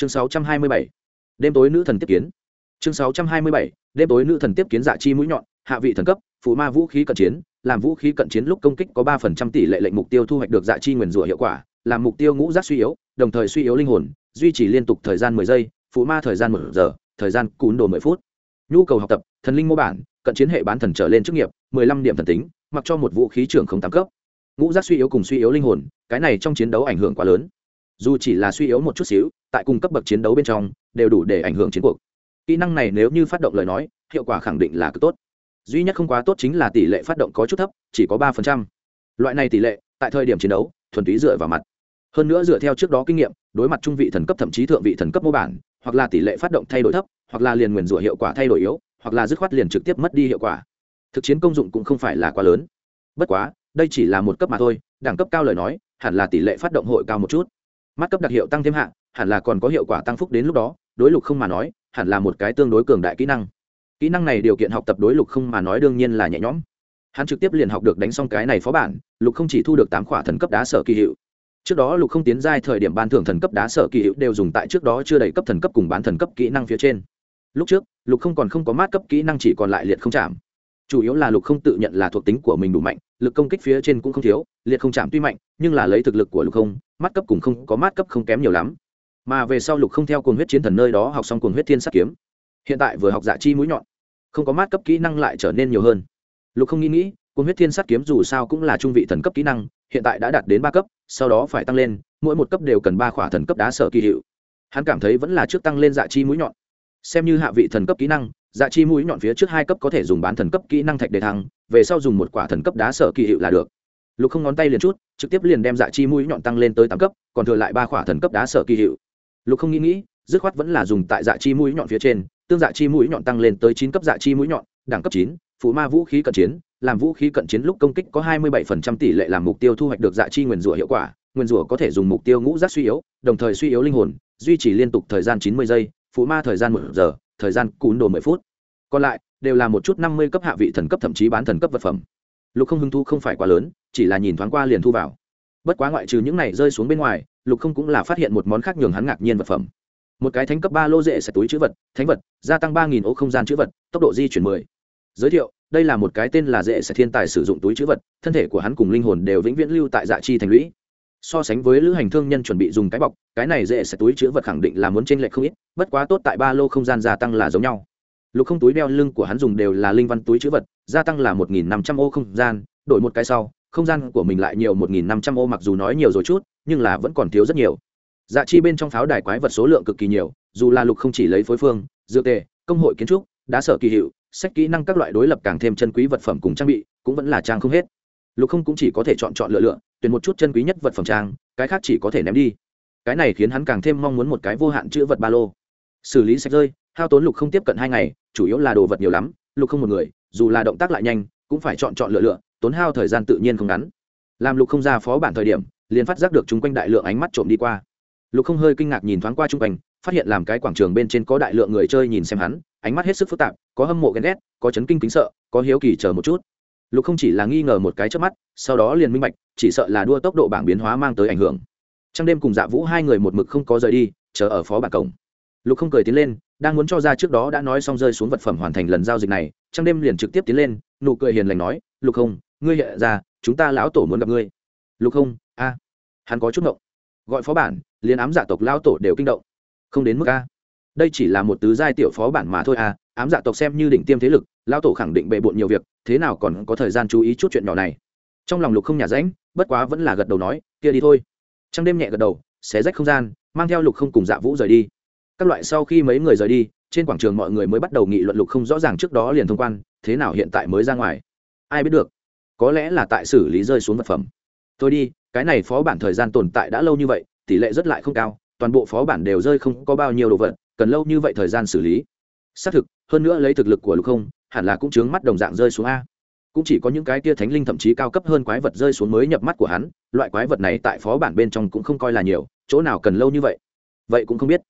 chương 627. đêm tối nữ thần tiếp kiến chương 627. đêm tối nữ thần tiếp kiến dạ chi mũi nhọn, hạ vị thần cấp, phụ ma vũ khí cận chiến, làm vũ khí cận chiến lúc công kích có ba phần trăm tỷ lệ lệnh mục tiêu thu hoạch được dạ chi nguyền rủa hiệu quả, làm mục tiêu ngũ giác suy yếu, đồng thời suy yếu linh hồn, duy trì liên tục thời gian mười giây, phụ ma thời gian một giờ, thời gian cún đồ mười phút nhu cầu học tập, thần linh mô bản, cận chiến hệ bán thần trở lên chức nghiệp, mười lăm điểm thần tính, mặc cho một vũ khí trưởng không tám cấp ngũ giác suy yếu cùng suy yếu linh hồn, cái này trong chiến đấu ảnh hưởng quá lớn dù chỉ là suy yếu một chút xíu, tại cùng cấp bậc chiến đấu bên trong, đều đủ để ảnh hưởng chiến cuộc. Kỹ năng này nếu như phát động lời nói, hiệu quả khẳng định là cực tốt. Duy nhất không quá tốt chính là tỷ lệ phát động có chút thấp, chỉ có ba phần trăm. Loại này tỷ lệ, tại thời điểm chiến đấu, thuần túy dựa vào mặt. Hơn nữa dựa theo trước đó kinh nghiệm, đối mặt trung vị thần cấp thậm chí thượng vị thần cấp mô bản, hoặc là tỷ lệ phát động thay đổi thấp, hoặc là liền nguyền rủa hiệu quả thay đổi yếu, hoặc là dứt khoát liền trực tiếp mất đi hiệu quả. Thực chiến công dụng cũng không phải là quá lớn. Bất quá, đây chỉ là một cấp mà thôi, đẳng cấp cao lời nói, hẳn là tỷ lệ phát động hội cao một chút mắt cấp đặc hiệu tăng thêm hạng hẳn là còn có hiệu quả tăng phúc đến lúc đó, đối lục không mà nói, hẳn là một cái tương đối cường đại kỹ năng. Kỹ năng này điều kiện học tập đối lục không mà nói đương nhiên là nhẹ nhõm. Hắn trực tiếp liền học được đánh xong cái này phó bản, lục không chỉ thu được tám khỏa thần cấp đá sở kỳ hiệu. Trước đó lục không tiến giai thời điểm ban thưởng thần cấp đá sở kỳ hiệu đều dùng tại trước đó chưa đầy cấp thần cấp cùng bán thần cấp kỹ năng phía trên. Lúc trước, lục không còn không có mát cấp kỹ năng chỉ còn lại liệt không chạm. Chủ yếu là lục không tự nhận là thuộc tính của mình đủ mạnh lực công kích phía trên cũng không thiếu, liệt không chạm tuy mạnh, nhưng là lấy thực lực của lục không, mắt cấp cùng không, có mát cấp không kém nhiều lắm. Mà về sau lục không theo cuồng huyết chiến thần nơi đó học xong cuồng huyết thiên sát kiếm, hiện tại vừa học dạ chi mũi nhọn, không có mát cấp kỹ năng lại trở nên nhiều hơn. Lục không nghĩ nghĩ, cuồng huyết thiên sát kiếm dù sao cũng là trung vị thần cấp kỹ năng, hiện tại đã đạt đến ba cấp, sau đó phải tăng lên, mỗi một cấp đều cần ba khỏa thần cấp đá sở kỳ hiệu. Hắn cảm thấy vẫn là trước tăng lên dạ chi mũi nhọn xem như hạ vị thần cấp kỹ năng dạ chi mũi nhọn phía trước hai cấp có thể dùng bán thần cấp kỹ năng thạch đề thăng, về sau dùng một quả thần cấp đá sở kỳ hiệu là được. Lục không ngón tay liền chút, trực tiếp liền đem dạ chi mũi nhọn tăng lên tới tám cấp, còn thừa lại ba quả thần cấp đá sở kỳ hiệu. Lục không nghĩ nghĩ, dứt khoát vẫn là dùng tại dạ chi mũi nhọn phía trên, tương dạ chi mũi nhọn tăng lên tới chín cấp dạ chi mũi nhọn, đẳng cấp chín, phụ ma vũ khí cận chiến, làm vũ khí cận chiến lúc công kích có hai mươi 27% tỷ lệ làm mục tiêu thu hoạch được dạ chi nguyền rủa hiệu quả nguyền rủa có thể dùng mục tiêu ngũ giác suy yếu, đồng thời suy yếu linh hồn, duy trì liên tục thời gian chín mươi giây phụ ma thời gian một giờ, thời gian cún đồ mười phút. Còn lại, đều là một chút năm mươi cấp hạ vị thần cấp thậm chí bán thần cấp vật phẩm. Lục không hứng thu không phải quá lớn, chỉ là nhìn thoáng qua liền thu vào. Bất quá ngoại trừ những này rơi xuống bên ngoài, lục không cũng là phát hiện một món khác nhường hắn ngạc nhiên vật phẩm. Một cái thánh cấp ba lô dễ sẽ túi chữ vật, thánh vật, gia tăng ba nghìn ô không gian chữ vật, tốc độ di chuyển mười. Giới thiệu, đây là một cái tên là dễ sẽ thiên tài sử dụng túi chữ vật, thân thể của hắn cùng linh hồn đều vĩnh viễn lưu tại dạ chi thành lũy so sánh với lữ hành thương nhân chuẩn bị dùng cái bọc, cái này dễ sẽ túi chữ vật khẳng định là muốn tranh lệch không ít, bất quá tốt tại ba lô không gian gia tăng là giống nhau. Lục không túi đeo lưng của hắn dùng đều là linh văn túi chữ vật, gia tăng là một nghìn năm trăm ô không gian, đổi một cái sau, không gian của mình lại nhiều một nghìn năm trăm ô mặc dù nói nhiều rồi chút, nhưng là vẫn còn thiếu rất nhiều. Dạ chi bên trong pháo đài quái vật số lượng cực kỳ nhiều, dù là lục không chỉ lấy phối phương dựa tề, công hội kiến trúc, đá sở kỳ hiệu, sách kỹ năng các loại đối lập càng thêm chân quý vật phẩm cùng trang bị, cũng vẫn là trang không hết lục không cũng chỉ có thể chọn chọn lựa lựa, tuyển một chút chân quý nhất vật phẩm trang, cái khác chỉ có thể ném đi. Cái này khiến hắn càng thêm mong muốn một cái vô hạn chữ vật ba lô. Xử lý sạch rơi, hao tốn lục không tiếp cận hai ngày, chủ yếu là đồ vật nhiều lắm, lục không một người, dù là động tác lại nhanh, cũng phải chọn chọn lựa lựa, tốn hao thời gian tự nhiên không ngắn. Làm lục không ra phó bản thời điểm, liền phát giác được chung quanh đại lượng ánh mắt trộm đi qua. Lục không hơi kinh ngạc nhìn thoáng qua chung quanh, phát hiện làm cái quảng trường bên trên có đại lượng người chơi nhìn xem hắn, ánh mắt hết sức phức tạp, có hâm mộ ghen ghét, có chấn kinh kính sợ, có hiếu kỳ chờ một chút lục không chỉ là nghi ngờ một cái trước mắt, sau đó liền minh bạch, chỉ sợ là đua tốc độ bảng biến hóa mang tới ảnh hưởng. Trong đêm cùng dạ vũ hai người một mực không có rời đi, chờ ở phó bản cổng. Lục không cười tiến lên, đang muốn cho ra trước đó đã nói xong rơi xuống vật phẩm hoàn thành lần giao dịch này trong đêm liền trực tiếp tiến lên, nụ cười hiền lành nói, lục không, ngươi hiện ra, chúng ta lão tổ muốn gặp ngươi. Lục không, a. Hắn có chút ngộng. Gọi phó bản, liền ám giả tộc lão tổ đều kinh động. Không đến mức a. Đây chỉ là một tứ giai tiểu phó bản mà thôi a ám dạ tộc xem như đỉnh tiêm thế lực lão tổ khẳng định bề bộn nhiều việc thế nào còn có thời gian chú ý chút chuyện nhỏ này. Trong lòng lục không nhà ránh, bất quá vẫn là gật đầu nói kia đi thôi. Trăng đêm nhẹ gật đầu xé rách không gian mang theo lục không cùng dạ vũ rời đi. Các loại sau khi mấy người rời đi trên quảng trường mọi người mới bắt đầu nghị luận lục không rõ ràng trước đó liền thông quan thế nào hiện tại mới ra ngoài. Ai biết được có lẽ là tại xử lý rơi xuống vật phẩm. Tôi đi cái này phó bản thời gian tồn tại đã lâu như vậy tỷ lệ rất lại không cao toàn bộ phó bản đều rơi không có bao nhiêu đồ vật cần lâu như vậy thời gian xử lý xác thực, hơn nữa lấy thực lực của lục không, hẳn là cũng chướng mắt đồng dạng rơi xuống a. Cũng chỉ có những cái kia thánh linh thậm chí cao cấp hơn quái vật rơi xuống mới nhập mắt của hắn, loại quái vật này tại phó bản bên trong cũng không coi là nhiều, chỗ nào cần lâu như vậy? Vậy cũng không biết.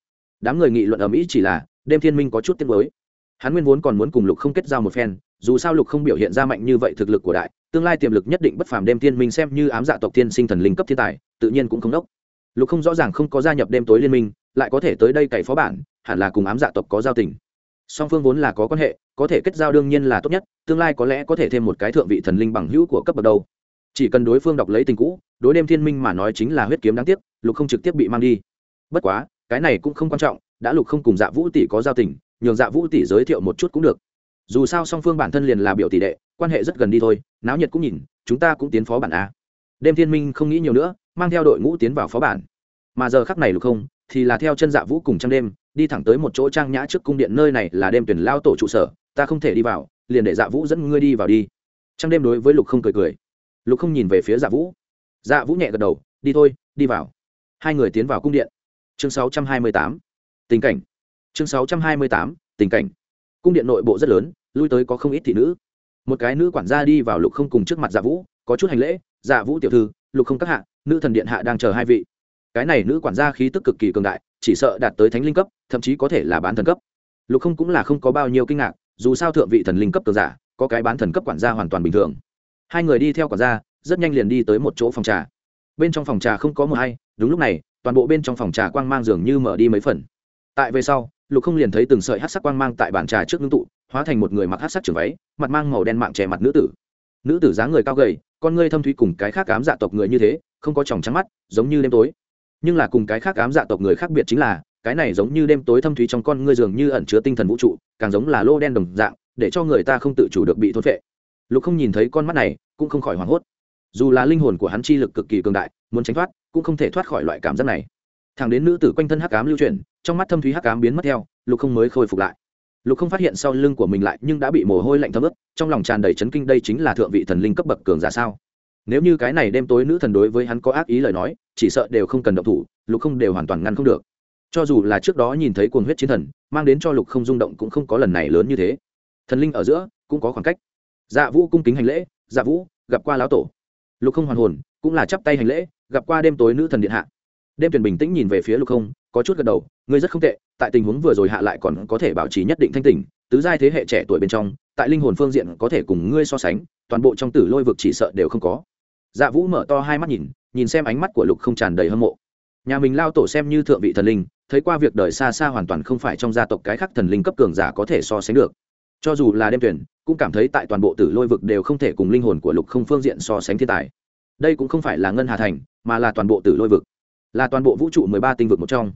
Đám người nghị luận ở mỹ chỉ là, đêm thiên minh có chút tiếc mới hắn nguyên vốn còn muốn cùng lục không kết giao một phen, dù sao lục không biểu hiện ra mạnh như vậy thực lực của đại, tương lai tiềm lực nhất định bất phàm đêm thiên minh xem như ám dạ tộc tiên sinh thần linh cấp thiên tài, tự nhiên cũng không đốc. Lục không rõ ràng không có gia nhập đêm tối liên minh, lại có thể tới đây cày phó bản, hẳn là cùng ám dạ tộc có giao tình song phương vốn là có quan hệ, có thể kết giao đương nhiên là tốt nhất, tương lai có lẽ có thể thêm một cái thượng vị thần linh bằng hữu của cấp bậc đâu. Chỉ cần đối phương đọc lấy tình cũ, đối đêm thiên minh mà nói chính là huyết kiếm đáng tiếc, lục không trực tiếp bị mang đi. Bất quá, cái này cũng không quan trọng, đã lục không cùng dạ vũ tỷ có giao tình, nhường dạ vũ tỷ giới thiệu một chút cũng được. Dù sao song phương bản thân liền là biểu tỷ đệ, quan hệ rất gần đi thôi, náo nhiệt cũng nhìn, chúng ta cũng tiến phó bản a. Đêm thiên minh không nghĩ nhiều nữa, mang theo đội ngũ tiến vào phó bản. Mà giờ khắc này lục không thì là theo chân dạ vũ cùng trăng đêm, đi thẳng tới một chỗ trang nhã trước cung điện nơi này là đêm tuyển lao tổ trụ sở, ta không thể đi vào, liền để dạ vũ dẫn ngươi đi vào đi. Trăng đêm đối với lục không cười cười. Lục không nhìn về phía dạ vũ. Dạ vũ nhẹ gật đầu, đi thôi, đi vào. Hai người tiến vào cung điện. Chương sáu trăm hai mươi tám, tình cảnh. Chương sáu trăm hai mươi tám, tình cảnh. Cung điện nội bộ rất lớn, lui tới có không ít thị nữ. Một cái nữ quản gia đi vào lục không cùng trước mặt dạ vũ, có chút hành lễ dạ vũ tiểu thư, lục không các hạ, nữ thần điện hạ đang chờ hai vị cái này nữ quản gia khí tức cực kỳ cường đại, chỉ sợ đạt tới thánh linh cấp, thậm chí có thể là bán thần cấp. Lục không cũng là không có bao nhiêu kinh ngạc, dù sao thượng vị thần linh cấp cường giả, có cái bán thần cấp quản gia hoàn toàn bình thường. Hai người đi theo quản gia, rất nhanh liền đi tới một chỗ phòng trà. Bên trong phòng trà không có mờ hay, đúng lúc này, toàn bộ bên trong phòng trà quang mang dường như mở đi mấy phần. Tại về sau, lục không liền thấy từng sợi hát sắc quang mang tại bàn trà trước ngưng tụ, hóa thành một người mặc hát sắc trường váy, mặt mang màu đen mạng trẻ mặt nữ tử. Nữ tử dáng người cao gầy, con ngươi thâm thúy cùng cái khác ám dạ tộc người như thế, không có tròng trắng mắt, giống như đêm tối nhưng là cùng cái khác ám dạ tộc người khác biệt chính là, cái này giống như đêm tối thâm thúy trong con ngươi dường như ẩn chứa tinh thần vũ trụ, càng giống là lô đen đồng dạng, để cho người ta không tự chủ được bị thốt vệ lục không nhìn thấy con mắt này, cũng không khỏi hoảng hốt. Dù là linh hồn của hắn chi lực cực kỳ cường đại, muốn tránh thoát, cũng không thể thoát khỏi loại cảm giác này. Thằng đến nữ tử quanh thân hắc ám lưu chuyển, trong mắt thâm thúy hắc ám biến mất theo, lục không mới khôi phục lại. Lục không phát hiện sau lưng của mình lại nhưng đã bị mồ hôi lạnh thấm ướt, trong lòng tràn đầy chấn kinh đây chính là thượng vị thần linh cấp bậc cường giả sao? Nếu như cái này đêm tối nữ thần đối với hắn có ác ý lời nói, chỉ sợ đều không cần động thủ, lục không đều hoàn toàn ngăn không được. Cho dù là trước đó nhìn thấy cuồng huyết chiến thần, mang đến cho lục không rung động cũng không có lần này lớn như thế. Thần linh ở giữa, cũng có khoảng cách. Dạ vũ cung kính hành lễ dạ vũ, gặp qua lão tổ. Lục không hoàn hồn, cũng là chắp tay hành lễ, gặp qua đêm tối nữ thần điện hạ. Đêm tuyển bình tĩnh nhìn về phía lục không, có chút gật đầu, ngươi rất không tệ, tại tình huống vừa rồi hạ lại còn có thể bảo trì nhất định thanh tỉnh, tứ giai thế hệ trẻ tuổi bên trong, tại linh hồn phương diện có thể cùng ngươi so sánh, toàn bộ trong tử lôi vực chỉ sợ đều không có dạ vũ mở to hai mắt nhìn nhìn xem ánh mắt của lục không tràn đầy hâm mộ. Nhà mình lao tổ xem như thượng vị thần linh, thấy qua việc đời xa xa hoàn toàn không phải trong gia tộc cái khác thần linh cấp cường giả có thể so sánh được. Cho dù là đêm tuyển, cũng cảm thấy tại toàn bộ tử lôi vực đều không thể cùng linh hồn của lục không phương diện so sánh thiên tài. Đây cũng không phải là ngân hà thành, mà là toàn bộ tử lôi vực. Là toàn bộ vũ trụ mười ba tinh vực một trong.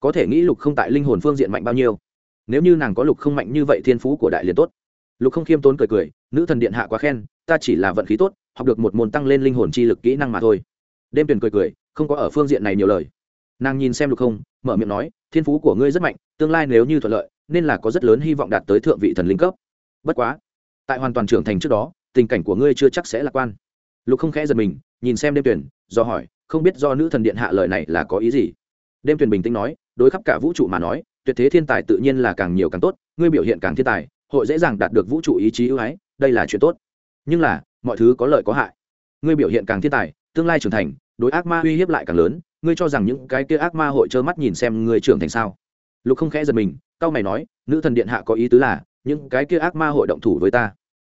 Có thể nghĩ lục không tại linh hồn phương diện mạnh bao nhiêu. Nếu như nàng có lục không mạnh như vậy thiên phú của đại liền tốt. Lục không khiêm tốn cười cười, nữ thần điện hạ quá khen, ta chỉ là vận khí tốt học được một môn tăng lên linh hồn chi lực kỹ năng mà thôi. Đêm tuyển cười cười, không có ở phương diện này nhiều lời. Nàng nhìn xem lục không, mở miệng nói, thiên phú của ngươi rất mạnh, tương lai nếu như thuận lợi, nên là có rất lớn hy vọng đạt tới thượng vị thần linh cấp. Bất quá, tại hoàn toàn trưởng thành trước đó, tình cảnh của ngươi chưa chắc sẽ lạc quan. Lục không khẽ giật mình, nhìn xem đêm tuyển do hỏi, không biết do nữ thần điện hạ lời này là có ý gì? Đêm tuyển bình tĩnh nói, đối khắp cả vũ trụ mà nói, tuyệt thế thiên tài tự nhiên là càng nhiều càng tốt, ngươi biểu hiện càng thiên tài, hội dễ dàng đạt được vũ trụ ý chí ưu ái, đây là chuyện tốt. Nhưng là mọi thứ có lợi có hại. Ngươi biểu hiện càng thiên tài, tương lai trưởng thành, đối ác ma uy hiếp lại càng lớn, ngươi cho rằng những cái kia ác ma hội trơ mắt nhìn xem ngươi trưởng thành sao? Lục không khẽ giật mình cao mày nói, nữ thần điện hạ có ý tứ là, những cái kia ác ma hội động thủ với ta.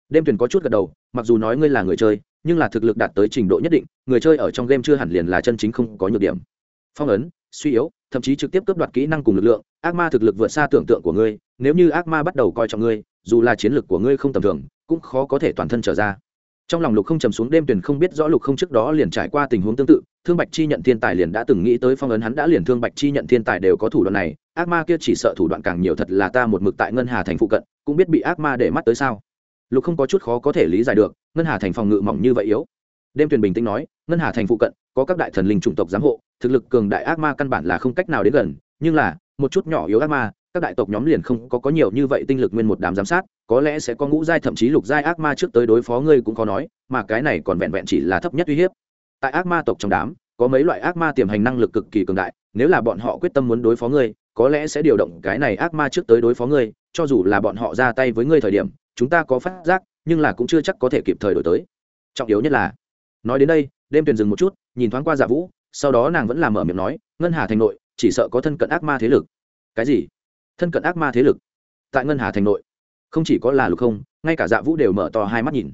Đêm tuyền có chút gật đầu, mặc dù nói ngươi là người chơi, nhưng là thực lực đạt tới trình độ nhất định, người chơi ở trong game chưa hẳn liền là chân chính không có nhược điểm. Phong ấn, suy yếu, thậm chí trực tiếp cướp đoạt kỹ năng cùng lực lượng, ác ma thực lực vượt xa tưởng tượng của ngươi, nếu như ác ma bắt đầu coi trọng ngươi, dù là chiến lực của ngươi không tầm thường, cũng khó có thể toàn thân trở ra trong lòng lục không trầm xuống đêm tuyển không biết rõ lục không trước đó liền trải qua tình huống tương tự, thương bạch chi nhận thiên tài liền đã từng nghĩ tới phong ấn hắn đã liền thương bạch chi nhận thiên tài đều có thủ đoạn này, ác ma kia chỉ sợ thủ đoạn càng nhiều thật là ta một mực tại ngân hà thành phụ cận, cũng biết bị ác ma để mắt tới sao? Lục không có chút khó có thể lý giải được, ngân hà thành phòng ngự mỏng như vậy yếu. Đêm tuyền bình tĩnh nói, ngân hà thành phụ cận, có các đại thần linh chủng tộc giám hộ, thực lực cường đại ác ma căn bản là không cách nào đến gần, nhưng là, một chút nhỏ yếu ác ma các đại tộc nhóm liền không có có nhiều như vậy tinh lực nguyên một đám giám sát, có lẽ sẽ có ngũ giai thậm chí lục giai ác ma trước tới đối phó ngươi cũng có nói, mà cái này còn vẹn vẹn chỉ là thấp nhất uy hiếp. Tại ác ma tộc trong đám, có mấy loại ác ma tiềm hành năng lực cực kỳ cường đại, nếu là bọn họ quyết tâm muốn đối phó ngươi, có lẽ sẽ điều động cái này ác ma trước tới đối phó ngươi, cho dù là bọn họ ra tay với ngươi thời điểm, chúng ta có phát giác, nhưng là cũng chưa chắc có thể kịp thời đổi tới. Trọng yếu nhất là, nói đến đây, đêm tuyền dừng một chút, nhìn thoáng qua dạ vũ, sau đó nàng vẫn làm mở miệng nói, ngân hà thành nội, chỉ sợ có thân cận ác ma thế lực. Cái gì? Thân cận ác ma thế lực. Tại ngân hà thành nội, không chỉ có là lục không, ngay cả dạ vũ đều mở to hai mắt nhìn.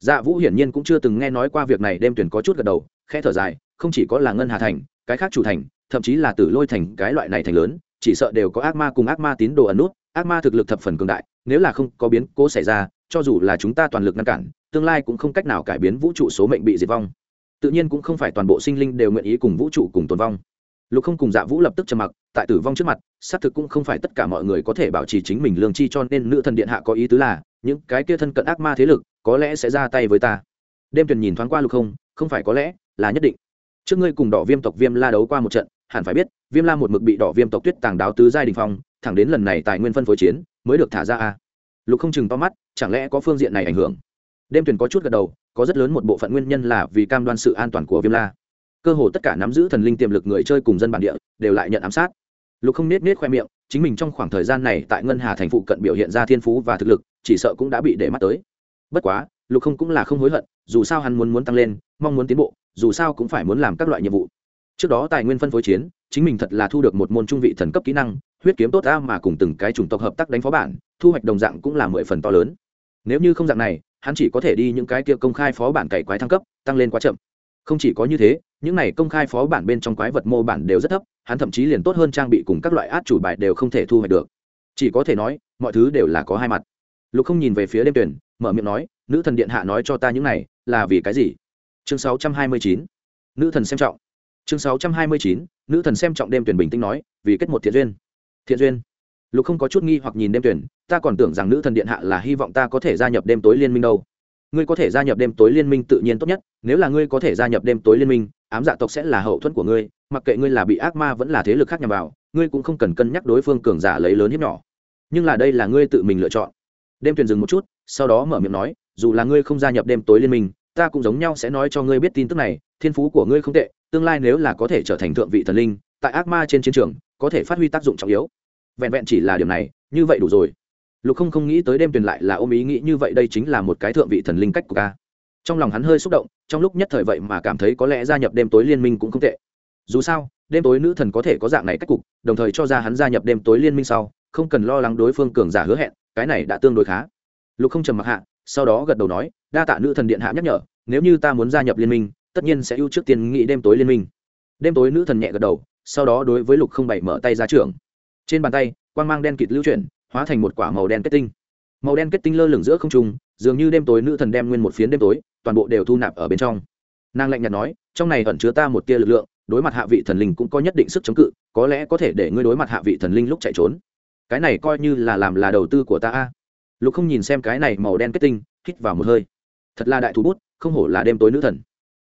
Dạ vũ hiển nhiên cũng chưa từng nghe nói qua việc này, đêm tuyển có chút gật đầu khe thở dài, không chỉ có là ngân hà thành, cái khác chủ thành, thậm chí là tử lôi thành, cái loại này thành lớn, chỉ sợ đều có ác ma cùng ác ma tín đồ ẩn nút, ác ma thực lực thập phần cường đại, nếu là không có biến cố xảy ra, cho dù là chúng ta toàn lực ngăn cản, tương lai cũng không cách nào cải biến vũ trụ số mệnh bị diệt vong. Tự nhiên cũng không phải toàn bộ sinh linh đều nguyện ý cùng vũ trụ cùng tồn vong lục không cùng dạ vũ lập tức trầm mặc, tại tử vong trước mặt, xác thực cũng không phải tất cả mọi người có thể bảo trì chính mình lương chi cho nên nữ thần điện hạ có ý tứ là, những cái kia thân cận ác ma thế lực, có lẽ sẽ ra tay với ta. Đêm tuyền nhìn thoáng qua lục không không phải có lẽ là nhất định. Trước ngươi cùng đỏ viêm tộc viêm la đấu qua một trận, hẳn phải biết, viêm la một mực bị đỏ viêm tộc tuyết tàng đáo tứ giai đình phong, thẳng đến lần này tài nguyên phân phối chiến, mới được thả ra a. Lục không chừng to mắt, chẳng lẽ có phương diện này ảnh hưởng? Đêm tuyền có chút gật đầu, có rất lớn một bộ phận nguyên nhân là vì cam đoan sự an toàn của viêm la cơ hồ tất cả nắm giữ thần linh tiềm lực người chơi cùng dân bản địa, đều lại nhận ám sát. Lục không nết nết khoe miệng, chính mình trong khoảng thời gian này tại ngân hà thành phụ cận biểu hiện ra thiên phú và thực lực, chỉ sợ cũng đã bị để mắt tới. Bất quá, lục không cũng là không hối hận, dù sao hắn muốn muốn tăng lên, mong muốn tiến bộ, dù sao cũng phải muốn làm các loại nhiệm vụ. Trước đó tài nguyên phân phối chiến, chính mình thật là thu được một môn trung vị thần cấp kỹ năng, huyết kiếm tốt ra mà cùng từng cái chủng tộc hợp tác đánh phó bản, thu hoạch đồng dạng cũng là mười phần to lớn. Nếu như không dạng này, hắn chỉ có thể đi những cái kia công khai phó bản cày quái thăng cấp, tăng lên quá chậm không chỉ có như thế, những này công khai phó bản bên trong quái vật mô bản đều rất thấp, hắn thậm chí liền tốt hơn trang bị cùng các loại át chủ bài đều không thể thu hoạch được. Chỉ có thể nói, mọi thứ đều là có hai mặt. Lục không nhìn về phía đêm tuyển, mở miệng nói, nữ thần điện hạ nói cho ta những này, là vì cái gì? Chương 629. nữ thần xem trọng. Chương 629. nữ thần xem trọng đêm tuyển bình tĩnh nói, vì kết một thiện duyên. Thiện duyên. Lục không có chút nghi hoặc nhìn đêm tuyển, ta còn tưởng rằng nữ thần điện hạ là hy vọng ta có thể gia nhập đêm tối liên minh đâu ngươi có thể gia nhập đêm tối liên minh tự nhiên tốt nhất, nếu là ngươi có thể gia nhập đêm tối liên minh, ám dạ tộc sẽ là hậu thuẫn của ngươi, mặc kệ ngươi là bị ác ma vẫn là thế lực khác nhằm vào, ngươi cũng không cần cân nhắc đối phương cường giả lấy lớn hiếp nhỏ. Nhưng là đây là ngươi tự mình lựa chọn. Đêm tuyền dừng một chút, sau đó mở miệng nói, dù là ngươi không gia nhập đêm tối liên minh, ta cũng giống nhau sẽ nói cho ngươi biết tin tức này, thiên phú của ngươi không tệ, tương lai nếu là có thể trở thành thượng vị thần linh, tại ác ma trên chiến trường, có thể phát huy tác dụng trọng yếu. Vẹn vẹn chỉ là điểm này, như vậy đủ rồi lục không không nghĩ tới đêm tuyền lại là ôm ý nghĩ như vậy, đây chính là một cái thượng vị thần linh cách của ca. Trong lòng hắn hơi xúc động, trong lúc nhất thời vậy mà cảm thấy có lẽ gia nhập đêm tối liên minh cũng không tệ. Dù sao, đêm tối nữ thần có thể có dạng này cách cục, đồng thời cho ra hắn gia nhập đêm tối liên minh sau, không cần lo lắng đối phương cường giả hứa hẹn, cái này đã tương đối khá. Lục không trầm mặc hạ, sau đó gật đầu nói, đa tạ nữ thần điện hạ nhắc nhở, nếu như ta muốn gia nhập liên minh, tất nhiên sẽ ưu trước tiên nghĩ đêm tối liên minh. Đêm tối nữ thần nhẹ gật đầu, sau đó đối với lục không bảy mở tay ra trường trên bàn tay, quang mang đen kịt lưu chuyển hóa thành một quả màu đen kết tinh. Màu đen kết tinh lơ lửng giữa không trung, dường như đêm tối nữ thần đem nguyên một phiến đêm tối, toàn bộ đều thu nạp ở bên trong. Nàng lạnh nhạt nói, trong này ẩn chứa ta một tia lực lượng, đối mặt hạ vị thần linh cũng có nhất định sức chống cự, có lẽ có thể để ngươi đối mặt hạ vị thần linh lúc chạy trốn. Cái này coi như là làm là đầu tư của ta a. Lục không nhìn xem cái này màu đen kết tinh, hít vào một hơi. Thật là đại thú bút, không hổ là đêm tối nữ thần.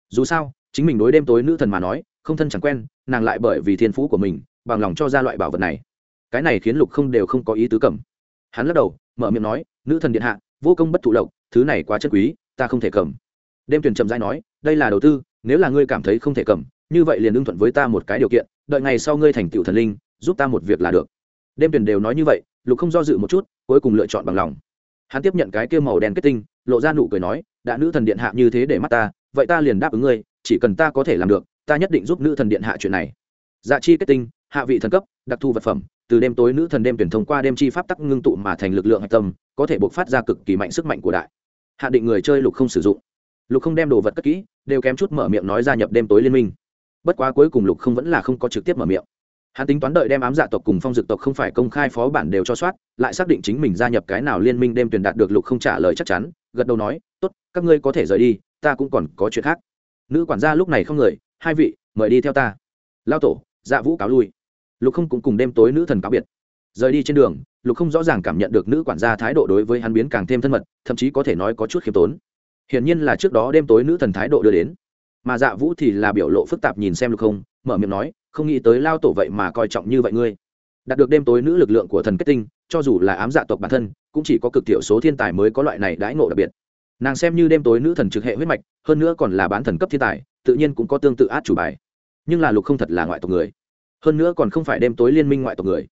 Dù sao, chính mình đối đêm tối nữ thần mà nói, không thân chẳng quen, nàng lại bởi vì thiên phú của mình, bằng lòng cho ra loại bảo vật này cái này khiến lục không đều không có ý tứ cầm. Hắn lắc đầu, mở miệng nói, nữ thần điện hạ, vô công bất thụ lộc, thứ này quá chất quý, ta không thể cầm. Đêm tuyển trầm dai nói, đây là đầu tư, nếu là ngươi cảm thấy không thể cầm, như vậy liền ưng thuận với ta một cái điều kiện, đợi ngày sau ngươi thành tựu thần linh, giúp ta một việc là được. Đêm tuyển đều nói như vậy, lục không do dự một chút, cuối cùng lựa chọn bằng lòng. Hắn tiếp nhận cái kia màu đen kết tinh, lộ ra nụ cười nói, đã nữ thần điện hạ như thế để mắt ta, vậy ta liền đáp ứng ngươi, chỉ cần ta có thể làm được, ta nhất định giúp nữ thần điện hạ chuyện này. Dạ chi kết tinh, hạ vị thần cấp, đặc thù vật phẩm từ đêm tối nữ thần đêm tuyển thông qua đêm chi pháp tắc ngưng tụ mà thành lực lượng hạch tâm, có thể buộc phát ra cực kỳ mạnh sức mạnh của đại. Hạ định người chơi lục không sử dụng. Lục không đem đồ vật cất kỹ, đều kém chút mở miệng nói gia nhập đêm tối liên minh. Bất quá cuối cùng lục không vẫn là không có trực tiếp mở miệng. Hắn tính toán đợi đem ám dạ tộc cùng phong dực tộc không phải công khai phó bản đều cho soát, lại xác định chính mình gia nhập cái nào liên minh đêm tuyển đạt được lục không trả lời chắc chắn, gật đầu nói, tốt, các ngươi có thể rời đi, ta cũng còn có chuyện khác. Nữ quản gia lúc này không người, hai vị, mời đi theo ta. Lao tổ dạ vũ cáo lui lục không cũng cùng đêm tối nữ thần cáo biệt. Rời đi trên đường, lục không rõ ràng cảm nhận được nữ quản gia thái độ đối với hắn biến càng thêm thân mật, thậm chí có thể nói có chút khiêm tốn. Hiển nhiên là trước đó đêm tối nữ thần thái độ đưa đến. Mà dạ vũ thì là biểu lộ phức tạp nhìn xem lục không, mở miệng nói, không nghĩ tới lao tổ vậy mà coi trọng như vậy ngươi. Đạt được đêm tối nữ lực lượng của thần kết tinh, cho dù là ám dạ tộc bản thân, cũng chỉ có cực thiểu số thiên tài mới có loại này đãi ngộ đặc biệt. Nàng xem như đêm tối nữ thần trực hệ huyết mạch, hơn nữa còn là bán thần cấp thiên tài, tự nhiên cũng có tương tự át chủ bài. Nhưng là lục không thật là ngoại tộc người hơn nữa còn không phải đêm tối liên minh ngoại tộc người.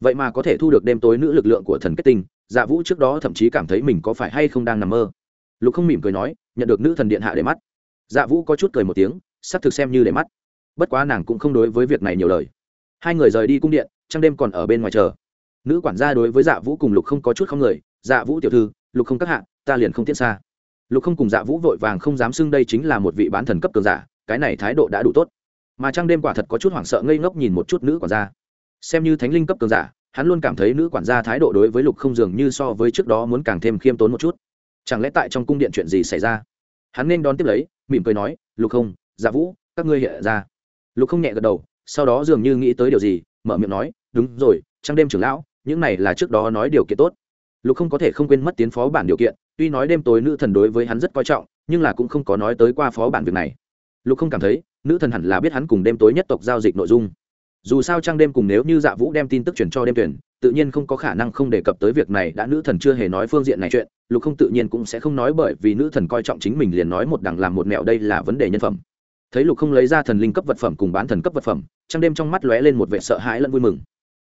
Vậy mà có thể thu được đêm tối nữ lực lượng của thần kết tinh dạ vũ trước đó thậm chí cảm thấy mình có phải hay không đang nằm mơ. Lục không mỉm cười nói, nhận được nữ thần điện hạ để mắt. Dạ vũ có chút cười một tiếng, sắp thực xem như để mắt. Bất quá nàng cũng không đối với việc này nhiều lời. Hai người rời đi cung điện, trăng đêm còn ở bên ngoài chờ. Nữ quản gia đối với dạ vũ cùng lục không có chút không người dạ vũ tiểu thư, lục không các hạ, ta liền không tiễn xa. Lục không cùng dạ vũ vội vàng không dám xưng đây chính là một vị bán thần cấp cường giả, cái này thái độ đã đủ tốt mà trăng đêm quả thật có chút hoảng sợ ngây ngốc nhìn một chút nữ quản gia. Xem như thánh linh cấp cường giả, hắn luôn cảm thấy nữ quản gia thái độ đối với lục không dường như so với trước đó muốn càng thêm khiêm tốn một chút. Chẳng lẽ tại trong cung điện chuyện gì xảy ra? Hắn nên đón tiếp lấy, mỉm cười nói, lục không dạ vũ, các ngươi hiện ra. Lục không nhẹ gật đầu, sau đó dường như nghĩ tới điều gì, mở miệng nói, đúng rồi, trăng đêm trưởng lão, những này là trước đó nói điều kiện tốt. Lục không có thể không quên mất tiến phó bản điều kiện, tuy nói đêm tối nữ thần đối với hắn rất coi trọng, nhưng là cũng không có nói tới qua phó bản việc này. Lục không cảm thấy nữ thần hẳn là biết hắn cùng đêm tối nhất tộc giao dịch nội dung. Dù sao trăng đêm cùng nếu như dạ vũ đem tin tức truyền cho đêm tuyển, tự nhiên không có khả năng không đề cập tới việc này, đã nữ thần chưa hề nói phương diện này chuyện, lục không tự nhiên cũng sẽ không nói bởi vì nữ thần coi trọng chính mình liền nói một đằng làm một mẹo đây là vấn đề nhân phẩm. Thấy lục không lấy ra thần linh cấp vật phẩm cùng bán thần cấp vật phẩm trăng đêm trong mắt lóe lên một vẻ sợ hãi lẫn vui mừng.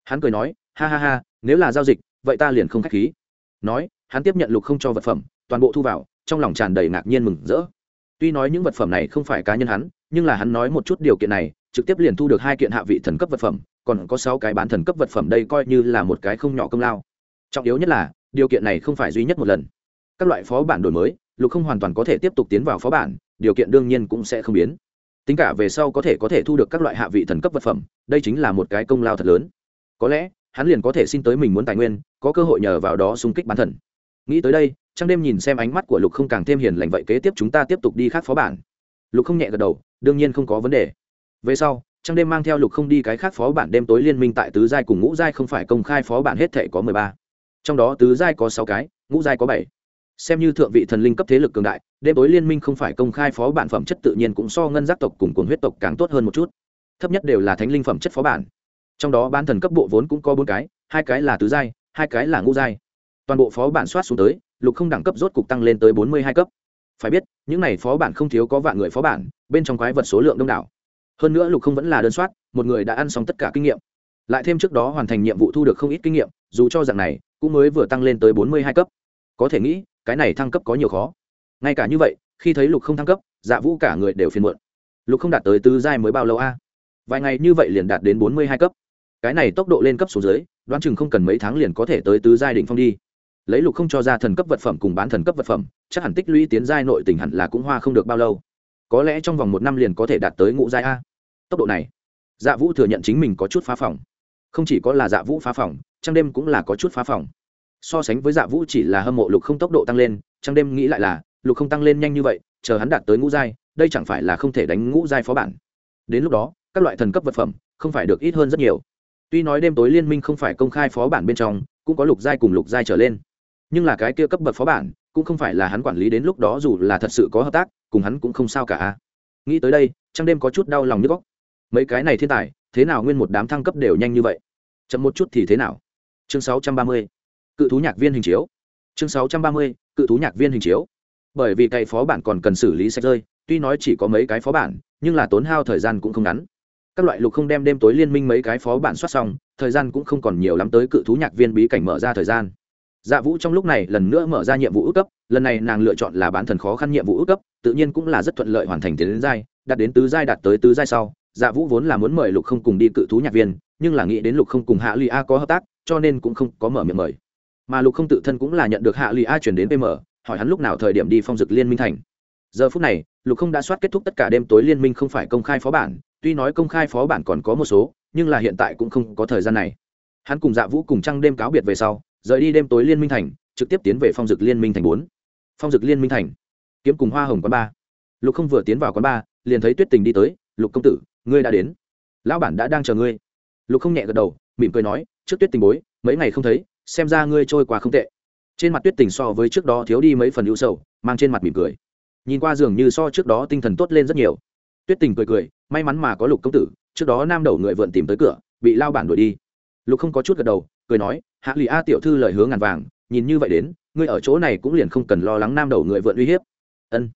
Hắn cười nói, ha ha ha, nếu là giao dịch, vậy ta liền không k h á c h khí. Nói, hắn tiếp nhận lục không cho vật phẩm, toàn bộ thu vào, trong lòng tràn đầy ngạc nhiên mừng rỡ. Tuy nói những vật phẩm này không phải cá nhân hắn nhưng là hắn nói một chút điều kiện này, trực tiếp liền thu được hai kiện hạ vị thần cấp vật phẩm, còn có sáu cái bán thần cấp vật phẩm đây coi như là một cái không nhỏ công lao. Trọng yếu nhất là, điều kiện này không phải duy nhất một lần. Các loại phó bản đổi mới, lục không hoàn toàn có thể tiếp tục tiến vào phó bản, điều kiện đương nhiên cũng sẽ không biến. Tính cả về sau có thể có thể thu được các loại hạ vị thần cấp vật phẩm, đây chính là một cái công lao thật lớn. Có lẽ, hắn liền có thể xin tới mình muốn tài nguyên, có cơ hội nhờ vào đó xung kích bán thần. Nghĩ tới đây, trăng đêm nhìn xem ánh mắt của lục không càng thêm hiền lành vậy kế tiếp chúng ta tiếp tục đi khác phó bản lục không nhẹ gật đầu, đương nhiên không có vấn đề. Về sau, trăng đêm mang theo lục không đi cái khác phó bản đêm tối liên minh tại tứ giai cùng ngũ giai không phải công khai phó bản hết thể có mười ba. Trong đó tứ giai có sáu cái, ngũ giai có bảy. Xem như thượng vị thần linh cấp thế lực cường đại, đêm tối liên minh không phải công khai phó bản phẩm chất tự nhiên cũng so ngân giác tộc cùng cuồng huyết tộc càng tốt hơn một chút. Thấp nhất đều là thánh linh phẩm chất phó bản. Trong đó ban thần cấp bộ vốn cũng có bốn cái, hai cái là tứ giai, hai cái là ngũ giai. Toàn bộ phó bản soát xuống tới, lục không đẳng cấp rốt cục tăng lên tới bốn mươi hai cấp phải biết, những n à y phó bản không thiếu có vạn người phó bản, bên trong quái vật số lượng đông đảo. Hơn nữa lục không vẫn là đơn soát, một người đã ăn xong tất cả kinh nghiệm. Lại thêm trước đó hoàn thành nhiệm vụ thu được không ít kinh nghiệm, dù cho dạng này, cũng mới vừa tăng lên tới bốn mươi hai cấp. Có thể nghĩ, cái này thăng cấp có nhiều khó. Ngay cả như vậy, khi thấy lục không thăng cấp dạ vũ cả người đều phiền muộn. Lục không đạt tới tứ giai mới bao lâu a? Vài ngày như vậy liền đạt đến bốn mươi hai cấp. Cái này tốc độ lên cấp số dưới, đoán chừng không cần mấy tháng liền có thể tới tứ giai đỉnh phong đi lấy lục không cho ra thần cấp vật phẩm cùng bán thần cấp vật phẩm, chắc hẳn tích lũy tiến giai nội tình hẳn là cũng hoa không được bao lâu. Có lẽ trong vòng một năm liền có thể đạt tới ngũ giai a. Tốc độ này dạ vũ thừa nhận chính mình có chút phá phòng. Không chỉ có là dạ vũ phá phòng, trăng đêm cũng là có chút phá phòng. So sánh với dạ vũ chỉ là hâm mộ lục không tốc độ tăng lên, trăng đêm nghĩ lại là, lục không tăng lên nhanh như vậy, chờ hắn đạt tới ngũ giai, đây chẳng phải là không thể đánh ngũ giai phó bản. Đến lúc đó, các loại thần cấp vật phẩm không phải được ít hơn rất nhiều. Tuy nói đêm tối liên minh không phải công khai phó bản bên trong, cũng có lục giai cùng lục giai trở lên nhưng là cái kia cấp bậc phó bản, cũng không phải là hắn quản lý đến lúc đó dù là thật sự có hợp tác, cùng hắn cũng không sao cả nghĩ tới đây, trăng đêm có chút đau lòng như góc. Mấy cái này thiên tài, thế nào nguyên một đám thăng cấp đều nhanh như vậy? Chậm một chút thì thế nào? Chương 630. cự thú nhạc viên hình chiếu. Chương 630. cự thú nhạc viên hình chiếu. Bởi vì cày phó bản còn cần xử lý sạch rơi, tuy nói chỉ có mấy cái phó bản, nhưng là tốn hao thời gian cũng không ngắn. Các loại lục không đem đêm tối liên minh mấy cái phó bản soát xong, thời gian cũng không còn nhiều lắm tới cự thú nhạc viên bí cảnh mở ra thời gian dạ vũ trong lúc này lần nữa mở ra nhiệm vụ ước cấp, lần này nàng lựa chọn là bán thần khó khăn nhiệm vụ ước cấp, tự nhiên cũng là rất thuận lợi hoàn thành tiến đến giai, đạt đến tứ giai đạt tới tứ giai sau dạ vũ vốn là muốn mời lục không cùng đi cự thú nhạc viên, nhưng là nghĩ đến lục không cùng hạ lụy a có hợp tác, cho nên cũng không có mở miệng mời. Mà lục không tự thân cũng là nhận được hạ lụy a chuyển đến pm hỏi hắn lúc nào thời điểm đi phong dực liên minh thành. Giờ phút này, lục không đã soát kết thúc tất cả đêm tối liên minh không phải công khai phó bản, tuy nói công khai phó bản còn có một số, nhưng là hiện tại cũng không có thời gian này. Hắn cùng dạ vũ cùng trăng đêm cáo biệt về sau rời đi đêm tối liên minh thành, trực tiếp tiến về phong dực liên minh thành bốn. Phong dực liên minh thành. Kiếm cùng hoa hồng quán ba. Lục không vừa tiến vào quán ba, liền thấy tuyết tình đi tới, lục công tử, ngươi đã đến. Lão bản đã đang chờ ngươi. Lục không nhẹ gật đầu, mỉm cười nói, trước tuyết tình bối, mấy ngày không thấy, xem ra ngươi trôi qua không tệ. Trên mặt tuyết tình so với trước đó thiếu đi mấy phần ưu sầu, mang trên mặt mỉm cười. Nhìn qua dường như so trước đó tinh thần tốt lên rất nhiều. Tuyết tình cười cười, may mắn mà có lục công tử, trước đó nam đầu người vượn tìm tới cửa, bị lao bản đuổi đi. Lục không có chút gật đầu, cười nói hạ lụy a tiểu thư lời hướng ngàn vàng, nhìn như vậy đến, ngươi ở chỗ này cũng liền không cần lo lắng nam đầu người vượn uy hiếp. Ân.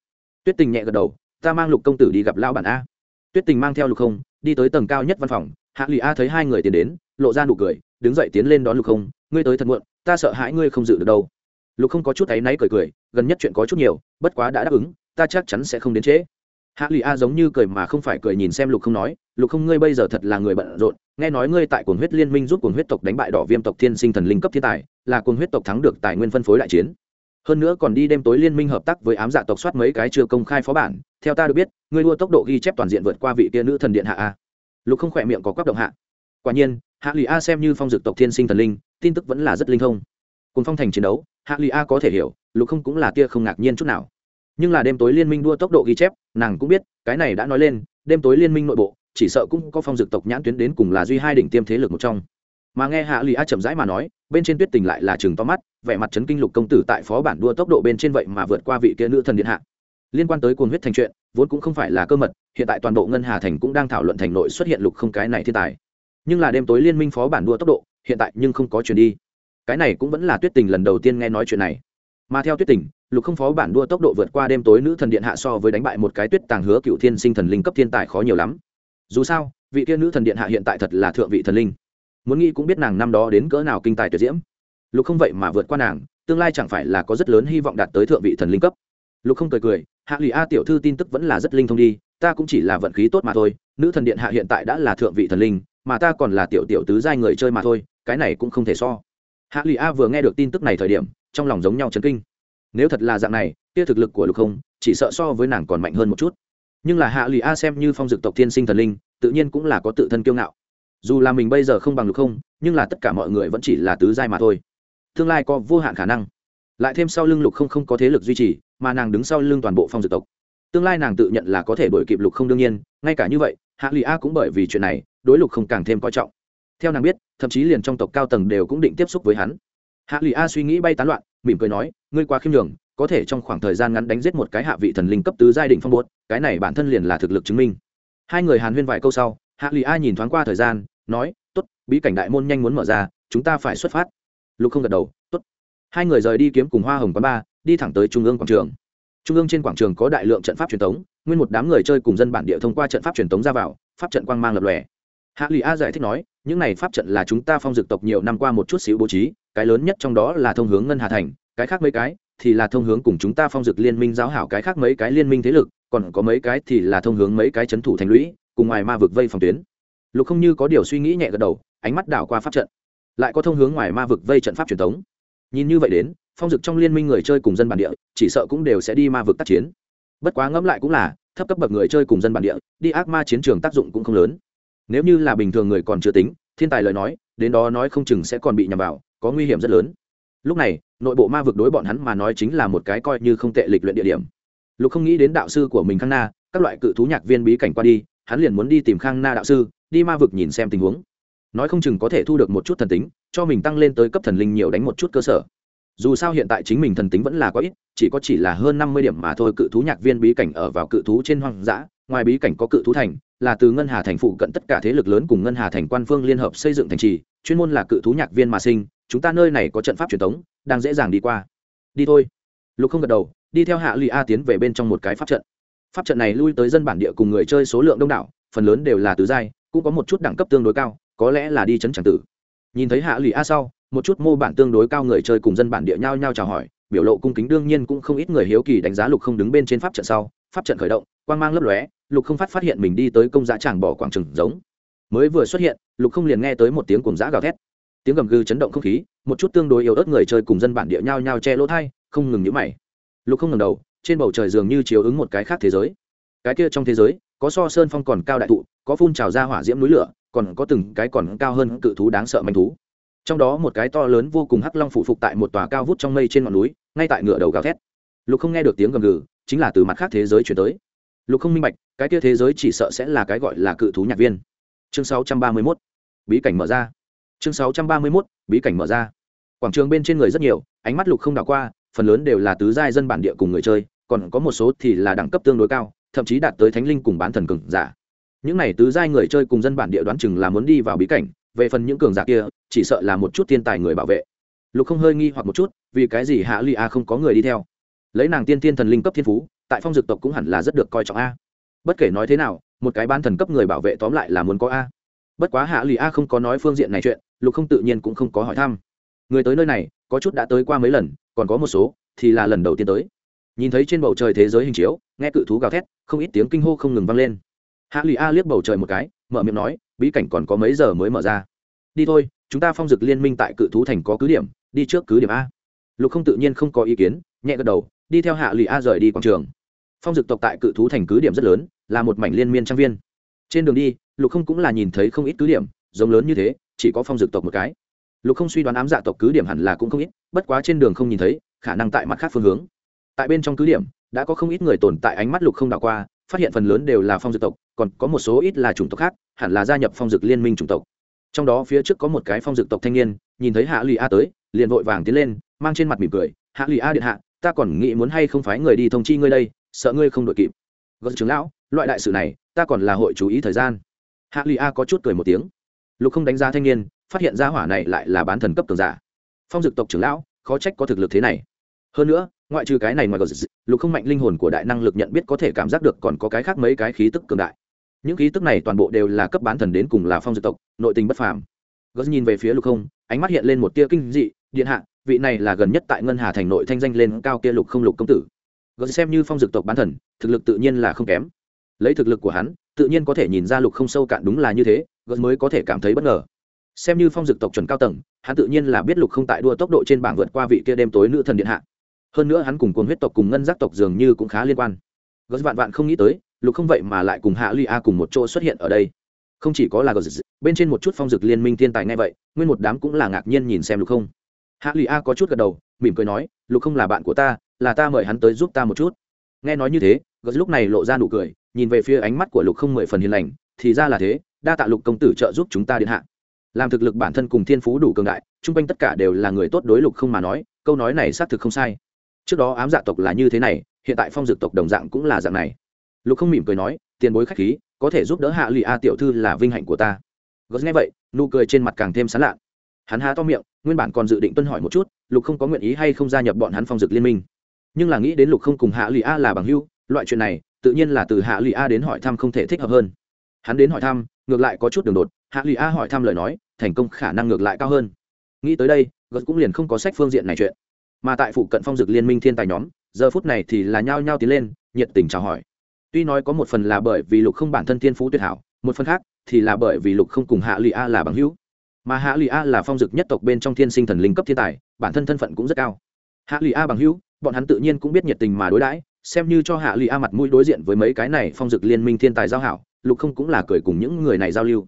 Tuyết tình nhẹ gật đầu, ta mang lục công tử đi gặp lao bản a. Tuyết tình mang theo lục không, đi tới tầng cao nhất văn phòng. Hạ lụy a thấy hai người tiến đến, lộ ra nụ cười, đứng dậy tiến lên đón lục không, ngươi tới thật muộn, ta sợ hãi ngươi không dự được đâu. Lục không có chút áy náy cười cười, gần nhất chuyện có chút nhiều, bất quá đã đáp ứng, ta chắc chắn sẽ không đến trễ hạ lụy a giống như cười mà không phải cười nhìn xem lục không nói, lục không, ngươi bây giờ thật là người bận rộn, nghe nói ngươi tại cuồng huyết liên minh giúp cuồng huyết tộc đánh bại đỏ viêm tộc thiên sinh thần linh cấp thiên tài, là cuồng huyết tộc thắng được tài nguyên phân phối đại chiến. Hơn nữa còn đi đêm tối liên minh hợp tác với ám dạ tộc soát mấy cái chưa công khai phó bản, theo ta được biết, ngươi đua tốc độ ghi chép toàn diện vượt qua vị kia nữ thần điện hạ a. Lục không khỏe miệng có quắc động hạ. Quả nhiên, hạ lụy a xem như phong dực tộc thiên sinh thần linh, tin tức vẫn là rất linh thông. Cùng phong thành chiến đấu, hạ lụy a có thể hiểu, lục không cũng là tia không ngạc nhiên chút nào nhưng là đêm tối liên minh đua tốc độ ghi chép, nàng cũng biết, cái này đã nói lên, đêm tối liên minh nội bộ, chỉ sợ cũng có phong dực tộc nhãn tuyến đến cùng là duy hai đỉnh tiêm thế lực một trong. Mà nghe hạ lụy a chậm rãi mà nói, bên trên tuyết tình lại là chừng to mắt, vẻ mặt chấn kinh lục công tử tại phó bản đua tốc độ bên trên vậy mà vượt qua vị kia nữ thần điện hạ. Liên quan tới cuồng huyết thành chuyện, vốn cũng không phải là cơ mật, hiện tại toàn bộ ngân hà thành cũng đang thảo luận thành nội xuất hiện lục không cái này thiên tài. Nhưng là đêm tối liên minh phó bản đua tốc độ, hiện tại nhưng không có chuyện đi. Cái này cũng vẫn là tuyết tình lần đầu tiên nghe nói chuyện này mà theo tuyết tình, lục không phó bản đua tốc độ vượt qua đêm tối nữ thần điện hạ so với đánh bại một cái tuyết tàng hứa cựu thiên sinh thần linh cấp thiên tài khó nhiều lắm. Dù sao, vị tiên nữ thần điện hạ hiện tại thật là thượng vị thần linh. Muốn nghĩ cũng biết nàng năm đó đến cỡ nào kinh tài tuyệt diễm. Lục không vậy mà vượt qua nàng, tương lai chẳng phải là có rất lớn hy vọng đạt tới thượng vị thần linh cấp. Lục không cười cười, hạ lụy a tiểu thư tin tức vẫn là rất linh thông đi, ta cũng chỉ là vận khí tốt mà thôi, nữ thần điện hạ hiện tại đã là thượng vị thần linh, mà ta còn là tiểu tiểu tứ giai người chơi mà thôi, cái này cũng không thể so. Hạ lụy a vừa nghe được tin tức này thời điểm trong lòng giống nhau chấn kinh. Nếu thật là dạng này kia thực lực của lục không chỉ sợ so với nàng còn mạnh hơn một chút. Nhưng là hạ lụy a xem như phong dực tộc thiên sinh thần linh, tự nhiên cũng là có tự thân kiêu ngạo. Dù là mình bây giờ không bằng lục không nhưng là tất cả mọi người vẫn chỉ là tứ giai mà thôi. Tương lai có vô hạn khả năng. Lại thêm sau lưng lục không không có thế lực duy trì, mà nàng đứng sau lưng toàn bộ phong dực tộc. Tương lai nàng tự nhận là có thể đổi kịp lục không đương nhiên, ngay cả như vậy, hạ lụy a cũng bởi vì chuyện này, đối lục không càng thêm coi trọng. Theo nàng biết, thậm chí liền trong tộc cao tầng đều cũng định tiếp xúc với hắn hạ lụy a suy nghĩ bay tán loạn, mỉm cười nói, ngươi quá khiêm nhường, có thể trong khoảng thời gian ngắn đánh giết một cái hạ vị thần linh cấp tứ giai đình phong bột cái này bản thân liền là thực lực chứng minh. Hai người hàn huyên vài câu sau, hạ lụy a nhìn thoáng qua thời gian, nói t ố t bí cảnh đại môn nhanh muốn mở ra, chúng ta phải xuất phát. Lục không gật đầu t ố t hai người rời đi kiếm cùng hoa hồng quán ba đi thẳng tới trung ương quảng trường. Trung ương trên quảng trường có đại lượng trận pháp truyền thống nguyên một đám người chơi cùng dân bản địa thông qua trận pháp truyền thống ra vào, pháp trận quang mang lập lòe. Hạ lụy a giải thích nói, những này pháp trận là chúng ta phong dực tộc nhiều năm qua một chút xíu bố trí cái lớn nhất trong đó là thông hướng ngân hà thành, cái khác mấy cái thì là thông hướng cùng chúng ta phong dực liên minh giáo hảo cái khác mấy cái liên minh thế lực, còn có mấy cái thì là thông hướng mấy cái c h ấ n thủ thành lũy, cùng ngoài ma vực vây phòng tuyến. Lục không như có điều suy nghĩ nhẹ gật đầu, ánh mắt đảo qua pháp trận. Lại có thông hướng ngoài ma vực vây trận pháp truyền thống. Nhìn như vậy đến, phong dực trong liên minh người chơi cùng dân bản địa, chỉ sợ cũng đều sẽ đi ma vực tác chiến. Bất quá ngẫm lại cũng là, thấp cấp bậc người chơi cùng dân bản địa, đi ác ma chiến trường tác dụng cũng không lớn. Nếu như là bình thường người còn chưa tính, thiên tài lời nói, đến đó nói không chừng sẽ còn bị nhầm vào có nguy hiểm rất lớn. Lúc này, nội bộ ma vực đối bọn hắn mà nói chính là một cái coi như không tệ lịch luyện địa điểm. Lục không nghĩ đến đạo sư của mình khang na, các loại cự thú nhạc viên bí cảnh qua đi, hắn liền muốn đi tìm khang na đạo sư, đi ma vực nhìn xem tình huống. Nói không chừng có thể thu được một chút thần tính, cho mình tăng lên tới cấp thần linh nhiều đánh một chút cơ sở. Dù sao hiện tại chính mình thần tính vẫn là có ít, chỉ có chỉ là hơn năm mươi điểm mà thôi, cự thú nhạc viên bí cảnh ở vào cự thú trên hoang dã, ngoài bí cảnh có cự thú thành, là từ ngân hà thành phụ cận tất cả thế lực lớn cùng ngân hà thành quan phương liên hợp xây dựng thành trì, chuyên môn là cự thú nhạc viên mà sinh chúng ta nơi này có trận pháp truyền thống, đang dễ dàng đi qua. Đi thôi. Lục không gật đầu, đi theo hạ lụy a tiến về bên trong một cái pháp trận. Pháp trận này lui tới dân bản địa cùng người chơi số lượng đông đảo, phần lớn đều là tứ giai, cũng có một chút đẳng cấp tương đối cao, có lẽ là đi chấn tràng tử. Nhìn thấy hạ lụy a sau, một chút mô bản tương đối cao người chơi cùng dân bản địa nhau nhau chào hỏi, biểu lộ cung kính đương nhiên cũng không ít người hiếu kỳ đánh giá lục không đứng bên trên pháp trận sau. Pháp trận khởi động, quang mang lấp lóe, lục không phát phát hiện mình đi tới công giá tràng bỏ quảng trường giống. Mới vừa xuất hiện, lục không liền nghe tới một tiếng cùng giã gào thét tiếng gầm gừ chấn động không khí một chút tương đối yếu ớt người chơi cùng dân bản địa nhao nhao che lỗ thai không ngừng nhữ mày. Lục không ngừng đầu trên bầu trời dường như chiếu ứng một cái khác thế giới. Cái kia trong thế giới có so sơn phong còn cao đại thụ có phun trào ra hỏa diễm núi lửa còn có từng cái còn cao hơn cự thú đáng sợ manh thú. Trong đó một cái to lớn vô cùng hắc long phụ phục tại một tòa cao vút trong mây trên ngọn núi ngay tại ngựa đầu gào thét. Lục không nghe được tiếng gầm gừ chính là từ mặt khác thế giới chuyển tới. Lục không minh bạch cái kia thế giới chỉ sợ sẽ là cái gọi là cự thú nhạc viên. Chương 631, bí cảnh mở ra chương 631, bí cảnh mở ra. Quảng trường bên trên người rất nhiều ánh mắt lục không đảo qua phần lớn đều là tứ giai dân bản địa cùng người chơi còn có một số thì là đẳng cấp tương đối cao thậm chí đạt tới thánh linh cùng bán thần cường giả. Những này tứ giai người chơi cùng dân bản địa đoán chừng là muốn đi vào bí cảnh về phần những cường giả kia chỉ sợ là một chút thiên tài người bảo vệ. Lục không hơi nghi hoặc một chút vì cái gì hạ lụy a không có người đi theo? Lấy nàng tiên tiên thần linh cấp thiên phú tại phong dực tộc cũng hẳn là rất được coi trọng a. Bất kể nói thế nào một cái ban thần cấp người bảo vệ tóm lại là muốn có a. Bất quá hạ lụy a không có nói phương diện này chuyện lục không tự nhiên cũng không có hỏi thăm. Người tới nơi này, có chút đã tới qua mấy lần, còn có một số, thì là lần đầu tiên tới. Nhìn thấy trên bầu trời thế giới hình chiếu, nghe cự thú gào thét, không ít tiếng kinh hô không ngừng vang lên. Hạ lụy a liếc bầu trời một cái, mở miệng nói, bí cảnh còn có mấy giờ mới mở ra? Đi thôi, chúng ta phong dực liên minh tại cự thú thành có cứ điểm, đi trước cứ điểm a. Lục không tự nhiên không có ý kiến, nhẹ gật đầu, đi theo hạ lụy a rời đi quảng trường. Phong dực tộc tại cự thú thành cứ điểm rất lớn, là một mảnh liên miên trang viên. Trên đường đi, lục không cũng là nhìn thấy không ít cứ điểm, giống lớn như thế chỉ có phong dực tộc một cái. Lục không suy đoán ám dạ tộc cứ điểm hẳn là cũng không ít, bất quá trên đường không nhìn thấy, khả năng tại mặt khác phương hướng. Tại bên trong cứ điểm, đã có không ít người tồn tại ánh mắt lục không đảo qua, phát hiện phần lớn đều là phong dực tộc, còn có một số ít là chủng tộc khác, hẳn là gia nhập phong dực liên minh chủng tộc. Trong đó phía trước có một cái phong dực tộc thanh niên, nhìn thấy hạ lụy a tới, liền vội vàng tiến lên, mang trên mặt mỉm cười, hạ lụy a điện hạ, ta còn nghĩ muốn hay không phái người đi thông chi ngươi đây, sợ ngươi không đội kịp. Gật trưởng lão, loại đại sự này, ta còn là hội chú ý thời gian. Hạ lụy a có chút cười một tiếng lục không đánh giá thanh niên, phát hiện ra hỏa này lại là bán thần cấp cường giả. Phong dực tộc trưởng lão, khó trách có thực lực thế này. Hơn nữa, ngoại trừ cái này ngoài gờ lục không mạnh linh hồn của đại năng lực nhận biết có thể cảm giác được còn có cái khác mấy cái khí tức cường đại. Những khí tức này toàn bộ đều là cấp bán thần đến cùng là phong dực tộc, nội tình bất phàm. Gờ nhìn về phía lục không, ánh mắt hiện lên một tia kinh dị, điện hạ, vị này là gần nhất tại ngân hà thành nội thanh danh lên cao kia lục không lục công tử. Gờ xem như phong dực tộc bán thần, thực lực tự nhiên là không kém. Lấy thực lực của hắn, tự nhiên có thể nhìn ra lục không sâu cạn đúng là như thế gờ mới có thể cảm thấy bất ngờ. Xem như phong dực tộc chuẩn cao tầng, hắn tự nhiên là biết lục không tại đua tốc độ trên bảng vượt qua vị kia đêm tối nữ thần điện hạ. Hơn nữa hắn cùng cồn huyết tộc cùng ngân giác tộc dường như cũng khá liên quan. Gớt vạn vạn không nghĩ tới, lục không vậy mà lại cùng hạ ly a cùng một chỗ xuất hiện ở đây. Không chỉ có là gớt bên trên một chút phong dực liên minh thiên tài ngay vậy, nguyên một đám cũng là ngạc nhiên nhìn xem lục không. Hạ ly a có chút gật đầu, mỉm cười nói, lục không là bạn của ta, là ta mời hắn tới giúp ta một chút. Nghe nói như thế gớt lúc này lộ ra nụ cười, nhìn về phía ánh mắt của lục không mười phần hiền lành, thì ra là thế đa tạ lục công tử trợ giúp chúng ta điện hạ. Làm thực lực bản thân cùng thiên phú đủ cường đại, chung quanh tất cả đều là người tốt đối lục không mà nói, câu nói này xác thực không sai. Trước đó ám dạ tộc là như thế này, hiện tại phong dực tộc đồng dạng cũng là dạng này. Lục không mỉm cười nói, tiền bối k h á c h khí, có thể giúp đỡ hạ lụy a tiểu thư là vinh hạnh của ta. Gớt nghe vậy, nụ cười trên mặt càng thêm sán lạ. Hắn há to miệng, nguyên bản còn dự định tuân hỏi một chút, lục không có nguyện ý hay không gia nhập bọn hắn phong dực liên minh. Nhưng là nghĩ đến lục không cùng hạ lụy a là bằng hưu loại chuyện này, tự nhiên là từ hạ lụy a đến hỏi thăm không thể thích hợp hơn. Hắn đến hỏi thăm ngược lại có chút đường đột, hạ lụy a hỏi thăm lời nói, thành công khả năng ngược lại cao hơn. Nghĩ tới đây, gật cũng liền không có sách phương diện này chuyện. Mà tại phụ cận phong dực liên minh thiên tài nhóm, giờ phút này thì là nhao nhao tiến lên, nhiệt tình chào hỏi. Tuy nói có một phần là bởi vì lục không bản thân thiên phú tuyệt hảo, một phần khác thì là bởi vì lục không cùng hạ lụy a là bằng hữu. Mà hạ lụy a là phong dực nhất tộc bên trong thiên sinh thần linh cấp thiên tài, bản thân thân phận cũng rất cao. Hạ lụy a bằng hữu, bọn hắn tự nhiên cũng biết nhiệt tình mà đối đãi xem như cho hạ lụy a mặt mũi đối diện với mấy cái này phong dực liên minh thiên tài giao hảo, lục không cũng là cười cùng những người này giao lưu.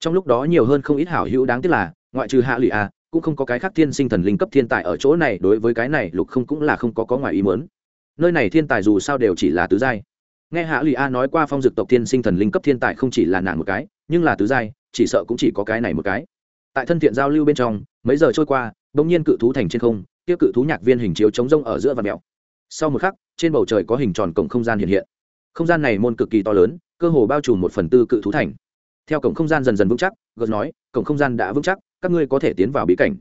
Trong lúc đó nhiều hơn không ít hảo hữu đáng tiếc là, ngoại trừ hạ lụy a, cũng không có cái khác thiên sinh thần linh cấp thiên tài ở chỗ này, đối với cái này lục không cũng là không có có ngoài ý mớn nơi này thiên tài dù sao đều chỉ là tứ giai. Nghe hạ lụy a nói qua phong dực tộc thiên sinh thần linh cấp thiên tài không chỉ là nàng một cái, nhưng là tứ giai, chỉ sợ cũng chỉ có cái này một cái. Tại thân thiện giao lưu bên trong, mấy giờ trôi qua, bỗng nhiên cự thú thành trên không, kia cự thú nhạc viên hình chiếu chống rông ở giữa và mèo sau một khắc trên bầu trời có hình tròn cổng không gian hiện hiện. Không gian này môn cực kỳ to lớn, cơ hồ bao trùm một phần tư cự thú thành. Theo cổng không gian dần dần vững chắc gớt nói, cổng không gian đã vững chắc, các ngươi có thể tiến vào bí cảnh.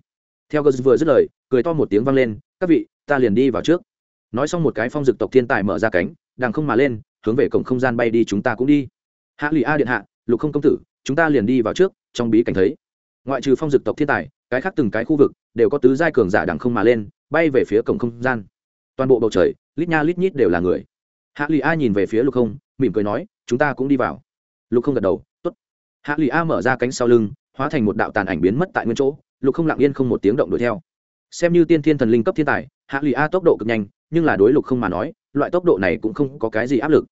Theo gớt vừa dứt lời, cười to một tiếng vang lên, các vị, ta liền đi vào trước. Nói xong một cái phong dực tộc thiên tài mở ra cánh đàng không mà lên, hướng về cổng không gian bay đi chúng ta cũng đi. Hạ lụy a điện hạ, lục không công tử, chúng ta liền đi vào trước, trong bí cảnh thấy. Ngoại trừ phong dực tộc thiên tài, cái khác từng cái khu vực đều có tứ giai cường giả đằng không mà lên, bay về phía cổng không gian toàn bộ bầu trời, lít nha lít nhít đều là người. Hạ lụy a nhìn về phía lục không, mỉm cười nói, chúng ta cũng đi vào. Lục không gật đầu t ố t hạ lụy a mở ra cánh sau lưng, hóa thành một đạo tàn ảnh biến mất tại nguyên chỗ. Lục không lặng yên không một tiếng động đuổi theo. Xem như tiên thiên thần linh cấp thiên tài, hạ lụy a tốc độ cực nhanh, nhưng là đối lục không mà nói, loại tốc độ này cũng không có cái gì áp lực.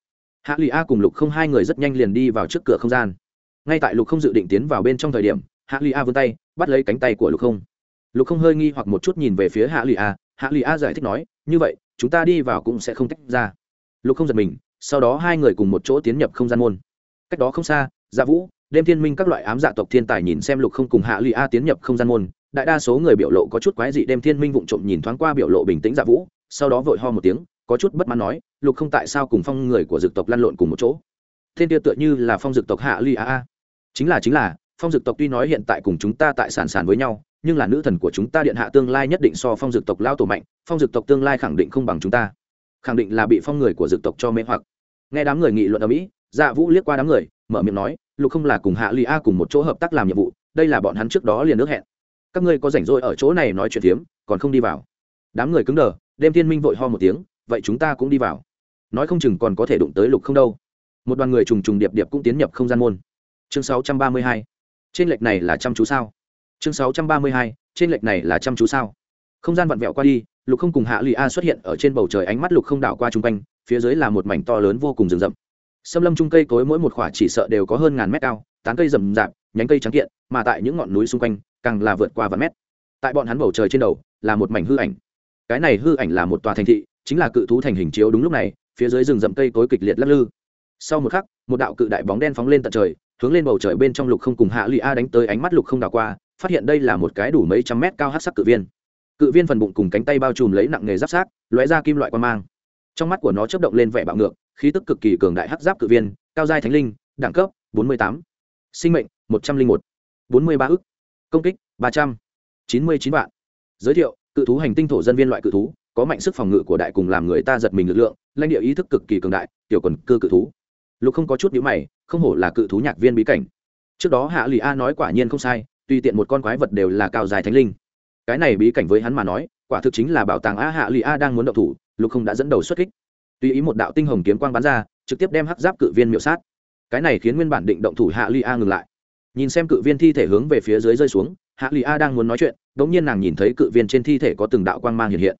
Hạ lụy a cùng lục không hai người rất nhanh liền đi vào trước cửa không gian. Ngay tại lục không dự định tiến vào bên trong thời điểm, hạ lụy a vươn tay, bắt lấy cánh tay của lục không. Lục không hơi nghi hoặc một chút nhìn về phía hạ lụy a hạ lì a giải thích nói, như vậy, chúng ta đi vào cũng sẽ không tách ra. Lục không giật mình, sau đó hai người cùng một chỗ tiến nhập không gian môn. Cách đó không xa dạ vũ, đêm thiên minh các loại ám dạ tộc thiên tài nhìn xem lục không cùng hạ lụy a tiến nhập không gian môn, đại đa số người biểu lộ có chút quái dị, đêm thiên minh vụng trộm nhìn thoáng qua biểu lộ bình tĩnh dạ vũ, sau đó vội ho một tiếng, có chút bất mãn nói, lục không tại sao cùng phong người của dực tộc lăn lộn cùng một chỗ? Thiên tiêu tựa như là phong dực tộc hạ lụy a a. Chính là chính là, phong dực tộc tuy nói hiện tại cùng chúng ta tại sản sản với nhau nhưng là nữ thần của chúng ta điện hạ tương lai nhất định so phong dực tộc lao tổ mạnh, phong dực tộc tương lai khẳng định không bằng chúng ta. Khẳng định là bị phong người của dực tộc cho mê hoặc. Nghe đám người nghị luận ở mỹ dạ vũ liếc qua đám người, mở miệng nói, lục không là cùng hạ lụy a cùng một chỗ hợp tác làm nhiệm vụ, đây là bọn hắn trước đó liền ước hẹn. Các ngươi có rảnh rỗi ở chỗ này nói chuyện phiếm, còn không đi vào. Đám người cứng đờ, đêm thiên minh vội ho một tiếng, vậy chúng ta cũng đi vào. Nói không chừng còn có thể đụng tới lục không đâu. Một đoàn người trùng trùng điệp điệp cũng tiến nhập không gian môn. Chương 632. trên lệch này là chăm chú sao? Chương 632. trên lệch này là chăm chú sao? Không gian vặn vẹo qua đi, lục không cùng hạ lụy a xuất hiện ở trên bầu trời ánh mắt lục không đảo qua chung quanh, phía dưới là một mảnh to lớn vô cùng rừng rậm. Xâm lâm chung cây cối mỗi một khoả chỉ sợ đều có hơn ngàn mét cao, tán cây rậm rạp, nhánh cây trắng kiện, mà tại những ngọn núi xung quanh, càng là vượt qua vạn mét. Tại bọn hắn bầu trời trên đầu, là một mảnh hư ảnh. Cái này hư ảnh là một tòa thành thị, chính là cự thú thành hình chiếu đúng lúc này, phía dưới rừng rậm cây cối kịch liệt lắc lư. Sau một khắc, một đạo cự đại bóng đen phóng lên tận trời, hướng lên bầu trời bên trong lục không cùng hạ lụy a đánh tới ánh mắt lục không đảo qua phát hiện đây là một cái đủ mấy trăm mét cao hát sắc cự viên. Cự viên phần bụng cùng cánh tay bao trùm lấy nặng nghề giáp sát lóe ra kim loại quan mang. Trong mắt của nó chấp động lên vẻ bạo ngược, khí tức cực kỳ cường đại hát giáp cự viên, cao giai thánh linh, đẳng cấp 48. sinh mệnh 101. 43 ức. Công kích 399 vạn. Giới thiệu, cự thú hành tinh thổ dân viên loại cự thú, có mạnh sức phòng ngự của đại cùng làm người ta giật mình lực lượng, lãnh địa ý thức cực kỳ cường đại, tiểu quần cư cự thú. Lục không có chút nhữ mày, không hổ là cự thú nhạc viên bí cảnh. Trước đó hạ lì a nói quả nhiên không sai tùy tiện một con quái vật đều là cao dài thánh linh. Cái này bí cảnh với hắn mà nói, quả thực chính là bảo tàng a hạ lụy a đang muốn động thủ, lục không đã dẫn đầu xuất kích. Tùy ý một đạo tinh hồng kiếm quang bắn ra, trực tiếp đem hắc giáp cự viên miệu sát. Cái này khiến nguyên bản định động thủ hạ lụy a ngừng lại. Nhìn xem cự viên thi thể hướng về phía dưới rơi xuống hạ lụy a đang muốn nói chuyện đ ỗ n g nhiên nàng nhìn thấy cự viên trên thi thể có từng đạo quang mang hiện hiện.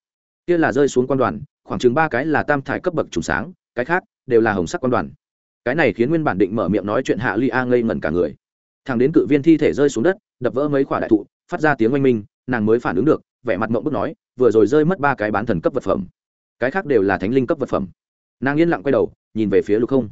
Kia là rơi xuống quan đoàn, khoảng chừng ba cái là tam thải cấp bậc trùng sáng, cái khác đều là hồng sắc quan đoàn. Cái này khiến nguyên bản định mở miệng nói chuyện hạ lụy a ngây ngẩn cả người thằng đến cự viên thi thể rơi xuống đất, đập vỡ mấy quả đại thụ, phát ra tiếng oanh minh, nàng mới phản ứng được, vẻ mặt mộng bức nói, vừa rồi rơi mất ba cái bán thần cấp vật phẩm. Cái khác đều là thánh linh cấp vật phẩm. Nàng yên lặng quay đầu, nhìn về phía lục không.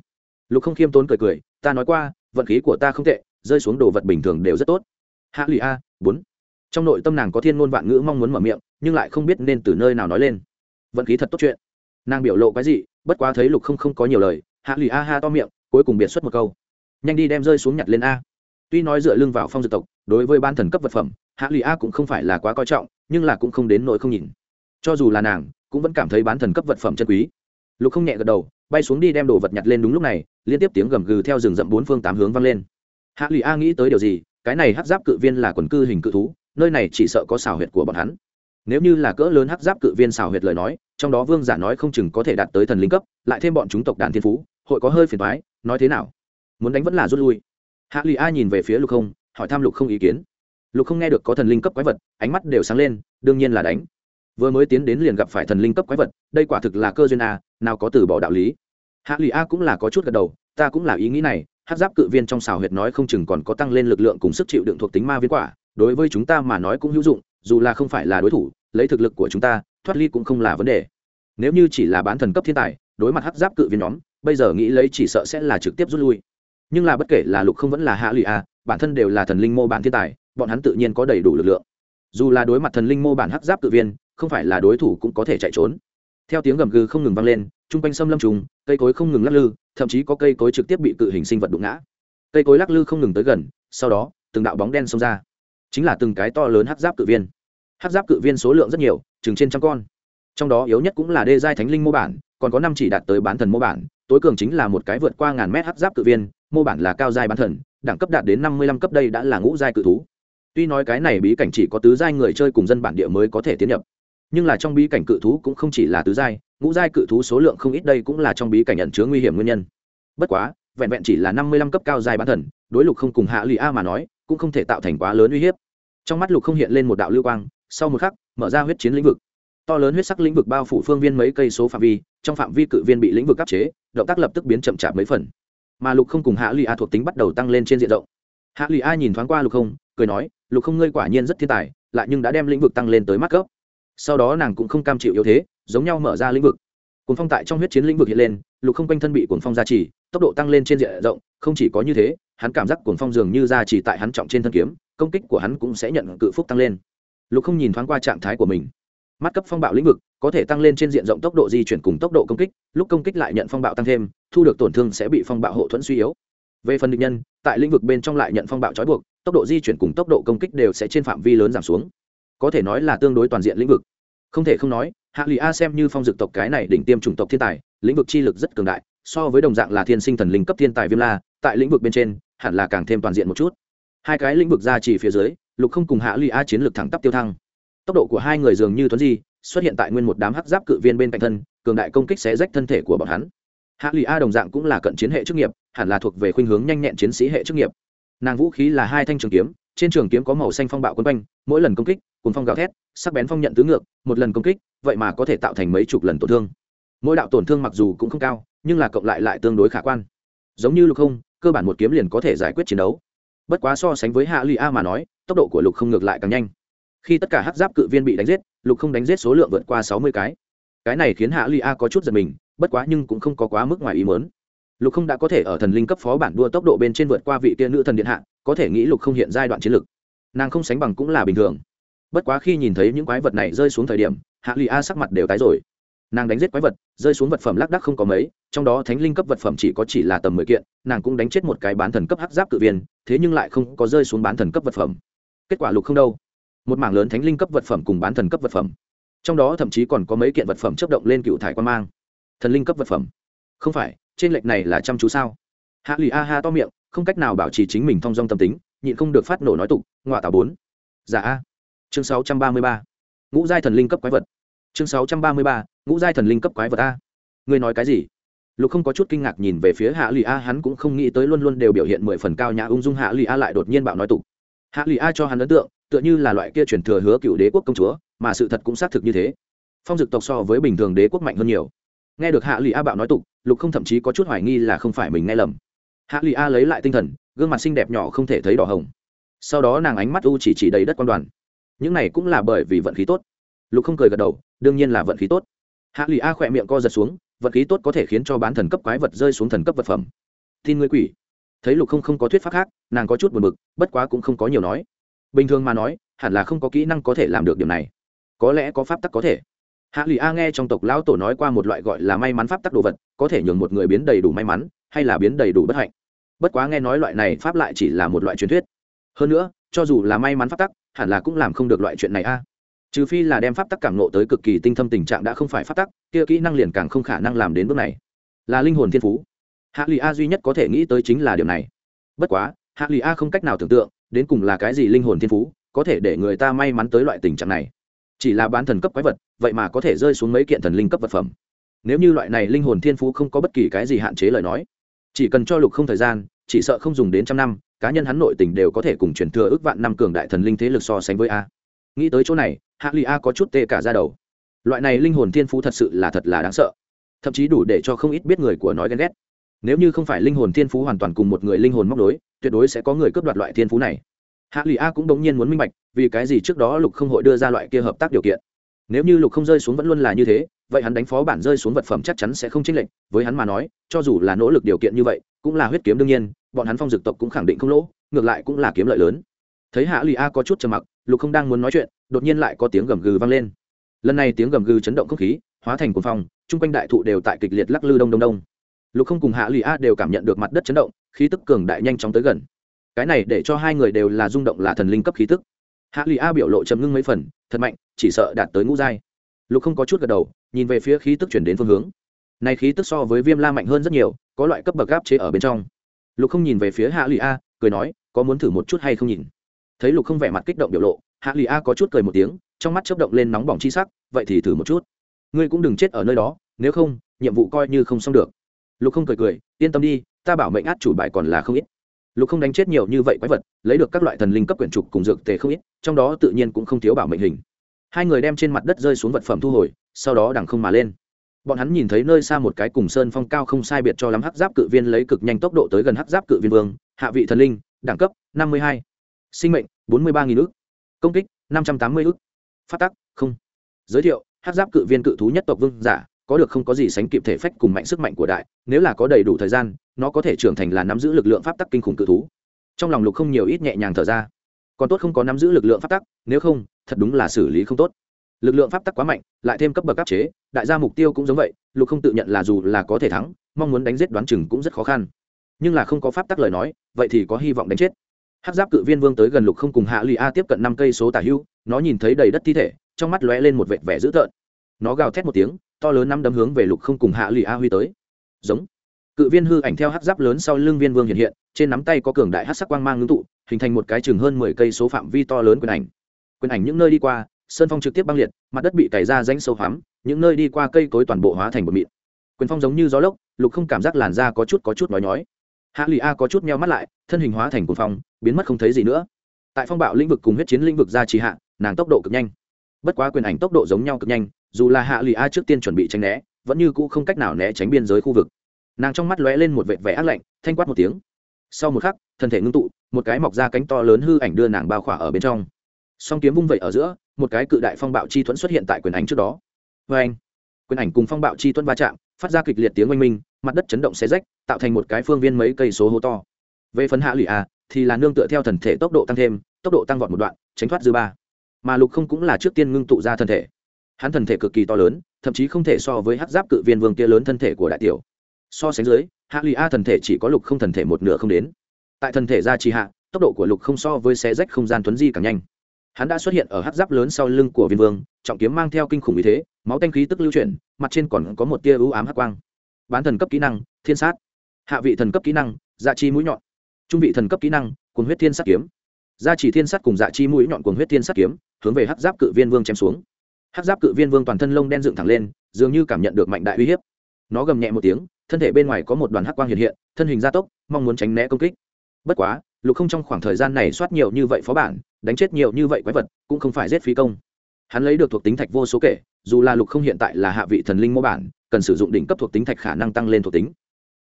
Lục không khiêm tốn cười cười, ta nói qua, vận khí của ta không tệ, rơi xuống đồ vật bình thường đều rất tốt. Hạ lụy a, bốn. Trong nội tâm nàng có thiên ngôn vạn ngữ mong muốn mở miệng, nhưng lại không biết nên từ nơi nào nói lên. Vận khí thật tốt chuyện. Nàng biểu lộ cái gì bất quá thấy lục không không có nhiều lời, hạ lụy a ha to miệng, cuối cùng biệt xuất một câu. Nhanh đi đem rơi xuống nhặt lên a tuy nói dựa lưng vào phong dược tộc, đối với ban thần cấp vật phẩm, hạ lụy a cũng không phải là quá coi trọng, nhưng là cũng không đến nỗi không nhìn. Cho dù là nàng, cũng vẫn cảm thấy bán thần cấp vật phẩm chân quý. Lục không nhẹ gật đầu, bay xuống đi đem đồ vật nhặt lên đúng lúc này, liên tiếp tiếng gầm gừ theo rừng rậm bốn phương tám hướng vang lên. Hạ lụy a nghĩ tới điều gì, cái này hắc giáp cự viên là quần cư hình cự thú, nơi này chỉ sợ có xào huyệt của bọn hắn. Nếu như là cỡ lớn hắc giáp cự viên xào huyệt lời nói, trong đó vương giả nói không chừng có thể đạt tới thần linh cấp, lại thêm bọn chúng tộc đàn thiên phú, hội có hơi phiền thoái nói thế nào? Muốn đánh vẫn là rút lui hạ lụy a nhìn về phía lục không, hỏi thăm lục không ý kiến. Lục không nghe được có thần linh cấp quái vật, ánh mắt đều sáng lên, đương nhiên là đánh. Vừa mới tiến đến liền gặp phải thần linh cấp quái vật, đây quả thực là cơ duyên a nào có từ bỏ đạo lý. Hạ lụy a cũng là có chút gật đầu, ta cũng là ý nghĩ này, hát giáp cự viên trong xào huyệt nói không chừng còn có tăng lên lực lượng cùng sức chịu đựng thuộc tính ma viên quả, đối với chúng ta mà nói cũng hữu dụng, dù là không phải là đối thủ, lấy thực lực của chúng ta, thoát ly cũng không là vấn đề. Nếu như chỉ là bán thần cấp thiên tài, đối mặt hát giáp cự viên nhóm, bây giờ nghĩ lấy chỉ sợ sẽ là trực tiếp rút lui nhưng là bất kể là lục không vẫn là hạ lụy a bản thân đều là thần linh mô bản thiên tài, bọn hắn tự nhiên có đầy đủ lực lượng. Dù là đối mặt thần linh mô bản hắc giáp tự viên, không phải là đối thủ cũng có thể chạy trốn. Theo tiếng gầm gừ không ngừng vang lên chung quanh sâm lâm trùng, cây cối không ngừng lắc lư, thậm chí có cây cối trực tiếp bị cự hình sinh vật đụng ngã. Cây cối lắc lư không ngừng tới gần, sau đó, từng đạo bóng đen xông ra. Chính là từng cái to lớn hắc giáp cự viên. Hắc giáp cự viên số lượng rất nhiều, chừng trên trăm con. Trong đó yếu nhất cũng là đê giai thánh linh mô bản, còn có năm chỉ đạt tới bán thần mô bản, tối cường chính là một cái vượt qua ngàn mét hắc giáp cự viên mô bản là cao giai bán thần, đẳng cấp đạt đến năm mươi lăm cấp đây đã là ngũ giai cự thú. Tuy nói cái này bí cảnh chỉ có tứ giai người chơi cùng dân bản địa mới có thể tiến nhập, nhưng là trong bí cảnh cự thú cũng không chỉ là tứ giai, ngũ giai cự thú số lượng không ít đây cũng là trong bí cảnh nhận chứa nguy hiểm nguyên nhân. Bất quá, vẹn vẹn chỉ là năm mươi lăm cấp cao giai bán thần, đối lục không cùng hạ lụy a mà nói, cũng không thể tạo thành quá lớn uy hiếp. Trong mắt lục không hiện lên một đạo lưu quang, sau một khắc, mở ra huyết chiến lĩnh vực. To lớn huyết sắc lĩnh vực bao phủ phương viên mấy cây số phạm vi, trong phạm vi cự viên bị lĩnh vực áp chế, động tác lập tức biến chậm chạp mấy phần mà lục không cùng hạ lụy a thuộc tính bắt đầu tăng lên trên diện rộng. Hạ lụy a nhìn thoáng qua lục không, cười nói, lục không ngươi quả nhiên rất thiên tài, lại nhưng đã đem lĩnh vực tăng lên tới mắt cấp. Sau đó nàng cũng không cam chịu yếu thế, giống nhau mở ra lĩnh vực. Cuốn phong tại trong huyết chiến lĩnh vực hiện lên, lục không quanh thân bị cuốn phong gia trì, tốc độ tăng lên trên diện rộng, không chỉ có như thế, hắn cảm giác cuốn phong dường như gia trì tại hắn trọng trên thân kiếm, công kích của hắn cũng sẽ nhận cự phúc tăng lên. Lục không nhìn thoáng qua trạng thái của mình mắt cấp phong bạo lĩnh vực, có thể tăng lên trên diện rộng tốc độ di chuyển cùng tốc độ công kích, lúc công kích lại nhận phong bạo tăng thêm, thu được tổn thương sẽ bị phong bạo hộ thuẫn suy yếu. Về phần địch nhân, tại lĩnh vực bên trong lại nhận phong bạo trói buộc, tốc độ di chuyển cùng tốc độ công kích đều sẽ trên phạm vi lớn giảm xuống. Có thể nói là tương đối toàn diện lĩnh vực. Không thể không nói, hạ lụy a xem như phong dực tộc cái này đỉnh tiêm chủng tộc thiên tài, lĩnh vực chi lực rất cường đại, so với đồng dạng là thiên sinh thần linh cấp thiên tài viêm la, tại lĩnh vực bên trên, hẳn là càng thêm toàn diện một chút. Hai cái lĩnh vực ra chỉ phía dưới, lục không cùng hạ lụy a chiến lược thẳng tắp tiêu thăng tốc độ của hai người dường như thuấn di, xuất hiện tại nguyên một đám hắc giáp cự viên bên cạnh thân, cường đại công kích sẽ rách thân thể của bọn hắn. Hạ lụy a đồng dạng cũng là cận chiến hệ chức nghiệp, hẳn là thuộc về khuynh hướng nhanh nhẹn chiến sĩ hệ chức nghiệp. Nàng vũ khí là hai thanh trường kiếm, trên trường kiếm có màu xanh phong bạo quấn quanh, mỗi lần công kích cùng phong gào thét, sắc bén phong nhận tứ ngược, một lần công kích, vậy mà có thể tạo thành mấy chục lần tổn thương. Mỗi đạo tổn thương mặc dù cũng không cao, nhưng là cộng lại lại tương đối khả quan. Giống như lục không, cơ bản một kiếm liền có thể giải quyết chiến đấu. Bất quá so sánh với hạ lụy a mà nói, tốc độ của lục không ngược lại càng nhanh khi tất cả hát giáp cự viên bị đánh giết lục không đánh giết số lượng vượt qua sáu mươi cái. Cái này khiến hạ lụy a có chút giật mình bất quá nhưng cũng không có quá mức ngoài ý mớn lục không đã có thể ở thần linh cấp phó bản đua tốc độ bên trên vượt qua vị tiên nữ thần điện hạ có thể nghĩ lục không hiện giai đoạn chiến lược, nàng không sánh bằng cũng là bình thường. Bất quá khi nhìn thấy những quái vật này rơi xuống thời điểm hạ lụy a sắc mặt đều tái rồi. Nàng đánh giết quái vật rơi xuống vật phẩm lác đắc không có mấy trong đó thánh linh cấp vật phẩm chỉ có chỉ là tầm mười kiện nàng cũng đánh chết một cái bán thần cấp hắc giáp cự viên thế nhưng lại không có rơi xuống bán thần cấp vật phẩm. Kết quả lục không đâu? Một mảng lớn thánh linh cấp vật phẩm cùng bán thần cấp vật phẩm. Trong đó thậm chí còn có mấy kiện vật phẩm chấp động lên cựu thải quan mang. Thần linh cấp vật phẩm. Không phải, trên lệch này là chăm chú sao? Hạ lì a ha to miệng, không cách nào bảo trì chính mình thong dong tâm tính, nhịn không được phát nổ nói tục ngoại tảo bốn. Giả a. Chương sáu trăm ba mươi ba. Ngũ giai thần linh cấp quái vật. Chương sáu trăm ba mươi ba, ngũ giai thần linh cấp quái vật a. Ngươi nói cái gì? Lục không có chút kinh ngạc nhìn về phía hạ lì a, hắn cũng không nghĩ tới luôn luôn đều biểu hiện mười phần cao nhã ung dung hạ lì a lại đột nhiên bạo nói tục hạ lụy a cho hắn ấn tượng, tựa như là loại kia truyền thừa hứa cựu đế quốc công chúa, mà sự thật cũng xác thực như thế. Phong dực tộc so với bình thường đế quốc mạnh hơn nhiều. Nghe được hạ lụy a bạo nói tục, lục không thậm chí có chút hoài nghi là không phải mình nghe lầm. Hạ lụy a lấy lại tinh thần, gương mặt xinh đẹp nhỏ không thể thấy đỏ hồng. Sau đó nàng ánh mắt u chỉ chỉ đầy đất quan đoàn. Những này cũng là bởi vì vận khí tốt. Lục không cười gật đầu, đương nhiên là vận khí tốt. Hạ lụy a khỏe miệng co giật xuống, vận khí tốt có thể khiến cho bán thần cấp quái vật rơi xuống thần cấp vật phẩm. Tin ngươi quỷ thấy lục không không có thuyết pháp khác, nàng có chút buồn bực, bất quá cũng không có nhiều nói. Bình thường mà nói, hẳn là không có kỹ năng có thể làm được điều này. Có lẽ có pháp tắc có thể. Hạ lụy a nghe trong tộc lão tổ nói qua một loại gọi là may mắn pháp tắc đồ vật, có thể nhường một người biến đầy đủ may mắn, hay là biến đầy đủ bất hạnh. Bất quá nghe nói loại này pháp lại chỉ là một loại truyền thuyết. Hơn nữa, cho dù là may mắn pháp tắc, hẳn là cũng làm không được loại chuyện này a. Trừ phi là đem pháp tắc cảm nộ tới cực kỳ tinh thâm tình trạng đã không phải pháp tắc, kia kỹ năng liền càng không khả năng làm đến bước này. Là linh hồn thiên phú hạ lụy a duy nhất có thể nghĩ tới chính là điều này. Bất quá, hạ lụy a không cách nào tưởng tượng, đến cùng là cái gì linh hồn thiên phú, có thể để người ta may mắn tới loại tình trạng này. Chỉ là bán thần cấp quái vật, vậy mà có thể rơi xuống mấy kiện thần linh cấp vật phẩm. Nếu như loại này linh hồn thiên phú không có bất kỳ cái gì hạn chế lời nói, chỉ cần cho lục không thời gian, chỉ sợ không dùng đến trăm năm, cá nhân hắn nội tình đều có thể cùng truyền thừa ước vạn năm cường đại thần linh thế lực so sánh với a. Nghĩ tới chỗ này, hạ lụy a có chút tê cả ra đầu. Loại này linh hồn thiên phú thật sự là thật là đáng sợ. Thậm chí đủ để cho không ít biết người của nói ghen ghét nếu như không phải linh hồn thiên phú hoàn toàn cùng một người linh hồn móc đối tuyệt đối sẽ có người cướp đoạt loại thiên phú này. Hạ lụy a cũng đống nhiên muốn minh bạch, vì cái gì trước đó lục không hội đưa ra loại kia hợp tác điều kiện. Nếu như lục không rơi xuống vẫn luôn là như thế, vậy hắn đánh phó bản rơi xuống vật phẩm chắc chắn sẽ không chênh lệch, với hắn mà nói, cho dù là nỗ lực điều kiện như vậy, cũng là huyết kiếm đương nhiên, bọn hắn phong dực tộc cũng khẳng định không lỗ, ngược lại cũng là kiếm lợi lớn. Thấy hạ lụy a có chút trầm mặc, lục không đang muốn nói chuyện, đột nhiên lại có tiếng gầm gừ vang lên. Lần này tiếng gầm gừ chấn động không khí, hóa thành cuồng phong, chung quanh đại thụ đều tại kịch liệt lắc lư đông đông đông lục không cùng hạ lụy a đều cảm nhận được mặt đất chấn động, khí tức cường đại nhanh chóng tới gần. Cái này để cho hai người đều là rung động là thần linh cấp khí tức. Hạ lụy a biểu lộ chấm ngưng mấy phần, thật mạnh, chỉ sợ đạt tới ngũ giai. Lục không có chút gật đầu, nhìn về phía khí tức chuyển đến phương hướng. Này khí tức so với viêm la mạnh hơn rất nhiều, có loại cấp bậc gáp chế ở bên trong. Lục không nhìn về phía hạ lụy a, cười nói, có muốn thử một chút hay không nhìn? Thấy lục không vẻ mặt kích động biểu lộ, hạ lụy a có chút cười một tiếng, trong mắt chớp động lên nóng bỏng chi sắc, vậy thì thử một chút. Ngươi cũng đừng chết ở nơi đó, nếu không, nhiệm vụ coi như không xong được lục không cười cười, yên tâm đi, ta bảo mệnh át chủ bài còn là không ít. Lục không đánh chết nhiều như vậy quái vật, lấy được các loại thần linh cấp quyển trục cùng dược tề không ít, trong đó tự nhiên cũng không thiếu bảo mệnh hình. Hai người đem trên mặt đất rơi xuống vật phẩm thu hồi, sau đó đằng không mà lên. Bọn hắn nhìn thấy nơi xa một cái cùng sơn phong cao không sai biệt cho lắm hắc giáp cự viên lấy cực nhanh tốc độ tới gần hắc giáp cự viên vương, hạ vị thần linh, đẳng cấp năm mươi hai. Sinh mệnh bốn mươi ba nghìn ước công kích năm trăm tám mươi ước phát tắc, không. Giới thiệu, hắc giáp cự viên cự thú nhất tộc vương giả có được không có gì sánh kịp thể phách cùng mạnh sức mạnh của đại, nếu là có đầy đủ thời gian, nó có thể trưởng thành là nắm giữ lực lượng pháp tắc kinh khủng cự thú. Trong lòng lục không nhiều ít nhẹ nhàng thở ra. Còn tốt không có nắm giữ lực lượng pháp tắc, nếu không, thật đúng là xử lý không tốt. Lực lượng pháp tắc quá mạnh, lại thêm cấp bậc áp chế, đại gia mục tiêu cũng giống vậy, lục không tự nhận là dù là có thể thắng, mong muốn đánh giết đoán chừng cũng rất khó khăn. Nhưng là không có pháp tắc lời nói, vậy thì có hy vọng đánh chết. Hát giáp cự viên vương tới gần lục không cùng hạ lụy a tiếp cận năm cây số tả hưu, nó nhìn thấy đầy đất thi thể, trong mắt lóe lên một vệt vẻ dữ tợn nó gào thét một tiếng, to lớn năm đấm hướng về lục không cùng hạ lụy a huy tới. Giống. Cự viên hư ảnh theo hát giáp lớn sau lưng viên vương hiện hiện, trên nắm tay có cường đại hát sắc quang mang ngưng tụ, hình thành một cái chừng hơn mười cây số phạm vi to lớn quyền ảnh. Quyền ảnh những nơi đi qua, sơn phong trực tiếp băng liệt, mặt đất bị cày ra danh sâu hoắm, những nơi đi qua cây cối toàn bộ hóa thành bột mịn. Quyền phong giống như gió lốc, lục không cảm giác làn da có chút có chút nói nhói. Hạ lụy a có chút meo mắt lại, thân hình hóa thành cuồng phong, biến mất không thấy gì nữa. Tại phong bạo lĩnh vực cùng huyết chiến lĩnh vực ra trì hạ, nàng tốc độ cực nhanh bất quá quyền ảnh tốc độ giống nhau cực nhanh, dù là hạ lụy a trước tiên chuẩn bị tránh né, vẫn như cũ không cách nào né tránh biên giới khu vực. Nàng trong mắt lóe lên một vệt vẻ ác lạnh, thanh quát một tiếng. Sau một khắc, thân thể ngưng tụ, một cái mọc ra cánh to lớn hư ảnh đưa nàng bao khỏa ở bên trong. Song kiếm vung vẩy ở giữa, một cái cự đại phong bạo chi thuẫn xuất hiện tại quyền ảnh trước đó. Vê anh quyền ảnh cùng phong bạo chi thuẫn va chạm, phát ra kịch liệt tiếng oanh minh, mặt đất chấn động xé rách, tạo thành một cái phương viên mấy cây số hố to. Về phần hạ lụy a, thì là nương tựa theo thần thể tốc độ tăng thêm, tốc độ tăng vọt một đoạn, tránh thoát dư ba mà lục không cũng là trước tiên ngưng tụ ra thân thể. Hắn thân thể cực kỳ to lớn, thậm chí không thể so với hát giáp cự viên vương kia lớn thân thể của đại tiểu. So sánh dưới, hạ lụy a thần thể chỉ có lục không thần thể một nửa không đến. Tại thần thể ra trì hạ, tốc độ của lục không so với xe rách không gian tuấn di càng nhanh. Hắn đã xuất hiện ở hát giáp lớn sau lưng của viên vương, trọng kiếm mang theo kinh khủng ý thế, máu tanh khí tức lưu chuyển, mặt trên còn có một tia ưu ám hát quang. Bán thần cấp kỹ năng, thiên sát. Hạ vị thần cấp kỹ năng dạ chi mũi nhọn. Trung vị thần cấp kỹ năng cuốn huyết thiên sát kiếm gia chỉ thiên sắt cùng dạ chi mũi nhọn cuồng huyết thiên sắt kiếm, hướng về hắc giáp cự viên vương chém xuống. Hắc giáp cự viên vương toàn thân lông đen dựng thẳng lên, dường như cảm nhận được mạnh đại uy hiếp. Nó gầm nhẹ một tiếng, thân thể bên ngoài có một đoàn hắc quang hiện hiện, thân hình gia tốc, mong muốn tránh né công kích. Bất quá, lục không trong khoảng thời gian này soát nhiều như vậy phó bản, đánh chết nhiều như vậy quái vật, cũng không phải giết phí công. Hắn lấy được thuộc tính thạch vô số kể, dù là lục không hiện tại là hạ vị thần linh mô bản, cần sử dụng đỉnh cấp thuộc tính thạch khả năng tăng lên thuộc tính.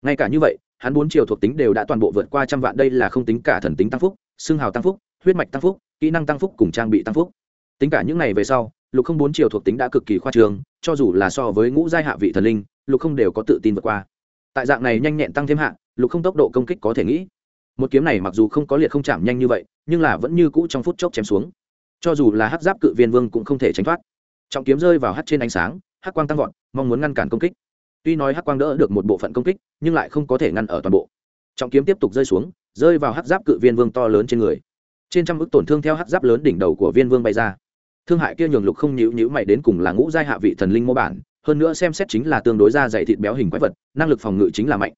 Ngay cả như vậy, hắn bốn chiều thuộc tính đều đã toàn bộ vượt qua trăm vạn, đây là không tính cả thần tính tăng phúc, xương hào tăng phúc huyết mạch tăng phúc, kỹ năng tăng phúc cùng trang bị tăng phúc. Tính cả những này về sau, lục không bốn chiều thuộc tính đã cực kỳ khoa trường cho dù là so với ngũ giai hạ vị thần linh, lục không đều có tự tin vượt qua. Tại dạng này nhanh nhẹn tăng thêm hạ, lục không tốc độ công kích có thể nghĩ. Một kiếm này mặc dù không có liệt không chạm nhanh như vậy, nhưng là vẫn như cũ trong phút chốc chém xuống. Cho dù là hát giáp cự viên vương cũng không thể tránh thoát. Trọng kiếm rơi vào hát trên ánh sáng hát quang tăng vọt, mong muốn ngăn cản công kích. Tuy nói hát quang đỡ được một bộ phận công kích, nhưng lại không có thể ngăn ở toàn bộ. Trọng kiếm tiếp tục rơi xuống, rơi vào hát giáp cự viên vương to lớn trên người trên trăm ức tổn thương theo hát giáp lớn đỉnh đầu của viên vương bay ra. Thương hại kia nhường lục không nhữ nhữ mày đến cùng là ngũ giai hạ vị thần linh mô bản, hơn nữa xem xét chính là tương đối ra dày thịt béo hình quái vật, năng lực phòng ngự chính là mạnh.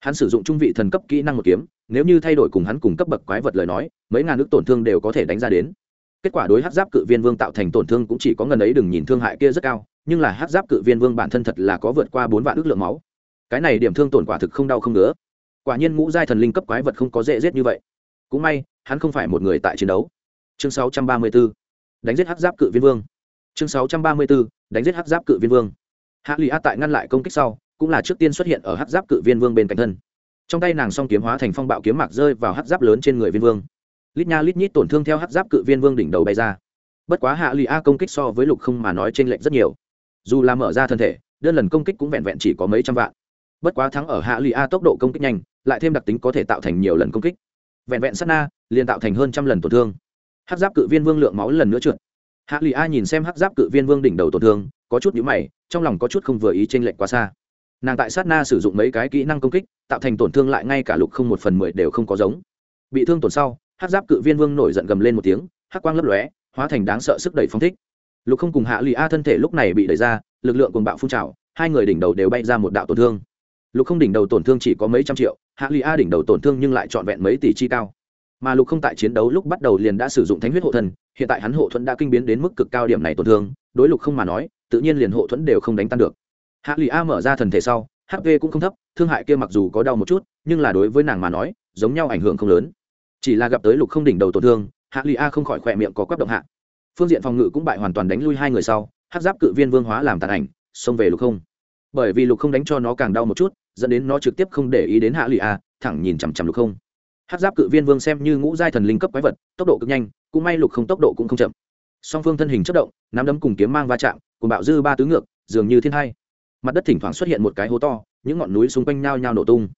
Hắn sử dụng trung vị thần cấp kỹ năng một kiếm, nếu như thay đổi cùng hắn cùng cấp bậc quái vật lời nói, mấy ngàn ức tổn thương đều có thể đánh ra đến. Kết quả đối hát giáp cự viên vương tạo thành tổn thương cũng chỉ có ngần ấy đừng nhìn thương hại kia rất cao, nhưng là hát giáp cự viên vương bản thân thật là có vượt qua bốn vạn ước lượng máu. Cái này điểm thương tổn quả thực không đau không nữa quả nhiên ngũ giai thần linh cấp quái vật không có dễ giết như vậy. Cũng may hắn không phải một người tại chiến đấu. Chương 634 đánh giết hắc giáp cự viên vương. Chương 634 đánh giết hắc giáp cự viên vương. Hạ lụy a tại ngăn lại công kích sau, cũng là trước tiên xuất hiện ở hắc giáp cự viên vương bên cạnh thân. Trong tay nàng song kiếm hóa thành phong bạo kiếm mạc rơi vào hắc giáp lớn trên người viên vương. Lít nha lít nhít tổn thương theo hắc giáp cự viên vương đỉnh đầu bay ra. Bất quá hạ lụy a công kích so với lục không mà nói trên lệnh rất nhiều. Dù là mở ra thân thể, đơn lần công kích cũng vẹn vẹn chỉ có mấy trăm vạn. Bất quá thắng ở hạ lụy a tốc độ công kích nhanh, lại thêm đặc tính có thể tạo thành nhiều lần công kích vẹn vẹn sát na, liền tạo thành hơn trăm lần tổn thương. Hát giáp cự viên vương lượng máu lần nữa trượt. Hạ lụy a nhìn xem hát giáp cự viên vương đỉnh đầu tổn thương, có chút nhữ mày, trong lòng có chút không vừa ý t r ê n lệch quá xa. Nàng tại sát na sử dụng mấy cái kỹ năng công kích, tạo thành tổn thương lại ngay cả lục không một phần mười đều không có giống. Bị thương tổn sau hát giáp cự viên vương nổi giận gầm lên một tiếng hát quang lấp lóe, hóa thành đáng sợ sức đẩy phong thích. Lục không cùng hạ lụy a thân thể lúc này bị đẩy ra, lực lượng cùng bạo phun trào, hai người đỉnh đầu đều bay ra một đạo tổn thương. Lục không đỉnh đầu tổn thương chỉ có mấy trăm triệu hạ lụy a đỉnh đầu tổn thương nhưng lại trọn vẹn mấy tỷ chi cao. Mà lục không tại chiến đấu lúc bắt đầu liền đã sử dụng thánh huyết hộ thân, hiện tại hắn hộ thuẫn đã kinh biến đến mức cực cao điểm này tổn thương, đối lục không mà nói, tự nhiên liền hộ thuẫn đều không đánh tan được. Hạ lụy a mở ra thần thể sau hp cũng không thấp, thương hại kia mặc dù có đau một chút, nhưng là đối với nàng mà nói, giống nhau ảnh hưởng không lớn. Chỉ là gặp tới lục không đỉnh đầu tổn thương, hạ lụy a không khỏi khỏe miệng có quắp động hạ. Phương diện phòng ngự cũng bại hoàn toàn đánh lui hai người sau hát giáp cự viên vương hóa làm tàn ảnh, xông về lục không. Bởi vì lục không đánh cho nó càng đau một chút dẫn đến nó trực tiếp không để ý đến hạ lụy a thẳng nhìn chằm chằm lục không. Hát giáp cự viên vương xem như ngũ giai thần linh cấp quái vật, tốc độ cực nhanh, cũng may lục không tốc độ cũng không chậm. Song phương thân hình chất động, nắm đấm cùng kiếm mang va chạm cùng bạo dư ba tứ ngược, dường như thiên hai. Mặt đất thỉnh thoảng xuất hiện một cái hố to, những ngọn núi xung quanh nhao nhao nổ tung.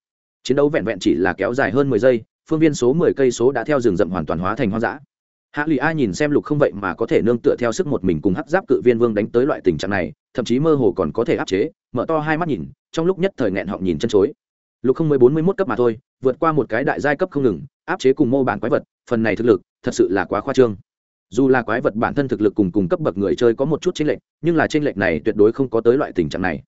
Chiến đấu vẹn vẹn chỉ là kéo dài hơn mười giây, phương viên số mười cây số đã theo rừng rậm hoàn toàn hóa thành hoang dã hạ lụy a nhìn xem lục không vậy mà có thể nương tựa theo sức một mình cùng hắc giáp cự viên vương đánh tới loại tình trạng này, thậm chí mơ hồ còn có thể áp chế, mở to hai mắt nhìn, trong lúc nhất thời nghẹn họng nhìn chân chối. Lục không mới bốn mươi mốt cấp mà thôi, vượt qua một cái đại giai cấp không ngừng, áp chế cùng mô bản quái vật, phần này thực lực, thật sự là quá khoa trương. Dù là quái vật bản thân thực lực cùng cùng cấp bậc người chơi có một chút chênh lệch, nhưng là chênh lệch này tuyệt đối không có tới loại tình trạng này.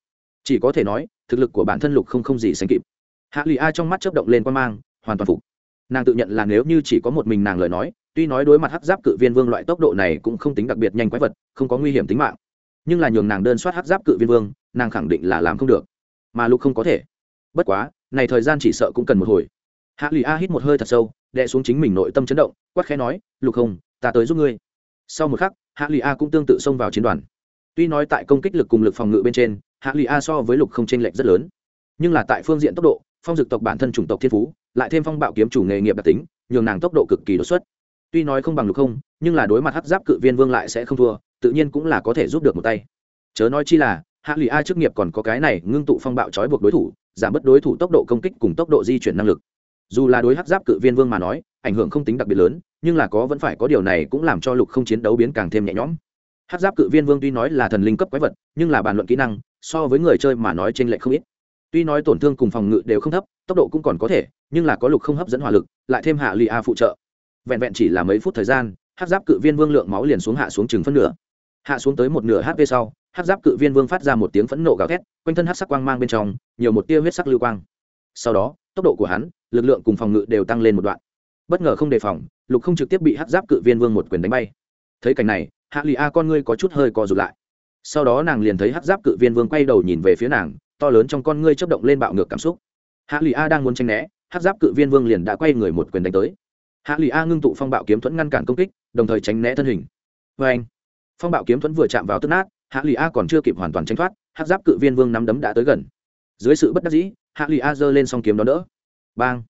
Chỉ có thể nói, thực lực của bản thân lục không không gì sánh kịp. Hạ lụy a trong mắt chớp động lên quan mang, hoàn toàn phục. Nàng tự nhận là nếu như chỉ có một mình nàng lời nói tuy nói đối mặt hắc giáp cự viên vương loại tốc độ này cũng không tính đặc biệt nhanh quái vật, không có nguy hiểm tính mạng. Nhưng là nhường nàng đơn soát hắc giáp cự viên vương, nàng khẳng định là làm không được. Mà lục không có thể. Bất quá, này thời gian chỉ sợ cũng cần một hồi. Hạ lụy a hít một hơi thật sâu, đè xuống chính mình nội tâm chấn động, quát khẽ nói, lục không, ta tới giúp ngươi. Sau một khắc, hạ lụy a cũng tương tự xông vào chiến đoàn. Tuy nói tại công kích lực cùng lực phòng ngự bên trên, hạ lụy a so với lục không chênh lệch rất lớn. Nhưng là tại phương diện tốc độ, phong dực tộc bản thân chủng tộc thiên phú, lại thêm phong bạo kiếm chủ nghề nghiệp đặc tính, nhường nàng tốc độ cực kỳ đột xuất tuy nói không bằng lục không, nhưng là đối mặt hấp giáp cự viên vương lại sẽ không thua, tự nhiên cũng là có thể giúp được một tay. Chớ nói chi là, hạ lụy a chức nghiệp còn có cái này ngưng tụ phong bạo trói buộc đối thủ, giảm bớt đối thủ tốc độ công kích cùng tốc độ di chuyển năng lực. Dù là đối hấp giáp cự viên vương mà nói, ảnh hưởng không tính đặc biệt lớn, nhưng là có vẫn phải có điều này cũng làm cho lục không chiến đấu biến càng thêm nhẹ nhõm. Hấp giáp cự viên vương tuy nói là thần linh cấp quái vật, nhưng là bàn luận kỹ năng, so với người chơi mà nói trên lệ không ít. Tuy nói tổn thương cùng phòng ngự đều không thấp, tốc độ cũng còn có thể, nhưng là có lục không hấp dẫn hỏa lực, lại thêm hạ lụy a phụ trợ vẹn vẹn chỉ là mấy phút thời gian, hát giáp cự viên vương lượng máu liền xuống hạ xuống chừng phân nửa. Hạ xuống tới một nửa hp sau, hát giáp cự viên vương phát ra một tiếng phẫn nộ gào thét, quanh thân hát sắc quang mang bên trong, nhiều một tia huyết sắc lưu quang. Sau đó, tốc độ của hắn, lực lượng cùng phòng ngự đều tăng lên một đoạn. Bất ngờ không đề phòng, lục không trực tiếp bị hát giáp cự viên vương một quyền đánh bay. Thấy cảnh này, hạ lì a con ngươi có chút hơi co rụt lại. Sau đó nàng liền thấy hát giáp cự viên vương quay đầu nhìn về phía nàng, to lớn trong con ngươi chấp động lên bạo ngược cảm xúc. Hạ lì a đang muốn tranh né, hát giáp cự viên vương liền đã quay người một quyền đánh tới hạ lụy a ngưng tụ phong bạo kiếm thuẫn ngăn cản công kích, đồng thời tránh né thân hình. Vê anh, phong bạo kiếm thuẫn vừa chạm vào tức nát, hạ lụy a còn chưa kịp hoàn toàn tranh thoát hát giáp cự viên vương nắm đấm đã tới gần. Dưới sự bất đắc dĩ, hạ lụy a giơ lên s o n g kiếm đó đỡ. Bang!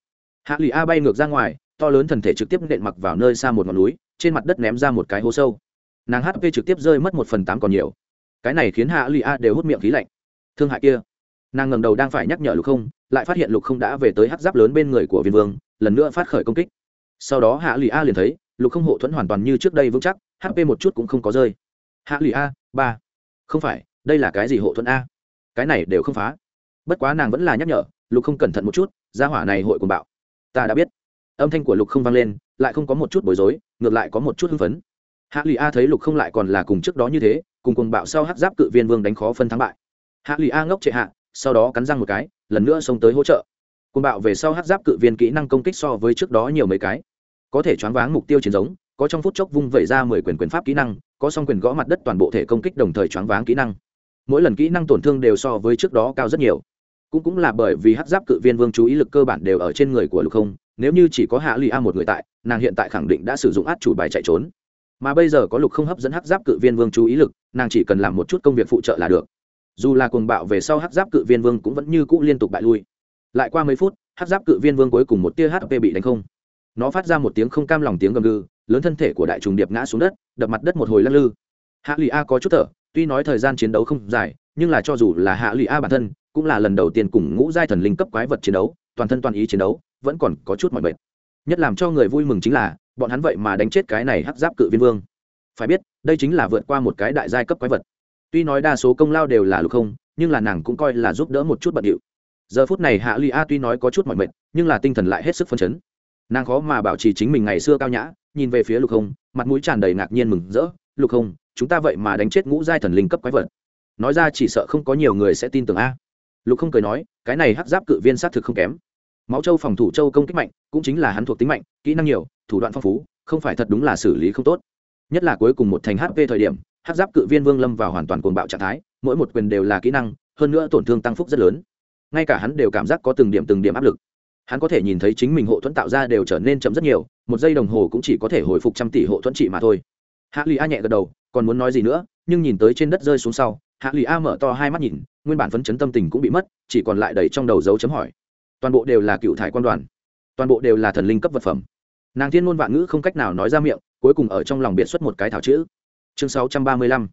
Hạ lụy a bay ngược ra ngoài, to lớn thần thể trực tiếp nện mặc vào nơi xa một ngọn núi, trên mặt đất ném ra một cái hố sâu. Nàng hp trực tiếp rơi mất một phần tám còn nhiều. Cái này khiến hạ lụy a đều hút miệng khí lạnh. Thương hại kia! Nàng ngầm đầu đang phải nhắc nhở lục không, lại phát hiện lục không đã về tới hát giáp lớn bên người của viên vương, lần nữa phát khởi công kích sau đó hạ lụy a liền thấy, lục không hộ thuẫn hoàn toàn như trước đây vững chắc hp một chút cũng không có rơi. Hạ lụy a, ba. Không phải, đây là cái gì hộ thuẫn a? Cái này đều không phá. Bất quá nàng vẫn là nhắc nhở, lục không cẩn thận một chút, gia hỏa này hội cùng bạo. Ta đã biết. Âm thanh của lục không vang lên, lại không có một chút bối rối, ngược lại có một chút hưng phấn. Hạ lụy a thấy lục không lại còn là cùng trước đó như thế, cùng cùng bạo sau hát giáp cự viên vương đánh khó phân thắng bại. Hạ lụy a ngốc trệ hạ, sau đó cắn răng một cái, lần nữa xông tới hỗ trợ. Cùng bạo về sau hát giáp cự viên kỹ năng công kích so với trước đó nhiều mấy cái có thể choáng váng mục tiêu chiến giống, có trong phút chốc vung vẩy ra mười quyền quyền pháp kỹ năng, có song quyền gõ mặt đất toàn bộ thể công kích đồng thời choáng váng kỹ năng. Mỗi lần kỹ năng tổn thương đều so với trước đó cao rất nhiều. Cũng cũng là bởi vì hát giáp cự viên vương chú ý lực cơ bản đều ở trên người của lục không, nếu như chỉ có hạ lụy a một người tại, nàng hiện tại khẳng định đã sử dụng át chủ bài chạy trốn. Mà bây giờ có lục không hấp dẫn hát giáp cự viên vương chú ý lực, nàng chỉ cần làm một chút công việc phụ trợ là được. Dù là cuồng bạo về sau hát giáp cự viên vương cũng vẫn như cũ liên tục bại lui. Lại qua mấy phút hát giáp cự viên vương cuối cùng một tia hp bị đánh không nó phát ra một tiếng không cam lòng tiếng gầm gừ, lớn thân thể của đại trùng điệp ngã xuống đất, đập mặt đất một hồi lắc lư. Hạ lụy a có chút thở, tuy nói thời gian chiến đấu không dài, nhưng là cho dù là hạ lụy a bản thân, cũng là lần đầu tiên cùng ngũ giai thần linh cấp quái vật chiến đấu, toàn thân toàn ý chiến đấu, vẫn còn có chút mọi mệt. Nhất làm cho người vui mừng chính là, bọn hắn vậy mà đánh chết cái này hắc giáp cự viên vương. Phải biết, đây chính là vượt qua một cái đại giai cấp quái vật. Tuy nói đa số công lao đều là lục không, nhưng là nàng cũng coi là giúp đỡ một chút bận điệu. Giờ phút này hạ lụy a tuy nói có chút mọi mệt, nhưng là tinh thần lại hết sức phấn chấn nàng khó mà bảo trì chính mình ngày xưa cao nhã, nhìn về phía lục không mặt mũi tràn đầy ngạc nhiên mừng rỡ. Lục không chúng ta vậy mà đánh chết ngũ giai thần linh cấp quái vật. Nói ra chỉ sợ không có nhiều người sẽ tin tưởng a. Lục không cười nói, cái này hắc giáp cự viên xác thực không kém. Máu châu phòng thủ châu công kích mạnh, cũng chính là hắn thuộc tính mạnh, kỹ năng nhiều, thủ đoạn phong phú, không phải thật đúng là xử lý không tốt. Nhất là cuối cùng một thành hp thời điểm, hắc giáp cự viên vương lâm vào hoàn toàn cuồng bạo trạng thái, mỗi một quyền đều là kỹ năng, hơn nữa tổn thương tăng phúc rất lớn. Ngay cả hắn đều cảm giác có từng điểm từng điểm áp lực hắn có thể nhìn thấy chính mình hộ thuẫn tạo ra đều trở nên chậm rất nhiều, một giây đồng hồ cũng chỉ có thể hồi phục trăm tỷ hộ thuẫn trị mà thôi. Hạ lụy a nhẹ gật đầu, còn muốn nói gì nữa, nhưng nhìn tới trên đất rơi xuống sau, hạ lụy a mở to hai mắt nhìn, nguyên bản phấn chấn tâm tình cũng bị mất, chỉ còn lại đầy trong đầu dấu chấm hỏi. Toàn bộ đều là cựu thải quan đoàn, toàn bộ đều là thần linh cấp vật phẩm. Nàng thiên ngôn vạn ngữ không cách nào nói ra miệng, cuối cùng ở trong lòng biện xuất một cái thảo chữ. Chương sáu trăm ba mươi lăm,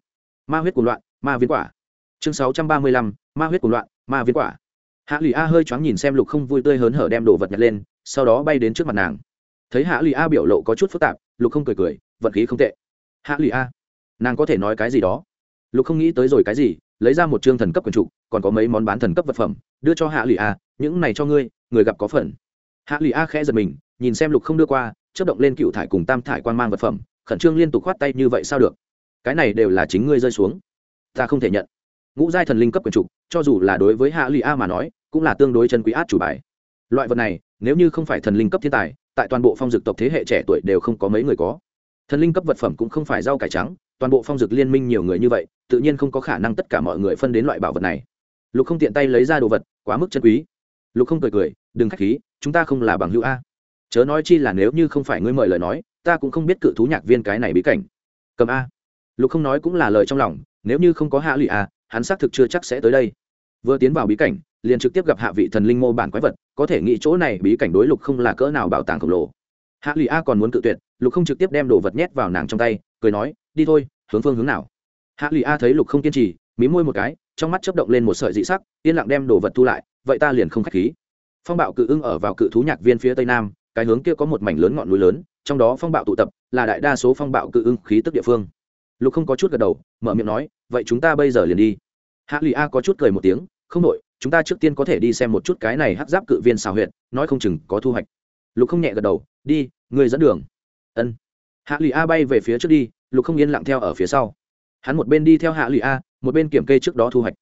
ma huyết cuồng loạn, ma viên quả. Chương sáu trăm ba mươi lăm, ma huyết cuồng loạn, ma viên quả hạ lụy a hơi choáng nhìn xem lục không vui tươi hớn hở đem đồ vật nhặt lên, sau đó bay đến trước mặt nàng. Thấy hạ lụy a biểu lộ có chút phức tạp, lục không cười cười, vận khí không tệ. Hạ lụy a, nàng có thể nói cái gì đó? Lục không nghĩ tới rồi cái gì, lấy ra một chương thần cấp quần trụ, còn có mấy món bán thần cấp vật phẩm, đưa cho hạ lụy a, những này cho ngươi, người gặp có phần. Hạ lụy a khẽ giật mình, nhìn xem lục không đưa qua chất động lên cựu thải cùng tam thải quan mang vật phẩm, khẩn trương liên tục khoát tay, như vậy sao được? Cái này đều là chính ngươi rơi xuống. Ta không thể nhận. Ngũ giai thần linh cấp quyền trục cho dù là đối với hạ lụy a mà nói cũng là tương đối chân quý át chủ bài. Loại vật này, nếu như không phải thần linh cấp thiên tài, tại toàn bộ phong dực tộc thế hệ trẻ tuổi đều không có mấy người có. Thần linh cấp vật phẩm cũng không phải rau cải trắng, toàn bộ phong dực liên minh nhiều người như vậy, tự nhiên không có khả năng tất cả mọi người phân đến loại bảo vật này. Lục không tiện tay lấy ra đồ vật, quá mức chân quý. Lục không cười cười, đừng k h á c h khí, chúng ta không là bằng hữu a. Chớ nói chi là nếu như không phải ngươi mời lời nói, ta cũng không biết cự thú nhạc viên cái này bí cảnh. Cầm a. Lục không nói cũng là lời trong lòng, nếu như không có hạ lụy a, hắn xác thực chưa chắc sẽ tới đây. Vừa tiến vào bí cảnh liền trực tiếp gặp hạ vị thần linh mô bản quái vật, có thể nghĩ chỗ này bí cảnh đối lục không là cỡ nào bảo tàng khổng lồ. Hạ lụy a còn muốn cự tuyệt, lục không trực tiếp đem đồ vật nhét vào nàng trong tay, cười nói, đi thôi, hướng phương hướng nào? Hạ lụy a thấy lục không kiên trì, mí môi một cái, trong mắt chấp động lên một sợi dị sắc, yên lặng đem đồ vật thu lại, vậy ta liền không k h á c h khí. Phong bạo cự ưng ở vào cự thú nhạc viên phía tây nam, cái hướng kia có một mảnh lớn ngọn núi lớn, trong đó phong bạo tụ tập, là đại đa số phong bạo cự ưng khí tức địa phương. Lục không có chút gật đầu, mở miệng nói, vậy chúng ta bây giờ liền đi. Hạ lụy a có chút cười một tiếng, không đội chúng ta trước tiên có thể đi xem một chút cái này hắc giáp cự viên xào huyệt, nói không chừng có thu hoạch. Lục không nhẹ gật đầu, đi người dẫn đường. Ân. Hạ lụy a bay về phía trước đi, lục không yên lặng theo ở phía sau. Hắn một bên đi theo hạ lụy a, một bên kiểm kê trước đó thu hoạch.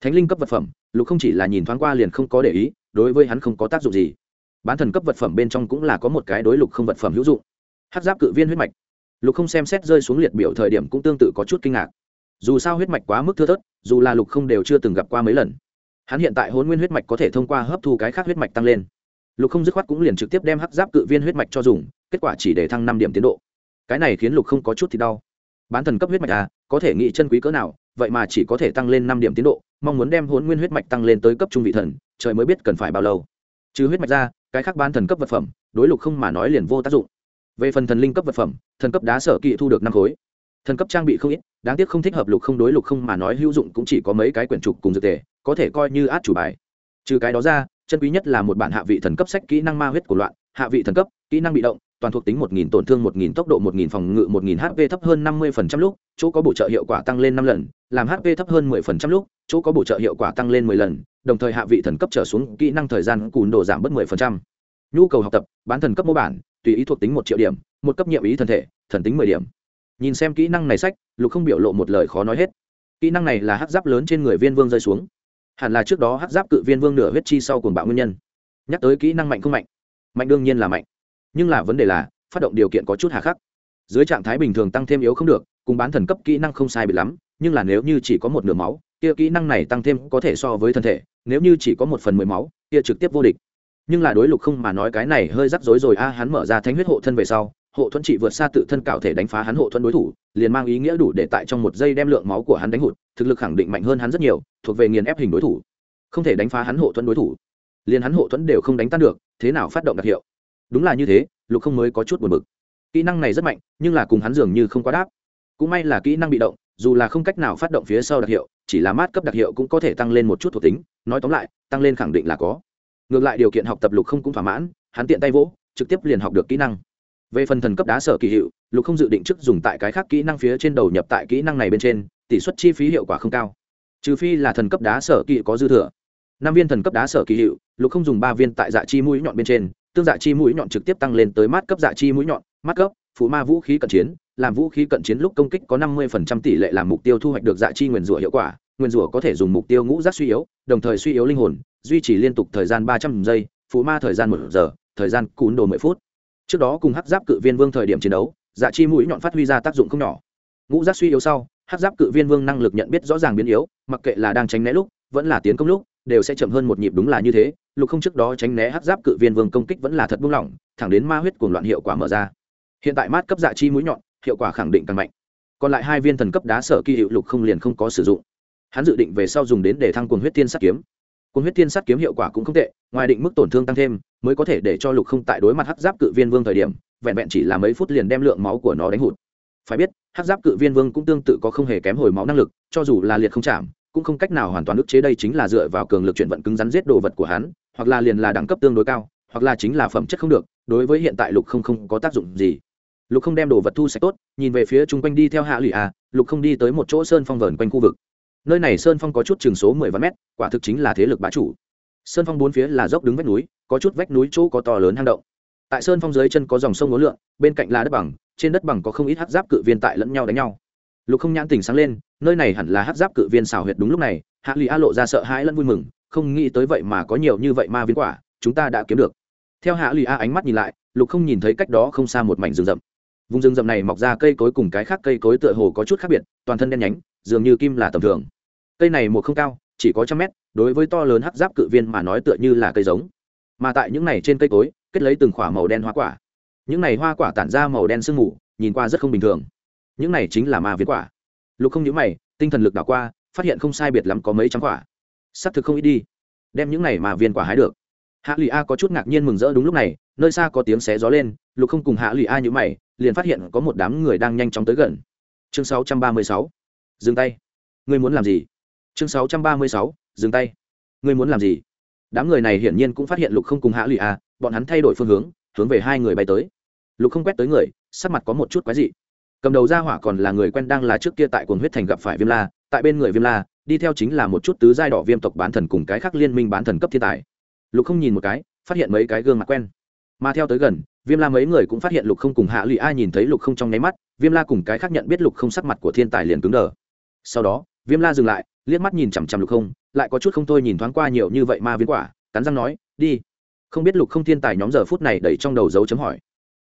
Thánh linh cấp vật phẩm, lục không chỉ là nhìn thoáng qua liền không có để ý, đối với hắn không có tác dụng gì. Bán thần cấp vật phẩm bên trong cũng là có một cái đối lục không vật phẩm hữu dụng. Hát giáp cự viên huyết mạch. Lục không xem xét rơi xuống liệt biểu thời điểm cũng tương tự có chút kinh ngạc. Dù sao huyết mạch quá mức thưa thớt, dù là lục không đều chưa từng gặp qua mấy lần hắn hiện tại hôn nguyên huyết mạch có thể thông qua hấp thu cái khác huyết mạch tăng lên. Lục không dứt khoát cũng liền trực tiếp đem hắc giáp cự viên huyết mạch cho dùng, kết quả chỉ để thăng năm điểm tiến độ. Cái này khiến lục không có chút thì đau. Bán thần cấp huyết mạch à có thể nghĩ chân quý cỡ nào, vậy mà chỉ có thể tăng lên năm điểm tiến độ, mong muốn đem hôn nguyên huyết mạch tăng lên tới cấp trung vị thần, trời mới biết cần phải bao lâu. Trừ huyết mạch ra, cái khác bán thần cấp vật phẩm, đối lục không mà nói liền vô tác dụng. Về phần thần linh cấp vật phẩm, thần cấp đá sở kỵ thu được năm khối thần cấp trang bị không ít đáng tiếc không thích hợp lục không đối lục không mà nói hữu dụng cũng chỉ có mấy cái quyển trục cùng dược tề có thể coi như át chủ bài trừ cái đó ra chân quý nhất là một bản hạ vị thần cấp sách kỹ năng ma huyết của loạn hạ vị thần cấp kỹ năng bị động toàn thuộc tính 1000 tổn thương 1000 tốc độ 1000 phòng ngự 1000 HP thấp hơn 50% lúc, chỗ có bổ trợ hiệu quả tăng lên 5 lần, làm HP thấp hơn 10% lúc, chỗ có bổ trợ hiệu quả tăng lên 10 lần, đồng thời hạ vị thần cấp trở xuống, kỹ năng thời gian cùn độ giảm bớt 10%. Nhu cầu học tập, bán thần cấp mô bản, tùy ý thuộc tính 1 triệu điểm, một cấp nhiệm ý thần thể, thần tính 10 điểm. Nhìn xem kỹ năng này sách, Lục không biểu lộ một lời khó nói hết. Kỹ năng này là hát giáp lớn trên người Viên Vương rơi xuống. Hẳn là trước đó hát giáp cự Viên Vương nửa huyết chi sau cùng bạo nguyên nhân. Nhắc tới kỹ năng mạnh không mạnh? Mạnh đương nhiên là mạnh. Nhưng là vấn đề là, phát động điều kiện có chút hà khắc dưới trạng thái bình thường tăng thêm yếu không được cùng bán thần cấp kỹ năng không sai bị lắm nhưng là nếu như chỉ có một nửa máu kia kỹ năng này tăng thêm có thể so với thân thể nếu như chỉ có một phần mười máu kia trực tiếp vô địch nhưng là đối lục không mà nói cái này hơi rắc rối rồi a hắn mở ra thánh huyết hộ thân về sau hộ thuẫn Chỉ vượt xa tự thân cạo thể đánh phá hắn hộ thuẫn đối thủ, liền mang ý nghĩa đủ để tại trong một giây đem lượng máu của hắn đánh hụt, thực lực khẳng định mạnh hơn hắn rất nhiều, thuộc về nghiền ép hình đối thủ. Không thể đánh phá hắn hộ thuẫn đối thủ, liền hắn hộ thuẫn đều không đánh tan được, thế nào phát động đặc hiệu? Đúng là như thế, lục không mới có chút buồn bực. Kỹ năng này rất mạnh, nhưng là cùng hắn dường như không quá đáp. Cũng may là kỹ năng bị động, dù là không cách nào phát động phía sau đặc hiệu, chỉ là mát cấp đặc hiệu cũng có thể tăng lên một chút thuộc tính, nói tóm lại, tăng lên khẳng định là có. Ngược lại điều kiện học tập lục không cũng thỏa mãn, hắn tiện tay vỗ, trực tiếp liền học được kỹ năng về phần thần cấp đá sở kỳ hiệu, lục không dự định trước dùng tại cái khác kỹ năng phía trên đầu nhập tại kỹ năng này bên trên, tỷ suất chi phí hiệu quả không cao. Trừ phi là thần cấp đá sở kỳ có dư thừa. Năm viên thần cấp đá sở kỳ hiệu, lục không dùng ba viên tại dạ chi mũi nhọn bên trên, tương dạ chi mũi nhọn trực tiếp tăng lên tới mát cấp dạ chi mũi nhọn, mát cấp phụ ma vũ khí cận chiến, làm vũ khí cận chiến lúc công kích có năm mươi tỷ lệ làm mục tiêu thu hoạch được dạ chi nguyền rủa hiệu quả, nguyền rủa có thể dùng mục tiêu ngũ giác suy yếu, đồng thời suy yếu linh hồn, duy trì liên tục thời gian ba trăm giây phụ ma thời gian một giờ, thời gian cún đồ mười phút trước đó cùng hắc giáp cự viên vương thời điểm chiến đấu dạ chi mũi nhọn phát huy ra tác dụng không nhỏ. Ngũ giác suy yếu sau, hắc giáp cự viên vương năng lực nhận biết rõ ràng biến yếu, mặc kệ là đang tránh né lúc, vẫn là tiến công lúc, đều sẽ chậm hơn một nhịp đúng là như thế. Lục không trước đó tránh né hắc giáp cự viên vương công kích vẫn là thật buông lỏng, thẳng đến ma huyết cuồng loạn hiệu quả mở ra. Hiện tại mát cấp dạ chi mũi nhọn, hiệu quả khẳng định càng mạnh. Còn lại hai viên thần cấp đá sở kỳ hiệu lục không liền không có sử dụng. Hắn dự định về sau dùng đến để thăng cuồng huyết tiên sắt kiếm cuốn huyết tiên sắt kiếm hiệu quả cũng không tệ, ngoài định mức tổn thương tăng thêm, mới có thể để cho lục không tại đối mặt hát giáp cự viên vương thời điểm, vẹn vẹn chỉ là mấy phút liền đem lượng máu của nó đánh hụt. Phải biết hát giáp cự viên vương cũng tương tự có không hề kém hồi máu năng lực, cho dù là liệt không chạm, cũng không cách nào hoàn toàn ức chế đây chính là dựa vào cường lực chuyển vận cứng rắn giết đồ vật của hắn, hoặc là liền là đẳng cấp tương đối cao, hoặc là chính là phẩm chất không được, đối với hiện tại lục không không có tác dụng gì. Lục không đem đồ vật thu sạch tốt, nhìn về phía chung quanh đi theo hạ lụy à lục không đi tới một chỗ sơn phong vờn quanh khu vực nơi này sơn phong có chút chừng số mười vạn mét, quả thực chính là thế lực bá chủ. Sơn phong bốn phía là dốc đứng vách núi, có chút vách núi chỗ có to lớn hang động. Tại sơn phong dưới chân có dòng sông ngố lượn bên cạnh là đất bằng, trên đất bằng có không ít hát giáp cự viên tại lẫn nhau đánh nhau. Lục không nhãn tỉnh sáng lên, nơi này hẳn là hát giáp cự viên xào huyệt đúng lúc này, hạ lụy a lộ ra sợ hãi lẫn vui mừng, không nghĩ tới vậy mà có nhiều như vậy ma viên quả, chúng ta đã kiếm được. Theo hạ lụy a ánh mắt nhìn lại, lục không nhìn thấy cách đó không xa một mảnh rừng rậm. Vùng rừng rậm này mọc ra cây cối cùng cái khác cây cối tựa hồ có chút khác biệt, toàn thân đen nhánh, dường như kim là tầm thường cây này một không cao, chỉ có trăm mét, đối với to lớn hắc giáp cự viên mà nói tựa như là cây giống. Mà tại những này trên cây cối, kết lấy từng khoả màu đen hoa quả. Những này hoa quả tản ra màu đen sương mù, nhìn qua rất không bình thường. Những này chính là ma viên quả. Lục không nhớ mày, tinh thần lực đảo qua, phát hiện không sai biệt lắm có mấy trăm quả. S ắ c thực không ít đi. Đem những này mà viên quả hái được. Hạ lụy a có chút ngạc nhiên mừng rỡ đúng lúc này, nơi xa có tiếng xé gió lên, lục không cùng hạ lụy a nhữ mày, liền phát hiện có một đám người đang nhanh chóng tới gần. Chương 636. dừng tay. Ngươi muốn làm gì? Chương 636. dừng tay. Ngươi muốn làm gì? Đám người này hiển nhiên cũng phát hiện lục không cùng hạ lụy à? bọn hắn thay đổi phương hướng hướng về hai người bay tới. Lục không quét tới người, sắc mặt có một chút quái dị. Cầm đầu ra hỏa còn là người quen đang là trước kia tại cuồng huyết thành gặp phải viêm la, tại bên người viêm la, đi theo chính là một chút tứ giai đỏ viêm tộc bán thần cùng cái khác liên minh bán thần cấp thiên tài. Lục không nhìn một cái, phát hiện mấy cái gương mặt quen. Mà theo tới gần, viêm la mấy người cũng phát hiện lục không cùng hạ lụy a nhìn thấy lục không trong nháy mắt, viêm la cùng cái khác nhận biết lục không sắc mặt của thiên tài liền cứng đờ. Sau đó viêm la dừng lại, liếc mắt nhìn chằm chằm lục không, lại có chút không thôi nhìn thoáng qua nhiều như vậy ma viên quả, cắn răng nói, đi. Không biết lục không thiên tài nhóm giờ phút này đẩy trong đầu dấu chấm hỏi.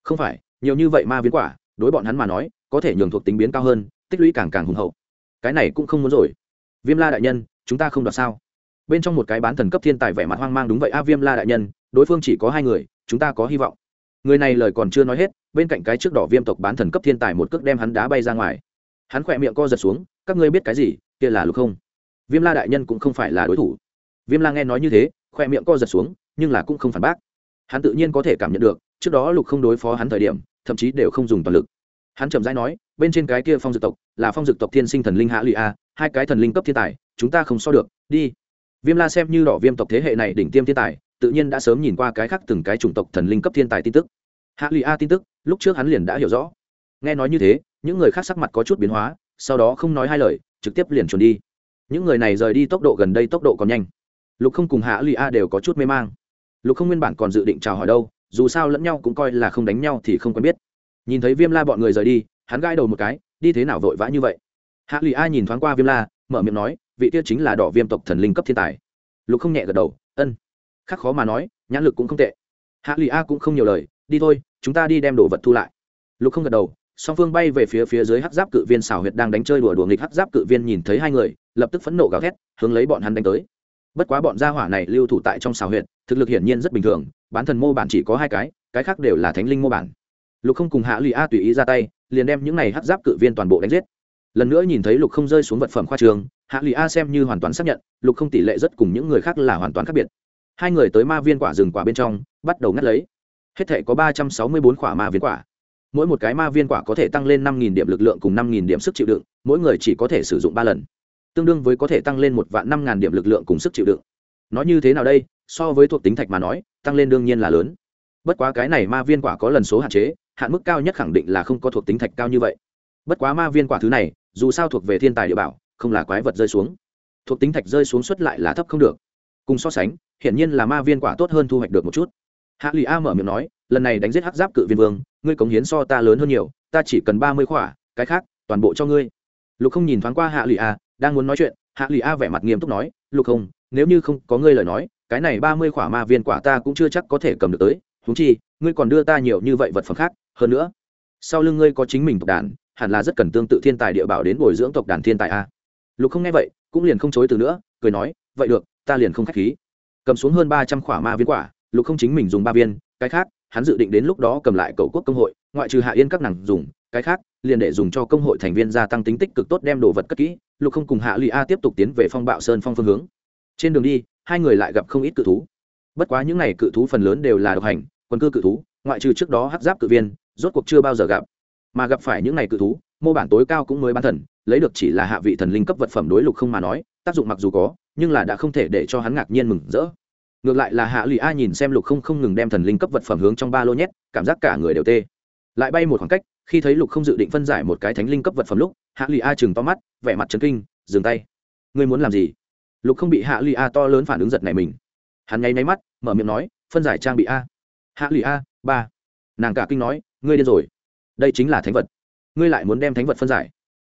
Không phải, nhiều như vậy ma viên quả, đối bọn hắn mà nói, có thể nhường thuộc tính biến cao hơn, tích lũy càng càng hùng hậu. Cái này cũng không muốn rồi. Viêm la đại nhân, chúng ta không đoạt sao? Bên trong một cái bán thần cấp thiên tài vẻ mặt hoang mang đúng vậy, a, viêm la đại nhân, đối phương chỉ có hai người, chúng ta có hy vọng. Người này lời còn chưa nói hết, bên cạnh cái trước đỏ viêm tộc bán thần cấp thiên tài một cước đem hắn đá bay ra ngoài. Hắn khỏe miệng co giật xuống, các ngươi biết cái gì? Kia là lục không? Viêm la đại nhân cũng không phải là đối thủ. Viêm la nghe nói như thế, khoe miệng co giật xuống, nhưng là cũng không phản bác. Hắn tự nhiên có thể cảm nhận được, trước đó lục không đối phó hắn thời điểm, thậm chí đều không dùng toàn lực. Hắn chậm rãi nói, bên trên cái kia phong dược tộc, là phong dược tộc thiên sinh thần linh hạ lụy a, hai cái thần linh cấp thiên tài, chúng ta không so được, đi. Viêm la xem như đỏ viêm tộc thế hệ này đỉnh tiêm thiên tài, tự nhiên đã sớm nhìn qua cái khác từng cái chủng tộc thần linh cấp thiên tài tin tức. Hạ lụy a tin tức, lúc trước hắn liền đã hiểu rõ. Nghe nói như thế, những người khác sắc mặt có chút biến hóa, sau đó không nói hai lời trực tiếp liền chuẩn đi. Những người này rời đi tốc độ gần đây tốc độ còn nhanh. Lục không cùng hạ lụy a đều có chút mê mang. Lục không nguyên bản còn dự định chào hỏi đâu, dù sao lẫn nhau cũng coi là không đánh nhau thì không quen biết. Nhìn thấy viêm la bọn người rời đi, hắn gãi đầu một cái, đi thế nào vội vã như vậy? Hạ lụy a nhìn thoáng qua viêm la, mở miệng nói, vị kia chính là đỏ viêm tộc thần linh cấp thiên tài. Lục không nhẹ gật đầu, ân. Khác khó mà nói, nhãn lực cũng không tệ. Hạ lụy a cũng không nhiều lời, đi thôi, chúng ta đi đem đồ vật thu lại. Lục không gật đầu song phương bay về phía phía dưới hắc giáp cự viên xảo huyệt đang đánh chơi đùa đùa nghịch hắc giáp cự viên nhìn thấy hai người, lập tức phẫn nộ gào thét, hướng lấy bọn hắn đánh tới. Bất quá bọn gia hỏa này lưu thủ tại trong xảo huyệt, thực lực hiển nhiên rất bình thường, bán thần mô bản chỉ có hai cái cái khác đều là thánh linh mô bản. Lục không cùng hạ lụy a tùy ý ra tay, liền đem những này hắc giáp cự viên toàn bộ đánh giết. Lần nữa nhìn thấy lục không rơi xuống vật phẩm khoa trường, hạ lụy a xem như hoàn toàn xác nhận, lục không tỷ lệ rất cùng những người khác là hoàn toàn khác biệt. Hai người tới ma viên quả rừng quả bên trong, bắt đầu ngắt lấy. Hết thể có ba trăm sáu mươi bốn quả ma viên quả mỗi một cái ma viên quả có thể tăng lên năm nghìn điểm lực lượng cùng năm nghìn điểm sức chịu đựng, mỗi người chỉ có thể sử dụng ba lần. Tương đương với có thể tăng lên một vạn năm ngàn điểm lực lượng cùng sức chịu đựng. Nói như thế nào đây? So với thuộc tính thạch mà nói, tăng lên đương nhiên là lớn. Bất quá cái này ma viên quả có lần số hạn chế, hạn mức cao nhất khẳng định là không có thuộc tính thạch cao như vậy. Bất quá ma viên quả thứ này, dù sao thuộc về thiên tài địa bảo, không là quái vật rơi xuống. Thuộc tính thạch rơi xuống suất lại là thấp không được. Cùng so sánh, hiển nhiên là ma viên quả tốt hơn thu hoạch được một chút. Hạ lụy a mở miệng nói lần này đánh giết hắc giáp cự viên vương, ngươi cống hiến so ta lớn hơn nhiều, ta chỉ cần ba mươi khỏa, cái khác, toàn bộ cho ngươi. Lục không nhìn thoáng qua hạ lụy a, đang muốn nói chuyện, hạ lụy a vẻ mặt nghiêm túc nói, lục không, nếu như không có ngươi lời nói, cái này ba mươi khỏa ma viên quả ta cũng chưa chắc có thể cầm được tới. Húng chi, ngươi còn đưa ta nhiều như vậy vật phẩm khác, hơn nữa, sau lưng ngươi có chính mình tộc đàn, hẳn là rất cần tương tự thiên tài địa bảo đến bồi dưỡng tộc đàn thiên tài a. Lục không nghe vậy, cũng liền không chối từ nữa, cười nói, vậy được, ta liền không k h á c h khí. Cầm xuống hơn ba trăm khỏa ma viên quả, lục không chính mình dùng ba viên, cái khác hắn dự định đến lúc đó cầm lại cầu quốc công hội, ngoại trừ hạ yên các nàng dùng, cái khác, liền để dùng cho công hội thành viên gia tăng tính tích cực tốt đem đồ vật cất kỹ, lục không cùng hạ lụy a tiếp tục tiến về phong bạo sơn phong phương hướng. Trên đường đi, hai người lại gặp không ít cự thú. Bất quá những n à y cự thú phần lớn đều là độc hành quân cư cự thú, ngoại trừ trước đó hát giáp cự viên, rốt cuộc chưa bao giờ gặp. Mà gặp phải những n à y cự thú, mô bản tối cao cũng mới bán thần, lấy được chỉ là hạ vị thần linh cấp vật phẩm đối lục không mà nói, tác dụng mặc dù có, nhưng là đã không thể để cho hắn ngạc nhiên mừng rỡ ngược lại là hạ lụy a nhìn xem lục không không ngừng đem thần linh cấp vật phẩm hướng trong ba lô nhét, cảm giác cả người đều tê. Lại bay một khoảng cách, khi thấy lục không dự định phân giải một cái thánh linh cấp vật phẩm lúc, hạ lụy a chừng to mắt, vẻ mặt trấn kinh, dừng tay. Ngươi muốn làm gì? Lục không bị hạ lụy a to lớn phản ứng giật này mình. Hắn nháy nháy mắt, mở miệng nói, phân giải trang bị a. Hạ lụy a, ba. Nàng cả kinh nói, ngươi điên rồi. Đây chính là thánh vật. Ngươi lại muốn đem thánh vật phân giải.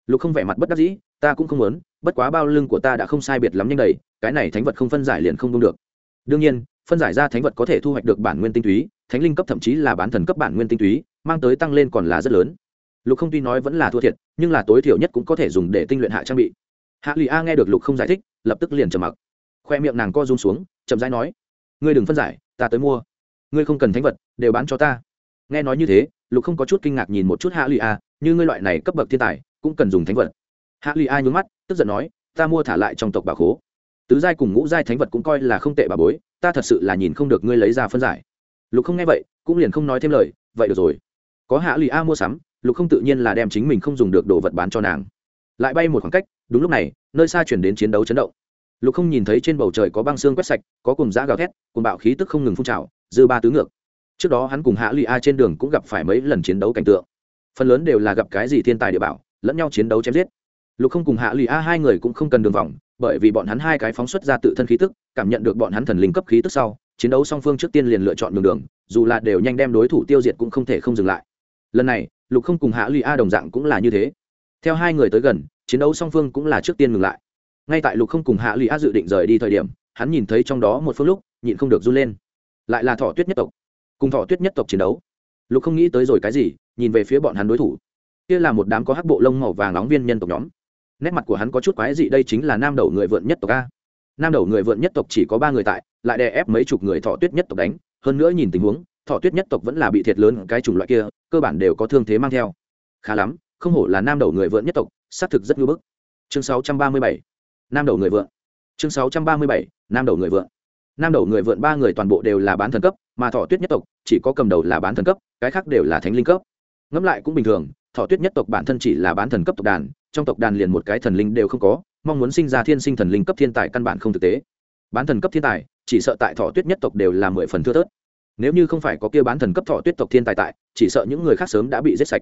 Lục không vẻ mặt bất đắc dĩ, ta cũng không muốn, bất quá bao lưng của ta đã không sai biệt lắm nhanh đầy, cái này thánh vật không phân giải liền không đông được đương nhiên, phân giải ra thánh vật có thể thu hoạch được bản nguyên tinh túy, thánh linh cấp thậm chí là bán thần cấp bản nguyên tinh túy, mang tới tăng lên còn là rất lớn. Lục không tuy nói vẫn là thua thiệt, nhưng là tối thiểu nhất cũng có thể dùng để tinh luyện hạ trang bị. Hạ lụy a nghe được lục không giải thích, lập tức liền trầm mặc. Khoe miệng nàng co rung xuống, chậm rãi nói, ngươi đừng phân giải, ta tới mua. Ngươi không cần thánh vật, đều bán cho ta. Nghe nói như thế, lục không có chút kinh ngạc nhìn một chút hạ lụy a, như ngươi loại này cấp bậc thiên tài, cũng cần dùng thánh vật. Hạ lụy a nhún mắt, tức giận nói, ta mua thả lại trong tộc bà khố tứ giai cùng ngũ giai thánh vật cũng coi là không tệ bà bối, ta thật sự là nhìn không được ngươi lấy ra phân giải. Lục không nghe vậy, cũng liền không nói thêm lời, vậy được rồi. Có hạ lụy a mua sắm, lục không tự nhiên là đem chính mình không dùng được đồ vật bán cho nàng. Lại bay một khoảng cách, đúng lúc này, nơi xa chuyển đến chiến đấu chấn động. Lục không nhìn thấy trên bầu trời có băng xương quét sạch, có cùng giã gào thét, cùng bạo khí tức không ngừng phun trào, dư ba tứ ngược. Trước đó hắn cùng hạ lụy a trên đường cũng gặp phải mấy lần chiến đấu cảnh tượng. Phần lớn đều là gặp cái gì thiên tài địa bảo, lẫn nhau chiến đấu chém giết. Lục không cùng hạ lụy a hai người cũng không cần đường vòng bởi vì bọn hắn hai cái phóng xuất ra tự thân khí tức, cảm nhận được bọn hắn thần linh cấp khí tức sau, chiến đấu song phương trước tiên liền lựa chọn đường đường, dù là đều nhanh đem đối thủ tiêu diệt cũng không thể không dừng lại. Lần này, lục không cùng hạ lụy a đồng dạng cũng là như thế. Theo hai người tới gần, chiến đấu song phương cũng là trước tiên ngừng lại. Ngay tại lục không cùng hạ lụy a dự định rời đi thời điểm, hắn nhìn thấy trong đó một phương lúc, nhịn không được run lên. Lại là thọ tuyết nhất tộc. Cùng thọ tuyết nhất tộc chiến đấu. Lục không nghĩ tới rồi cái gì, nhìn về phía bọn hắn đối thủ. Kia là một đám có hắc bộ lông màu vàng nóng viên nhân tộc nhóm nét mặt của hắn có chút quái dị, đây chính là nam đầu người vượn nhất tộc a. Nam đầu người vượn nhất tộc chỉ có ba người tại, lại đè ép mấy chục người thọ tuyết nhất tộc đánh. Hơn nữa nhìn tình huống, thọ tuyết nhất tộc vẫn là bị thiệt lớn cái chủng loại kia, cơ bản đều có thương thế mang theo. Khá lắm, không hổ là nam đầu người vượn nhất tộc, xác thực rất ngưỡng bức. Chương 637 nam đầu người vượn. Chương 637 nam đầu người vượn. Nam đầu người vượn ba người toàn bộ đều là bán thần cấp, mà thọ tuyết nhất tộc chỉ có cầm đầu là bán thần cấp, cái khác đều là thánh linh cấp. Ngẫm lại cũng bình thường, thọ tuyết nhất tộc bản thân chỉ là bán thần cấp tộc đàn trong tộc đàn liền một cái thần linh đều không có, mong muốn sinh ra thiên sinh thần linh cấp thiên tài căn bản không thực tế. Bán thần cấp thiên tài, chỉ sợ tại thọ tuyết nhất tộc đều là mười phần thưa thớt. Nếu như không phải có kia bán thần cấp thọ tuyết tộc thiên tài tại, chỉ sợ những người khác sớm đã bị giết sạch.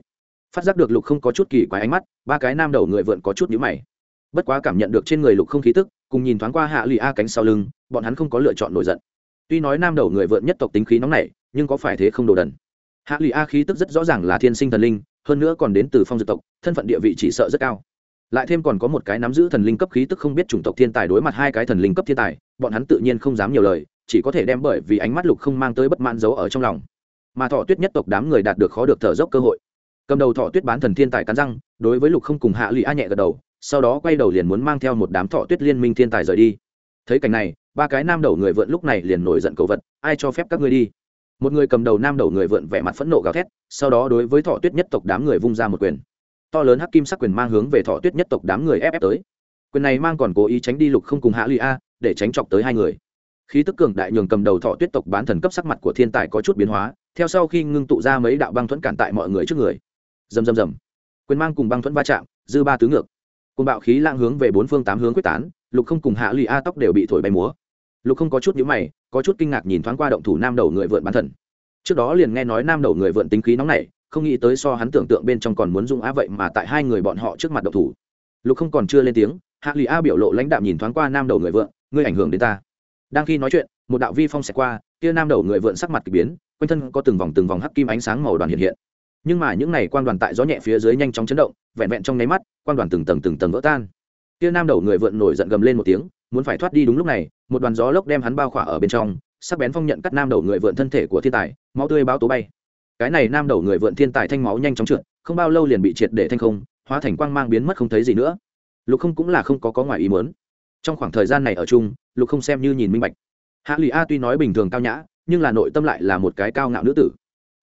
Phát giác được lục không có chút kỳ quái ánh mắt, ba cái nam đầu người vượn có chút nhữ mày. Bất quá cảm nhận được trên người lục không khí tức, cùng nhìn thoáng qua hạ lụy a cánh sau lưng, bọn hắn không có lựa chọn nổi giận. Tuy nói nam đầu người vượn nhất tộc tính khí nóng này nhưng có phải thế không đồ đần? Hạ lụy a khí tức rất rõ ràng là thiên sinh thần linh hơn nữa còn đến từ phong dược tộc, thân phận địa vị chỉ sợ rất cao. Lại thêm còn có một cái nắm giữ thần linh cấp khí tức không biết chủng tộc thiên tài đối mặt hai cái thần linh cấp thiên tài, bọn hắn tự nhiên không dám nhiều lời, chỉ có thể đem bởi vì ánh mắt lục không mang tới bất mãn giấu ở trong lòng. Mà thọ tuyết nhất tộc đám người đạt được khó được thở dốc cơ hội. Cầm đầu thọ tuyết bán thần thiên tài cắn răng, đối với lục không cùng hạ lụy a nhẹ gật đầu, sau đó quay đầu liền muốn mang theo một đám thọ tuyết liên minh thiên tài rời đi. Thấy cảnh này, ba cái nam đầu người vượn lúc này liền nổi giận cầu vật, ai cho phép các ngươi đi? Một người cầm đầu nam đầu người vượn vẻ mặt phẫn nộ gào thét, sau đó đối với thọ tuyết nhất tộc đám người vung ra một quyền. To lớn hắc kim sắc quyền mang hướng về thọ tuyết nhất tộc đám người ép ép tới. Quyền này mang còn cố ý tránh đi lục không cùng hạ lụy a, để tránh chọc tới hai người. Khí tức cường đại nhường cầm đầu thọ tuyết tộc bán thần cấp sắc mặt của thiên tài có chút biến hóa, theo sau khi ngưng tụ ra mấy đạo băng thuẫn cản tại mọi người trước người. Rầm rầm rầm. Quyền mang cùng băng thuẫn va chạm, dư ba tứ ngược. Cùng bạo khí lang hướng về bốn phương tám hướng quyết tán, lục không cùng hạ lụy a tóc đều bị thổi bay múa. Lục không có chút nhữ mày có chút kinh ngạc nhìn thoáng qua động thủ nam đầu người vượn bán thần. Trước đó liền nghe nói nam đầu người vượn tính khí nóng này không nghĩ tới so hắn tưởng tượng bên trong còn muốn dung á vậy mà tại hai người bọn họ trước mặt động thủ. Lục không còn chưa lên tiếng, hạ lụy a biểu lộ lãnh đạm nhìn thoáng qua nam đầu người vượn, ngươi ảnh hưởng đến ta. Đang khi nói chuyện, một đạo vi phong xẹt qua, kia nam đầu người vượn sắc mặt k ỳ biến, quanh thân có từng vòng từng vòng hắc kim ánh sáng màu đoàn hiện hiện. Nhưng mà những này quan đoàn tại gió nhẹ phía dưới nhanh chóng chấn động, vẹn vẹn trong nháy mắt quan đoàn từng tầng từng tầng vỡ tan. Kia nam đầu người vượn nổi giận gầm lên một tiếng muốn phải thoát đi đúng lúc này, một đoàn gió lốc đem hắn bao khỏa ở bên trong, sắc bén phong nhận cắt nam đầu người vượn thân thể của thiên tài, máu tươi báo tố bay. Cái này nam đầu người vượn thiên tài thanh máu nhanh chóng trượt, không bao lâu liền bị triệt để thanh không, hóa thành quang mang biến mất không thấy gì nữa. Lục không cũng là không có có ngoài ý muốn. Trong khoảng thời gian này ở chung, lục không xem như nhìn minh bạch. Hạ lụy a tuy nói bình thường cao nhã, nhưng là nội tâm lại là một cái cao ngạo nữ tử.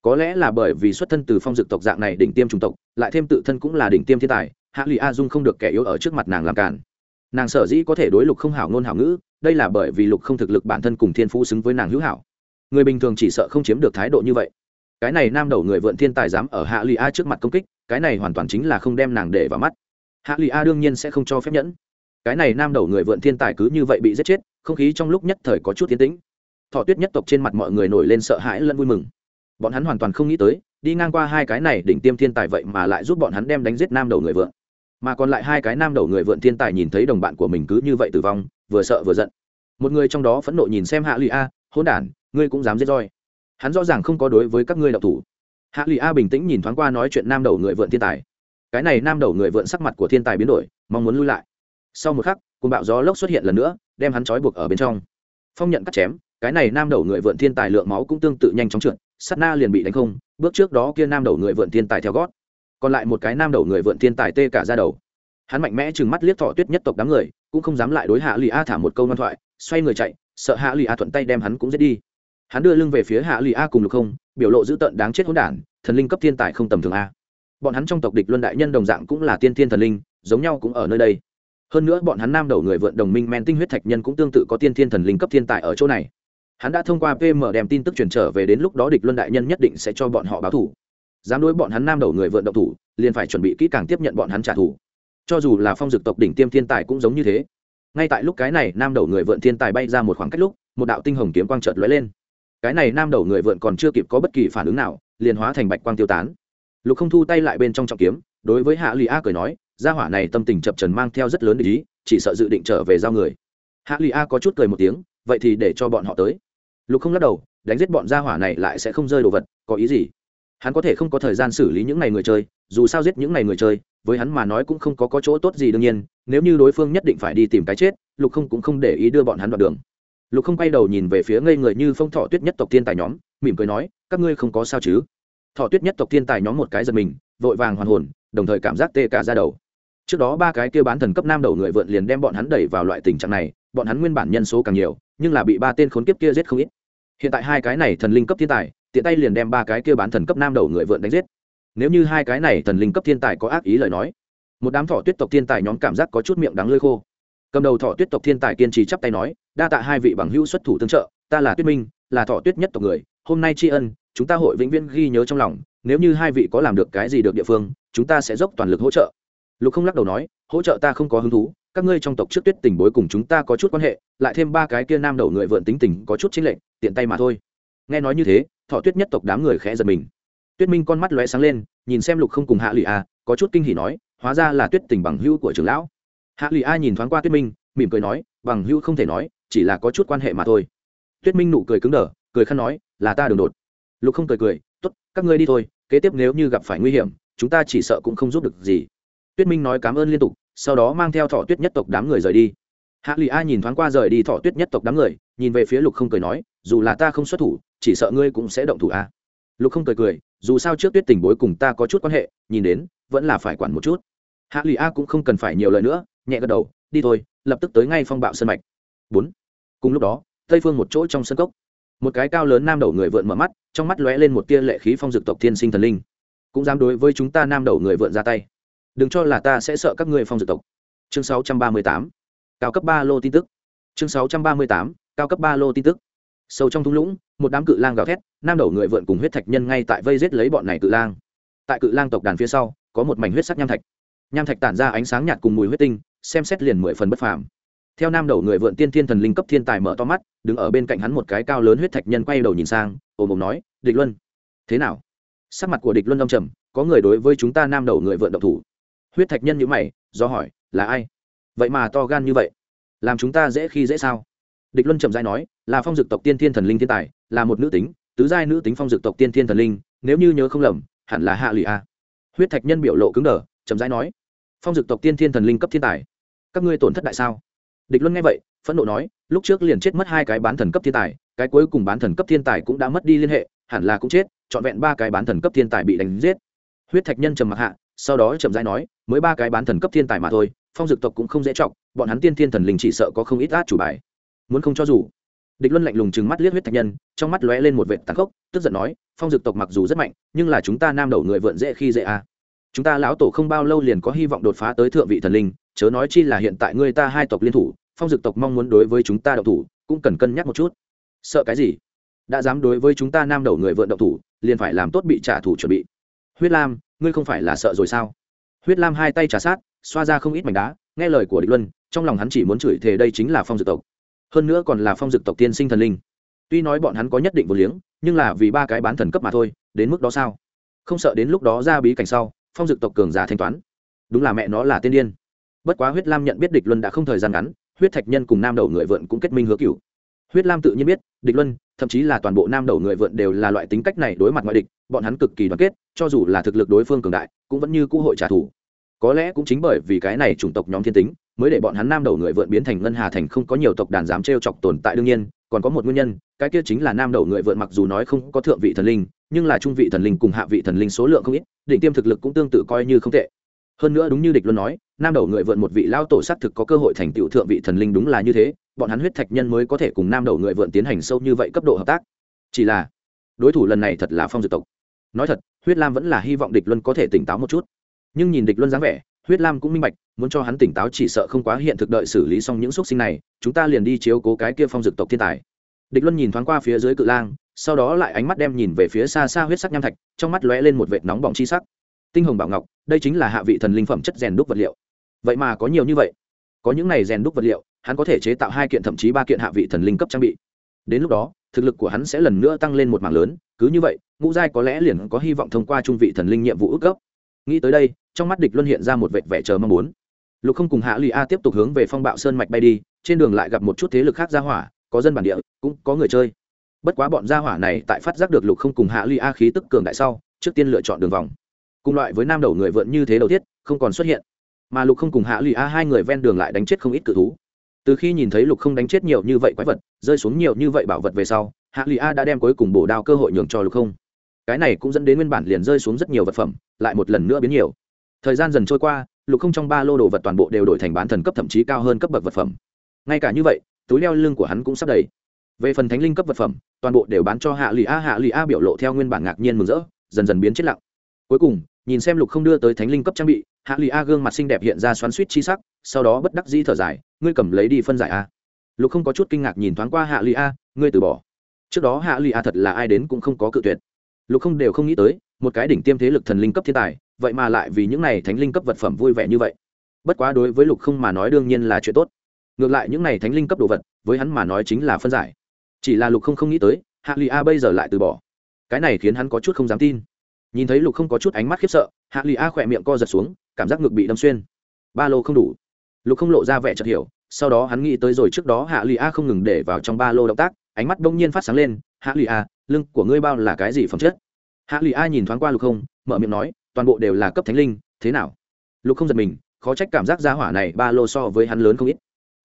Có lẽ là bởi vì xuất thân từ phong dực tộc dạng này đỉnh tiêm chủng tộc, lại thêm tự thân cũng là đỉnh tiêm thiên tài, hạ lụy a dung không được kẻ yếu ở trước mặt nàng làm cản nàng sở dĩ có thể đối lục không hảo ngôn hảo ngữ, đây là bởi vì lục không thực lực bản thân cùng thiên phú xứng với nàng hữu hảo. Người bình thường chỉ sợ không chiếm được thái độ như vậy. Cái này nam đầu người vượn thiên tài dám ở hạ lụy a trước mặt công kích, cái này hoàn toàn chính là không đem nàng để vào mắt. Hạ lụy a đương nhiên sẽ không cho phép nhẫn. Cái này nam đầu người vượn thiên tài cứ như vậy bị giết chết, không khí trong lúc nhất thời có chút tiến tĩnh. Thọ tuyết nhất tộc trên mặt mọi người nổi lên sợ hãi lẫn vui mừng. Bọn hắn hoàn toàn không nghĩ tới, đi ngang qua hai cái này đỉnh tiêm thiên tài vậy mà lại giúp bọn hắn đem đánh giết nam đầu người vượn mà còn lại hai cái nam đầu người vượn thiên tài nhìn thấy đồng bạn của mình cứ như vậy tử vong, vừa sợ vừa giận. Một người trong đó phẫn nộ nhìn xem hạ lụy a hôn đản, ngươi cũng dám giết roi. Hắn rõ ràng không có đối với các ngươi đạo thủ. Hạ lụy a bình tĩnh nhìn thoáng qua nói chuyện nam đầu người vượn thiên tài. Cái này nam đầu người vượn sắc mặt của thiên tài biến đổi, mong muốn lui lại. Sau một khắc cơn bạo gió lốc xuất hiện lần nữa, đem hắn trói buộc ở bên trong. Phong nhận cắt chém, cái này nam đầu người vượn thiên tài lượng máu cũng tương tự nhanh chóng trượt, sát na liền bị đánh không, bước trước đó kia nam đầu người vượn thiên tài theo gót còn lại một cái nam đầu người vượn thiên tài tê cả ra đầu. Hắn mạnh mẽ chừng mắt liếc thọ tuyết nhất tộc đám người, cũng không dám lại đối hạ lì a thả một câu ngoan thoại, xoay người chạy, sợ hạ lì a thuận tay đem hắn cũng giết đi. Hắn đưa lưng về phía hạ lì a cùng lục không, biểu lộ dữ tợn đáng chết hỗn đản, thần linh cấp thiên tài không tầm thường a. Bọn hắn trong tộc địch luân đại nhân đồng dạng cũng là tiên thiên thần linh, giống nhau cũng ở nơi đây. Hơn nữa bọn hắn nam đầu người vượn đồng minh men tinh huyết thạch nhân cũng tương tự có tiên thiên thần linh cấp thiên tài ở chỗ này. Hắn đã thông qua pm đem tin tức truyền trở về đến lúc đó địch luân đại nhân nhất định sẽ cho bọn họ báo thủ dám đối bọn hắn nam đầu người vượn động thủ, liền phải chuẩn bị kỹ càng tiếp nhận bọn hắn trả thù. Cho dù là phong dực tộc đỉnh tiêm thiên tài cũng giống như thế. Ngay tại lúc cái này, nam đầu người vượn thiên tài bay ra một khoảng cách lúc, một đạo tinh hồng kiếm quang trợt lóe lên. Cái này nam đầu người vượn còn chưa kịp có bất kỳ phản ứng nào, liền hóa thành bạch quang tiêu tán. Lục không thu tay lại bên trong trọng kiếm, đối với hạ lụy a cười nói, gia hỏa này tâm tình chập trần mang theo rất lớn ý, chỉ sợ dự định trở về giao người. Hạ lụy a có chút cười một tiếng, vậy thì để cho bọn họ tới. Lục không lắc đầu, đánh giết bọn gia hỏa này lại sẽ không rơi đồ vật, có ý gì? Hắn có thể không có thời gian xử lý những ngày người chơi dù sao giết những ngày người chơi với hắn mà nói cũng không có, có chỗ tốt gì đương nhiên nếu như đối phương nhất định phải đi tìm cái chết lục không cũng không để ý đưa bọn hắn đoạn đường. Lục không quay đầu nhìn về phía ngây người như phong thọ tuyết nhất tộc tiên tài nhóm mỉm cười nói các ngươi không có sao chứ? Thọ tuyết nhất tộc tiên tài nhóm một cái giật mình vội vàng hoàn hồn đồng thời cảm giác tê cả ra đầu. Trước đó ba cái kêu bán thần cấp nam đầu người vượn liền đem bọn hắn đẩy vào loại tình trạng này bọn hắn nguyên bản nhân số càng nhiều nhưng là bị ba tên khốn kiếp kia giết không ít. Hiện tại hai cái này thần linh cấp thiên tài tiện tay liền đem ba cái kia bán thần cấp nam đầu người vượn đánh giết. Nếu như hai cái này thần linh cấp thiên tài có ác ý lời nói, một đám thọ tuyết tộc thiên tài nhóm cảm giác có chút miệng đắng lơi khô. Cầm đầu thọ tuyết tộc thiên tài kiên trì chắp tay nói, đa tạ hai vị bằng hữu xuất thủ tương trợ, ta là tuyết minh, là thọ tuyết nhất tộc người, hôm nay tri ân, chúng ta hội vĩnh viễn ghi nhớ trong lòng, nếu như hai vị có làm được cái gì được địa phương, chúng ta sẽ dốc toàn lực hỗ trợ. Lục không lắc đầu nói, hỗ trợ ta không có hứng thú, các ngươi trong tộc trước tuyết tình bối cùng chúng ta có chút quan hệ, lại thêm ba cái kia nam đầu người vượn tính tình có chút chính lệnh tiện tay mà thôi. Nghe nói như thế thọ tuyết nhất tộc đám người khẽ giật mình. Tuyết minh con mắt lóe sáng lên, nhìn xem lục không cùng hạ lụy a, có chút kinh hỉ nói, hóa ra là tuyết tình bằng hữu của trưởng lão. Hạ lụy a nhìn thoáng qua tuyết minh, mỉm cười nói, bằng hữu không thể nói, chỉ là có chút quan hệ mà thôi. Tuyết minh nụ cười cứng đờ, cười khăn nói, là ta đường đột. Lục không cười cười t ố t các ngươi đi thôi, kế tiếp nếu như gặp phải nguy hiểm, chúng ta chỉ sợ cũng không giúp được gì. Tuyết minh nói cảm ơn liên tục, sau đó mang theo thọ tuyết nhất tộc đám người rời đi. Hạ lụy a nhìn thoáng qua rời đi thọ tuyết nhất tộc đám người, nhìn về phía lục không cười nói, dù là ta không xuất thủ chỉ sợ ngươi cũng sẽ động thủ a lục không cười cười, dù sao trước tuyết tình bối cùng ta có chút quan hệ, nhìn đến, vẫn là phải quản một chút. Hạ lụy a cũng không cần phải nhiều lời nữa, nhẹ gật đầu, đi thôi, lập tức tới ngay phong bạo sân mạch. Bốn. Cùng lúc đó, tây phương một chỗ trong sân cốc. Một cái cao lớn nam đầu người vượn mở mắt, trong mắt lóe lên một tia lệ khí phong dực tộc thiên sinh thần linh. Cũng dám đối với chúng ta nam đầu người vượn ra tay. Đừng cho là ta sẽ sợ các ngươi phong dực tộc. Chương 638 cao cấp ba lô tin tức. Chương 638 cao cấp ba lô tin tức sâu trong thung lũng, một đám cự lang gào thét, nam đầu người vượn cùng huyết thạch nhân ngay tại vây giết lấy bọn này cự lang. Tại cự lang tộc đàn phía sau, có một mảnh huyết sắc nham thạch. Nham thạch tản ra ánh sáng nhạt cùng mùi huyết tinh, xem xét liền mười phần bất phàm. Theo nam đầu người vượn tiên thiên thần linh cấp thiên tài mở to mắt, đứng ở bên cạnh hắn một cái cao lớn huyết thạch nhân quay đầu nhìn sang, ồm ồm nói, địch luân. Thế nào? Sắc mặt của địch luân đông trầm, có người đối với chúng ta nam đầu người vượn động thủ. Huyết thạch nhân nhữ mày, do hỏi, là ai? Vậy mà to gan như vậy, làm chúng ta dễ khi dễ sao? Địch luân chậm rãi nói, là phong dực tộc tiên thiên thần linh thiên tài, là một nữ tính, tứ giai nữ tính phong dực tộc tiên thiên thần linh, nếu như nhớ không lầm, hẳn là hạ lụy a. Huyết thạch nhân biểu lộ cứng đờ, chậm rãi nói, phong dực tộc tiên thiên thần linh cấp thiên tài, các ngươi tổn thất đại sao? Địch luân nghe vậy, phẫn nộ nói, lúc trước liền chết mất hai cái bán thần cấp thiên tài, cái cuối cùng bán thần cấp thiên tài cũng đã mất đi liên hệ, hẳn là cũng chết, trọn vẹn ba cái bán thần cấp thiên tài bị đánh giết. Huyết thạch nhân trầm mặc hạ, sau đó chậm rãi nói, mới ba cái bán thần cấp thiên tài mà thôi, phong dực tộc cũng không dễ trọng bọn hắn tiên thiên thần linh chỉ sợ có không ít át chủ bài muốn không cho dù. Địch luân lạnh lùng chừng mắt liếc huyết thạch nhân, trong mắt lóe lên một vệ tàn khốc, tức giận nói, phong dực tộc mặc dù rất mạnh, nhưng là chúng ta nam đầu người vượn dễ khi dễ à. chúng ta lão tổ không bao lâu liền có hy vọng đột phá tới thượng vị thần linh, chớ nói chi là hiện tại ngươi ta hai tộc liên thủ, phong dực tộc mong muốn đối với chúng ta đậu thủ, cũng cần cân nhắc một chút. Sợ cái gì? Đã dám đối với chúng ta nam đầu người vượn đậu thủ, liền phải làm tốt bị trả thù chuẩn bị. Huyết lam, ngươi không phải là sợ rồi sao? Huyết lam hai tay trả sát, xoa ra không ít mảnh đá, nghe lời của địch luân, trong lòng hắn chỉ muốn chửi thề đây chính là phong dực tộc hơn nữa còn là phong dực tộc tiên sinh thần linh. Tuy nói bọn hắn có nhất định vô liếng, nhưng là vì ba cái bán thần cấp mà thôi, đến mức đó sao? Không sợ đến lúc đó ra bí cảnh sau, phong dực tộc cường giả thanh toán. Đúng là mẹ nó là tiên điên. Bất quá huyết lam nhận biết địch luân đã không thời gian ngắn, huyết thạch nhân cùng nam đầu người vượn cũng kết minh hứa cựu huyết lam tự nhiên biết, địch luân, thậm chí là toàn bộ nam đầu người vượn đều là loại tính cách này đối mặt ngoại địch, bọn hắn cực kỳ đoàn kết, cho dù là thực lực đối phương cường đại, cũng vẫn như cũ hội trả thù. Có lẽ cũng chính bởi vì cái này chủng tộc nhóm thiên tính mới để bọn hắn nam đầu người vượn biến thành ngân hà thành không có nhiều tộc đàn dám trêu chọc tồn tại đương nhiên, còn có một nguyên nhân, cái kia chính là nam đầu người vượn mặc dù nói không có thượng vị thần linh, nhưng là trung vị thần linh cùng hạ vị thần linh số lượng không ít định tiêm thực lực cũng tương tự coi như không tệ. Hơn nữa đúng như địch luân nói, nam đầu người vượn một vị lao tổ s á t thực có cơ hội thành tựu thượng vị thần linh đúng là như thế, bọn hắn huyết thạch nhân mới có thể cùng nam đầu người vượn tiến hành sâu như vậy cấp độ hợp tác. Chỉ là, đối thủ lần này thật là phong dược tộc. Nói thật, huyết lam vẫn là hy vọng địch luân có thể tỉnh táo một chút. Nhưng nhìn địch luân dáng vẻ huyết lam cũng minh bạch, muốn cho hắn tỉnh táo chỉ sợ không quá hiện thực đợi xử lý xong những xúc sinh này, chúng ta liền đi chiếu cố cái kia phong dực tộc thiên tài. Địch luân nhìn thoáng qua phía dưới cự lang, sau đó lại ánh mắt đem nhìn về phía xa xa huyết sắc nham thạch, trong mắt lóe lên một vệt nóng bỏng chi sắc. Tinh hồng bảo ngọc, đây chính là hạ vị thần linh phẩm chất rèn đúc vật liệu. Vậy mà có nhiều như vậy. Có những này rèn đúc vật liệu, hắn có thể chế tạo hai kiện thậm chí ba kiện hạ vị thần linh cấp trang bị. Đến lúc đó, thực lực của hắn sẽ lần nữa tăng lên một mảng lớn, cứ như vậy, ngũ giai có lẽ liền có hy vọng thông qua trung vị thần linh nhiệm vụ ước gốc. Nghĩ tới đây trong mắt địch luân hiện ra một vệt vẻ chờ mong muốn. Lục không cùng hạ lụy a tiếp tục hướng về phong bạo sơn mạch bay đi, trên đường lại gặp một chút thế lực khác ra hỏa, có dân bản địa, cũng có người chơi. Bất quá bọn gia hỏa này tại phát giác được lục không cùng hạ lụy a khí tức cường đại sau, trước tiên lựa chọn đường vòng. Cùng loại với nam đầu người vượn như thế đầu tiết, không còn xuất hiện. Mà lục không cùng hạ lụy a hai người ven đường lại đánh chết không ít cự thú. Từ khi nhìn thấy lục không đánh chết nhiều như vậy quái vật, rơi xuống nhiều như vậy bảo vật về sau, hạ lụy a đã đem cuối cùng bổ đao cơ hội nhường cho lục không. Cái này cũng dẫn đến nguyên bản liền rơi xuống rất nhiều vật phẩm, lại một lần nữa biến nhiều thời gian dần trôi qua, lục không trong ba lô đồ vật toàn bộ đều đổi thành bán thần cấp thậm chí cao hơn cấp bậc vật phẩm. Ngay cả như vậy, túi leo lưng của hắn cũng sắp đầy. Về phần thánh linh cấp vật phẩm, toàn bộ đều bán cho hạ lụy a. Hạ lụy a biểu lộ theo nguyên bản ngạc nhiên mừng rỡ, dần dần biến chết lặng. Cuối cùng, nhìn xem lục không đưa tới thánh linh cấp trang bị, hạ lụy a gương mặt xinh đẹp hiện ra xoắn suýt chi sắc, sau đó bất đắc dĩ thở dài, ngươi cầm lấy đi phân giải a. Lục không có chút kinh ngạc nhìn thoáng qua hạ lụy a, ngươi từ bỏ. Trước đó hạ lụy a thật là ai đến cũng không có cự tuyệt. Lục không đều không nghĩ tới, một cái đỉnh tiêm thế lực thần linh cấp thiên tài vậy mà lại vì những này thánh linh cấp vật phẩm vui vẻ như vậy. Bất quá đối với lục không mà nói đương nhiên là chuyện tốt. Ngược lại những này thánh linh cấp đồ vật, với hắn mà nói chính là phân giải. Chỉ là lục không không nghĩ tới, hạ lụy a bây giờ lại từ bỏ. Cái này khiến hắn có chút không dám tin. Nhìn thấy lục không có chút ánh mắt khiếp sợ, hạ lụy a khỏe miệng co giật xuống, cảm giác ngực bị đâm xuyên. Ba lô không đủ. Lục không lộ ra vẻ chợt hiểu, sau đó hắn nghĩ tới rồi trước đó hạ lụy a không ngừng để vào trong ba lô động tác, ánh mắt đông nhiên phát sáng lên, hạ lụy a, lưng của ngươi bao là cái gì phẩm chất? Hạ lụy a nhìn thoáng qua lục không, mở miệng nói toàn bộ đều là cấp thánh linh, thế nào? Lục không giật mình, khó trách cảm giác gia hỏa này ba lô so với hắn lớn không ít.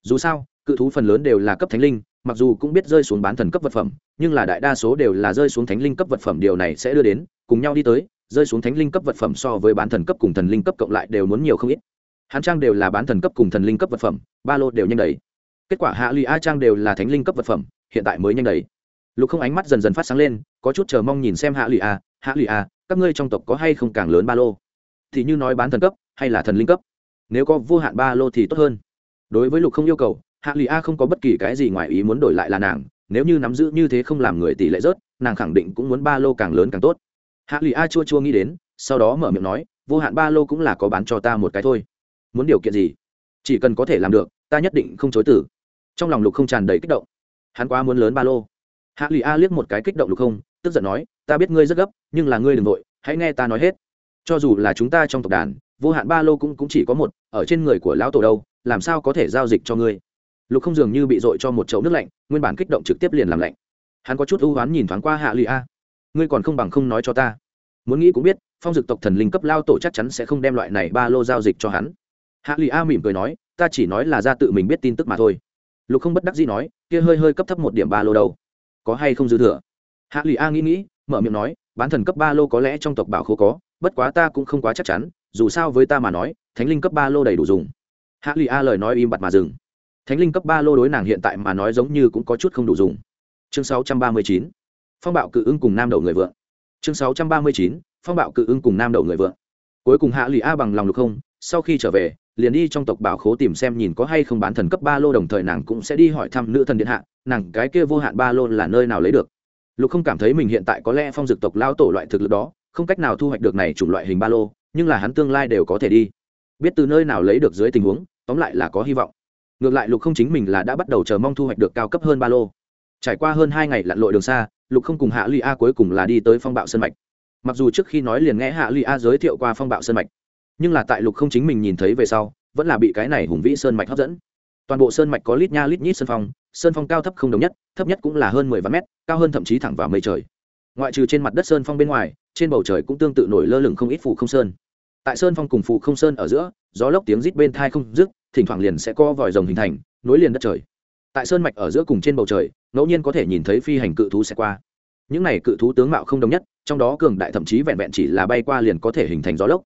Dù sao, cự thú phần lớn đều là cấp thánh linh, mặc dù cũng biết rơi xuống bán thần cấp vật phẩm, nhưng là đại đa số đều là rơi xuống thánh linh cấp vật phẩm điều này sẽ đưa đến, cùng nhau đi tới, rơi xuống thánh linh cấp vật phẩm so với bán thần cấp cùng thần linh cấp cộng lại đều muốn nhiều không ít. Hắn trang đều là bán thần cấp cùng thần linh cấp vật phẩm, ba lô đều nhanh đầy. Kết quả hạ lụy a trang đều là thánh linh cấp vật phẩm, hiện tại mới nhanh đầy. Lục không ánh mắt dần dần phát sáng lên, có chút chờ mong nhìn xem hạ lụy a. Hạ lụy a các ngươi trong tộc có hay không càng lớn ba lô? Thì như nói bán thần cấp, hay là thần linh cấp? Nếu có vô hạn ba lô thì tốt hơn. Đối với lục không yêu cầu, hạ lụy a không có bất kỳ cái gì ngoài ý muốn đổi lại là nàng. Nếu như nắm giữ như thế không làm người tỷ lệ rớt, nàng khẳng định cũng muốn ba lô càng lớn càng tốt. Hạ lụy a chua chua nghĩ đến, sau đó mở miệng nói, vô hạn ba lô cũng là có bán cho ta một cái thôi. Muốn điều kiện gì? Chỉ cần có thể làm được, ta nhất định không chối tử trong lòng lục không tràn đầy kích động. Hắn quá muốn lớn ba lô. Hạ lụy a liếc một cái kích động lục không, tức giận nói ta biết ngươi rất gấp nhưng là ngươi đ ừ n g nội hãy nghe ta nói hết. Cho dù là chúng ta trong tộc đàn vô hạn ba lô cũng, cũng chỉ có một ở trên người của lão tổ đâu làm sao có thể giao dịch cho ngươi? Lục không dường như bị dội cho một chậu nước lạnh nguyên bản kích động trực tiếp liền làm lạnh. Hắn có chút ưu oán nhìn thoáng qua hạ lụy a. Ngươi còn không bằng không nói cho ta. Muốn nghĩ cũng biết phong dực tộc thần linh cấp lao tổ chắc chắn sẽ không đem loại này ba lô giao dịch cho hắn. Hạ lụy a mỉm cười nói ta chỉ nói là ra tự mình biết tin tức mà thôi. Lục không bất đắc gì nói kia hơi hơi cấp thấp một điểm ba lô đâu. Có hay không dư thừa? Hạ lụy a nghĩ nghĩ mở miệng nói, bán thần cấp ba lô có lẽ trong tộc bảo khố có, bất quá ta cũng không quá chắc chắn, dù sao với ta mà nói, thánh linh cấp ba lô đầy đủ dùng hạ lụy a lời nói im bặt mà dừng thánh linh cấp ba lô đối nàng hiện tại mà nói giống như cũng có chút không đủ dùng chương 639. phong bạo cự ưng cùng nam đầu người vượng chương 639. phong bạo cự ưng cùng nam đầu người vượng cuối cùng hạ lụy a bằng lòng lục không, sau khi trở về, liền đi trong tộc bảo khố tìm xem nhìn có hay không bán thần cấp ba lô, đồng thời nàng cũng sẽ đi hỏi thăm nữ thần điện hạ, nàng cái kia vô hạn ba lô là nơi nào lấy được lục không cảm thấy mình hiện tại có lẽ phong dực tộc lao tổ loại thực lực đó, không cách nào thu hoạch được này chủng loại hình ba lô, nhưng là hắn tương lai đều có thể đi. Biết từ nơi nào lấy được dưới tình huống, tóm lại là có hy vọng. Ngược lại lục không chính mình là đã bắt đầu chờ mong thu hoạch được cao cấp hơn ba lô. Trải qua hơn hai ngày lặn lội đường xa, lục không cùng hạ ly a cuối cùng là đi tới phong bạo sân mạch. Mặc dù trước khi nói liền nghe hạ ly a giới thiệu qua phong bạo sân mạch, nhưng là tại lục không chính mình nhìn thấy về sau, vẫn là bị cái này hùng vĩ sơn mạch hấp dẫn toàn bộ sơn mạch có lít nha lít nhít sơn phong sơn phong cao thấp không đồng nhất, thấp nhất cũng là hơn mười vạn mét, cao hơn thậm chí thẳng vào mây trời. Ngoại trừ trên mặt đất sơn phong bên ngoài, trên bầu trời cũng tương tự nổi lơ lửng không ít phủ không sơn. Tại sơn phong cùng phụ không sơn ở giữa, gió lốc tiếng rít bên thai không dứt, thỉnh thoảng liền sẽ co vòi rồng hình thành, nối liền đất trời. Tại sơn mạch ở giữa cùng trên bầu trời, ngẫu nhiên có thể nhìn thấy phi hành cự thú sẽ qua. Những này cự thú tướng mạo không đồng nhất, trong đó cường đại thậm chí vẹn vẹn chỉ là bay qua liền có thể hình thành gió lốc.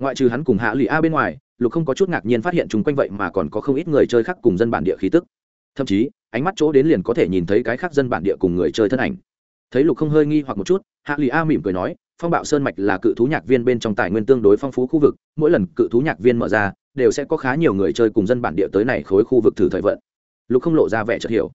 Ngoại trừ hắn cùng hạ lụy a bên ngoài lục không có chút ngạc nhiên phát hiện chung quanh vậy mà còn có không ít người chơi khác cùng dân bản địa khí tức. Thậm chí, ánh mắt chỗ đến liền có thể nhìn thấy cái khác dân bản địa cùng người chơi thân ảnh. Thấy lục không hơi nghi hoặc một chút, hạ lụy a mỉm cười nói, phong bạo sơn mạch là cự thú nhạc viên bên trong tài nguyên tương đối phong phú khu vực, mỗi lần cự thú nhạc viên mở ra, đều sẽ có khá nhiều người chơi cùng dân bản địa tới này khối khu vực thử thời vận. Lục không lộ ra vẻ chợt hiểu.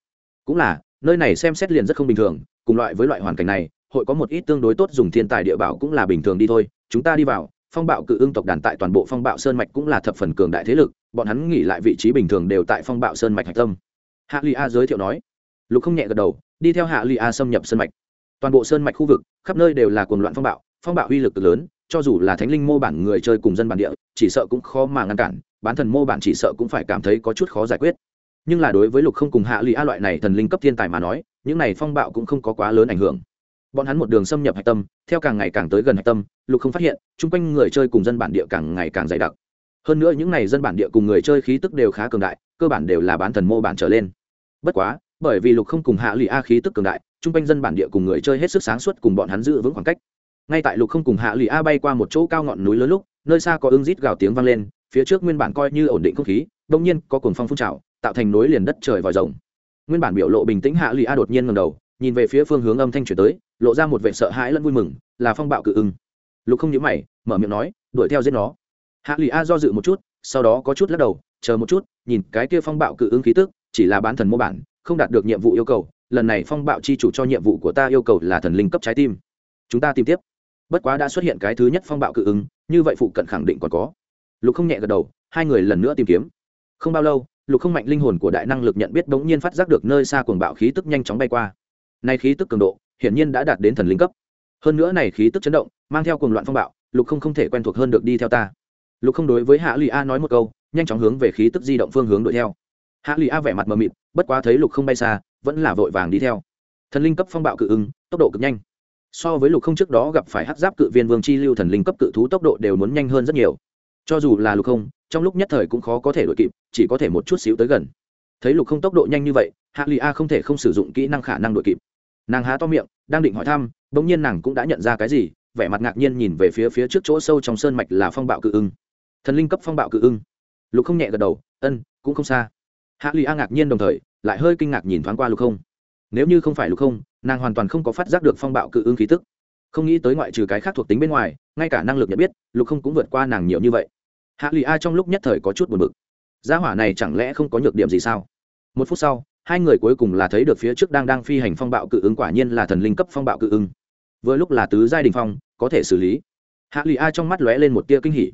Cũng là, nơi này xem xét liền rất không bình thường, cùng loại với loại hoàn cảnh này, hội có một ít tương đối tốt dùng thiên tài địa bảo cũng là bình thường đi thôi, chúng ta đi vào phong bạo cự ương tộc đàn tại toàn bộ phong bạo sơn mạch cũng là thập phần cường đại thế lực, bọn hắn nghỉ lại vị trí bình thường đều tại phong bạo sơn mạch hạch tâm. Hạ lụy a giới thiệu nói. Lục không nhẹ gật đầu, đi theo hạ lụy a xâm nhập sơn mạch. Toàn bộ sơn mạch khu vực, khắp nơi đều là cuồng loạn phong bạo phong bạo uy lực cực lớn, cho dù là thánh linh mô bản người chơi cùng dân bản địa, chỉ sợ cũng khó mà ngăn cản, bán thần mô bản chỉ sợ cũng phải cảm thấy có chút khó giải quyết. Nhưng là đối với lục không cùng hạ lụy a loại này thần linh cấp thiên tài mà nói, những này phong bạo cũng không có quá lớn ảnh hưởng bọn hắn một đường xâm nhập hạch tâm, theo càng ngày càng tới gần hạch tâm, lục không phát hiện, chung quanh người chơi cùng dân bản địa càng ngày càng dày đặc. Hơn nữa những n à y dân bản địa cùng người chơi khí tức đều khá cường đại, cơ bản đều là bán thần mô bản trở lên. Bất quá, bởi vì lục không cùng hạ lụy a khí tức cường đại, chung quanh dân bản địa cùng người chơi hết sức sáng suốt cùng bọn hắn giữ vững khoảng cách. Ngay tại lục không cùng hạ lụy a bay qua một chỗ cao ngọn núi lớn lúc, nơi xa có ưng rít gào tiếng vang lên, phía trước nguyên bản coi như ổn định không khí đông nhiên có cồn phong phun trào, tạo thành núi liền đất trời vòi rồng. Nguyên bản biểu lộ bình tĩnh hạ lụy a đột nhiên ngầm đầu nhìn về phía phương hướng âm thanh chuyển tới, lộ ra một vẻ sợ hãi lẫn vui mừng, là phong bạo cự ưng. Lục không nhớ mày, mở miệng nói, đuổi theo giết nó. Hạ lụy a do dự một chút, sau đó có chút lắc đầu, chờ một chút, nhìn cái kia phong bạo cự ưng khí tức, chỉ là bán thần mô bản, không đạt được nhiệm vụ yêu cầu, lần này phong bạo chi chủ cho nhiệm vụ của ta yêu cầu là thần linh cấp trái tim. Chúng ta tìm tiếp. Bất quá đã xuất hiện cái thứ nhất phong bạo cự ứng như vậy phụ cận khẳng định còn có. Lục không nhẹ gật đầu, hai người lần nữa tìm kiếm. Không bao lâu, lục không mạnh linh hồn của đại năng lực nhận biết bỗng nhiên phát giác được nơi xa cuồng bạo khí tức nhanh chóng bay qua nay khí tức cường độ, hiển nhiên đã đạt đến thần linh cấp. Hơn nữa này khí tức chấn động, mang theo cuồng loạn phong bạo, lục không không thể quen thuộc hơn được đi theo ta. Lục không đối với hạ lụy a nói một câu, nhanh chóng hướng về khí tức di động phương hướng đuổi theo. Hạ lụy a vẻ mặt mờ mịt, bất quá thấy lục không bay xa, vẫn là vội vàng đi theo. Thần linh cấp phong bạo cự ưng tốc độ cực nhanh. So với lục không trước đó gặp phải hát giáp cự viên vương chi lưu thần linh cấp cự thú tốc độ đều muốn nhanh hơn rất nhiều. Cho dù là lục không, trong lúc nhất thời cũng khó có thể đuổi kịp, chỉ có thể một chút xíu tới gần. Thấy lục không tốc độ nhanh như vậy, hạ lụy a không thể không sử dụng kỹ năng khả năng đội kịp nàng há to miệng, đang định hỏi thăm, bỗng nhiên nàng cũng đã nhận ra cái gì, vẻ mặt ngạc nhiên nhìn về phía phía trước chỗ sâu trong sơn mạch là phong bạo cự ưng. Thần linh cấp phong bạo cự ưng. Lục không nhẹ gật đầu, ân, cũng không xa. Hạ lụy a ngạc nhiên đồng thời, lại hơi kinh ngạc nhìn thoáng qua lục không. Nếu như không phải lục không, nàng hoàn toàn không có phát giác được phong bạo cự ưng khí tức. Không nghĩ tới ngoại trừ cái khác thuộc tính bên ngoài, ngay cả năng lực nhận biết, lục không cũng vượt qua nàng nhiều như vậy. Hạ lụy a trong lúc nhất thời có chút buồn bực. Gia hỏa này chẳng lẽ không có nhược điểm gì sao? Một phút sau hai người cuối cùng là thấy được phía trước đang đang phi hành phong bạo cự ứng quả nhiên là thần linh cấp phong bạo cự ứng. Vừa lúc là tứ giai đình phong, có thể xử lý. Hạ lụy a trong mắt lóe lên một tia kinh hỉ.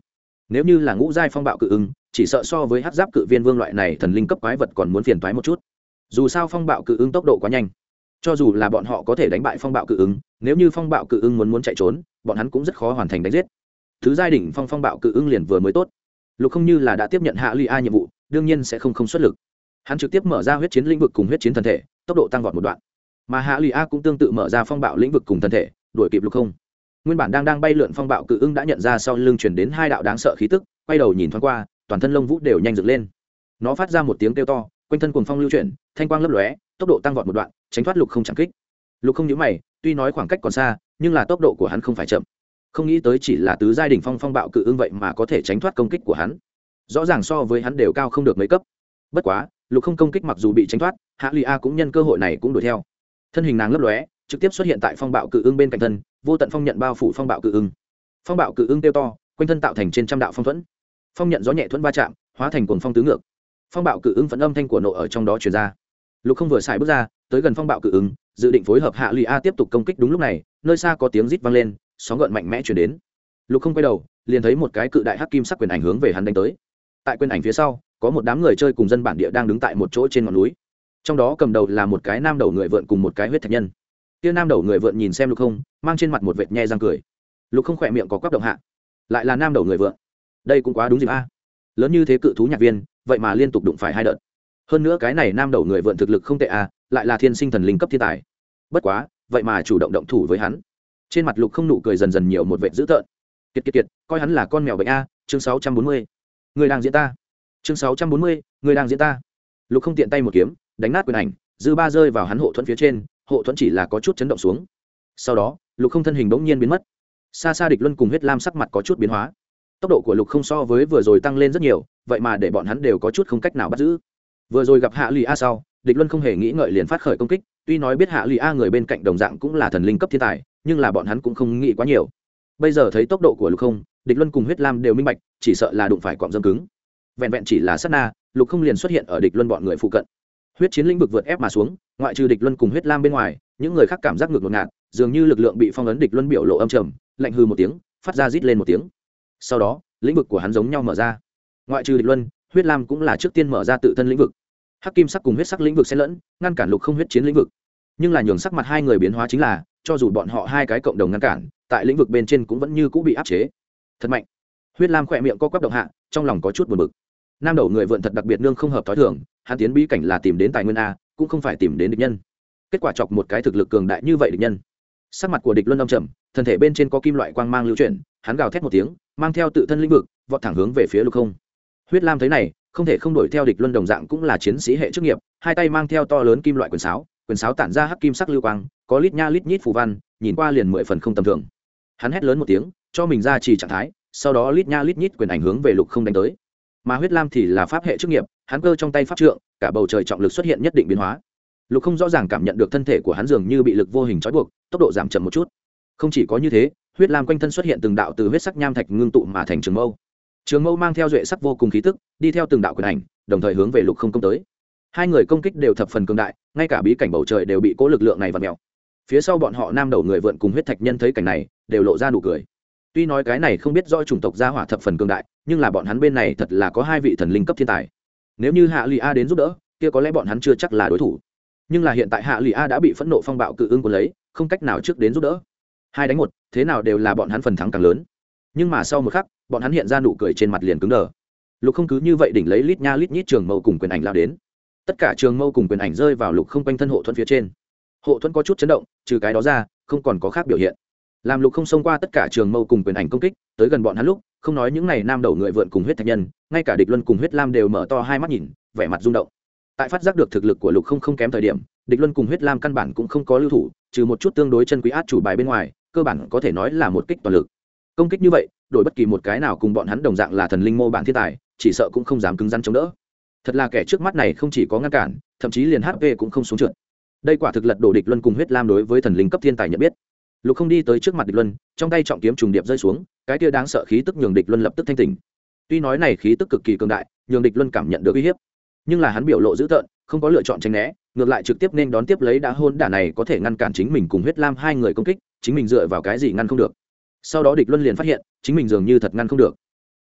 Nếu như là ngũ giai phong bạo cự ứng, chỉ sợ so với hát giáp cự viên vương loại này thần linh cấp quái vật còn muốn phiền thoái một chút. Dù sao phong bạo cự ứng tốc độ quá nhanh. Cho dù là bọn họ có thể đánh bại phong bạo cự ứng, nếu như phong bạo cự ứng muốn muốn chạy trốn, bọn hắn cũng rất khó hoàn thành đánh giết. Thứ giai đỉnh phong phong bạo cự ứng liền vừa mới tốt. Lục không như là đã tiếp nhận hạ ly a nhiệm vụ, đương nhiên sẽ không không xuất lực hắn trực tiếp mở ra huyết chiến lĩnh vực cùng huyết chiến thân thể, tốc độ tăng vọt một đoạn. Mà hạ lụy a cũng tương tự mở ra phong bạo lĩnh vực cùng thân thể, đuổi kịp lục không. Nguyên bản đang đang bay lượn phong bạo cự ưng đã nhận ra sau lưng chuyển đến hai đạo đáng sợ khí tức, quay đầu nhìn thoáng qua, toàn thân lông vũ đều nhanh dựng lên. Nó phát ra một tiếng kêu to, quanh thân cuồng phong lưu chuyển, thanh quang lấp lóe, tốc độ tăng vọt một đoạn, tránh thoát lục không chẳng kích. Lục không nhớ mày, tuy nói khoảng cách còn xa, nhưng là tốc độ của hắn không phải chậm. Không nghĩ tới chỉ là tứ giai đình phong phong bạo cự ưng vậy mà có thể tránh thoát công kích của hắn. Rõ ràng so với hắn đều cao không được mấy cấp. Bất quá lục không công kích mặc dù bị tránh thoát, hạ lụy a cũng nhân cơ hội này cũng đuổi theo. Thân hình nàng lấp lóe, trực tiếp xuất hiện tại phong bạo cự ưng bên cạnh thân, vô tận phong nhận bao phủ phong bạo cự ưng. Phong bạo cự ưng tiêu to, quanh thân tạo thành trên trăm đạo phong thuẫn. Phong nhận gió nhẹ thuẫn va chạm, hóa thành cuồng phong tứ ngược. Phong bạo cự ưng phẫn âm thanh của nộ ở trong đó truyền ra. Lục không vừa xài bước ra, tới gần phong bạo cự ứng dự định phối hợp hạ lụy a tiếp tục công kích đúng lúc này, nơi xa có tiếng rít vang lên, sóng gợn mạnh mẽ chuyển đến. Lục không quay đầu, liền thấy một cái cự đại hắc kim sắc quyền ảnh hướng về hắn đánh tới. Tại quyền ảnh phía sau có một đám người chơi cùng dân bản địa đang đứng tại một chỗ trên ngọn núi. Trong đó cầm đầu là một cái nam đầu người vượn cùng một cái huyết thạch nhân. Kia nam đầu người vượn nhìn xem lục không, mang trên mặt một vệt nhe răng cười. Lục không khỏe miệng có quắc động hạ. Lại là nam đầu người vượn. Đây cũng quá đúng dịp a. Lớn như thế cự thú nhạc viên, vậy mà liên tục đụng phải hai đợt. Hơn nữa cái này nam đầu người vượn thực lực không tệ à lại là thiên sinh thần linh cấp thiên tài. Bất quá, vậy mà chủ động động thủ với hắn. Trên mặt lục không nụ cười dần dần nhiều một vệt dữ tợn. Kiệt kiệt kiệt, coi hắn là con mèo bệnh a, chương sáu trăm bốn mươi. Người đang diễn ta chương sáu trăm bốn mươi, người đang diễn ta. Lục không tiện tay một kiếm, đánh nát quyền ảnh, dư ba rơi vào hắn hộ thuẫn phía trên, hộ thuẫn chỉ là có chút chấn động xuống. Sau đó, lục không thân hình bỗng nhiên biến mất. Xa xa địch luân cùng huyết lam sắc mặt có chút biến hóa. Tốc độ của lục không so với vừa rồi tăng lên rất nhiều, vậy mà để bọn hắn đều có chút không cách nào bắt giữ. Vừa rồi gặp hạ lụy a sau, địch luân không hề nghĩ ngợi liền phát khởi công kích, tuy nói biết hạ lụy a người bên cạnh đồng dạng cũng là thần linh cấp thiên tài, nhưng là bọn hắn cũng không nghĩ quá nhiều. Bây giờ thấy tốc độ của lục không, địch luân cùng huyết lam đều minh bạch, chỉ sợ là đụng phải cọm dâm cứng vẹn vẹn chỉ là sát na, lục không liền xuất hiện ở địch luân bọn người phụ cận. Huyết chiến lĩnh vực vượt ép mà xuống, ngoại trừ địch luân cùng huyết lam bên ngoài, những người khác cảm giác ngược ngột ngạt, dường như lực lượng bị phong ấn địch luân biểu lộ âm trầm, lạnh hư một tiếng, phát ra rít lên một tiếng. Sau đó, lĩnh vực của hắn giống nhau mở ra. Ngoại trừ địch luân, huyết lam cũng là trước tiên mở ra tự thân lĩnh vực. Hắc kim sắc cùng huyết sắc lĩnh vực xen lẫn, ngăn cản lục không huyết chiến lĩnh vực. Nhưng là nhường sắc mặt hai người biến hóa chính là, cho dù bọn họ hai cái cộng đồng ngăn cản, tại lĩnh vực bên trên cũng vẫn như cũ bị áp chế. Thật mạnh. Huyết lam khỏe miệng co quắp động hạ, trong lòng có chút buồn bực nam đầu người vượn thật đặc biệt nương không hợp t h ó i thường, hắn tiến bí cảnh là tìm đến tài nguyên a, cũng không phải tìm đến địch nhân. Kết quả chọc một cái thực lực cường đại như vậy địch nhân. Sắc mặt của địch luân âm trầm, thân thể bên trên có kim loại quang mang lưu chuyển, hắn gào thét một tiếng, mang theo tự thân lĩnh vực, vọt thẳng hướng về phía lục không. Huyết lam thấy này, không thể không đuổi theo địch luân đồng dạng cũng là chiến sĩ hệ chức nghiệp, hai tay mang theo to lớn kim loại quyền sáo quyền sáo tản ra hắc kim sắc lưu quang, có lít nha lít nhít phù văn, nhìn qua liền mười phần không tầm thường. Hắn hét lớn một tiếng, cho mình ra trì trạng thái, sau đó lít nha lít nhít quyền ảnh hướng về lục không đánh tới mà huyết lam thì là pháp hệ chức nghiệp, hắn cơ trong tay pháp trượng, cả bầu trời trọng lực xuất hiện nhất định biến hóa. Lục không rõ ràng cảm nhận được thân thể của hắn dường như bị lực vô hình trói buộc, tốc độ giảm chậm một chút. Không chỉ có như thế, huyết lam quanh thân xuất hiện từng đạo từ huyết sắc nham thạch ngưng tụ mà thành trường mâu. Trường mâu mang theo duệ sắc vô cùng khí tức, đi theo từng đạo quyền ảnh, đồng thời hướng về lục không công tới. Hai người công kích đều thập phần cường đại, ngay cả bí cảnh bầu trời đều bị cố lực lượng này vặt mèo. Phía sau bọn họ nam đầu người vượn cùng huyết thạch nhân thấy cảnh này, đều lộ ra nụ cười. Tuy nói cái này không biết do chủng tộc gia hỏa thập phần cường đại nhưng là bọn hắn bên này thật là có hai vị thần linh cấp thiên tài. Nếu như hạ lụy a đến giúp đỡ, kia có lẽ bọn hắn chưa chắc là đối thủ. Nhưng là hiện tại hạ lụy a đã bị phẫn nộ phong bạo cự ưng của lấy, không cách nào trước đến giúp đỡ. Hai đánh một, thế nào đều là bọn hắn phần thắng càng lớn. Nhưng mà sau một khắc, bọn hắn hiện ra nụ cười trên mặt liền cứng đờ. Lục không cứ như vậy đỉnh lấy lít nha lít nhít trường mâu cùng quyền ảnh lao đến. Tất cả trường mâu cùng quyền ảnh rơi vào lục không quanh thân hộ thuẫn phía trên. Hộ thuẫn có chút chấn động, trừ cái đó ra, không còn có khác biểu hiện làm lục không xông qua tất cả trường mâu cùng quyền ảnh công kích, tới gần bọn hắn lúc, không nói những n à y nam đầu người vượn cùng huyết thạch nhân, ngay cả địch luân cùng huyết lam đều mở to hai mắt nhìn, vẻ mặt rung động. Tại phát giác được thực lực của lục không không kém thời điểm, địch luân cùng huyết lam căn bản cũng không có lưu thủ, trừ một chút tương đối chân quý át chủ bài bên ngoài, cơ bản có thể nói là một kích toàn lực. Công kích như vậy, đổi bất kỳ một cái nào cùng bọn hắn đồng dạng là thần linh mô bản thiên tài, chỉ sợ cũng không dám cứng rắn chống đỡ. Thật là kẻ trước mắt này không chỉ có ngăn cản, thậm chí liền hp cũng không xuống trượt. Đây quả thực lật đổ địch luân cùng huyết lam đối với thần linh cấp thiên tài nhận biết lục không đi tới trước mặt địch luân, trong tay trọng kiếm trùng điệp rơi xuống, cái kia đáng sợ khí tức nhường địch luân lập tức thanh tỉnh. Tuy nói này khí tức cực kỳ cường đại, nhường địch luân cảm nhận được uy hiếp, nhưng là hắn biểu lộ dữ tợn, không có lựa chọn tránh né, ngược lại trực tiếp nên đón tiếp lấy đã hôn đả này có thể ngăn cản chính mình cùng huyết lam hai người công kích, chính mình dựa vào cái gì ngăn không được. Sau đó địch luân liền phát hiện, chính mình dường như thật ngăn không được.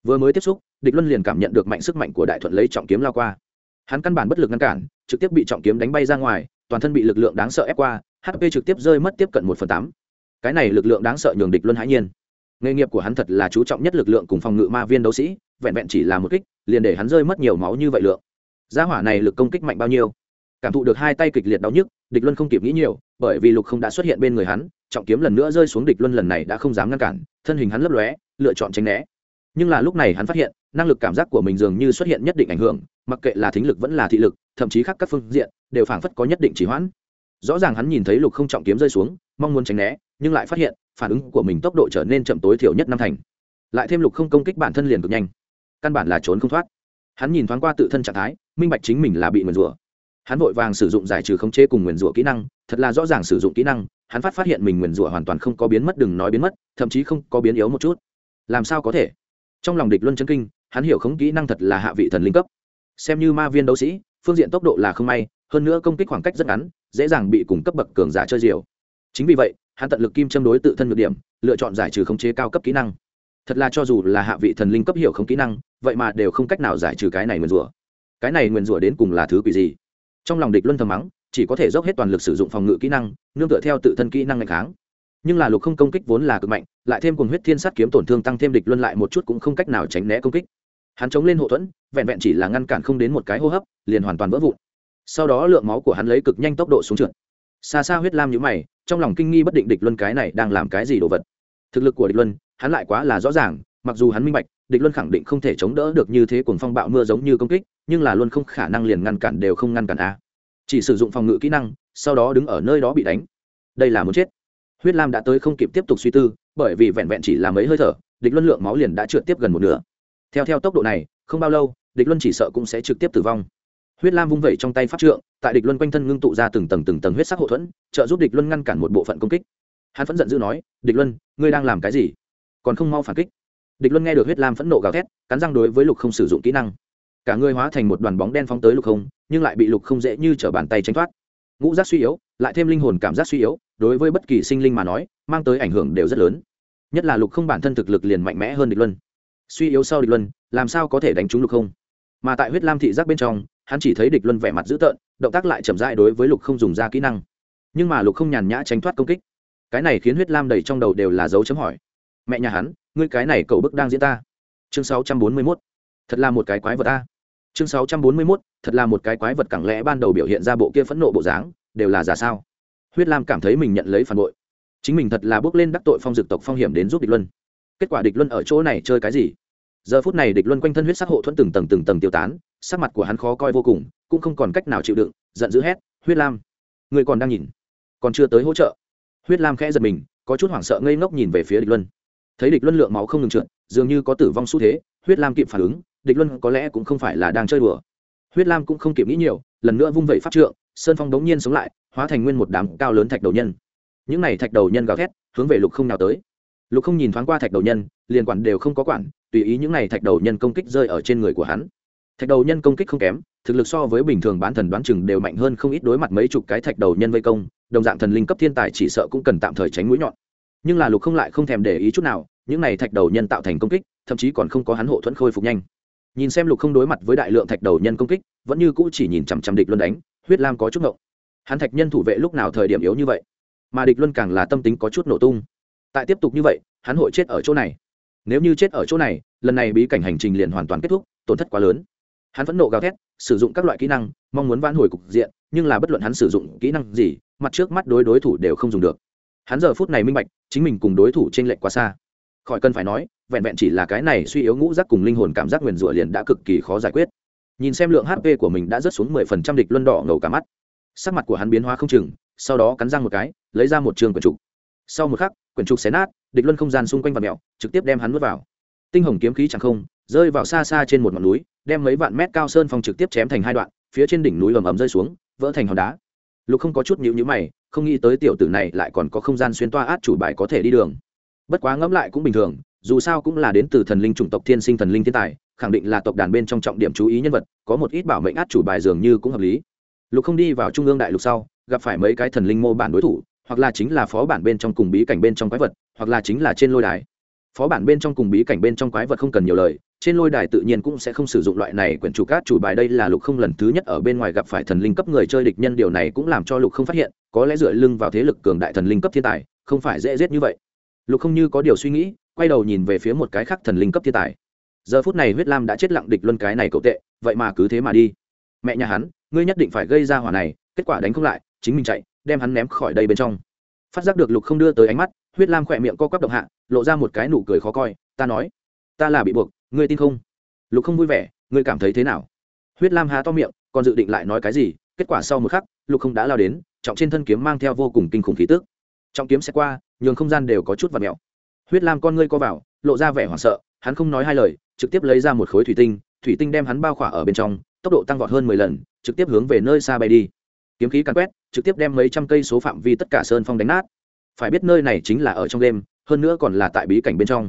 Vừa mới tiếp xúc, địch luân liền cảm nhận được mạnh sức mạnh của đại thuận lấy trọng kiếm lao qua. Hắn căn bản bất lực ngăn cản, trực tiếp bị trọng kiếm đánh bay ra ngoài, toàn thân bị lực lượng đáng sợ ép qua hp trực tiếp rơi mất tiếp cận một phần tám cái này lực lượng đáng sợ nhường địch luân hãi nhiên. Nghề nghiệp của hắn thật là chú trọng nhất lực lượng cùng phòng ngự ma viên đấu sĩ, vẹn vẹn chỉ là một kích, liền để hắn rơi mất nhiều máu như vậy lượng. Gia hỏa này lực công kích mạnh bao nhiêu? Cảm thụ được hai tay kịch liệt đau nhức, địch luân không kịp nghĩ nhiều, bởi vì lục không đã xuất hiện bên người hắn, trọng kiếm lần nữa rơi xuống địch luân lần này đã không dám ngăn cản, thân hình hắn lấp lóe, lựa chọn tránh né. Nhưng là lúc này hắn phát hiện, năng lực cảm giác của mình dường như xuất hiện nhất định ảnh hưởng, mặc kệ là thính lực vẫn là thị lực, thậm chí khác các phương diện, đều phảng phất có nhất định chỉ hoãn. Rõ ràng hắn nhìn thấy lục không trọng kiếm rơi xuống mong muốn tránh né, nhưng lại phát hiện, phản ứng của mình tốc độ trở nên chậm tối thiểu nhất năm thành. Lại thêm lục không công kích bản thân liền cực nhanh. Căn bản là trốn không thoát. Hắn nhìn thoáng qua tự thân trạng thái, minh bạch chính mình là bị nguyền rủa. Hắn vội vàng sử dụng giải trừ khống chế cùng nguyền rủa kỹ năng, thật là rõ ràng sử dụng kỹ năng, hắn phát phát hiện mình nguyền rủa hoàn toàn không có biến mất, đừng nói biến mất, thậm chí không có biến yếu một chút. Làm sao có thể? Trong lòng địch luân chân kinh, hắn hiểu khống kỹ năng thật là hạ vị thần linh cấp. Xem như ma viên đấu sĩ, phương diện tốc độ là không may, hơn nữa công kích khoảng cách rất ngắn, dễ dàng bị cùng cấp bậc cường giả chơi diều chính vì vậy, hắn tận lực kim châm đối tự thân nhược điểm, lựa chọn giải trừ khống chế cao cấp kỹ năng. Thật là cho dù là hạ vị thần linh cấp hiểu không kỹ năng, vậy mà đều không cách nào giải trừ cái này nguyền rủa. Cái này nguyền rủa đến cùng là thứ quỷ gì? Trong lòng địch luân thầm mắng, chỉ có thể dốc hết toàn lực sử dụng phòng ngự kỹ năng, nương tựa theo tự thân kỹ năng ngày kháng. Nhưng là lục không công kích vốn là cực mạnh, lại thêm cùng huyết thiên sát kiếm tổn thương tăng thêm địch luân lại một chút cũng không cách nào tránh né công kích. Hắn chống lên hậu thuẫn, vẹn vẹn chỉ là ngăn cản không đến một cái hô hấp, liền hoàn toàn vỡ vụn. Sau đó lượng máu của hắn lấy cực nhanh tốc độ xuống trượt. Xa xa huyết lam nhũ mày trong lòng kinh nghi bất định địch luân cái này đang làm cái gì đồ vật. Thực lực của địch luân, hắn lại quá là rõ ràng, mặc dù hắn minh bạch, địch luân khẳng định không thể chống đỡ được như thế cùng phong bạo mưa giống như công kích, nhưng là luôn không khả năng liền ngăn cản đều không ngăn cản a. Chỉ sử dụng phòng ngự kỹ năng, sau đó đứng ở nơi đó bị đánh. Đây là muốn chết. Huyết lam đã tới không kịp tiếp tục suy tư, bởi vì vẹn vẹn chỉ là mấy hơi thở, địch luân lượng máu liền đã trượt tiếp gần một nửa. Theo theo tốc độ này, không bao lâu, địch luân chỉ sợ cũng sẽ trực tiếp tử vong. Huyết lam vung vẩy trong tay pháp trượng tại địch luân quanh thân ngưng tụ ra từng tầng từng tầng huyết sắc hậu thuẫn, trợ giúp địch luân ngăn cản một bộ phận công kích. Hắn vẫn giận dữ nói, địch luân, ngươi đang làm cái gì? Còn không mau phản kích. Địch luân nghe được huyết lam phẫn nộ gào thét, cắn răng đối với lục không sử dụng kỹ năng. Cả người hóa thành một đoàn bóng đen phóng tới lục không, nhưng lại bị lục không dễ như trở bàn tay tránh thoát. Ngũ giác suy yếu, lại thêm linh hồn cảm giác suy yếu, đối với bất kỳ sinh linh mà nói, mang tới ảnh hưởng đều rất lớn. Nhất là lục không bản thân thực lực liền mạnh mẽ hơn địch luân. Suy yếu sau địch luân, làm sao có thể đánh trúng lục không? Mà tại huyết lam thị giác bên trong hắn chỉ thấy địch luân vẻ mặt dữ tợn, động tác lại chậm rãi đối với lục không dùng ra kỹ năng. Nhưng mà lục không nhàn nhã tránh thoát công kích. Cái này khiến huyết lam đầy trong đầu đều là dấu chấm hỏi. Mẹ nhà hắn, ngươi cái này cậu bức đang diễn ta. Chương 641. thật là một cái quái vật ta. Chương 641. thật là một cái quái vật cẳng lẽ ban đầu biểu hiện ra bộ kia phẫn nộ bộ dáng, đều là giả sao? Huyết lam cảm thấy mình nhận lấy phản bội. Chính mình thật là bước lên đắc tội phong dực tộc phong hiểm đến giúp địch luân. Kết quả địch luân ở chỗ này chơi cái gì? Giờ phút này địch luân quanh thân huyết sắc hộ thuẫn từng tầng từng tầng tiêu tán sắc mặt của hắn khó coi vô cùng, cũng không còn cách nào chịu đựng, giận dữ hét, huyết lam, người còn đang nhìn, còn chưa tới hỗ trợ. Huyết lam khẽ giật mình, có chút hoảng sợ ngây ngốc nhìn về phía địch luân. Thấy địch luân lượng máu không ngừng trượt, dường như có tử vong xu thế, huyết lam kịp phản ứng, địch luân có lẽ cũng không phải là đang chơi đùa. Huyết lam cũng không kịp nghĩ nhiều, lần nữa vung vẩy pháp trượng, sơn phong đống nhiên sống lại, hóa thành nguyên một đám cao lớn thạch đầu nhân. Những này thạch đầu nhân gào thét, hướng về lục không nào tới. Lục không nhìn thoáng qua thạch đầu nhân, liền quản đều không có quản, tùy ý những này thạch đầu nhân công kích rơi ở trên người của hắn thạch đầu nhân công kích không kém, thực lực so với bình thường bán thần đoán chừng đều mạnh hơn không ít đối mặt mấy chục cái thạch đầu nhân vây công, đồng dạng thần linh cấp thiên tài chỉ sợ cũng cần tạm thời tránh mũi nhọn. Nhưng là lục không lại không thèm để ý chút nào, những này thạch đầu nhân tạo thành công kích, thậm chí còn không có hắn hộ thuẫn khôi phục nhanh. Nhìn xem lục không đối mặt với đại lượng thạch đầu nhân công kích, vẫn như cũ chỉ nhìn chằm chằm địch luân đánh, huyết lam có chút ngộng. Hắn thạch nhân thủ vệ lúc nào thời điểm yếu như vậy? Mà địch luân càng là tâm tính có chút nổ tung. Tại tiếp tục như vậy, hắn hội chết ở chỗ này. Nếu như chết ở chỗ này, lần này bí cảnh hành trình liền hoàn toàn kết thúc, tổn thất quá lớn hắn vẫn nộ gào thét, sử dụng các loại kỹ năng, mong muốn vãn hồi cục diện, nhưng là bất luận hắn sử dụng kỹ năng gì, mặt trước mắt đối đối thủ đều không dùng được. Hắn giờ phút này minh bạch, chính mình cùng đối thủ t r ê n lệch quá xa. Khỏi cần phải nói, vẹn vẹn chỉ là cái này suy yếu ngũ giác cùng linh hồn cảm giác nguyền rủa liền đã cực kỳ khó giải quyết. Nhìn xem lượng hp của mình đã rớt xuống mười phần trăm địch luân đỏ ngầu cả mắt. Sắc mặt của hắn biến hóa không chừng, sau đó cắn răng một cái, lấy ra một trường quyển trục. Sau một khắc quyển trục xé nát, địch luân không gian xung quanh và mẹo trực tiếp đem hắn nuốt vào. Tinh hồng kiếm khí chẳng không, rơi vào xa xa trên một ngọn núi đem mấy vạn mét cao sơn phong trực tiếp chém thành hai đoạn, phía trên đỉnh núi ầm ầm rơi xuống, vỡ thành hòn đá. Lục không có chút nhịu nhữ mày, không nghĩ tới tiểu tử này lại còn có không gian xuyên toa át chủ bài có thể đi đường. Bất quá ngẫm lại cũng bình thường, dù sao cũng là đến từ thần linh chủng tộc thiên sinh thần linh thiên tài, khẳng định là tộc đàn bên trong trọng điểm chú ý nhân vật, có một ít bảo mệnh át chủ bài dường như cũng hợp lý. Lục không đi vào trung ương đại lục sau, gặp phải mấy cái thần linh mô bản đối thủ, hoặc là chính là phó bản bên trong cùng bí cảnh bên trong quái vật, hoặc là chính là trên lôi đài. Phó bản bên trong cùng bí cảnh bên trong quái vật không cần nhiều lời trên lôi đài tự nhiên cũng sẽ không sử dụng loại này quyển chủ cát chủ bài. Đây là lục không lần thứ nhất ở bên ngoài gặp phải thần linh cấp người chơi địch nhân. Điều này cũng làm cho lục không phát hiện, có lẽ dựa lưng vào thế lực cường đại thần linh cấp thiên tài, không phải dễ giết như vậy. Lục không như có điều suy nghĩ, quay đầu nhìn về phía một cái khác thần linh cấp thiên tài. Giờ phút này huyết lam đã chết lặng địch luân cái này cậu tệ, vậy mà cứ thế mà đi. Mẹ nhà hắn, ngươi nhất định phải gây ra hỏa này, kết quả đánh không lại, chính mình chạy, đem hắn ném khỏi đây bên trong. Phát giác được lục không đưa tới ánh mắt, huyết lam khỏe miệng co quắp động hạ, lộ ra một cái nụ cười khó coi, ta nói, ta là bị buộc ngươi tin không? Lục không vui vẻ, ngươi cảm thấy thế nào? Huyết lam há to miệng, còn dự định lại nói cái gì? Kết quả sau một khắc, lục không đã lao đến, trọng trên thân kiếm mang theo vô cùng kinh khủng khí tức. Trọng kiếm sẽ qua, nhường không gian đều có chút và mẹo. Huyết lam con ngươi co vào, lộ ra vẻ hoảng sợ, hắn không nói hai lời, trực tiếp lấy ra một khối thủy tinh thủy tinh đem hắn bao khỏa ở bên trong, tốc độ tăng vọt hơn mười lần, trực tiếp hướng về nơi xa bay đi. Kiếm khí càn quét, trực tiếp đem mấy trăm cây số phạm vi tất cả sơn phong đánh nát. Phải biết nơi này chính là ở trong đêm, hơn nữa còn là tại bí cảnh bên trong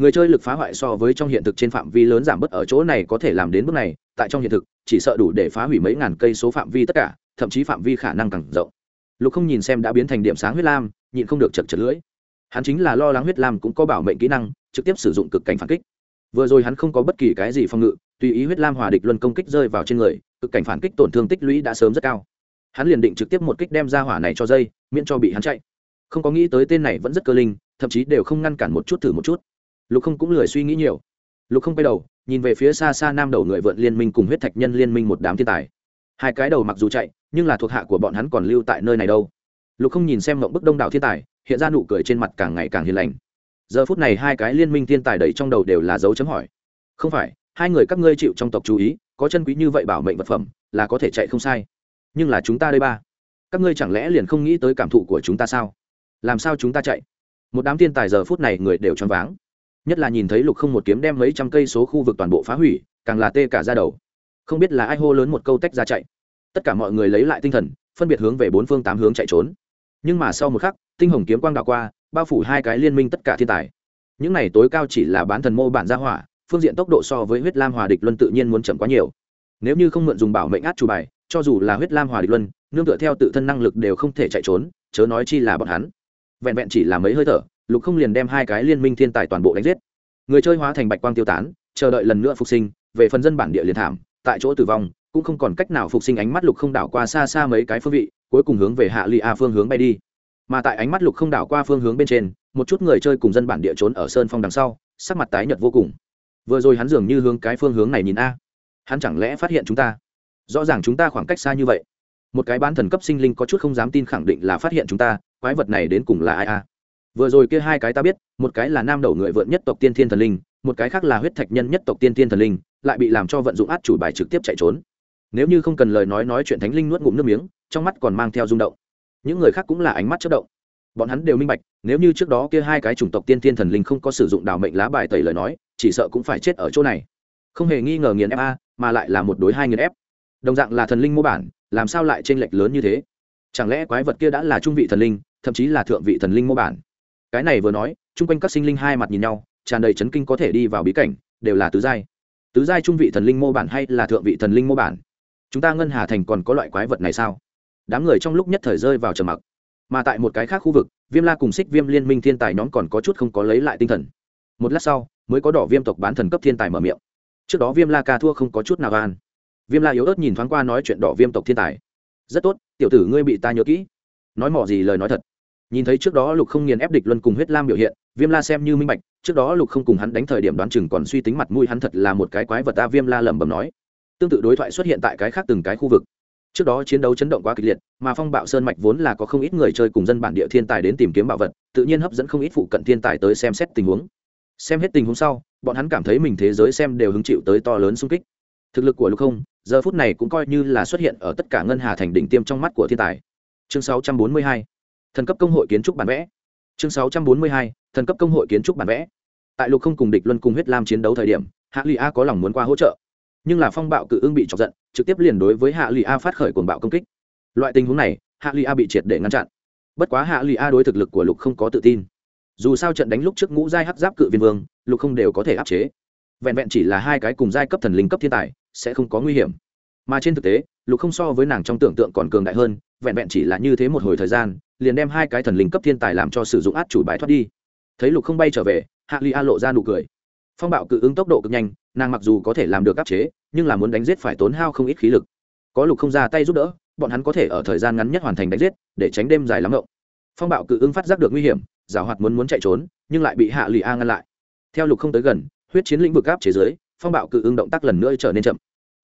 người chơi lực phá hoại so với trong hiện thực trên phạm vi lớn giảm bớt ở chỗ này có thể làm đến bước này, tại trong hiện thực, chỉ sợ đủ để phá hủy mấy ngàn cây số phạm vi tất cả, thậm chí phạm vi khả năng càng rộng. Lục không nhìn xem đã biến thành điểm sáng huyết lam, nhịn không được chật chật lưỡi. Hắn chính là lo lắng huyết lam cũng có bảo mệnh kỹ năng, trực tiếp sử dụng cực cảnh phản kích. Vừa rồi hắn không có bất kỳ cái gì phòng ngự, tùy ý huyết lam hòa địch luân công kích rơi vào trên người, cực cảnh phản kích tổn thương tích lũy đã sớm rất cao. Hắn liền định trực tiếp một kích đem ra hỏa này cho dây, miễn cho bị hắn chạy. Không có nghĩ tới tên này vẫn rất cơ linh, thậm chí đều không ngăn cản một chút thử một chút lục không cũng lười suy nghĩ nhiều. Lục không quay đầu, nhìn về phía xa xa nam đầu người vượn liên minh cùng huyết thạch nhân liên minh một đám thiên tài. Hai cái đầu mặc dù chạy, nhưng là thuộc hạ của bọn hắn còn lưu tại nơi này đâu. Lục không nhìn xem mộng bức đông đảo thiên tài, hiện ra nụ cười trên mặt càng ngày càng hiền lành. Giờ phút này hai cái liên minh thiên tài đầy trong đầu đều là dấu chấm hỏi. Không phải, hai người các ngươi chịu trong tộc chú ý, có chân quý như vậy bảo mệnh vật phẩm, là có thể chạy không sai. Nhưng là chúng ta đây ba, các ngươi chẳng lẽ liền không nghĩ tới cảm thụ của chúng ta sao? Làm sao chúng ta chạy? Một đám thiên tài giờ phút này người đều choáng váng nhất là nhìn thấy lục không một kiếm đem mấy trăm cây số khu vực toàn bộ phá hủy, càng là tê cả ra đầu. Không biết là ai hô lớn một câu tách ra chạy. Tất cả mọi người lấy lại tinh thần, phân biệt hướng về bốn phương tám hướng chạy trốn. Nhưng mà sau một khắc, tinh hồng kiếm quang đạo qua, bao phủ hai cái liên minh tất cả thiên tài. Những này tối cao chỉ là bán thần mô bản gia hỏa, phương diện tốc độ so với huyết lam hòa địch luân tự nhiên muốn chậm quá nhiều. Nếu như không mượn dùng bảo mệnh át chủ bài, cho dù là huyết lam hòa địch luân, nương tựa theo tự thân năng lực đều không thể chạy trốn, chớ nói chi là bọn hắn. Vẹn vẹn chỉ là mấy hơi thở lục không liền đem hai cái liên minh thiên tài toàn bộ đánh giết. Người chơi hóa thành bạch quang tiêu tán, chờ đợi lần nữa phục sinh, về phần dân bản địa liền thảm, tại chỗ tử vong, cũng không còn cách nào phục sinh ánh mắt lục không đảo qua xa xa mấy cái phương vị, cuối cùng hướng về hạ lụy a phương hướng bay đi. Mà tại ánh mắt lục không đảo qua phương hướng bên trên, một chút người chơi cùng dân bản địa trốn ở sơn phong đằng sau, sắc mặt tái nhợt vô cùng. Vừa rồi hắn dường như hướng cái phương hướng này nhìn a. Hắn chẳng lẽ phát hiện chúng ta? Rõ ràng chúng ta khoảng cách xa như vậy. Một cái bán thần cấp sinh linh có chút không dám tin khẳng định là phát hiện chúng ta, quái vật này đến cùng là ai a? Vừa rồi kia hai cái ta biết, một cái là nam đầu người vượn nhất tộc tiên thiên thần linh, một cái khác là huyết thạch nhân nhất tộc tiên thiên thần linh, lại bị làm cho vận dụng át chủ bài trực tiếp chạy trốn. Nếu như không cần lời nói nói chuyện thánh linh nuốt ngụm nước miếng, trong mắt còn mang theo rung động. Những người khác cũng là ánh mắt chất động. Bọn hắn đều minh bạch, nếu như trước đó kia hai cái chủng tộc tiên thiên thần linh không có sử dụng đào mệnh lá bài tẩy lời nói, chỉ sợ cũng phải chết ở chỗ này. Không hề nghi ngờ nghiền fa mà lại là một đối hai nghiền ép. Đồng dạng là thần linh mô bản, làm sao lại t r ê n lệch lớn như thế? Chẳng lẽ quái vật kia đã là trung vị thần linh, thậm chí là thượng vị thần linh mô bản? Cái này vừa nói, chung quanh các sinh linh hai mặt nhìn nhau, tràn đầy chấn kinh có thể đi vào bí cảnh, đều là tứ giai. Tứ giai trung vị thần linh mô bản hay là thượng vị thần linh mô bản? Chúng ta ngân hà thành còn có loại quái vật này sao? Đám người trong lúc nhất thời rơi vào trầm mặc. Mà tại một cái khác khu vực, viêm la cùng xích viêm liên minh thiên tài nhóm còn có chút không có lấy lại tinh thần. Một lát sau, mới có đỏ viêm tộc bán thần cấp thiên tài mở miệng. Trước đó viêm la ca thua không có chút nào van viêm la yếu ớt nhìn thoáng qua nói chuyện đỏ viêm tộc thiên tài. Rất tốt, tiểu tử ngươi bị ta nhớ kỹ. Nói mỏ gì lời nói thật nhìn thấy trước đó lục không nghiền ép địch luân cùng huyết lam biểu hiện, viêm la xem như minh bạch, trước đó lục không cùng hắn đánh thời điểm đoán chừng còn suy tính mặt mũi hắn thật là một cái quái vật ta viêm la lẩm bẩm nói. Tương tự đối thoại xuất hiện tại cái khác từng cái khu vực. Trước đó chiến đấu chấn động quá kịch liệt, mà phong bạo sơn mạch vốn là có không ít người chơi cùng dân bản địa thiên tài đến tìm kiếm bảo vật, tự nhiên hấp dẫn không ít phụ cận thiên tài tới xem xét tình huống. Xem hết tình huống sau, bọn hắn cảm thấy mình thế giới xem đều hứng chịu tới to lớn xung kích. Thực lực của lục không, giờ phút này cũng coi như là xuất hiện ở tất cả ngân hà thành đỉnh tiêm trong mắt của thiên tài. Chương 642 thần cấp công hội kiến trúc bản vẽ. Chương 642 thần cấp công hội kiến trúc bản vẽ. Tại lục không cùng địch luân cùng huyết lam chiến đấu thời điểm, hạ lụy a có lòng muốn qua hỗ trợ. Nhưng là phong bạo cự ưng bị chọc giận, trực tiếp liền đối với hạ lụy a phát khởi cuồng bạo công kích. Loại tình huống này, hạ lụy a bị triệt để ngăn chặn. Bất quá hạ lụy a đối thực lực của lục không có tự tin. Dù sao trận đánh lúc trước ngũ giai hắc giáp cự viên vương, lục không đều có thể áp chế. Vẹn vẹn chỉ là hai cái cùng giai cấp thần linh cấp thiên tài, sẽ không có nguy hiểm. Mà trên thực tế lục không so với nàng trong tưởng tượng còn cường đại hơn, vẹn vẹn chỉ là như thế một hồi thời gian, liền đem hai cái thần linh cấp thiên tài làm cho sử dụng át chủ bài thoát đi. Thấy lục không bay trở về, hạ ly a lộ ra nụ cười. Phong bạo cự ứng tốc độ cực nhanh, nàng mặc dù có thể làm được áp chế, nhưng là muốn đánh giết phải tốn hao không ít khí lực. Có lục không ra tay giúp đỡ, bọn hắn có thể ở thời gian ngắn nhất hoàn thành đánh giết, để tránh đêm dài lắm rộng phong bạo cự ứng phát giác được nguy hiểm giảo hoạt muốn muốn chạy trốn, nhưng lại bị hạ lụy a ngăn lại. Theo lục không tới gần, huyết chiến lĩnh vực áp chế giới phong bạo cự ứng động tác lần nữa trở nên chậm.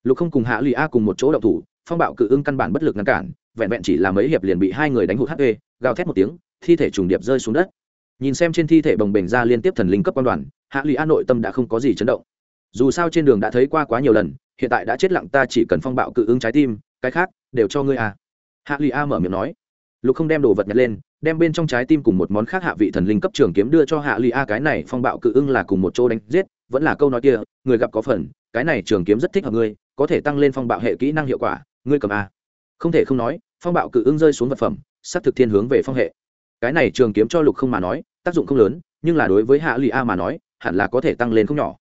Lục không cùng hạ lụy a cùng một chỗ động thủ phong bạo cự ưng căn bản bất lực ngăn cản, vẹn vẹn chỉ là mấy hiệp liền bị hai người đánh hụt hp gào thét một tiếng, thi thể trùng điệp rơi xuống đất. Nhìn xem trên thi thể bồng bềnh ra liên tiếp thần linh cấp quan đoàn, hạ lụy a nội tâm đã không có gì chấn động. Dù sao trên đường đã thấy qua quá nhiều lần, hiện tại đã chết lặng ta chỉ cần phong bạo cự ứng trái tim, cái khác đều cho ngươi à. Hạ lụy a mở miệng nói. Lục không đem đồ vật nhặt lên, đem bên trong trái tim cùng một món khác hạ vị thần linh cấp trường kiếm đưa cho hạ lụy a, cái này phong bạo cự ưng là cùng một chỗ đánh giết, vẫn là câu nói kia, người gặp có phần, cái này trường kiếm rất thích hợp ngươi, có thể tăng lên phong bạo hệ kỹ năng hiệu quả ngươi cầm a. Không thể không nói, phong bạo cự ưng rơi xuống vật phẩm, sắp thực thiên hướng về phong hệ. Cái này trường kiếm cho lục không mà nói, tác dụng không lớn, nhưng là đối với hạ lụy a mà nói, hẳn là có thể tăng lên không nhỏ.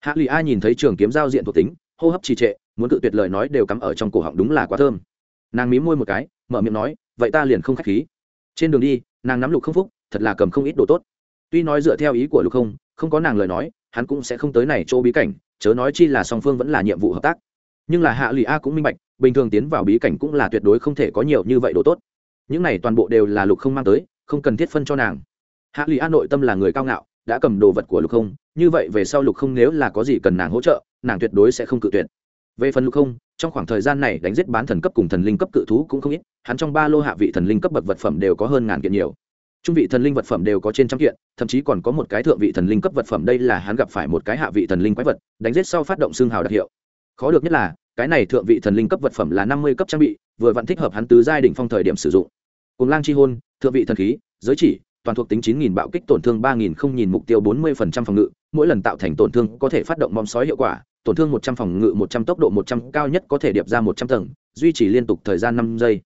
Hạ lụy a nhìn thấy trường kiếm giao diện thuộc tính, hô hấp trì trệ, muốn cự tuyệt lời nói đều cắm ở trong cổ họng đúng là quá thơm. Nàng mí môi một cái, mở miệng nói, vậy ta liền không k h á c h khí. Trên đường đi, nàng nắm lục không phúc, thật là cầm không ít đồ tốt. Tuy nói dựa theo ý của lục không không có nàng lời nói, hắn cũng sẽ không tới này chỗ bí cảnh, chớ nói chi là song phương vẫn là nhiệm vụ hợp tác. Nhưng là hạ lụy a cũng minh bạch bình thường tiến vào bí cảnh cũng là tuyệt đối không thể có nhiều như vậy đồ tốt. Những này toàn bộ đều là lục không mang tới, không cần thiết phân cho nàng. Hạ lụy an nội tâm là người cao ngạo, đã cầm đồ vật của lục không, như vậy về sau lục không nếu là có gì cần nàng hỗ trợ, nàng tuyệt đối sẽ không cự tuyệt. Về phần lục không, trong khoảng thời gian này đánh giết bán thần cấp cùng thần linh cấp cự thú cũng không ít, hắn trong ba lô hạ vị thần linh cấp bậc vật phẩm đều có hơn ngàn kiện nhiều. Trung vị thần linh vật phẩm đều có trên trăm kiện, thậm chí còn có một cái thượng vị thần linh cấp vật phẩm, đây là hắn gặp phải một cái hạ vị thần linh quái vật, đánh giết sau phát động xương hào đặc hiệu. Khó được nhất là cái này thượng vị thần linh cấp vật phẩm là năm mươi cấp trang bị vừa vẫn thích hợp hắn tứ giai đỉnh phong thời điểm sử dụng cùng lang chi hôn thượng vị thần khí giới chỉ toàn thuộc tính 9000 bạo kích tổn thương 3000 không nhìn mục tiêu 40% phòng ngự, mỗi lần tạo thành tổn thương có thể phát động bom sói hiệu quả, tổn thương 100 phòng ngự 100 tốc độ 100 cao nhất có thể điệp ra 100 tầng, duy trì liên tục thời gian 5 giây.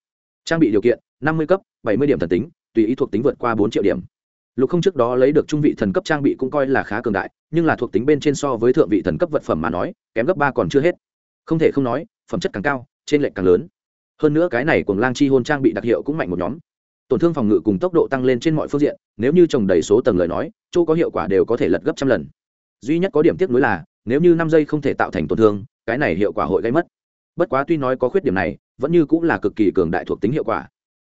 Trang bị điều kiện: 50 cấp, 70 điểm thần tính, tùy ý thuộc tính vượt qua 4 triệu điểm. lục không trước đó lấy được trung vị thần cấp trang bị cũng coi là khá cường đại nhưng là thuộc tính bên trên so với thượng vị thần cấp vật phẩm mà nói kém gấp ba còn chưa hết không thể không nói, phẩm chất càng cao, trên lệnh càng lớn. Hơn nữa cái này cùng lang chi hôn trang bị đặc hiệu cũng mạnh một nhóm. Tổn thương phòng ngự cùng tốc độ tăng lên trên mọi phương diện, nếu như trồng đầy số tầng lời nói, chỗ có hiệu quả đều có thể lật gấp trăm lần. Duy nhất có điểm tiếc nuối là, nếu như năm giây không thể tạo thành tổn thương, cái này hiệu quả hội gây mất. Bất quá tuy nói có khuyết điểm này, vẫn như cũng là cực kỳ cường đại thuộc tính hiệu quả.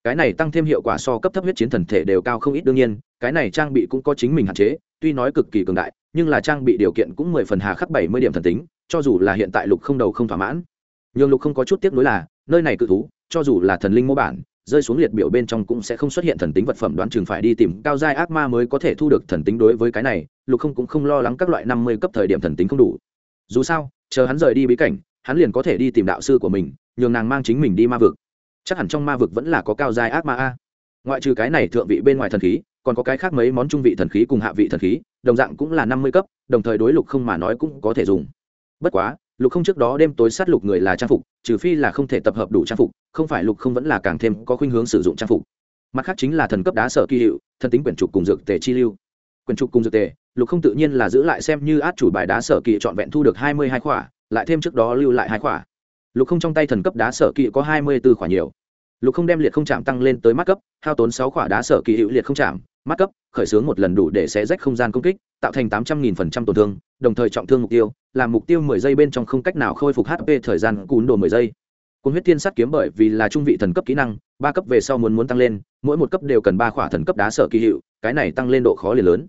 Cái này tăng thêm hiệu quả so cấp thấp huyết chiến thần thể đều cao không ít đương nhiên, cái này trang bị cũng có chính mình hạn chế, tuy nói cực kỳ cường đại nhưng là trang bị điều kiện cũng mười phần hà khắc bảy mươi điểm thần tính, cho dù là hiện tại lục không đầu không thỏa mãn. Nhưng lục không có chút tiếc nuối là, nơi này cự thú, cho dù là thần linh mô bản, rơi xuống liệt biểu bên trong cũng sẽ không xuất hiện thần tính vật phẩm đoán chừng phải đi tìm cao giai ác ma mới có thể thu được thần tính đối với cái này, lục không cũng không lo lắng các loại năm mươi cấp thời điểm thần tính không đủ. Dù sao, chờ hắn rời đi bí cảnh, hắn liền có thể đi tìm đạo sư của mình, nhường nàng mang chính mình đi ma vực. Chắc hẳn trong ma vực vẫn là có cao giai ác ma a. Ngoại trừ cái này thượng vị bên ngoài thần khí còn có cái khác mấy món trung vị thần khí cùng hạ vị thần khí, đồng dạng cũng là năm mươi cấp, đồng thời đối lục không mà nói cũng có thể dùng. Bất quá, lục không trước đó đêm tối sát lục người là trang phục, trừ phi là không thể tập hợp đủ trang phục, không phải lục không vẫn là càng thêm có khuynh hướng sử dụng trang phục. Mặt khác chính là thần cấp đá sở kỳ hiệu, thần tính quyển trục cùng dược tề chi lưu. Quyển trục cùng dược tề, lục không tự nhiên là giữ lại xem như át chủ bài đá sở kỳ trọn vẹn thu được hai mươi hai khỏa, lại thêm trước đó lưu lại hai khỏa. Lục không trong tay thần cấp đá sở kỳ có hai mươi b ố khỏa nhiều. Lục không đem liệt không chạm tăng lên tới mắt cấp, hao tốn sáu khỏa đá sở kỳ hiệu liệt không chạm mắt cấp khởi xướng một lần đủ để xé rách không gian công kích tạo thành tám trăm nghìn phần trăm tổn thương đồng thời trọng thương mục tiêu làm mục tiêu mười giây bên trong không cách nào khôi phục hp thời gian cún đồ mười giây Cuốn huyết thiên sát kiếm bởi vì là trung vị thần cấp kỹ năng, ba cấp về sau muốn muốn tăng lên, mỗi một cấp đều cần ba khỏa thần cấp đá sở kỳ hiệu, cái này tăng lên độ khó liền lớn.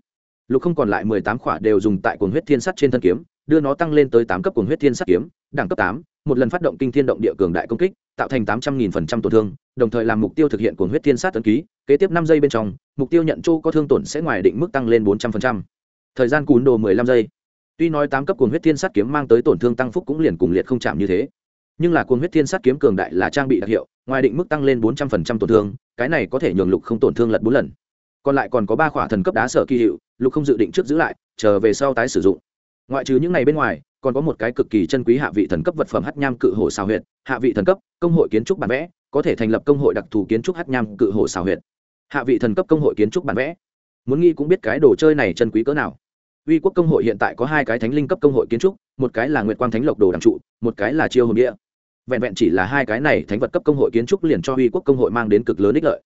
Lục không còn lại mười tám khỏa đều dùng tại cuốn huyết thiên sắt trên thân kiếm, đưa nó tăng lên tới tám cấp cuốn huyết thiên sắt kiếm, đẳng cấp tám, một lần phát động kinh thiên động địa cường đại công kích, tạo thành tám trăm nghìn phần trăm tổn thương, đồng thời làm mục tiêu thực hiện cuốn huyết thiên sát tấn ký, kế tiếp năm giây bên trong, mục tiêu nhận chỗ có thương tổn sẽ ngoài định mức tăng lên bốn trăm phần trăm. Thời gian cún đồ mười lăm giây. Tuy nói tám cấp cuồng huyết thiên sát kiếm mang tới tổn thương tăng phúc cũng liền cùng liệt không chạm như thế. Nhưng là cuồng huyết thiên sát kiếm cường đại là trang bị đặc hiệu, ngoài định mức tăng lên bốn trăm phần trăm tổn thương, cái này có thể nhường lục không tổn thương lật 4 lần. Còn lại còn có ba khỏa thần cấp đá sở kỳ hiệu, lục không dự định trước giữ lại, chờ về sau tái sử dụng. Ngoại trừ những này bên ngoài, còn có một cái cực kỳ chân quý hạ vị thần cấp vật phẩm hắc nham cự hổ xào huyệt. Hạ vị thần cấp, công hội kiến trúc bản vẽ, có thể thành lập công hội đặc thù kiến trúc hắc nham cự hổ xào huyệt hạ vị thần cấp công hội kiến trúc bản vẽ. Muốn nghi cũng biết cái đồ chơi này chân quý cỡ nào. Uy quốc công hội hiện tại có hai cái thánh linh cấp công hội kiến trúc, một cái là nguyệt quang thánh lộc đồ đằng trụ, một cái là chiêu hồn địa. Vẹn vẹn chỉ là hai cái này thánh vật cấp công hội kiến trúc liền cho uy quốc công hội mang đến cực lớn ích lợi.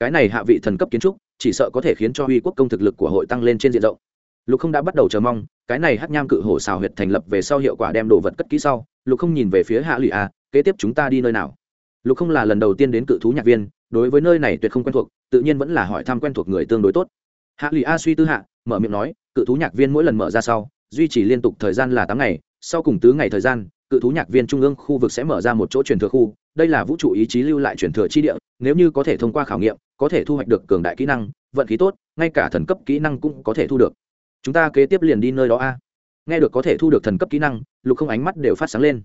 Cái này hạ vị thần cấp kiến trúc, chỉ sợ có thể khiến cho uy quốc công thực lực của hội tăng lên trên diện rộng. Lục không đã bắt đầu chờ mong, cái này hát nham cự hổ xào huyệt thành lập về sau hiệu quả đem đồ vật cất kỹ sau, lục không nhìn về phía hạ lụy a, kế tiếp chúng ta đi nơi nào? Lục không là lần đầu tiên đến cự thú nhạc viên, đối với nơi này tuyệt không quen thuộc tự nhiên vẫn là hỏi thăm quen thuộc người tương đối tốt. Hạ lụy a suy tư hạ, mở miệng nói, cự thú nhạc viên mỗi lần mở ra sau, duy trì liên tục thời gian là tám ngày, sau cùng tứ ngày thời gian, cự thú nhạc viên trung ương khu vực sẽ mở ra một chỗ truyền thừa khu, đây là vũ trụ ý chí lưu lại truyền thừa chi địa, nếu như có thể thông qua khảo nghiệm, có thể thu hoạch được cường đại kỹ năng, vận khí tốt, ngay cả thần cấp kỹ năng cũng có thể thu được. Chúng ta kế tiếp liền đi nơi đó a. Nghe được có thể thu được thần cấp kỹ năng, lục không ánh mắt đều phát sáng lên.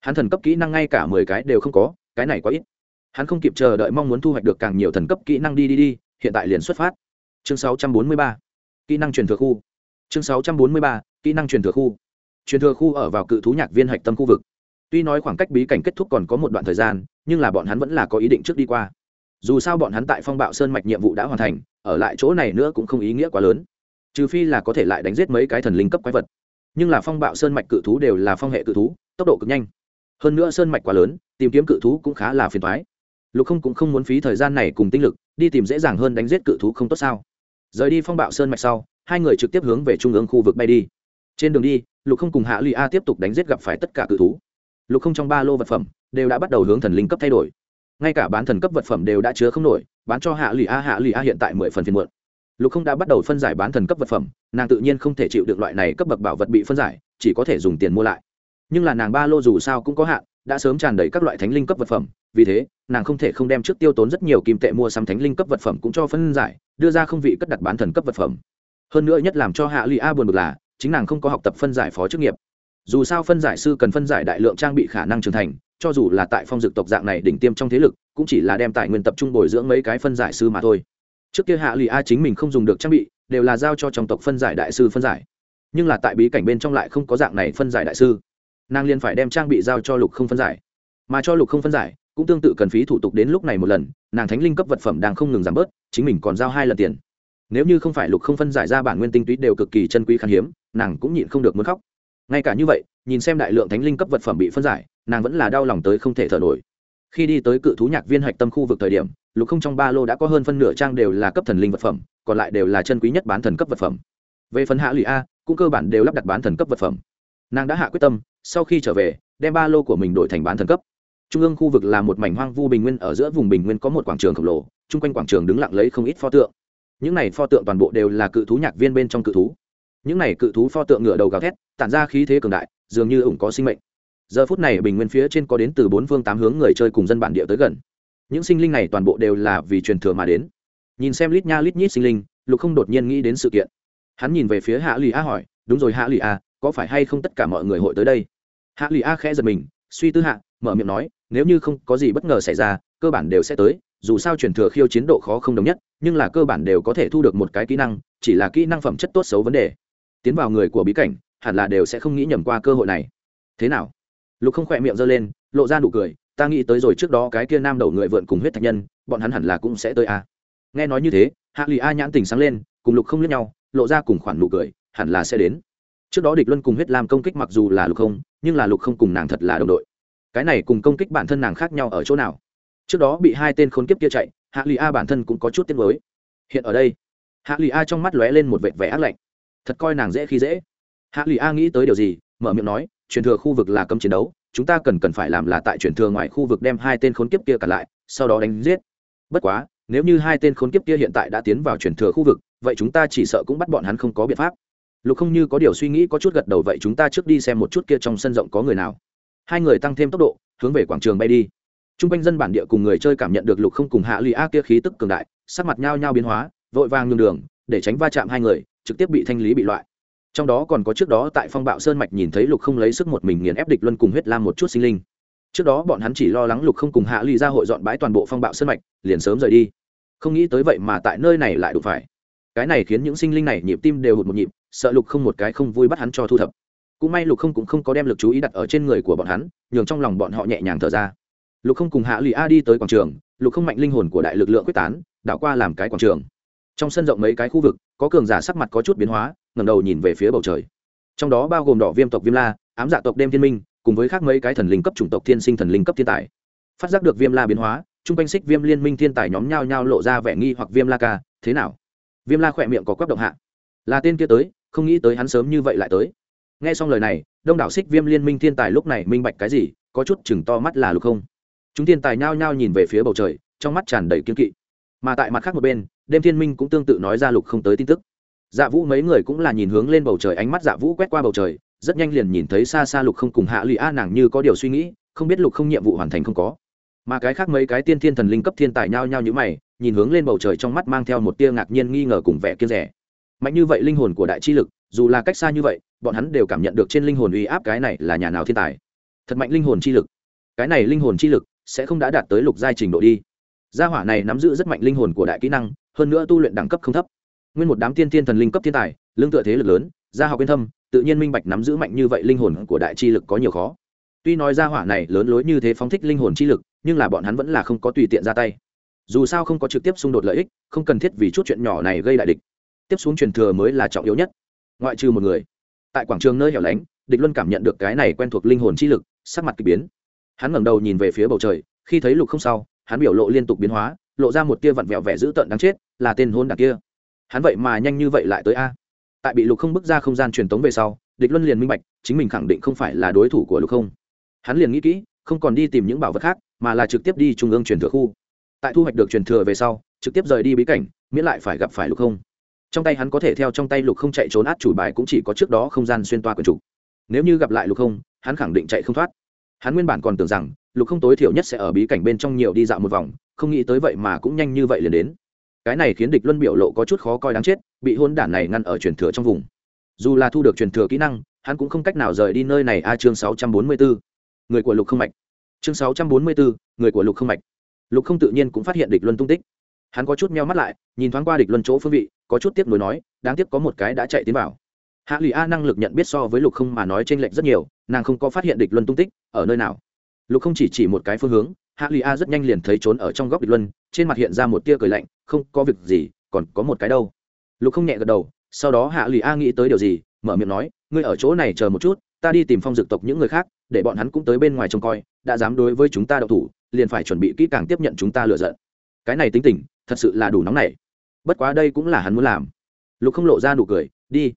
Hắn thần cấp kỹ năng ngay cả mười cái đều không có, cái này quá ít hắn không kịp chờ đợi mong muốn thu hoạch được càng nhiều thần cấp kỹ năng đi đi đi, hiện tại liền xuất phát. Chương 643. kỹ năng truyền thừa khu. Chương 643. kỹ năng truyền thừa khu. Truyền thừa khu ở vào cự thú nhạc viên hạch tâm khu vực. Tuy nói khoảng cách bí cảnh kết thúc còn có một đoạn thời gian, nhưng là bọn hắn vẫn là có ý định trước đi qua. Dù sao bọn hắn tại phong bạo sơn mạch nhiệm vụ đã hoàn thành, ở lại chỗ này nữa cũng không ý nghĩa quá lớn. Trừ phi là có thể lại đánh giết mấy cái thần linh cấp quái vật. Nhưng là phong bạo sơn mạch cự thú đều là phong hệ cự thú, tốc độ cực nhanh. Hơn nữa sơn mạch quá lớn, tìm kiếm cự thú cũng khá là phiền thoái lục không cũng không muốn phí thời gian này cùng tinh lực, đi tìm dễ dàng hơn đánh giết cự thú không tốt sao? Rời đi phong bạo sơn mạch sau, hai người trực tiếp hướng về trung ương khu vực bay đi. Trên đường đi, lục không cùng hạ lụy a tiếp tục đánh giết gặp phải tất cả cự thú. Lục không trong ba lô vật phẩm đều đã bắt đầu hướng thần linh cấp thay đổi. Ngay cả bán thần cấp vật phẩm đều đã chứa không nổi, bán cho hạ lụy a, hạ lụy a hiện tại mười phần phiền muộn. Lục không đã bắt đầu phân giải bán thần cấp vật phẩm, nàng tự nhiên không thể chịu được loại này cấp bậc bảo vật bị phân giải, chỉ có thể dùng tiền mua lại. Nhưng là nàng ba lô dù sao cũng có hạn đã sớm tràn đầy các loại thánh linh cấp vật phẩm, vì thế, nàng không thể không đem trước tiêu tốn rất nhiều kim tệ mua sắm thánh linh cấp vật phẩm cũng cho phân giải, đưa ra không vị cất đặt bán thần cấp vật phẩm. Hơn nữa nhất làm cho hạ lụy a buồn bực là, chính nàng không có học tập phân giải phó chức nghiệp. Dù sao phân giải sư cần phân giải đại lượng trang bị khả năng trưởng thành, cho dù là tại phong dực tộc dạng này đỉnh tiêm trong thế lực, cũng chỉ là đem tài nguyên tập trung bồi dưỡng mấy cái phân giải sư mà thôi. Trước kia hạ lụy a chính mình không dùng được trang bị, đều là giao cho trong tộc phân giải đại sư phân giải. Nhưng là tại bí cảnh bên trong lại không có dạng này phân giải đại sư nàng liền phải đem trang bị giao cho lục không phân giải. Mà cho lục không phân giải, cũng tương tự cần phí thủ tục đến lúc này một lần, nàng thánh linh cấp vật phẩm đang không ngừng giảm bớt, chính mình còn giao hai lần tiền. Nếu như không phải lục không phân giải ra bản nguyên tinh túy đều cực kỳ chân quý khan hiếm, nàng cũng nhịn không được muốn khóc. Ngay cả như vậy, nhìn xem đại lượng thánh linh cấp vật phẩm bị phân giải, nàng vẫn là đau lòng tới không thể thở nổi. Khi đi tới cự thú nhạc viên hạch tâm khu vực thời điểm, lục không trong ba lô đã có hơn phân nửa trang đều là cấp thần linh vật phẩm, còn lại đều là chân quý nhất bán thần cấp vật phẩm. Về phần hạ lụy a, cũng cơ bản đều lắp đặt bán thần cấp vật phẩm nàng đã hạ quyết tâm, sau khi trở về, đem ba lô của mình đổi thành bán thần cấp. Trung ương khu vực là một mảnh hoang vu bình nguyên, ở giữa vùng bình nguyên có một quảng trường khổng lồ, chung quanh quảng trường đứng lặng lấy không ít pho tượng. Những này pho tượng toàn bộ đều là cự thú nhạc viên bên trong cự thú. Những này cự thú pho tượng ngựa đầu gào thét, tản ra khí thế cường đại, dường như ủng có sinh mệnh. Giờ phút này bình nguyên phía trên có đến từ bốn phương tám hướng người chơi cùng dân bản địa tới gần. Những sinh linh này toàn bộ đều là vì truyền thừa mà đến. Nhìn xem lít nha lít nhít sinh linh, lục không đột nhiên nghĩ đến sự kiện. Hắn nhìn về phía hạ lì a hỏi, đúng rồi hạ lì a có phải hay không tất cả mọi người hội tới đây? Hạ lụy a khẽ giật mình, suy tư hạ, mở miệng nói, nếu như không có gì bất ngờ xảy ra, cơ bản đều sẽ tới, dù sao truyền thừa khiêu chiến độ khó không đồng nhất, nhưng là cơ bản đều có thể thu được một cái kỹ năng, chỉ là kỹ năng phẩm chất tốt xấu vấn đề. Tiến vào người của bí cảnh, hẳn là đều sẽ không nghĩ nhầm qua cơ hội này. Thế nào? Lục không khỏe miệng giơ lên, lộ ra nụ cười, ta nghĩ tới rồi trước đó cái kia nam đầu người vượn cùng huyết thạch nhân, bọn hắn hẳn là cũng sẽ tới a nghe nói như thế, hạ lụy a nhãn tình sáng lên, cùng lục không lướt nhau, lộ ra cùng khoản nụ cười, hẳn là sẽ đến trước đó địch luân cùng huyết lam công kích mặc dù là lục không, nhưng là lục không cùng nàng thật là đồng đội. Cái này cùng công kích bản thân nàng khác nhau ở chỗ nào? Trước đó bị hai tên khốn kiếp kia chạy, hạ lụy a bản thân cũng có chút tiếc mới hiện ở đây, hạ lụy a trong mắt lóe lên một vệt vẻ ác lạnh. Thật coi nàng dễ khi dễ. Hạ lụy a nghĩ tới điều gì, mở miệng nói, truyền thừa khu vực là cấm chiến đấu, chúng ta cần cần phải làm là tại truyền thừa ngoài khu vực đem hai tên khốn kiếp kia cả lại, sau đó đánh giết. Bất quá, nếu như hai tên khốn kiếp kia hiện tại đã tiến vào truyền thừa khu vực, vậy chúng ta chỉ sợ cũng bắt bọn hắn không có biện pháp lục không như có điều suy nghĩ có chút gật đầu vậy chúng ta trước đi xem một chút kia trong sân rộng có người nào. Hai người tăng thêm tốc độ, hướng về quảng trường bay đi. T r u n g quanh dân bản địa cùng người chơi cảm nhận được lục không cùng hạ lụy a kia khí tức cường đại, sắc mặt nhao nhao biến hóa, vội vàng nhường đường, để tránh va chạm hai người, trực tiếp bị thanh lý bị loại. Trong đó còn có trước đó tại phong bạo sơn mạch nhìn thấy lục không lấy sức một mình nghiền ép địch luân cùng huyết lam một chút sinh linh. Trước đó bọn hắn chỉ lo lắng lục không cùng hạ lụy ra hội dọn bãi toàn bộ phong bạo sơn mạch, liền sớm rời đi. Không nghĩ tới vậy mà tại nơi này lại đụng phải. Cái này khiến những sinh linh này nhịp tim đều hụt một nhịp sợ lục không một cái không vui bắt hắn cho thu thập. Cũng may lục không cũng không có đem lực chú ý đặt ở trên người của bọn hắn, nhường trong lòng bọn họ nhẹ nhàng thở ra. Lục không cùng hạ lụy a đi tới quảng trường, lục không mạnh linh hồn của đại lực lượng quyết tán, đảo qua làm cái quảng trường. Trong sân rộng mấy cái khu vực, có cường giả sắc mặt có chút biến hóa ngầm đầu nhìn về phía bầu trời. Trong đó bao gồm đỏ viêm tộc viêm la, ám dạ tộc đêm thiên minh, cùng với khác mấy cái thần linh cấp chủng tộc thiên sinh thần linh cấp thiên tài. Phát giác được viêm la biến hóa chung quanh xích viêm liên minh thiên tài nhóm nhao nhao lộ ra vẻ nghi hoặc viêm la ca, thế nào? Viêm la khỏe miệng có quắc động hạ. Là tên kia tới không nghĩ tới hắn sớm như vậy lại tới. Nghe xong lời này, đông đảo xích viêm liên minh thiên tài lúc này minh bạch cái gì, có chút chừng to mắt là lục không. Chúng thiên tài nhao nhao nhìn về phía bầu trời, trong mắt tràn đầy kiên kỵ. Mà tại mặt khác một bên, đêm thiên minh cũng tương tự nói ra lục không tới tin tức. Dạ vũ mấy người cũng là nhìn hướng lên bầu trời, ánh mắt dạ vũ quét qua bầu trời, rất nhanh liền nhìn thấy xa xa lục không cùng hạ lụy a nàng như có điều suy nghĩ, không biết lục không nhiệm vụ hoàn thành không có. Mà cái khác mấy cái tiên thiên thần linh cấp thiên tài nhao nhao như mày, nhìn hướng lên bầu trời trong mắt mang theo một tia ngạc nhiên nghi ngờ cùng vẻ kia rẻ mạnh như vậy linh hồn của đại chi lực, dù là cách xa như vậy, bọn hắn đều cảm nhận được trên linh hồn uy áp cái này là nhà nào thiên tài. Thật mạnh linh hồn chi lực. Cái này linh hồn chi lực sẽ không đã đạt tới lục giai trình độ đi. Gia hỏa này nắm giữ rất mạnh linh hồn của đại kỹ năng, hơn nữa tu luyện đẳng cấp không thấp. Nguyên một đám tiên thiên thần linh cấp thiên tài, lương tựa thế lực lớn, gia học yên thâm, tự nhiên minh bạch nắm giữ mạnh như vậy linh hồn của đại chi lực có nhiều khó. Tuy nói gia hỏa này lớn lối như thế phóng thích linh hồn chi lực, nhưng là bọn hắn vẫn là không có tùy tiện ra tay. Dù sao không có trực tiếp xung đột lợi ích, không cần thiết vì chút chuyện nhỏ này gây đại địch tiếp xuống truyền thừa mới là trọng yếu nhất. Ngoại trừ một người, tại quảng trường nơi hẻo lánh, địch luân cảm nhận được cái này quen thuộc linh hồn chi lực, sắc mặt k ỳ biến. Hắn ngẩng đầu nhìn về phía bầu trời, khi thấy lục không sau, hắn biểu lộ liên tục biến hóa, lộ ra một tia vặn vẹo vẻ dữ tợn đáng chết, là tên hôn đặc kia. Hắn vậy mà nhanh như vậy lại tới a. Tại bị lục không bước ra không gian truyền tống về sau, địch luân liền minh bạch, chính mình khẳng định không phải là đối thủ của lục không. Hắn liền nghĩ kỹ, không còn đi tìm những bảo vật khác, mà là trực tiếp đi trung ương truyền thừa khu. Tại thu hoạch được truyền thừa về sau, trực tiếp rời đi bí cảnh, miễn lại phải gặp phải lục không trong tay hắn có thể theo trong tay lục không chạy trốn át chủ bài cũng chỉ có trước đó không gian xuyên toa quần chủ. Nếu như gặp lại lục không, hắn khẳng định chạy không thoát. Hắn nguyên bản còn tưởng rằng, lục không tối thiểu nhất sẽ ở bí cảnh bên trong nhiều đi dạo một vòng, không nghĩ tới vậy mà cũng nhanh như vậy liền đến. Cái này khiến địch luân biểu lộ có chút khó coi đáng chết, bị hôn đản này ngăn ở truyền thừa trong vùng. Dù là thu được truyền thừa kỹ năng, hắn cũng không cách nào rời đi nơi này a chương sáu trăm bốn mươi bốn người của lục không mạch. Chương sáu trăm bốn mươi bốn người của lục không mạch. Lục không tự nhiên cũng phát hiện địch luân tung tích hắn có chút meo mắt lại, nhìn thoáng qua địch luân chỗ phương vị, có chút tiếc nuối nói, đáng tiếc có một cái đã chạy tiến vào. Hạ lụy a năng lực nhận biết so với lục không mà nói t r ê n lệch rất nhiều, nàng không có phát hiện địch luân tung tích ở nơi nào. Lục không chỉ chỉ một cái phương hướng, hạ lụy a rất nhanh liền thấy trốn ở trong góc địch luân, trên mặt hiện ra một tia cười lạnh, không có việc gì, còn có một cái đâu. Lục không nhẹ gật đầu, sau đó hạ lụy a nghĩ tới điều gì, mở miệng nói, ngươi ở chỗ này chờ một chút, ta đi tìm phong dực tộc những người khác, để bọn hắn cũng tới bên ngoài trông coi, đã dám đối với chúng ta đậu thủ, liền phải chuẩn bị kỹ càng tiếp nhận chúng ta lựa giận. Cái này tính tình thật sự là đủ nóng này. Bất quá đây cũng là hắn muốn làm. Lục không lộ ra nụ cười, đi.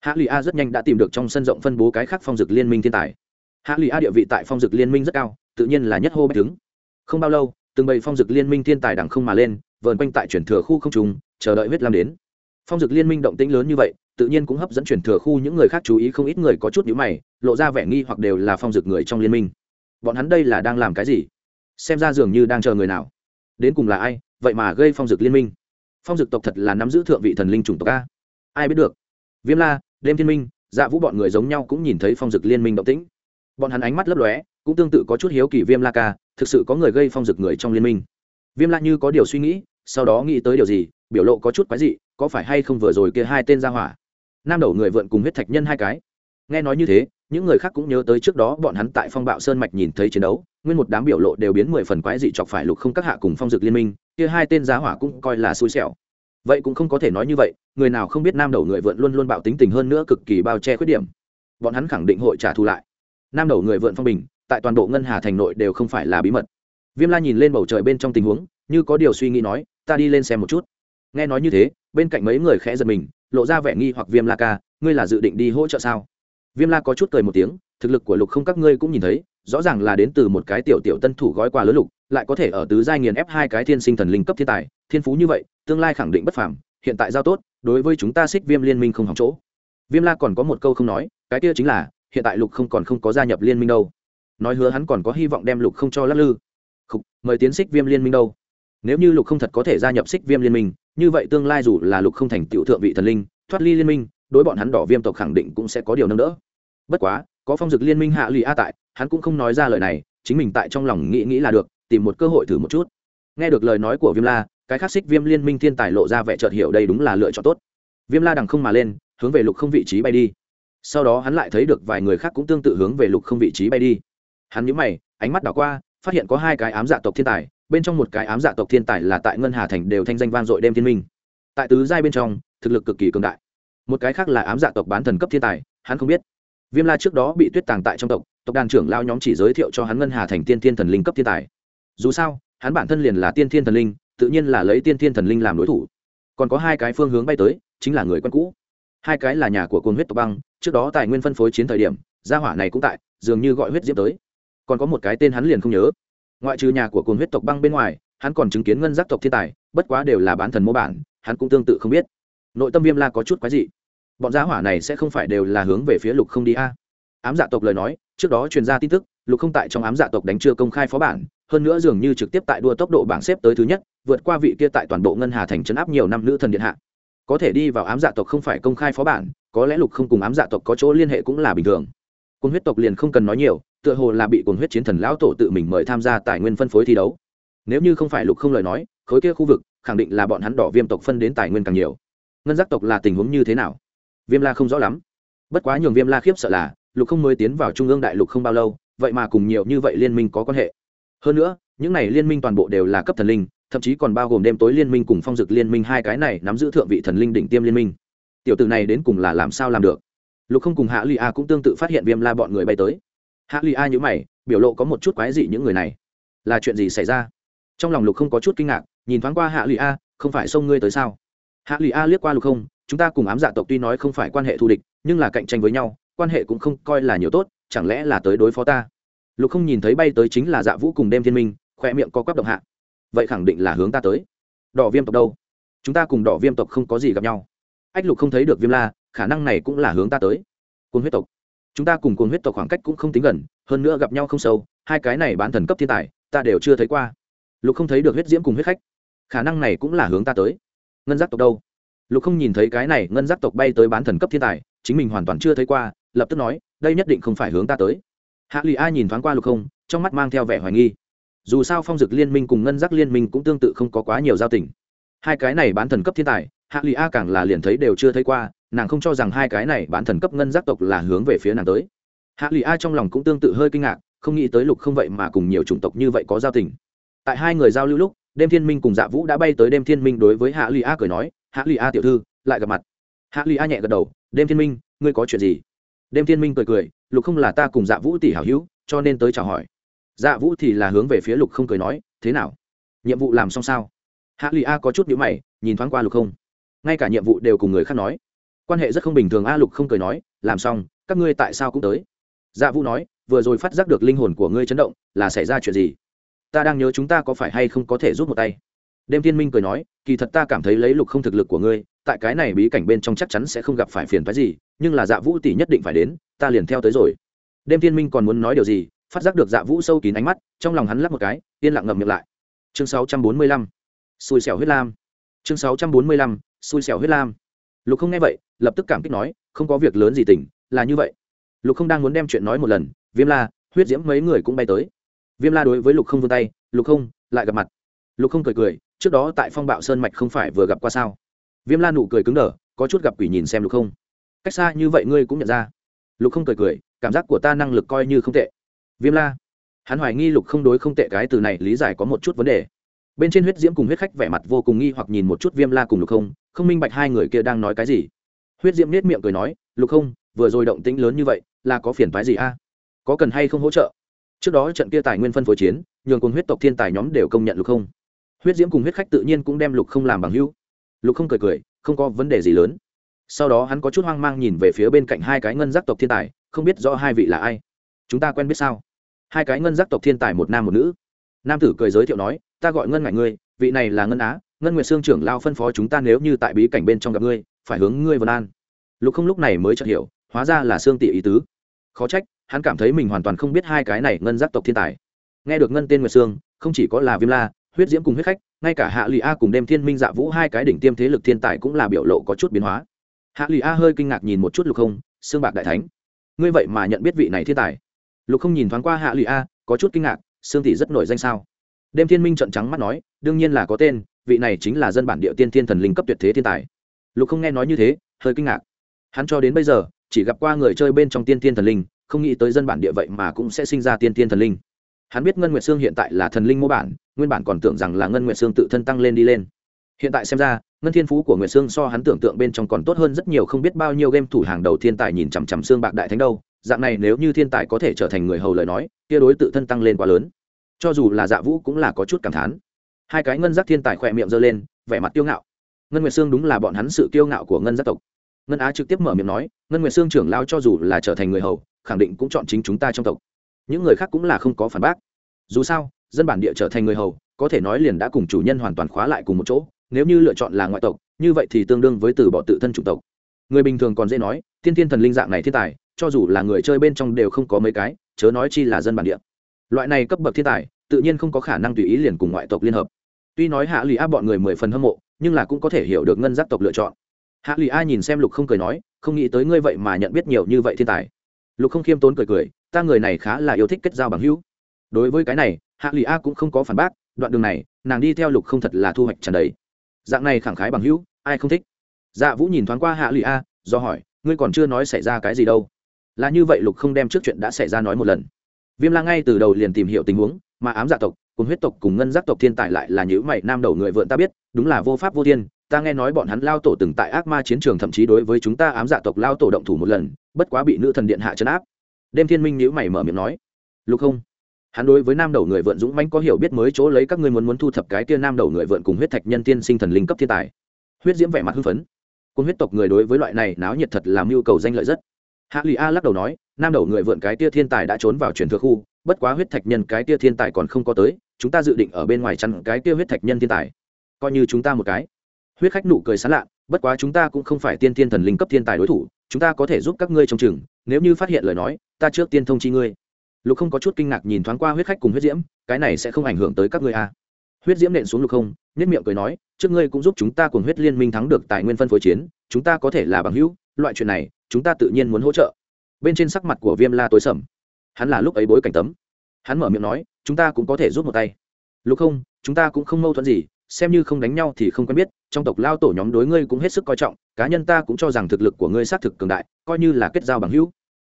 Hạ lụy a rất nhanh đã tìm được trong sân rộng phân bố cái khác phong dực liên minh thiên tài. Hạ lụy a địa vị tại phong dực liên minh rất cao, tự nhiên là nhất hô bách đứng. Không bao lâu, từng bầy phong dực liên minh thiên tài đằng không mà lên, vờn quanh tại chuyển thừa khu không trùng chờ đợi huyết lam đến. Phong dực liên minh động tĩnh lớn như vậy, tự nhiên cũng hấp dẫn chuyển thừa khu những người khác chú ý không ít người có chút nhữ mày, lộ ra vẻ nghi hoặc đều là phong dực người trong liên minh. Bọn hắn đây là đang làm cái gì? Xem ra dường như đang chờ người nào. Đến cùng là ai? Vậy mà gây phong dực liên minh. Phong dực tộc thật là nắm giữ thượng vị thần linh chủng tộc a. Ai biết được? Viêm la, đêm thiên minh dạ vũ bọn người giống nhau cũng nhìn thấy phong dực liên minh động tĩnh. Bọn hắn ánh mắt lấp lóe, cũng tương tự có chút hiếu kỳ viêm la ca, thực sự có người gây phong dực người trong liên minh. Viêm la như có điều suy nghĩ, sau đó nghĩ tới điều gì, biểu lộ có chút quái dị, có phải hay không vừa rồi kia hai tên ra hỏa. Nam đầu người vượn cùng huyết thạch nhân hai cái. Nghe nói như thế những người khác cũng nhớ tới trước đó bọn hắn tại phong bạo sơn mạch nhìn thấy chiến đấu, nguyên một đám biểu lộ đều biến mười phần quái dị chọc phải lục không các hạ cùng phong dực liên minh, kia hai tên giá hỏa cũng coi là xui xẻo. Vậy cũng không có thể nói như vậy, người nào không biết nam đầu người vượn luôn luôn bạo tính tình hơn nữa cực kỳ bao che khuyết điểm. Bọn hắn khẳng định hội trả thù lại. Nam đầu người vượn phong bình, tại toàn bộ ngân hà thành nội đều không phải là bí mật. Viêm la nhìn lên bầu trời bên trong tình huống, như có điều suy nghĩ nói, ta đi lên xem một chút. Nghe nói như thế, bên cạnh mấy người khẽ giật mình, lộ ra vẻ nghi hoặc viêm la ca, ngươi là dự định đi hỗ trợ sao? Viêm la có chút cười một tiếng thực lực của lục không các ngươi cũng nhìn thấy rõ ràng là đến từ một cái tiểu tiểu tân thủ gói quà lớn lục lại có thể ở tứ giai nghiền ép hai cái thiên sinh thần linh cấp thiên tài thiên phú như vậy tương lai khẳng định bất phàm hiện tại giao tốt đối với chúng ta xích viêm liên minh không hỏng chỗ. Viêm la còn có một câu không nói cái kia chính là hiện tại lục không còn không có gia nhập liên minh đâu. Nói hứa hắn còn có hy vọng đem lục không cho lắc lư. Khục, mời tiến xích viêm liên minh đâu. Nếu như lục không thật có thể gia nhập xích viêm liên minh như vậy tương lai dù là lục không thành tiểu thượng vị thần linh thoát ly liên minh đối bọn hắn đỏ viêm tộc khẳng định cũng sẽ có điều nâng đỡ bất quá, có phong dực liên minh hạ lụy a tại, hắn cũng không nói ra lời này, chính mình tại trong lòng nghĩ nghĩ là được, tìm một cơ hội thử một chút. Nghe được lời nói của viêm la, cái khắc xích viêm liên minh thiên tài lộ ra vẻ chợt hiểu đây đúng là lựa chọn tốt. Viêm la đằng không mà lên, hướng về lục không vị trí bay đi. Sau đó hắn lại thấy được vài người khác cũng tương tự hướng về lục không vị trí bay đi. Hắn nhíu mày, ánh mắt đảo qua, phát hiện có hai cái ám dạ tộc thiên tài, bên trong một cái ám dạ tộc thiên tài là tại ngân hà thành đều thanh danh vang dội đêm thiên minh. Tại tứ giai bên trong, thực lực cực kỳ cường đại. Một cái khác là ám dạ tộc bán thần cấp thiên tài, hắn không biết viêm la trước đó bị tuyết tàng tại trong tộc tộc đàn trưởng lao nhóm chỉ giới thiệu cho hắn ngân hà thành tiên thiên thần linh cấp thiên tài. Dù sao, hắn bản thân liền là tiên thiên thần linh, tự nhiên là lấy tiên thiên thần linh làm đối thủ. Còn có hai cái phương hướng bay tới, chính là người quân cũ. Hai cái là nhà của cồn huyết tộc băng, trước đó tài nguyên phân phối chiến thời điểm, gia hỏa này cũng tại, dường như gọi huyết diễm tới. Còn có một cái tên hắn liền không nhớ. Ngoại trừ nhà của cồn huyết tộc băng bên ngoài, hắn còn chứng kiến ngân giác tộc thiên tài, bất quá đều là bán thần mô bản, hắn cũng tương tự không biết. Nội tâm viêm la có chút quái dị bọn gia hỏa này sẽ không phải đều là hướng về phía lục không đi a. Ám dạ tộc lời nói, trước đó truyền ra tin tức, lục không tại trong ám dạ tộc đánh chưa công khai phó bản, hơn nữa dường như trực tiếp tại đua tốc độ bảng xếp tới thứ nhất, vượt qua vị kia tại toàn bộ ngân hà thành trấn áp nhiều năm nữ thần điện hạ. Có thể đi vào ám dạ tộc không phải công khai phó bản, có lẽ lục không cùng ám dạ tộc có chỗ liên hệ cũng là bình thường. Quân huyết tộc liền không cần nói nhiều, tựa hồ là bị cồn huyết chiến thần lão tổ tự mình mời tham gia tài nguyên phân phối thi đấu. Nếu như không phải lục không lời nói, khối kia khu vực, khẳng định là bọn hắn đỏ viêm tộc phân đến tài nguyên càng nhiều. Ngân giác tộc là tình huống như thế nào? Viêm la không rõ lắm. Bất quá nhường viêm la khiếp sợ là, lục không mới tiến vào trung ương đại lục không bao lâu, vậy mà cùng nhiều như vậy liên minh có quan hệ. Hơn nữa, những này liên minh toàn bộ đều là cấp thần linh, thậm chí còn bao gồm đêm tối liên minh cùng phong dực liên minh hai cái này nắm giữ thượng vị thần linh đỉnh tiêm liên minh. Tiểu tử này đến cùng là làm sao làm được? Lục không cùng hạ lụy a cũng tương tự phát hiện viêm la bọn người bay tới. Hạ lụy a nhữ mày, biểu lộ có một chút quái dị những người này. Là chuyện gì xảy ra? Trong lòng lục không có chút kinh ngạc, nhìn thoáng qua hạ lụy a, không phải xông ngươi tới sao? Hạ lụy a liếc qua lục không chúng ta cùng ám dạ tộc tuy nói không phải quan hệ thù địch, nhưng là cạnh tranh với nhau, quan hệ cũng không coi là nhiều tốt, chẳng lẽ là tới đối phó ta? Lục không nhìn thấy bay tới chính là dạ vũ cùng đêm thiên minh, khoe miệng co quắp động hạ. Vậy khẳng định là hướng ta tới. Đỏ viêm tộc đâu? Chúng ta cùng đỏ viêm tộc không có gì gặp nhau. Ách lục không thấy được viêm la, khả năng này cũng là hướng ta tới. Côn huyết tộc. Chúng ta cùng côn huyết tộc khoảng cách cũng không tính gần, hơn nữa gặp nhau không sâu, hai cái này bán thần cấp thiên tài, ta đều chưa thấy qua. Lục không thấy được huyết diễm cùng huyết khách. Khả năng này cũng là hướng ta tới. Ngân giác tộc đâu? Lục không nhìn thấy cái này ngân giác tộc bay tới bán thần cấp thiên tài, chính mình hoàn toàn chưa thấy qua, lập tức nói, đây nhất định không phải hướng ta tới. Hạ lụy a nhìn thoáng qua lục không, trong mắt mang theo vẻ hoài nghi. Dù sao phong dực liên minh cùng ngân giác liên minh cũng tương tự không có quá nhiều giao tình. Hai cái này bán thần cấp thiên tài, hạ lụy a càng là liền thấy đều chưa thấy qua, nàng không cho rằng hai cái này bán thần cấp ngân giác tộc là hướng về phía nàng tới. Hạ lụy a trong lòng cũng tương tự hơi kinh ngạc, không nghĩ tới lục không vậy mà cùng nhiều chủng tộc như vậy có giao tình. Tại hai người giao lưu lúc, đêm thiên minh cùng dạ vũ đã bay tới đêm thiên minh đối với hạ lụy a cười nói hạ lụy a tiểu thư, lại gặp mặt. Hạ lụy a nhẹ gật đầu, đêm thiên minh, ngươi có chuyện gì? Đêm thiên minh cười cười, lục không là ta cùng dạ vũ tỷ hảo hữu, cho nên tới chào hỏi. Dạ vũ thì là hướng về phía lục không cười nói, thế nào? Nhiệm vụ làm xong sao? Hạ lụy a có chút nhữ mày, nhìn thoáng qua lục không. Ngay cả nhiệm vụ đều cùng người khác nói. Quan hệ rất không bình thường a, lục không cười nói, làm xong, các ngươi tại sao cũng tới? Dạ vũ nói, vừa rồi phát giác được linh hồn của ngươi chấn động, là xảy ra chuyện gì? Ta đang nhớ chúng ta có phải hay không có thể rút một tay? Đêm thiên minh cười nói, kỳ thật ta cảm thấy lấy lục không thực lực của ngươi, tại cái này bí cảnh bên trong chắc chắn sẽ không gặp phải phiền phái gì, nhưng là dạ vũ tỷ nhất định phải đến, ta liền theo tới rồi. Đêm thiên minh còn muốn nói điều gì, phát giác được dạ vũ sâu kín ánh mắt, trong lòng hắn lắp một cái, yên lặng ngậm miệng lại. Chương 645. xui xẻo huyết lam. Chương 645. xui xẻo huyết lam. Lục không nghe vậy, lập tức cảm kích nói, không có việc lớn gì tỉnh, là như vậy. Lục không đang muốn đem chuyện nói một lần, viêm la, huyết diễm mấy người cũng bay tới. Viêm la đối với lục không vươn tay, lục không, lại gặp mặt. Lục không cười cười trước đó tại phong bạo sơn mạch không phải vừa gặp qua sao? Viêm la nụ cười cứng đờ, có chút gặp quỷ nhìn xem lục không. Cách xa như vậy ngươi cũng nhận ra. Lục không cười cười, cảm giác của ta năng lực coi như không tệ. Viêm la, hắn hoài nghi lục không đối không tệ cái từ này lý giải có một chút vấn đề. Bên trên huyết diễm cùng huyết khách vẻ mặt vô cùng nghi hoặc nhìn một chút viêm la cùng lục không không minh bạch hai người kia đang nói cái gì. Huyết diễm nết miệng cười nói, lục không, vừa rồi động tĩnh lớn như vậy, là có phiền phái gì a? Có cần hay không hỗ trợ? Trước đó trận kia tài nguyên phân phối chiến, nhường cùng huyết tộc thiên tài nhóm đều công nhận lục không huyết diễm cùng huyết khách tự nhiên cũng đem lục không làm bằng hữu. Lục không cười cười, không có vấn đề gì lớn. Sau đó hắn có chút hoang mang nhìn về phía bên cạnh hai cái ngân giác tộc thiên tài, không biết rõ hai vị là ai. Chúng ta quen biết sao? Hai cái ngân giác tộc thiên tài một nam một nữ. Nam tử cười giới thiệu nói, ta gọi ngân ngại ngươi, vị này là ngân á, ngân nguyệt sương trưởng lao phân phó chúng ta nếu như tại bí cảnh bên trong gặp ngươi, phải hướng ngươi vân an. Lục không lúc này mới chợt hiểu, hóa ra là sương tỷ ý tứ. Khó trách, hắn cảm thấy mình hoàn toàn không biết hai cái này ngân giác tộc thiên tài. Nghe được ngân tên nguyệt sương, không chỉ có là viêm la huyết diễm cùng huyết khách, ngay cả hạ lụy a cùng đêm thiên minh dạ vũ hai cái đỉnh tiêm thế lực thiên tài cũng là biểu lộ có chút biến hóa. Hạ lụy a hơi kinh ngạc nhìn một chút lục không xương bạc đại thánh, ngươi vậy mà nhận biết vị này thiên tài? Lục không nhìn thoáng qua hạ lụy a, có chút kinh ngạc xương tỷ rất nổi danh sao? Đêm thiên minh trận trắng mắt nói, đương nhiên là có tên, vị này chính là dân bản địa tiên thiên thần linh cấp tuyệt thế thiên tài. Lục không nghe nói như thế, hơi kinh ngạc. Hắn cho đến bây giờ, chỉ gặp qua người chơi bên trong tiên thiên thần linh, không nghĩ tới dân bản địa vậy mà cũng sẽ sinh ra tiên thiên thần linh hắn biết ngân nguyệt sương hiện tại là thần linh mô bản, nguyên bản còn tưởng rằng là ngân nguyệt sương tự thân tăng lên đi lên. Hiện tại xem ra, ngân thiên phú của nguyệt sương so hắn tưởng tượng bên trong còn tốt hơn rất nhiều không biết bao nhiêu game thủ hàng đầu thiên tài nhìn chằm chằm xương bạc đại thánh đâu. Dạng này nếu như thiên tài có thể trở thành người hầu lời nói, kia đối tự thân tăng lên quá lớn. Cho dù là dạ vũ cũng là có chút cảm thán. Hai cái ngân giác thiên tài khỏe miệng giơ lên, vẻ mặt kiêu ngạo. Ngân nguyệt sương đúng là bọn hắn sự kiêu ngạo của ngân giác tộc. Ngân á trực tiếp mở miệng nói, ngân nguyệt sương trưởng lao cho dù là trở thành người hầu, khẳng định cũng chọn chính chúng ta trong tộc những người khác cũng là không có phản bác. Dù sao, dân bản địa trở thành người hầu, có thể nói liền đã cùng chủ nhân hoàn toàn khóa lại cùng một chỗ, nếu như lựa chọn là ngoại tộc, như vậy thì tương đương với từ bỏ tự thân chủng tộc. Người bình thường còn dễ nói, thiên thiên thần linh dạng này thiên tài, cho dù là người chơi bên trong đều không có mấy cái, chớ nói chi là dân bản địa. Loại này cấp bậc thiên tài, tự nhiên không có khả năng tùy ý liền cùng ngoại tộc liên hợp. Tuy nói hạ lụy a bọn người mười phần hâm mộ, nhưng là cũng có thể hiểu được ngân giác tộc lựa chọn. Hạ lụy a nhìn xem lục không cười nói, không nghĩ tới ngươi vậy mà nhận biết nhiều như vậy thiên tài. Lục không khiêm tốn cười cười ta người này khá là yêu thích kết giao bằng hữu. Đối với cái này, hạ lụy a cũng không có phản bác, đoạn đường này, nàng đi theo lục không thật là thu hoạch trần đấy dạng này khẳng khái bằng hữu, ai không thích? Dạ vũ nhìn thoáng qua hạ lụy a, do hỏi, ngươi còn chưa nói xảy ra cái gì đâu? Là như vậy lục không đem trước chuyện đã xảy ra nói một lần. Viêm la ngay từ đầu liền tìm hiểu tình huống, mà ám dạ tộc cùng huyết tộc cùng ngân giác tộc thiên tài lại là những mày, nam đầu người vượn ta biết, đúng là vô pháp vô thiên, ta nghe nói bọn hắn lao tổ từng tại ác ma chiến trường thậm chí đối với chúng ta ám dạ tộc lao tổ động thủ một lần, bất quá bị nữ thần điện hạ chấn áp đêm thiên minh nhữ mày mở miệng nói, lục không, hắn đối với nam đầu người vượn dũng mãnh có hiểu biết mới chỗ lấy các ngươi muốn muốn thu thập cái kia nam đầu người vượn cùng huyết thạch nhân tiên sinh thần linh cấp thiên tài. Huyết diễm vẻ mặt hưng phấn. Quân huyết tộc người đối với loại này náo nhiệt thật làm yêu cầu danh lợi rất. Hạ lụy a lắc đầu nói, nam đầu người vượn cái tia thiên tài đã trốn vào truyền thừa khu, bất quá huyết thạch nhân cái tia thiên tài còn không có tới, chúng ta dự định ở bên ngoài chăn cái tia huyết thạch nhân thiên tài. Coi như chúng ta một cái. Huyết khách nụ cười sán lạ, bất quá chúng ta cũng không phải tiên thiên thần linh cấp thiên tài đối thủ chúng ta có thể giúp các ngươi trông chừng, nếu như phát hiện lời nói, ta trước tiên thông chi ngươi. Lục không có chút kinh ngạc nhìn thoáng qua huyết khách cùng huyết diễm, cái này sẽ không ảnh hưởng tới các ngươi à. huyết diễm nện xuống lục không nhất miệng cười nói, trước ngươi cũng giúp chúng ta cùng huyết liên minh thắng được tài nguyên phân phối chiến, chúng ta có thể là bằng hữu, loại chuyện này, chúng ta tự nhiên muốn hỗ trợ. Bên trên sắc mặt của viêm la tối sầm. Hắn là lúc ấy bối cảnh tấm. Hắn mở miệng nói, chúng ta cũng có thể giúp một tay. Lục không, chúng ta cũng không mâu thuẫn gì xem như không đánh nhau thì không quen biết, trong tộc lao tổ nhóm đối ngươi cũng hết sức coi trọng, cá nhân ta cũng cho rằng thực lực của ngươi xác thực cường đại, coi như là kết giao bằng hữu.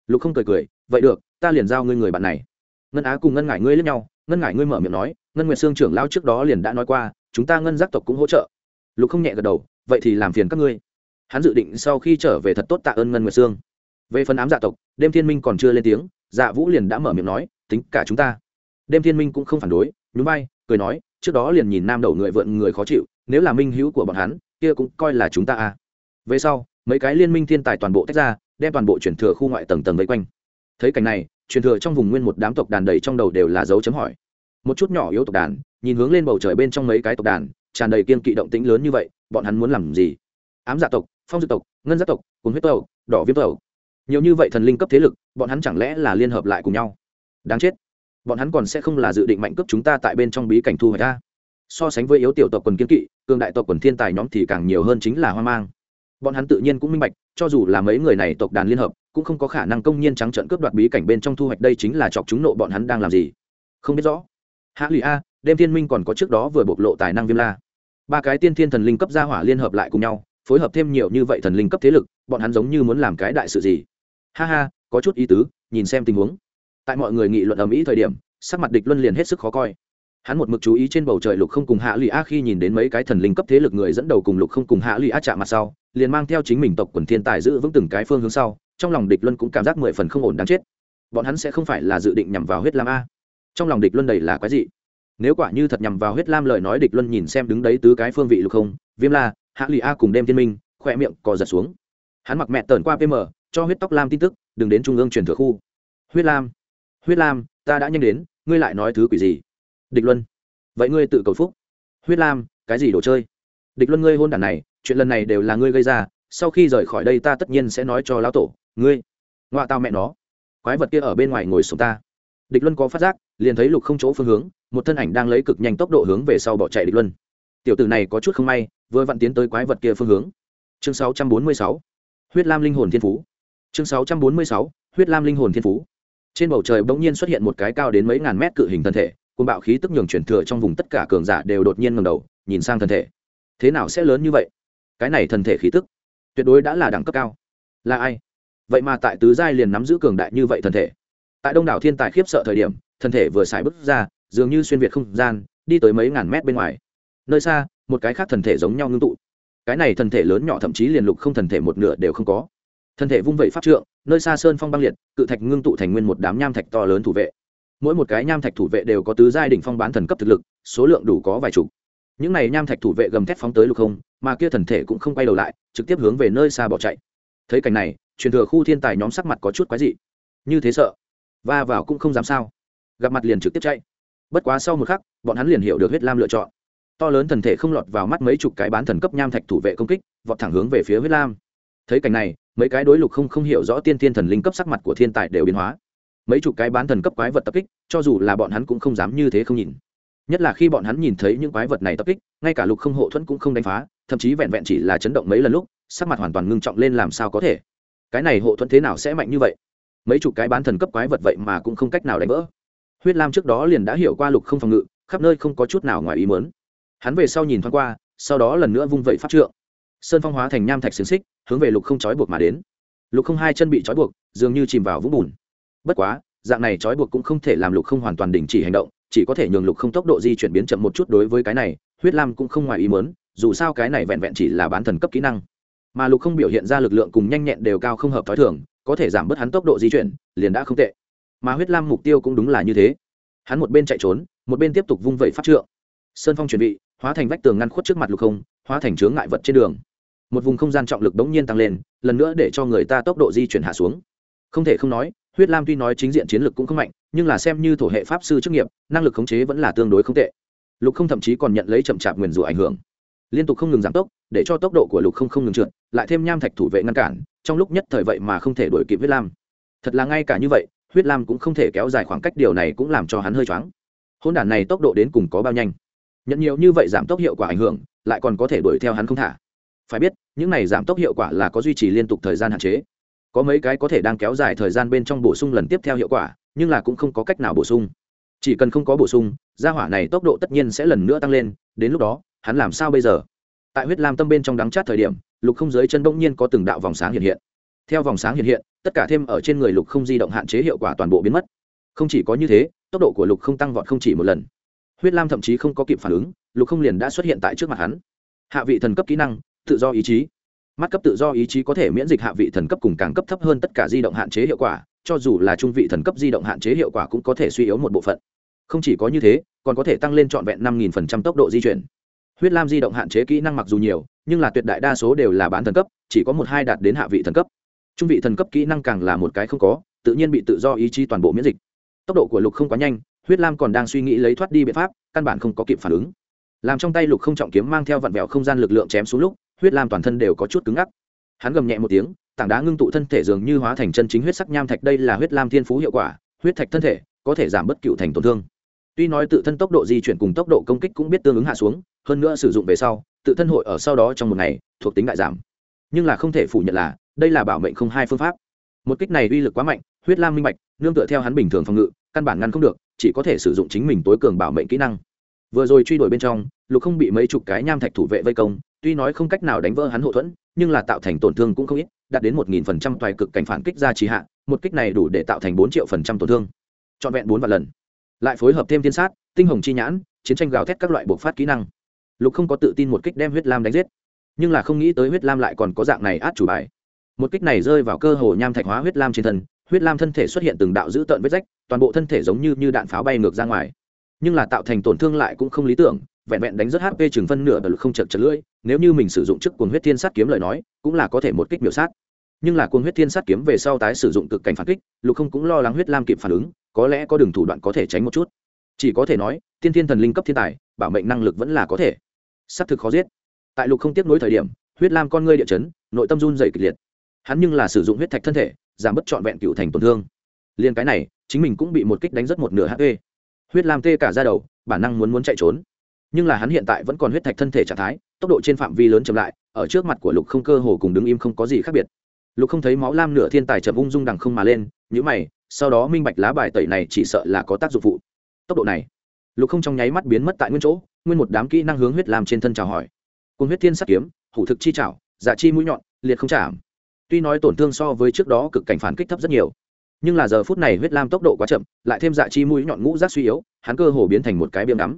Lục không cười cười, vậy được, ta liền giao ngươi người bạn này. Ngân á cùng ngân ngải ngươi lẫn nhau, ngân ngải ngươi mở miệng nói, ngân nguyệt sương trưởng lao trước đó liền đã nói qua, chúng ta ngân giác tộc cũng hỗ trợ. Lục không nhẹ gật đầu, vậy thì làm phiền các ngươi. Hắn dự định sau khi trở về thật tốt tạ ơn ngân nguyệt sương. Về phần ám dạ tộc, đêm thiên minh còn chưa lên tiếng dạ vũ liền đã mở miệng nói, tính cả chúng ta. Đêm thiên minh cũng không phản đối, nhún vai cười nói, trước đó liền nhìn nam đầu người vượn người khó chịu, nếu là minh hữu của bọn hắn, kia cũng coi là chúng ta à. Về sau, mấy cái liên minh thiên tài toàn bộ tách ra, đem toàn bộ chuyển thừa khu ngoại tầng tầng vây quanh. Thấy cảnh này, truyền thừa trong vùng nguyên một đám tộc đàn đầy trong đầu đều là dấu chấm hỏi. Một chút nhỏ yếu tộc đàn, nhìn hướng lên bầu trời bên trong mấy cái tộc đàn, tràn đầy kiên kỵ động tĩnh lớn như vậy, bọn hắn muốn làm gì? Ám dạ tộc, phong dư tộc, ngân giác tộc, cùng huyết tộc, đỏ viêm tộc. Nhiều như vậy thần linh cấp thế lực, bọn hắn chẳng lẽ là liên hợp lại cùng nhau? Đáng chết bọn hắn còn sẽ không là dự định mạnh cướp chúng ta tại bên trong bí cảnh thu hoạch ta so sánh với yếu tiểu tộc quần kiên kỵ, cường đại tộc quần thiên tài nhóm thì càng nhiều hơn chính là hoang mang. Bọn hắn tự nhiên cũng minh bạch, cho dù là mấy người này tộc đàn liên hợp, cũng không có khả năng công nhiên trắng trợn cướp đoạt bí cảnh bên trong thu hoạch đây chính là chọc chúng nộ bọn hắn đang làm gì. Không biết rõ. Hạ lụy a, đêm thiên minh còn có trước đó vừa bộc lộ tài năng viêm la. Ba cái tiên thiên thần linh cấp gia hỏa liên hợp lại cùng nhau, phối hợp thêm nhiều như vậy thần linh cấp thế lực, bọn hắn giống như muốn làm cái đại sự gì. Ha ha, có chút ý tứ, nhìn xem tình huống tại mọi người nghị luận ầm ĩ thời điểm, sắc mặt địch luân liền hết sức khó coi. Hắn một mực chú ý trên bầu trời lục không cùng hạ lụy a khi nhìn đến mấy cái thần linh cấp thế lực người dẫn đầu cùng lục không cùng hạ lụy a chạm mặt sau, liền mang theo chính mình tộc quần thiên tài giữ vững từng cái phương hướng sau, trong lòng địch luân cũng cảm giác mười phần không ổn đáng chết. Bọn hắn sẽ không phải là dự định nhằm vào huyết lam a. Trong lòng địch luân đầy là quái dị. Nếu quả như thật nhằm vào huyết lam lời nói địch luân nhìn xem đứng đấy tứ cái phương vị lục không, viêm la, hạ lụy a cùng đêm thiên minh khoe miệng cò giật xuống. Hắn mặc mẹ tờn qua pm cho huyết tóc lam tin tức, đừng đến trung ương truyền thừa khu. Huyết lam huyết lam, ta đã nhanh đến, ngươi lại nói thứ quỷ gì? Địch luân. Vậy ngươi tự cầu phúc. Huyết lam, cái gì đồ chơi? Địch luân ngươi hôn đản này, chuyện lần này đều là ngươi gây ra, sau khi rời khỏi đây ta tất nhiên sẽ nói cho lão tổ, ngươi ngoạ tao mẹ nó. Quái vật kia ở bên ngoài ngồi xuống ta. Địch luân có phát giác, liền thấy lục không chỗ phương hướng, một thân ảnh đang lấy cực nhanh tốc độ hướng về sau bỏ chạy địch luân. Tiểu tử này có chút không may, vừa vặn tiến tới quái vật kia phương hướng. Chương 646. huyết lam linh hồn thiên phú. Chương 646. huyết lam linh hồn thiên phú trên bầu trời bỗng nhiên xuất hiện một cái cao đến mấy ngàn mét cự hình thân thể côn bạo khí tức nhường chuyển thừa trong vùng tất cả cường giả đều đột nhiên ngầm đầu, nhìn sang thân thể. Thế nào sẽ lớn như vậy? Cái này thân thể khí tức, tuyệt đối đã là đẳng cấp cao. Là ai? Vậy mà tại tứ giai liền nắm giữ cường đại như vậy thân thể. Tại đông đảo thiên tài khiếp sợ thời điểm, thân thể vừa xài bước ra, dường như xuyên việt không gian, đi tới mấy ngàn mét bên ngoài. Nơi xa, một cái khác thần thể giống nhau ngưng tụ. Cái này thần thể lớn nhỏ thậm chí liền lục không thần thể một nửa đều không có thân thể vung vẩy pháp trượng, nơi xa sơn phong băng liệt, cự thạch ngưng tụ thành nguyên một đám nham thạch to lớn thủ vệ. Mỗi một cái nham thạch thủ vệ đều có tứ giai đỉnh phong bán thần cấp thực lực, số lượng đủ có vài chục. Những này nham thạch thủ vệ gầm thép phóng tới lục không, mà kia thần thể cũng không quay đầu lại, trực tiếp hướng về nơi xa bỏ chạy. Thấy cảnh này, truyền thừa khu thiên tài nhóm sắc mặt có chút quái dị. Như thế sợ, va vào cũng không dám sao. Gặp mặt liền trực tiếp chạy. Bất quá sau một khắc, bọn hắn liền hiểu được huyết lam lựa chọn. To lớn thần thể không lọt vào mắt mấy chục cái bán thần cấp nham thạch thủ vệ công kích, vọt thẳng hướng về phía huyết lam. Thấy cảnh này mấy cái đối lục không không hiểu rõ tiên tiên thần linh cấp sắc mặt của thiên tài đều biến hóa. Mấy chục cái bán thần cấp quái vật tập kích, cho dù là bọn hắn cũng không dám như thế không nhìn. Nhất là khi bọn hắn nhìn thấy những quái vật này tập kích, ngay cả lục không hộ thuẫn cũng không đánh phá, thậm chí vẹn vẹn chỉ là chấn động mấy lần lúc, sắc mặt hoàn toàn ngưng trọng lên làm sao có thể. Cái này hộ thuẫn thế nào sẽ mạnh như vậy? Mấy chục cái bán thần cấp quái vật vậy mà cũng không cách nào đánh vỡ. Huyết lam trước đó liền đã hiểu qua lục không phòng ngự, khắp nơi không có chút nào ngoài ý mớn hắn về sau nhìn thoáng qua, sau đó lần nữa vung vẩy phát trượng sơn phong hóa thành nham thạch xiềng xích, hướng về lục không trói buộc mà đến. Lục không hai chân bị trói buộc, dường như chìm vào vũng bùn. Bất quá, dạng này trói buộc cũng không thể làm lục không hoàn toàn đình chỉ hành động, chỉ có thể nhường lục không tốc độ di chuyển biến chậm một chút đối với cái này, huyết lam cũng không ngoài ý mớn dù sao cái này vẹn vẹn chỉ là bán thần cấp kỹ năng. Mà lục không biểu hiện ra lực lượng cùng nhanh nhẹn đều cao không hợp t h ó i thường, có thể giảm bớt hắn tốc độ di chuyển, liền đã không tệ. Mà huyết lam mục tiêu cũng đúng là như thế. Hắn một bên chạy trốn, một bên tiếp tục vung vẩy phát trượng. Sơn phong chuẩn bị hóa thành vách tường ngăn khuất trước mặt lục không, hóa thành chướng ngại vật trên đường một vùng không gian trọng lực bỗng nhiên tăng lên, lần nữa để cho người ta tốc độ di chuyển hạ xuống. Không thể không nói, huyết lam tuy nói chính diện chiến lược cũng không mạnh, nhưng là xem như thổ hệ pháp sư chức nghiệp, năng lực khống chế vẫn là tương đối không tệ. Lục không thậm chí còn nhận lấy chậm chạp nguyền rủa ảnh hưởng. Liên tục không ngừng giảm tốc, để cho tốc độ của lục không không ngừng trượt, lại thêm nham thạch thủ vệ ngăn cản, trong lúc nhất thời vậy mà không thể đuổi kịp huyết lam. Thật là ngay cả như vậy, huyết lam cũng không thể kéo dài khoảng cách, điều này cũng làm cho hắn hơi choáng. Hôn đản này tốc độ đến cùng có bao nhanh? Nhận nhiều như vậy giảm tốc hiệu quả ảnh hưởng, lại còn có thể đuổi theo hắn không thả phải biết, những này giảm tốc hiệu quả là có duy trì liên tục thời gian hạn chế. Có mấy cái có thể đang kéo dài thời gian bên trong bổ sung lần tiếp theo hiệu quả, nhưng là cũng không có cách nào bổ sung. Chỉ cần không có bổ sung, gia hỏa này tốc độ tất nhiên sẽ lần nữa tăng lên, đến lúc đó, hắn làm sao bây giờ? Tại huyết lam tâm bên trong đắng chát thời điểm, lục không dưới chân bỗng nhiên có từng đạo vòng sáng hiện hiện. Theo vòng sáng hiện hiện, tất cả thêm ở trên người lục không di động hạn chế hiệu quả toàn bộ biến mất. Không chỉ có như thế, tốc độ của lục không tăng vọt không chỉ một lần. Huyết lam thậm chí không có kịp phản ứng, lục không liền đã xuất hiện tại trước mặt hắn. Hạ vị thần cấp kỹ năng tự do ý chí. Mắt cấp tự do ý chí có thể miễn dịch hạ vị thần cấp cùng càng cấp thấp hơn tất cả di động hạn chế hiệu quả, cho dù là trung vị thần cấp di động hạn chế hiệu quả cũng có thể suy yếu một bộ phận. Không chỉ có như thế, còn có thể tăng lên trọn vẹn năm nghìn phần trăm tốc độ di chuyển. Huyết lam di động hạn chế kỹ năng mặc dù nhiều, nhưng là tuyệt đại đa số đều là bán thần cấp, chỉ có một hai đạt đến hạ vị thần cấp. Trung vị thần cấp kỹ năng càng là một cái không có, tự nhiên bị tự do ý chí toàn bộ miễn dịch. Tốc độ của lục không quá nhanh, huyết lam còn đang suy nghĩ lấy thoát đi biện pháp, căn bản không có kịp phản ứng. Làm trong tay lục không trọng kiếm mang theo vặn vẹo không gian lực lượng chém xuống lúc huyết lam toàn thân đều có chút cứng ngắc. Hắn gầm nhẹ một tiếng, tảng đá ngưng tụ thân thể dường như hóa thành chân chính huyết sắc nham thạch, đây là huyết lam thiên phú hiệu quả, huyết thạch thân thể có thể giảm bất cựu thành tổn thương. Tuy nói tự thân tốc độ di chuyển cùng tốc độ công kích cũng biết tương ứng hạ xuống, hơn nữa sử dụng về sau, tự thân hội ở sau đó trong một ngày, thuộc tính đại giảm. Nhưng là không thể phủ nhận là, đây là bảo mệnh không hai phương pháp. Một kích này uy lực quá mạnh, huyết lam minh bạch, nương tựa theo hắn bình thường phòng ngự, căn bản ngăn không được, chỉ có thể sử dụng chính mình tối cường bảo mệnh kỹ năng vừa rồi truy đuổi bên trong, lục không bị mấy chục cái nham thạch thủ vệ vây công, tuy nói không cách nào đánh vỡ hắn hậu thuẫn, nhưng là tạo thành tổn thương cũng không ít, đạt đến một nghìn phần trăm toài cực cảnh phản kích ra trì hạ, một kích này đủ để tạo thành bốn triệu phần trăm tổn thương. Trọn vẹn bốn vạn lần. Lại phối hợp thêm thiên sát, tinh hồng chi nhãn, chiến tranh gào thét các loại bộc phát kỹ năng. Lục không có tự tin một kích đem huyết lam đánh giết. Nhưng là không nghĩ tới huyết lam lại còn có dạng này át chủ bài. Một kích này rơi vào cơ hồ nham thạch hóa huyết lam trên thân, huyết lam thân thể xuất hiện từng đạo dữ tợn vết rách, toàn bộ thân thể giống như như đạn pháo bay ngược ra ngoài nhưng là tạo thành tổn thương lại cũng không lý tưởng, vẹn vẹn đánh rất hp chừng phân nửa lực không chật chật lưỡi, nếu như mình sử dụng trước cuồng huyết thiên sát kiếm lời nói, cũng là có thể một kích biểu sát. Nhưng là cuồng huyết thiên sát kiếm về sau tái sử dụng cực cảnh phản kích, lục không cũng lo lắng huyết lam kịp phản ứng, có lẽ có đường thủ đoạn có thể tránh một chút. Chỉ có thể nói, tiên thiên thần linh cấp thiên tài, bảo mệnh năng lực vẫn là có thể. Xác thực khó giết. Tại lục không tiếp nối thời điểm, huyết lam con ngươi địa chấn, nội tâm run dày kịch liệt. Hắn nhưng là sử dụng huyết thạch thân thể, giảm bớt trọn vẹn cựu thành tổn thương. Liền cái này, chính mình cũng bị một kích đánh rất một nửa hp huyết lam tê cả ra đầu, bản năng muốn muốn chạy trốn. Nhưng là hắn hiện tại vẫn còn huyết thạch thân thể trạng thái, tốc độ trên phạm vi lớn chậm lại, ở trước mặt của lục không cơ hồ cùng đứng im không có gì khác biệt. Lục không thấy máu lam nửa thiên tài chậm ung dung đằng không mà lên nhữ mày, sau đó minh bạch lá bài tẩy này chỉ sợ là có tác dụng phụ. Tốc độ này, lục không trong nháy mắt biến mất tại nguyên chỗ, nguyên một đám kỹ năng hướng huyết lam trên thân chào hỏi. Cùng huyết thiên sắt kiếm, hủ thực chi chảo dạ chi mũi nhọn, liệt không chạm. Tuy nói tổn thương so với trước đó cực cảnh phản kích thấp rất nhiều nhưng là giờ phút này huyết lam tốc độ quá chậm, lại thêm dạ chi mũi nhọn ngũ rác suy yếu, hắn cơ hồ biến thành một cái biếm đắm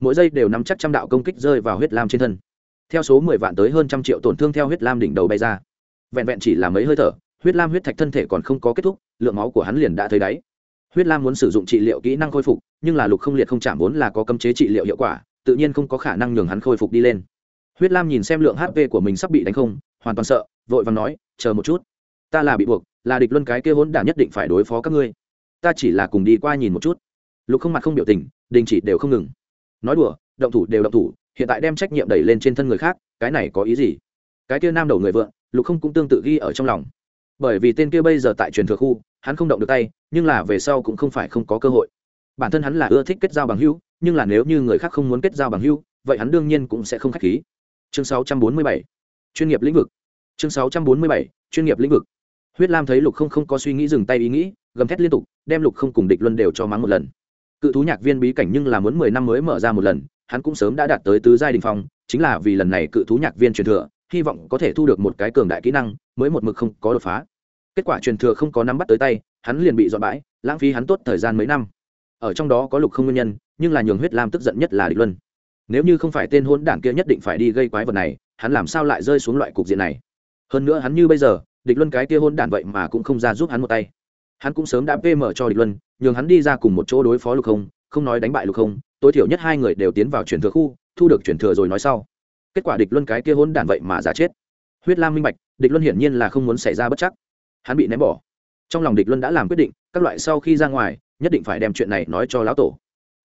mỗi giây đều nắm chắc trăm đạo công kích rơi vào huyết lam trên thân. Theo số mười vạn tới hơn trăm triệu tổn thương theo huyết lam đỉnh đầu bay ra. Vẹn vẹn chỉ là mấy hơi thở, huyết lam huyết thạch thân thể còn không có kết thúc, lượng máu của hắn liền đã thấy đáy. Huyết lam muốn sử dụng trị liệu kỹ năng khôi phục, nhưng là lục không liệt không chạm vốn là có cấm chế trị liệu hiệu quả, tự nhiên không có khả năng nhường hắn khôi phục đi lên. Huyết lam nhìn xem lượng hp của mình sắp bị đánh không, hoàn toàn sợ, vội vàng nói, chờ một chút, ta là bị buộc là địch luân cái kia hỗn đản nhất định phải đối phó các ngươi. Ta chỉ là cùng đi qua nhìn một chút. Lục không mặt không biểu tình, đình chỉ đều không ngừng. Nói đùa, động thủ đều động thủ, hiện tại đem trách nhiệm đẩy lên trên thân người khác, cái này có ý gì? Cái kia nam đầu người vợ lục không cũng tương tự ghi ở trong lòng. Bởi vì tên kia bây giờ tại truyền thừa khu, hắn không động được tay, nhưng là về sau cũng không phải không có cơ hội. Bản thân hắn là ưa thích kết giao bằng hữu, nhưng là nếu như người khác không muốn kết giao bằng hữu, vậy hắn đương nhiên cũng sẽ không k h á c h khí chương 647 chuyên nghiệp lĩnh vực. Chương 647 chuyên nghiệp lĩnh vực huyết lam thấy lục không không có suy nghĩ dừng tay ý nghĩ, gầm thét liên tục, đem lục không cùng địch luân đều cho mắng một lần. Cự thú nhạc viên bí cảnh nhưng là muốn mười năm mới mở ra một lần, hắn cũng sớm đã đạt tới tứ giai đình phong, chính là vì lần này cự thú nhạc viên truyền thừa, hy vọng có thể thu được một cái cường đại kỹ năng, mới một mực không có đột phá. Kết quả truyền thừa không có nắm bắt tới tay, hắn liền bị dọn bãi, lãng phí hắn tốt thời gian mấy năm. Ở trong đó có lục không nguyên nhân, nhưng là nhường huyết lam tức giận nhất là địch luân. Nếu như không phải tên hôn đảng kia nhất định phải đi gây quái vật này, hắn làm sao lại rơi xuống loại cục diện này? Hơn nữa hắn như bây giờ địch luân cái kia hôn đản vậy mà cũng không ra giúp hắn một tay. Hắn cũng sớm đã pm cho địch luân, nhường hắn đi ra cùng một chỗ đối phó lục không không nói đánh bại lục không, tối thiểu nhất hai người đều tiến vào chuyển thừa khu, thu được chuyển thừa rồi nói sau. Kết quả địch luân cái kia hôn đản vậy mà giả chết. Huyết lam minh bạch, địch luân hiển nhiên là không muốn xảy ra bất chắc. Hắn bị ném bỏ. Trong lòng địch luân đã làm quyết định, các loại sau khi ra ngoài, nhất định phải đem chuyện này nói cho lão tổ.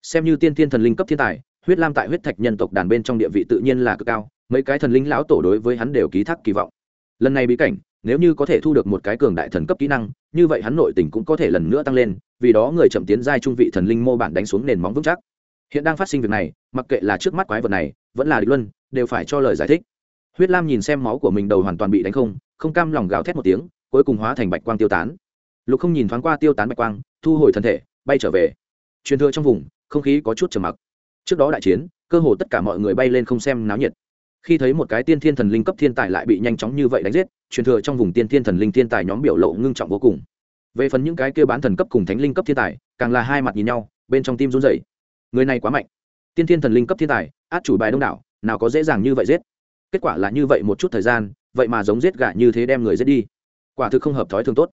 Xem như tiên tiên thần linh cấp thiên tài, huyết lam tại huyết thạch nhân tộc đàn bên trong địa vị tự nhiên là cực cao, mấy cái thần linh lão tổ đối với hắn đều ký thác kỳ vọng. Lần này bí cảnh nếu như có thể thu được một cái cường đại thần cấp kỹ năng, như vậy hắn nội tình cũng có thể lần nữa tăng lên, vì đó người chậm tiến giai trung vị thần linh mô bản đánh xuống nền móng vững chắc. Hiện đang phát sinh việc này, mặc kệ là trước mắt quái vật này, vẫn là địch luân, đều phải cho lời giải thích. Huyết lam nhìn xem máu của mình đầu hoàn toàn bị đánh không không cam lòng gào thét một tiếng, cuối cùng hóa thành bạch quang tiêu tán. Lục không nhìn thoáng qua tiêu tán bạch quang, thu hồi thân thể, bay trở về. Truyền thừa trong vùng, không khí có chút trầm mặc. Trước đó đại chiến, cơ hồ tất cả mọi người bay lên không xem náo nhiệt khi thấy một cái tiên thiên thần linh cấp thiên tài lại bị nhanh chóng như vậy đánh giết, truyền thừa trong vùng tiên thiên thần linh thiên tài nhóm biểu lộ ngưng trọng vô cùng. Về phần những cái kia bán thần cấp cùng thánh linh cấp thiên tài, càng là hai mặt nhìn nhau, bên trong tim run rẩy. Người này quá mạnh. Tiên thiên thần linh cấp thiên tài, át chủ bài đông đảo, nào có dễ dàng như vậy giết. Kết quả là như vậy một chút thời gian, vậy mà giống giết gà như thế đem người giết đi. Quả thực không hợp thói thường tốt.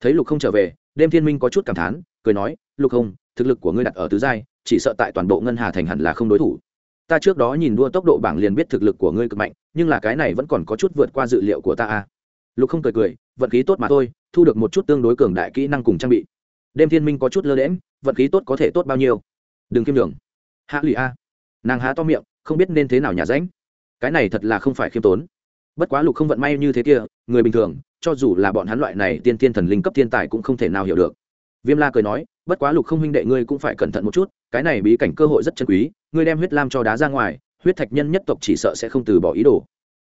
Thấy lục không trở về, đêm thiên minh có chút cảm thán, cười nói, lục không, thực lực của ngươi đặt ở tứ giai, chỉ sợ tại toàn bộ ngân hà thành hẳn là không đối thủ ta trước đó nhìn đua tốc độ bảng liền biết thực lực của ngươi cực mạnh, nhưng là cái này vẫn còn có chút vượt qua dự liệu của ta a lục không cười cười, vận khí tốt mà thôi, thu được một chút tương đối cường đại kỹ năng cùng trang bị. Đêm thiên minh có chút lơ lẽm vận khí tốt có thể tốt bao nhiêu? Đừng kiêm đường hạ lụy a. Nàng há to miệng, không biết nên thế nào nhà ránh. Cái này thật là không phải khiêm tốn. Bất quá lục không vận may như thế kia, người bình thường, cho dù là bọn hắn loại này tiên tiên thần linh cấp thiên tài cũng không thể nào hiểu được. Viêm la cười nói, bất quá lục không huynh đệ ngươi cũng phải cẩn thận một chút, cái này bí cảnh cơ hội rất chân quý ngươi đem huyết lam cho đá ra ngoài, huyết thạch nhân nhất tộc chỉ sợ sẽ không từ bỏ ý đồ.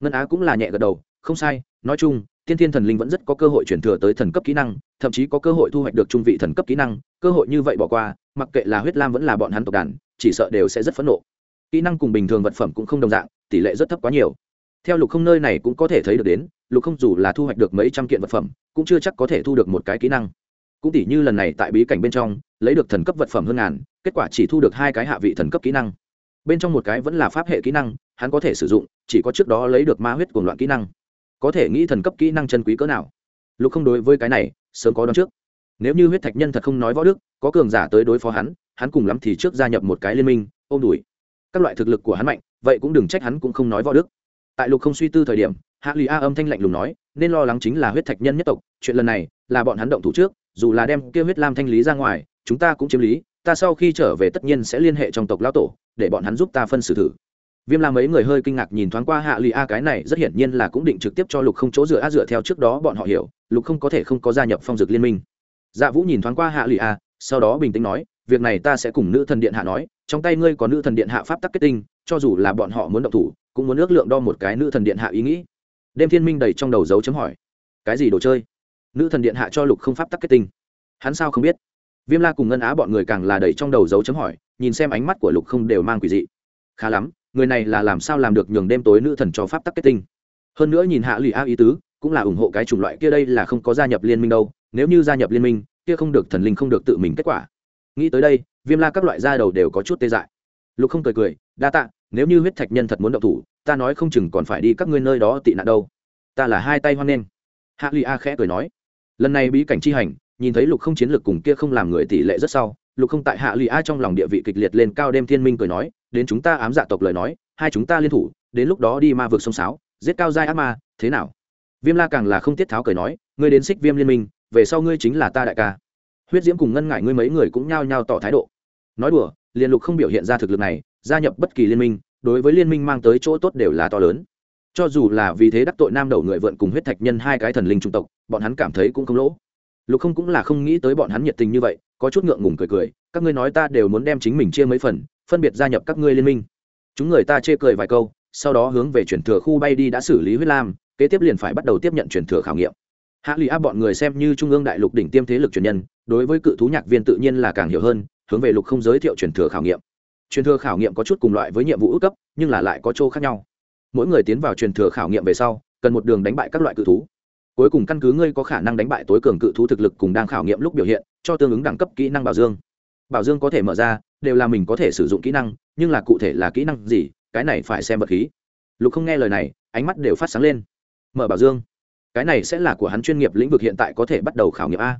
Ngân á cũng là nhẹ gật đầu, không sai, nói chung, tiên thiên thần linh vẫn rất có cơ hội chuyển thừa tới thần cấp kỹ năng, thậm chí có cơ hội thu hoạch được trung vị thần cấp kỹ năng, cơ hội như vậy bỏ qua, mặc kệ là huyết lam vẫn là bọn hắn tộc đàn, chỉ sợ đều sẽ rất phẫn nộ. Kỹ năng cùng bình thường vật phẩm cũng không đồng dạng, tỷ lệ rất thấp quá nhiều. Theo lục không nơi này cũng có thể thấy được đến, lục không dù là thu hoạch được mấy trăm kiện vật phẩm, cũng chưa chắc có thể thu được một cái kỹ năng cũng tỷ như lần này tại bí cảnh bên trong, lấy được thần cấp vật phẩm hơn ngàn, kết quả chỉ thu được hai cái hạ vị thần cấp kỹ năng. Bên trong một cái vẫn là pháp hệ kỹ năng, hắn có thể sử dụng, chỉ có trước đó lấy được ma huyết cùng loạn kỹ năng. Có thể nghĩ thần cấp kỹ năng chân quý cỡ nào? Lục không đối với cái này, sớm có đón trước. Nếu như huyết thạch nhân thật không nói võ đức, có cường giả tới đối phó hắn hắn cùng lắm thì trước gia nhập một cái liên minh, ôm đùi các loại thực lực của hắn mạnh, vậy cũng đừng trách hắn cũng không nói võ đức. Tại lục không suy tư thời điểm, hạ lụy a âm thanh lạnh lùng nói, nên lo lắng chính là huyết thạch nhân nhất tộc, chuyện lần này là bọn hắn động thủ trước dù là đem kia huyết lam thanh lý ra ngoài, chúng ta cũng chiếm lý, ta sau khi trở về tất nhiên sẽ liên hệ trong tộc lão tổ, để bọn hắn giúp ta phân xử thử. Viêm la mấy người hơi kinh ngạc nhìn thoáng qua hạ lụy a, cái này rất hiển nhiên là cũng định trực tiếp cho lục không chỗ dựa a, dựa theo trước đó bọn họ hiểu, lục không có thể không có gia nhập phong dực liên minh. Dạ vũ nhìn thoáng qua hạ lụy a, sau đó bình tĩnh nói, việc này ta sẽ cùng nữ thần điện hạ nói, trong tay ngươi có nữ thần điện hạ pháp tắc kết tinh, cho dù là bọn họ muốn động thủ, cũng muốn ước lượng đo một cái nữ thần điện hạ ý nghĩ. Đêm thiên minh đầy trong đầu dấu chấm hỏi, cái gì đồ chơi? Nữ thần điện hạ cho lục không pháp tắc kết tinh. Hắn sao không biết? Viêm la cùng ngân á bọn người càng là đầy trong đầu dấu chấm hỏi, nhìn xem ánh mắt của lục không đều mang quỷ dị. Khá lắm, người này là làm sao làm được nhường đêm tối nữ thần cho pháp tắc kết tinh? Hơn nữa nhìn hạ lụy a ý tứ, cũng là ủng hộ cái chủng loại kia đây là không có gia nhập liên minh đâu, nếu như gia nhập liên minh, kia không được thần linh không được tự mình kết quả. Nghĩ tới đây, viêm la các loại da đầu đều có chút tê dại. Lục không cười cười, đa tạ, nếu như huyết thạch nhân thật muốn động thủ, ta nói không chừng còn phải đi các ngươi nơi đó tị nạn đâu. Ta là hai tay hoan nghênh. Hạ lụy a khẽ cười nói lần này bí cảnh chi hành, nhìn thấy lục không chiến lược cùng kia không làm người tỷ lệ rất sau, lục không tại hạ lụy a trong lòng địa vị kịch liệt lên cao đêm thiên minh cười nói, đến chúng ta ám dạ tộc lời nói, hai chúng ta liên thủ, đến lúc đó đi ma vực sông sáo, giết cao giai ác ma, thế nào? Viêm la càng là không tiết tháo cười nói, ngươi đến xích viêm liên minh, về sau ngươi chính là ta đại ca. Huyết diễm cùng ngân ngại ngươi mấy người cũng nhao nhao tỏ thái độ. Nói đùa liên lục không biểu hiện ra thực lực này, gia nhập bất kỳ liên minh, đối với liên minh mang tới chỗ tốt đều là to lớn cho dù là vì thế đắc tội nam đầu người vượn cùng huyết thạch nhân hai cái thần linh trung tộc, bọn hắn cảm thấy cũng không lỗ. Lục không cũng là không nghĩ tới bọn hắn nhiệt tình như vậy, có chút ngượng ngùng cười cười, các ngươi nói ta đều muốn đem chính mình chia mấy phần, phân biệt gia nhập các ngươi liên minh. Chúng người ta chê cười vài câu, sau đó hướng về chuyển thừa khu bay đi đã xử lý huyết lam, kế tiếp liền phải bắt đầu tiếp nhận chuyển thừa khảo nghiệm. Hạ lụy áp bọn người xem như trung ương đại lục đỉnh tiêm thế lực truyền nhân, đối với cự thú nhạc viên tự nhiên là càng hiểu hơn, hướng về lục không giới thiệu chuyển thừa khảo nghiệm. Truyền thừa khảo nghiệm có chút cùng loại với nhiệm vụ ước cấp, nhưng là lại có chỗ khác nhau mỗi người tiến vào truyền thừa khảo nghiệm về sau, cần một đường đánh bại các loại cự thú. Cuối cùng căn cứ ngươi có khả năng đánh bại tối cường cự thú thực lực cùng đang khảo nghiệm lúc biểu hiện, cho tương ứng đẳng cấp kỹ năng bảo dương. Bảo dương có thể mở ra, đều là mình có thể sử dụng kỹ năng, nhưng là cụ thể là kỹ năng gì, cái này phải xem vật khí. Lục không nghe lời này, ánh mắt đều phát sáng lên. Mở bảo dương. Cái này sẽ là của hắn chuyên nghiệp lĩnh vực hiện tại có thể bắt đầu khảo nghiệm a.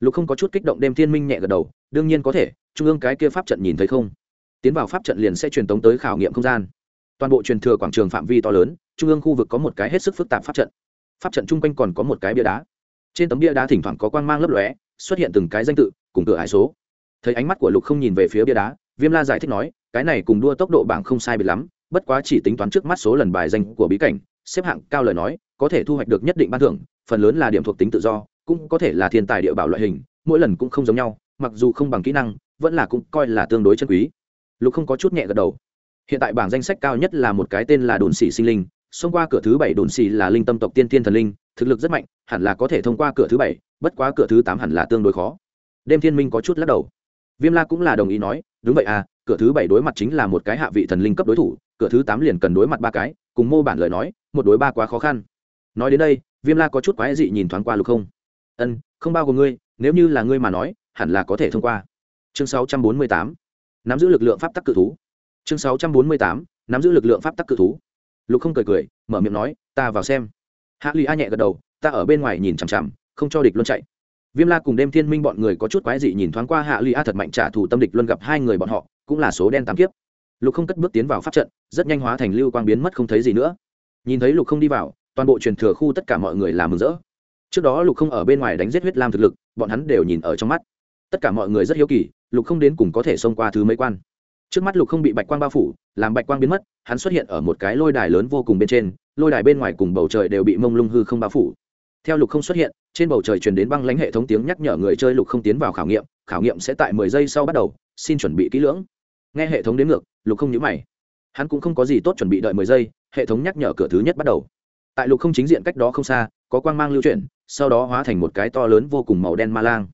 Lục không có chút kích động đêm thiên minh nhẹ gật đầu, đương nhiên có thể, trung ương cái kia pháp trận nhìn thấy không? Tiến vào pháp trận liền sẽ truyền tống tới khảo nghiệm không gian toàn bộ truyền thừa quảng trường phạm vi to lớn, trung ương khu vực có một cái hết sức phức tạp pháp trận. Pháp trận chung quanh còn có một cái bia đá. Trên tấm bia đá thỉnh thoảng có quang mang lấp lóe, xuất hiện từng cái danh tự, cùng cửa hải số. Thấy ánh mắt của lục không nhìn về phía bia đá, viêm la giải thích nói, cái này cùng đua tốc độ bảng không sai biệt lắm, bất quá chỉ tính toán trước mắt số lần bài danh của bí cảnh, xếp hạng cao lời nói, có thể thu hoạch được nhất định ban thưởng, phần lớn là điểm thuộc tính tự do, cũng có thể là thiên tài địa bảo loại hình, mỗi lần cũng không giống nhau, mặc dù không bằng kỹ năng, vẫn là cũng coi là tương đối chân quý. Lục không có chút nhẹ gật đầu hiện tại bảng danh sách cao nhất là một cái tên là đồn xỉ sinh linh, xông qua cửa thứ bảy đồn xỉ là linh tâm tộc tiên thiên thần linh, thực lực rất mạnh, hẳn là có thể thông qua cửa thứ bảy, bất quá cửa thứ tám hẳn là tương đối khó. Đêm thiên minh có chút lắc đầu. Viêm la cũng là đồng ý nói, đúng vậy à cửa thứ bảy đối mặt chính là một cái hạ vị thần linh cấp đối thủ, cửa thứ tám liền cần đối mặt ba cái, cùng mô bản lời nói, một đối ba quá khó khăn. Nói đến đây, viêm la có chút quái dị nhìn thoáng qua lục không. Ân, không bao gồm ngươi, nếu như là ngươi mà nói, hẳn là có thể thông qua. Chương 648. nắm giữ lực lượng pháp tắc cự thú chương 648. nắm giữ lực lượng pháp tắc cự thú. Lục không cười cười, mở miệng nói, ta vào xem. Hạ lụy a nhẹ gật đầu, ta ở bên ngoài nhìn chằm chằm, không cho địch luân chạy. Viêm la cùng đêm thiên minh bọn người có chút quái dị nhìn thoáng qua hạ lụy a thật mạnh trả thù tâm địch luân gặp hai người bọn họ, cũng là số đen tám kiếp. Lục không cất bước tiến vào pháp trận, rất nhanh hóa thành lưu quang biến mất không thấy gì nữa. Nhìn thấy lục không đi vào, toàn bộ truyền thừa khu tất cả mọi người làm mừng rỡ. Trước đó lục không ở bên ngoài đánh giết huyết lam thực lực, bọn hắn đều nhìn ở trong mắt. Tất cả mọi người rất hiếu kỳ, lục không đến cùng có thể xông qua thứ mấy quan trước mắt lục không bị bạch quang bao phủ, làm bạch quang biến mất, hắn xuất hiện ở một cái lôi đài lớn vô cùng bên trên, lôi đài bên ngoài cùng bầu trời đều bị mông lung hư không bao phủ. Theo lục không xuất hiện, trên bầu trời truyền đến băng lãnh hệ thống tiếng nhắc nhở người chơi lục không tiến vào khảo nghiệm khảo nghiệm sẽ tại mười giây sau bắt đầu, xin chuẩn bị kỹ lưỡng. Nghe hệ thống đến ngược, lục không nhữ mày. Hắn cũng không có gì tốt chuẩn bị đợi mười giây, hệ thống nhắc nhở cửa thứ nhất bắt đầu. Tại lục không chính diện cách đó không xa, có quang mang lưu chuyển, sau đó hóa thành một cái to lớn vô cùng màu đen ma lang.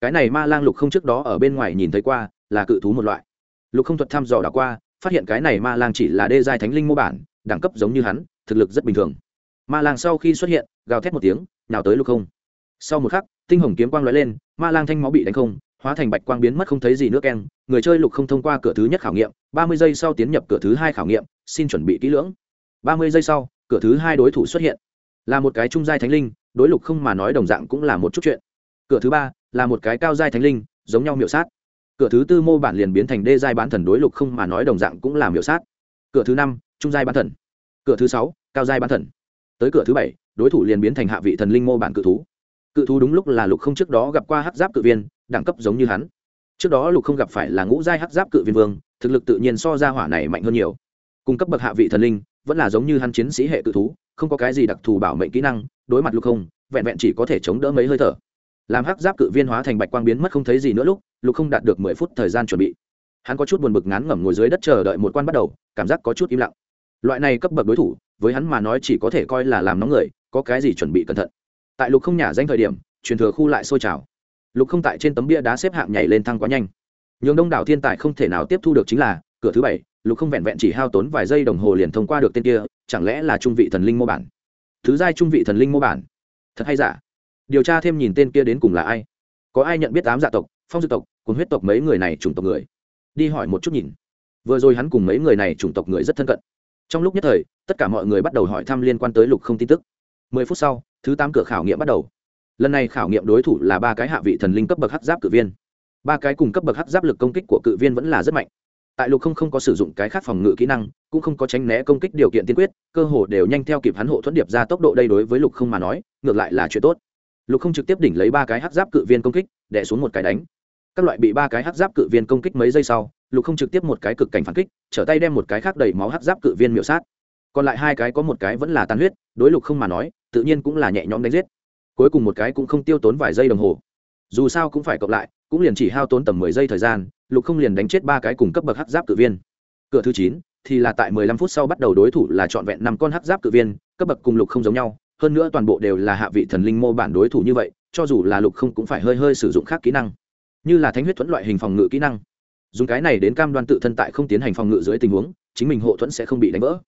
Cái này ma lang lục không trước đó ở bên ngoài nhìn thấy qua, là cự thú một loại lục không thuật thăm dò đã qua, phát hiện cái này ma lang chỉ là đê giai thánh linh mô bản, đẳng cấp giống như hắn, thực lực rất bình thường. Ma lang sau khi xuất hiện, gào thét một tiếng nào tới lục không. Sau một khắc, tinh hồng kiếm quang lóe lên, ma lang thanh máu bị đánh không, hóa thành bạch quang biến mất không thấy gì nữa keng. Người chơi lục không thông qua cửa thứ nhất khảo nghiệm, ba mươi giây sau tiến nhập cửa thứ hai khảo nghiệm, xin chuẩn bị kỹ lưỡng. Ba mươi giây sau, cửa thứ hai đối thủ xuất hiện. Là một cái trung giai thánh linh, đối lục không mà nói đồng dạng cũng là một chút chuyện. Cửa thứ ba, là một cái cao giai thánh linh, giống nhau miểu sát cửa thứ tư mô bản liền biến thành đê giai bán thần đối lục không mà nói đồng dạng cũng làm hiệu sát. Cửa thứ năm, trung giai bán thần. Cửa thứ sáu, cao giai bán thần. Tới cửa thứ bảy, đối thủ liền biến thành hạ vị thần linh mô bản cự thú. Cự thú đúng lúc là lục không trước đó gặp qua hát giáp cự viên, đẳng cấp giống như hắn. Trước đó lục không gặp phải là ngũ giai hát giáp cự viên vương, thực lực tự nhiên so ra hỏa này mạnh hơn nhiều. Cung cấp bậc hạ vị thần linh, vẫn là giống như hắn chiến sĩ hệ cự thú, không có cái gì đặc thù bảo mệnh kỹ năng, đối mặt lục không, vẹn vẹn chỉ có thể chống đỡ mấy hơi thở làm hắc giáp cự viên hóa thành bạch quang biến mất không thấy gì nữa lúc, lục không đạt được mười phút thời gian chuẩn bị. Hắn có chút buồn bực ngán ngẩm ngồi dưới đất chờ đợi một quan bắt đầu, cảm giác có chút im lặng. Loại này cấp bậc đối thủ, với hắn mà nói chỉ có thể coi là làm nóng người, có cái gì chuẩn bị cẩn thận. Tại lục không nhả danh thời điểm, truyền thừa khu lại sôi trào. Lục không tại trên tấm bia đá xếp hạng nhảy lên thăng quá nhanh. Nhường đông đảo thiên tài không thể nào tiếp thu được chính là, cửa thứ bảy, lục không vẹn vẹn chỉ hao tốn vài giây đồng hồ liền thông qua được tên kia, chẳng lẽ là trung vị thần linh mô bản? Thứ giai trung vị thần linh mô bản. Thật hay giả? Điều tra thêm nhìn tên kia đến cùng là ai. Có ai nhận biết tám dạ tộc, phong dư tộc, cùng huyết tộc mấy người này chủng tộc người? Đi hỏi một chút nhìn. Vừa rồi hắn cùng mấy người này chủng tộc người rất thân cận. Trong lúc nhất thời, tất cả mọi người bắt đầu hỏi thăm liên quan tới lục không tin tức. Mười phút sau, thứ tám cửa khảo nghiệm bắt đầu. Lần này khảo nghiệm đối thủ là ba cái hạ vị thần linh cấp bậc hắc giáp cự viên. Ba cái cùng cấp bậc hắc giáp lực công kích của cự viên vẫn là rất mạnh. Tại lục không không có sử dụng cái khác phòng ngự kỹ năng, cũng không có tránh né công kích điều kiện tiên quyết, cơ hồ đều nhanh theo kịp hắn hộ thuẫn điệp ra tốc độ đây đối với lục không mà nói, ngược lại là chuyện tốt lục không trực tiếp đỉnh lấy ba cái hát giáp cự viên công kích đẻ xuống một cái đánh. Các loại bị ba cái hát giáp cự viên công kích mấy giây sau, lục không trực tiếp một cái cực cảnh phản kích, trở tay đem một cái khác đầy máu hát giáp cự viên miểu sát. Còn lại hai cái có một cái vẫn là tan huyết, đối lục không mà nói, tự nhiên cũng là nhẹ nhõm đánh giết. Cuối cùng một cái cũng không tiêu tốn vài giây đồng hồ. Dù sao cũng phải cộng lại, cũng liền chỉ hao tốn tầm mười giây thời gian, lục không liền đánh chết ba cái cùng cấp bậc hát giáp cự viên. Cửa thứ chín thì là tại mười lăm phút sau bắt đầu đối thủ là trọn vẹn năm con hát giáp cự viên, cấp bậc cùng lục không giống nhau hơn nữa toàn bộ đều là hạ vị thần linh mô bản đối thủ như vậy, cho dù là lục không cũng phải hơi hơi sử dụng khác kỹ năng. Như là thánh huyết thuẫn loại hình phòng ngự kỹ năng. Dùng cái này đến cam đoan tự thân tại không tiến hành phòng ngự dưới tình huống, chính mình hộ thuẫn sẽ không bị đánh vỡ.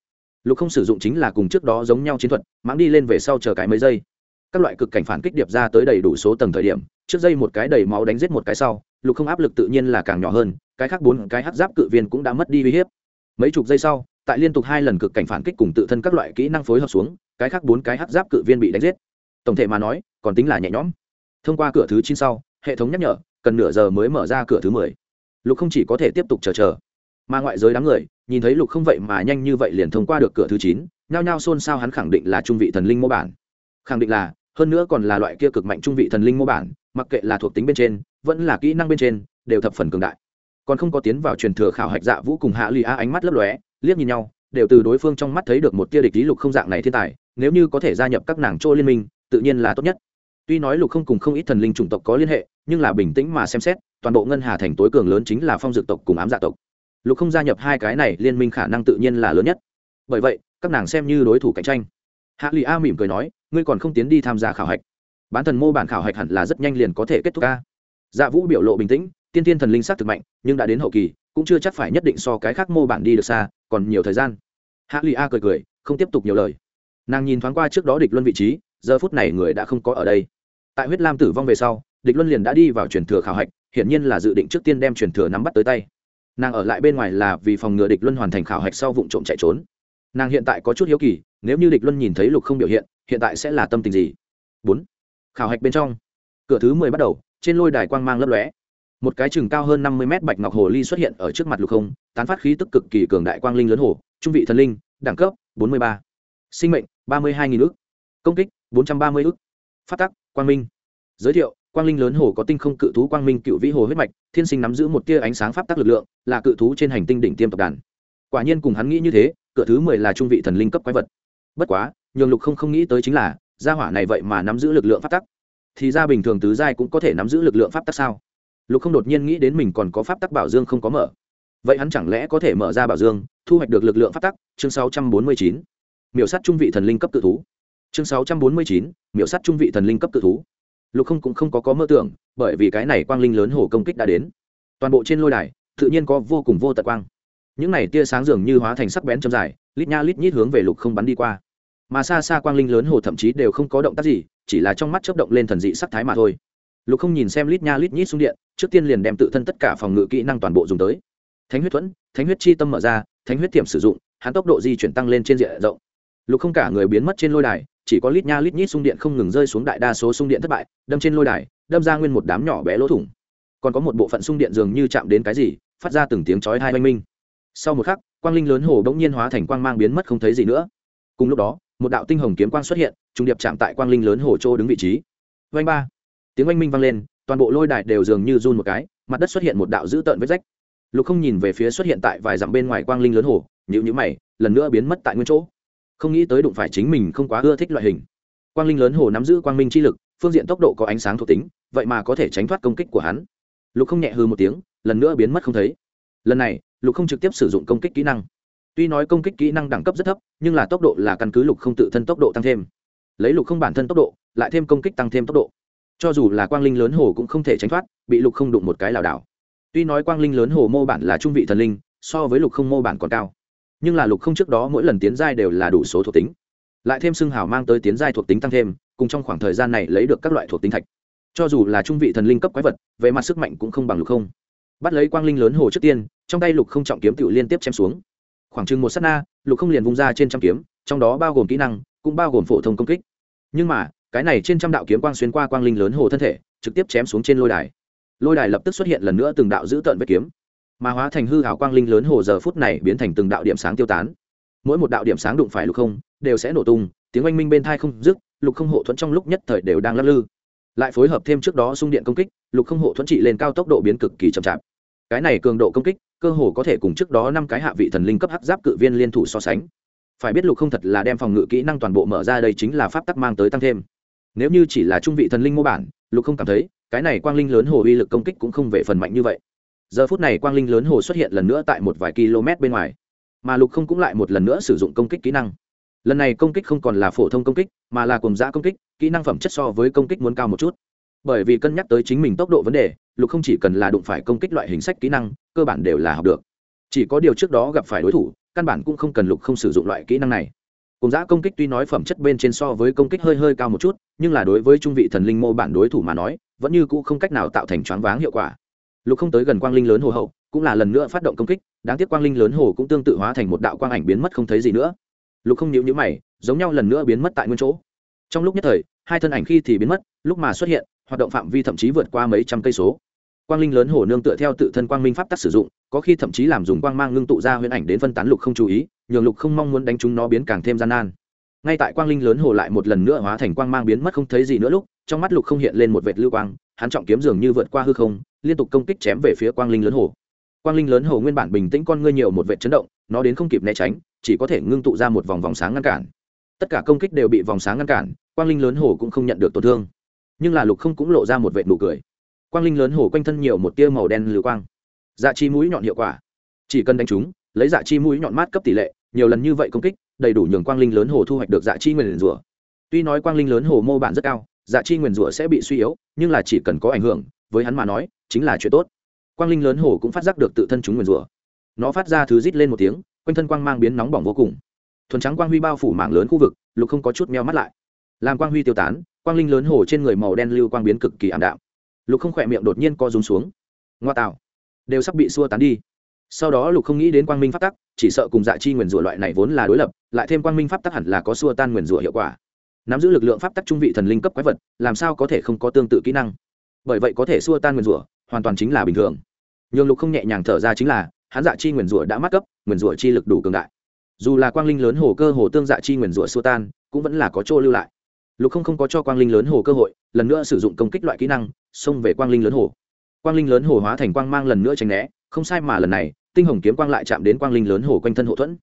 Lục không sử dụng chính là cùng trước đó giống nhau chiến thuật, mãng đi lên về sau chờ cái mấy giây. Các loại cực cảnh phản kích điệp ra tới đầy đủ số tầng thời điểm, trước dây một cái đầy máu đánh giết một cái sau, lục không áp lực tự nhiên là càng nhỏ hơn, cái khác bốn cái hát giáp cự viên cũng đã mất đi uy hiếp. Mấy chục giây sau, tại liên tục hai lần cực cảnh phản kích cùng tự thân các loại kỹ năng phối hợp xuống cái khác bốn cái hát giáp cự viên bị đánh giết. Tổng thể mà nói, còn tính là nhẹ nhõm. Thông qua cửa thứ chín sau, hệ thống nhắc nhở, cần nửa giờ mới mở ra cửa thứ mười. Lục không chỉ có thể tiếp tục chờ chờ, mà ngoại giới đám người, nhìn thấy lục không vậy mà nhanh như vậy liền thông qua được cửa thứ chín, nhao nhao xôn xao hắn khẳng định là trung vị thần linh mô bản. Khẳng định là, hơn nữa còn là loại kia cực mạnh trung vị thần linh mô bản, mặc kệ là thuộc tính bên trên, vẫn là kỹ năng bên trên, đều thập phần cường đại. Còn không có tiến vào truyền thừa khảo hạch dạ vũ cùng hạ lụy a ánh mắt lấp lóe, liếc nhìn nhau đều từ đối phương trong mắt thấy được một tia địch lý lục không dạng này thiên tài, nếu như có thể gia nhập các nàng chỗ liên minh, tự nhiên là tốt nhất. Tuy nói lục không cùng không ít thần linh chủng tộc có liên hệ, nhưng là bình tĩnh mà xem xét, toàn bộ ngân hà thành tối cường lớn chính là phong dược tộc cùng ám dạ tộc. Lục không gia nhập hai cái này liên minh khả năng tự nhiên là lớn nhất. Bởi vậy, các nàng xem như đối thủ cạnh tranh. Hạ lụy a mỉm cười nói, ngươi còn không tiến đi tham gia khảo hạch. Bán thần mô bản khảo hạch hẳn là rất nhanh liền có thể kết thúc ca dạ vũ biểu lộ bình tĩnh, tiên tiên thần linh sắc thực mạnh, nhưng đã đến hậu kỳ, cũng chưa chắc phải nhất định so cái khác mô bản đi được xa còn nhiều thời gian. Hạ lụy a cười cười, không tiếp tục nhiều lời. Nàng nhìn thoáng qua trước đó địch luân vị trí, giờ phút này người đã không có ở đây. Tại huyết lam tử vong về sau, địch luân liền đã đi vào truyền thừa khảo hạch, hiển nhiên là dự định trước tiên đem truyền thừa nắm bắt tới tay. Nàng ở lại bên ngoài là vì phòng ngừa địch luân hoàn thành khảo hạch sau vụ trộm chạy trốn. Nàng hiện tại có chút hiếu kỳ, nếu như địch luân nhìn thấy lục không biểu hiện hiện tại sẽ là tâm tình gì? Bốn. Khảo hạch bên trong. Cửa thứ mười bắt đầu, trên lôi đài quang mang lấp lóe một cái chừng cao hơn năm mươi mét bạch ngọc hồ ly xuất hiện ở trước mặt lục không, tán phát khí tức cực kỳ cường đại quang linh lớn hồ, trung vị thần linh, đẳng cấp bốn mươi ba. Sinh mệnh, ba mươi hai nghìn ước công kích, bốn trăm ba mươi ước phát tắc, quang minh. Giới thiệu, quang linh lớn hồ có tinh không cự thú quang minh cựu vĩ hồ huyết mạch, thiên sinh nắm giữ một tia ánh sáng pháp tắc lực lượng, là cự thú trên hành tinh đỉnh tiêm tộc đàn. Quả nhiên cùng hắn nghĩ như thế, cửa thứ mười là trung vị thần linh cấp quái vật. Bất quá, nhường lục không không nghĩ tới chính là, gia hỏa này vậy mà nắm giữ lực lượng pháp tắc. Thì ra bình thường tứ giai cũng có thể nắm giữ lực lượng pháp tắc sao? Lục không đột nhiên nghĩ đến mình còn có pháp tắc bảo dương không có mở. Vậy hắn chẳng lẽ có thể mở ra bảo dương, thu hoạch được lực lượng pháp tắc? Chương 649. miểu sát trung vị thần linh cấp cự thú. Chương 649. miểu sát trung vị thần linh cấp cự thú. Lục không cũng không có có mơ tưởng, bởi vì cái này quang linh lớn hồ công kích đã đến. Toàn bộ trên lôi đài, tự nhiên có vô cùng vô tận quang. Những này tia sáng dường như hóa thành sắc bén châm dài, lít nha lít nhít hướng về lục không bắn đi qua. Mà xa xa quang linh lớn hồ thậm chí đều không có động tác gì, chỉ là trong mắt chớp động lên thần dị sắc thái mà thôi lục không nhìn xem lít nha lít nhít xuống điện, trước tiên liền đem tự thân tất cả phòng ngự kỹ năng toàn bộ dùng tới. Thánh huyết thuẫn, thánh huyết chi tâm mở ra, thánh huyết tiệm sử dụng, hắn tốc độ di chuyển tăng lên trên diện rộng. Lục không cả người biến mất trên lôi đài, chỉ có lít nha lít nhít xung điện không ngừng rơi xuống đại đa số xung điện thất bại, đâm trên lôi đài, đâm ra nguyên một đám nhỏ bé lỗ thủng. Còn có một bộ phận xung điện dường như chạm đến cái gì, phát ra từng tiếng chói hai oanh minh. Sau một khắc, quang linh lớn hồ bỗng nhiên hóa thành quang mang biến mất không thấy gì nữa. Cùng lúc đó, một đạo tinh hồng kiếm quang xuất hiện trung điệp chạm tại quang linh lớn hồ châu đứng vị trí. Oanh ba tiếng oanh minh vang lên, toàn bộ lôi đài đều dường như run một cái, mặt đất xuất hiện một đạo dữ tợn vết rách. Lục không nhìn về phía xuất hiện tại vài dặm bên ngoài quang linh lớn hồ nhịu nhữ mày, lần nữa biến mất tại nguyên chỗ. Không nghĩ tới đụng phải chính mình không quá ưa thích loại hình. Quang linh lớn hồ nắm giữ quang minh chi lực, phương diện tốc độ có ánh sáng thuộc tính, vậy mà có thể tránh thoát công kích của hắn. Lục không nhẹ hư một tiếng, lần nữa biến mất không thấy. Lần này, lục không trực tiếp sử dụng công kích kỹ năng. Tuy nói công kích kỹ năng đẳng cấp rất thấp, nhưng là tốc độ là căn cứ lục không tự thân tốc độ tăng thêm. Lấy lục không bản thân tốc độ, lại thêm công kích tăng thêm tốc độ cho dù là quang linh lớn hồ cũng không thể tránh thoát, bị lục không đụng một cái lảo đảo. Tuy nói quang linh lớn hồ mô bản là trung vị thần linh, so với lục không mô bản còn cao. Nhưng là lục không trước đó mỗi lần tiến giai đều là đủ số thuộc tính. Lại thêm xưng hào mang tới tiến giai thuộc tính tăng thêm, cùng trong khoảng thời gian này lấy được các loại thuộc tính thạch. Cho dù là trung vị thần linh cấp quái vật, về mặt sức mạnh cũng không bằng lục không. Bắt lấy quang linh lớn hồ trước tiên, trong tay lục không trọng kiếm tự liên tiếp chém xuống. Khoảng chừng một s á t na, lục không liền vung ra trên trăm kiếm, trong đó bao gồm kỹ năng, cũng bao gồm phổ thông công kích. Nhưng mà cái này trên trăm đạo kiếm quang xuyên qua quang linh lớn hồ thân thể, trực tiếp chém xuống trên lôi đài. Lôi đài lập tức xuất hiện lần nữa từng đạo giữ tợn vết kiếm. Mà hóa thành hư hảo quang linh lớn hồ giờ phút này biến thành từng đạo điểm sáng tiêu tán. Mỗi một đạo điểm sáng đụng phải lục không, đều sẽ nổ tung, tiếng oanh minh bên thai không dứt, lục không hộ thuẫn trong lúc nhất thời đều đang lắc lư. Lại phối hợp thêm trước đó xung điện công kích, lục không hộ thuẫn trị lên cao tốc độ biến cực kỳ chậm chạp. Cái này cường độ công kích, cơ hồ có thể cùng trước đó năm cái hạ vị thần linh cấp hắc giáp cự viên liên thủ so sánh. Phải biết lục không thật là đem phòng ngự kỹ năng toàn bộ mở ra đây chính là pháp tắc mang tới tăng thêm nếu như chỉ là trung vị thần linh mô bản, lục không cảm thấy, cái này quang linh lớn hồ uy lực công kích cũng không về phần mạnh như vậy. Giờ phút này quang linh lớn hồ xuất hiện lần nữa tại một vài km bên ngoài, mà lục không cũng lại một lần nữa sử dụng công kích kỹ năng. Lần này công kích không còn là phổ thông công kích, mà là cùng giã công kích, kỹ năng phẩm chất so với công kích muốn cao một chút. Bởi vì cân nhắc tới chính mình tốc độ vấn đề, lục không chỉ cần là đụng phải công kích loại hình sách kỹ năng, cơ bản đều là học được. Chỉ có điều trước đó gặp phải đối thủ, căn bản cũng không cần lục không sử dụng loại kỹ năng này cùng giã công kích tuy nói phẩm chất bên trên so với công kích hơi hơi cao một chút, nhưng là đối với trung vị thần linh mô bản đối thủ mà nói, vẫn như cũ không cách nào tạo thành choáng váng hiệu quả. Lục không tới gần quang linh lớn hồ hậu, cũng là lần nữa phát động công kích, đáng tiếc quang linh lớn hồ cũng tương tự hóa thành một đạo quang ảnh biến mất không thấy gì nữa. Lục không nhịu nhữ mày, giống nhau lần nữa biến mất tại nguyên chỗ. Trong lúc nhất thời, hai thân ảnh khi thì biến mất, lúc mà xuất hiện, hoạt động phạm vi thậm chí vượt qua mấy trăm cây số. Quang linh lớn hồ nương tựa theo tự thân quang minh pháp tắc sử dụng, có khi thậm chí làm dùng quang mang ngưng tụ ra huyễn ảnh đến phân tán lục không chú ý nhường lục không mong muốn đánh chúng nó biến càng thêm gian nan. Ngay tại quang linh lớn hồ lại một lần nữa hóa thành quang mang biến mất không thấy gì nữa lúc, trong mắt lục không hiện lên một vệt lưu quang, hắn trọng kiếm dường như vượt qua hư không, liên tục công kích chém về phía quang linh lớn hồ. Quang linh lớn hồ nguyên bản bình tĩnh con ngươi nhiều một vệt chấn động, nó đến không kịp né tránh, chỉ có thể ngưng tụ ra một vòng vòng sáng ngăn cản. Tất cả công kích đều bị vòng sáng ngăn cản, quang linh lớn hồ cũng không nhận được tổn thương. Nhưng là lục không cũng lộ ra một vệt nụ cười. Quang linh lớn hồ quanh thân nhiều một tia màu đen lưu quang. Dạ chi mũi nhọn hiệu quả. Chỉ cần đánh chúng lấy dạ chi mũi nhọn mát cấp tỷ lệ, nhiều lần như vậy công kích, đầy đủ nhường quang linh lớn hồ thu hoạch được dạ chi nguyền rủa. Tuy nói quang linh lớn hồ mô bản rất cao dạ chi nguyền rủa sẽ bị suy yếu, nhưng là chỉ cần có ảnh hưởng, với hắn mà nói, chính là chuyện tốt. Quang linh lớn hồ cũng phát giác được tự thân chúng nguyền rủa. Nó phát ra thứ rít lên một tiếng, quanh thân quang mang biến nóng bỏng vô cùng. Thuần trắng quang huy bao phủ mảng lớn khu vực, lục không có chút meo mắt lại. Làm quang huy tiêu tán, quang linh lớn hồ trên người màu đen lưu quang biến cực kỳ ảm đạm. Lục không khỏe miệng đột nhiên co rúm xuống. Ngoa tạo. Đều sắp bị xua tán đi sau đó lục không nghĩ đến quang minh pháp tắc, chỉ sợ cùng dạ chi nguyền rủa loại này vốn là đối lập, lại thêm quang minh pháp tắc hẳn là có xua tan nguyền rủa hiệu quả. Nắm giữ lực lượng pháp tắc trung vị thần linh cấp quái vật, làm sao có thể không có tương tự kỹ năng? Bởi vậy có thể xua tan nguyền rủa, hoàn toàn chính là bình thường. Nhường lục không nhẹ nhàng thở ra chính là, hắn dạ chi nguyền rủa đã mắc cấp, nguyền rủa chi lực đủ cường đại. Dù là quang linh lớn hồ cơ hồ tương dạ chi nguyền rủa xua tan, cũng vẫn là có chỗ lưu lại. Lục không không có cho quang linh lớn hồ cơ hội, lần nữa sử dụng công kích loại kỹ năng, xông về quang linh lớn hồ. Quang linh lớn hồ hóa thành quang mang lần nữa tránh né, không sai mà lần này tinh hồng kiếm quang lại chạm đến quang linh lớn hồ quanh thân hộ thuẫn.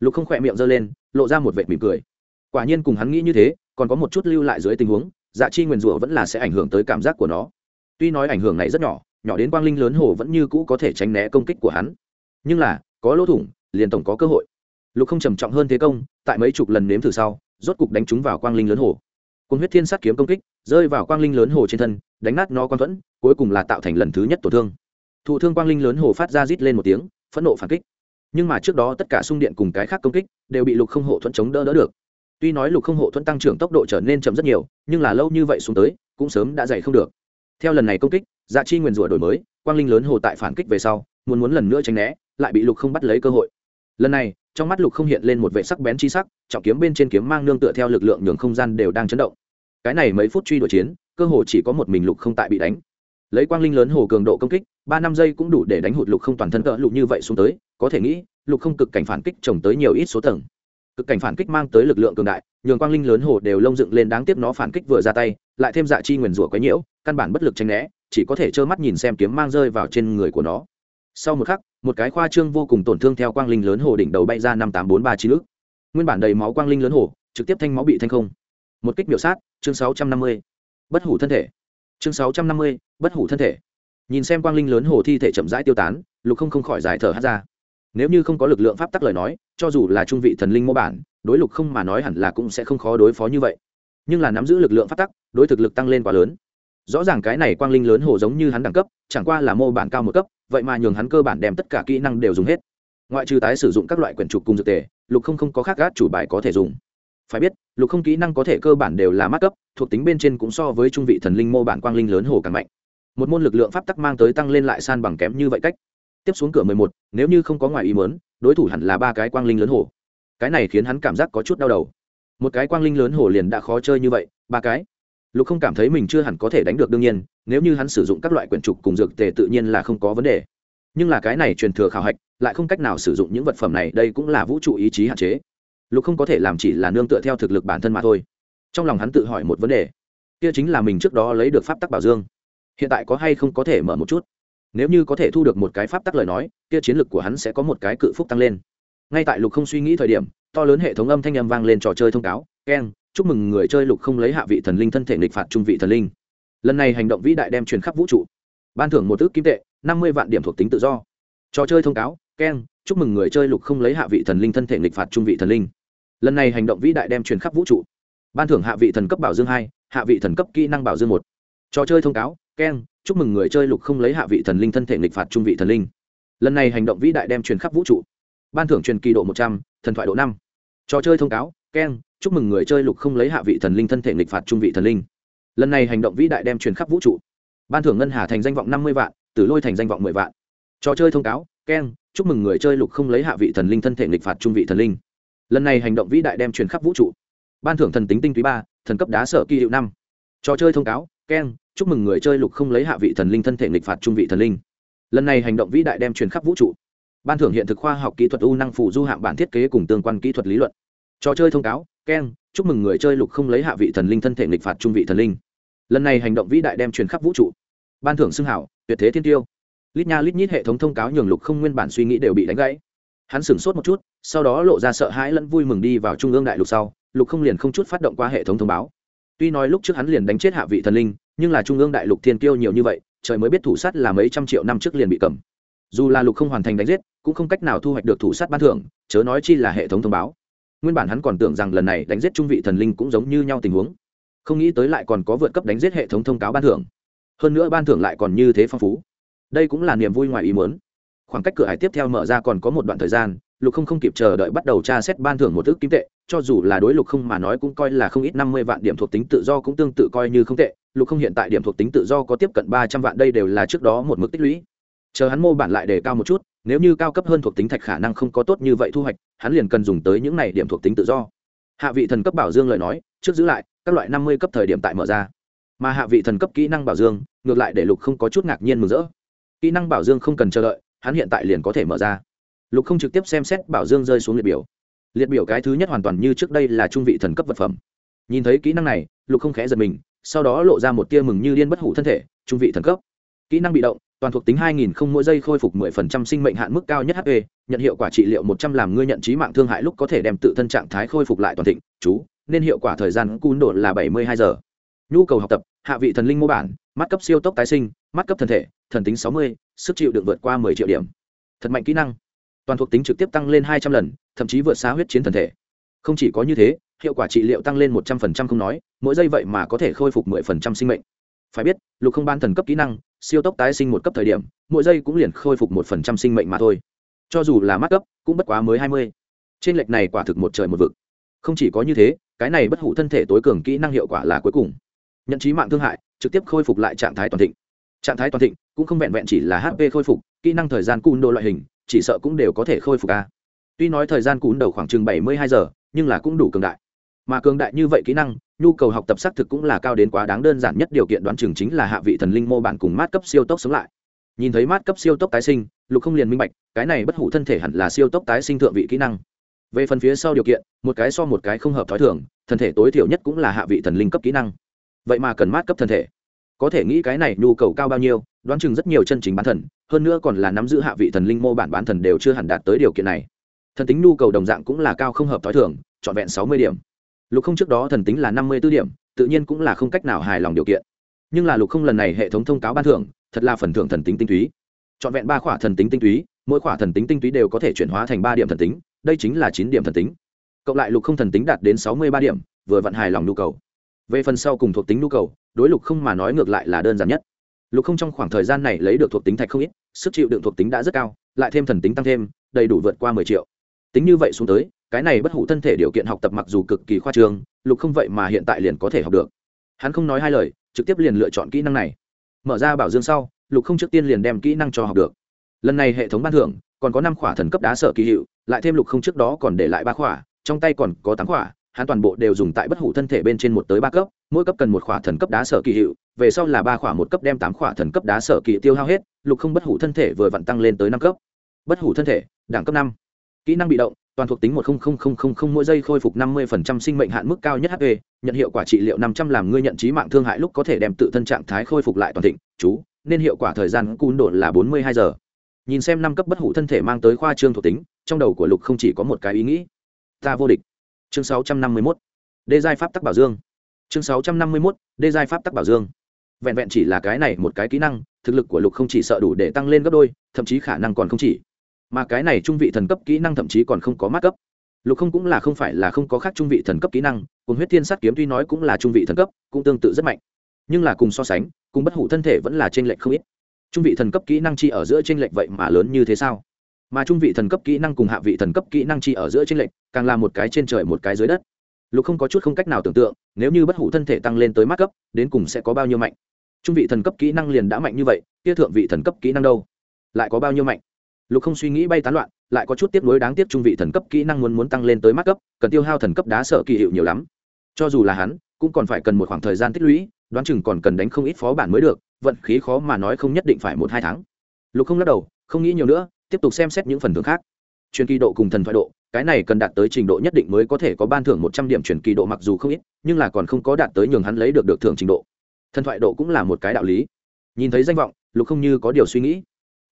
Lục không khỏe miệng giơ lên, lộ ra một vệt mỉm cười. Quả nhiên cùng hắn nghĩ như thế, còn có một chút lưu lại dưới tình huống dạ chi nguyền rủa vẫn là sẽ ảnh hưởng tới cảm giác của nó. Tuy nói ảnh hưởng này rất nhỏ nhỏ đến quang linh lớn hồ vẫn như cũ có thể tránh né công kích của hắn. Nhưng là, có lỗ thủng, liền tổng có cơ hội. Lục không trầm trọng hơn thế công, tại mấy chục lần nếm thử sau, rốt cục đánh trúng vào quang linh lớn hồ. Cùng huyết thiên sát kiếm công kích, rơi vào quang linh lớn hồ trên thân, đánh nát nó quang thuẫn, cuối cùng là tạo thành lần thứ nhất tổn thương thụ thương quang linh lớn hồ phát ra rít lên một tiếng, phẫn nộ phản kích. Nhưng mà trước đó tất cả xung điện cùng cái khác công kích đều bị lục không hộ thuẫn chống đỡ đỡ được. Tuy nói lục không hộ thuẫn tăng trưởng tốc độ trở nên chậm rất nhiều, nhưng là lâu như vậy xuống tới, cũng sớm đã dày không được. Theo lần này công kích dạ chi nguyền rủa đổi mới, quang linh lớn hồ tại phản kích về sau, muốn muốn lần nữa tránh né, lại bị lục không bắt lấy cơ hội. Lần này, trong mắt lục không hiện lên một vệ sắc bén chi sắc, trọng kiếm bên trên kiếm mang nương tựa theo lực lượng nhường không gian đều đang chấn động. Cái này mấy phút truy đuổi chiến, cơ hồ chỉ có một mình lục không tại bị đánh lấy quang linh lớn hồ cường độ công kích, ba năm giây cũng đủ để đánh hụt lục không toàn thân cỡ lục như vậy xuống tới, có thể nghĩ, lục không cực cảnh phản kích trồng tới nhiều ít số tầng. Cực cảnh phản kích mang tới lực lượng cường đại, nhường quang linh lớn hồ đều lông dựng lên đáng tiếc nó phản kích vừa ra tay, lại thêm dạ chi nguyền rủa quấy nhiễu, căn bản bất lực tranh né, chỉ có thể trơ mắt nhìn xem kiếm mang rơi vào trên người của nó. Sau một khắc, một cái khoa trương vô cùng tổn thương theo quang linh lớn hồ đỉnh đầu bay ra năm tám bốn ba chín ước nguyên bản đầy máu quang linh lớn hồ, trực tiếp thanh máu bị thanh không. Một kích biểu sát, chương sáu trăm năm mươi. Bất hủ thân thể chương sáu trăm năm mươi, bất hủ thân thể. Nhìn xem quang linh lớn hồ thi thể chậm rãi tiêu tán, lục không không khỏi giải thở hát ra. Nếu như không có lực lượng pháp tắc lời nói, cho dù là trung vị thần linh mô bản, đối lục không mà nói hẳn là cũng sẽ không khó đối phó như vậy. Nhưng là nắm giữ lực lượng pháp tắc, đối thực lực tăng lên quá lớn. Rõ ràng cái này quang linh lớn hồ giống như hắn đẳng cấp, chẳng qua là mô bản cao một cấp, vậy mà nhường hắn cơ bản đem tất cả kỹ năng đều dùng hết. Ngoại trừ tái sử dụng các loại quyển trục cùng dược tề, lục không không có khác gác chủ bài có thể dùng phải biết, lục không kỹ năng có thể cơ bản đều là mắc cấp thuộc tính bên trên cũng so với trung vị thần linh mô bản quang linh lớn hồ càng mạnh. Một môn lực lượng pháp tắc mang tới tăng lên lại san bằng kém như vậy cách. Tiếp xuống cửa mười một, nếu như không có ngoài ý mớn đối thủ hẳn là ba cái quang linh lớn hồ. Cái này khiến hắn cảm giác có chút đau đầu. Một cái quang linh lớn hồ liền đã khó chơi như vậy, ba cái. Lục không cảm thấy mình chưa hẳn có thể đánh được đương nhiên, nếu như hắn sử dụng các loại quyển trục cùng dược tề tự nhiên là không có vấn đề. Nhưng là cái này truyền thừa khảo hạch, lại không cách nào sử dụng những vật phẩm này, đây cũng là vũ trụ ý chí hạn chế lục không có thể làm chỉ là nương tựa theo thực lực bản thân mà thôi. Trong lòng hắn tự hỏi một vấn đề. Kia chính là mình trước đó lấy được pháp tắc bảo dương. Hiện tại có hay không có thể mở một chút? Nếu như có thể thu được một cái pháp tắc lời nói, kia chiến lực của hắn sẽ có một cái cự phúc tăng lên. Ngay tại lục không suy nghĩ thời điểm, to lớn hệ thống âm thanh âm vang lên trò chơi thông cáo. Keng chúc mừng người chơi lục không lấy hạ vị thần linh thân thể nghịch phạt trung vị thần linh. Lần này hành động vĩ đại đem truyền khắp vũ trụ. Ban thưởng một ước kim tệ, năm mươi vạn điểm thuộc tính tự do. Trò chơi thông cáo. Keng chúc mừng người chơi lục không lấy hạ vị thần linh thân thể nghịch phạt trung vị thần linh lần này hành động vĩ đại đem truyền khắp vũ trụ. Ban thưởng hạ vị thần cấp bảo dương hai, hạ vị thần cấp kỹ năng bảo dương một. Trò chơi thông cáo keng chúc mừng người chơi lục không lấy hạ vị thần linh thân thể nghịch phạt trung vị thần linh. Lần này hành động vĩ đại đem truyền khắp vũ trụ. Ban thưởng truyền kỳ độ một trăm, thần thoại độ năm. Trò chơi thông cáo keng chúc mừng người chơi lục không lấy hạ vị thần linh thân thể nghịch phạt trung vị thần linh. Lần này hành động vĩ đại đem truyền khắp vũ trụ. Ban thưởng ngân hà thành danh vọng năm mươi vạn, tử lôi thành danh vọng mười vạn. Trò chơi thông cáo keng chúc mừng người chơi lục không lấy hạ vị thần linh thân thể nghịch phạt trung vị thần linh lần này hành động vĩ đại đem truyền khắp vũ trụ. Ban thưởng thần tính tinh túy ba, thần cấp đá sở kỳ hiệu năm. Trò chơi thông cáo keng chúc mừng người chơi lục không lấy hạ vị thần linh thân thể nghịch phạt trung vị thần linh. Lần này hành động vĩ đại đem truyền khắp vũ trụ. Ban thưởng hiện thực khoa học kỹ thuật u năng phụ du hạng bản thiết kế cùng tương quan kỹ thuật lý luận. Trò chơi thông cáo keng chúc mừng người chơi lục không lấy hạ vị thần linh thân thể nghịch phạt trung vị thần linh. Lần này hành động vĩ đại đem truyền khắp vũ trụ. Ban thưởng xưng hảo, tuyệt thế thiên tiêu. Lít nha lít nhít hệ thống thông cáo nhường lục không nguyên bản suy nghĩ đều bị đánh gãy. Hắn sửng sốt một chút sau đó lộ ra sợ hãi lẫn vui mừng đi vào trung ương đại lục sau, lục không liền không chút phát động qua hệ thống thông báo. Tuy nói lúc trước hắn liền đánh chết hạ vị thần linh, nhưng là trung ương đại lục thiên kiêu nhiều như vậy, trời mới biết thủ sát là mấy trăm triệu năm trước liền bị cầm. Dù là lục không hoàn thành đánh giết, cũng không cách nào thu hoạch được thủ sát ban thưởng, chớ nói chi là hệ thống thông báo. Nguyên bản hắn còn tưởng rằng lần này đánh giết trung vị thần linh cũng giống như nhau tình huống. Không nghĩ tới lại còn có vượt cấp đánh giết hệ thống thông cáo ban thưởng. Hơn nữa ban thưởng lại còn như thế phong phú. Đây cũng là niềm vui ngoài ý muốn. Khoảng cách cửa hải tiếp theo mở ra còn có một đoạn thời gian lục không không kịp chờ đợi bắt đầu tra xét ban thưởng một ước kim tệ, cho dù là đối lục không mà nói cũng coi là không ít năm mươi vạn điểm thuộc tính tự do cũng tương tự coi như không tệ, lục không hiện tại điểm thuộc tính tự do có tiếp cận ba trăm vạn đây đều là trước đó một mức tích lũy. Chờ hắn mô bản lại để cao một chút, nếu như cao cấp hơn thuộc tính thạch khả năng không có tốt như vậy thu hoạch, hắn liền cần dùng tới những này điểm thuộc tính tự do. Hạ vị thần cấp bảo dương lời nói, trước giữ lại, các loại năm mươi cấp thời điểm tại mở ra. Mà hạ vị thần cấp kỹ năng bảo dương, ngược lại để lục không có chút ngạc nhiên mừng rỡ. Kỹ năng bảo dương không cần chờ đợi, hắn hiện tại liền có thể mở ra lục không trực tiếp xem xét bảo dương rơi xuống liệt biểu liệt biểu cái thứ nhất hoàn toàn như trước đây là trung vị thần cấp vật phẩm nhìn thấy kỹ năng này lục không khẽ giật mình sau đó lộ ra một tia mừng như điên bất hủ thân thể trung vị thần cấp kỹ năng bị động toàn thuộc tính 2000 không mỗi giây khôi phục 10% sinh mệnh hạn mức cao nhất HP, nhận hiệu quả trị liệu 100 làm ngươi nhận trí mạng thương hại lúc có thể đem tự thân trạng thái khôi phục lại toàn thịnh, chú, nên hiệu quả thời gian cún độ là 72 giờ. Nhu cầu học tập, hạ vị thần linh mô bản, mắt cấp siêu tốc tái sinh, mắt cấp thần thể, thần tính 60, sức chịu đựng vượt qua 10 triệu điểm. Thật mạnh kỹ năng. Toàn thuộc tính trực tiếp tăng lên 200 lần, thậm chí vượt xa huyết chiến thần thể. Không chỉ có như thế, hiệu quả trị liệu tăng lên 100% không nói, mỗi giây vậy mà có thể khôi phục 10% sinh mệnh. Phải biết, lục không ban thần cấp kỹ năng, siêu tốc tái sinh một cấp thời điểm mỗi giây cũng liền khôi phục một phần trăm sinh mệnh mà thôi. Cho dù là mắt cấp cũng bất quá mới hai mươi. Trên lệch này quả thực một trời một vực. Không chỉ có như thế cái này bất hủ thân thể tối cường kỹ năng hiệu quả là cuối cùng. Nhận trí mạng thương hại trực tiếp khôi phục lại trạng thái toàn thịnh. Trạng thái toàn thịnh cũng không vẹn vẹn chỉ là hp khôi phục kỹ năng thời gian cún đồ loại hình chỉ sợ cũng đều có thể khôi phục a tuy nói thời gian cún đầu khoảng chừng bảy mươi hai giờ, nhưng là cũng đủ cường đại. Mà cường đại như vậy kỹ năng, nhu cầu học tập xác thực cũng là cao đến quá đáng đơn giản nhất điều kiện đoán chừng chính là hạ vị thần linh mô bản cùng mát cấp siêu tốc sống lại. Nhìn thấy mát cấp siêu tốc tái sinh, lục không liền minh bạch, cái này bất hủ thân thể hẳn là siêu tốc tái sinh thượng vị kỹ năng. Về phần phía sau điều kiện, một cái so một cái không hợp t h ó i thường, thân thể tối thiểu nhất cũng là hạ vị thần linh cấp kỹ năng. Vậy mà cần mát cấp thân thể có thể nghĩ cái này nhu cầu cao bao nhiêu, đoán chừng rất nhiều chân chính bán thần, hơn nữa còn là nắm giữ hạ vị thần linh mô bản bán thần đều chưa hẳn đạt tới điều kiện này. Thần tính nhu cầu đồng dạng cũng là cao không hợp t h o i thường, trọn vẹn sáu mươi điểm. Lục không trước đó thần tính là năm mươi b ố điểm, tự nhiên cũng là không cách nào hài lòng điều kiện. Nhưng là lục không lần này hệ thống thông cáo ban thưởng, thật là phần thưởng thần tính tinh túy. Trọn vẹn ba khỏa thần tính tinh túy, mỗi khỏa thần tính tinh túy đều có thể chuyển hóa thành ba điểm thần tính, đây chính là chín điểm thần tính. Cộng lại lục không thần tính đạt đến sáu mươi ba điểm, vừa vận hài lòng nhu cầu về phần sau cùng thuộc tính nhu cầu, đối lục không mà nói ngược lại là đơn giản nhất. Lục không trong khoảng thời gian này lấy được thuộc tính thạch không ít, sức chịu đựng thuộc tính đã rất cao, lại thêm thần tính tăng thêm, đầy đủ vượt qua mười triệu. Tính như vậy xuống tới, cái này bất hủ thân thể điều kiện học tập mặc dù cực kỳ khoa trương, lục không vậy mà hiện tại liền có thể học được. Hắn không nói hai lời, trực tiếp liền lựa chọn kỹ năng này. Mở ra bảo dương sau, lục không trước tiên liền đem kỹ năng cho học được. Lần này hệ thống ban thưởng, còn có năm khỏa thần cấp đá sở kỳ hiệu, lại thêm lục không trước đó còn để lại ba khỏa, trong tay còn có tám khỏa hắn toàn bộ đều dùng tại bất hủ thân thể bên trên một tới ba cấp, mỗi cấp cần một khỏa thần cấp đá sở kỳ hiệu, về sau là ba khỏa một cấp đem tám khỏa thần cấp đá sở kỳ tiêu hao hết, lục không bất hủ thân thể vừa vặn tăng lên tới năm cấp. Bất hủ thân thể, đẳng cấp năm. Kỹ năng bị động, toàn thuộc tính một mỗi giây khôi phục năm mươi sinh mệnh hạn mức cao nhất hp nhận hiệu quả trị liệu năm trăm làm ngươi nhận trí mạng thương hại lúc có thể đem tự thân trạng thái khôi phục lại toàn thịnh, chú, nên hiệu quả thời gian cún độ là bốn mươi hai giờ. Nhìn xem năm cấp bất hủ thân thể mang tới khoa trương thuộc tính, trong đầu của lục không chỉ có một cái ý nghĩ. Ta vô địch chương sáu trăm năm mươi mốt. Đê giai pháp tắc bảo dương. Chương sáu trăm năm mươi mốt, đê giai pháp tắc bảo dương. Vẹn vẹn chỉ là cái này một cái kỹ năng, thực lực của lục không chỉ sợ đủ để tăng lên gấp đôi, thậm chí khả năng còn không chỉ. Mà cái này trung vị thần cấp kỹ năng thậm chí còn không có mát cấp. Lục không cũng là không phải là không có khác trung vị thần cấp kỹ năng, cùng huyết thiên sát kiếm tuy nói cũng là trung vị thần cấp, cũng tương tự rất mạnh. Nhưng là cùng so sánh, cùng bất hủ thân thể vẫn là t r ê n lệch không ít. Trung vị thần cấp kỹ năng chi ở giữa t r ê n lệch vậy mà lớn như thế sao? Mà trung vị thần cấp kỹ năng cùng hạ vị thần cấp kỹ năng chi ở giữa trên lệnh, càng là một cái trên trời một cái dưới đất. Lục không có chút không cách nào tưởng tượng nếu như bất hủ thân thể tăng lên tới mắt cấp đến cùng sẽ có bao nhiêu mạnh. Trung vị thần cấp kỹ năng liền đã mạnh như vậy kia thượng vị thần cấp kỹ năng đâu? Lại có bao nhiêu mạnh? Lục không suy nghĩ bay tán loạn lại có chút tiếp nối đáng tiếc trung vị thần cấp kỹ năng muốn muốn tăng lên tới mắt cấp cần tiêu hao thần cấp đá sợ kỳ hiệu nhiều lắm. Cho dù là hắn cũng còn phải cần một khoảng thời gian tích lũy đoán chừng còn cần đánh không ít phó bản mới được vận khí khó mà nói không nhất định phải một hai tháng. Lục không lắc đầu không nghĩ nhiều nữa tiếp tục xem xét những phần thưởng khác. Truyền kỳ độ cùng thần thoại độ, cái này cần đạt tới trình độ nhất định mới có thể có ban thưởng một trăm điểm truyền kỳ độ mặc dù không ít, nhưng là còn không có đạt tới nhường hắn lấy được được thưởng trình độ. Thần thoại độ cũng là một cái đạo lý. Nhìn thấy danh vọng, lục không như có điều suy nghĩ.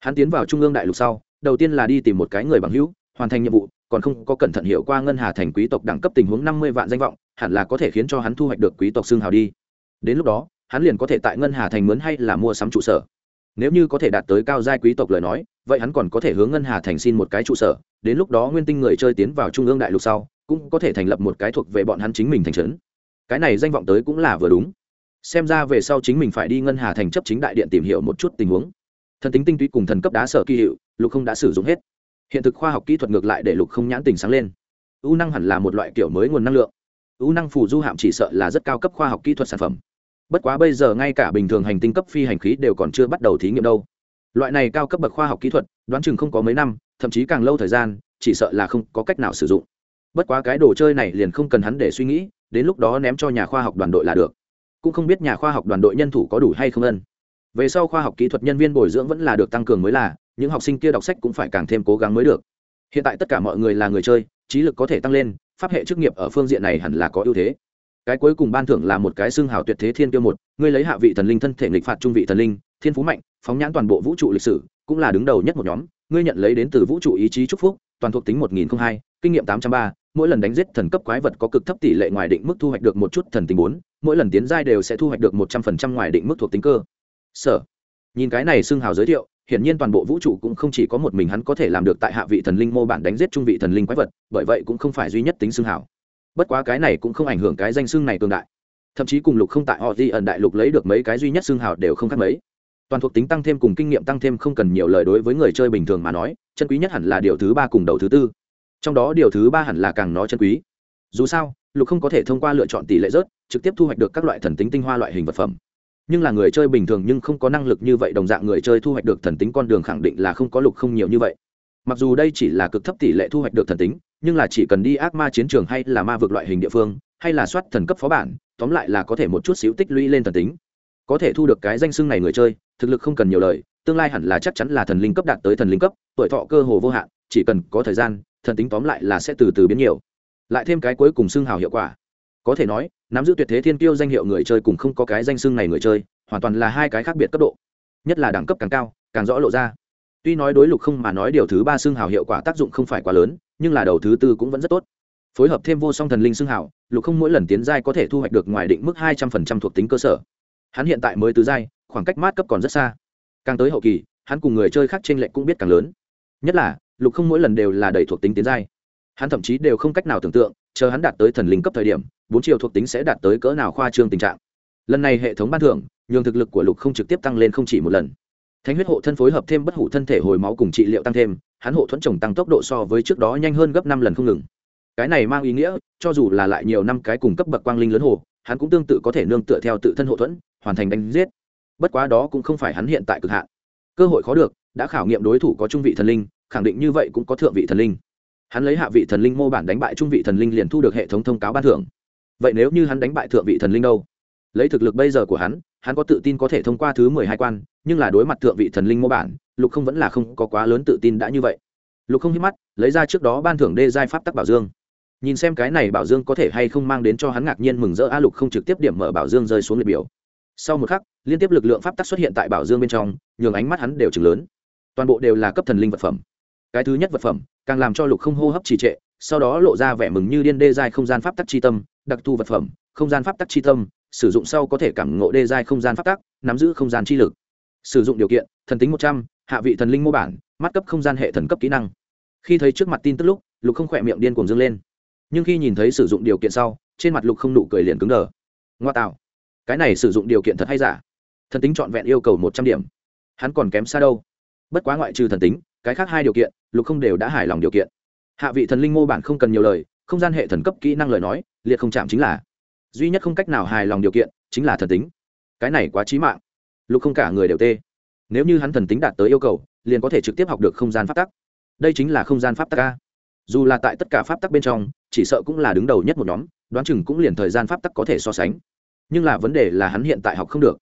Hắn tiến vào trung ương đại lục sau, đầu tiên là đi tìm một cái người bằng hữu, hoàn thành nhiệm vụ, còn không có cẩn thận hiểu qua ngân hà thành quý tộc đẳng cấp tình huống năm mươi vạn danh vọng, hẳn là có thể khiến cho hắn thu hoạch được quý tộc xương hào đi. Đến lúc đó, hắn liền có thể tại ngân hà thành mướn hay là mua sắm trụ sở nếu như có thể đạt tới cao giai quý tộc lời nói, vậy hắn còn có thể hướng ngân hà thành xin một cái trụ sở, đến lúc đó nguyên tinh người chơi tiến vào trung ương đại lục sau, cũng có thể thành lập một cái thuộc về bọn hắn chính mình thành trấn. Cái này danh vọng tới cũng là vừa đúng. Xem ra về sau chính mình phải đi ngân hà thành chấp chính đại điện tìm hiểu một chút tình huống. Thần tính tinh túy cùng thần cấp đá sở kỳ hiệu, lục không đã sử dụng hết. Hiện thực khoa học kỹ thuật ngược lại để lục không nhãn tình sáng lên. U năng hẳn là một loại kiểu mới nguồn năng lượng. U năng phù du hạm chỉ sợ là rất cao cấp khoa học kỹ thuật sản phẩm bất quá bây giờ ngay cả bình thường hành tinh cấp phi hành khí đều còn chưa bắt đầu thí nghiệm đâu. Loại này cao cấp bậc khoa học kỹ thuật, đoán chừng không có mấy năm, thậm chí càng lâu thời gian, chỉ sợ là không có cách nào sử dụng. Bất quá cái đồ chơi này liền không cần hắn để suy nghĩ, đến lúc đó ném cho nhà khoa học đoàn đội là được. Cũng không biết nhà khoa học đoàn đội nhân thủ có đủ hay không ân. Về sau khoa học kỹ thuật nhân viên bồi dưỡng vẫn là được tăng cường mới là, những học sinh kia đọc sách cũng phải càng thêm cố gắng mới được. Hiện tại tất cả mọi người là người chơi, trí lực có thể tăng lên, pháp hệ chức nghiệp ở phương diện này hẳn là có ưu thế cái cuối cùng ban thưởng là một cái xương hào tuyệt thế thiên tiêu một, ngươi lấy hạ vị thần linh thân thể nghịch phạt trung vị thần linh, thiên phú mạnh, phóng nhãn toàn bộ vũ trụ lịch sử, cũng là đứng đầu nhất một nhóm, ngươi nhận lấy đến từ vũ trụ ý chí chúc phúc, toàn thuộc tính một nghìn hai, kinh nghiệm tám trăm ba, mỗi lần đánh giết thần cấp quái vật có cực thấp tỷ lệ ngoài định mức thu hoạch được một chút thần tính bốn, mỗi lần tiến giai đều sẽ thu hoạch được một trăm phần trăm ngoài định mức thuộc tính cơ. Sở, nhìn cái này xương hào giới thiệu, hiển nhiên toàn bộ vũ trụ cũng không chỉ có một mình hắn có thể làm được tại hạ vị thần linh mô bản đánh giết trung vị thần linh quái vật, bởi vậy cũng không phải duy nhất tính xương hào bất quá cái này cũng không ảnh hưởng cái danh xưng này cường đại. Thậm chí cùng lục không tại họ di ẩn đại lục lấy được mấy cái duy nhất xưng hào đều không khác mấy. Toàn thuộc tính tăng thêm cùng kinh nghiệm tăng thêm không cần nhiều lời đối với người chơi bình thường mà nói, chân quý nhất hẳn là điều thứ ba cùng đầu thứ tư. Trong đó điều thứ ba hẳn là càng nó chân quý. Dù sao, lục không có thể thông qua lựa chọn tỷ lệ rớt, trực tiếp thu hoạch được các loại thần tính tinh hoa loại hình vật phẩm. Nhưng là người chơi bình thường nhưng không có năng lực như vậy đồng dạng người chơi thu hoạch được thần tính con đường khẳng định là không có lục không nhiều như vậy. Mặc dù đây chỉ là cực thấp tỷ lệ thu hoạch được thần tính nhưng là chỉ cần đi ác ma chiến trường hay là ma vực loại hình địa phương, hay là soát thần cấp phó bản, tóm lại là có thể một chút xíu tích lũy lên thần tính. Có thể thu được cái danh xưng này người chơi, thực lực không cần nhiều lời, tương lai hẳn là chắc chắn là thần linh cấp đạt tới thần linh cấp, tuổi thọ cơ hồ vô hạn, chỉ cần có thời gian, thần tính tóm lại là sẽ từ từ biến nhiều. Lại thêm cái cuối cùng xưng hào hiệu quả. Có thể nói, nắm giữ tuyệt thế thiên tiêu danh hiệu người chơi cùng không có cái danh xưng này người chơi, hoàn toàn là hai cái khác biệt cấp độ. Nhất là đẳng cấp càng cao, càng rõ lộ ra. Tuy nói đối lục không mà nói điều thứ ba xưng hào hiệu quả tác dụng không phải quá lớn nhưng là đầu thứ tư cũng vẫn rất tốt. Phối hợp thêm vô song thần linh xưng hào lục không mỗi lần tiến giai có thể thu hoạch được ngoài định mức hai trăm phần trăm thuộc tính cơ sở. Hắn hiện tại mới tứ giai, khoảng cách mát cấp còn rất xa. Càng tới hậu kỳ, hắn cùng người chơi khác t r ê n lệch cũng biết càng lớn. Nhất là, lục không mỗi lần đều là đầy thuộc tính tiến giai. Hắn thậm chí đều không cách nào tưởng tượng, chờ hắn đạt tới thần linh cấp thời điểm, bốn chiều thuộc tính sẽ đạt tới cỡ nào khoa trương tình trạng. Lần này hệ thống ban thưởng, nhường thực lực của lục không trực tiếp tăng lên không chỉ một lần thánh huyết hộ thân phối hợp thêm bất hủ thân thể hồi máu cùng trị liệu tăng thêm, hắn hộ thuẫn trồng tăng tốc độ so với trước đó nhanh hơn gấp năm lần không ngừng. Cái này mang ý nghĩa, cho dù là lại nhiều năm cái cùng cấp bậc quang linh lớn hồ, hắn cũng tương tự có thể nương tựa theo tự thân hộ thuẫn, hoàn thành đánh giết. Bất quá đó cũng không phải hắn hiện tại cực hạn. Cơ hội khó được, đã khảo nghiệm đối thủ có trung vị thần linh, khẳng định như vậy cũng có thượng vị thần linh. Hắn lấy hạ vị thần linh mô bản đánh bại trung vị thần linh liền thu được hệ thống thông cáo ban thưởng. Vậy nếu như hắn đánh bại thượng vị thần linh đâu? Lấy thực lực bây giờ của hắn hắn có tự tin có thể thông qua thứ mười hai quan, nhưng là đối mặt thượng vị thần linh mô bản, lục không vẫn là không có quá lớn tự tin đã như vậy. Lục không hít mắt, lấy ra trước đó ban thưởng đê giai pháp tắc bảo dương. Nhìn xem cái này bảo dương có thể hay không mang đến cho hắn ngạc nhiên mừng rỡ, a lục không trực tiếp điểm mở bảo dương rơi xuống liệt biểu. Sau một khắc, liên tiếp lực lượng pháp tắc xuất hiện tại bảo dương bên trong, nhường ánh mắt hắn đều chừng lớn. Toàn bộ đều là cấp thần linh vật phẩm. Cái thứ nhất vật phẩm, càng làm cho lục không hô hấp trì trệ, sau đó lộ ra vẻ mừng như điên đê giai không gian pháp tắc chi tâm, đặc thù vật phẩm, không gian pháp tắc chi tâm sử dụng sau có thể cảm ngộ đê giai không gian pháp tắc, nắm giữ không gian chi lực. Sử dụng điều kiện, thần tính một trăm, hạ vị thần linh mô bản, mắt cấp không gian hệ thần cấp kỹ năng. Khi thấy trước mặt tin tức lúc, lục không khỏe miệng điên cuồng dâng lên. Nhưng khi nhìn thấy sử dụng điều kiện sau, trên mặt lục không nụ cười liền cứng đờ. Ngoa tạo. Cái này sử dụng điều kiện thật hay giả? Thần tính trọn vẹn yêu cầu một trăm điểm. Hắn còn kém xa đâu? Bất quá ngoại trừ thần tính, cái khác hai điều kiện, lục không đều đã hài lòng điều kiện. Hạ vị thần linh mô bản không cần nhiều lời, không gian hệ thần cấp kỹ năng lời nói, liệt không chạm chính là duy nhất không cách nào hài lòng điều kiện chính là thần tính. Cái này quá trí mạng. Lục không cả người đều tê. Nếu như hắn thần tính đạt tới yêu cầu, liền có thể trực tiếp học được không gian pháp tắc. Đây chính là không gian pháp tắc a. Dù là tại tất cả pháp tắc bên trong, chỉ sợ cũng là đứng đầu nhất một nhóm, đoán chừng cũng liền thời gian pháp tắc có thể so sánh. Nhưng là vấn đề là hắn hiện tại học không được.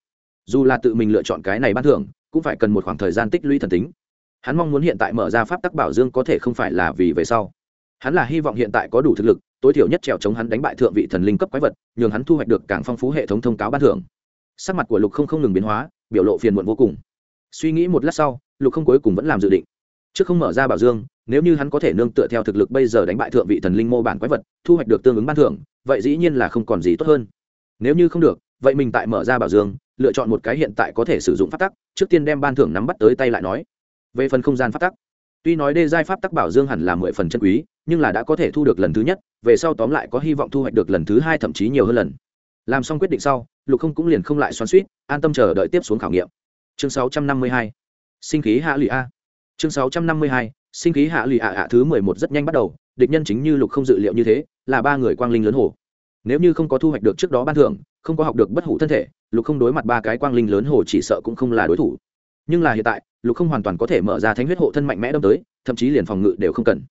Dù là tự mình lựa chọn cái này ban thưởng, cũng phải cần một khoảng thời gian tích lũy thần tính. Hắn mong muốn hiện tại mở ra pháp tắc bảo dương có thể không phải là vì về sau. Hắn là hy vọng hiện tại có đủ thực lực tối thiểu nhất trèo chống hắn đánh bại thượng vị thần linh cấp quái vật, nhường hắn thu hoạch được càng phong phú hệ thống thông cáo ban thưởng. Sắc mặt của lục không không ngừng biến hóa, biểu lộ phiền muộn vô cùng. Suy nghĩ một lát sau, lục không cuối cùng vẫn làm dự định. Trước không mở ra bảo dương, nếu như hắn có thể nương tựa theo thực lực bây giờ đánh bại thượng vị thần linh mô bản quái vật, thu hoạch được tương ứng ban thưởng, vậy dĩ nhiên là không còn gì tốt hơn. Nếu như không được, vậy mình tại mở ra bảo dương, lựa chọn một cái hiện tại có thể sử dụng phát tắc, trước tiên đem ban thưởng nắm bắt tới tay lại nói. Về phần không gian phát tắc, tuy nói đê giai pháp tắc bảo dương hẳn là mười phần chân quý, nhưng là đã có thể thu được lần thứ nhất về sau tóm lại có hy vọng thu hoạch được lần thứ hai thậm chí nhiều hơn lần. Làm xong quyết định sau, lục không cũng liền không lại xoắn suýt, an tâm chờ đợi tiếp xuống khảo nghiệm. Chương sáu trăm năm mươi hai, sinh khí hạ lụy a. Chương sáu trăm năm mươi hai, sinh khí hạ lụy ạ ạ thứ mười một rất nhanh bắt đầu, địch nhân chính như lục không dự liệu như thế, là ba người quang linh lớn hồ. Nếu như không có thu hoạch được trước đó ban thưởng, không có học được bất hủ thân thể, lục không đối mặt ba cái quang linh lớn hồ chỉ sợ cũng không là đối thủ. Nhưng là hiện tại, lục không hoàn toàn có thể mở ra thánh huyết hộ thân mạnh mẽ đâm tới, thậm chí liền phòng ngự đều không cần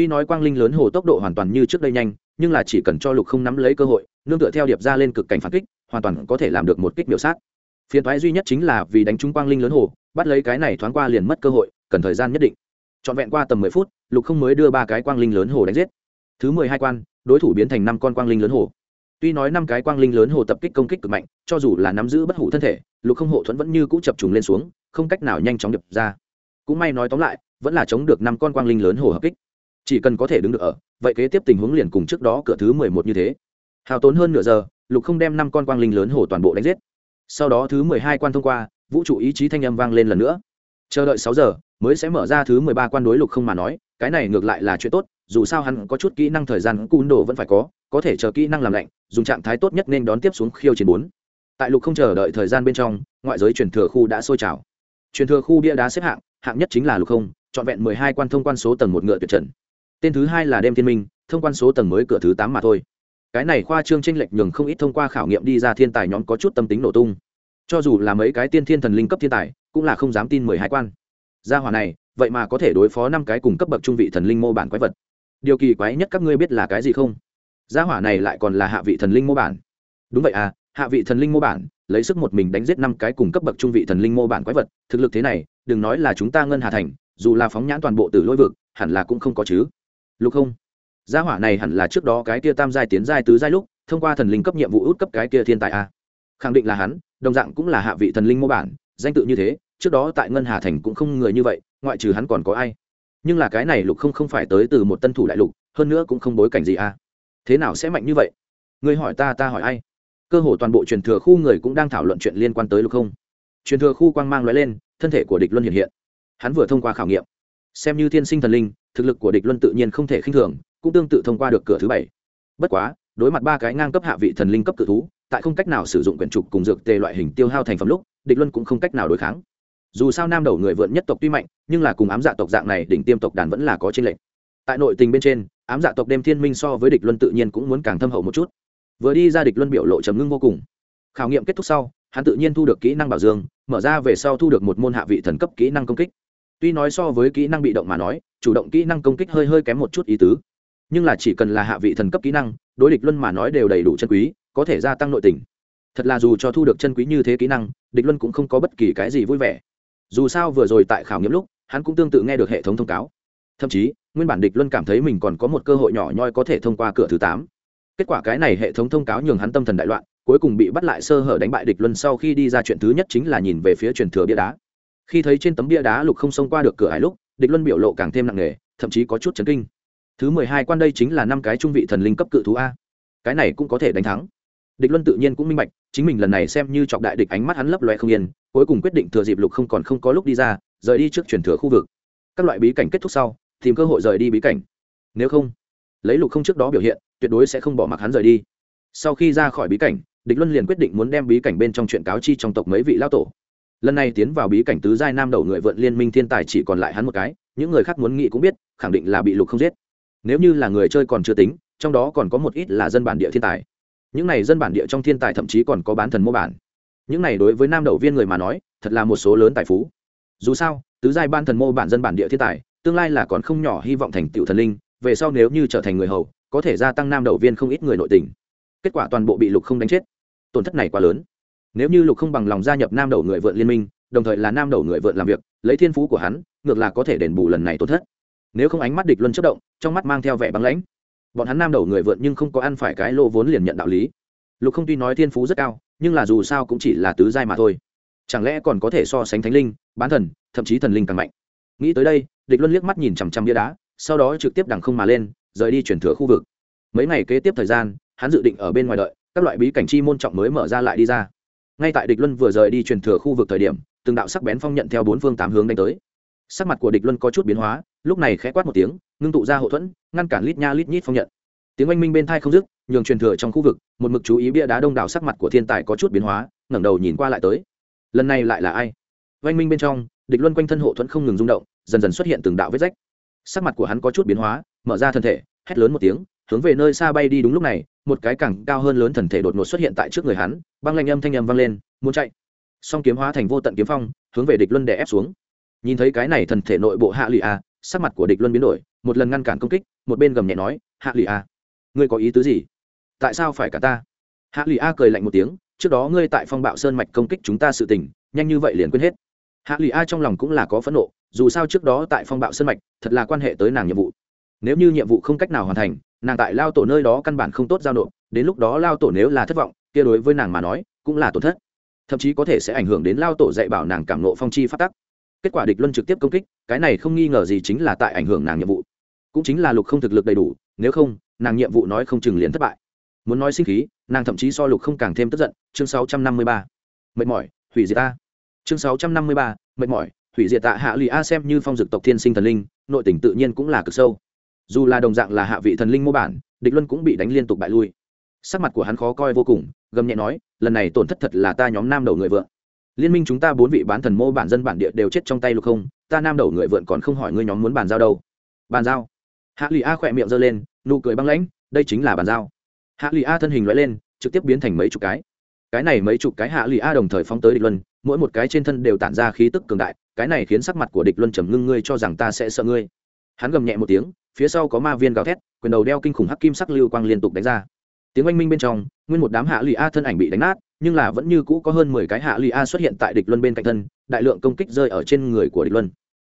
tuy nói quang linh lớn hồ tốc độ hoàn toàn như trước đây nhanh, nhưng là chỉ cần cho lục không nắm lấy cơ hội, nương tựa theo điệp ra lên cực cảnh phản kích, hoàn toàn có thể làm được một kích biểu sát. Phiền thoái duy nhất chính là vì đánh trúng quang linh lớn hồ, bắt lấy cái này thoáng qua liền mất cơ hội, cần thời gian nhất định. Trọn vẹn qua tầm mười phút, lục không mới đưa ba cái quang linh lớn hồ đánh giết. Thứ mười hai quan, đối thủ biến thành năm con quang linh lớn hồ. Tuy nói năm cái quang linh lớn hồ tập kích công kích cực mạnh, cho dù là nắm giữ bất hủ thân thể, lục không hộ thuẫn vẫn như cũ chập trùng lên xuống, không cách nào nhanh chóng đập ra. Cũng may nói tóm lại, vẫn là chống được năm con quang linh lớn hồ hợp kích chỉ cần có thể đứng được ở, vậy kế tiếp tình huống liền cùng trước đó cửa thứ mười một như thế. Hào tốn hơn nửa giờ, lục không đem năm con quang linh lớn hồ toàn bộ đánh giết. Sau đó thứ mười hai quan thông qua, vũ trụ ý chí thanh âm vang lên lần nữa. Chờ đợi sáu giờ, mới sẽ mở ra thứ mười ba quan đối lục không mà nói, cái này ngược lại là chuyện tốt, dù sao hắn có chút kỹ năng thời gian cun đồ vẫn phải có có thể chờ kỹ năng làm lạnh, dùng trạng thái tốt nhất nên đón tiếp xuống khiêu chiến bốn. Tại lục không chờ đợi thời gian bên trong, ngoại giới truyền thừa khu đã sôi trào. Truyền thừa khu bia đá xếp hạng hạng nhất chính là lục không, trọn vẹn mười hai quan thông quan số tầng một ngựa tuyệt trần tên thứ hai là đêm thiên minh, thông quan số tầng mới cửa thứ tám mà thôi. Cái này khoa trương tranh lệch nhường không ít thông qua khảo nghiệm đi ra thiên tài nhóm có chút tâm tính nổ tung. Cho dù là mấy cái tiên thiên thần linh cấp thiên tài, cũng là không dám tin mười hai quan. Gia hỏa này, vậy mà có thể đối phó năm cái cùng cấp bậc trung vị thần linh mô bản quái vật. Điều kỳ quái nhất các ngươi biết là cái gì không? Gia hỏa này lại còn là hạ vị thần linh mô bản. Đúng vậy à hạ vị thần linh mô bản, lấy sức một mình đánh giết năm cái cùng cấp bậc trung vị thần linh mô bản quái vật, thực lực thế này, đừng nói là chúng ta ngân hà thành, dù là phóng nhãn toàn bộ từ lôi vực, hẳn là cũng không có chứ lục không? Gia hỏa này hẳn là trước đó cái kia tam giai tiến giai tứ giai lúc, thông qua thần linh cấp nhiệm vụ út cấp cái kia thiên tài a. Khẳng định là hắn, đồng dạng cũng là hạ vị thần linh mô bản, danh tự như thế, trước đó tại ngân hà thành cũng không người như vậy, ngoại trừ hắn còn có ai? Nhưng là cái này lục không không phải tới từ một tân thủ đại lục, hơn nữa cũng không bối cảnh gì a. Thế nào sẽ mạnh như vậy? Người hỏi ta ta hỏi ai? Cơ hồ toàn bộ truyền thừa khu người cũng đang thảo luận chuyện liên quan tới lục không. Truyền thừa khu quang mang nói lên, thân thể của địch luân hiện hiện. Hắn vừa thông qua khảo nghiệm, xem như thiên sinh thần linh thực lực của địch luân tự nhiên không thể khinh thường, cũng tương tự thông qua được cửa thứ bảy. Bất quá, đối mặt ba cái ngang cấp hạ vị thần linh cấp cự thú, tại không cách nào sử dụng quyển trục cùng dược tề loại hình tiêu hao thành phẩm lúc, địch luân cũng không cách nào đối kháng. Dù sao nam đầu người vượn nhất tộc tuy mạnh, nhưng là cùng ám dạ tộc dạng này đỉnh tiêm tộc đàn vẫn là có trên lệnh tại nội tình bên trên, ám dạ tộc đêm thiên minh so với địch luân tự nhiên cũng muốn càng thâm hậu một chút. Vừa đi ra địch luân biểu lộ trầm ngưng vô cùng. Khảo nghiệm kết thúc sau, hắn tự nhiên thu được kỹ năng bảo dương, mở ra về sau thu được một môn hạ vị thần cấp kỹ năng công kích. Tuy nói so với kỹ năng bị động mà nói chủ động kỹ năng công kích hơi hơi kém một chút ý tứ. Nhưng là chỉ cần là hạ vị thần cấp kỹ năng, đối địch luân mà nói đều đầy đủ chân quý, có thể gia tăng nội tình. Thật là dù cho thu được chân quý như thế kỹ năng, địch luân cũng không có bất kỳ cái gì vui vẻ. Dù sao vừa rồi tại khảo nghiệm lúc, hắn cũng tương tự nghe được hệ thống thông cáo. Thậm chí, nguyên bản địch luân cảm thấy mình còn có một cơ hội nhỏ nhoi có thể thông qua cửa thứ tám. Kết quả cái này hệ thống thông cáo nhường hắn tâm thần đại loạn, cuối cùng bị bắt lại sơ hở đánh bại địch luân sau khi đi ra chuyện thứ nhất chính là nhìn về phía truyền thừa bia đá. Khi thấy trên tấm bia đá lục không xông qua được cửa hải lúc địch luân biểu lộ càng thêm nặng nề, thậm chí có chút chấn kinh. Thứ mười hai quan đây chính là năm cái trung vị thần linh cấp cự thú a. Cái này cũng có thể đánh thắng. Địch luân tự nhiên cũng minh bạch, chính mình lần này xem như chọc đại địch ánh mắt hắn lấp loe không yên, cuối cùng quyết định thừa dịp lục không còn không có lúc đi ra, rời đi trước chuyển thừa khu vực. Các loại bí cảnh kết thúc sau, tìm cơ hội rời đi bí cảnh. Nếu không, lấy lục không trước đó biểu hiện, tuyệt đối sẽ không bỏ mặc hắn rời đi. Sau khi ra khỏi bí cảnh, địch luân liền quyết định muốn đem bí cảnh bên trong chuyện cáo chi trong tộc mấy vị lao tổ lần này tiến vào bí cảnh tứ giai nam đầu người vượn liên minh thiên tài chỉ còn lại hắn một cái, những người khác muốn nghĩ cũng biết, khẳng định là bị lục không giết. Nếu như là người chơi còn chưa tính, trong đó còn có một ít là dân bản địa thiên tài. Những này dân bản địa trong thiên tài thậm chí còn có bán thần mô bản. Những này đối với nam đầu viên người mà nói, thật là một số lớn tài phú. Dù sao, tứ giai ban thần mô bản dân bản địa thiên tài, tương lai là còn không nhỏ hy vọng thành tựu thần linh, về sau nếu như trở thành người hầu, có thể gia tăng nam đầu viên không ít người nội tình. Kết quả toàn bộ bị lục không đánh chết. Tổn thất này quá lớn nếu như lục không bằng lòng gia nhập nam đầu người vượn liên minh, đồng thời là nam đầu người vượn làm việc, lấy thiên phú của hắn, ngược là có thể đền bù lần này tổn thất. Nếu không ánh mắt địch luân chất động, trong mắt mang theo vẻ băng lãnh. Bọn hắn nam đầu người vượn nhưng không có ăn phải cái lô vốn liền nhận đạo lý. Lục không tuy nói thiên phú rất cao, nhưng là dù sao cũng chỉ là tứ giai mà thôi. Chẳng lẽ còn có thể so sánh thánh linh, bán thần, thậm chí thần linh càng mạnh? Nghĩ tới đây, địch luân liếc mắt nhìn chằm chằm bia đá, sau đó trực tiếp đằng không mà lên, rời đi chuyển thừa khu vực. Mấy ngày kế tiếp thời gian, hắn dự định ở bên ngoài đợi, các loại bí cảnh chi môn trọng mới mở ra lại đi ra ngay tại địch luân vừa rời đi truyền thừa khu vực thời điểm, từng đạo sắc bén phong nhận theo bốn phương tám hướng đánh tới. Sắc mặt của địch luân có chút biến hóa, lúc này khẽ quát một tiếng, ngưng tụ ra hậu thuẫn, ngăn cản lít nha lít nhít phong nhận. Tiếng oanh minh bên thai không dứt, nhường truyền thừa trong khu vực, một mực chú ý bia đá đông đảo sắc mặt của thiên tài có chút biến hóa, ngẩng đầu nhìn qua lại tới. Lần này lại là ai? Oanh minh bên trong, địch luân quanh thân hộ thuẫn không ngừng rung động, dần dần xuất hiện từng đạo vết rách. Sắc mặt của hắn có chút biến hóa, mở ra thân thể, hét lớn một tiếng, hướng về nơi xa bay đi đúng lúc này một cái cẳng cao hơn lớn thần thể đột ngột xuất hiện tại trước người hắn, băng lanh âm thanh âm vang lên, muốn chạy. Song kiếm hóa thành vô tận kiếm phong, hướng về địch luân đè ép xuống. Nhìn thấy cái này thần thể nội bộ hạ lụy a, sắc mặt của địch luân biến đổi, một lần ngăn cản công kích, một bên gầm nhẹ nói, hạ lụy a, ngươi có ý tứ gì? Tại sao phải cả ta? Hạ lụy a cười lạnh một tiếng, trước đó ngươi tại phong bạo sơn mạch công kích chúng ta sự tình, nhanh như vậy liền quên hết. Hạ lụy a trong lòng cũng là có phẫn nộ, dù sao trước đó tại phong bạo sơn mạch, thật là quan hệ tới nàng nhiệm vụ. Nếu như nhiệm vụ không cách nào hoàn thành nàng tại lao tổ nơi đó căn bản không tốt giao nộp, đến lúc đó lao tổ nếu là thất vọng, kia đối với nàng mà nói, cũng là tổn thất. Thậm chí có thể sẽ ảnh hưởng đến lao tổ dạy bảo nàng cảm nộ phong chi phát tắc. Kết quả địch luân trực tiếp công kích, cái này không nghi ngờ gì chính là tại ảnh hưởng nàng nhiệm vụ. Cũng chính là lục không thực lực đầy đủ, nếu không, nàng nhiệm vụ nói không chừng liền thất bại. Muốn nói sinh khí, nàng thậm chí so lục không càng thêm tức giận, chương sáu trăm năm mươi ba. Mệt mỏi, hủy diệt ta. Chương sáu trăm năm mươi ba, mệt mỏi, hủy diệt tạ hạ lụy a xem như phong dực tộc thiên sinh thần linh, nội tình tự nhiên cũng là cực sâu dù là đồng dạng là hạ vị thần linh mô bản, địch luân cũng bị đánh liên tục bại lui. Sắc mặt của hắn khó coi vô cùng, gầm nhẹ nói, lần này tổn thất thật là ta nhóm nam đầu người vượng. Liên minh chúng ta bốn vị bán thần mô bản dân bản địa đều chết trong tay lục không, ta nam đầu người vượn còn không hỏi ngươi nhóm muốn bàn giao đâu. Bàn giao? Hạ lụy a khỏe miệng giơ lên, nụ cười băng lãnh, đây chính là bàn giao. Hạ lụy a thân hình loại lên, trực tiếp biến thành mấy chục cái. Cái này mấy chục cái hạ lụy a đồng thời phóng tới địch luân, mỗi một cái trên thân đều tản ra khí tức cường đại, cái này khiến sắc mặt của địch luân trầm ngưng, ngươi cho rằng ta sẽ sợ ngươi. Hắn gầm nhẹ một tiếng phía sau có ma viên gào thét, quyền đầu đeo kinh khủng hắc kim sắc lưu quang liên tục đánh ra. Tiếng oanh minh bên trong, nguyên một đám hạ lụy a thân ảnh bị đánh nát, nhưng là vẫn như cũ có hơn mười cái hạ lụy a xuất hiện tại địch luân bên cạnh thân, đại lượng công kích rơi ở trên người của địch luân.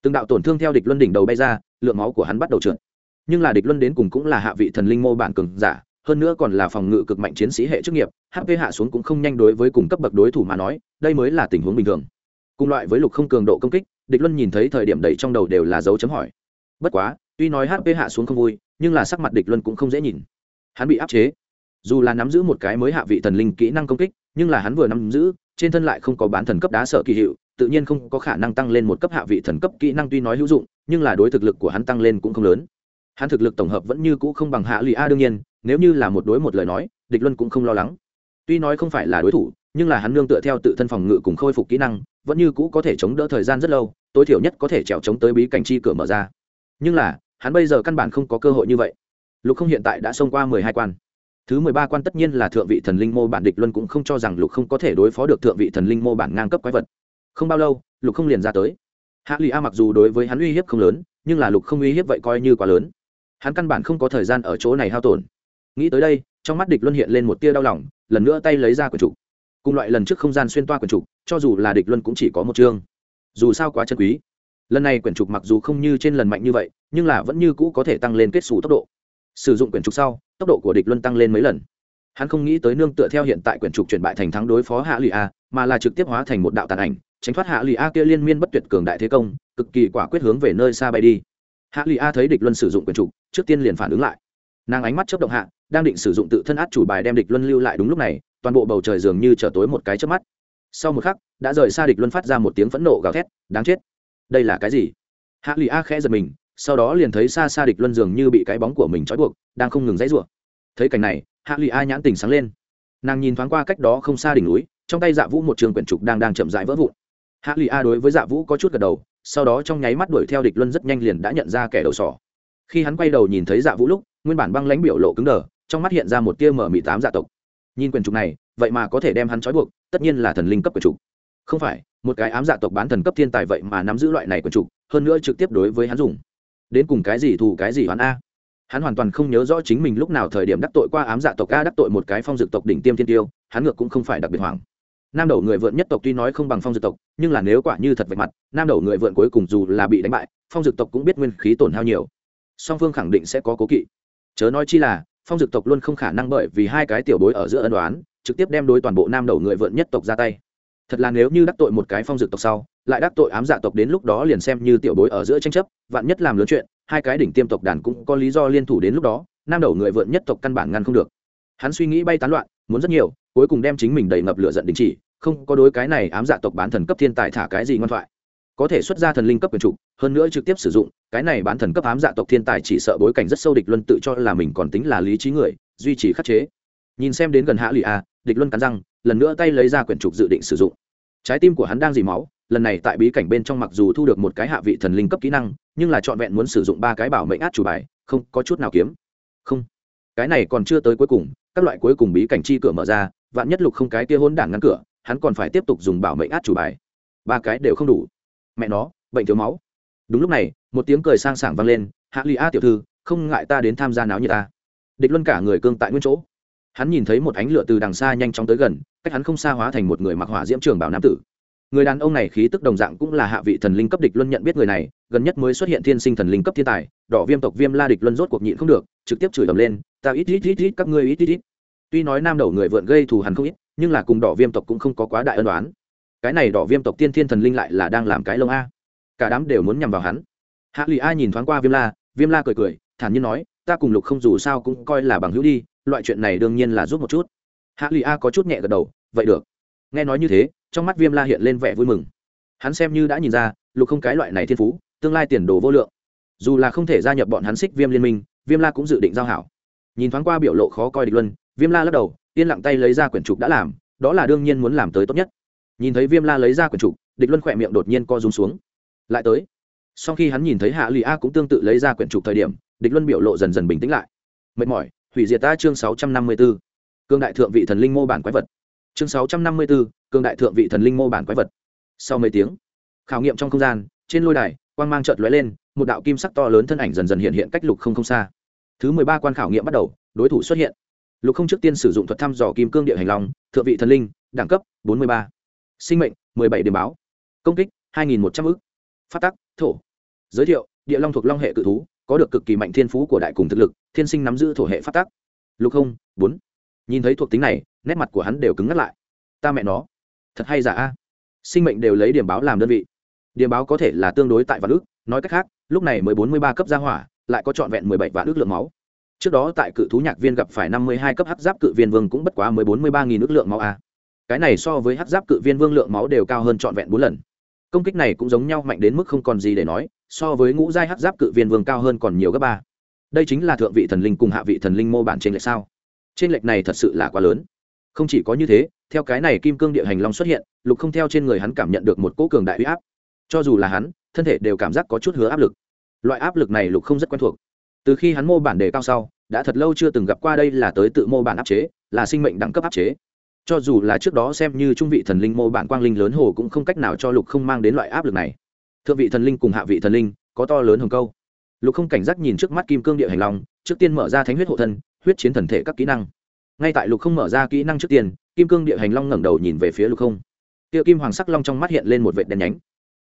Từng đạo tổn thương theo địch luân đỉnh đầu bay ra, lượng máu của hắn bắt đầu trượt. Nhưng là địch luân đến cùng cũng là hạ vị thần linh mô bản cường giả, hơn nữa còn là phòng ngự cực mạnh chiến sĩ hệ chức nghiệp hp hạ xuống cũng không nhanh đối với cùng cấp bậc đối thủ mà nói, đây mới là tình huống bình thường. Cùng loại với lục không cường độ công kích, địch luân nhìn thấy thời điểm đầy trong đầu đều là dấu chấm hỏi. Bất quá tuy nói hp hạ xuống không vui, nhưng là sắc mặt địch luân cũng không dễ nhìn. Hắn bị áp chế. Dù là nắm giữ một cái mới hạ vị thần linh kỹ năng công kích, nhưng là hắn vừa nắm giữ, trên thân lại không có bán thần cấp đá sợ kỳ hiệu, tự nhiên không có khả năng tăng lên một cấp hạ vị thần cấp kỹ năng tuy nói hữu dụng, nhưng là đối thực lực của hắn tăng lên cũng không lớn. Hắn thực lực tổng hợp vẫn như cũ không bằng hạ lụy a đương nhiên, nếu như là một đối một lời nói, địch luân cũng không lo lắng. Tuy nói không phải là đối thủ, nhưng là hắn nương tựa theo tự thân phòng ngự cùng khôi phục kỹ năng, vẫn như cũ có thể chống đỡ thời gian rất lâu, tối thiểu nhất có thể trèo chống tới bí cảnh chi cửa mở ra. Nhưng là hắn bây giờ căn bản không có cơ hội như vậy. Lục không hiện tại đã xông qua mười hai quan. Thứ mười ba quan tất nhiên là thượng vị thần linh mô bản địch luân cũng không cho rằng lục không có thể đối phó được thượng vị thần linh mô bản ngang cấp quái vật. Không bao lâu, lục không liền ra tới. Hạ lụy a mặc dù đối với hắn uy hiếp không lớn, nhưng là lục không uy hiếp vậy coi như quá lớn. Hắn căn bản không có thời gian ở chỗ này hao tổn. Nghĩ tới đây, trong mắt địch luân hiện lên một tia đau lòng, lần nữa tay lấy ra quyển trục cùng loại lần trước không gian xuyên toa quyển trục cho dù là địch luân cũng chỉ có một chương. Dù sao quá chân quý lần này quyển trục mặc dù không như trên lần mạnh như vậy, nhưng là vẫn như cũ có thể tăng lên kết xù tốc độ. Sử dụng quyển trục sau, tốc độ của địch luân tăng lên mấy lần. Hắn không nghĩ tới nương tựa theo hiện tại quyển trục chuyển bại thành thắng đối phó hạ lụy a, mà là trực tiếp hóa thành một đạo tàn ảnh, tránh thoát hạ lụy a kia liên miên bất tuyệt cường đại thế công, cực kỳ quả quyết hướng về nơi xa bay đi. Hạ lụy a thấy địch luân sử dụng quyển trục, trước tiên liền phản ứng lại. Nàng ánh mắt chấp động hạ, đang định sử dụng tự thân át chủ bài đem địch luân lưu lại đúng lúc này, toàn bộ bầu trời dường như trở tối một cái trước mắt. Sau một khắc, đã rời xa địch luân phát ra một tiếng phẫn nộ gào thét, đáng chết đây là cái gì? Hạ lụy a khẽ giật mình, sau đó liền thấy xa xa địch luân dường như bị cái bóng của mình trói buộc, đang không ngừng dãy rủa. Thấy cảnh này, hạ lụy a nhãn tình sáng lên. Nàng nhìn thoáng qua cách đó không xa đỉnh núi, trong tay dạ vũ một trường quyển trục đang đang chậm rãi vỡ vụn. Hạ lụy a đối với dạ vũ có chút gật đầu, sau đó trong nháy mắt đuổi theo địch luân rất nhanh liền đã nhận ra kẻ đầu sỏ. Khi hắn quay đầu nhìn thấy dạ vũ lúc, nguyên bản băng lãnh biểu lộ cứng đờ, trong mắt hiện ra một tia mở mị tám dạ tộc. Nhìn quyển trục này, vậy mà có thể đem hắn trói buộc, tất nhiên là thần linh cấp quyển trục. Không phải một cái ám dạ tộc bán thần cấp thiên tài vậy mà nắm giữ loại này quần trục hơn nữa trực tiếp đối với hắn dùng. Đến cùng cái gì thù, cái gì hoán a? Hắn hoàn toàn không nhớ rõ chính mình lúc nào thời điểm đắc tội qua ám dạ tộc a, đắc tội một cái phong dực tộc đỉnh tiêm thiên tiêu, hắn ngược cũng không phải đặc biệt hoảng. nam đầu người vượn nhất tộc tuy nói không bằng phong dực tộc, nhưng là nếu quả như thật vạch mặt, nam đầu người vượn cuối cùng dù là bị đánh bại, phong dực tộc cũng biết nguyên khí tổn hao nhiều. Song phương khẳng định sẽ có cố kỵ. Chớ nói chi là, phong dực tộc luôn không khả năng bởi vì hai cái tiểu bối ở giữa ân đoán trực tiếp đem đối toàn bộ nam đầu người vượn nhất tộc ra tay thật là nếu như đắc tội một cái phong dực tộc sau, lại đắc tội ám dạ tộc đến lúc đó liền xem như tiểu bối ở giữa tranh chấp, vạn nhất làm lớn chuyện, hai cái đỉnh tiêm tộc đàn cũng có lý do liên thủ đến lúc đó, nam đầu người vượn nhất tộc căn bản ngăn không được. Hắn suy nghĩ bay tán loạn, muốn rất nhiều, cuối cùng đem chính mình đầy ngập lửa giận đình chỉ, không có đối cái này ám dạ tộc bán thần cấp thiên tài thả cái gì ngoan thoại. Có thể xuất ra thần linh cấp quyền trục hơn nữa trực tiếp sử dụng, cái này bán thần cấp ám dạ tộc thiên tài chỉ sợ bối cảnh rất sâu địch luân tự cho là mình còn tính là lý trí người, duy trì khắc chế. Nhìn xem đến gần hạ lụy a địch luân cắn răng, lần nữa tay lấy ra quyển trục dự định sử dụng. Trái tim của hắn đang dì máu, lần này tại bí cảnh bên trong mặc dù thu được một cái hạ vị thần linh cấp kỹ năng, nhưng là trọn vẹn muốn sử dụng ba cái bảo mệnh át chủ bài, không có chút nào kiếm. Không. Cái này còn chưa tới cuối cùng, các loại cuối cùng bí cảnh chi cửa mở ra, vạn nhất lục không cái kia hôn đản ngăn cửa, hắn còn phải tiếp tục dùng bảo mệnh át chủ bài. Ba cái đều không đủ. Mẹ nó, bệnh thiếu máu. Đúng lúc này, một tiếng cười sang sảng vang lên, hạ lụy a tiểu thư, không ngại ta đến tham gia náo như ta. Địch luân cả người cương tại nguyên chỗ hắn nhìn thấy một ánh lửa từ đằng xa nhanh chóng tới gần, cách hắn không xa hóa thành một người mặc hỏa diễm trường bảo nam tử. Người đàn ông này khí tức đồng dạng cũng là hạ vị thần linh cấp địch luân nhận biết người này, gần nhất mới xuất hiện thiên sinh thần linh cấp thiên tài, đỏ viêm tộc viêm la địch luân rốt cuộc nhịn không được, trực tiếp chửi ầm lên, ta ít ít ít ít, các ngươi ít ít ít. Tuy nói nam đầu người vượn gây thù hắn không ít, nhưng là cùng đỏ viêm tộc cũng không có quá đại ân đoán cái này đỏ viêm tộc tiên thiên thần linh lại là đang làm cái lông a. Cả đám đều muốn nhằm vào hắn. Hạ lụy a nhìn thoáng qua viêm la viêm la cười cười, thản nhiên nói, ta cùng lục không dù sao cũng coi là bằng hữu đi loại chuyện này đương nhiên là giúp một chút. Hạ lụy a có chút nhẹ gật đầu, vậy được. Nghe nói như thế, trong mắt viêm la hiện lên vẻ vui mừng. Hắn xem như đã nhìn ra, lục không cái loại này thiên phú, tương lai tiền đồ vô lượng. Dù là không thể gia nhập bọn hắn xích viêm liên minh, viêm la cũng dự định giao hảo. Nhìn thoáng qua biểu lộ khó coi địch luân, viêm la lắc đầu, yên lặng tay lấy ra quyển trục đã làm, đó là đương nhiên muốn làm tới tốt nhất. Nhìn thấy viêm la lấy ra quyển trục, địch luân khỏe miệng đột nhiên co rúm xuống. Lại tới. Sau khi hắn nhìn thấy hạ lụy a cũng tương tự lấy ra quyển trục thời điểm, địch luân biểu lộ dần dần bình tĩnh lại. Mệt mỏi hủy diệt ta chương sáu trăm năm mươi b ố cương đại thượng vị thần linh mô bản quái vật. Chương sáu trăm năm mươi b ố cương đại thượng vị thần linh mô bản quái vật. Sau mấy tiếng, khảo nghiệm trong không gian, trên lôi đài, quang mang chợt lóe lên, một đạo kim sắc to lớn thân ảnh dần dần hiện hiện cách lục không không xa. Thứ mười ba quan khảo nghiệm bắt đầu, đối thủ xuất hiện. Lục không trước tiên sử dụng thuật thăm dò kim cương địa hành long, thượng vị thần linh, đẳng cấp, bốn mươi ba. Sinh mệnh, mười bảy điểm báo. Công kích 2100 ức. phát tắc, thổ. Giới thiệu, địa long thuộc long hệ cự thú, có được cực kỳ mạnh thiên phú của đại cùng thực lực thiên sinh nắm giữ thổ hệ phát tắc. Lục không, bốn. Nhìn thấy thuộc tính này, nét mặt của hắn đều cứng ngắt lại. Ta mẹ nó. Thật hay giả a? Sinh mệnh đều lấy điểm báo làm đơn vị. Điểm báo có thể là tương đối tại vạn ước, nói cách khác, lúc này mới bốn mươi ba cấp gia hỏa, lại có trọn vẹn mười bảy vạn ước lượng máu. Trước đó tại cự thú nhạc viên gặp phải năm mươi hai cấp hắc giáp cự viên vương cũng bất quá mới bốn mươi ba nghìn ước lượng máu a. Cái này so với hắc giáp cự viên vương lượng máu đều cao hơn trọn vẹn bốn lần. Công kích này cũng giống nhau mạnh đến mức không còn gì để nói, so với ngũ giai hắc giáp cự viên vương cao hơn còn nhiều gấp ba đây chính là thượng vị thần linh cùng hạ vị thần linh mô bản trên lệch sao? Trên lệch này thật sự là quá lớn. Không chỉ có như thế, theo cái này kim cương địa hành long xuất hiện, lục không theo trên người hắn cảm nhận được một cỗ cường đại huy áp. Cho dù là hắn, thân thể đều cảm giác có chút hứa áp lực. Loại áp lực này lục không rất quen thuộc. Từ khi hắn mô bản đề cao sau, đã thật lâu chưa từng gặp qua đây là tới tự mô bản áp chế, là sinh mệnh đẳng cấp áp chế. Cho dù là trước đó xem như trung vị thần linh mô bản quang linh lớn hồ cũng không cách nào cho lục không mang đến loại áp lực này. Thượng vị thần linh cùng hạ vị thần linh, có to lớn hơn câu lục không cảnh giác nhìn trước mắt kim cương địa hành long, trước tiên mở ra thánh huyết hộ thân, huyết chiến thần thể các kỹ năng. Ngay tại lục không mở ra kỹ năng trước tiên, kim cương địa hành long ngẩng đầu nhìn về phía lục không. Tiệ kim hoàng sắc long trong mắt hiện lên một vệt đen nhánh.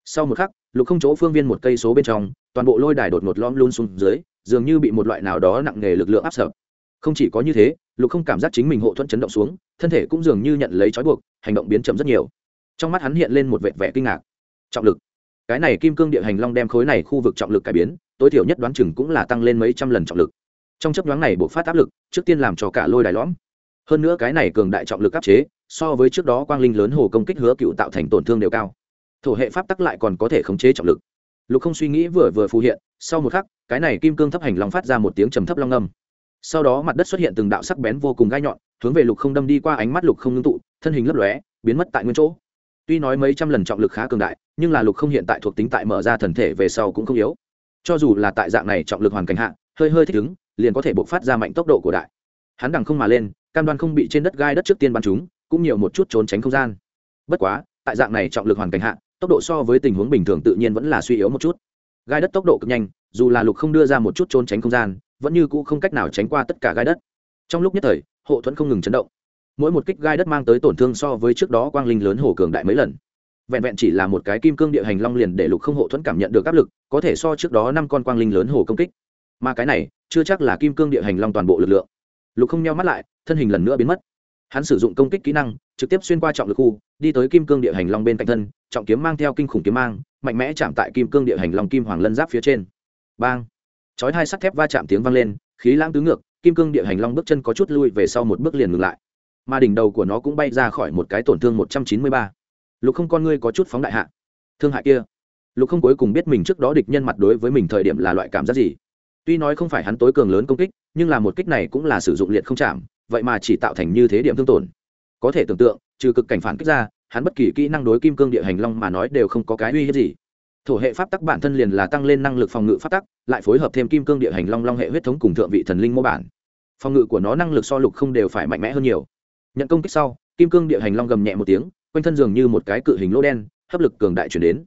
Sau một khắc, lục không chỗ phương viên một cây số bên trong, toàn bộ lôi đài đột ngột lom luôn xuống dưới, dường như bị một loại nào đó nặng nề lực lượng áp sập. Không chỉ có như thế, lục không cảm giác chính mình hộ thuẫn chấn động xuống, thân thể cũng dường như nhận lấy trói buộc, hành động biến chậm rất nhiều. Trong mắt hắn hiện lên một vệt vẻ kinh ngạc. Trọng lực. Cái này kim cương địa hành long đem khối này khu vực trọng lực cải biến tối thiểu nhất đoán chừng cũng là tăng lên mấy trăm lần trọng lực. Trong chấp đoán này buộc phát áp lực, trước tiên làm cho cả lôi đài lõm. Hơn nữa cái này cường đại trọng lực áp chế, so với trước đó quang linh lớn hồ công kích hứa cựu tạo thành tổn thương đều cao. Thổ hệ pháp tắc lại còn có thể khống chế trọng lực. Lục không suy nghĩ vừa vừa phù hiện, sau một khắc, cái này kim cương thấp hành long phát ra một tiếng trầm thấp long âm. Sau đó mặt đất xuất hiện từng đạo sắc bén vô cùng gai nhọn, hướng về lục không đâm đi qua ánh mắt lục không ngưng tụ, thân hình lấp lóe, biến mất tại nguyên chỗ. Tuy nói mấy trăm lần trọng lực khá cường đại, nhưng là lục không hiện tại thuộc tính tại mở ra thần thể về sau cũng không yếu cho dù là tại dạng này trọng lực hoàn cảnh hạ, hơi hơi thích ứng, liền có thể bộc phát ra mạnh tốc độ của đại. Hắn đằng không mà lên, cam đoan không bị trên đất gai đất trước tiên bắn chúng cũng nhiều một chút trốn tránh không gian. Bất quá, tại dạng này trọng lực hoàn cảnh hạ, tốc độ so với tình huống bình thường tự nhiên vẫn là suy yếu một chút. Gai đất tốc độ cực nhanh, dù là lục không đưa ra một chút trốn tránh không gian, vẫn như cũ không cách nào tránh qua tất cả gai đất. Trong lúc nhất thời, hộ thuẫn không ngừng chấn động. Mỗi một kích gai đất mang tới tổn thương so với trước đó quang linh lớn hồ cường đại mấy lần vẹn vẹn chỉ là một cái kim cương địa hành long liền để lục không hộ thuẫn cảm nhận được áp lực, có thể so trước đó năm con quang linh lớn hồ công kích. Mà cái này, chưa chắc là kim cương địa hành long toàn bộ lực lượng. Lục không nheo mắt lại, thân hình lần nữa biến mất. Hắn sử dụng công kích kỹ năng, trực tiếp xuyên qua trọng lực khu, đi tới kim cương địa hành long bên cạnh thân, trọng kiếm mang theo kinh khủng kiếm mang, mạnh mẽ chạm tại kim cương địa hành long kim hoàng lân giáp phía trên. Bang! Chói hai sắt thép va chạm tiếng vang lên, khí lãng tứ ngược, kim cương địa hành long bước chân có chút lui về sau một bước liền ngừng lại. Mà đỉnh đầu của nó cũng bay ra khỏi một cái tổn thương một trăm chín mươi ba lục không con ngươi có chút phóng đại hạ. Thương hại kia. Lục không cuối cùng biết mình trước đó địch nhân mặt đối với mình thời điểm là loại cảm giác gì. Tuy nói không phải hắn tối cường lớn công kích, nhưng là một kích này cũng là sử dụng liệt không chạm, vậy mà chỉ tạo thành như thế điểm thương tổn. Có thể tưởng tượng, trừ cực cảnh phản kích ra, hắn bất kỳ kỹ năng đối kim cương địa hành long mà nói đều không có cái uy hiếp gì. Thổ hệ pháp tắc bản thân liền là tăng lên năng lực phòng ngự pháp tắc, lại phối hợp thêm kim cương địa hành long long hệ huyết thống cùng thượng vị thần linh mô bản. Phòng ngự của nó năng lực so lục không đều phải mạnh mẽ hơn nhiều. Nhận công kích sau, kim cương địa hành long gầm nhẹ một tiếng quanh thân dường như một cái cự hình lỗ đen, hấp lực cường đại chuyển đến.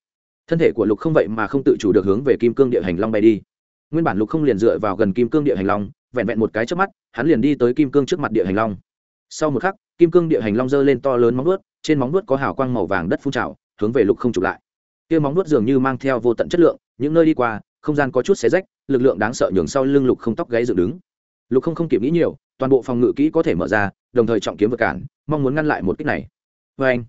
Thân thể của lục không vậy mà không tự chủ được hướng về kim cương địa hành long bay đi. Nguyên bản lục không liền dựa vào gần kim cương địa hành long, vẹn vẹn một cái trước mắt, hắn liền đi tới kim cương trước mặt địa hành long. Sau một khắc, kim cương địa hành long giơ lên to lớn móng vuốt, trên móng vuốt có hào quang màu vàng đất phun trào, hướng về lục không chụp lại. Kia móng vuốt dường như mang theo vô tận chất lượng, những nơi đi qua, không gian có chút xé rách, lực lượng đáng sợ nhường sau lưng lục không tóc gáy dựng đứng. Lục không không kịp nghĩ nhiều, toàn bộ phòng ngự kỹ có thể mở ra, đồng thời trọng kiếm vượt cản, mong muốn ngăn lại một kích này. Vê anh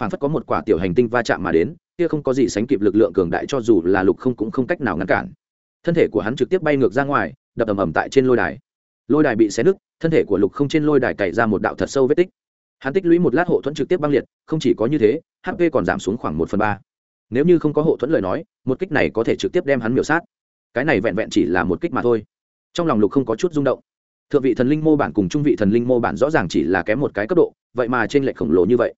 phản phất có một quả tiểu hành tinh va chạm mà đến, kia không có gì sánh kịp lực lượng cường đại cho dù là lục không cũng không cách nào ngăn cản. Thân thể của hắn trực tiếp bay ngược ra ngoài, đập ầm ầm tại trên lôi đài. Lôi đài bị xé nứt, thân thể của lục không trên lôi đài cày ra một đạo thật sâu vết tích. Hắn tích lũy một lát hộ thuẫn trực tiếp băng liệt, không chỉ có như thế hp còn giảm xuống khoảng một phần ba. Nếu như không có hộ thuẫn lời nói, một kích này có thể trực tiếp đem hắn miểu sát. Cái này vẹn vẹn chỉ là một kích mà thôi. Trong lòng lục không có chút rung động. Thượng vị thần linh mô bản cùng trung vị thần linh mô bản rõ ràng chỉ là kém một cái cấp độ, vậy mà trên lệch khổng lồ như vậy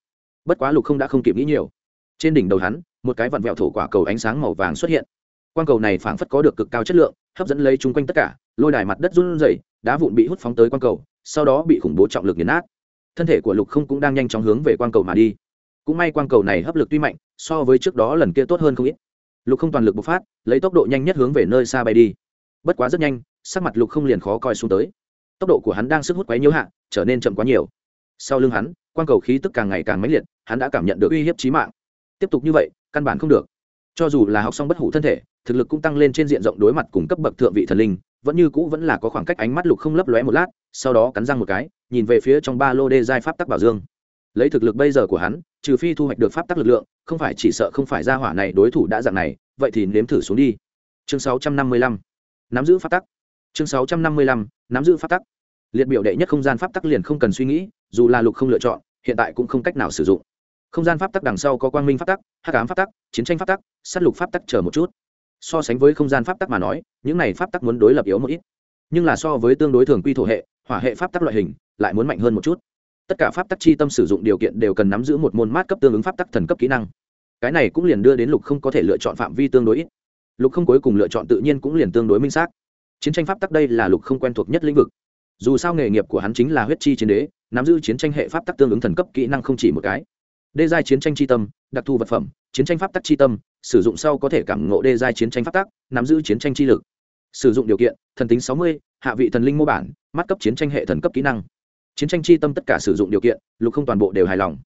bất quá lục không đã không kịp nghĩ nhiều. Trên đỉnh đầu hắn, một cái vặn vẹo thổ quả cầu ánh sáng màu vàng xuất hiện. Quang cầu này phảng phất có được cực cao chất lượng, hấp dẫn lấy chung quanh tất cả, lôi đài mặt đất run rẩy, đá vụn bị hút phóng tới quang cầu, sau đó bị khủng bố trọng lực nghiền nát. Thân thể của lục không cũng đang nhanh chóng hướng về quang cầu mà đi. Cũng may quang cầu này hấp lực tuy mạnh, so với trước đó lần kia tốt hơn không ít. Lục không toàn lực bộc phát, lấy tốc độ nhanh nhất hướng về nơi xa bay đi. Bất quá rất nhanh, sắc mặt lục không liền khó coi xuống tới. Tốc độ của hắn đang sức hút quấy nhiễu hạ, trở nên chậm quá nhiều. Sau lưng hắn Quan cầu khí tức càng ngày càng mãnh liệt, hắn đã cảm nhận được uy hiếp chí mạng. Tiếp tục như vậy, căn bản không được. Cho dù là học xong bất hủ thân thể, thực lực cũng tăng lên trên diện rộng đối mặt cùng cấp bậc thượng vị thần linh, vẫn như cũ vẫn là có khoảng cách ánh mắt lục không lấp lóe một lát, sau đó cắn răng một cái, nhìn về phía trong ba lô đê giai pháp tắc bảo dương. Lấy thực lực bây giờ của hắn, trừ phi thu hoạch được pháp tắc lực lượng, không phải chỉ sợ không phải ra hỏa này đối thủ đã dạng này, vậy thì nếm thử xuống đi. Chương 655 nắm giữ pháp tắc. Chương 655 nắm giữ pháp tắc. Liệt biểu đệ nhất không gian pháp tắc liền không cần suy nghĩ, dù là lục không lựa chọn hiện tại cũng không cách nào sử dụng. Không gian pháp tắc đằng sau có quang minh pháp tắc, hắc ám pháp tắc, chiến tranh pháp tắc s á t lục pháp tắc chờ một chút. So sánh với không gian pháp tắc mà nói, những này pháp tắc muốn đối lập yếu một ít. Nhưng là so với tương đối thường quy thổ hệ, hỏa hệ pháp tắc loại hình lại muốn mạnh hơn một chút. Tất cả pháp tắc chi tâm sử dụng điều kiện đều cần nắm giữ một môn mát cấp tương ứng pháp tắc thần cấp kỹ năng. Cái này cũng liền đưa đến lục không có thể lựa chọn phạm vi tương đối ít. Lục không cuối cùng lựa chọn tự nhiên cũng liền tương đối minh xác. Chiến tranh pháp tắc đây là lục không quen thuộc nhất lĩnh vực dù sao nghề nghiệp của hắn chính là huyết chi chiến đế, nắm giữ chiến tranh hệ pháp tắc tương ứng thần cấp kỹ năng không chỉ một cái. Đê giai chiến tranh chi tâm, đặc thù vật phẩm, chiến tranh pháp tắc tri tâm, sử dụng sau có thể cảm ngộ đê giai chiến tranh pháp tắc, nắm giữ chiến tranh chi lực. Sử dụng điều kiện, thần tính sáu mươi, hạ vị thần linh mô bản, mắt cấp chiến tranh hệ thần cấp kỹ năng. Chiến tranh chi tâm tất cả sử dụng điều kiện, lục không toàn bộ đều hài lòng.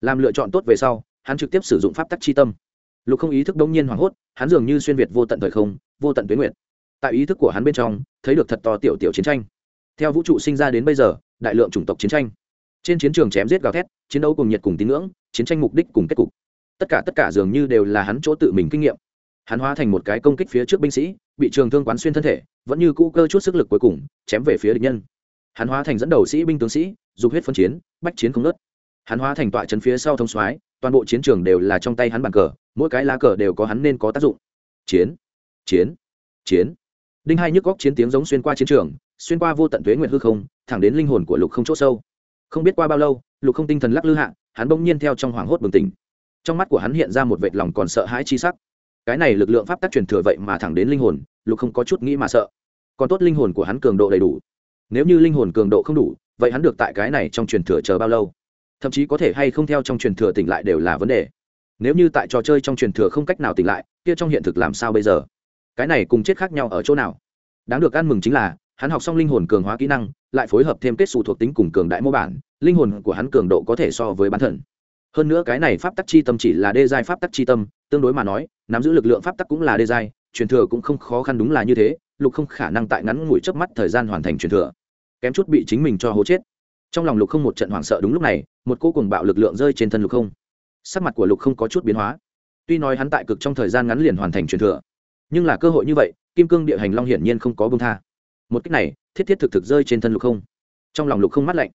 Làm lựa chọn tốt về sau, hắn trực tiếp sử dụng pháp tắc chi tâm. Lục không ý thức đông nhiên hoảng hốt, hắn dường như xuyên việt vô tận thời không, vô tận tuyến nguyện tại ý thức của hắn bên trong, thấy được thật to tiểu tiểu chiến tranh theo vũ trụ sinh ra đến bây giờ, đại lượng chủng tộc chiến tranh. Trên chiến trường chém giết gào thét, chiến đấu cùng nhiệt cùng tín ngưỡng, chiến tranh mục đích cùng kết cục. Tất cả tất cả dường như đều là hắn chỗ tự mình kinh nghiệm. Hắn hóa thành một cái công kích phía trước binh sĩ, bị trường thương quán xuyên thân thể, vẫn như cũ cơ chút sức lực cuối cùng, chém về phía địch nhân. Hắn hóa thành dẫn đầu sĩ binh tướng sĩ, dục huyết phân chiến, bách chiến không nớt hắn hóa thành tọa chân phía sau thông soái, toàn bộ chiến trường đều là trong tay hắn bàn cờ, mỗi cái lá cờ đều có hắn nên có tác dụng. Chiến chiến chiến. Đinh hai nhức góc chiến tiếng giống xuyên qua chiến trường xuyên qua vô tận tuế nguyện hư không, thẳng đến linh hồn của lục không chỗ sâu. Không biết qua bao lâu, lục không tinh thần lắc lư hạ, hắn bỗng nhiên theo trong hoảng hốt bừng tỉnh. Trong mắt của hắn hiện ra một vệt lòng còn sợ hãi chi sắc. Cái này lực lượng pháp tắc truyền thừa vậy mà thẳng đến linh hồn, lục không có chút nghĩ mà sợ. Còn tốt linh hồn của hắn cường độ đầy đủ. Nếu như linh hồn cường độ không đủ, vậy hắn được tại cái này trong truyền thừa chờ bao lâu? Thậm chí có thể hay không theo trong truyền thừa tỉnh lại đều là vấn đề. Nếu như tại trò chơi trong truyền thừa không cách nào tỉnh lại, kia trong hiện thực làm sao bây giờ? Cái này cùng chết khác nhau ở chỗ nào? Đáng được ăn mừng chính là hắn học xong linh hồn cường hóa kỹ năng, lại phối hợp thêm kết xù thuộc tính cùng cường đại mô bản, linh hồn của hắn cường độ có thể so với bán thần. Hơn nữa cái này pháp tắc chi tâm chỉ là đê giai pháp tắc chi tâm, tương đối mà nói, nắm giữ lực lượng pháp tắc cũng là đê giai, truyền thừa cũng không khó khăn đúng là như thế, lục không khả năng tại ngắn ngủi chớp mắt thời gian hoàn thành truyền thừa. Kém chút bị chính mình cho hố chết. Trong lòng lục không một trận hoảng sợ đúng lúc này, một cô cùng bạo lực lượng rơi trên thân lục không. Sắc mặt của lục không có chút biến hóa. Tuy nói hắn tại cực trong thời gian ngắn liền hoàn thành truyền thừa, nhưng là cơ hội như vậy, kim cương địa hành long hiển nhiên không có bông tha một cách này, thiết thiết thực thực rơi trên thân lục không. Trong lòng lục không mắt lạnh.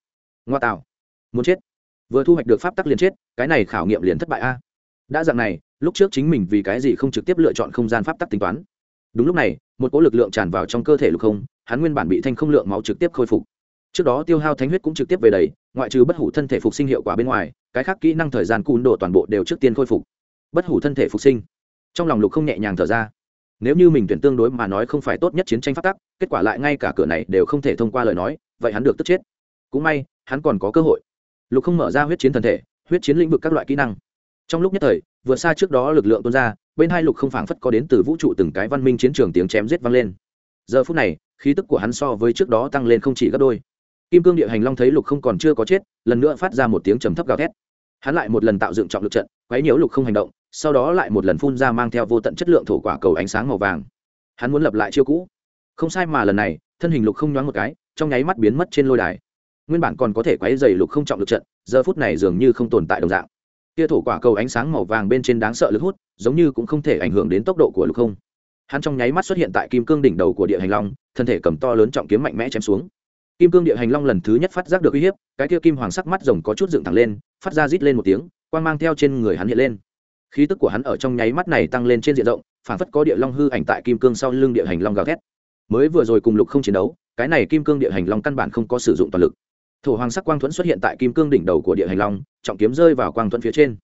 Ngoa tạo. Muốn chết. Vừa thu hoạch được pháp tắc liền chết, cái này khảo nghiệm liền thất bại a. Đã dạng này, lúc trước chính mình vì cái gì không trực tiếp lựa chọn không gian pháp tắc tính toán? Đúng lúc này, một cỗ lực lượng tràn vào trong cơ thể lục không, hắn nguyên bản bị thanh không lượng máu trực tiếp khôi phục. Trước đó tiêu hao thánh huyết cũng trực tiếp về đầy, ngoại trừ bất hủ thân thể phục sinh hiệu quả bên ngoài, cái khác kỹ năng thời gian cùn đổ toàn bộ đều trước tiên khôi phục. Bất hủ thân thể phục sinh. Trong lòng lục không nhẹ nhàng thở ra nếu như mình tuyển tương đối mà nói không phải tốt nhất chiến tranh phát tắc, kết quả lại ngay cả cửa này đều không thể thông qua lời nói, vậy hắn được tức chết. Cũng may, hắn còn có cơ hội. Lục không mở ra huyết chiến thần thể, huyết chiến lĩnh vực các loại kỹ năng. Trong lúc nhất thời, vượt xa trước đó lực lượng tuôn ra, bên hai lục không phảng phất có đến từ vũ trụ từng cái văn minh chiến trường tiếng chém giết vang lên. Giờ phút này, khí tức của hắn so với trước đó tăng lên không chỉ gấp đôi. Kim cương địa hành long thấy lục không còn chưa có chết, lần nữa phát ra một tiếng trầm thấp gào thét. Hắn lại một lần tạo dựng trọng lực trận, quấy nhiễu lục không hành động sau đó lại một lần phun ra mang theo vô tận chất lượng thổ quả cầu ánh sáng màu vàng. Hắn muốn lập lại chiêu cũ. Không sai mà lần này, thân hình lục không nhoáng một cái, trong nháy mắt biến mất trên lôi đài. Nguyên bản còn có thể quấy dày lục không trọng lực trận, giờ phút này dường như không tồn tại đồng dạng. Kia thổ quả cầu ánh sáng màu vàng bên trên đáng sợ lực hút, giống như cũng không thể ảnh hưởng đến tốc độ của lục không. Hắn trong nháy mắt xuất hiện tại kim cương đỉnh đầu của địa hành long, thân thể cầm to lớn trọng kiếm mạnh mẽ chém xuống. Kim cương địa hành long lần thứ nhất phát giác được uy hiếp, cái kia kim hoàng sắc mắt rồng có chút dựng thẳng lên, phát ra rít lên một tiếng, quang mang theo trên người hắn hiện lên khí tức của hắn ở trong nháy mắt này tăng lên trên diện rộng phản phất có địa long hư ảnh tại kim cương sau lưng địa hành long gào thét. Mới vừa rồi cùng lục không chiến đấu, cái này kim cương địa hành long căn bản không có sử dụng toàn lực. Thổ hoàng sắc quang thuẫn xuất hiện tại kim cương đỉnh đầu của địa hành long, trọng kiếm rơi vào quang thuẫn phía trên.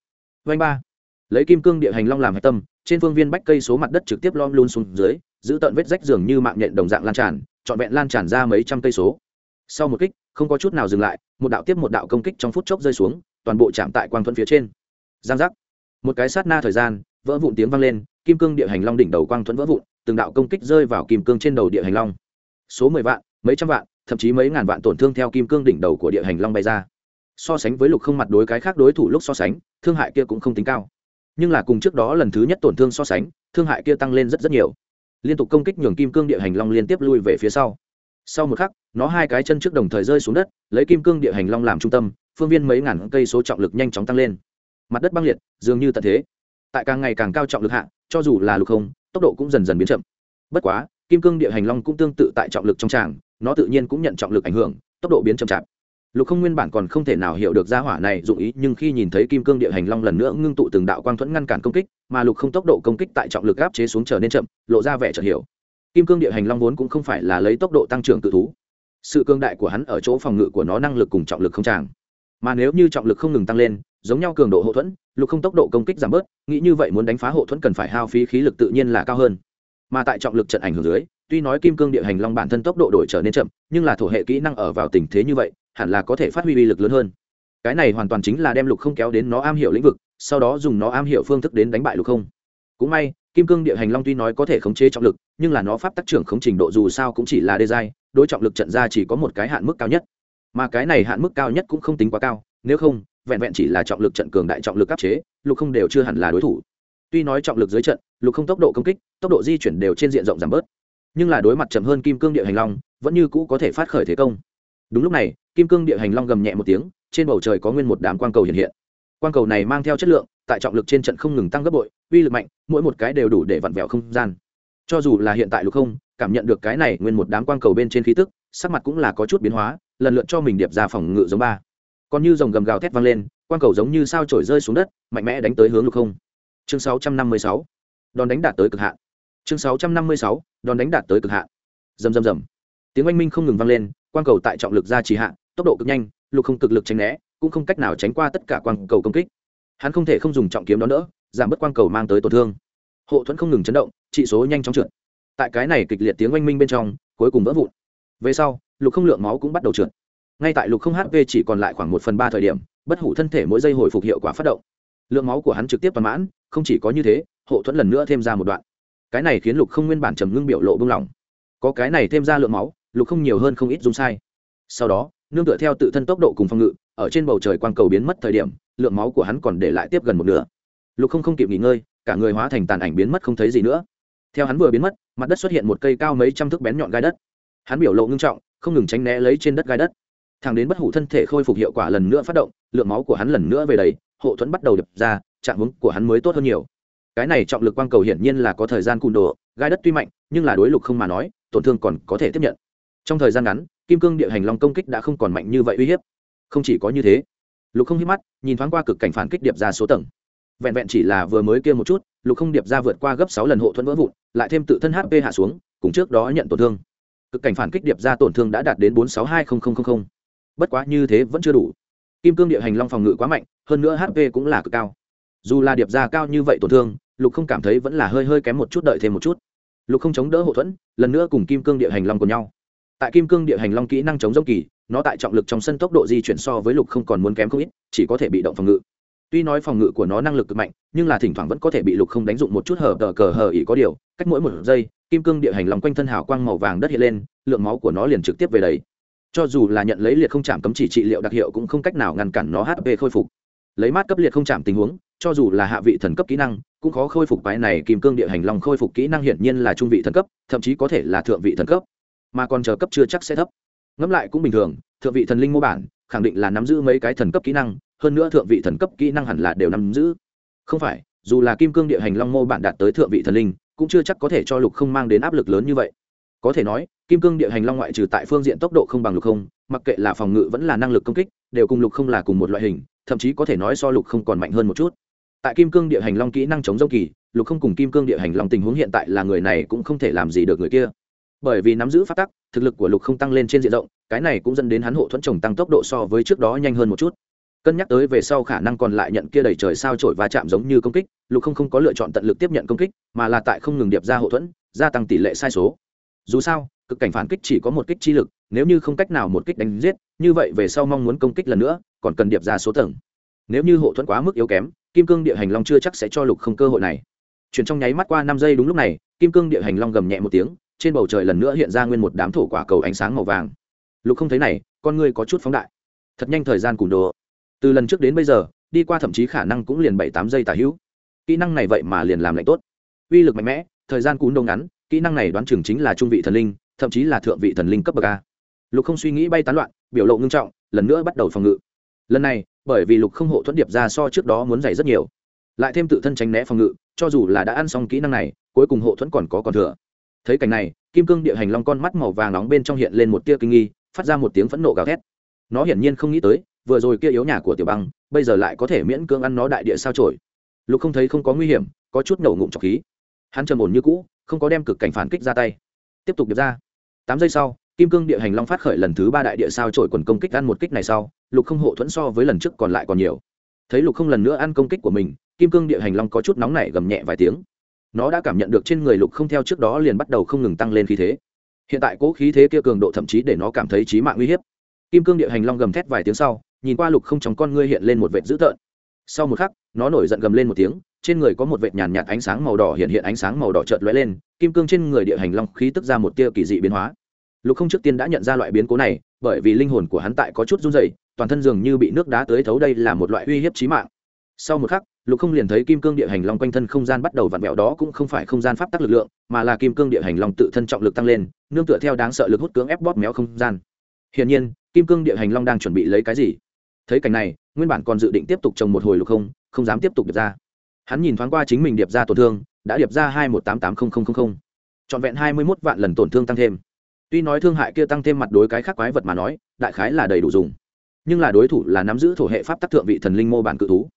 Vanh ba. Lấy kim cương địa hành long làm hạch tâm, trên phương viên bách cây số mặt đất trực tiếp lom luôn xuống dưới, giữ tận vết rách dường như mạng nhện đồng dạng lan tràn, trọn vẹn lan tràn ra mấy trăm cây số. Sau một kích, không có chút nào dừng lại, một đạo tiếp một đạo công kích trong phút chốc rơi xuống, toàn bộ chạm tại quang thuẫn phía trên. Giang giác một cái sát na thời gian, vỡ vụn tiếng vang lên, kim cương địa hành long đỉnh đầu quang thuẫn vỡ vụn, từng đạo công kích rơi vào kim cương trên đầu địa hành long. Số mười vạn, mấy trăm vạn, thậm chí mấy ngàn vạn tổn thương theo kim cương đỉnh đầu của địa hành long bay ra. So sánh với lục không mặt đối cái khác đối thủ lúc so sánh, thương hại kia cũng không tính cao. Nhưng là cùng trước đó lần thứ nhất tổn thương so sánh, thương hại kia tăng lên rất rất nhiều. Liên tục công kích nhường kim cương địa hành long liên tiếp lui về phía sau. Sau một khắc, nó hai cái chân trước đồng thời rơi xuống đất, lấy kim cương địa hành long làm trung tâm, phương viên mấy ngàn cây số trọng lực nhanh chóng tăng lên mặt đất băng liệt, dường như tận thế. Tại càng ngày càng cao trọng lực hạ, cho dù là lục không, tốc độ cũng dần dần biến chậm. Bất quá, kim cương địa hành long cũng tương tự tại trọng lực trong tràng, nó tự nhiên cũng nhận trọng lực ảnh hưởng, tốc độ biến chậm chạp. Lục không nguyên bản còn không thể nào hiểu được gia hỏa này dụng ý, nhưng khi nhìn thấy kim cương địa hành long lần nữa ngưng tụ từng đạo quang thuẫn ngăn cản công kích, mà lục không tốc độ công kích tại trọng lực áp chế xuống trở nên chậm, lộ ra vẻ chợt hiểu. Kim cương địa hành long vốn cũng không phải là lấy tốc độ tăng trưởng tự thú. Sự cương đại của hắn ở chỗ phòng ngự của nó năng lực cùng trọng lực không tràng. Mà nếu như trọng lực không ngừng tăng lên giống nhau cường độ hậu thuẫn, lục không tốc độ công kích giảm bớt, nghĩ như vậy muốn đánh phá hậu thuẫn cần phải hao phí khí lực tự nhiên là cao hơn. Mà tại trọng lực trận ảnh hưởng dưới, tuy nói kim cương địa hành long bản thân tốc độ đổi trở nên chậm, nhưng là thổ hệ kỹ năng ở vào tình thế như vậy, hẳn là có thể phát huy uy lực lớn hơn. Cái này hoàn toàn chính là đem lục không kéo đến nó am hiểu lĩnh vực, sau đó dùng nó am hiểu phương thức đến đánh bại lục không. Cũng may, kim cương địa hành long tuy nói có thể khống chế trọng lực, nhưng là nó pháp tác trưởng không trình độ dù sao cũng chỉ là đê giai, đối trọng lực trận ra chỉ có một cái hạn mức cao nhất. Mà cái này hạn mức cao nhất cũng không tính quá cao, nếu không vẹn vẹn chỉ là trọng lực trận cường đại trọng lực áp chế, lục không đều chưa hẳn là đối thủ. Tuy nói trọng lực dưới trận, lục không tốc độ công kích, tốc độ di chuyển đều trên diện rộng giảm bớt. Nhưng là đối mặt chậm hơn kim cương địa hành long, vẫn như cũ có thể phát khởi thế công. Đúng lúc này, kim cương địa hành long gầm nhẹ một tiếng, trên bầu trời có nguyên một đám quang cầu hiện hiện. Quang cầu này mang theo chất lượng, tại trọng lực trên trận không ngừng tăng gấp bội, uy lực mạnh, mỗi một cái đều đủ để vặn vẹo không gian. Cho dù là hiện tại lục không, cảm nhận được cái này nguyên một đám quang cầu bên trên khí tức, sắc mặt cũng là có chút biến hóa, lần lượt cho mình điệp ra phòng ngự giống ba còn như dòng gầm gào thét vang lên, quang cầu giống như sao trổi rơi xuống đất, mạnh mẽ đánh tới hướng lục không. Chương 656. đòn đánh đạt tới cực hạn. Chương 656. đòn đánh đạt tới cực hạn. Rầm rầm rầm. Tiếng oanh minh không ngừng vang lên, quang cầu tại trọng lực ra trì hạ, tốc độ cực nhanh, lục không cực lực tránh né, cũng không cách nào tránh qua tất cả quang cầu công kích. Hắn không thể không dùng trọng kiếm đó nữa giảm bớt quang cầu mang tới tổn thương. Hộ thuẫn không ngừng chấn động trị số nhanh chóng trượt. Tại cái này kịch liệt tiếng oanh minh bên trong, cuối cùng vỡ vụn. Về sau, lục không lượng máu cũng bắt đầu trượt ngay tại lục không hp chỉ còn lại khoảng một phần ba thời điểm, bất hủ thân thể mỗi giây hồi phục hiệu quả phát động. Lượng máu của hắn trực tiếp toàn mãn, không chỉ có như thế, hộ thuẫn lần nữa thêm ra một đoạn. Cái này khiến lục không nguyên bản trầm ngưng biểu lộ bung lỏng có cái này thêm ra lượng máu, lục không nhiều hơn không ít dung sai. Sau đó, nương tựa theo tự thân tốc độ cùng phòng ngự, ở trên bầu trời quang cầu biến mất thời điểm, lượng máu của hắn còn để lại tiếp gần một nửa. Lục không không kịp nghỉ ngơi, cả người hóa thành tàn ảnh biến mất không thấy gì nữa. Theo hắn vừa biến mất, mặt đất xuất hiện một cây cao mấy trăm thước bén nhọn gai đất. Hắn biểu lộ ngưng trọng, không ngừng tránh né lấy trên đất gai đất thằng đến bất hủ thân thể khôi phục hiệu quả lần nữa phát động, lượng máu của hắn lần nữa về đầy, hộ thuẫn bắt đầu đập ra, trạng hướng của hắn mới tốt hơn nhiều. Cái này trọng lực quang cầu hiển nhiên là có thời gian cùn đồ, gai đất tuy mạnh, nhưng là đối lục không mà nói, tổn thương còn có thể tiếp nhận. Trong thời gian ngắn, kim cương địa hành long công kích đã không còn mạnh như vậy uy hiếp. Không chỉ có như thế, lục không hít mắt, nhìn thoáng qua cực cảnh phản kích điệp ra số tầng. Vẹn vẹn chỉ là vừa mới kia một chút, lục không điệp ra vượt qua gấp sáu lần hộ thuẫn vỡ vụn, lại thêm tự thân hp hạ xuống, cùng trước đó nhận tổn thương. Cực cảnh phản kích điệp ra tổn thương đã đạt đến bốn sáu hai bất quá như thế vẫn chưa đủ. Kim cương địa hành long phòng ngự quá mạnh, hơn nữa hp cũng là cực cao. Dù là điệp ra cao như vậy tổn thương, lục không cảm thấy vẫn là hơi hơi kém một chút đợi thêm một chút. Lục không chống đỡ hậu thuẫn, lần nữa cùng kim cương địa hành long của nhau. Tại kim cương địa hành long kỹ năng chống dông kỳ, nó tại trọng lực trong sân tốc độ di chuyển so với lục không còn muốn kém không ít, chỉ có thể bị động phòng ngự. Tuy nói phòng ngự của nó năng lực cực mạnh, nhưng là thỉnh thoảng vẫn có thể bị lục không đánh dụng một chút hở tờ cờ hở ỉ có điều, cách mỗi một giây, kim cương địa hành long quanh thân hào quang màu vàng đất hiện lên, lượng máu của nó liền trực tiếp về đấy cho dù là nhận lấy liệt không chạm cấm chỉ trị liệu đặc hiệu cũng không cách nào ngăn cản nó hp khôi phục. Lấy mát cấp liệt không chạm tình huống, cho dù là hạ vị thần cấp kỹ năng, cũng khó khôi phục cái này kim cương địa hành long khôi phục kỹ năng hiển nhiên là trung vị thần cấp, thậm chí có thể là thượng vị thần cấp. Mà còn chờ cấp chưa chắc sẽ thấp. Ngẫm lại cũng bình thường, thượng vị thần linh mô bản, khẳng định là nắm giữ mấy cái thần cấp kỹ năng, hơn nữa thượng vị thần cấp kỹ năng hẳn là đều nắm giữ. Không phải, dù là kim cương địa hành long mô bản đạt tới thượng vị thần linh, cũng chưa chắc có thể cho lục không mang đến áp lực lớn như vậy có thể nói, kim cương địa hành long ngoại trừ tại phương diện tốc độ không bằng lục không, mặc kệ là phòng ngự vẫn là năng lực công kích, đều cùng lục không là cùng một loại hình, thậm chí có thể nói so lục không còn mạnh hơn một chút. Tại kim cương địa hành long kỹ năng chống dâu kỳ, lục không cùng kim cương địa hành long tình huống hiện tại là người này cũng không thể làm gì được người kia. Bởi vì nắm giữ phát tắc, thực lực của lục không tăng lên trên diện rộng, cái này cũng dẫn đến hắn hộ thuẫn trồng tăng tốc độ so với trước đó nhanh hơn một chút. Cân nhắc tới về sau khả năng còn lại nhận kia đẩy trời sao trổi va chạm giống như công kích, lục không không có lựa chọn tận lực tiếp nhận công kích, mà là tại không ngừng điệp ra hộ thuẫn, gia tăng tỷ lệ sai số dù sao, cực cảnh phản kích chỉ có một kích chi lực, nếu như không cách nào một kích đánh giết, như vậy về sau mong muốn công kích lần nữa, còn cần điệp ra số tầng. Nếu như hộ thuẫn quá mức yếu kém, kim cương địa hành long chưa chắc sẽ cho lục không cơ hội này. Chuyển trong nháy mắt qua năm giây đúng lúc này, kim cương địa hành long gầm nhẹ một tiếng, trên bầu trời lần nữa hiện ra nguyên một đám thổ quả cầu ánh sáng màu vàng. Lục không thấy này, con ngươi có chút phóng đại. Thật nhanh thời gian cùn đồ. Từ lần trước đến bây giờ, đi qua thậm chí khả năng cũng liền bảy tám giây tả hữu. Kỹ năng này vậy mà liền làm lạnh tốt. Uy lực mạnh mẽ, thời gian cùn đông ngắn kỹ năng này đoán chừng chính là trung vị thần linh, thậm chí là thượng vị thần linh cấp bậc a. Lục không suy nghĩ bay tán loạn, biểu lộ ngưng trọng, lần nữa bắt đầu phòng ngự. Lần này, bởi vì lục không hộ thuẫn điệp ra so trước đó muốn dày rất nhiều. Lại thêm tự thân tránh né phòng ngự, cho dù là đã ăn xong kỹ năng này, cuối cùng hộ thuẫn còn có còn thừa. Thấy cảnh này, kim cương địa hành long con mắt màu vàng nóng bên trong hiện lên một tia kinh nghi, phát ra một tiếng phẫn nộ gào thét. Nó hiển nhiên không nghĩ tới, vừa rồi kia yếu nhà của tiểu băng, bây giờ lại có thể miễn cưỡng ăn nó đại địa sao trổi lục không thấy không có nguy hiểm, có chút nổ ngụm trọc khí. Hắn trầm ổn như cũ không có đem cực cảnh phản kích ra tay. Tiếp tục điệp ra. Tám giây sau, kim cương địa hành long phát khởi lần thứ ba đại địa sao trổi quần công kích ăn một kích này sau, lục không hộ thuẫn so với lần trước còn lại còn nhiều. Thấy lục không lần nữa ăn công kích của mình, kim cương địa hành long có chút nóng nảy gầm nhẹ vài tiếng. Nó đã cảm nhận được trên người lục không theo trước đó liền bắt đầu không ngừng tăng lên khí thế. Hiện tại cố khí thế kia cường độ thậm chí để nó cảm thấy trí mạng uy hiếp. Kim cương địa hành long gầm thét vài tiếng sau, nhìn qua lục không trong con ngươi hiện lên một vệt dữ tợn. Sau một khắc, nó nổi giận gầm lên một tiếng trên người có một vệt nhàn nhạt ánh sáng màu đỏ hiện hiện ánh sáng màu đỏ chợt lóe lên, kim cương trên người địa hành long khí tức ra một tia kỳ dị biến hóa. Lục không trước tiên đã nhận ra loại biến cố này, bởi vì linh hồn của hắn tại có chút run rẩy, toàn thân dường như bị nước đá tới thấu đây là một loại uy hiếp chí mạng. Sau một khắc, lục không liền thấy kim cương địa hành long quanh thân không gian bắt đầu vặn vẹo, đó cũng không phải không gian pháp tắc lực lượng, mà là kim cương địa hành long tự thân trọng lực tăng lên, nương tựa theo đáng sợ lực hút cưỡng ép bóp méo không gian. Hiển nhiên, kim cương địa hành long đang chuẩn bị lấy cái gì? Thấy cảnh này, nguyên bản còn dự định tiếp tục trồng một hồi lục không không dám tiếp tục được ra hắn nhìn thoáng qua chính mình điệp ra tổn thương, đã điệp ra hai một tám tám nghìn trọn vẹn hai mươi mốt vạn lần tổn thương tăng thêm. Tuy nói thương hại kia tăng thêm mặt đối cái khác quái vật mà nói, đại khái là đầy đủ dùng. Nhưng là đối thủ là nắm giữ thổ hệ pháp tác thượng vị thần linh mô bản cự thú.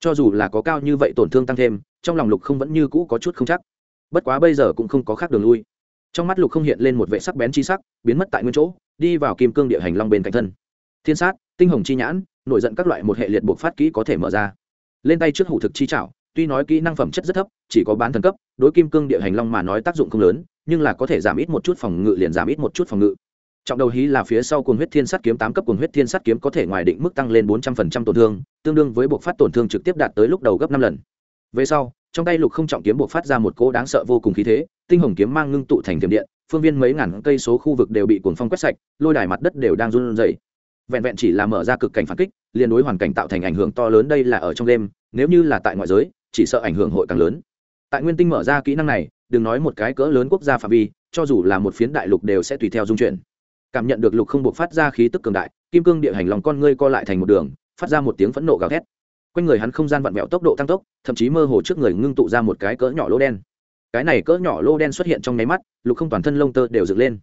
Cho dù là có cao như vậy tổn thương tăng thêm, trong lòng lục không vẫn như cũ có chút không chắc. Bất quá bây giờ cũng không có khác đường lui. Trong mắt lục không hiện lên một vệ sắc bén chi sắc, biến mất tại nguyên chỗ, đi vào kim cương địa hành long bên cạnh thân. Thiên sát, tinh hồng chi nhãn nổi giận các loại một hệ liệt buộc phát kỹ có thể mở ra. Lên tay trước hủ thực chi trảo tuy nói kỹ năng phẩm chất rất thấp, chỉ có bán thần cấp, đối kim cương địa hành long mà nói tác dụng không lớn, nhưng là có thể giảm ít một chút phòng ngự liền giảm ít một chút phòng ngự. Trọng đầu hí là phía sau cuồng huyết thiên sắt kiếm tám cấp cuồng huyết thiên sắt kiếm có thể ngoài định mức tăng lên bốn trăm phần trăm tổn thương, tương đương với buộc phát tổn thương trực tiếp đạt tới lúc đầu gấp năm lần. Về sau, trong tay lục không trọng kiếm buộc phát ra một cỗ đáng sợ vô cùng khí thế, tinh hồng kiếm mang ngưng tụ thành tiềm điện, phương viên mấy ngàn cây số khu vực đều bị cuồng phong quét sạch, lôi đài mặt đất đều đang run rẩy. Vẹn vẹn chỉ là mở ra cực cảnh phản kích liên đối hoàn cảnh tạo thành ảnh hưởng to lớn đây là ở trong đêm, nếu như là tại ngoại giới chỉ sợ ảnh hưởng hội càng lớn. Tại nguyên tinh mở ra kỹ năng này, đừng nói một cái cỡ lớn quốc gia phạm vi, cho dù là một phiến đại lục đều sẽ tùy theo dung chuyển. Cảm nhận được lục không buộc phát ra khí tức cường đại, kim cương địa hành lòng con ngươi co lại thành một đường, phát ra một tiếng phẫn nộ gào thét. Quanh người hắn không gian vặn vẹo tốc độ tăng tốc, thậm chí mơ hồ trước người ngưng tụ ra một cái cỡ nhỏ lô đen. Cái này cỡ nhỏ lô đen xuất hiện trong nháy mắt, lục không toàn thân lông tơ đều dựng lên.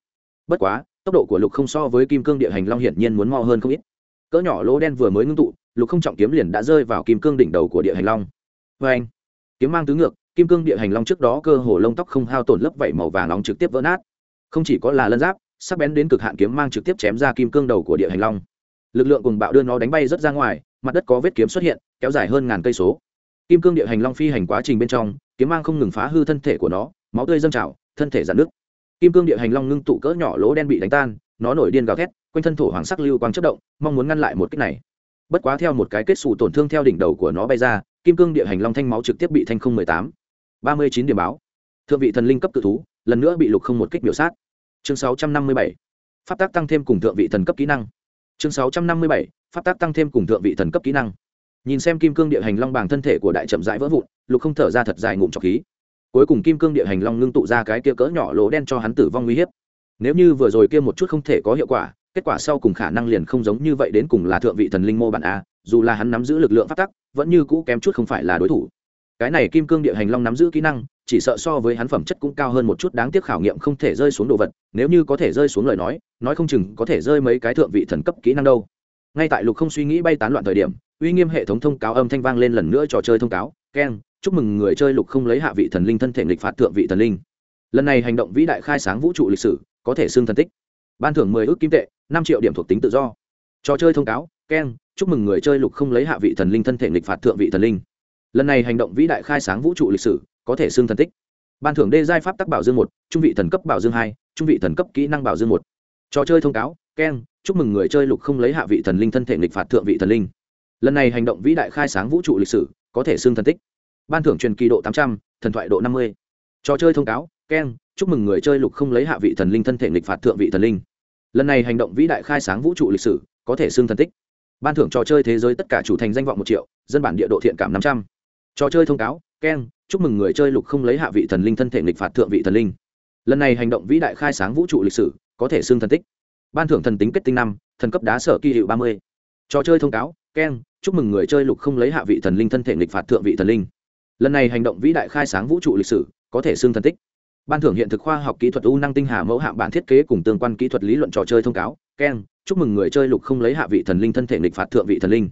Bất quá, tốc độ của lục không so với kim cương địa hành long hiển nhiên muốn mo hơn không ít. Cỡ nhỏ lô đen vừa mới ngưng tụ, lục không trọng kiếm liền đã rơi vào kim cương đỉnh đầu của địa hành long vê anh. Kiếm mang tứ ngược, kim cương địa hành long trước đó cơ hồ lông tóc không hao tổn lớp vảy màu vàng nóng trực tiếp vỡ nát. Không chỉ có là lân giáp, sắc bén đến cực hạn kiếm mang trực tiếp chém ra kim cương đầu của địa hành long. Lực lượng cùng bạo đưa nó đánh bay rất ra ngoài, mặt đất có vết kiếm xuất hiện, kéo dài hơn ngàn cây số. Kim cương địa hành long phi hành quá trình bên trong, kiếm mang không ngừng phá hư thân thể của nó, máu tươi dâng trào, thân thể giãn nước kim cương địa hành long ngưng tụ cỡ nhỏ lỗ đen bị đánh tan, nó nổi điên gào thét, quanh thân thổ hoàng sắc lưu quang chất động, mong muốn ngăn lại một cách này. Bất quá theo một cái kết xù tổn thương theo đỉnh đầu của nó bay ra kim cương địa hành long thanh máu trực tiếp bị thanh không mười tám. ba mươi chín điểm báo. Thượng vị thần linh cấp cự thú, lần nữa bị lục không một kích biểu sát. Chương 657. pháp tác tăng thêm cùng thượng vị thần cấp kỹ năng. Chương 657. pháp tác tăng thêm cùng thượng vị thần cấp kỹ năng. Nhìn xem kim cương địa hành long bảng thân thể của đại chậm rãi vỡ vụn, lục không thở ra thật dài ngụm trọc khí. Cuối cùng kim cương địa hành long ngưng tụ ra cái kia cỡ nhỏ lỗ đen cho hắn tử vong nguy hiếp. Nếu như vừa rồi kia một chút không thể có hiệu quả, kết quả sau cùng khả năng liền không giống như vậy đến cùng là thượng vị thần linh mô bản a, dù là hắn nắm giữ lực lượng phát tắc vẫn như cũ kém chút không phải là đối thủ. Cái này kim cương địa hành long nắm giữ kỹ năng, chỉ sợ so với hắn phẩm chất cũng cao hơn một chút, đáng tiếc khảo nghiệm không thể rơi xuống đồ vật, nếu như có thể rơi xuống lời nói nói không chừng có thể rơi mấy cái thượng vị thần cấp kỹ năng đâu. Ngay tại lục không suy nghĩ bay tán loạn thời điểm, uy nghiêm hệ thống thông cáo âm thanh vang lên lần nữa trò chơi thông cáo keng chúc mừng người chơi lục không lấy hạ vị thần linh thân thể nghịch phạt thượng vị thần linh. Lần này hành động vĩ đại khai sáng vũ trụ lịch sử, có thể xưng thần tích. Ban thưởng mười ước kim tệ, năm triệu điểm thuộc tính tự do. Trò chơi thông cáo keng chúc mừng người chơi lục không lấy hạ vị thần linh thân thể nghịch phạt thượng vị thần linh. Lần này hành động vĩ đại khai sáng vũ trụ lịch sử, có thể xưng thần tích. Ban thưởng đê giai pháp tắc bảo dương một, trung vị thần cấp bảo dương hai, trung vị thần cấp kỹ năng bảo dương một. Trò chơi thông cáo keng chúc mừng người chơi lục không lấy hạ vị thần linh thân thể nghịch phạt thượng vị thần linh. Lần này hành động vĩ đại khai sáng vũ trụ lịch sử, có thể xưng thần tích. Ban thưởng truyền kỳ độ tám trăm, thần thoại độ năm mươi. Trò chơi thông cáo keng chúc mừng người chơi lục không lấy hạ vị thần linh thân thể nghịch phạt thượng vị thần linh. Lần này hành động vĩ đại khai sáng vũ trụ lịch sử, có thể xưng thần tích ban thưởng trò chơi thế giới tất cả chủ thành danh vọng một triệu, dân bản địa độ thiện cảm năm trăm. Trò chơi thông cáo keng chúc mừng người chơi lục không lấy hạ vị thần linh thân thể nghịch phạt thượng vị thần linh. Lần này hành động vĩ đại khai sáng vũ trụ lịch sử, có thể xưng thần tích. Ban thưởng thần tính kết tinh năm, thần cấp đá sở kỳ hiệu ba mươi. Trò chơi thông cáo keng chúc mừng người chơi lục không lấy hạ vị thần linh thân thể nghịch phạt thượng vị thần linh. Lần này hành động vĩ đại khai sáng vũ trụ lịch sử, có thể xưng thần tích. Ban thưởng hiện thực khoa học kỹ thuật u năng tinh hà mẫu hạng bản thiết kế cùng tương quan kỹ thuật lý luận trò chơi thông cáo keng chúc mừng người chơi lục không lấy hạ vị thần linh thân thể nghịch phạt thượng vị thần linh.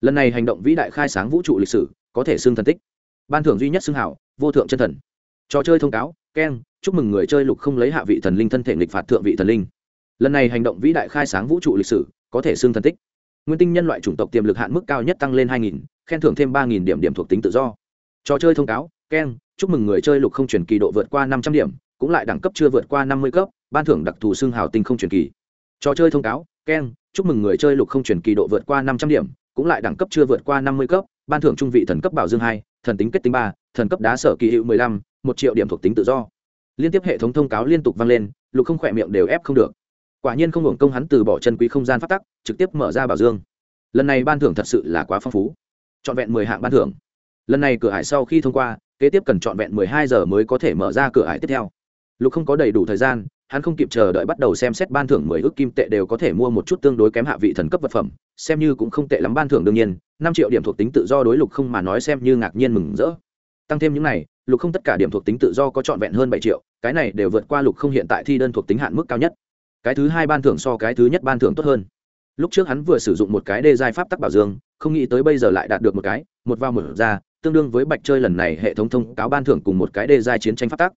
Lần này hành động vĩ đại khai sáng vũ trụ lịch sử có thể xưng thần tích. Ban thưởng duy nhất xưng hảo vô thượng chân thần. Trò chơi thông cáo keng chúc mừng người chơi lục không lấy hạ vị thần linh thân thể nghịch phạt thượng vị thần linh. Lần này hành động vĩ đại khai sáng vũ trụ lịch sử có thể xưng thần tích. Nguyên tinh nhân loại chủng tộc tiềm lực hạn mức cao nhất tăng lên 2.000, khen thưởng thêm 3.000 điểm điểm thuộc tính tự do. Trò chơi thông cáo keng chúc mừng người chơi lục không chuyển kỳ độ vượt qua 500 điểm cũng lại đẳng cấp chưa vượt qua 50 cấp ban thưởng đặc thù xưng hào tinh không chuyển kỳ. Trò chơi thông cáo keng chúc mừng người chơi lục không chuyển kỳ độ vượt qua 500 điểm cũng lại đẳng cấp chưa vượt qua 50 cấp ban thưởng trung vị thần cấp bảo dương hai thần tính kết tinh ba thần cấp đá sở kỳ hiệu 15, một triệu điểm thuộc tính tự do. Liên tiếp hệ thống thông cáo liên tục vang lên lục không khỏe miệng đều ép không được. Quả nhiên không hưởng công hắn từ bỏ chân quý không gian phát tắc trực tiếp mở ra bảo dương. Lần này ban thưởng thật sự là quá phong phú. Trọn vẹn mười hạng ban thưởng. Lần này cửa hải sau khi thông qua kế tiếp cần trọn vẹn mười hai giờ mới có thể mở ra cửa hải tiếp theo. Lục không có đầy đủ thời gian hắn không kịp chờ đợi bắt đầu xem xét ban thưởng mười ước kim tệ đều có thể mua một chút tương đối kém hạ vị thần cấp vật phẩm, xem như cũng không tệ lắm ban thưởng đương nhiên, năm triệu điểm thuộc tính tự do đối lục không mà nói xem như ngạc nhiên mừng rỡ. Tăng thêm những này, lục không tất cả điểm thuộc tính tự do có trọn vẹn hơn bảy triệu, cái này đều vượt qua lục không hiện tại thi đơn thuộc tính hạn mức cao nhất. Cái thứ hai ban thưởng so cái thứ nhất ban thưởng tốt hơn. Lúc trước hắn vừa sử dụng một cái đê giai pháp tắc bảo dương, không nghĩ tới bây giờ lại đạt được một cái, một vào một ra, tương đương với bạch chơi lần này hệ thống thông cáo ban thưởng cùng một cái đê giai chiến tranh pháp tắc.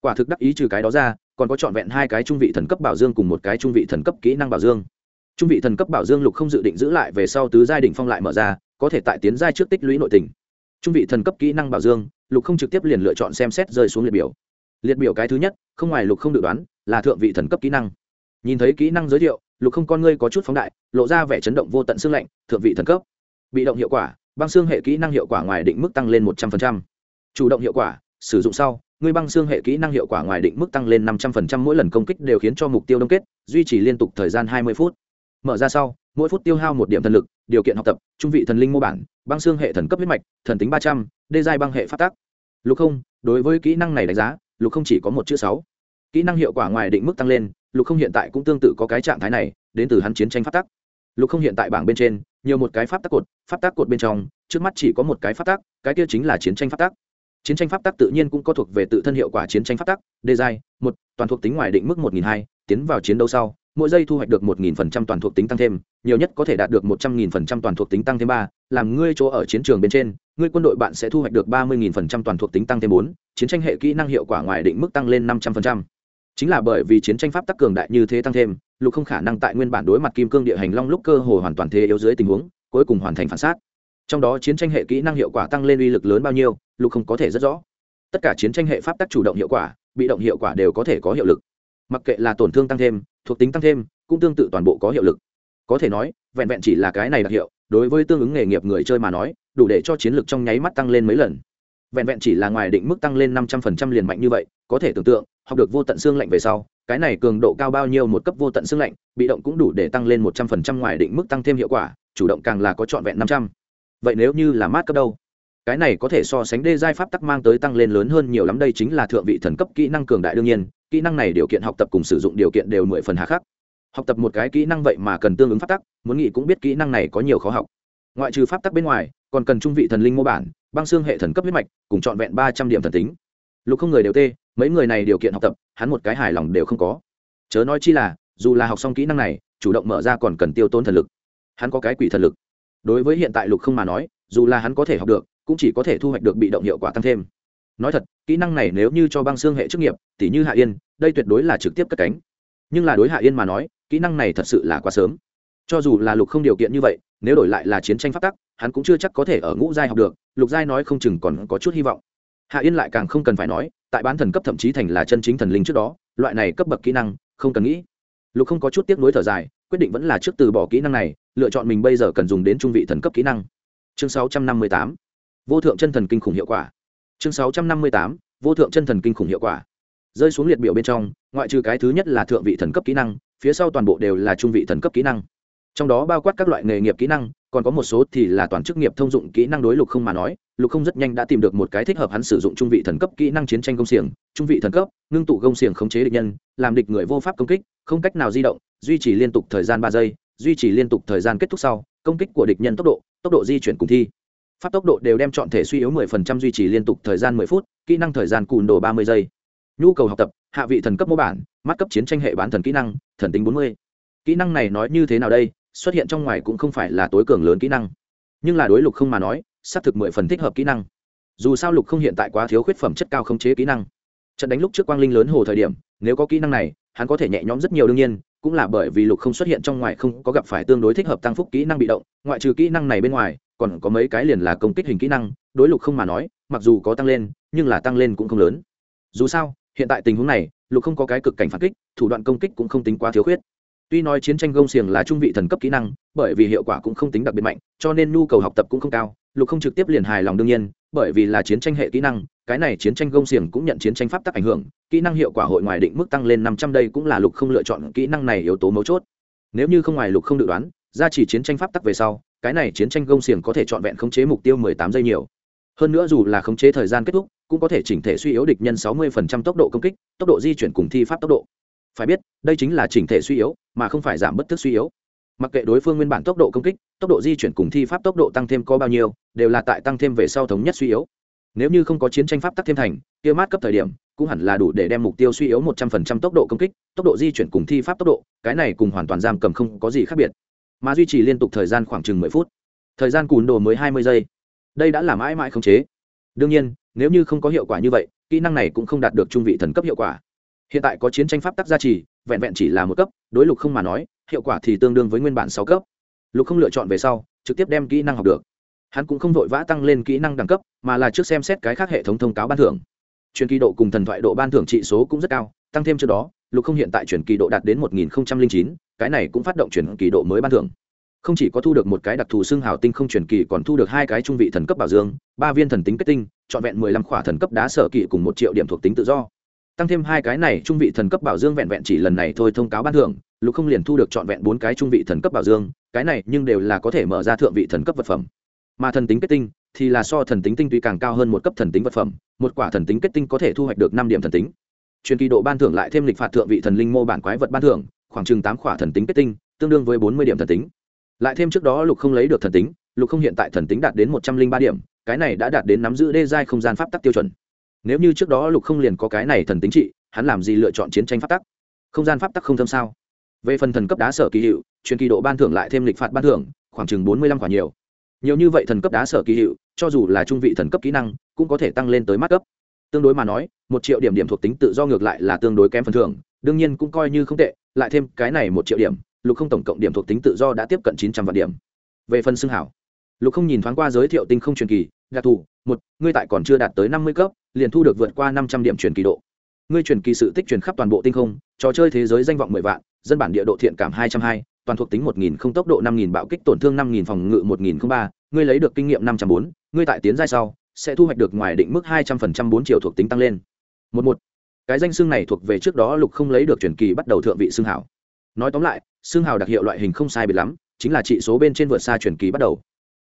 Quả thực đắc ý trừ cái đó ra còn có trọn vẹn hai cái trung vị thần cấp bảo dương cùng một cái trung vị thần cấp kỹ năng bảo dương. Trung vị thần cấp bảo dương lục không dự định giữ lại về sau tứ giai đ ỉ n h phong lại mở ra, có thể tại tiến giai trước tích lũy nội tình. Trung vị thần cấp kỹ năng bảo dương, lục không trực tiếp liền lựa chọn xem xét rơi xuống liệt biểu. Liệt biểu cái thứ nhất, không ngoài lục không dự đoán, là thượng vị thần cấp kỹ năng. Nhìn thấy kỹ năng giới thiệu, lục không con ngươi có chút phóng đại, lộ ra vẻ chấn động vô tận xương lạnh, thượng vị thần cấp. Bị động hiệu quả, băng xương hệ kỹ năng hiệu quả ngoài định mức tăng lên một trăm linh chủ động hiệu quả, sử dụng sau ngươi băng xương hệ kỹ năng hiệu quả ngoài định mức tăng lên năm trăm linh mỗi lần công kích đều khiến cho mục tiêu đông kết, duy trì liên tục thời gian hai mươi phút. Mở ra sau, mỗi phút tiêu hao một điểm thần lực, điều kiện học tập, trung vị thần linh mô bản, băng xương hệ thần cấp huyết mạch, thần tính ba trăm, đê giai băng hệ phát tác lục không, đối với kỹ năng này đánh giá, lục không chỉ có một chữ sáu. Kỹ năng hiệu quả ngoài định mức tăng lên, lục không hiện tại cũng tương tự có cái trạng thái này, đến từ hắn chiến tranh phát tắc. Lục không hiện tại bảng bên trên, nhiều một cái pháp tắc cột, pháp tắc cột bên trong, trước mắt chỉ có một cái pháp tắc, cái kia chính là chiến tranh pháp tắc chiến tranh pháp tắc tự nhiên cũng có thuộc về tự thân hiệu quả chiến tranh pháp tắc, đê giai, một, toàn thuộc tính ngoài định mức một nghìn hai, tiến vào chiến đấu sau, mỗi giây thu hoạch được một nghìn phần trăm toàn thuộc tính tăng thêm, nhiều nhất có thể đạt được một trăm nghìn phần trăm toàn thuộc tính tăng thêm ba, làm ngươi chỗ ở chiến trường bên trên, ngươi quân đội bạn sẽ thu hoạch được ba mươi nghìn phần trăm toàn thuộc tính tăng thêm bốn, chiến tranh hệ kỹ năng hiệu quả ngoài định mức tăng lên năm trăm phần trăm. Chính là bởi vì chiến tranh pháp tắc cường đại như thế tăng thêm, lục không khả năng tại nguyên bản đối mặt kim cương địa hành long lúc cơ hồ hoàn toàn thế yếu dưới tình huống, cuối cùng hoàn thành phản sát trong đó chiến tranh hệ kỹ năng hiệu quả tăng lên uy lực lớn bao nhiêu, lục không có thể rất rõ. Tất cả chiến tranh hệ pháp tắc chủ động hiệu quả, bị động hiệu quả đều có thể có hiệu lực. Mặc kệ là tổn thương tăng thêm, thuộc tính tăng thêm, cũng tương tự toàn bộ có hiệu lực. Có thể nói, vẹn vẹn chỉ là cái này đặc hiệu, đối với tương ứng nghề nghiệp người chơi mà nói, đủ để cho chiến lược trong nháy mắt tăng lên mấy lần. Vẹn vẹn chỉ là ngoài định mức tăng lên năm trăm phần trăm liền mạnh như vậy, có thể tưởng tượng, học được vô tận xương lạnh về sau, cái này cường độ cao bao nhiêu một cấp vô tận xương lạnh, bị động cũng đủ để tăng lên một trăm phần trăm ngoài định mức tăng thêm hiệu quả, chủ động càng là có trọn vẹn năm trăm vậy nếu như là mát cấp đâu? Cái này có thể so sánh đê giai pháp tắc mang tới tăng lên lớn hơn nhiều lắm, đây chính là thượng vị thần cấp kỹ năng cường đại đương nhiên, kỹ năng này điều kiện học tập cùng sử dụng điều kiện đều mười phần hà khắc. Học tập một cái kỹ năng vậy mà cần tương ứng pháp tắc, muốn nghĩ cũng biết kỹ năng này có nhiều khó học. Ngoại trừ pháp tắc bên ngoài, còn cần trung vị thần linh mô bản, băng xương hệ thần cấp huyết mạch, cùng trọn vẹn ba trăm điểm thần tính. Lục không người đều tê, mấy người này điều kiện học tập, hắn một cái hài lòng đều không có. Chớ nói chi là, dù là học xong kỹ năng này, chủ động mở ra còn cần tiêu tốn thần lực. Hắn có cái quỷ thần lực đối với hiện tại lục không mà nói, dù là hắn có thể học được, cũng chỉ có thể thu hoạch được bị động hiệu quả tăng thêm. Nói thật, kỹ năng này nếu như cho băng xương hệ chức nghiệp tỷ như hạ yên, đây tuyệt đối là trực tiếp cất cánh. Nhưng là đối hạ yên mà nói, kỹ năng này thật sự là quá sớm. Cho dù là lục không điều kiện như vậy, nếu đổi lại là chiến tranh phát tắc, hắn cũng chưa chắc có thể ở ngũ giai học được, lục giai nói không chừng còn có chút hy vọng. Hạ yên lại càng không cần phải nói, tại bán thần cấp thậm chí thành là chân chính thần linh trước đó, loại này cấp bậc kỹ năng, không cần nghĩ. Lục không có chút tiếc nuối thở dài, quyết định vẫn là trước từ bỏ kỹ năng này lựa chọn mình bây giờ cần dùng đến trung vị thần cấp kỹ năng. Chương 658, vô thượng chân thần kinh khủng hiệu quả. Chương 658, vô thượng chân thần kinh khủng hiệu quả. Rơi xuống liệt biểu bên trong ngoại trừ cái thứ nhất là thượng vị thần cấp kỹ năng phía sau toàn bộ đều là trung vị thần cấp kỹ năng. Trong đó bao quát các loại nghề nghiệp kỹ năng còn có một số thì là toàn chức nghiệp thông dụng kỹ năng đối lục không mà nói lục không rất nhanh đã tìm được một cái thích hợp hắn sử dụng trung vị thần cấp kỹ năng chiến tranh công xiềng trung vị thần cấp ngưng tụ công xiềng khống chế địch nhân làm địch người vô pháp công kích không cách nào di động duy trì liên tục thời gian ba giây duy trì liên tục thời gian kết thúc sau, công kích của địch nhân tốc độ tốc độ di chuyển cùng thi. Pháp tốc độ đều đem chọn thể suy yếu 10% duy trì liên tục thời gian 10 phút, kỹ năng thời gian cùn đồ 30 giây. Nhu cầu học tập, hạ vị thần cấp mô bản, mắt cấp chiến tranh hệ bán thần kỹ năng, thần tính 40. kỹ năng này nói như thế nào đây? Xuất hiện trong ngoài cũng không phải là tối cường lớn kỹ năng. Nhưng là đối lục không mà nói, xác thực mười phần thích hợp kỹ năng. Dù sao lục không hiện tại quá thiếu khuyết phẩm chất cao khống chế kỹ năng. Trận đánh lúc trước quang linh lớn hồ thời điểm, nếu có kỹ năng này, hắn có thể nhẹ nhõm rất nhiều đương nhiên cũng là bởi vì lục không xuất hiện trong ngoài không có gặp phải tương đối thích hợp tăng phúc kỹ năng bị động, ngoại trừ kỹ năng này bên ngoài, còn có mấy cái liền là công kích hình kỹ năng, đối lục không mà nói, mặc dù có tăng lên, nhưng là tăng lên cũng không lớn. Dù sao, hiện tại tình huống này, lục không có cái cực cảnh phản kích, thủ đoạn công kích cũng không tính quá thiếu khuyết. Tuy nói chiến tranh gông xiềng là trung vị thần cấp kỹ năng, bởi vì hiệu quả cũng không tính đặc biệt mạnh, cho nên nhu cầu học tập cũng không cao, lục không trực tiếp liền hài lòng đương nhiên, bởi vì là chiến tranh hệ kỹ năng cái này chiến tranh gông xiềng cũng nhận chiến tranh pháp tắc ảnh hưởng, kỹ năng hiệu quả hội ngoài định mức tăng lên năm trăm đây cũng là lục không lựa chọn kỹ năng này yếu tố mấu chốt. Nếu như không ngoài lục không dự đoán, ra chỉ chiến tranh pháp tắc về sau, cái này chiến tranh gông xiềng có thể trọn vẹn khống chế mục tiêu mười tám giây nhiều. Hơn nữa dù là khống chế thời gian kết thúc, cũng có thể chỉnh thể suy yếu địch nhân sáu mươi phần trăm tốc độ công kích, tốc độ di chuyển cùng thi pháp tốc độ. Phải biết, đây chính là chỉnh thể suy yếu, mà không phải giảm bất thức suy yếu. Mặc kệ đối phương nguyên bản tốc độ công kích, tốc độ di chuyển cùng thi pháp tốc độ tăng thêm có bao nhiêu, đều là tại tăng thêm về sau thống nhất suy yếu nếu như không có chiến tranh pháp tắc thêm thành, kia mát cấp thời điểm, cũng hẳn là đủ để đem mục tiêu suy yếu một trăm phần trăm tốc độ công kích, tốc độ di chuyển cùng thi pháp tốc độ, cái này cùng hoàn toàn giam cầm không có gì khác biệt. Mà duy trì liên tục thời gian khoảng chừng mười phút. Thời gian cùn đồ mới hai mươi giây. Đây đã là mãi mãi không chế. Đương nhiên, nếu như không có hiệu quả như vậy, kỹ năng này cũng không đạt được trung vị thần cấp hiệu quả. Hiện tại có chiến tranh pháp tắc gia trì, vẹn vẹn chỉ là một cấp, đối lục không mà nói, hiệu quả thì tương đương với nguyên bản sáu cấp. Lục không lựa chọn về sau, trực tiếp đem kỹ năng học được hắn cũng không vội vã tăng lên kỹ năng đẳng cấp, mà là trước xem xét cái khác hệ thống thông cáo ban thưởng. Truyền kỳ độ cùng thần thoại độ ban thưởng trị số cũng rất cao, tăng thêm trước đó, lục không hiện tại truyền kỳ độ đạt đến một nghìn chín, cái này cũng phát động truyền kỳ độ mới ban thưởng. Không chỉ có thu được một cái đặc thù xương hào tinh không truyền kỳ, còn thu được hai cái trung vị thần cấp bảo dương, ba viên thần tính kết tinh, trọn vẹn mười lăm khỏa thần cấp đá sở kỵ cùng một triệu điểm thuộc tính tự do. Tăng thêm hai cái này, trung vị thần cấp bảo dương vẹn vẹn chỉ lần này thôi thông cáo ban thưởng, lục không liền thu được trọn vẹn bốn cái trung vị thần cấp bảo dương, cái này nhưng đều là có thể mở ra thượng vị thần cấp vật phẩm mà thần tính kết tinh thì là so thần tính tinh tuy càng cao hơn một cấp thần tính vật phẩm, một quả thần tính kết tinh có thể thu hoạch được năm điểm thần tính. Truyền kỳ độ ban thưởng lại thêm lịch phạt thượng vị thần linh mô bản quái vật ban thưởng, khoảng chừng tám quả thần tính kết tinh, tương đương với bốn mươi điểm thần tính. Lại thêm trước đó lục không lấy được thần tính, lục không hiện tại thần tính đạt đến một trăm linh ba điểm, cái này đã đạt đến nắm giữ đê giai không gian pháp tắc tiêu chuẩn. Nếu như trước đó lục không liền có cái này thần tính trị, hắn làm gì lựa chọn chiến tranh pháp tắc? Không gian pháp tắc không thâm sao? Về phần thần cấp đá sở kỳ hiệu, truyền kỳ độ ban thưởng lại thêm lịch phạt ban thưởng, khoảng chừng bốn mươi lăm quả nhiều nhiều như vậy thần cấp đá sở kỳ hiệu, cho dù là trung vị thần cấp kỹ năng, cũng có thể tăng lên tới mắt cấp. Tương đối mà nói, một triệu điểm điểm thuộc tính tự do ngược lại là tương đối kém phần thưởng, đương nhiên cũng coi như không tệ, lại thêm cái này một triệu điểm, lục không tổng cộng điểm thuộc tính tự do đã tiếp cận chín trăm vạn điểm. Về phần xưng hảo, lục không nhìn thoáng qua giới thiệu tinh không truyền kỳ, đặc thù, một, ngươi tại còn chưa đạt tới năm mươi cấp, liền thu được vượt qua năm trăm điểm truyền kỳ độ. Ngươi truyền kỳ sự tích truyền khắp toàn bộ tinh không, trò chơi thế giới danh vọng mười vạn, dân bản địa độ thiện cảm hai trăm hai toàn thuộc tính một nghìn không tốc độ năm nghìn bạo kích, tổn thương năm nghìn phòng ngự một nghìn không ba, ngươi lấy được kinh nghiệm năm trăm bốn, ngươi tại tiến giai sau, sẽ thu hoạch được ngoài định mức hai trăm phần trăm bốn triệu thuộc tính tăng lên. Một một. Cái danh xưng này thuộc về trước đó lục không lấy được truyền kỳ bắt đầu thượng vị xưng hảo nói tóm lại, xưng hào đặc hiệu loại hình không sai biệt lắm, chính là trị số bên trên vượt xa truyền kỳ bắt đầu.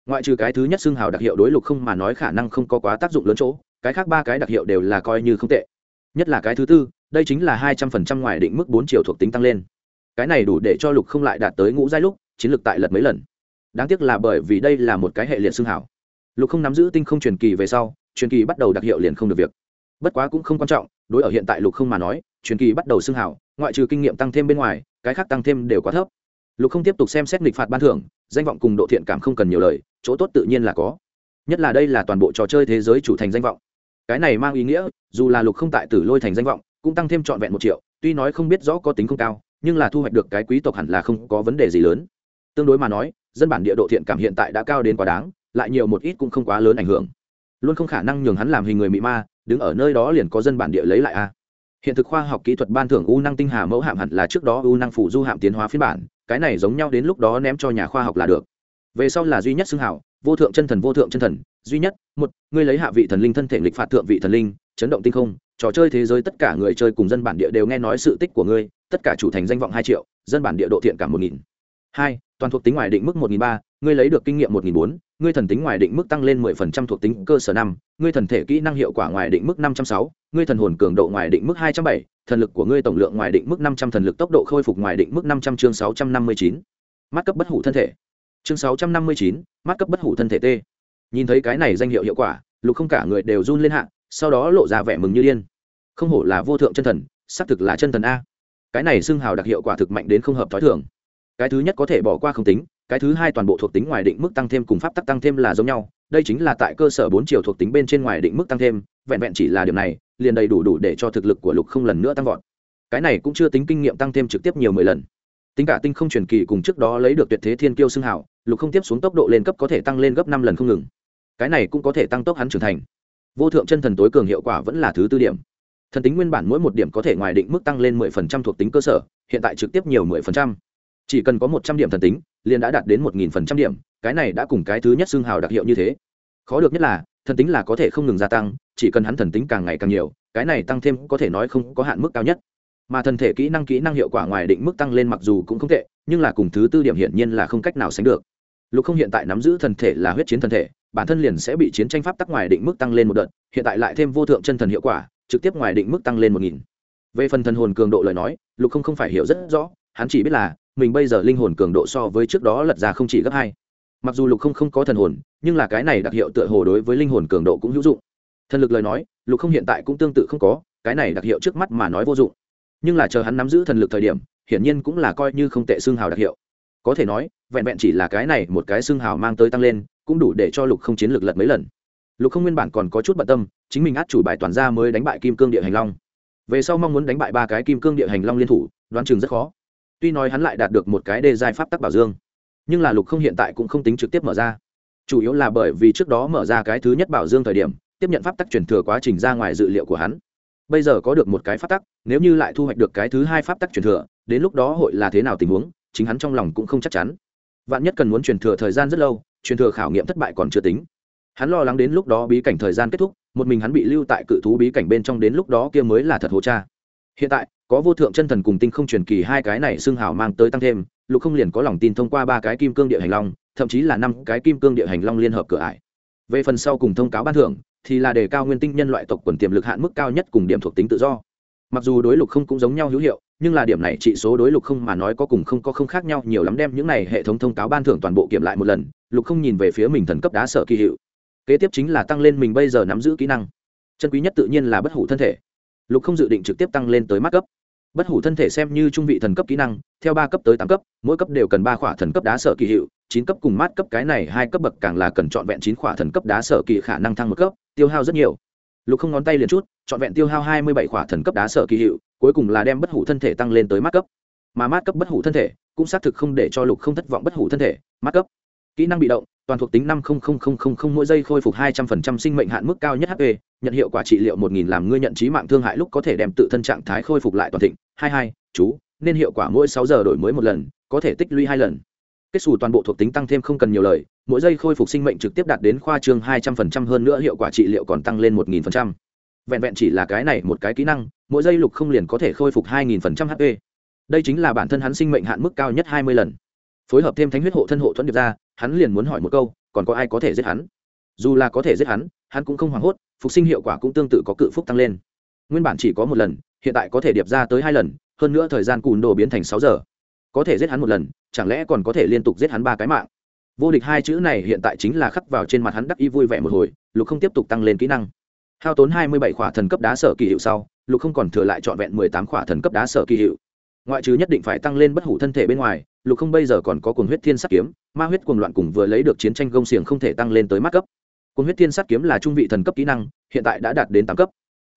Ngoại trừ cái thứ nhất xưng hào đặc hiệu đối lục không mà nói khả năng không có quá tác dụng lớn chỗ, cái khác ba cái đặc hiệu đều là coi như không tệ. Nhất là cái thứ tư, đây chính là hai trăm phần trăm ngoài định mức bốn triệu thuộc tính tăng lên cái này đủ để cho lục không lại đạt tới ngũ giai lúc, chiến lược tại lật mấy lần. Đáng tiếc là bởi vì đây là một cái hệ liệt xương hảo. Lục không nắm giữ tinh không truyền kỳ về sau, truyền kỳ bắt đầu đặc hiệu liền không được việc. Bất quá cũng không quan trọng, đối ở hiện tại lục không mà nói, truyền kỳ bắt đầu xương hảo, ngoại trừ kinh nghiệm tăng thêm bên ngoài, cái khác tăng thêm đều quá thấp. Lục không tiếp tục xem xét nghịch phạt ban thưởng, danh vọng cùng độ thiện cảm không cần nhiều lời, chỗ tốt tự nhiên là có. Nhất là đây là toàn bộ trò chơi thế giới chủ thành danh vọng. Cái này mang ý nghĩa, dù là lục không tại tử lôi thành danh vọng, cũng tăng thêm trọn vẹn một triệu, tuy nói không biết rõ có tính không cao nhưng là thu hoạch được cái quý tộc hẳn là không có vấn đề gì lớn. Tương đối mà nói, dân bản địa độ thiện cảm hiện tại đã cao đến quá đáng, lại nhiều một ít cũng không quá lớn ảnh hưởng. Luôn không khả năng nhường hắn làm hình người mị ma, đứng ở nơi đó liền có dân bản địa lấy lại a. Hiện thực khoa học kỹ thuật ban thưởng u năng tinh hà mẫu hạm hẳn là trước đó u năng phủ du hạm tiến hóa phiên bản, cái này giống nhau đến lúc đó ném cho nhà khoa học là được. Về sau là duy nhất xưng hảo, vô thượng chân thần vô thượng chân thần, duy nhất, một, ngươi lấy hạ vị thần linh thân thể lịch phạt thượng vị thần linh, chấn động tinh không, trò chơi thế giới tất cả người chơi cùng dân bản địa đều nghe nói sự tích của ngươi tất cả chủ thành danh vọng hai triệu, dân bản địa độ thiện cả một nghìn. Hai, toàn thuộc tính ngoài định mức một nghìn ba, ngươi lấy được kinh nghiệm một nghìn bốn, ngươi thần tính ngoài định mức tăng lên mười phần trăm thuộc tính cơ sở năm, ngươi thần thể kỹ năng hiệu quả ngoài định mức năm trăm sáu, ngươi thần hồn cường độ ngoài định mức hai trăm bảy, thần lực của ngươi tổng lượng ngoài định mức năm trăm, thần lực tốc độ khôi phục ngoài định mức năm trăm chương sáu trăm năm mươi chín. Mắt cấp bất hủ thân thể. Chương sáu trăm năm mươi chín, mắt cấp bất hủ thân thể t. Nhìn thấy cái này danh hiệu hiệu quả, lục không cả người đều run lên hạ, sau đó lộ ra vẻ mừng như điên. Không hổ là vô thượng chân thần, xác thực là chân thần a cái này xưng hào đặc hiệu quả thực mạnh đến không hợp t h ó i thường. Cái thứ nhất có thể bỏ qua không tính, cái thứ hai toàn bộ thuộc tính ngoài định mức tăng thêm cùng pháp tắc tăng thêm là giống nhau. Đây chính là tại cơ sở bốn chiều thuộc tính bên trên ngoài định mức tăng thêm, vẹn vẹn chỉ là điều này, liền đầy đủ đủ để cho thực lực của lục không lần nữa tăng vọt. Cái này cũng chưa tính kinh nghiệm tăng thêm trực tiếp nhiều mười lần. Tính cả tinh không truyền kỳ cùng trước đó lấy được tuyệt thế thiên kiêu xưng hào, lục không tiếp xuống tốc độ lên cấp có thể tăng lên gấp năm lần không ngừng. Cái này cũng có thể tăng tốc hắn trưởng thành. Vô thượng chân thần tối cường hiệu quả vẫn là thứ tư điểm thần tính nguyên bản mỗi một điểm có thể ngoài định mức tăng lên mười phần trăm thuộc tính cơ sở, hiện tại trực tiếp nhiều mười phần trăm. Chỉ cần có một trăm điểm thần tính, liền đã đạt đến một nghìn phần trăm điểm, cái này đã cùng cái thứ nhất xương hào đặc hiệu như thế. Khó được nhất là, thần tính là có thể không ngừng gia tăng, chỉ cần hắn thần tính càng ngày càng nhiều, cái này tăng thêm có thể nói không có hạn mức cao nhất. Mà thần thể kỹ năng kỹ năng hiệu quả ngoài định mức tăng lên mặc dù cũng không tệ, nhưng là cùng thứ tư điểm hiển nhiên là không cách nào sánh được. Lục không hiện tại nắm giữ thần thể là huyết chiến thần thể, bản thân liền sẽ bị chiến tranh pháp tắc ngoài định mức tăng lên một đợt, hiện tại lại thêm vô thượng chân thần hiệu quả trực tiếp ngoài định mức tăng lên một nghìn. Về phần thần hồn cường độ lời nói, lục không không phải hiểu rất rõ, hắn chỉ biết là, mình bây giờ linh hồn cường độ so với trước đó lật ra không chỉ gấp hai. Mặc dù lục không không có thần hồn, nhưng là cái này đặc hiệu tựa hồ đối với linh hồn cường độ cũng hữu dụng. Thần lực lời nói, lục không hiện tại cũng tương tự không có, cái này đặc hiệu trước mắt mà nói vô dụng. Nhưng là chờ hắn nắm giữ thần lực thời điểm, hiển nhiên cũng là coi như không tệ xương hào đặc hiệu. Có thể nói, vẹn vẹn chỉ là cái này một cái xương hào mang tới tăng lên, cũng đủ để cho lục không chiến lược lật mấy lần. Lục không nguyên bản còn có chút bận tâm chính mình át chủ bài toàn ra mới đánh bại kim cương địa hành long. Về sau mong muốn đánh bại ba cái kim cương địa hành long liên thủ, đoán chừng rất khó. Tuy nói hắn lại đạt được một cái đề giải pháp tắc bảo dương, nhưng là lục không hiện tại cũng không tính trực tiếp mở ra. Chủ yếu là bởi vì trước đó mở ra cái thứ nhất bảo dương thời điểm, tiếp nhận pháp tắc chuyển thừa quá trình ra ngoài dự liệu của hắn. Bây giờ có được một cái pháp tắc, nếu như lại thu hoạch được cái thứ hai pháp tắc chuyển thừa, đến lúc đó hội là thế nào tình huống, chính hắn trong lòng cũng không chắc chắn. Vạn nhất cần muốn chuyển thừa thời gian rất lâu, chuyển thừa khảo nghiệm thất bại còn chưa tính hắn lo lắng đến lúc đó bí cảnh thời gian kết thúc, một mình hắn bị lưu tại cự thú bí cảnh bên trong đến lúc đó kia mới là thật hồ cha. Hiện tại, có vô thượng chân thần cùng tinh không truyền kỳ hai cái này xưng hào mang tới tăng thêm, lục không liền có lòng tin thông qua ba cái kim cương địa hành long, thậm chí là năm cái kim cương địa hành long liên hợp cửa ải. Về phần sau cùng thông cáo ban thưởng, thì là đề cao nguyên tinh nhân loại tộc quần tiềm lực hạn mức cao nhất cùng điểm thuộc tính tự do. Mặc dù đối lục không cũng giống nhau hữu hiệu, nhưng là điểm này trị số đối lục không mà nói có cùng không có không khác nhau, nhiều lắm đem những này hệ thống thông cáo ban thưởng toàn bộ kiểm lại một lần, lục không nhìn về phía mình thần cấp đá sở kỳ hiệu kế tiếp chính là tăng lên mình bây giờ nắm giữ kỹ năng. Chân quý nhất tự nhiên là bất hủ thân thể. Lục không dự định trực tiếp tăng lên tới mắt cấp. Bất hủ thân thể xem như trung vị thần cấp kỹ năng, theo ba cấp tới tám cấp, mỗi cấp đều cần ba khỏa thần cấp đá sở kỳ hiệu, chín cấp cùng mát cấp cái này hai cấp bậc càng là cần trọn vẹn chín khỏa thần cấp đá sở kỳ khả năng thăng một cấp, tiêu hao rất nhiều. Lục không ngón tay liền chút, trọn vẹn tiêu hao hai mươi bảy khỏa thần cấp đá sở kỳ hiệu, cuối cùng là đem bất hủ thân thể tăng lên tới mát cấp. Mà mát cấp bất hủ thân thể cũng xác thực không để cho lục không thất vọng bất hủ thân thể, mát cấp. Kỹ năng bị động toàn thuộc tính năm mỗi giây khôi phục hai trăm phần sinh mệnh hạn mức cao nhất hp nhận hiệu quả trị liệu một nghìn làm ngươi nhận trí mạng thương hại lúc có thể đem tự thân trạng thái khôi phục lại toàn thịnh. Hai hai, chú, nên hiệu quả mỗi sáu giờ đổi mới một lần, có thể tích lũy hai lần. Kết xù toàn bộ thuộc tính tăng thêm không cần nhiều lời, mỗi giây khôi phục sinh mệnh trực tiếp đạt đến khoa trương hai trăm phần hơn nữa hiệu quả trị liệu còn tăng lên một nghìn vẹn vẹn chỉ là cái này một cái kỹ năng, mỗi giây lục không liền có thể khôi phục hai nghìn phần trăm hp đây chính là bản thân hắn sinh mệnh hạn mức cao nhất hai mươi lần. Phối hợp thêm thánh huyết hộ thân hộ thuẫn điệp ra hắn liền muốn hỏi một câu, còn có ai có thể giết hắn? Dù là có thể giết hắn hắn cũng không hoảng hốt, phục sinh hiệu quả cũng tương tự có cự phúc tăng lên. Nguyên bản chỉ có một lần, hiện tại có thể điệp ra tới hai lần, hơn nữa thời gian cùn đồ biến thành sáu giờ. Có thể giết hắn một lần, chẳng lẽ còn có thể liên tục giết hắn ba cái mạng? Vô địch hai chữ này hiện tại chính là khắc vào trên mặt hắn đắc y vui vẻ một hồi, lục không tiếp tục tăng lên kỹ năng. Hao tốn hai mươi bảy khỏa thần cấp đá sở kỳ hiệu sau, lục không còn thừa lại trọn vẹn mười tám khỏa thần cấp đá sở kỳ hiệu ngoại trừ nhất định phải tăng lên bất hủ thân thể bên ngoài, lục không bây giờ còn có cuồng huyết thiên sắt kiếm, ma huyết cuồng loạn cùng vừa lấy được chiến tranh gông xiềng không thể tăng lên tới mắt cấp. Cuồng huyết thiên sắt kiếm là trung vị thần cấp kỹ năng, hiện tại đã đạt đến tám cấp.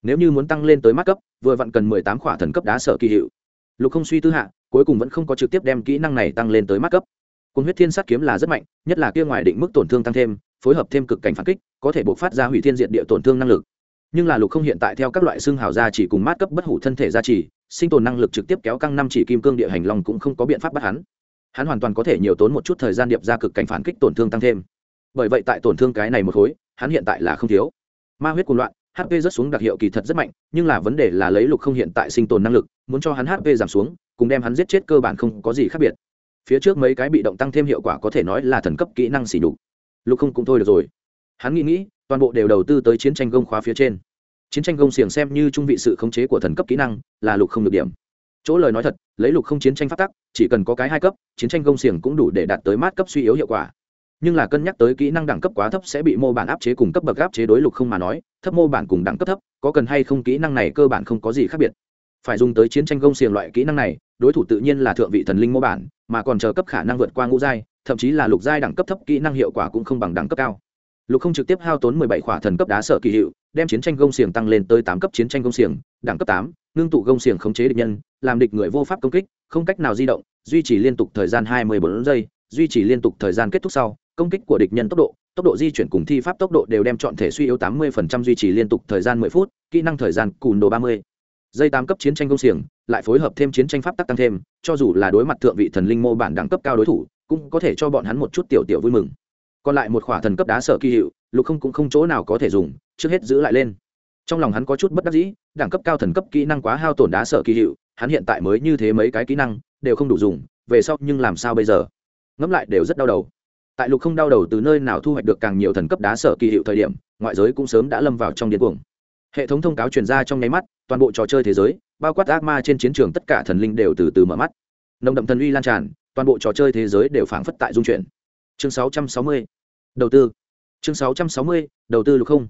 Nếu như muốn tăng lên tới mắt cấp, vừa vặn cần mười tám khỏa thần cấp đá sở kỳ hiệu. Lục không suy tư hạ, cuối cùng vẫn không có trực tiếp đem kỹ năng này tăng lên tới mắt cấp. Cuồng huyết thiên sắt kiếm là rất mạnh, nhất là kia ngoài định mức tổn thương tăng thêm, phối hợp thêm cực cảnh phản kích, có thể bộc phát ra hủy thiên diện địa tổn thương năng lực. Nhưng là lục không hiện tại theo các loại xương hào gia chỉ cùng mát cấp bất hủ thân thể gia trì sinh tồn năng lực trực tiếp kéo căng năm chỉ kim cương địa hành long cũng không có biện pháp bắt hắn. Hắn hoàn toàn có thể nhiều tốn một chút thời gian điệp ra cực cảnh phản kích tổn thương tăng thêm. Bởi vậy tại tổn thương cái này một khối, hắn hiện tại là không thiếu. Ma huyết cuồng loạn hp rất xuống đặc hiệu kỳ thật rất mạnh, nhưng là vấn đề là lấy lục không hiện tại sinh tồn năng lực, muốn cho hắn hp giảm xuống, cùng đem hắn giết chết cơ bản không có gì khác biệt. Phía trước mấy cái bị động tăng thêm hiệu quả có thể nói là thần cấp kỹ năng xỉ đục lục không cũng thôi được rồi. Hắn nghĩ nghĩ, toàn bộ đều đầu tư tới chiến tranh gông khóa phía trên chiến tranh gông xiềng xem như trung vị sự khống chế của thần cấp kỹ năng, là lục không được điểm. Chỗ lời nói thật, lấy lục không chiến tranh phát tắc, chỉ cần có cái hai cấp, chiến tranh gông xiềng cũng đủ để đạt tới mát cấp suy yếu hiệu quả. Nhưng là cân nhắc tới kỹ năng đẳng cấp quá thấp sẽ bị mô bản áp chế cùng cấp bậc áp chế đối lục không mà nói, thấp mô bản cùng đẳng cấp thấp, có cần hay không kỹ năng này cơ bản không có gì khác biệt. Phải dùng tới chiến tranh gông xiềng loại kỹ năng này, đối thủ tự nhiên là thượng vị thần linh mô bản, mà còn chờ cấp khả năng vượt qua ngũ giai, thậm chí là lục giai đẳng cấp thấp kỹ năng hiệu quả cũng không bằng đẳng cấp cao lục không trực tiếp hao tốn mười bảy khỏa thần cấp đá sở kỳ hiệu, đem chiến tranh gông xiềng tăng lên tới tám cấp chiến tranh gông xiềng, đẳng cấp tám, ngưng tụ gông xiềng khống chế địch nhân, làm địch người vô pháp công kích, không cách nào di động, duy trì liên tục thời gian hai mươi bốn giây, duy trì liên tục thời gian kết thúc sau, công kích của địch nhân tốc độ tốc độ di chuyển cùng thi pháp tốc độ đều đem chọn thể suy yếu tám mươi duy trì liên tục thời gian mười phút, kỹ năng thời gian cùn đồ ba mươi. Dây tám cấp chiến tranh công xiềng, lại phối hợp thêm chiến tranh pháp tắc tăng thêm, cho dù là đối mặt thượng vị thần linh mô bản đẳng cấp cao đối thủ, cũng có thể cho bọn hắn một chút tiểu tiểu vui mừng còn lại một khỏa thần cấp đá sở kỳ hiệu, lục không cũng không chỗ nào có thể dùng, trước hết giữ lại lên. Trong lòng hắn có chút bất đắc dĩ, đẳng cấp cao thần cấp kỹ năng quá hao tổn đá sở kỳ hiệu, hắn hiện tại mới như thế mấy cái kỹ năng, đều không đủ dùng, về sau nhưng làm sao bây giờ? Ngẫm lại đều rất đau đầu. Tại lục không đau đầu từ nơi nào thu hoạch được càng nhiều thần cấp đá sở kỳ hiệu thời điểm, ngoại giới cũng sớm đã lâm vào trong điên cuồng. Hệ thống thông cáo truyền ra trong nháy mắt, toàn bộ trò chơi thế giới, bao quát ác ma trên chiến trường tất cả thần linh đều từ từ mở mắt. Nồng đậm thần uy lan tràn, toàn bộ trò chơi thế giới đều phảng phất tại dung chuyển chương 660. đầu tư. Chương 660. đầu tư lục không.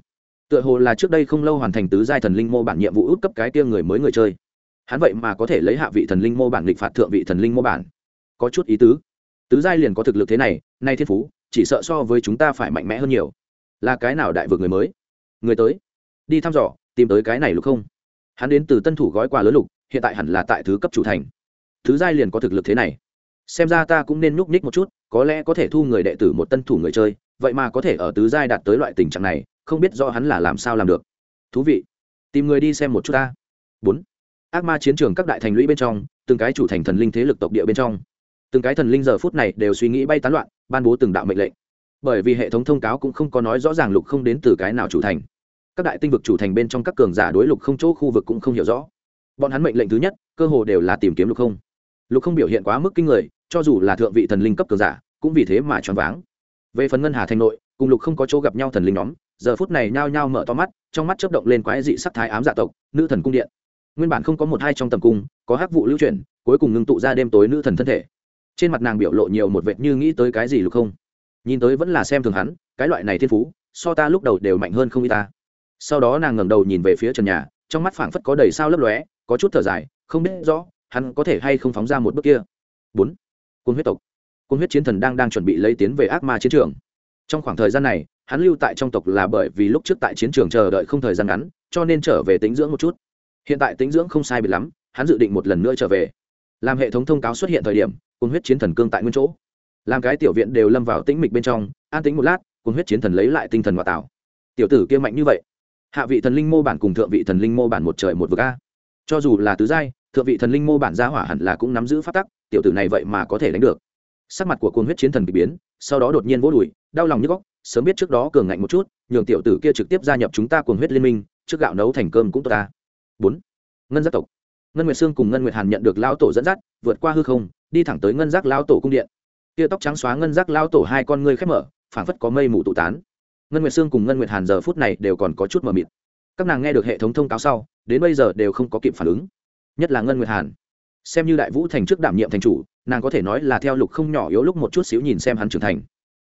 Tựa hồ là trước đây không lâu hoàn thành tứ giai thần linh mô bản nhiệm vụ út cấp cái tia người mới người chơi. Hắn vậy mà có thể lấy hạ vị thần linh mô bản lịch phạt thượng vị thần linh mô bản. Có chút ý tứ. Tứ giai liền có thực lực thế này, nay thiên phú, chỉ sợ so với chúng ta phải mạnh mẽ hơn nhiều. Là cái nào đại vực người mới? Người tới. Đi thăm dò, tìm tới cái này lục không. Hắn đến từ tân thủ gói quà lớn lục, hiện tại hẳn là tại thứ cấp chủ thành. Thứ giai liền có thực lực thế này xem ra ta cũng nên nhúc nhích một chút, có lẽ có thể thu người đệ tử một tân thủ người chơi, vậy mà có thể ở tứ giai đạt tới loại tình trạng này, không biết do hắn là làm sao làm được. Thú vị. Tìm người đi xem một chút ta. Bốn. Ác ma chiến trường các đại thành lũy bên trong, từng cái chủ thành thần linh thế lực tộc địa bên trong. Từng cái thần linh giờ phút này đều suy nghĩ bay tán loạn, ban bố từng đạo mệnh lệnh. Bởi vì hệ thống thông cáo cũng không có nói rõ ràng lục không đến từ cái nào chủ thành. Các đại tinh vực chủ thành bên trong các cường giả đối lục không chỗ khu vực cũng không hiểu rõ. Bọn hắn mệnh lệnh thứ nhất, cơ hồ đều là tìm kiếm lục không. Lục không biểu hiện quá mức kinh người cho dù là thượng vị thần linh cấp cường giả, cũng vì thế mà choáng váng. Về phần ngân hà thành nội, cùng lục không có chỗ gặp nhau thần linh nhóm, giờ phút này nhao nhao mở to mắt, trong mắt chớp động lên quái dị sắc thái ám dạ tộc, nữ thần cung điện. Nguyên bản không có một hai trong tầm cung, có hắc vụ lưu chuyển, cuối cùng ngưng tụ ra đêm tối nữ thần thân thể. Trên mặt nàng biểu lộ nhiều một vệt như nghĩ tới cái gì lục không. Nhìn tới vẫn là xem thường hắn, cái loại này thiên phú, so ta lúc đầu đều mạnh hơn không y ta. Sau đó nàng ngẩng đầu nhìn về phía trần nhà, trong mắt phảng phất có đầy sao lấp lóe, có chút thở dài, không biết rõ, hắn có thể hay không phóng ra một bước kia. Bốn côn huyết tộc. Côn huyết chiến thần đang đang chuẩn bị lấy tiến về ác ma chiến trường. Trong khoảng thời gian này, hắn lưu tại trong tộc là bởi vì lúc trước tại chiến trường chờ đợi không thời gian ngắn, cho nên trở về tính dưỡng một chút. Hiện tại tính dưỡng không sai biệt lắm, hắn dự định một lần nữa trở về. Làm hệ thống thông cáo xuất hiện thời điểm, côn huyết chiến thần cương tại nguyên chỗ. Làm cái tiểu viện đều lâm vào tĩnh mịch bên trong, an tĩnh một lát, côn huyết chiến thần lấy lại tinh thần và tạo. Tiểu tử kia mạnh như vậy. Hạ vị thần linh mô bản cùng thượng vị thần linh mô bản một trời một vực a. Cho dù là tứ giai, thượng vị thần linh mô bản gia hỏa hẳn là cũng nắm giữ phát tắc tiểu tử này vậy mà có thể đánh được. Sắc mặt của côn huyết chiến thần bị biến, sau đó đột nhiên vỗ đùi, đau lòng như góc, sớm biết trước đó cường ngạnh một chút, nhường tiểu tử kia trực tiếp gia nhập chúng ta cuồng huyết liên minh, trước gạo nấu thành cơm cũng tốt ta. Bốn. Ngân giác tộc. Ngân nguyệt sương cùng ngân nguyệt hàn nhận được lão tổ dẫn dắt, vượt qua hư không, đi thẳng tới ngân giác lão tổ cung điện. Kia tóc trắng xóa ngân giác lão tổ hai con ngươi khép mở, phảng phất có mây mù tụ tán. Ngân nguyệt sương cùng ngân nguyệt hàn giờ phút này đều còn có chút mờ mịt. Các nàng nghe được hệ thống thông cáo sau, đến bây giờ đều không có kịp phản ứng. Nhất là ngân nguyệt hàn xem như đại vũ thành trước đảm nhiệm thành chủ, nàng có thể nói là theo lục không nhỏ yếu lúc một chút xíu nhìn xem hắn trưởng thành.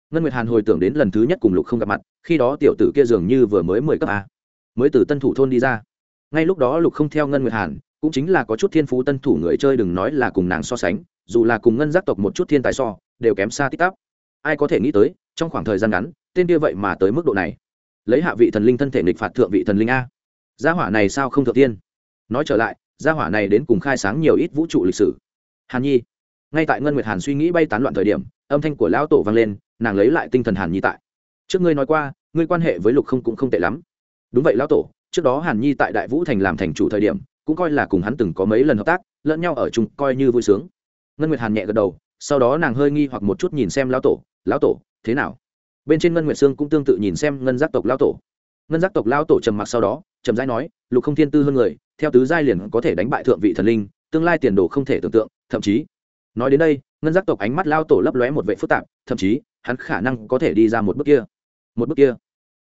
Ngân nguyệt hàn hồi tưởng đến lần thứ nhất cùng lục không gặp mặt, khi đó tiểu tử kia dường như vừa mới mười cấp a, mới từ tân thủ thôn đi ra. Ngay lúc đó lục không theo ngân nguyệt hàn, cũng chính là có chút thiên phú tân thủ người chơi đừng nói là cùng nàng so sánh, dù là cùng ngân giác tộc một chút thiên tài so, đều kém xa tích tắp. Ai có thể nghĩ tới, trong khoảng thời gian ngắn, tên kia vậy mà tới mức độ này. Lấy hạ vị thần linh thân thể nghịch phạt thượng vị thần linh a. Gia hỏa này sao không thượng tiên? Nói trở lại gia hỏa này đến cùng khai sáng nhiều ít vũ trụ lịch sử. Hàn nhi. Ngay tại ngân nguyệt hàn suy nghĩ bay tán loạn thời điểm, âm thanh của lão tổ vang lên, nàng lấy lại tinh thần hàn nhi tại. Trước ngươi nói qua, ngươi quan hệ với lục không cũng không tệ lắm. Đúng vậy lão tổ, trước đó hàn nhi tại đại vũ thành làm thành chủ thời điểm, cũng coi là cùng hắn từng có mấy lần hợp tác, lẫn nhau ở chung coi như vui sướng. Ngân nguyệt hàn nhẹ gật đầu, sau đó nàng hơi nghi hoặc một chút nhìn xem lão tổ lão tổ, thế nào? Bên trên ngân nguyệt sương cũng tương tự nhìn xem ngân giác tộc lão tổ. Ngân giác tộc lão tổ trầm mặc sau đó trầm rãi nói, lục không thiên tư hơn người theo tứ giai liền có thể đánh bại thượng vị thần linh, tương lai tiền đồ không thể tưởng tượng, thậm chí, nói đến đây, ngân giác tộc ánh mắt lao tổ lấp lóe một vệ phức tạp, thậm chí, hắn khả năng có thể đi ra một bước kia. Một bước kia.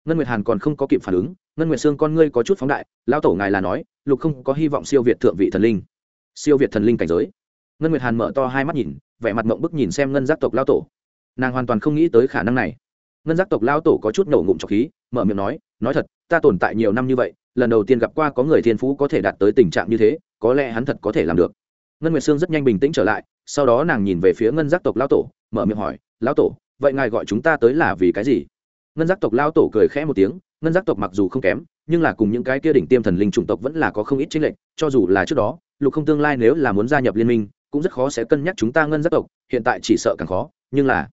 Ngân nguyệt hàn còn không có kịp phản ứng, ngân nguyệt sương con ngươi có chút phóng đại, lao tổ ngài là nói, lục không có hy vọng siêu việt thượng vị thần linh. Siêu việt thần linh cảnh giới. Ngân nguyệt hàn mở to hai mắt nhìn, vẻ mặt mộng bức nhìn xem ngân giác tộc lao tổ. Nàng hoàn toàn không nghĩ tới khả năng này. Ngân giác tộc lao tổ có chút nổ ngụm trọc khí, mở miệng nói nói thật, ta tồn tại nhiều năm như vậy, lần đầu tiên gặp qua có người thiên phú có thể đạt tới tình trạng như thế, có lẽ hắn thật có thể làm được. Ngân nguyệt sương rất nhanh bình tĩnh trở lại, sau đó nàng nhìn về phía ngân giác tộc lao tổ, mở miệng hỏi lao tổ, vậy ngài gọi chúng ta tới là vì cái gì? Ngân giác tộc lao tổ cười khẽ một tiếng, ngân giác tộc mặc dù không kém, nhưng là cùng những cái kia đỉnh tiêm thần linh chủng tộc vẫn là có không ít chênh lệch, cho dù là trước đó, lục không tương lai nếu là muốn gia nhập liên minh, cũng rất khó sẽ cân nhắc chúng ta ngân giác tộc, hiện tại chỉ sợ càng khó, nhưng là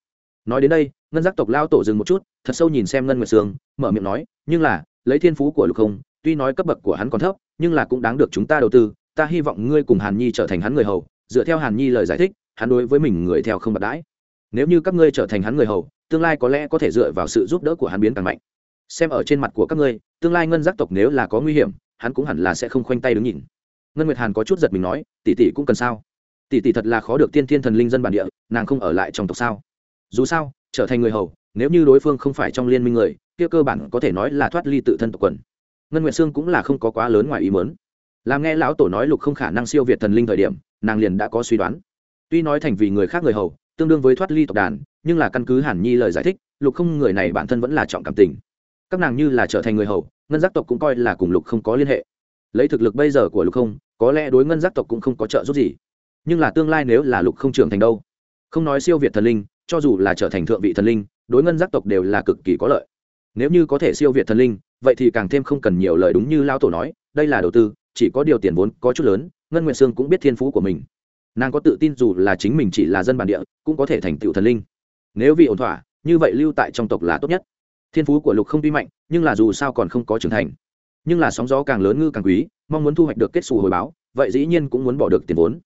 nói đến đây, ngân giác tộc lao tổ dừng một chút, thật sâu nhìn xem ngân nguyệt sương, mở miệng nói, nhưng là, lấy thiên phú của lục không tuy nói cấp bậc của hắn còn thấp, nhưng là cũng đáng được chúng ta đầu tư. Ta hy vọng ngươi cùng hàn nhi trở thành hắn người hầu. Dựa theo hàn nhi lời giải thích, hắn đối với mình người theo không bạc đãi. Nếu như các ngươi trở thành hắn người hầu, tương lai có lẽ có thể dựa vào sự giúp đỡ của hắn biến càng mạnh. Xem ở trên mặt của các ngươi, tương lai ngân giác tộc nếu là có nguy hiểm, hắn cũng hẳn là sẽ không khoanh tay đứng nhìn. Ngân nguyệt hàn có chút giật mình nói, tỷ tỷ cũng cần sao? Tỷ tỷ thật là khó được tiên thiên thần linh dân bản địa, nàng không ở lại trong tộc sao? Dù sao, trở thành người hầu, nếu như đối phương không phải trong liên minh người, kia cơ bản có thể nói là thoát ly tự thân tộc quần. Ngân nguyệt sương cũng là không có quá lớn ngoài ý mớn làm nghe lão tổ nói lục không khả năng siêu việt thần linh thời điểm, nàng liền đã có suy đoán. Tuy nói thành vì người khác người hầu, tương đương với thoát ly tộc đàn, nhưng là căn cứ hàn nhi lời giải thích, lục không người này bản thân vẫn là trọng cảm tình. Các nàng như là trở thành người hầu, ngân giác tộc cũng coi là cùng lục không có liên hệ. Lấy thực lực bây giờ của lục không, có lẽ đối ngân giác tộc cũng không có trợ giúp gì. Nhưng là tương lai nếu là lục không trưởng thành đâu? Không nói siêu việt thần linh cho dù là trở thành thượng vị thần linh, đối ngân giác tộc đều là cực kỳ có lợi. Nếu như có thể siêu việt thần linh, vậy thì càng thêm không cần nhiều lời đúng như lao tổ nói, đây là đầu tư, chỉ có điều tiền vốn có chút lớn, ngân nguyện sương cũng biết thiên phú của mình. Nàng có tự tin dù là chính mình chỉ là dân bản địa, cũng có thể thành tựu thần linh. Nếu vì ổn thỏa, như vậy lưu tại trong tộc là tốt nhất. Thiên phú của lục không tuy mạnh, nhưng là dù sao còn không có trưởng thành. Nhưng là sóng gió càng lớn ngư càng quý, mong muốn thu hoạch được kết xù hồi báo, vậy dĩ nhiên cũng muốn bỏ được tiền vốn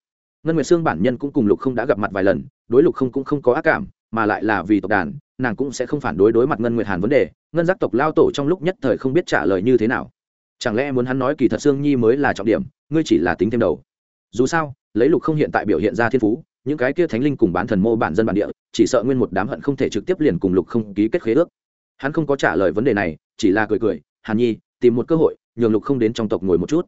ngân nguyệt sương bản nhân cũng cùng lục không đã gặp mặt vài lần, đối lục không cũng không có ác cảm, mà lại là vì tộc đàn, nàng cũng sẽ không phản đối đối mặt ngân nguyệt hàn vấn đề, ngân giác tộc lao tổ trong lúc nhất thời không biết trả lời như thế nào. Chẳng lẽ muốn hắn nói kỳ thật sương nhi mới là trọng điểm, ngươi chỉ là tính thêm đầu. Dù sao, lấy lục không hiện tại biểu hiện ra thiên phú, những cái kia thánh linh cùng bán thần mô bản dân bản địa, chỉ sợ nguyên một đám hận không thể trực tiếp liền cùng lục không ký kết khế ước. Hắn không có trả lời vấn đề này, chỉ là cười cười, hàn nhi, tìm một cơ hội, nhường lục không đến trong tộc ngồi một chút.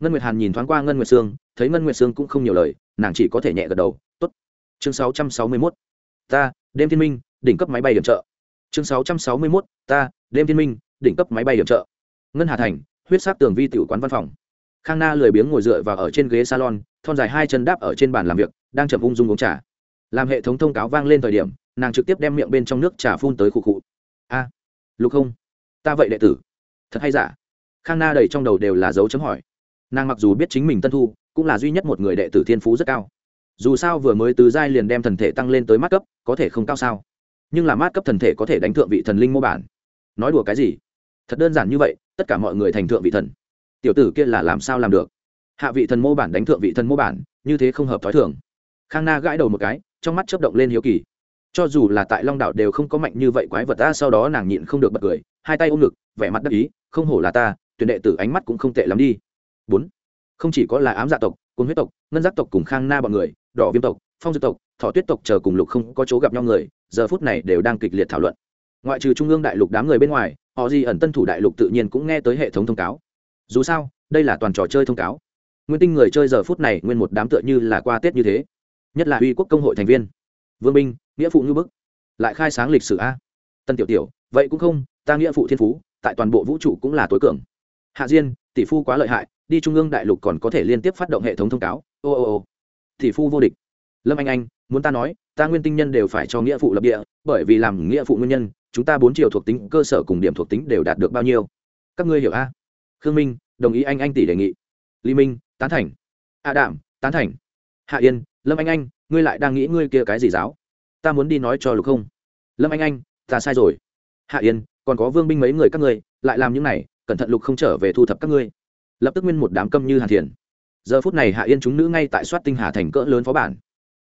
Ngân nguyệt hàn nhìn thoáng qua ngân nguyệt sương, thấy ngân nguyệt sương cũng không nhiều lời nàng chỉ có thể nhẹ gật đầu, tốt. Chương 661. ta, đêm thiên minh, đỉnh cấp máy bay điểm trợ. Chương 661. ta, đêm thiên minh, đỉnh cấp máy bay điểm trợ. Ngân hà thành, huyết sát tường vi tiểu quán văn phòng. Khang na lười biếng ngồi dựa vào ở trên ghế salon, thon dài hai chân đáp ở trên bàn làm việc, đang chậm ung dung uống trà. Làm hệ thống thông cáo vang lên thời điểm, nàng trực tiếp đem miệng bên trong nước trà phun tới khu cụ a, lục không, ta vậy đệ tử. Thật hay giả? Khang na đầy trong đầu đều là dấu chấm hỏi. Nàng mặc dù biết chính mình tân thu cũng là duy nhất một người đệ tử thiên phú rất cao. Dù sao vừa mới từ giai liền đem thần thể tăng lên tới mát cấp, có thể không cao sao? Nhưng là mát cấp thần thể có thể đánh thượng vị thần linh mô bản. Nói đùa cái gì? Thật đơn giản như vậy, tất cả mọi người thành thượng vị thần. Tiểu tử kia là làm sao làm được? Hạ vị thần mô bản đánh thượng vị thần mô bản, như thế không hợp t h ó i thường. Khang na gãi đầu một cái, trong mắt chấp động lên hiếu kỳ. Cho dù là tại long đảo đều không có mạnh như vậy quái vật, ta sau đó nàng nhịn không được bật cười, hai tay ôm ngực, vẻ mặt đắc ý, không hổ là ta, tuyển đệ tử ánh mắt cũng không tệ lắm đi. Bốn không chỉ có là ám dạ tộc côn huyết tộc, ngân giác tộc cùng khang na bọn người, đỏ viêm tộc, phong dư tộc, thọ tuyết tộc chờ cùng lục không có chỗ gặp nhau người, giờ phút này đều đang kịch liệt thảo luận. Ngoại trừ trung ương đại lục đám người bên ngoài, họ di ẩn tân thủ đại lục tự nhiên cũng nghe tới hệ thống thông cáo. Dù sao, đây là toàn trò chơi thông cáo. Nguyên tinh người chơi giờ phút này nguyên một đám tựa như là qua tết như thế. Nhất là uy quốc công hội thành viên. Vương binh nghĩa phụ như bức. Lại khai sáng lịch sử a. Tân tiểu tiểu, vậy cũng không, ta nghĩa phụ thiên phú, tại toàn bộ vũ trụ cũng là tối cường. Hạ diên, tỷ phu quá lợi hại đi trung ương đại lục còn có thể liên tiếp phát động hệ thống thông cáo. Ô ô ô. Thì phu vô địch. Lâm anh anh, muốn ta nói, ta nguyên tinh nhân đều phải cho nghĩa phụ lập địa, bởi vì làm nghĩa phụ nguyên nhân, chúng ta bốn chiều thuộc tính, cơ sở cùng điểm thuộc tính đều đạt được bao nhiêu? Các ngươi hiểu a? Khương minh, đồng ý anh anh tỷ đề nghị. Lý minh, tán thành. A đạm, tán thành. Hạ yên, lâm anh anh, ngươi lại đang nghĩ ngươi kia cái gì giáo? Ta muốn đi nói cho lục không. Lâm anh anh, ta sai rồi. Hạ yên, còn có vương binh mấy người các ngươi, lại làm những này, cẩn thận lục không trở về thu thập các ngươi lập tức nguyên một đám câm như hàn thiền. Giờ phút này hạ yên chúng nữ ngay tại soát tinh hà thành cỡ lớn phó bản.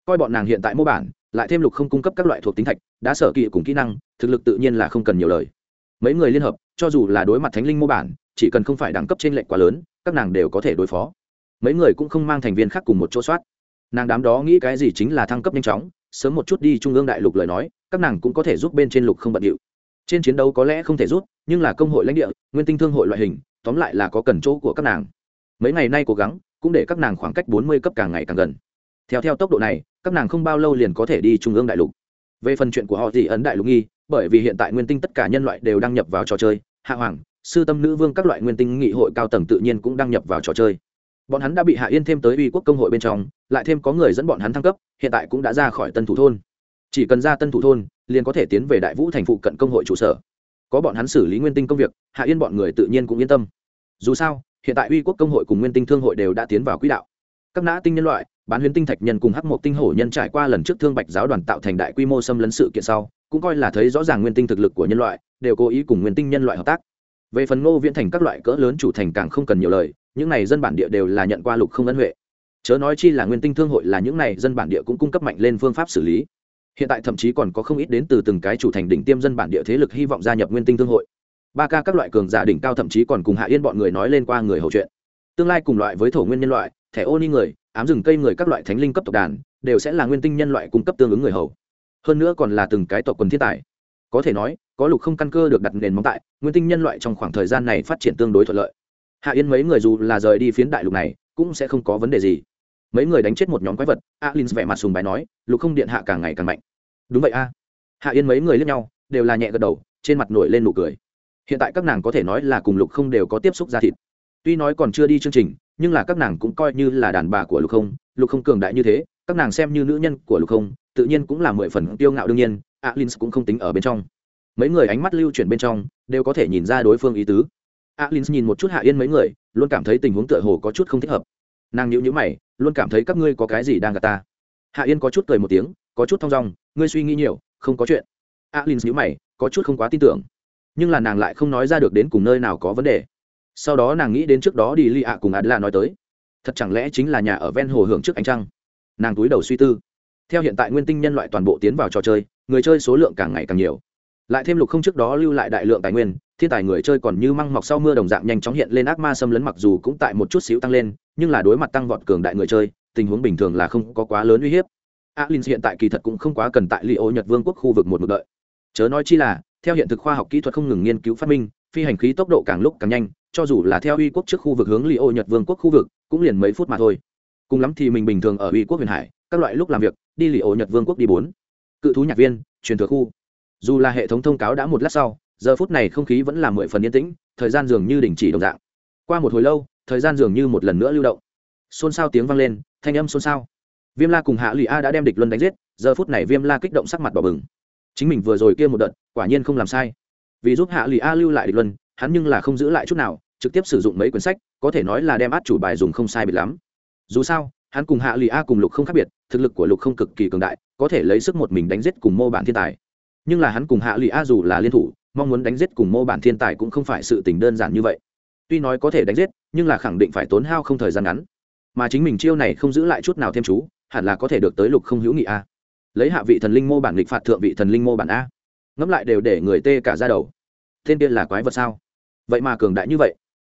Coi bọn nàng hiện tại mô bản, lại thêm lục không cung cấp các loại thuộc tính thạch, đã sở kỵ cùng kỹ năng, thực lực tự nhiên là không cần nhiều lời. Mấy người liên hợp, cho dù là đối mặt thánh linh mô bản, chỉ cần không phải đẳng cấp trên lệnh quá lớn, các nàng đều có thể đối phó. Mấy người cũng không mang thành viên khác cùng một chỗ soát. Nàng đám đó nghĩ cái gì chính là thăng cấp nhanh chóng, sớm một chút đi trung ương đại lục lời nói, các nàng cũng có thể giúp bên trên lục không bận điệu. Trên chiến đấu có lẽ không thể rút nhưng là công hội lãnh địa, nguyên tinh thương hội loại hình tóm lại là có cần chỗ của các nàng. Mấy ngày nay cố gắng, cũng để các nàng khoảng cách bốn mươi cấp càng ngày càng gần. Theo theo tốc độ này, các nàng không bao lâu liền có thể đi trung ương đại lục. Về phần chuyện của họ dị ấn đại lục nghi, bởi vì hiện tại nguyên tinh tất cả nhân loại đều đăng nhập vào trò chơi, hạ hoàng, sư tâm nữ vương các loại nguyên tinh nghị hội cao tầng tự nhiên cũng đăng nhập vào trò chơi. Bọn hắn đã bị hạ yên thêm tới uy quốc công hội bên trong, lại thêm có người dẫn bọn hắn thăng cấp, hiện tại cũng đã ra khỏi tân thủ thôn. Chỉ cần ra tân thủ thôn, liền có thể tiến về đại vũ thành phụ cận công hội trụ sở có bọn hắn xử lý nguyên tinh công việc, hạ yên bọn người tự nhiên cũng yên tâm. Dù sao, hiện tại uy quốc công hội cùng nguyên tinh thương hội đều đã tiến vào quỹ đạo. Các nã tinh nhân loại, bán huyến tinh thạch nhân cùng hắc mộc tinh hổ nhân trải qua lần trước thương bạch giáo đoàn tạo thành đại quy mô xâm lấn sự kiện sau, cũng coi là thấy rõ ràng nguyên tinh thực lực của nhân loại, đều cố ý cùng nguyên tinh nhân loại hợp tác. Về phần ngô viễn thành các loại cỡ lớn chủ thành càng không cần nhiều lời, những này dân bản địa đều là nhận qua lục không ân huệ. Chớ nói chi là nguyên tinh thương hội là những này dân bản địa cũng cung cấp mạnh lên phương pháp xử lý hiện tại thậm chí còn có không ít đến từ từng cái chủ thành đỉnh tiêm dân bản địa thế lực hy vọng gia nhập nguyên tinh thương hội. Ba ca các loại cường giả đỉnh cao thậm chí còn cùng hạ yên bọn người nói lên qua người hậu chuyện. Tương lai cùng loại với thổ nguyên nhân loại, thẻ ô ni người, ám rừng cây người các loại thánh linh cấp tộc đàn, đều sẽ là nguyên tinh nhân loại cung cấp tương ứng người hầu. Hơn nữa còn là từng cái tộc quần thiên tài. Có thể nói, có lục không căn cơ được đặt nền móng tại, nguyên tinh nhân loại trong khoảng thời gian này phát triển tương đối thuận lợi. Hạ yên mấy người dù là rời đi phiến đại lục này, cũng sẽ không có vấn đề gì mấy người đánh chết một nhóm quái vật, alin vẻ mặt sùng bài nói, lục không điện hạ càng ngày càng mạnh. Đúng vậy a. Hạ yên mấy người lướt nhau, đều là nhẹ gật đầu, trên mặt nổi lên nụ cười. Hiện tại các nàng có thể nói là cùng lục không đều có tiếp xúc ra thịt. Tuy nói còn chưa đi chương trình, nhưng là các nàng cũng coi như là đàn bà của lục không lục không cường đại như thế, các nàng xem như nữ nhân của lục không, tự nhiên cũng là mười phần tiêu ngạo đương nhiên, alin cũng không tính ở bên trong. Mấy người ánh mắt lưu chuyển bên trong, đều có thể nhìn ra đối phương ý tứ. Alin nhìn một chút hạ yên mấy người, luôn cảm thấy tình huống tựa hồ có chút không thích hợp nàng nhữ nhữ mày, luôn cảm thấy các ngươi có cái gì đang gạt ta. Hạ yên có chút cười một tiếng, có chút thong dong, ngươi suy nghĩ nhiều, không có chuyện. Alin nhữ mày, có chút không quá tin tưởng. Nhưng là nàng lại không nói ra được đến cùng nơi nào có vấn đề. Sau đó nàng nghĩ đến trước đó đi li ạ cùng adla nói tới. Thật chẳng lẽ chính là nhà ở ven hồ hưởng trước ánh trăng? Nàng túi đầu suy tư. Theo hiện tại nguyên tinh nhân loại toàn bộ tiến vào trò chơi, người chơi số lượng càng ngày càng nhiều. Lại thêm lục không trước đó lưu lại đại lượng tài nguyên thiên tài người chơi còn như măng mọc sau mưa đồng dạng nhanh chóng hiện lên ác ma xâm lấn mặc dù cũng tại một chút xíu tăng lên, nhưng là đối mặt tăng vọt cường đại người chơi, tình huống bình thường là không có quá lớn uy hiếp. Alin hiện tại kỳ thật cũng không quá cần tại li ô nhật vương quốc khu vực một mực đợi. Chớ nói chi là, theo hiện thực khoa học kỹ thuật không ngừng nghiên cứu phát minh, phi hành khí tốc độ càng lúc càng nhanh, cho dù là theo uy quốc trước khu vực hướng li ô nhật vương quốc khu vực, cũng liền mấy phút mà thôi. Cùng lắm thì mình bình thường ở uy quốc huyền hải, các loại lúc làm việc, đi li ô nhật vương quốc đi bốn. Cự thú nhạc viên, truyền thừa khu. Dù là hệ thống thông cáo đã một lát sau giờ phút này không khí vẫn là mười phần yên tĩnh, thời gian dường như đình chỉ đồng dạng. Qua một hồi lâu, thời gian dường như một lần nữa lưu động. Xôn xao tiếng vang lên, thanh âm xôn xao. Viêm la cùng hạ lụy a đã đem địch luân đánh giết, giờ phút này viêm la kích động sắc mặt bỏ bừng. Chính mình vừa rồi kia một đợt, quả nhiên không làm sai. Vì giúp hạ lụy a lưu lại địch luân, hắn nhưng là không giữ lại chút nào, trực tiếp sử dụng mấy quyển sách, có thể nói là đem át chủ bài dùng không sai biệt lắm. Dù sao, hắn cùng hạ lụy a cùng lục không khác biệt, thực lực của lục không cực kỳ cường đại, có thể lấy sức một mình đánh giết cùng mô bản thiên tài. Nhưng là hắn cùng hạ lụy a dù là liên thủ mong muốn đánh giết cùng mô bản thiên tài cũng không phải sự tình đơn giản như vậy. Tuy nói có thể đánh giết, nhưng là khẳng định phải tốn hao không thời gian ngắn. Mà chính mình chiêu này không giữ lại chút nào thêm chú, hẳn là có thể được tới lục không hữu nghị a. Lấy hạ vị thần linh mô bản lịch phạt thượng vị thần linh mô bản a. Ngẫm lại đều để người tê cả ra đầu. Tên kia là quái vật sao? Vậy mà cường đại như vậy,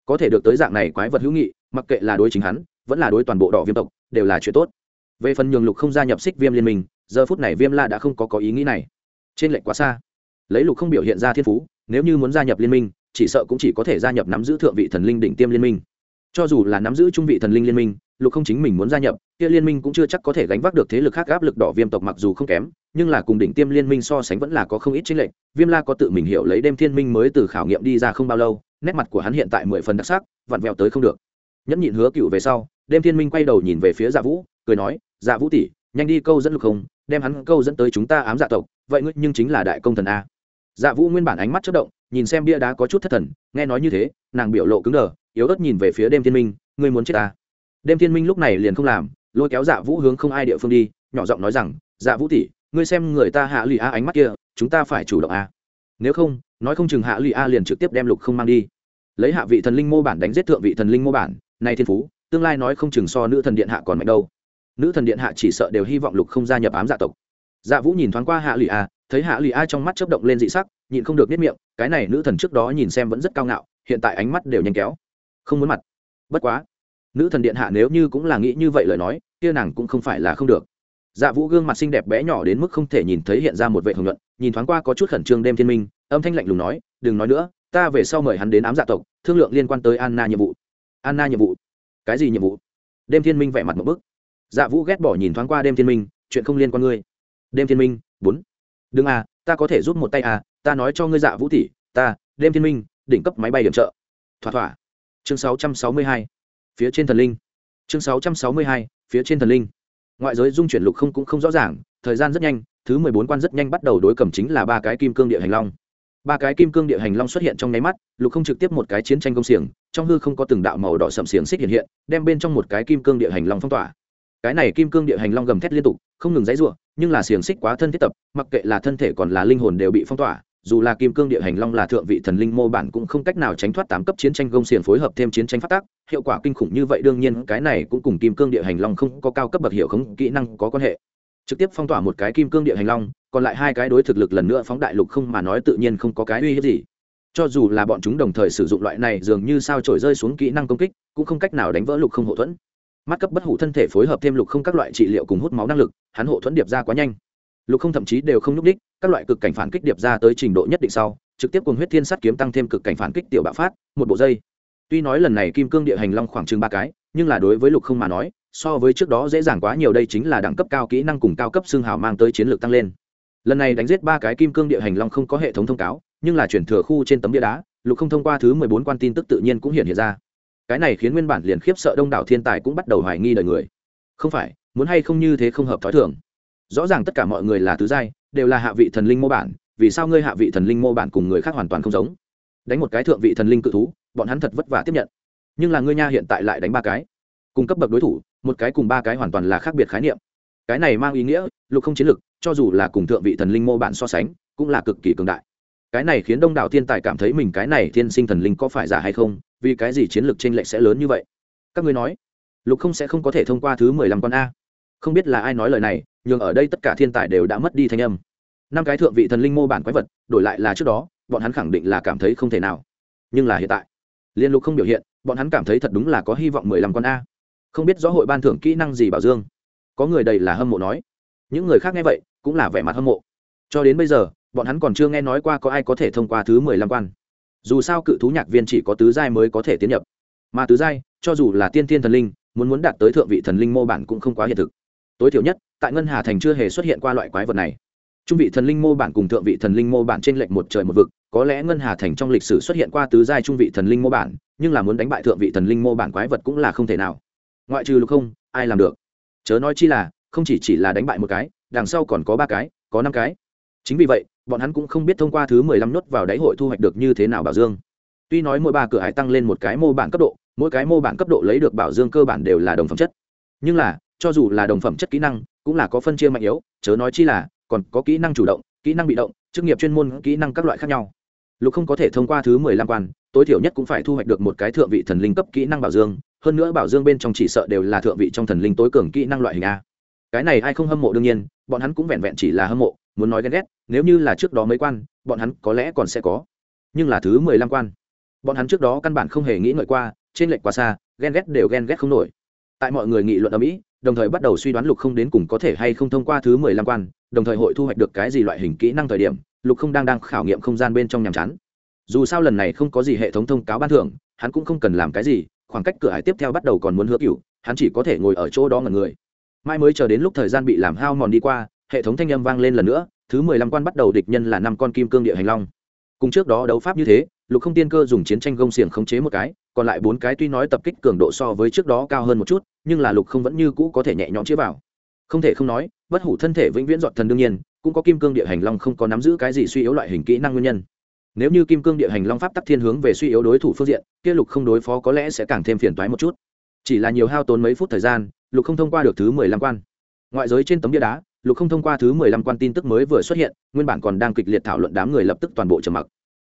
có thể được tới dạng này quái vật hữu nghị, mặc kệ là đối chính hắn, vẫn là đối toàn bộ đỏ viêm tộc, đều là chuyện tốt. Về phần nhường lục không gia nhập xích viêm liên minh, giờ phút này viêm la đã không có có ý nghĩ này. Trên lệnh quá xa lấy lục không biểu hiện ra thiên phú, nếu như muốn gia nhập liên minh, chỉ sợ cũng chỉ có thể gia nhập nắm giữ thượng vị thần linh đỉnh tiêm liên minh. Cho dù là nắm giữ trung vị thần linh liên minh, lục không chính mình muốn gia nhập, kia liên minh cũng chưa chắc có thể gánh vác được thế lực khác áp lực đỏ viêm tộc mặc dù không kém, nhưng là cùng đỉnh tiêm liên minh so sánh vẫn là có không ít chính lệnh viêm la có tự mình hiểu lấy đêm thiên minh mới từ khảo nghiệm đi ra không bao lâu, nét mặt của hắn hiện tại mười phần đặc sắc, vặn vẹo tới không được. Nhẫn nhịn hứa cựu về sau, đêm thiên minh quay đầu nhìn về phía dạ vũ, cười nói dạ vũ tỷ, nhanh đi câu dẫn lục không, đem hắn câu dẫn tới chúng ta ám dạ tộc, vậy ngươi nhưng chính là đại công thần a dạ vũ nguyên bản ánh mắt chất động, nhìn xem bia đá có chút thất thần, nghe nói như thế, nàng biểu lộ cứng đờ, yếu ớt nhìn về phía đêm thiên minh, ngươi muốn chết ta đêm thiên minh lúc này liền không làm, lôi kéo dạ vũ hướng không ai địa phương đi, nhỏ giọng nói rằng dạ vũ tỷ, ngươi xem người ta hạ lụy a ánh mắt kia, chúng ta phải chủ động a nếu không, nói không chừng hạ lụy a liền trực tiếp đem lục không mang đi. Lấy hạ vị thần linh mô bản đánh giết thượng vị thần linh mô bản nay thiên phú, tương lai nói không chừng so nữ thần điện hạ còn mạnh đâu. Nữ thần điện hạ chỉ sợ đều hy vọng lục không gia nhập ám dạ tộc. Dạ vũ nhìn thoáng qua hạ lụy a thấy hạ lì a trong mắt chấp động lên dị sắc, nhịn không được biết miệng, cái này nữ thần trước đó nhìn xem vẫn rất cao ngạo, hiện tại ánh mắt đều nhanh kéo. Không muốn mặt. Bất quá. Nữ thần điện hạ nếu như cũng là nghĩ như vậy lời nói, kia nàng cũng không phải là không được. Dạ vũ gương mặt xinh đẹp bé nhỏ đến mức không thể nhìn thấy hiện ra một vệ hồng nhuận, nhìn thoáng qua có chút khẩn trương đêm thiên minh, âm thanh lạnh lùng nói, đừng nói nữa, ta về sau mời hắn đến ám dạ tộc, thương lượng liên quan tới anna nhiệm vụ. Anna nhiệm vụ? Cái gì nhiệm vụ? Đêm thiên minh vẻ mặt một bức. Dạ vũ ghét bỏ nhìn thoáng qua đêm thiên minh, chuyện không liên quan ngươi. Đêm thiên minh, bốn đừng à ta có thể giúp một tay à ta nói cho ngươi dạ vũ tỷ ta, đêm thiên minh, đỉnh cấp máy bay điểm trợ. Thỏa thỏa. Chương sáu trăm sáu mươi hai. Phía trên thần linh. Chương sáu trăm sáu mươi hai, phía trên thần linh. Ngoại giới dung chuyển lục không cũng không rõ ràng, thời gian rất nhanh, thứ mười bốn quan rất nhanh bắt đầu đối cầm chính là ba cái kim cương địa hành long. Ba cái kim cương địa hành long xuất hiện trong nháy mắt, lục không trực tiếp một cái chiến tranh công xiềng, trong hư không có từng đạo màu đỏ sậm xiềng xích hiện hiện, đem bên trong một cái kim cương địa hành long phong tỏa cái này kim cương địa hành long gầm thét liên tục, không ngừng dãy ruộng nhưng là xiềng xích quá thân thiết tập, mặc kệ là thân thể còn là linh hồn đều bị phong tỏa, dù là kim cương địa hành long là thượng vị thần linh mô bản cũng không cách nào tránh thoát tám cấp chiến tranh gông xiềng phối hợp thêm chiến tranh phát tác, hiệu quả kinh khủng như vậy đương nhiên cái này cũng cùng kim cương địa hành long không có cao cấp bậc hiệu không, kỹ năng có quan hệ. Trực tiếp phong tỏa một cái kim cương địa hành long, còn lại hai cái đối thực lực lần nữa phóng đại lục không mà nói tự nhiên không có cái uy hiếp gì. Cho dù là bọn chúng đồng thời sử dụng loại này dường như sao trổi rơi xuống kỹ năng công kích, cũng không cách nào đánh vỡ lục không hậu thuẫn mắt cấp bất hủ thân thể phối hợp thêm lục không các loại trị liệu cùng hút máu năng lực, hắn hộ thuẫn điệp ra quá nhanh. Lục không thậm chí đều không nhúc đích các loại cực cảnh phản kích điệp ra tới trình độ nhất định sau, trực tiếp cùng huyết thiên sắt kiếm tăng thêm cực cảnh phản kích tiểu bạo phát, một bộ dây. Tuy nói lần này kim cương địa hành long khoảng chừng ba cái, nhưng là đối với lục không mà nói, so với trước đó dễ dàng quá nhiều đây chính là đẳng cấp cao kỹ năng cùng cao cấp xương hào mang tới chiến lược tăng lên. Lần này đánh giết ba cái kim cương địa hành long không có hệ thống thông cáo, nhưng là chuyển thừa khu trên tấm địa đá, lục không thông qua thứ mười bốn quan tin tức tự nhiên cũng hiện hiện ra cái này khiến nguyên bản liền khiếp sợ đông đảo thiên tài cũng bắt đầu hoài nghi đời người. Không phải, muốn hay không như thế không hợp t h ó i thường. Rõ ràng tất cả mọi người là tứ giai, đều là hạ vị thần linh mô bản, vì sao ngươi hạ vị thần linh mô bản cùng người khác hoàn toàn không giống? Đánh một cái thượng vị thần linh cự thú, bọn hắn thật vất vả tiếp nhận. Nhưng là ngươi nha hiện tại lại đánh ba cái. Cung cấp bậc đối thủ, một cái cùng ba cái hoàn toàn là khác biệt khái niệm. Cái này mang ý nghĩa, lục không chiến lực, cho dù là cùng thượng vị thần linh mô bản so sánh, cũng là cực kỳ cường đại. Cái này khiến đông đảo thiên tài cảm thấy mình cái này thiên sinh thần linh có phải giả hay không vì cái gì chiến lược chênh lệch sẽ lớn như vậy? Các ngươi nói. Lục không sẽ không có thể thông qua thứ mười lăm con a. Không biết là ai nói lời này, nhưng ở đây tất cả thiên tài đều đã mất đi thanh âm. Năm cái thượng vị thần linh mô bản quái vật, đổi lại là trước đó, bọn hắn khẳng định là cảm thấy không thể nào. Nhưng là hiện tại, liên lục không biểu hiện, bọn hắn cảm thấy thật đúng là có hy vọng mười lăm con a. Không biết rõ hội ban thưởng kỹ năng gì bảo dương. Có người đầy là hâm mộ nói. Những người khác nghe vậy, cũng là vẻ mặt hâm mộ. Cho đến bây giờ, bọn hắn còn chưa nghe nói qua có ai có thể thông qua thứ mười lăm quan dù sao cự thú nhạc viên chỉ có tứ giai mới có thể tiến nhập. Mà tứ giai, cho dù là tiên tiên thần linh, muốn muốn đạt tới thượng vị thần linh mô bản cũng không quá hiện thực. Tối thiểu nhất, tại ngân hà thành chưa hề xuất hiện qua loại quái vật này. Trung vị thần linh mô bản cùng thượng vị thần linh mô bản trên lệnh một trời một vực, có lẽ ngân hà thành trong lịch sử xuất hiện qua tứ giai trung vị thần linh mô bản, nhưng là muốn đánh bại thượng vị thần linh mô bản quái vật cũng là không thể nào. Ngoại trừ lục không, ai làm được? Chớ nói chi là, không chỉ chỉ là đánh bại một cái, đằng sau còn có ba cái, có năm cái. Chính vì vậy bọn hắn cũng không biết thông qua thứ mười lăm nốt vào đáy hội thu hoạch được như thế nào bảo dương. Tuy nói mỗi ba cửa hải tăng lên một cái mô bản cấp độ, mỗi cái mô bản cấp độ lấy được bảo dương cơ bản đều là đồng phẩm chất. Nhưng là, cho dù là đồng phẩm chất kỹ năng, cũng là có phân chia mạnh yếu, chớ nói chi là, còn có kỹ năng chủ động, kỹ năng bị động, chức nghiệp chuyên môn, kỹ năng các loại khác nhau. Lục không có thể thông qua thứ mười lăm quan, tối thiểu nhất cũng phải thu hoạch được một cái thượng vị thần linh cấp kỹ năng bảo dương, hơn nữa bảo dương bên trong chỉ sợ đều là thượng vị trong thần linh tối cường kỹ năng loại hình a. Cái này ai không hâm mộ đương nhiên, bọn hắn cũng vẹn vẹn chỉ là hâm mộ muốn nói ghen ghét, nếu như là trước đó mấy quan, bọn hắn có lẽ còn sẽ có. Nhưng là thứ mười lăm quan, bọn hắn trước đó căn bản không hề nghĩ ngợi qua, trên lệnh quá xa, ghen ghét đều ghen ghét không nổi. Tại mọi người nghị luận ở mỹ, đồng thời bắt đầu suy đoán lục không đến cùng có thể hay không thông qua thứ mười lăm quan, đồng thời hội thu hoạch được cái gì loại hình kỹ năng thời điểm, lục không đang đang khảo nghiệm không gian bên trong nhàm chán. Dù sao lần này không có gì hệ thống thông cáo ban thưởng, hắn cũng không cần làm cái gì, khoảng cách cửa hải tiếp theo bắt đầu còn muốn hứa cựu hắn chỉ có thể ngồi ở chỗ đó ngần người. Mai mới chờ đến lúc thời gian bị làm hao mòn đi qua hệ thống thanh âm vang lên lần nữa, thứ mười lăm quan bắt đầu địch nhân là năm con kim cương địa hành long. Cùng trước đó đấu pháp như thế, lục không tiên cơ dùng chiến tranh gông xiềng khống chế một cái, còn lại bốn cái tuy nói tập kích cường độ so với trước đó cao hơn một chút, nhưng là lục không vẫn như cũ có thể nhẹ nhõm chĩa vào. Không thể không nói, bất hủ thân thể vĩnh viễn dọn thần đương nhiên, cũng có kim cương địa hành long không có nắm giữ cái gì suy yếu loại hình kỹ năng nguyên nhân. Nếu như kim cương địa hành long pháp tắc thiên hướng về suy yếu đối thủ phương diện, kia lục không đối phó có lẽ sẽ càng thêm phiền toái một chút. Chỉ là nhiều hao tốn mấy phút thời gian, lục không thông qua được thứ mười lăm quan. Ngoại giới trên tấm bia đá lục không thông qua thứ mười lăm quan tin tức mới vừa xuất hiện, nguyên bản còn đang kịch liệt thảo luận đám người lập tức toàn bộ trầm mặc.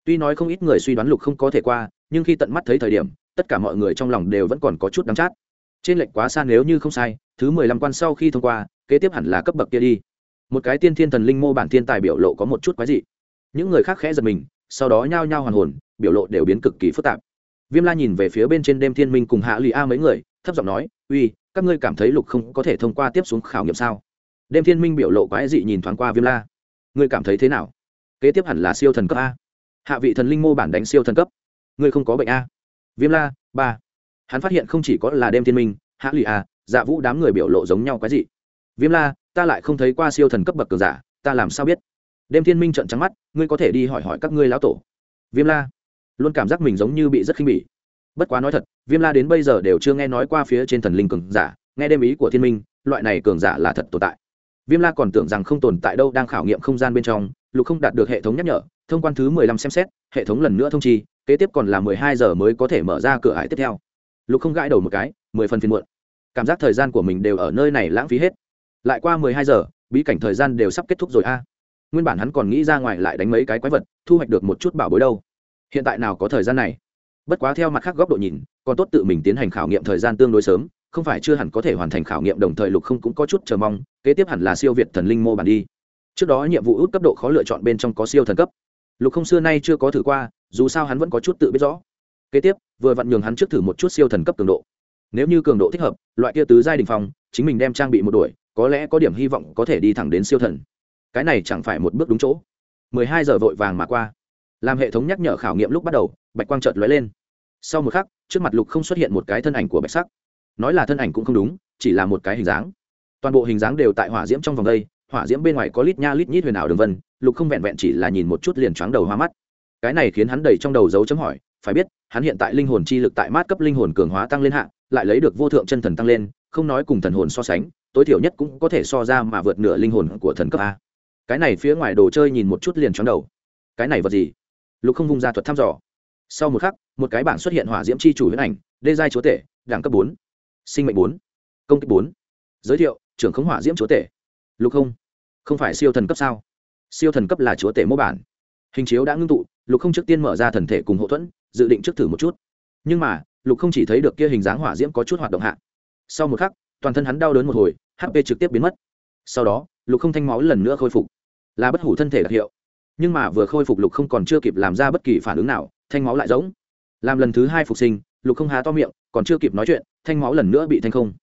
Tuy nói không ít người suy đoán lục không có thể qua, nhưng khi tận mắt thấy thời điểm, tất cả mọi người trong lòng đều vẫn còn có chút đắm chát. Trên lệnh quá xa nếu như không sai, thứ mười lăm quan sau khi thông qua, kế tiếp hẳn là cấp bậc kia đi. Một cái tiên thiên thần linh mô bản thiên tài biểu lộ có một chút quái dị. Những người khác khẽ giật mình, sau đó nhao nhao hoàn hồn, biểu lộ đều biến cực kỳ phức tạp. Viêm la nhìn về phía bên trên đêm thiên minh cùng hạ lụy a mấy người, thấp giọng nói, uy, các ngươi cảm thấy lục không có thể thông qua tiếp xuống khảo nghiệm sao? Đêm thiên minh biểu lộ quái dị nhìn thoáng qua viêm la. Ngươi cảm thấy thế nào? Kế tiếp hẳn là siêu thần cấp a. Hạ vị thần linh mô bản đánh siêu thần cấp. Ngươi không có bệnh a. Viêm la, ba. Hắn phát hiện không chỉ có là đêm thiên minh, hạ lụy a dạ vũ đám người biểu lộ giống nhau quái dị. Viêm la, ta lại không thấy qua siêu thần cấp bậc cường giả, ta làm sao biết? Đêm thiên minh trợn trắng mắt, ngươi có thể đi hỏi hỏi các ngươi lão tổ. Viêm la, luôn cảm giác mình giống như bị rất khinh bỉ. Bất quá nói thật, viêm la đến bây giờ đều chưa nghe nói qua phía trên thần linh cường giả, nghe đêm ý của thiên minh, loại này cường giả là thật tồn tại viêm la còn tưởng rằng không tồn tại đâu đang khảo nghiệm không gian bên trong, lục không đạt được hệ thống nhắc nhở, thông quan thứ mười lăm xem xét, hệ thống lần nữa thông chi, kế tiếp còn là mười hai giờ mới có thể mở ra cửa hải tiếp theo. Lục không gãi đầu một cái, mười phần phiên muộn. Cảm giác thời gian của mình đều ở nơi này lãng phí hết. Lại qua mười hai giờ, bí cảnh thời gian đều sắp kết thúc rồi a. Nguyên bản hắn còn nghĩ ra ngoài lại đánh mấy cái quái vật, thu hoạch được một chút bảo bối đâu. Hiện tại nào có thời gian này? Bất quá theo mặt khác góc độ nhìn, còn tốt tự mình tiến hành khảo nghiệm thời gian tương đối sớm không phải chưa hẳn có thể hoàn thành khảo nghiệm đồng thời lục không cũng có chút chờ mong, kế tiếp hẳn là siêu việt thần linh mô bản đi. Trước đó nhiệm vụ út cấp độ khó lựa chọn bên trong có siêu thần cấp. Lục không xưa nay chưa có thử qua, dù sao hắn vẫn có chút tự biết rõ. Kế tiếp, vừa vặn nhường hắn trước thử một chút siêu thần cấp cường độ. Nếu như cường độ thích hợp, loại kia tứ giai đình phòng chính mình đem trang bị một đuổi, có lẽ có điểm hy vọng có thể đi thẳng đến siêu thần. Cái này chẳng phải một bước đúng chỗ. Mười hai giờ vội vàng mà qua. Làm hệ thống nhắc nhở khảo nghiệm lúc bắt đầu, bạch quang trợt lóe lên. Sau một khắc, trước mặt lục không xuất hiện một cái thân ảnh của bạch sắc nói là thân ảnh cũng không đúng chỉ là một cái hình dáng. Toàn bộ hình dáng đều tại hỏa diễm trong vòng đây hỏa diễm bên ngoài có lít nha lít nhít huyền ảo đường vân lục không vẹn vẹn chỉ là nhìn một chút liền choáng đầu hoa mắt. Cái này khiến hắn đầy trong đầu dấu chấm hỏi phải biết hắn hiện tại linh hồn chi lực tại mát cấp linh hồn cường hóa tăng lên hạng, lại lấy được vô thượng chân thần tăng lên không nói cùng thần hồn so sánh tối thiểu nhất cũng có thể so ra mà vượt nửa linh hồn của thần cấp a. Cái này phía ngoài đồ chơi nhìn một chút liền choáng đầu. Cái này vật gì? Lục không vung ra thuật thăm dò. Sau một khắc một cái bảng xuất hiện hỏa diễm chi chủ huyết ảnh đê giai chúa tể đẳng cấp bốn sinh mệnh bốn, công kích bốn. Giới thiệu, trưởng khống hỏa diễm chúa tể. Lục không. Không phải siêu thần cấp sao? Siêu thần cấp là chúa tể mô bản. Hình chiếu đã ngưng tụ, lục không trước tiên mở ra thần thể cùng hậu thuẫn, dự định trước thử một chút. Nhưng mà, lục không chỉ thấy được kia hình dáng hỏa diễm có chút hoạt động hạ. Sau một khắc, toàn thân hắn đau đớn một hồi hp trực tiếp biến mất. Sau đó, lục không thanh máu lần nữa khôi phục. Là bất hủ thân thể đặc hiệu. Nhưng mà vừa khôi phục lục không còn chưa kịp làm ra bất kỳ phản ứng nào, thanh máu lại giống làm lần thứ hai phục sinh lục không há to miệng, còn chưa kịp nói chuyện, thanh máu lần nữa bị thanh không.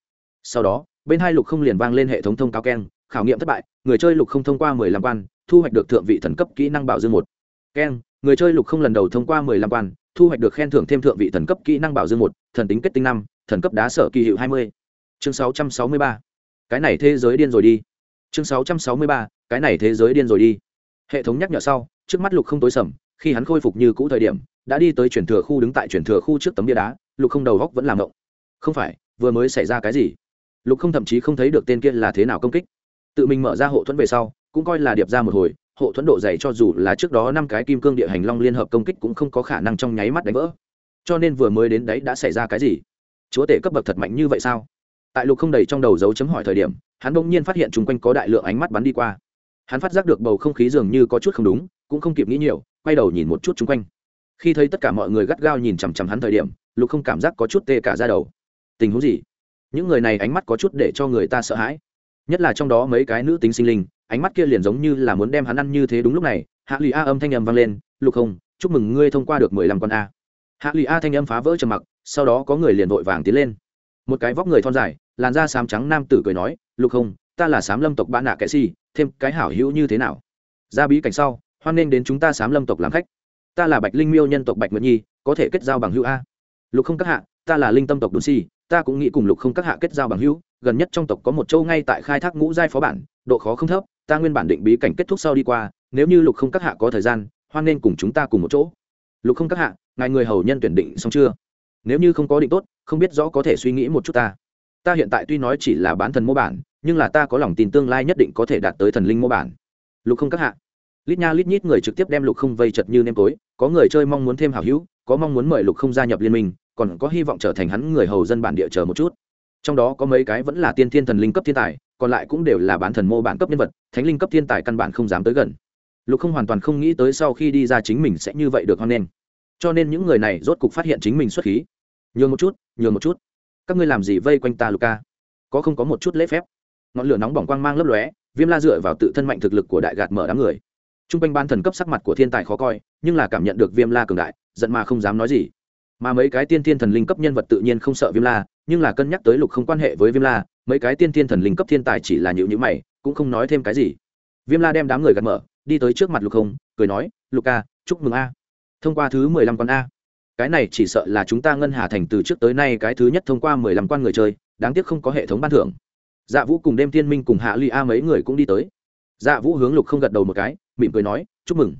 Sau đó, bên hai lục không liền vang lên hệ thống thông cáo keng, khảo nghiệm thất bại, người chơi lục không thông qua mười lăm quan, thu hoạch được thượng vị thần cấp kỹ năng bảo dương một. Keng, người chơi lục không lần đầu thông qua mười lăm quan, thu hoạch được khen thưởng thêm thượng vị thần cấp kỹ năng bảo dương một, thần tính kết tinh năm, thần cấp đá sở kỳ hiệu hai mươi. Chương sáu trăm sáu mươi ba. Cái này thế giới điên rồi đi. Chương sáu trăm sáu mươi ba, cái này thế giới điên rồi đi. Hệ thống nhắc nhở sau, trước mắt lục không tối sầm, khi hắn khôi phục như cũ thời điểm đã đi tới chuyển thừa khu đứng tại chuyển thừa khu trước tấm bia đá, lục không đầu góc vẫn làm động không phải, vừa mới xảy ra cái gì? Lục không thậm chí không thấy được tên kia là thế nào công kích. Tự mình mở ra hộ thuẫn về sau, cũng coi là điệp ra một hồi, hộ thuẫn độ dày cho dù là trước đó năm cái kim cương địa hành long liên hợp công kích cũng không có khả năng trong nháy mắt đánh vỡ. Cho nên vừa mới đến đấy đã xảy ra cái gì? Chúa tể cấp bậc thật mạnh như vậy sao? Tại lục không đầy trong đầu dấu chấm hỏi thời điểm, hắn bỗng nhiên phát hiện chung quanh có đại lượng ánh mắt bắn đi qua. Hắn phát giác được bầu không khí dường như có chút không đúng, cũng không kịp nghĩ nhiều, quay đầu nhìn một chút chung quanh khi thấy tất cả mọi người gắt gao nhìn chằm chằm hắn thời điểm, lục không cảm giác có chút tê cả ra đầu. Tình huống gì? Những người này ánh mắt có chút để cho người ta sợ hãi. Nhất là trong đó mấy cái nữ tính sinh linh, ánh mắt kia liền giống như là muốn đem hắn ăn như thế đúng lúc này, hạ lụy a âm thanh âm vang lên, lục không, chúc mừng ngươi thông qua được mười lăm con a. Hạ lụy a thanh âm phá vỡ trầm mặc, sau đó có người liền vội vàng tiến lên. Một cái vóc người thon dài, làn da xám trắng nam tử cười nói, lục không, ta là sám lâm tộc bạn nạ kệ si, thêm cái hảo hữu như thế nào? Ra bí cảnh sau, hoan nghênh đến chúng ta sám lâm tộc làm khách ta là bạch linh miêu nhân tộc bạch nguyệt nhi có thể kết giao bằng hữu a lục không các hạ ta là linh tâm tộc đồn si ta cũng nghĩ cùng lục không các hạ kết giao bằng hữu gần nhất trong tộc có một châu ngay tại khai thác ngũ giai phó bản độ khó không thấp ta nguyên bản định bí cảnh kết thúc sau đi qua nếu như lục không các hạ có thời gian hoan nên cùng chúng ta cùng một chỗ lục không các hạ ngài người hầu nhân tuyển định xong chưa nếu như không có định tốt không biết rõ có thể suy nghĩ một chút ta ta hiện tại tuy nói chỉ là bán thần mô bản nhưng là ta có lòng tin tương lai nhất định có thể đạt tới thần linh mô bản lục không các hạ lít nha lít nhít người trực tiếp đem lục không vây chật như nêm tối, có người chơi mong muốn thêm hảo hữu, có mong muốn mời lục không gia nhập liên minh, còn có hy vọng trở thành hắn người hầu dân bản địa chờ một chút. Trong đó có mấy cái vẫn là tiên thiên thần linh cấp thiên tài, còn lại cũng đều là bán thần mô bản cấp nhân vật, thánh linh cấp thiên tài căn bản không dám tới gần. Lục không hoàn toàn không nghĩ tới sau khi đi ra chính mình sẽ như vậy được hoan nghênh. Cho nên những người này rốt cục phát hiện chính mình xuất khí. Nhường một chút, nhường một chút. Các ngươi làm gì vây quanh ta lục ca có không có một chút lễ phép? Ngọn lửa nóng bỏng quang mang lấp lóe, viêm la dựa vào tự thân mạnh thực lực của đại gạt mở đám người t r u n g quanh ban thần cấp sắc mặt của thiên tài khó coi, nhưng là cảm nhận được viêm la cường đại, giận mà không dám nói gì. Mà mấy cái tiên thiên thần linh cấp nhân vật tự nhiên không sợ viêm la, nhưng là cân nhắc tới lục không quan hệ với viêm la, mấy cái tiên thiên thần linh cấp thiên tài chỉ là nhịu nhữ mày, cũng không nói thêm cái gì. Viêm la đem đám người gạt mở, đi tới trước mặt lục không, cười nói, lục ca, chúc mừng a. Thông qua thứ mười lăm con a. Cái này chỉ sợ là chúng ta ngân hà thành từ trước tới nay cái thứ nhất thông qua mười lăm quan người chơi, đáng tiếc không có hệ thống ban thưởng. Dạ vũ cùng đêm tiên minh cùng hạ ly a mấy người cũng đi tới dạ vũ hướng lục không gật đầu một cái, mỉm cười nói, chúc mừng.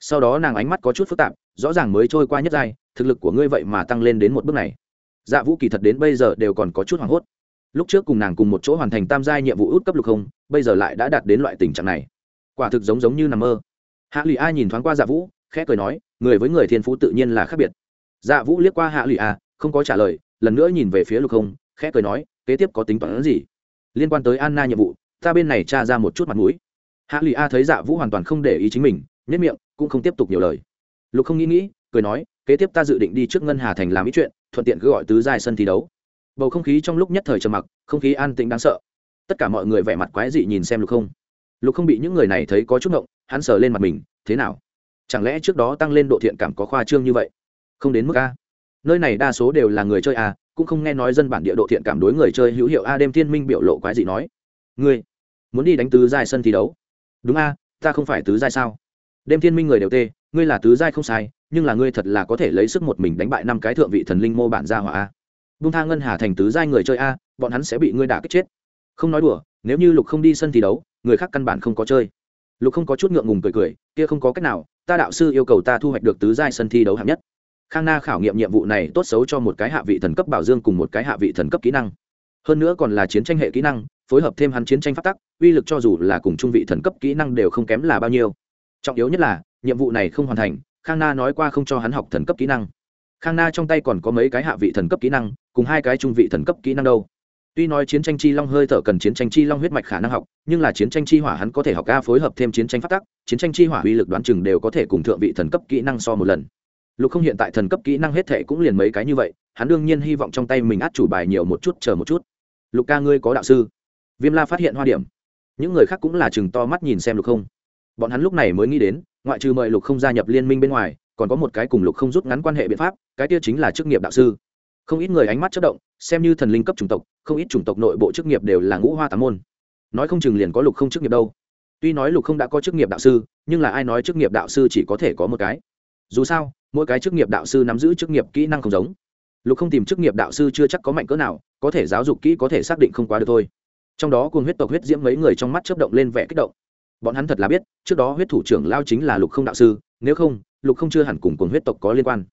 Sau đó nàng ánh mắt có chút phức tạp, rõ ràng mới trôi qua nhất giai, thực lực của ngươi vậy mà tăng lên đến một bước này. Dạ vũ kỳ thật đến bây giờ đều còn có chút hoảng hốt. Lúc trước cùng nàng cùng một chỗ hoàn thành tam giai nhiệm vụ út cấp lục không, bây giờ lại đã đạt đến loại tình trạng này. Quả thực giống giống như nằm mơ. Hạ lụy a nhìn thoáng qua dạ vũ, khẽ cười nói, người với người thiên phú tự nhiên là khác biệt. Dạ vũ liếc qua hạ lụy a, không có trả lời, lần nữa nhìn về phía lục không, khẽ cười nói, kế tiếp có tính toán gì? Liên quan tới anna nhiệm vụ, ta bên này tra ra một chút mặt mũi hạ lụy a thấy dạ vũ hoàn toàn không để ý chính mình nhất miệng, cũng không tiếp tục nhiều lời. Lục không nghĩ nghĩ, cười nói, kế tiếp ta dự định đi trước ngân hà thành làm ý chuyện, thuận tiện cứ gọi tứ giai sân thi đấu. Bầu không khí trong lúc nhất thời trầm mặc, không khí an tĩnh đáng sợ. Tất cả mọi người vẻ mặt quái dị nhìn xem lục không. Lục không bị những người này thấy có chút ngộng, hắn sờ lên mặt mình, thế nào? Chẳng lẽ trước đó tăng lên độ thiện cảm có khoa trương như vậy? Không đến mức a. Nơi này đa số đều là người chơi a, cũng không nghe nói dân bản địa độ thiện cảm đối người chơi hữu hiệu a đêm thiên minh biểu lộ quái dị nói. Ngươi, muốn đi đánh tứ giai sân thi đấu? Đúng a, ta không phải tứ giai sao? Đêm thiên minh người đều tê, ngươi là tứ giai không sai, nhưng là ngươi thật là có thể lấy sức một mình đánh bại năm cái thượng vị thần linh mô bản gia hỏa a. Bung tha ngân hà thành tứ giai người chơi a, bọn hắn sẽ bị ngươi đả kích chết. Không nói đùa, nếu như lục không đi sân thi đấu, người khác căn bản không có chơi. Lục không có chút ngượng ngùng cười cười, kia không có cách nào, ta đạo sư yêu cầu ta thu hoạch được tứ giai sân thi đấu hạng nhất. Khang na khảo nghiệm nhiệm vụ này tốt xấu cho một cái hạ vị thần cấp bảo dương cùng một cái hạ vị thần cấp kỹ năng. Hơn nữa còn là chiến tranh hệ kỹ năng phối hợp thêm hắn chiến tranh phát tắc, uy lực cho dù là cùng trung vị thần cấp kỹ năng đều không kém là bao nhiêu. Trọng yếu nhất là, nhiệm vụ này không hoàn thành, khang na nói qua không cho hắn học thần cấp kỹ năng. Khang na trong tay còn có mấy cái hạ vị thần cấp kỹ năng, cùng hai cái trung vị thần cấp kỹ năng đâu. Tuy nói chiến tranh chi long hơi thở cần chiến tranh chi long huyết mạch khả năng học, nhưng là chiến tranh chi hỏa hắn có thể học ca phối hợp thêm chiến tranh phát tắc, chiến tranh chi hỏa uy lực đoán chừng đều có thể cùng thượng vị thần cấp kỹ năng so một lần. Lục không hiện tại thần cấp kỹ năng hết thệ cũng liền mấy cái như vậy, hắn đương nhiên hy vọng trong tay mình át chủ bài nhiều một chút, chờ một chút. Lục ca ngươi có đạo sư? Viêm la phát hiện hoa điểm. Những người khác cũng là chừng to mắt nhìn xem lục không. Bọn hắn lúc này mới nghĩ đến, ngoại trừ mời lục không gia nhập liên minh bên ngoài, còn có một cái cùng lục không rút ngắn quan hệ biện pháp, cái kia chính là chức nghiệp đạo sư. Không ít người ánh mắt chất động, xem như thần linh cấp chủng tộc, không ít chủng tộc nội bộ chức nghiệp đều là ngũ hoa tám môn. Nói không chừng liền có lục không chức nghiệp đâu. Tuy nói lục không đã có chức nghiệp đạo sư, nhưng là ai nói chức nghiệp đạo sư chỉ có thể có một cái? Dù sao, mỗi cái chức nghiệp đạo sư nắm giữ chức nghiệp kỹ năng không giống. Lục không tìm chức nghiệp đạo sư chưa chắc có mạnh cỡ nào, có thể giáo dục kỹ có thể xác định không quá được thôi trong đó cùng huyết tộc huyết diễm mấy người trong mắt chớp động lên vẻ kích động. Bọn hắn thật là biết, trước đó huyết thủ trưởng lao chính là lục không đạo sư, nếu không, lục không chưa hẳn cùng cùng huyết tộc có liên quan.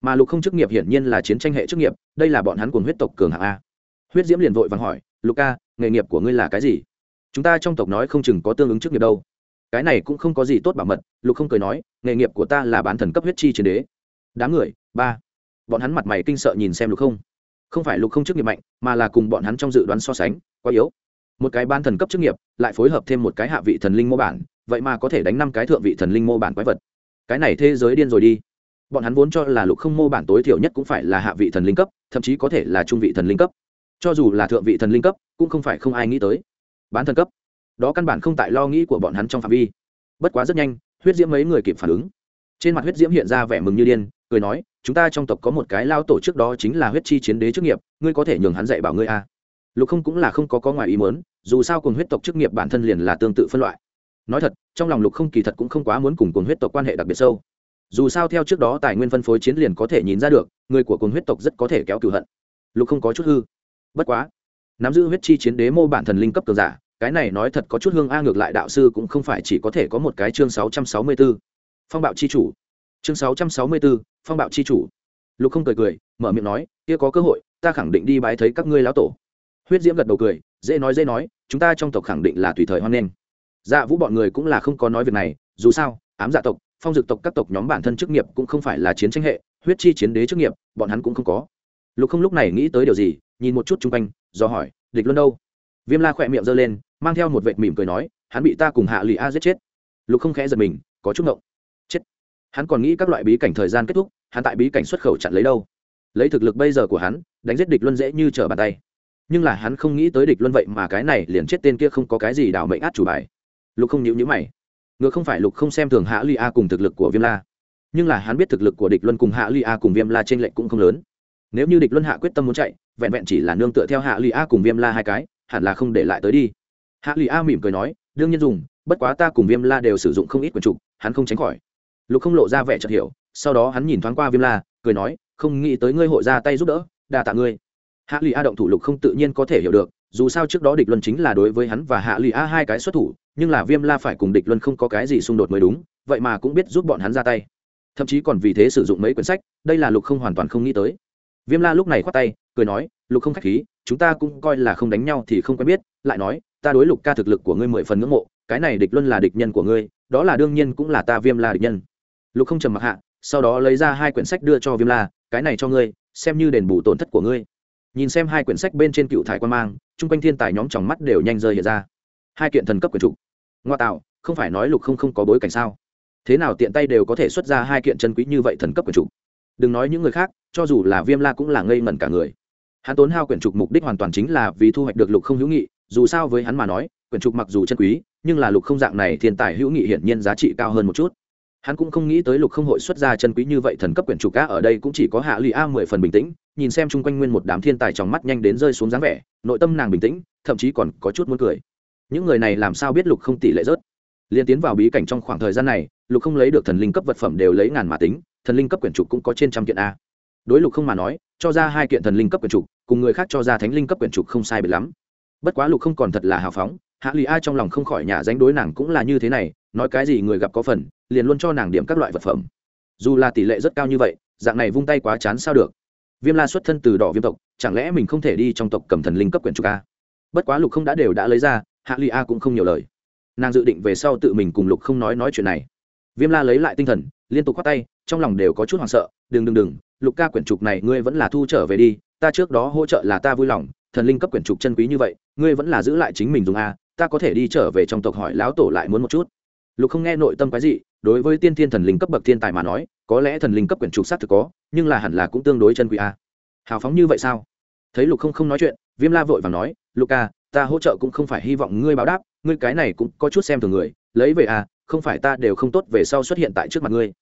Mà lục không chức nghiệp hiển nhiên là chiến tranh hệ chức nghiệp, đây là bọn hắn cùng huyết tộc cường hạng a. Huyết diễm liền vội vàng hỏi, lục ca, nghề nghiệp của ngươi là cái gì? Chúng ta trong tộc nói không chừng có tương ứng chức nghiệp đâu. Cái này cũng không có gì tốt bảo mật, lục không cười nói, nghề nghiệp của ta là bán thần cấp huyết chi chiến đế. Đám người, ba. Bọn hắn mặt mày kinh sợ nhìn xem lục không. Không phải lục không chức nghiệp mạnh, mà là cùng bọn hắn trong dự đoán so sánh, quá yếu một cái ban thần cấp chức nghiệp, lại phối hợp thêm một cái hạ vị thần linh mô bản, vậy mà có thể đánh năm cái thượng vị thần linh mô bản quái vật. Cái này thế giới điên rồi đi. Bọn hắn vốn cho là lục không mô bản tối thiểu nhất cũng phải là hạ vị thần linh cấp, thậm chí có thể là trung vị thần linh cấp. Cho dù là thượng vị thần linh cấp, cũng không phải không ai nghĩ tới. Bán thần cấp. Đó căn bản không tại lo nghĩ của bọn hắn trong phạm vi. Bất quá rất nhanh, huyết diễm mấy người kịp phản ứng. Trên mặt huyết diễm hiện ra vẻ mừng như điên, cười nói, chúng ta trong tộc có một cái lao tổ trước đó chính là huyết chi chiến đế chức nghiệp, ngươi có thể nhường hắn dạy bảo ngươi a à lục không cũng là không có có ngoài ý muốn dù sao cùng huyết tộc chức nghiệp bản thân liền là tương tự phân loại. Nói thật trong lòng lục không kỳ thật cũng không quá muốn cùng cùng huyết tộc quan hệ đặc biệt sâu. Dù sao theo trước đó tài nguyên phân phối chiến liền có thể nhìn ra được người của cùng huyết tộc rất có thể kéo cửu hận. Lục không có chút hư. Bất quá nắm giữ huyết chi chiến đế mô bản thần linh cấp cường giả cái này nói thật có chút hương a ngược lại đạo sư cũng không phải chỉ có thể có một cái chương sáu trăm sáu mươi 664. phong bạo chi chủ. Chương sáu trăm sáu mươi 664, phong bạo chi chủ. Lục không cười cười mở miệng nói kia có cơ hội ta khẳng định đi bái thấy các ngươi lão tổ huyết diễm gật đầu cười, dễ nói dễ nói, chúng ta trong tộc khẳng định là tùy thời hoan nghênh. Dạ vũ bọn người cũng là không có nói việc này, dù sao, ám dạ tộc, phong dực tộc các tộc nhóm bản thân chức nghiệp cũng không phải là chiến tranh hệ, huyết chi chiến đế chức nghiệp, bọn hắn cũng không có. Lục không lúc này nghĩ tới điều gì, nhìn một chút chung quanh, do hỏi, địch luân đâu? Viêm la khỏe miệng giơ lên, mang theo một vệt mỉm cười nói, hắn bị ta cùng hạ lụy a giết chết. Lục không khẽ giật mình, có chút ngộng. Chết. Hắn còn nghĩ các loại bí cảnh thời gian kết thúc, hắn tại bí cảnh xuất khẩu chặn lấy đâu? Lấy thực lực bây giờ của hắn, đánh giết địch luân dễ như trở bàn tay nhưng là hắn không nghĩ tới địch luân vậy mà cái này liền chết tên kia không có cái gì đảo mệnh át chủ bài. Lục không nhịu nhữ mày. Ngược không phải lục không xem thường hạ ly a cùng thực lực của viêm la. Nhưng là hắn biết thực lực của địch luân cùng hạ ly a cùng viêm la trên lệch cũng không lớn. Nếu như địch luân hạ quyết tâm muốn chạy, vẹn vẹn chỉ là nương tựa theo hạ ly a cùng viêm la hai cái, hẳn là không để lại tới đi. Hạ ly a mỉm cười nói, đương nhiên dùng, bất quá ta cùng viêm la đều sử dụng không ít quần trục, hắn không tránh khỏi. Lục không lộ ra vẻ chợt hiểu, sau đó hắn nhìn thoáng qua viêm la, cười nói, không nghĩ tới ngươi hội ra tay giúp đỡ, đa tạ ngươi hạ lụy a động thủ lục không tự nhiên có thể hiểu được, dù sao trước đó địch luân chính là đối với hắn và hạ lụy a hai cái xuất thủ, nhưng là viêm la phải cùng địch luân không có cái gì xung đột mới đúng, vậy mà cũng biết giúp bọn hắn ra tay. Thậm chí còn vì thế sử dụng mấy quyển sách, đây là lục không hoàn toàn không nghĩ tới. Viêm la lúc này khoát tay, cười nói, lục không k h á c h khí, chúng ta cũng coi là không đánh nhau thì không quen biết, lại nói, ta đối lục ca thực lực của ngươi mười phần ngưỡng mộ, cái này địch luân là địch nhân của ngươi, đó là đương nhiên cũng là ta viêm la địch nhân. Lục không trầm mặc hạ, sau đó lấy ra hai quyển sách đưa cho viêm la, cái này cho ngươi, xem như đền bù tổn thất của ngươi nhìn xem hai quyển sách bên trên cựu thải quan mang, chung quanh thiên tài nhóm tròng mắt đều nhanh rơi hiện ra. Hai kiện thần cấp quyển trục. Ngoa tạo, không phải nói lục không không có bối cảnh sao? Thế nào tiện tay đều có thể xuất ra hai kiện chân quý như vậy thần cấp quyển trục? Đừng nói những người khác, cho dù là viêm la cũng là ngây ngẩn cả người. Hắn tốn hao quyển trục mục đích hoàn toàn chính là vì thu hoạch được lục không hữu nghị, dù sao với hắn mà nói, quyển trục mặc dù chân quý, nhưng là lục không dạng này thiên tài hữu nghị hiển nhiên giá trị cao hơn một chút hắn cũng không nghĩ tới lục không hội xuất ra chân quý như vậy thần cấp quyển chủ cá ở đây cũng chỉ có hạ lụy a mười phần bình tĩnh, nhìn xem chung quanh nguyên một đám thiên tài trong mắt nhanh đến rơi xuống dáng vẻ, nội tâm nàng bình tĩnh, thậm chí còn có chút muốn cười. Những người này làm sao biết lục không tỷ lệ rớt? Liên tiến vào bí cảnh trong khoảng thời gian này, lục không lấy được thần linh cấp vật phẩm đều lấy ngàn mà tính, thần linh cấp quyển trục cũng có trên trăm kiện a. Đối lục không mà nói, cho ra hai kiện thần linh cấp quyển trục, cùng người khác cho ra thánh linh cấp quyển trục không sai biệt lắm. Bất quá lục không còn thật là hào phóng hạ lì a trong lòng không khỏi nhà danh đối nàng cũng là như thế này, nói cái gì người gặp có phần, liền luôn cho nàng điểm các loại vật phẩm. Dù là tỷ lệ rất cao như vậy, dạng này vung tay quá chán sao được. Viêm la xuất thân từ đỏ viêm tộc, chẳng lẽ mình không thể đi trong tộc cầm thần linh cấp quyển trục a? Bất quá lục không đã đều đã lấy ra, hạ lụy a cũng không nhiều lời. Nàng dự định về sau tự mình cùng lục không nói nói chuyện này. Viêm la lấy lại tinh thần, liên tục khoát tay, trong lòng đều có chút hoảng sợ, đừng đừng đừng, lục ca quyển trục này ngươi vẫn là thu trở về đi, ta trước đó hỗ trợ là ta vui lòng, thần linh cấp quyển trục chân quý như vậy, ngươi vẫn là giữ lại chính mình dùng a ta có thể đi trở về trong tộc hỏi lão tổ lại muốn một chút. Lục không nghe nội tâm cái gì đối với tiên thiên thần linh cấp bậc thiên tài mà nói, có lẽ thần linh cấp quyển trục sát thực có, nhưng là hẳn là cũng tương đối chân quý a hào phóng như vậy sao? Thấy lục không không nói chuyện, viêm la vội và nói, lục ca, ta hỗ trợ cũng không phải hy vọng ngươi báo đáp, ngươi cái này cũng có chút xem thường người, lấy về à không phải ta đều không tốt về sau xuất hiện tại trước mặt ngươi.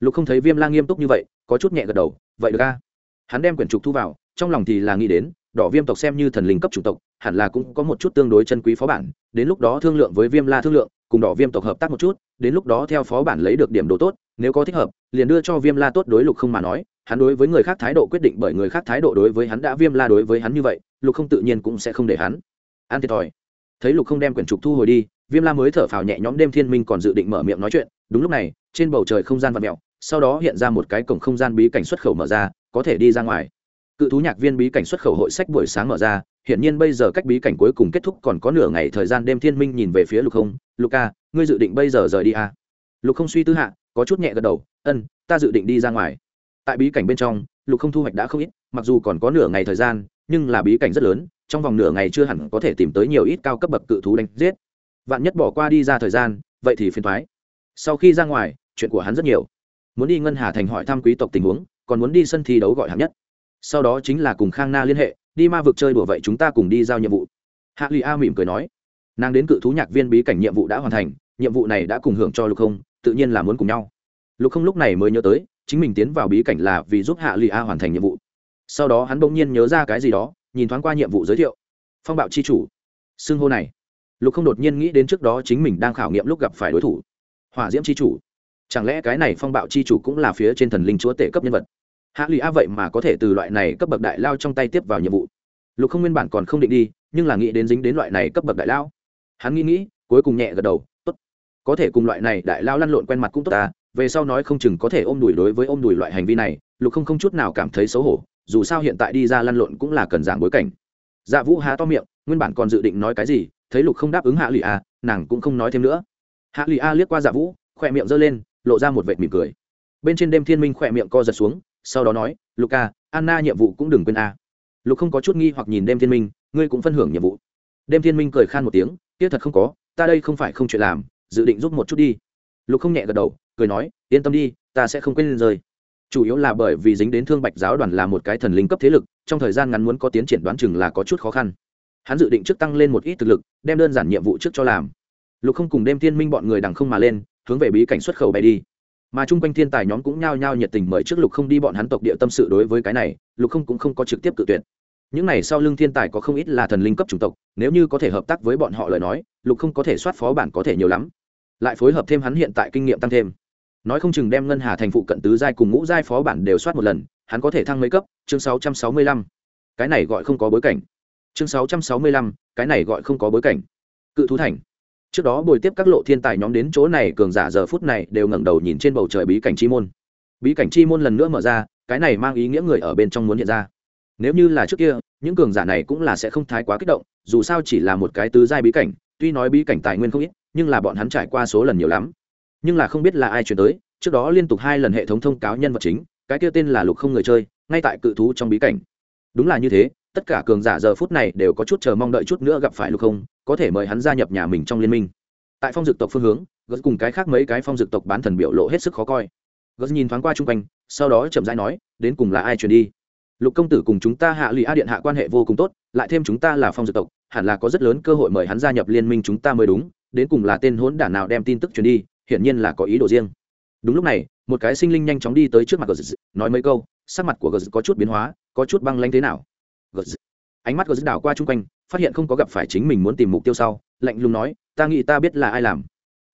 Lục không thấy viêm la nghiêm túc như vậy, có chút nhẹ gật đầu, vậy được a. Hắn đem quyển trục thu vào, trong lòng thì là nghĩ đến đỏ viêm tộc xem như thần linh cấp chủng tộc, hẳn là cũng có một chút tương đối chân quý phó bản, đến lúc đó thương lượng với viêm la thương lượng, cùng đỏ viêm tộc hợp tác một chút, đến lúc đó theo phó bản lấy được điểm đồ tốt, nếu có thích hợp, liền đưa cho viêm la tốt đối lục không mà nói, hắn đối với người khác thái độ quyết định bởi người khác thái độ đối với hắn đã viêm la đối với hắn như vậy, lục không tự nhiên cũng sẽ không để hắn. An thiệt thòi. Thấy lục không đem quyển trục thu hồi đi, viêm la mới thở phào nhẹ nhõm đêm thiên minh còn dự định mở miệng nói chuyện, đúng lúc này, trên bầu trời không gian và mẹo sau đó hiện ra một cái cổng không gian bí cảnh xuất khẩu mở ra, có thể đi ra ngoài cự thú nhạc viên bí cảnh xuất khẩu hội sách buổi sáng mở ra hiện nhiên bây giờ cách bí cảnh cuối cùng kết thúc còn có nửa ngày thời gian đêm thiên minh nhìn về phía lục không, lục ca, ngươi dự định bây giờ rời đi à? lục không suy tư hạ, có chút nhẹ gật đầu ân ta dự định đi ra ngoài. Tại bí cảnh bên trong, lục không thu hoạch đã không ít, mặc dù còn có nửa ngày thời gian, nhưng là bí cảnh rất lớn, trong vòng nửa ngày chưa hẳn có thể tìm tới nhiều ít cao cấp bậc cự thú đánh giết. Vạn nhất bỏ qua đi ra thời gian, vậy thì phiền thoái sau khi ra ngoài, chuyện của hắn rất nhiều. Muốn đi ngân hà thành hỏi thăm quý tộc tình huống, còn muốn đi sân thi đấu gọi hạng nhất sau đó chính là cùng khang na liên hệ, đi ma vực chơi đùa vậy chúng ta cùng đi giao nhiệm vụ. Hạ lụy a mỉm cười nói. Nàng đến cự thú nhạc viên bí cảnh nhiệm vụ đã hoàn thành, nhiệm vụ này đã cùng hưởng cho lục không, tự nhiên là muốn cùng nhau. Lục không lúc này mới nhớ tới, chính mình tiến vào bí cảnh là vì giúp hạ lụy a hoàn thành nhiệm vụ. Sau đó hắn bỗng nhiên nhớ ra cái gì đó, nhìn thoáng qua nhiệm vụ giới thiệu. Phong bạo c h i chủ. Xưng hô này. Lục không đột nhiên nghĩ đến trước đó chính mình đang khảo nghiệm lúc gặp phải đối thủ. Hỏa diễm c h i chủ. Chẳng lẽ cái này phong bạo c h i chủ cũng là phía trên thần linh chúa tể cấp nhân vật? Hạ lụy a vậy mà có thể từ loại này cấp bậc đại lao trong tay tiếp vào nhiệm vụ. Lục không nguyên bản còn không định đi, nhưng là nghĩ đến dính đến loại này cấp bậc đại lao. Hắn nghĩ nghĩ, cuối cùng nhẹ gật đầu, tốt. Có thể cùng loại này đại lao lăn lộn quen mặt cũng tốt ta, về sau nói không chừng có thể ôm đùi đối với ôm đùi loại hành vi này. Lục không không chút nào cảm thấy xấu hổ, dù sao hiện tại đi ra lăn lộn cũng là cần giảng bối cảnh. Dạ vũ há to miệng, nguyên bản còn dự định nói cái gì, thấy lục không đáp ứng hạ lụy a, nàng cũng không nói thêm nữa. Hạ lụy a liếc qua dạ vũ, khỏe miệng giơ lên, lộ ra một vệt mỉm cười. Bên trên đêm thiên minh khỏe miệng co giật xuống sau đó nói luca anna nhiệm vụ cũng đừng quên a. Lục không có chút nghi hoặc nhìn đêm thiên minh, ngươi cũng phân hưởng nhiệm vụ. Đêm thiên minh cười khan một tiếng tiếc thật không có, ta đây không phải không chuyện làm, dự định giúp một chút đi. Lục không nhẹ gật đầu, cười nói, yên tâm đi, ta sẽ không quên lên rơi chủ yếu là bởi vì dính đến thương bạch giáo đoàn là một cái thần linh cấp thế lực, trong thời gian ngắn muốn có tiến triển đoán chừng là có chút khó khăn. Hắn dự định trước tăng lên một ít thực lực, đem đơn giản nhiệm vụ trước cho làm. Lục không cùng Đêm thiên minh bọn người đằng không mà lên, hướng về bí cảnh xuất khẩu bay đi mà chung quanh thiên tài nhóm cũng nhao nhao nhiệt tình mời trước lục không đi bọn hắn tộc địa tâm sự đối với cái này, lục không cũng không có trực tiếp cự tuyệt. Những này sau lưng thiên tài có không ít là thần linh cấp chủng tộc, nếu như có thể hợp tác với bọn họ lời nói, lục không có thể soát phó bản có thể nhiều lắm. Lại phối hợp thêm hắn hiện tại kinh nghiệm tăng thêm. Nói không chừng đem ngân hà thành phụ cận tứ giai cùng ngũ giai phó bản đều soát một lần, hắn có thể thăng mấy cấp? Chương sáu trăm sáu mươi lăm. Cái này gọi không có bối cảnh. Chương sáu trăm sáu mươi lăm, cái này gọi không có bối cảnh. Cự thú thành trước đó buổi tiếp các lộ thiên tài nhóm đến chỗ này, cường giả giờ phút này đều ngẩng đầu nhìn trên bầu trời bí cảnh chi môn. Bí cảnh chi môn lần nữa mở ra, cái này mang ý nghĩa người ở bên trong muốn hiện ra. Nếu như là trước kia, những cường giả này cũng là sẽ không thái quá kích động, dù sao chỉ là một cái tứ giai bí cảnh, tuy nói bí cảnh tài nguyên không ít, nhưng là bọn hắn trải qua số lần nhiều lắm. Nhưng là không biết là ai chuyển tới, trước đó liên tục hai lần hệ thống thông cáo nhân vật chính, cái kia tên là lục không người chơi, ngay tại cự thú trong bí cảnh. Đúng là như thế, tất cả cường giả giờ phút này đều có chút chờ mong đợi chút nữa gặp phải lục không có thể mời hắn gia nhập nhà mình trong liên minh. Tại phong dực tộc phương hướng, gớt cùng cái khác mấy cái phong dực tộc bán thần biểu lộ hết sức khó coi. Gớt nhìn thoáng qua chung quanh, sau đó chậm rãi nói, đến cùng là ai truyền đi? Lục công tử cùng chúng ta hạ lụy a điện hạ quan hệ vô cùng tốt, lại thêm chúng ta là phong dực tộc, hẳn là có rất lớn cơ hội mời hắn gia nhập liên minh chúng ta mới đúng, đến cùng là tên hỗn đản nào đem tin tức truyền đi, hiển nhiên là có ý đồ riêng. Đúng lúc này, một cái sinh linh nhanh chóng đi tới trước mặt gớt, nói mấy câu, sắc mặt của gớt có chút biến hóa, có chút băng lanh thế nào? Ánh mắt gờ đảo qua chung quanh, phát hiện không có gặp phải chính mình muốn tìm mục tiêu sau, lạnh lùng nói, ta nghĩ ta biết là ai làm.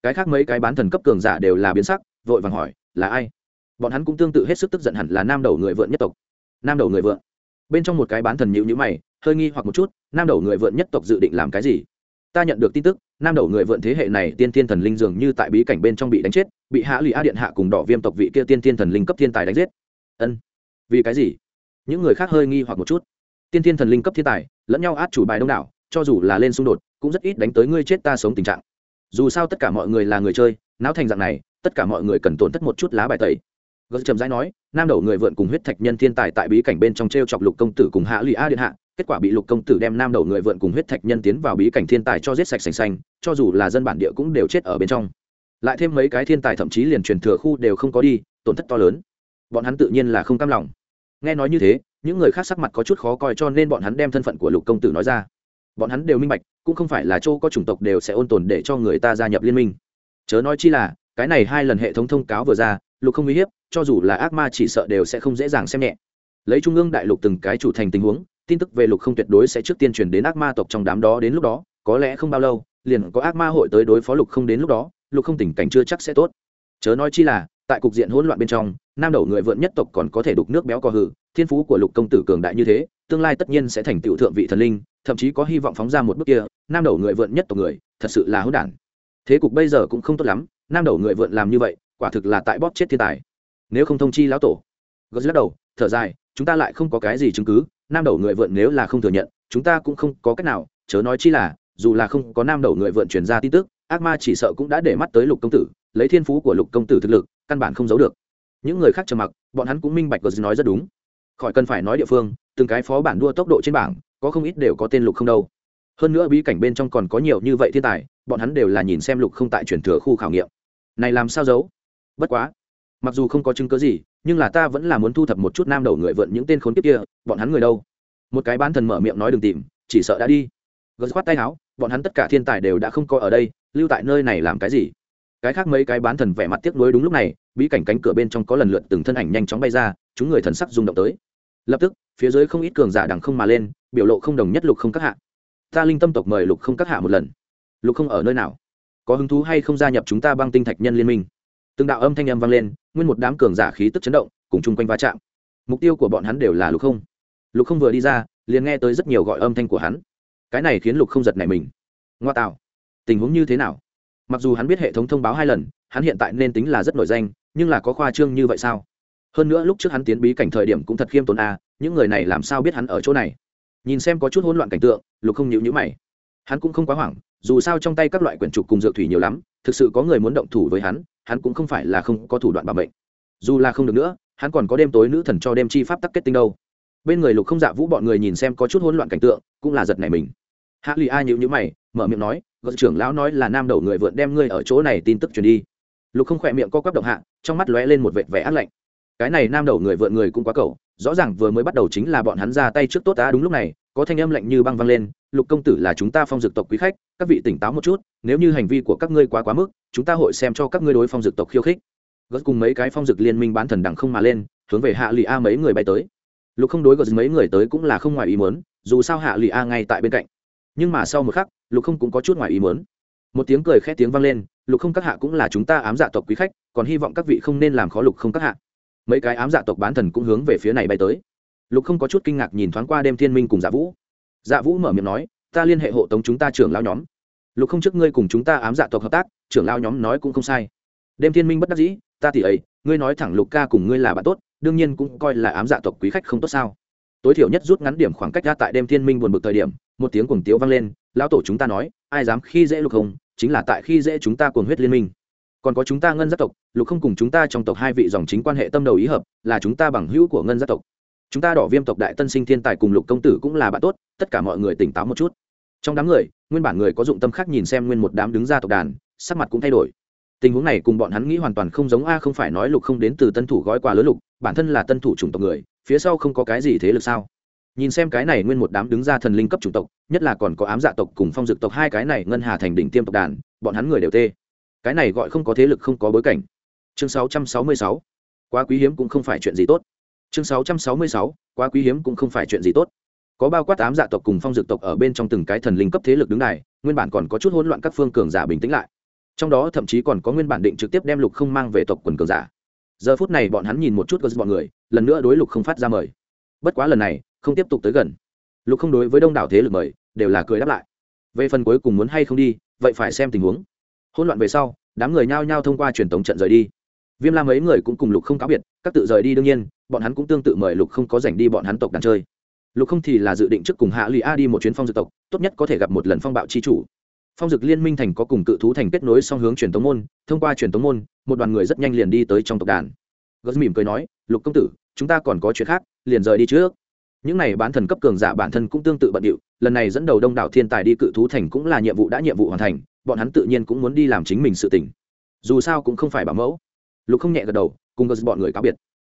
Cái khác mấy cái bán thần cấp cường giả đều là biến sắc, vội vàng hỏi, là ai? Bọn hắn cũng tương tự hết sức tức giận hẳn là nam đầu người vượn nhất tộc. Nam đầu người vượn. Bên trong một cái bán thần nhịu nhữ mày, hơi nghi hoặc một chút, nam đầu người vượn nhất tộc dự định làm cái gì? Ta nhận được tin tức, nam đầu người vượn thế hệ này tiên tiên thần linh dường như tại bí cảnh bên trong bị đánh chết, bị hạ lụy a điện hạ cùng đỏ viêm tộc vị kia tiên tiên thần linh cấp thiên tài đánh giết. Ân. Vì cái gì? Những người khác hơi nghi hoặc một chút tiên thiên thần linh cấp thiên tài, lẫn nhau át chủ bài đông đảo, cho dù là lên xung đột, cũng rất ít đánh tới ngươi chết ta sống tình trạng. Dù sao tất cả mọi người là người chơi não thành dạng này, tất cả mọi người cần tổn thất một chút lá bài tẩy. Gớt trầm rãi nói, nam đầu người vượn cùng huyết thạch nhân thiên tài tại bí cảnh bên trong t r e o chọc lục công tử cùng hạ lụy a điện hạ, kết quả bị lục công tử đem nam đầu người vượn cùng huyết thạch nhân tiến vào bí cảnh thiên tài cho giết sạch sành xanh cho dù là dân bản địa cũng đều chết ở bên trong. Lại thêm mấy cái thiên tài thậm chí liền truyền thừa khu đều không có đi, tổn thất to lớn. Bọn hắn tự nhiên là không cam lòng nghe nói như thế, những người khác sắc mặt có chút khó coi cho nên bọn hắn đem thân phận của lục công tử nói ra. Bọn hắn đều minh bạch, cũng không phải là châu có chủng tộc đều sẽ ôn tồn để cho người ta gia nhập liên minh. Chớ nói chi là, cái này hai lần hệ thống thông cáo vừa ra, lục không uy hiếp, cho dù là ác ma chỉ sợ đều sẽ không dễ dàng xem nhẹ. Lấy trung ương đại lục từng cái chủ thành tình huống, tin tức về lục không tuyệt đối sẽ trước tiên truyền đến ác ma tộc trong đám đó đến lúc đó, có lẽ không bao lâu, liền có ác ma hội tới đối phó lục không đến lúc đó, lục không tình cảnh chưa chắc sẽ tốt. Chớ nói chi là tại cục diện hỗn loạn bên trong, nam đầu người vượn nhất tộc còn có thể đục nước béo cò hử thiên phú của lục công tử cường đại như thế, tương lai tất nhiên sẽ thành tựu thượng vị thần linh, thậm chí có hy vọng phóng ra một bước kia, nam đầu người vượn nhất tộc người, thật sự là hỗn đản. Thế cục bây giờ cũng không tốt lắm, nam đầu người vượn làm như vậy, quả thực là tại bóp chết thiên tài. Nếu không thông chi lão tổ. Gớt lắc đầu, thở dài, chúng ta lại không có cái gì chứng cứ, nam đầu người vượn nếu là không thừa nhận, chúng ta cũng không có cách nào, chớ nói chi là, dù là không có nam đầu người vượn truyền ra tin tức, ác ma chỉ sợ cũng đã để mắt tới lục công tử lấy thiên phú của lục công tử thực lực, căn bản không giấu được. Những người khác trầm mặc, bọn hắn cũng minh bạch gớt nói rất đúng. Khỏi cần phải nói địa phương, từng cái phó bản đua tốc độ trên bảng, có không ít đều có tên lục không đâu. Hơn nữa bí cảnh bên trong còn có nhiều như vậy thiên tài, bọn hắn đều là nhìn xem lục không tại truyền thừa khu khảo nghiệm. Này làm sao giấu? Bất quá, mặc dù không có chứng cớ gì, nhưng là ta vẫn là muốn thu thập một chút nam đầu người vượn những tên khốn kiếp kia, bọn hắn người đâu? Một cái bán thần mở miệng nói đừng tìm, chỉ sợ đã đi. Gớt khoát tay áo, bọn hắn tất cả thiên tài đều đã không có ở đây, lưu tại nơi này làm cái gì? Cái khác mấy cái bán thần vẻ mặt tiếc nuối đúng lúc này, bí cảnh cánh cửa bên trong có lần lượt từng thân ảnh nhanh chóng bay ra, chúng người thần sắc rung động tới. Lập tức, phía dưới không ít cường giả đằng không mà lên, biểu lộ không đồng nhất lục không các hạ. Ta linh tâm tộc mời lục không các hạ một lần. Lục không ở nơi nào? Có hứng thú hay không gia nhập chúng ta băng tinh thạch nhân liên minh? Từng đạo âm thanh âm vang lên, nguyên một đám cường giả khí tức chấn động, cùng chung quanh va chạm. Mục tiêu của bọn hắn đều là lục không. Lục không vừa đi ra, liền nghe tới rất nhiều gọi âm thanh của hắn. Cái này khiến lục không giật này mình. Ngoa tạo. Tình huống như thế nào? Mặc dù hắn biết hệ thống thông báo hai lần, hắn hiện tại nên tính là rất nổi danh, nhưng là có khoa trương như vậy sao? Hơn nữa lúc trước hắn tiến bí cảnh thời điểm cũng thật khiêm tốn a những người này làm sao biết hắn ở chỗ này? Nhìn xem có chút hỗn loạn cảnh tượng, lục không nhịu nhữ mày. Hắn cũng không quá hoảng, dù sao trong tay các loại quyển trục cùng dược thủy nhiều lắm, thực sự có người muốn động thủ với hắn hắn cũng không phải là không có thủ đoạn bảo mệnh. Dù là không được nữa, hắn còn có đêm tối nữ thần cho đêm chi pháp tắc kết tinh đâu. Bên người lục không dạ vũ bọn người nhìn xem có chút hỗn loạn cảnh tượng, cũng là giật này mình. Hạ lì a nhịu nhữ mày, mở miệng nói gợi trưởng lão nói là nam đầu người vượn đem ngươi ở chỗ này tin tức truyền đi. Lục không khỏe miệng co quắp động hạ, trong mắt lóe lên một vệt vẻ ác lạnh. Cái này nam đầu người vượn người cũng quá cầu, rõ ràng vừa mới bắt đầu chính là bọn hắn ra tay trước tốt ta đúng lúc này, có thanh âm lạnh như băng vang lên, lục công tử là chúng ta phong dực tộc quý khách, các vị tỉnh táo một chút, nếu như hành vi của các ngươi quá quá mức, chúng ta hội xem cho các ngươi đối phong dực tộc khiêu khích. Gớt cùng mấy cái phong dực liên minh bán thần đẳng không mà lên, hướng về hạ lụy a mấy người bay tới. Lục không đối gớt mấy người tới cũng là không ngoài ý muốn, dù sao hạ lụy a ngay tại bên cạnh nhưng mà sau một khắc, lục không cũng có chút ngoài ý muốn. Một tiếng cười khét tiếng vang lên, lục không các hạ cũng là chúng ta ám dạ tộc quý khách, còn hy vọng các vị không nên làm khó lục không các hạ. Mấy cái ám dạ tộc bán thần cũng hướng về phía này bay tới. Lục không có chút kinh ngạc nhìn thoáng qua đêm thiên minh cùng dạ vũ. Dạ vũ mở miệng nói, ta liên hệ hộ tống chúng ta trưởng lao nhóm. Lục không trước ngươi cùng chúng ta ám dạ tộc hợp tác, trưởng lao nhóm nói cũng không sai. Đêm thiên minh bất đắc dĩ, ta thì ấy, ngươi nói thẳng lục ca cùng ngươi là bạn tốt, đương nhiên cũng coi là ám dạ tộc quý khách không tốt sao? Tối thiểu nhất rút ngắn điểm khoảng cách ra tại đêm thiên minh buồn bực thời điểm một tiếng cuồng tiếu vang lên, lão tổ chúng ta nói, ai dám khi dễ lục không chính là tại khi dễ chúng ta cuồng huyết liên minh. Còn có chúng ta ngân giác tộc, lục không cùng chúng ta trong tộc hai vị dòng chính quan hệ tâm đầu ý hợp, là chúng ta bằng hữu của ngân giác tộc. Chúng ta đỏ viêm tộc đại tân sinh thiên tài cùng lục công tử cũng là bạn tốt, tất cả mọi người tỉnh táo một chút. Trong đám người, nguyên bản người có dụng tâm khác nhìn xem nguyên một đám đứng ra tộc đàn, sắc mặt cũng thay đổi. Tình huống này cùng bọn hắn nghĩ hoàn toàn không giống, a, không phải nói lục không đến từ tân thủ gói quà lớn lục, bản thân là tân thủ chủng tộc người, phía sau không có cái gì thế lực sao? Nhìn xem cái này nguyên một đám đứng ra thần linh cấp chủng tộc, nhất là còn có ám dạ tộc cùng phong dực tộc hai cái này ngân hà thành đỉnh tiêm tộc đàn, bọn hắn người đều tê. Cái này gọi không có thế lực, không có bối cảnh. Chương 666. quá quý hiếm cũng không phải chuyện gì tốt. Chương 666. quá quý hiếm cũng không phải chuyện gì tốt. Có bao quát ám dạ tộc cùng phong dực tộc ở bên trong từng cái thần linh cấp thế lực đứng này nguyên bản còn có chút hỗn loạn các phương cường giả bình tĩnh lại. Trong đó thậm chí còn có nguyên bản định trực tiếp đem lục không mang về tộc quần cường giả. Giờ phút này bọn hắn nhìn một chút gớt bọn người, lần nữa đối lục không phát ra mời. Bất quá lần này không tiếp tục tới gần. Lục không đối với đông đảo thế lực mời, đều là cười đáp lại. Về phần cuối cùng muốn hay không đi, vậy phải xem tình huống. Hỗn loạn về sau, đám người nhao nhao thông qua truyền thống trận rời đi. Viêm la mấy người cũng cùng lục không cáo biệt, các tự rời đi đương nhiên, bọn hắn cũng tương tự mời lục không có dành đi bọn hắn tộc đàn chơi. Lục không thì là dự định trước cùng hạ lụy a đi một chuyến phong dược tộc, tốt nhất có thể gặp một lần phong bạo c h i chủ. Phong dực liên minh thành có cùng cự thú thành kết nối song hướng truyền tống môn, thông qua truyền tống môn, một đoàn người rất nhanh liền đi tới trong tộc đàn. Gớt mỉm cười nói, lục công tử, chúng ta còn có chuyện khác, liền rời đi trước những này bán thần cấp cường giả bản thân cũng tương tự bận điệu, lần này dẫn đầu đông đảo thiên tài đi cự thú thành cũng là nhiệm vụ đã nhiệm vụ hoàn thành, bọn hắn tự nhiên cũng muốn đi làm chính mình sự tỉnh dù sao cũng không phải bảo mẫu. Lục không nhẹ gật đầu, cùng gật bọn người cáo biệt.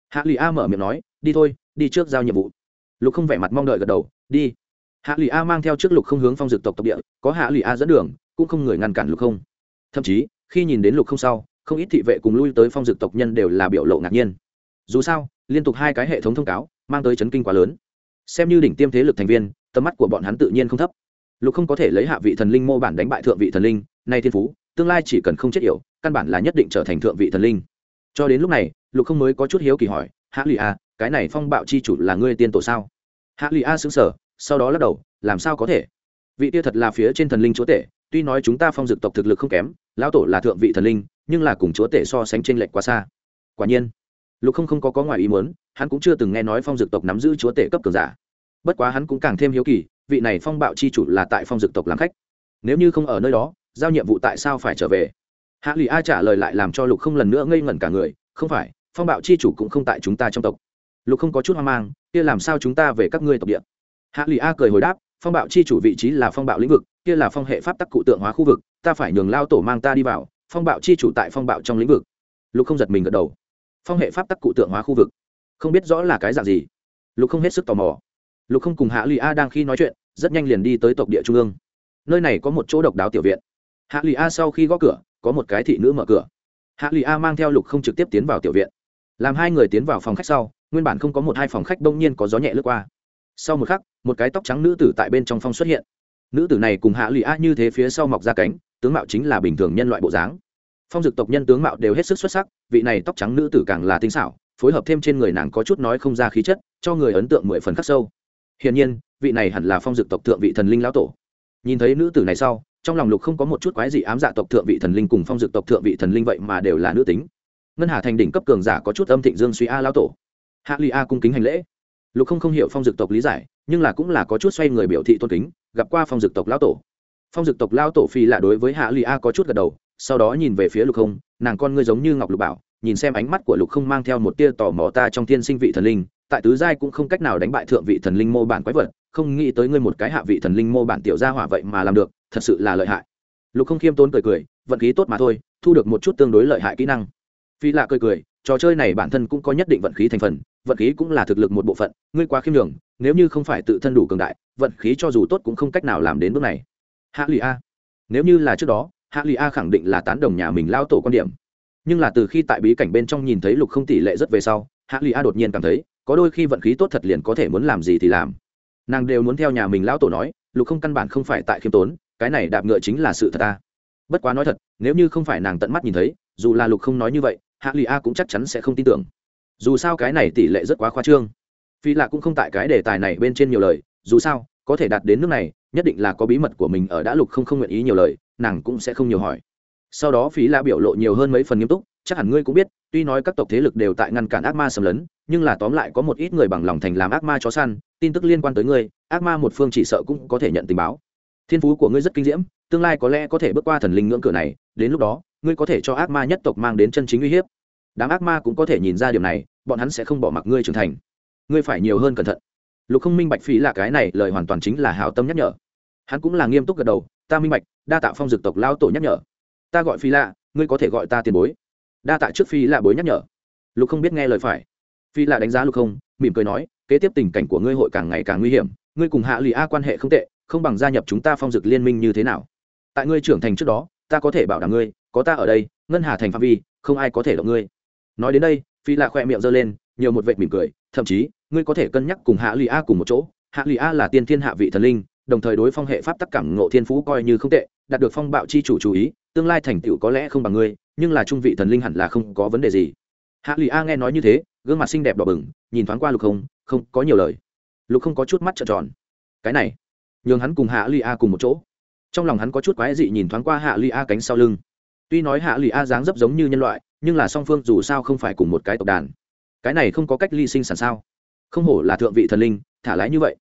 Hạ lụy a mở miệng nói, đi thôi, đi trước giao nhiệm vụ. Lục không vẻ mặt mong đợi gật đầu, đi. Hạ lụy a mang theo trước lục không hướng phong dực tộc tộc địa, có hạ lụy a dẫn đường, cũng không người ngăn cản lục không. Thậm chí, khi nhìn đến lục không sau, không ít thị vệ cùng lui tới phong dực tộc nhân đều là biểu lộ ngạc nhiên. Dù sao, liên tục hai cái hệ thống thông cáo, mang tới chấn kinh quá lớn xem như đỉnh tiêm thế lực thành viên, tầm mắt của bọn hắn tự nhiên không thấp. Lục không có thể lấy hạ vị thần linh mô bản đánh bại thượng vị thần linh, nay thiên phú, tương lai chỉ cần không chết yểu, căn bản là nhất định trở thành thượng vị thần linh. Cho đến lúc này, lục không mới có chút hiếu kỳ hỏi, hạ lụy a, cái này phong bạo chi chủ là ngươi tiên tổ sao? Hạ lụy a xứng sở sau đó lắc đầu, làm sao có thể? Vị tia thật là phía trên thần linh chúa tể, tuy nói chúng ta phong dực tộc thực lực không kém, lão tổ là thượng vị thần linh, nhưng là cùng chúa tể so sánh t r ê n lệch quá xa. Quả nhiên lục không không có có ngoài ý muốn, hắn cũng chưa từng nghe nói phong dực tộc nắm giữ chúa tể cấp cường giả. Bất quá hắn cũng càng thêm hiếu kỳ, vị này phong bạo chi chủ là tại phong dực tộc làm khách. Nếu như không ở nơi đó, giao nhiệm vụ tại sao phải trở về? Hạ lụy a trả lời lại làm cho lục không lần nữa ngây ngẩn cả người, không phải, phong bạo chi chủ cũng không tại chúng ta trong tộc. Lục không có chút hoang mang, kia làm sao chúng ta về các ngươi tộc địa? Hạ lụy a cười hồi đáp, phong bạo chi chủ vị trí là phong bạo lĩnh vực, kia là phong hệ pháp tắc cụ tượng hóa khu vực, ta phải nhường lao tổ mang ta đi vào, phong bạo chi chủ tại phong bạo trong lĩnh vực. Lục không giật mình gật đầu phong hệ pháp tắc cụ tượng hóa khu vực. Không biết rõ là cái dạng gì. Lục không hết sức tò mò. Lục không cùng hạ lụy a đang khi nói chuyện, rất nhanh liền đi tới tộc địa trung ương. Nơi này có một chỗ độc đáo tiểu viện. Hạ lụy a sau khi gõ cửa, có một cái thị nữ mở cửa. Hạ lụy a mang theo lục không trực tiếp tiến vào tiểu viện. Làm hai người tiến vào phòng khách sau, nguyên bản không có một hai phòng khách đông nhiên có gió nhẹ lướt qua. Sau một khắc, một cái tóc trắng nữ tử tại bên trong phòng xuất hiện. Nữ tử này cùng hạ lụy a như thế phía sau mọc ra cánh, tướng mạo chính là bình thường nhân loại bộ dáng phong dực tộc nhân tướng mạo đều hết sức xuất sắc, vị này tóc trắng nữ tử càng là tinh xảo, phối hợp thêm trên người nàng có chút nói không ra khí chất, cho người ấn tượng mười phần khắc sâu. Hiển nhiên, vị này hẳn là phong dực tộc thượng vị thần linh lão tổ. Nhìn thấy nữ tử này sau, trong lòng lục không có một chút quái gì ám dạ tộc thượng vị thần linh cùng phong dực tộc thượng vị thần linh vậy mà đều là nữ tính. Ngân hà thành đỉnh cấp cường giả có chút âm thịnh dương suy a lão tổ. Hạ ly a cung kính hành lễ. Lục không không hiểu phong dực tộc lý giải, nhưng là cũng là có chút xoay người biểu thị tôn kính, gặp qua phong dực tộc lão tổ. Phong dực tộc lão tổ phi là đối với hạ ly a có chút gật đầu sau đó nhìn về phía lục không, nàng con ngươi giống như ngọc lục bảo, nhìn xem ánh mắt của lục không mang theo một tia tò mò ta trong thiên sinh vị thần linh, tại tứ giai cũng không cách nào đánh bại thượng vị thần linh mô bản quái vật, không nghĩ tới ngươi một cái hạ vị thần linh mô bản tiểu gia hỏa vậy mà làm được, thật sự là lợi hại. Lục không khiêm tốn cười cười, vận khí tốt mà thôi, thu được một chút tương đối lợi hại kỹ năng. Phi lạ cười cười, trò chơi này bản thân cũng có nhất định vận khí thành phần, vận khí cũng là thực lực một bộ phận, ngươi quá khiêm đường nếu như không phải tự thân đủ cường đại, vận khí cho dù tốt cũng không cách nào làm đến bước này. Hạ lụy a. Nếu như là trước đó hạ lụy a khẳng định là tán đồng nhà mình lao tổ quan điểm. Nhưng là từ khi tại bí cảnh bên trong nhìn thấy lục không tỷ lệ rất về sau, hạ lụy a đột nhiên cảm thấy, có đôi khi vận khí tốt thật liền có thể muốn làm gì thì làm. Nàng đều muốn theo nhà mình lão tổ nói, lục không căn bản không phải tại khiêm tốn, cái này đạp ngựa chính là sự thật ta. Bất quá nói thật, nếu như không phải nàng tận mắt nhìn thấy, dù là lục không nói như vậy, hạ lụy a cũng chắc chắn sẽ không tin tưởng. Dù sao cái này tỷ lệ rất quá khoa trương. Phi lạ cũng không tại cái đề tài này bên trên nhiều lời, dù sao, có thể đạt đến nước này, nhất định là có bí mật của mình ở đã lục không không nguyện ý nhiều lời nàng cũng sẽ không nhiều hỏi. Sau đó phí lạ biểu lộ nhiều hơn mấy phần nghiêm túc, chắc hẳn ngươi cũng biết, tuy nói các tộc thế lực đều tại ngăn cản ác ma xâm lấn, nhưng là tóm lại có một ít người bằng lòng thành làm ác ma chó săn, tin tức liên quan tới ngươi, ác ma một phương chỉ sợ cũng có thể nhận tình báo. Thiên phú của ngươi rất kinh diễm, tương lai có lẽ có thể bước qua thần linh ngưỡng cửa này, đến lúc đó, ngươi có thể cho ác ma nhất tộc mang đến chân chính uy hiếp. Đám ác ma cũng có thể nhìn ra điều này, bọn hắn sẽ không bỏ mặc ngươi trưởng thành. Ngươi phải nhiều hơn cẩn thận. Lục không minh bạch phí là cái này lời hoàn toàn chính là hào tâm nhắc nhở. Hắn cũng là nghiêm túc gật đầu ta minh bạch, đa tạ phong dực tộc lao tổ nhắc nhở. Ta gọi phi lạ, ngươi có thể gọi ta tiền bối. Đa tạ trước phi lạ bối nhắc nhở. Lục không biết nghe lời phải. Phi lạ đánh giá lục không, mỉm cười nói, kế tiếp tình cảnh của ngươi hội càng ngày càng nguy hiểm, ngươi cùng hạ lụy a quan hệ không tệ, không bằng gia nhập chúng ta phong dực liên minh như thế nào. Tại ngươi trưởng thành trước đó, ta có thể bảo đảm ngươi, có ta ở đây, ngân hà thành phạm vi, không ai có thể động ngươi. Nói đến đây, phi lạ khoe miệng giơ lên, nhiều một vệt mỉm cười, thậm chí, ngươi có thể cân nhắc cùng hạ lụy a cùng một chỗ. Hạ lụy a là tiên thiên hạ vị thần linh đồng thời đối phong hệ pháp tắc cảm ngộ thiên phú coi như không tệ, đạt được phong bạo chi chủ chú ý, tương lai thành tựu có lẽ không bằng ngươi, nhưng là trung vị thần linh hẳn là không có vấn đề gì. Hạ lụy a nghe nói như thế, gương mặt xinh đẹp đỏ bừng, nhìn thoáng qua lục không không có nhiều lời. Lục không có chút mắt trợn tròn. Cái này, nhường hắn cùng hạ lụy a cùng một chỗ. Trong lòng hắn có chút quái dị nhìn thoáng qua hạ lụy a cánh sau lưng. Tuy nói hạ lụy a dáng dấp giống như nhân loại, nhưng là song phương dù sao không phải cùng một cái tộc đàn. Cái này không có cách ly sinh sản sao? Không hổ là thượng vị thần linh, thả lái như vậy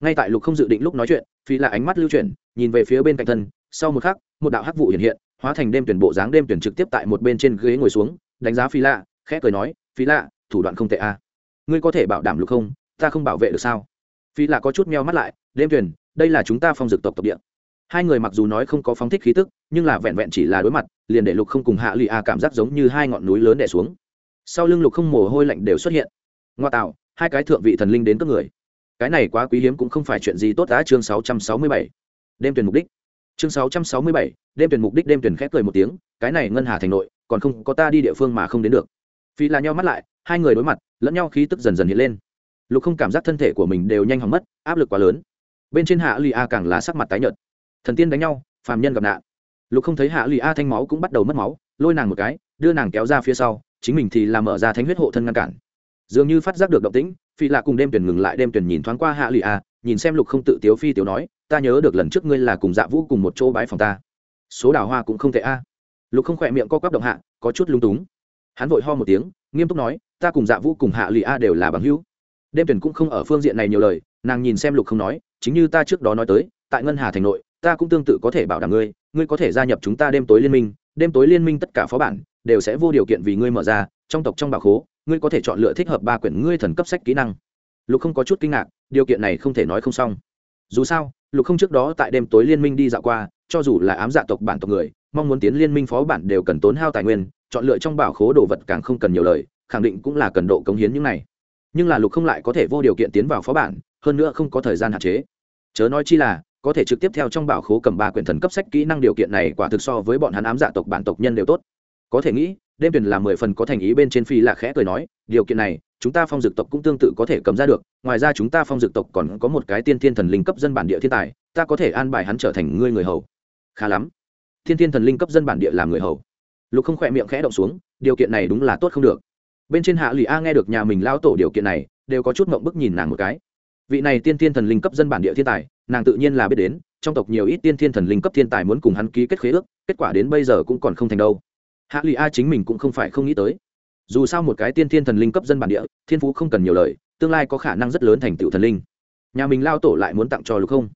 ngay tại lục không dự định lúc nói chuyện phi là ánh mắt lưu chuyển, nhìn về phía bên cạnh thân, sau một khắc, một đạo hắc vụ hiện hiện, hóa thành đêm tuyển bộ dáng đêm tuyển trực tiếp tại một bên trên ghế ngồi xuống, đánh giá phi lạ, khẽ cười nói phi lạ, thủ đoạn không tệ a à. ngươi có thể bảo đảm lục không, ta không bảo vệ được sao? Phi lạ có chút meo mắt lại, đêm tuyển, đây là chúng ta phong dực tộc tộc địa. Hai người mặc dù nói không có phóng thích khí tức, nhưng là vẹn vẹn chỉ là đối mặt, liền để lục không cùng hạ lụy a cảm giác giống như hai ngọn núi lớn đẻ xuống. Sau lưng lục không mồ hôi lạnh đều xuất hiện. Ngoa tạo, hai cái thượng vị thần linh đến cướp người cái này quá quý hiếm cũng không phải chuyện gì tốt đã chương sáu trăm sáu mươi bảy. Đêm tuyển mục đích. Chương sáu trăm sáu mươi bảy, đêm tuyển mục đích, đêm tuyển khép cười một tiếng, cái này ngân hà thành nội, còn không có ta đi địa phương mà không đến được. Phi là nhau mắt lại, hai người đối mặt, lẫn nhau khí tức dần dần hiện lên. Lục không cảm giác thân thể của mình đều nhanh hỏng mất, áp lực quá lớn. Bên trên hạ lụy a càng là sắc mặt tái nhợt. Thần tiên đánh nhau, phàm nhân gặp nạn. Lục không thấy hạ lụy a thanh máu cũng bắt đầu mất máu, lôi nàng một cái, đưa nàng kéo ra phía sau, chính mình thì làm mở ra thánh huyết hộ thân ngăn cản. Dường như phát giác được động tĩnh phi lạ cùng đêm tuyển ngừng lại, đêm tuyển nhìn thoáng qua hạ lụy a nhìn xem lục không tự tiếu phi tiểu nói, ta nhớ được lần trước ngươi là cùng dạ vũ cùng một chỗ bái phòng ta. Số đào hoa cũng không tệ a. Lục không khỏe miệng co quắp động hạ, có chút lung túng. Hắn vội ho một tiếng, nghiêm túc nói, ta cùng dạ vũ cùng hạ lụy a đều là bằng hữu. Đêm tuyển cũng không ở phương diện này nhiều lời, nàng nhìn xem lục không nói, chính như ta trước đó nói tới, tại ngân hà thành nội, ta cũng tương tự có thể bảo đảm ngươi ngươi có thể gia nhập chúng ta đêm tối liên minh, đêm tối liên minh tất cả phó bản đều sẽ vô điều kiện vì ngươi mở ra, trong tộc trong bà khố ngươi có thể chọn lựa thích hợp ba quyển ngươi thần cấp sách kỹ năng. Lục không có chút kinh ngạc, điều kiện này không thể nói không xong. Dù sao, lục không trước đó tại đêm tối liên minh đi dạo qua, cho dù là ám dạ tộc bản tộc người, mong muốn tiến liên minh phó bản đều cần tốn hao tài nguyên, chọn lựa trong bảo khố đồ vật càng không cần nhiều lời, khẳng định cũng là cần độ cống hiến những này. Nhưng là lục không lại có thể vô điều kiện tiến vào phó bản, hơn nữa không có thời gian hạn chế. Chớ nói chi là, có thể trực tiếp theo trong bảo khố cầm ba quyển thần cấp sách kỹ năng điều kiện này quả thực so với bọn hắn ám dạ tộc bản tộc nhân đều tốt. Có thể nghĩ đêm tuyển là mười phần có thành ý bên trên phi là khẽ cười nói, điều kiện này, chúng ta phong dực tộc cũng tương tự có thể cầm ra được, ngoài ra chúng ta phong dực tộc còn có một cái tiên thiên thần linh cấp dân bản địa thiên tài, ta có thể an bài hắn trở thành ngươi người hầu. Khá lắm. Thiên thiên thần linh cấp dân bản địa làm người hầu. Lục không khỏe miệng khẽ động xuống, điều kiện này đúng là tốt không được. Bên trên hạ lụy a nghe được nhà mình lao tổ điều kiện này, đều có chút mộng bức nhìn nàng một cái. Vị này tiên thiên thần linh cấp dân bản địa thiên tài, nàng tự nhiên là biết đến, trong tộc nhiều ít tiên thiên thần linh cấp thiên tài muốn cùng hắn ký kết khế ước, kết quả đến bây giờ cũng còn không thành đâu hạ lụy a chính mình cũng không phải không nghĩ tới. Dù sao một cái tiên thiên thần linh cấp dân bản địa, thiên phú không cần nhiều lời, tương lai có khả năng rất lớn thành tựu thần linh. Nhà mình lao tổ lại muốn tặng cho lục không.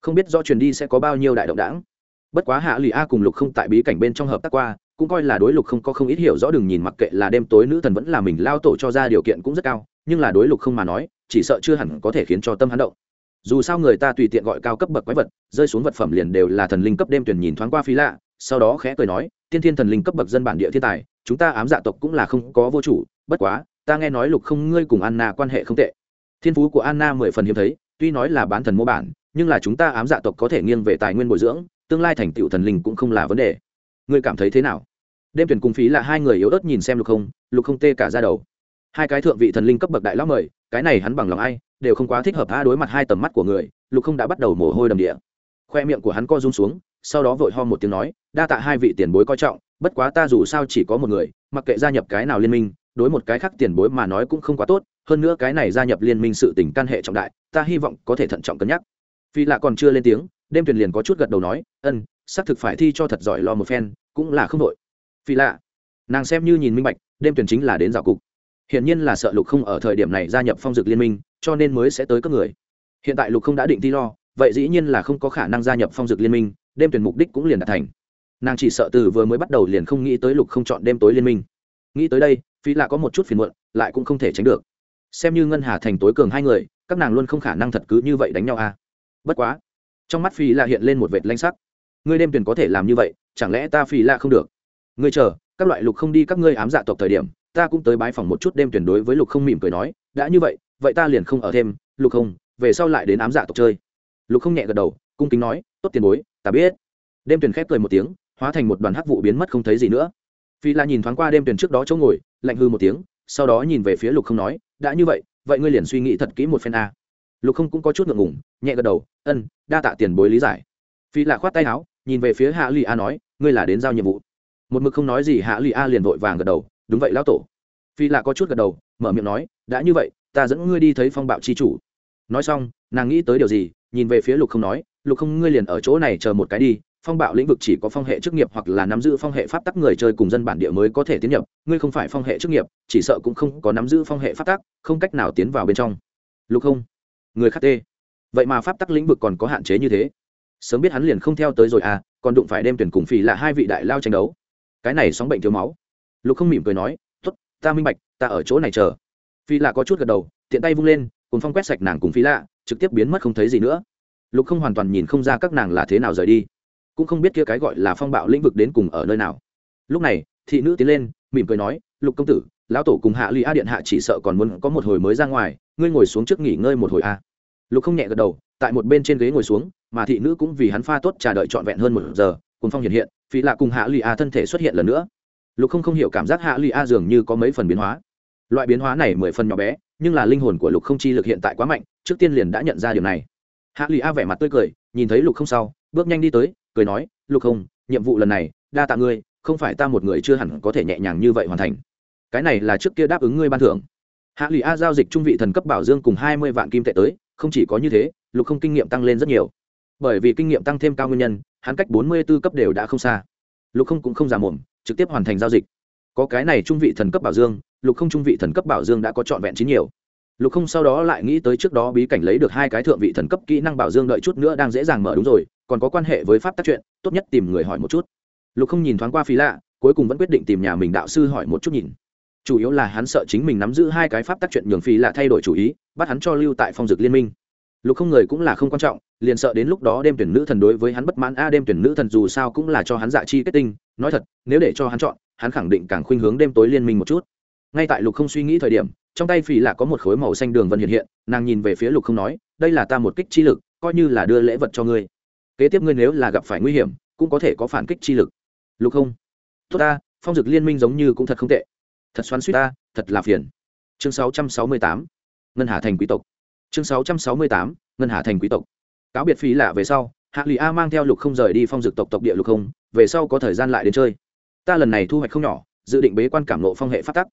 Không biết do truyền đi sẽ có bao nhiêu đại động đảng. Bất quá hạ lụy a cùng lục không tại bí cảnh bên trong hợp tác qua, cũng coi là đối lục không có không ít hiểu rõ đừng nhìn mặc kệ là đêm tối nữ thần vẫn là mình lao tổ cho ra điều kiện cũng rất cao, nhưng là đối lục không mà nói, chỉ sợ chưa hẳn có thể khiến cho tâm hắn động. Dù sao người ta tùy tiện gọi cao cấp bậc quái vật, rơi xuống vật phẩm liền đều là thần linh cấp đêm tuyển nhìn thoáng qua phí lạ sau đó khẽ cười nói, tiên thiên thần linh cấp bậc dân bản địa thiên tài, chúng ta ám dạ tộc cũng là không có vô chủ, bất quá, ta nghe nói lục không ngươi cùng anna quan hệ không tệ. Thiên phú của anna mười phần hiếm thấy, tuy nói là bán thần mô bản, nhưng là chúng ta ám dạ tộc có thể nghiêng về tài nguyên bồi dưỡng, tương lai thành tựu thần linh cũng không là vấn đề. Ngươi cảm thấy thế nào? Đêm tuyển cùng phí là hai người yếu ớt nhìn xem lục không lục không tê cả ra đầu. Hai cái thượng vị thần linh cấp bậc đại lão mời, cái này hắn bằng lòng ai, đều không quá thích hợp a đối mặt hai tầm mắt của người, lục không đã bắt đầu mồ hôi đầm địa khoe miệng của hắn co rung xuống, sau đó vội ho một tiếng nói, đa tạ hai vị tiền bối coi trọng, bất quá ta dù sao chỉ có một người, mặc kệ gia nhập cái nào liên minh, đối một cái khác tiền bối mà nói cũng không quá tốt, hơn nữa cái này gia nhập liên minh sự tình can hệ trọng đại, ta hy vọng có thể thận trọng cân nhắc. Phi lạ còn chưa lên tiếng, đêm tuyền liền có chút gật đầu nói, ân, xác thực phải thi cho thật giỏi lo một phen, cũng là không đội phi lạ, nàng xem như nhìn minh bạch, đêm tuyền chính là đến rào cục. Hiển nhiên là sợ lục không ở thời điểm này gia nhập phong dực liên minh, cho nên mới sẽ tới các người. Hiện tại lục không đã định thi lo vậy dĩ nhiên là không có khả năng gia nhập phong dực liên minh, đêm tuyển mục đích cũng liền đạt thành. Nàng chỉ sợ từ vừa mới bắt đầu liền không nghĩ tới lục không chọn đêm tối liên minh. Nghĩ tới đây phi lạ có một chút phiền muộn, lại cũng không thể tránh được. Xem như ngân hà thành tối cường hai người, các nàng luôn không khả năng thật cứ như vậy đánh nhau à bất quá, trong mắt phi lạ hiện lên một vệt lanh sắc. Ngươi đêm tuyển có thể làm như vậy, chẳng lẽ ta phi lạ không được? Ngươi chờ, các loại lục không đi các ngươi ám dạ tộc thời điểm, ta cũng tới bái phòng một chút đêm tuyển đối với lục không mỉm cười nói, đã như vậy vậy ta liền không ở thêm, lục không, về sau lại đến ám dạ tộc chơi lục không nhẹ gật đầu, cung kính nói, tốt tiền bối, ta biết. Đêm tuyển khép cười một tiếng, hóa thành một đoàn hắc vụ biến mất không thấy gì nữa. Phi la nhìn thoáng qua đêm tuyển trước đó chỗ ngồi, lạnh hư một tiếng, sau đó nhìn về phía lục không nói, đã như vậy vậy ngươi liền suy nghĩ thật kỹ một phen a. Lục không cũng có chút ngượng ngùng, nhẹ gật đầu, ân, đa tạ tiền bối lý giải. Phi la khoát tay áo, nhìn về phía hạ lụy a nói, ngươi là đến giao nhiệm vụ. Một mực không nói gì hạ lụy a liền vội vàng gật đầu, đúng vậy lão tổ. Phi la có chút gật đầu, mở miệng nói, đã như vậy, ta dẫn ngươi đi thấy phong bạo chi chủ nói xong, nàng nghĩ tới điều gì, nhìn về phía lục không nói, lục không, ngươi liền ở chỗ này chờ một cái đi, phong bạo lĩnh vực chỉ có phong hệ chức nghiệp hoặc là nắm giữ phong hệ pháp tắc người chơi cùng dân bản địa mới có thể tiến nhập, ngươi không phải phong hệ chức nghiệp, chỉ sợ cũng không có nắm giữ phong hệ pháp tắc, không cách nào tiến vào bên trong. Lục không, người khắc tê. Vậy mà pháp tắc lĩnh vực còn có hạn chế như thế. Sớm biết hắn liền không theo tới rồi à còn đụng phải đem tuyển cùng phì là hai vị đại lao tranh đấu. Cái này sóng bệnh thiếu máu. Lục không mỉm cười nói t ố t ta minh bạch, ta ở chỗ này chờ. Phi là có chút gật đầu, tiện tay vung lên cùng phong quét sạch nàng cùng phi lạ, trực tiếp biến mất không thấy gì nữa. Lục không hoàn toàn nhìn không ra các nàng là thế nào rời đi, cũng không biết kia cái gọi là phong bạo lĩnh vực đến cùng ở nơi nào. Lúc này, thị nữ tiến lên, mỉm cười nói, lục công tử, lão tổ cùng hạ ly a điện hạ chỉ sợ còn muốn có một hồi mới ra ngoài, ngươi ngồi xuống trước nghỉ ngơi một hồi a. Lục không nhẹ gật đầu, tại một bên trên ghế ngồi xuống, mà thị nữ cũng vì hắn pha tốt trà đợi trọn vẹn hơn một giờ cùng phong hiện hiện, phi lạ cùng hạ ly a thân thể xuất hiện lần nữa. Lục không không hiểu cảm giác hạ ly a dường như có mấy phần biến hóa. Loại biến hóa này mười phần nhỏ bé nhưng là linh hồn của lục không chi lực hiện tại quá mạnh, trước tiên liền đã nhận ra điều này. Hạ lụy a vẻ mặt tươi cười, nhìn thấy lục không sau, bước nhanh đi tới, cười nói, lục không, nhiệm vụ lần này, đa tạ ngươi, không phải ta một người chưa hẳn có thể nhẹ nhàng như vậy hoàn thành. Cái này là trước kia đáp ứng ngươi ban thưởng. Hạ lụy a giao dịch trung vị thần cấp bảo dương cùng hai mươi vạn kim tệ tới, không chỉ có như thế, lục không kinh nghiệm tăng lên rất nhiều. Bởi vì kinh nghiệm tăng thêm cao nguyên nhân, hắn cách bốn mươi b ố cấp đều đã không xa. Lục không cũng không giả mồm, trực tiếp hoàn thành giao dịch. Có cái này trung vị thần cấp bảo dương lục không trung vị thần cấp bảo dương đã có trọn vẹn chín nhiều. Lục không sau đó lại nghĩ tới trước đó bí cảnh lấy được hai cái thượng vị thần cấp kỹ năng bảo dương đợi chút nữa đang dễ dàng mở đúng rồi, còn có quan hệ với pháp tác chuyện, tốt nhất tìm người hỏi một chút. Lục không nhìn thoáng qua phí lạ, cuối cùng vẫn quyết định tìm nhà mình đạo sư hỏi một chút nhìn. Chủ yếu là hắn sợ chính mình nắm giữ hai cái pháp tác chuyện nhường phí lạ thay đổi chủ ý, bắt hắn cho lưu tại phong dực liên minh. Lục không người cũng là không quan trọng, liền sợ đến lúc đó đêm tuyển nữ thần đối với hắn bất mãn, a, đêm tuyển nữ thần dù sao cũng là cho hắn dạ chi kết tinh, nói thật, nếu để cho hắn chọn, hắn khẳng định càng khuynh hướng đêm tối liên minh một chút ngay tại lục không suy nghĩ thời điểm trong tay phì là có một khối màu xanh đường vân hiện hiện nàng nhìn về phía lục không nói đây là ta một kích chi lực coi như là đưa lễ vật cho ngươi. Kế tiếp ngươi nếu là gặp phải nguy hiểm cũng có thể có phản kích chi lực. Lục không tốt ta phong dực liên minh giống như cũng thật không tệ. Thật xoắn suýt ta thật là phiền. Chương 668, ngân hà thành quý tộc. Chương 668, ngân hà thành quý tộc. Cáo biệt phí lạ về sau hạ lụy a mang theo lục không rời đi phong dực tộc tộc địa lục không về sau có thời gian lại đến chơi. Ta lần này thu hoạch không nhỏ dự định bế quan cảm lộ phong hệ phát tắc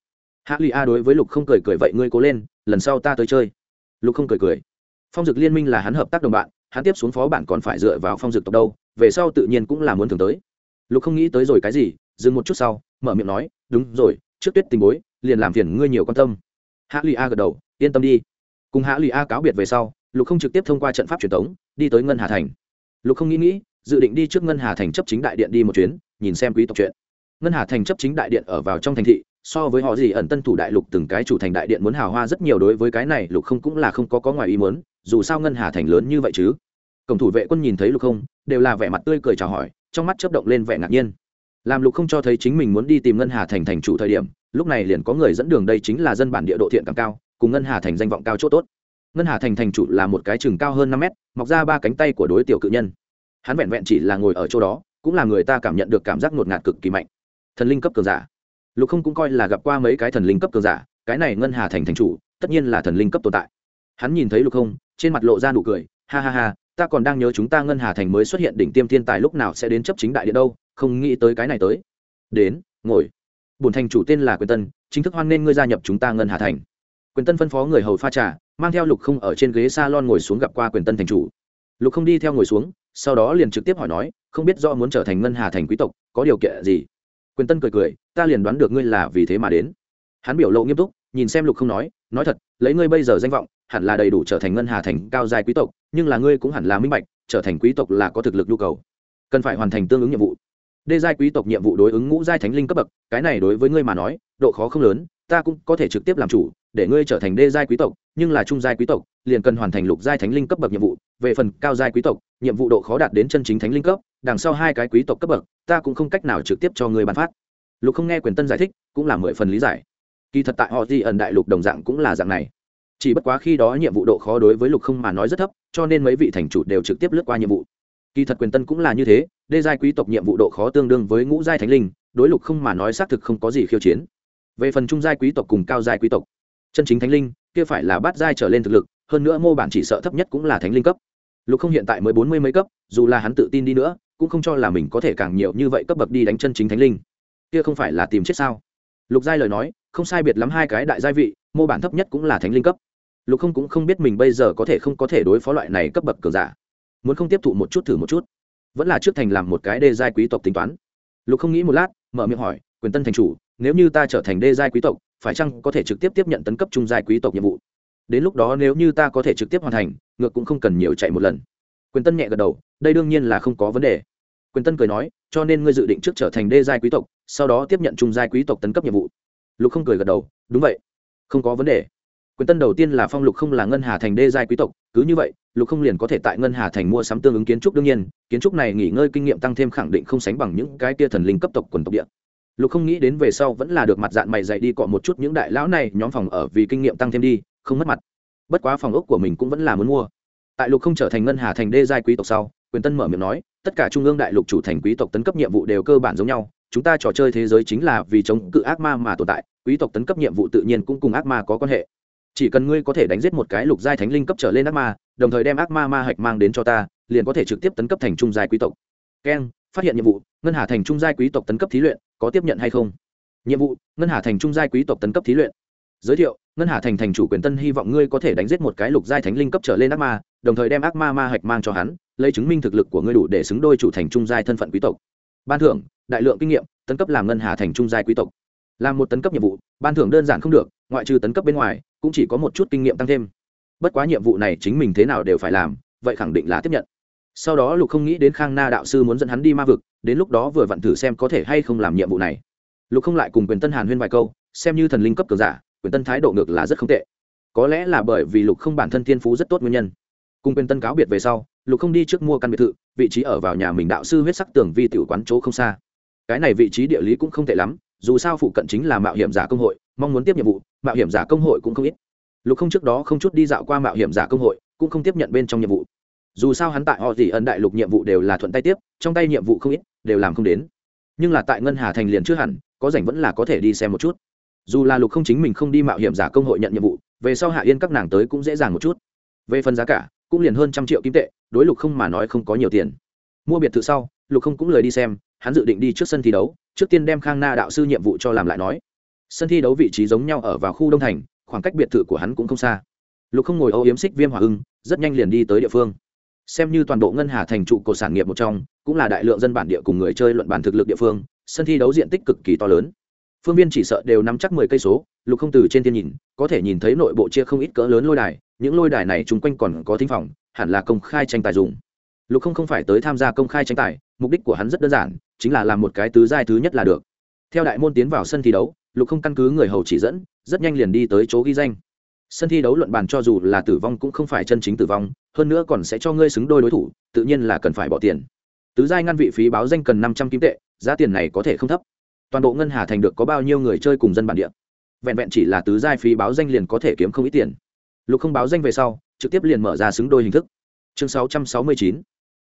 hạ lụy a đối với lục không cười cười vậy ngươi cố lên, lần sau ta tới chơi. Lục không cười cười. Phong dực liên minh là hắn hợp tác đồng bạn, hắn tiếp xuống phó bạn còn phải dựa vào phong dực tộc đâu, về sau tự nhiên cũng là muốn thường tới. Lục không nghĩ tới rồi cái gì, dừng một chút sau, mở miệng nói, đúng rồi, trước tuyết tình bối, liền làm phiền ngươi nhiều quan tâm. Hạ lụy a gật đầu, yên tâm đi. Cùng hạ lụy a cáo biệt về sau, lục không trực tiếp thông qua trận pháp truyền thống đi tới ngân hà thành. Lục không nghĩ nghĩ, dự định đi trước ngân hà thành chấp chính đại điện đi một chuyến, nhìn xem quý tộc chuyện. Ngân hà thành chấp chính đại điện ở vào trong thành thị so với họ gì ẩn tân thủ đại lục từng cái chủ thành đại điện muốn hào hoa rất nhiều đối với cái này lục không cũng là không có có ngoài ý muốn, dù sao ngân hà thành lớn như vậy chứ. Cổng thủ vệ quân nhìn thấy lục không, đều là vẻ mặt tươi cười chào hỏi, trong mắt chớp động lên vẻ ngạc nhiên. Làm lục không cho thấy chính mình muốn đi tìm ngân hà thành thành chủ thời điểm, lúc này liền có người dẫn đường đây chính là dân bản địa độ thiện càng cao, cùng ngân hà thành danh vọng cao chỗ tốt. Ngân hà thành thành chủ là một cái chừng cao hơn năm mét, mọc ra ba cánh tay của đối tiểu cự nhân. Hắn vẹn vẹn chỉ là ngồi ở chỗ đó, cũng là người ta cảm nhận được cảm giác ngột ngạt cực kỳ mạnh. Thần linh cấp cường giả lục không cũng coi là gặp qua mấy cái thần linh cấp cường giả, cái này ngân hà thành thành chủ, tất nhiên là thần linh cấp tồn tại. Hắn nhìn thấy lục không, trên mặt lộ ra nụ cười, ha ha ha, ta còn đang nhớ chúng ta ngân hà thành mới xuất hiện đỉnh tiêm thiên tài lúc nào sẽ đến chấp chính đại điện đâu, không nghĩ tới cái này tới. Đến, ngồi. Bổn thành chủ tên là quyền tân, chính thức hoan nghênh ngươi gia nhập chúng ta ngân hà thành. Quyền tân phân phó người hầu pha trà, mang theo lục không ở trên ghế s a lon ngồi xuống gặp qua quyền tân thành chủ. Lục không đi theo ngồi xuống, sau đó liền trực tiếp hỏi nói, không biết do muốn trở thành ngân hà thành quý tộc, có điều kiện gì? Quyền tân cười cười, ta liền đoán được ngươi là vì thế mà đến. Hắn biểu lộ nghiêm túc, nhìn xem lục không nói nói thật, lấy ngươi bây giờ danh vọng, hẳn là đầy đủ trở thành ngân hà thành cao giai quý tộc, nhưng là ngươi cũng hẳn là minh bạch, trở thành quý tộc là có thực lực nhu cầu. Cần phải hoàn thành tương ứng nhiệm vụ. Đê giai quý tộc nhiệm vụ đối ứng ngũ giai thánh linh cấp bậc, cái này đối với ngươi mà nói, độ khó không lớn ta cũng có thể trực tiếp làm chủ, để ngươi trở thành đê giai quý tộc, nhưng là trung giai quý tộc, liền cần hoàn thành lục giai thánh linh cấp bậc nhiệm vụ, về phần cao giai quý tộc, nhiệm vụ độ khó đạt đến chân chính thánh linh cấp, đằng sau hai cái quý tộc cấp bậc, ta cũng không cách nào trực tiếp cho ngươi bán phát. Lục không nghe quyền tân giải thích, cũng là mười phần lý giải. Kỳ thật tại họ di ẩn đại lục đồng dạng cũng là dạng này. Chỉ bất quá khi đó nhiệm vụ độ khó đối với lục không mà nói rất thấp, cho nên mấy vị thành chủ đều trực tiếp lướt qua nhiệm vụ. Kỳ thật quyền tân cũng là như thế, đê giai quý tộc nhiệm vụ độ khó tương đương với ngũ giai thánh linh, đối lục không mà nói xác thực không có gì khiêu chiến về phần trung giai quý tộc cùng cao giai quý tộc, chân chính thánh linh kia phải là bát giai trở lên thực lực, hơn nữa mô bản chỉ sợ thấp nhất cũng là thánh linh cấp. Lục không hiện tại mới bốn mươi mấy cấp, dù là hắn tự tin đi nữa, cũng không cho là mình có thể càng nhiều như vậy cấp bậc đi đánh chân chính thánh linh. Kia không phải là tìm chết sao? Lục giai lời nói, không sai biệt lắm hai cái đại giai vị, mô bản thấp nhất cũng là thánh linh cấp. Lục không cũng không biết mình bây giờ có thể không có thể đối phó loại này cấp bậc cường giả. Muốn không tiếp thụ một chút thử một chút, vẫn là trước thành làm một cái đê giai quý tộc tính toán. Lục không nghĩ một lát, mở miệng hỏi, quyền tân thành chủ nếu như ta trở thành đê giai quý tộc, phải chăng có thể trực tiếp tiếp nhận tấn cấp trung giai quý tộc nhiệm vụ? Đến lúc đó nếu như ta có thể trực tiếp hoàn thành, ngược cũng không cần nhiều chạy một lần. Quyền tân nhẹ gật đầu, đây đương nhiên là không có vấn đề. Quyền tân cười nói, cho nên ngươi dự định trước trở thành đê giai quý tộc, sau đó tiếp nhận trung giai quý tộc tấn cấp nhiệm vụ. Lục không cười gật đầu, đúng vậy, không có vấn đề. Quyền tân đầu tiên là phong lục không là ngân hà thành đê giai quý tộc, cứ như vậy, lục không liền có thể tại ngân hà thành mua sắm tương ứng kiến trúc. Đương nhiên, kiến trúc này nghỉ ngơi kinh nghiệm tăng thêm khẳng định không sánh bằng những cái tia thần linh cấp tộc quần tộc địa lục không nghĩ đến về sau vẫn là được mặt dạng mày dạy đi cọ một chút những đại lão này, nhóm phòng ở vì kinh nghiệm tăng thêm đi, không mất mặt. Bất quá phòng ốc của mình cũng vẫn là muốn mua. Tại lục không trở thành ngân hà thành đê giai quý tộc sau, quyền tân mở miệng nói, tất cả trung ương đại lục chủ thành quý tộc tấn cấp nhiệm vụ đều cơ bản giống nhau. Chúng ta trò chơi thế giới chính là vì chống cự ác ma mà tồn tại, quý tộc tấn cấp nhiệm vụ tự nhiên cũng cùng ác ma có quan hệ. Chỉ cần ngươi có thể đánh giết một cái lục giai thánh linh cấp trở lên ác ma, đồng thời đem ác ma ma hạch mang đến cho ta, liền có thể trực tiếp tấn cấp thành trung giai quý tộc. Keng, phát hiện nhiệm vụ, ngân hà thành trung giai quý tộc tấn cấp thí luyện có tiếp nhận hay không? Nhiệm vụ, ngân hà thành trung giai quý tộc tấn cấp thí luyện. Giới thiệu, ngân hà thành thành chủ quyền tân hy vọng ngươi có thể đánh giết một cái lục giai thánh linh cấp trở lên ác ma, đồng thời đem ác ma ma hạch mang cho hắn, lấy chứng minh thực lực của ngươi đủ để xứng đôi chủ thành trung giai thân phận quý tộc. Ban thưởng, đại lượng kinh nghiệm, tấn cấp làm ngân hà thành trung giai quý tộc. Làm một tấn cấp nhiệm vụ, ban thưởng đơn giản không được, ngoại trừ tấn cấp bên ngoài, cũng chỉ có một chút kinh nghiệm tăng thêm. Bất quá nhiệm vụ này chính mình thế nào đều phải làm, vậy khẳng định là tiếp nhận sau đó lục không nghĩ đến khang na đạo sư muốn dẫn hắn đi ma vực, đến lúc đó vừa vặn thử xem có thể hay không làm nhiệm vụ này. Lục không lại cùng quyền tân hàn huyên vài câu, xem như thần linh cấp cường giả, quyền tân thái độ ngược là rất không tệ. Có lẽ là bởi vì lục không bản thân thiên phú rất tốt nguyên nhân. Cùng quyền tân cáo biệt về sau, lục không đi trước mua căn biệt thự, vị trí ở vào nhà mình đạo sư huyết sắc tường vi tiểu quán chỗ không xa. Cái này vị trí địa lý cũng không tệ lắm, dù sao phụ cận chính là mạo hiểm giả công hội, mong muốn tiếp nhiệm vụ, mạo hiểm giả công hội cũng không ít. Lục không trước đó không chút đi dạo qua mạo hiểm giả công hội, cũng không tiếp nhận bên trong nhiệm vụ dù sao hắn tại họ gì ẩn đại lục nhiệm vụ đều là thuận tay tiếp, trong tay nhiệm vụ không ít, đều làm không đến. Nhưng là tại ngân hà thành liền chưa hẳn, có rảnh vẫn là có thể đi xem một chút. Dù là lục không chính mình không đi mạo hiểm giả công hội nhận nhiệm vụ, về sau hạ yên các nàng tới cũng dễ dàng một chút. Về phần giá cả, cũng liền hơn trăm triệu kim tệ, đối lục không mà nói không có nhiều tiền. Mua biệt thự sau, lục không cũng lời đi xem, hắn dự định đi trước sân thi đấu, trước tiên đem khang na đạo sư nhiệm vụ cho làm lại nói. Sân thi đấu vị trí giống nhau ở vào khu đông thành, khoảng cách biệt thự của hắn cũng không xa. Lục không ngồi âu yếm xích viêm hỏa ưng, rất nhanh liền đi tới địa phương xem như toàn bộ ngân hà thành trụ cột sản nghiệp một trong, cũng là đại lượng dân bản địa cùng người chơi luận bản thực lực địa phương, sân thi đấu diện tích cực kỳ to lớn. Phương viên chỉ sợ đều nắm chắc mười cây số, lục không từ trên thiên nhìn, có thể nhìn thấy nội bộ chia không ít cỡ lớn lôi đài, những lôi đài này chung quanh còn có thính phòng, hẳn là công khai tranh tài dùng. Lục không không phải tới tham gia công khai tranh tài, mục đích của hắn rất đơn giản, chính là làm một cái tứ giai thứ nhất là được. Theo đại môn tiến vào sân thi đấu, lục không căn cứ người hầu chỉ dẫn, rất nhanh liền đi tới chỗ ghi danh sân thi đấu luận bàn cho dù là tử vong cũng không phải chân chính tử vong, hơn nữa còn sẽ cho ngươi xứng đôi đối thủ, tự nhiên là cần phải bỏ tiền. Tứ giai ngăn vị phí báo danh cần năm trăm kim tệ, giá tiền này có thể không thấp. Toàn bộ ngân hà thành được có bao nhiêu người chơi cùng dân bản địa? Vẹn vẹn chỉ là tứ giai phí báo danh liền có thể kiếm không ít tiền. Lục không báo danh về sau, trực tiếp liền mở ra xứng đôi hình thức. Chương sáu trăm sáu mươi chín,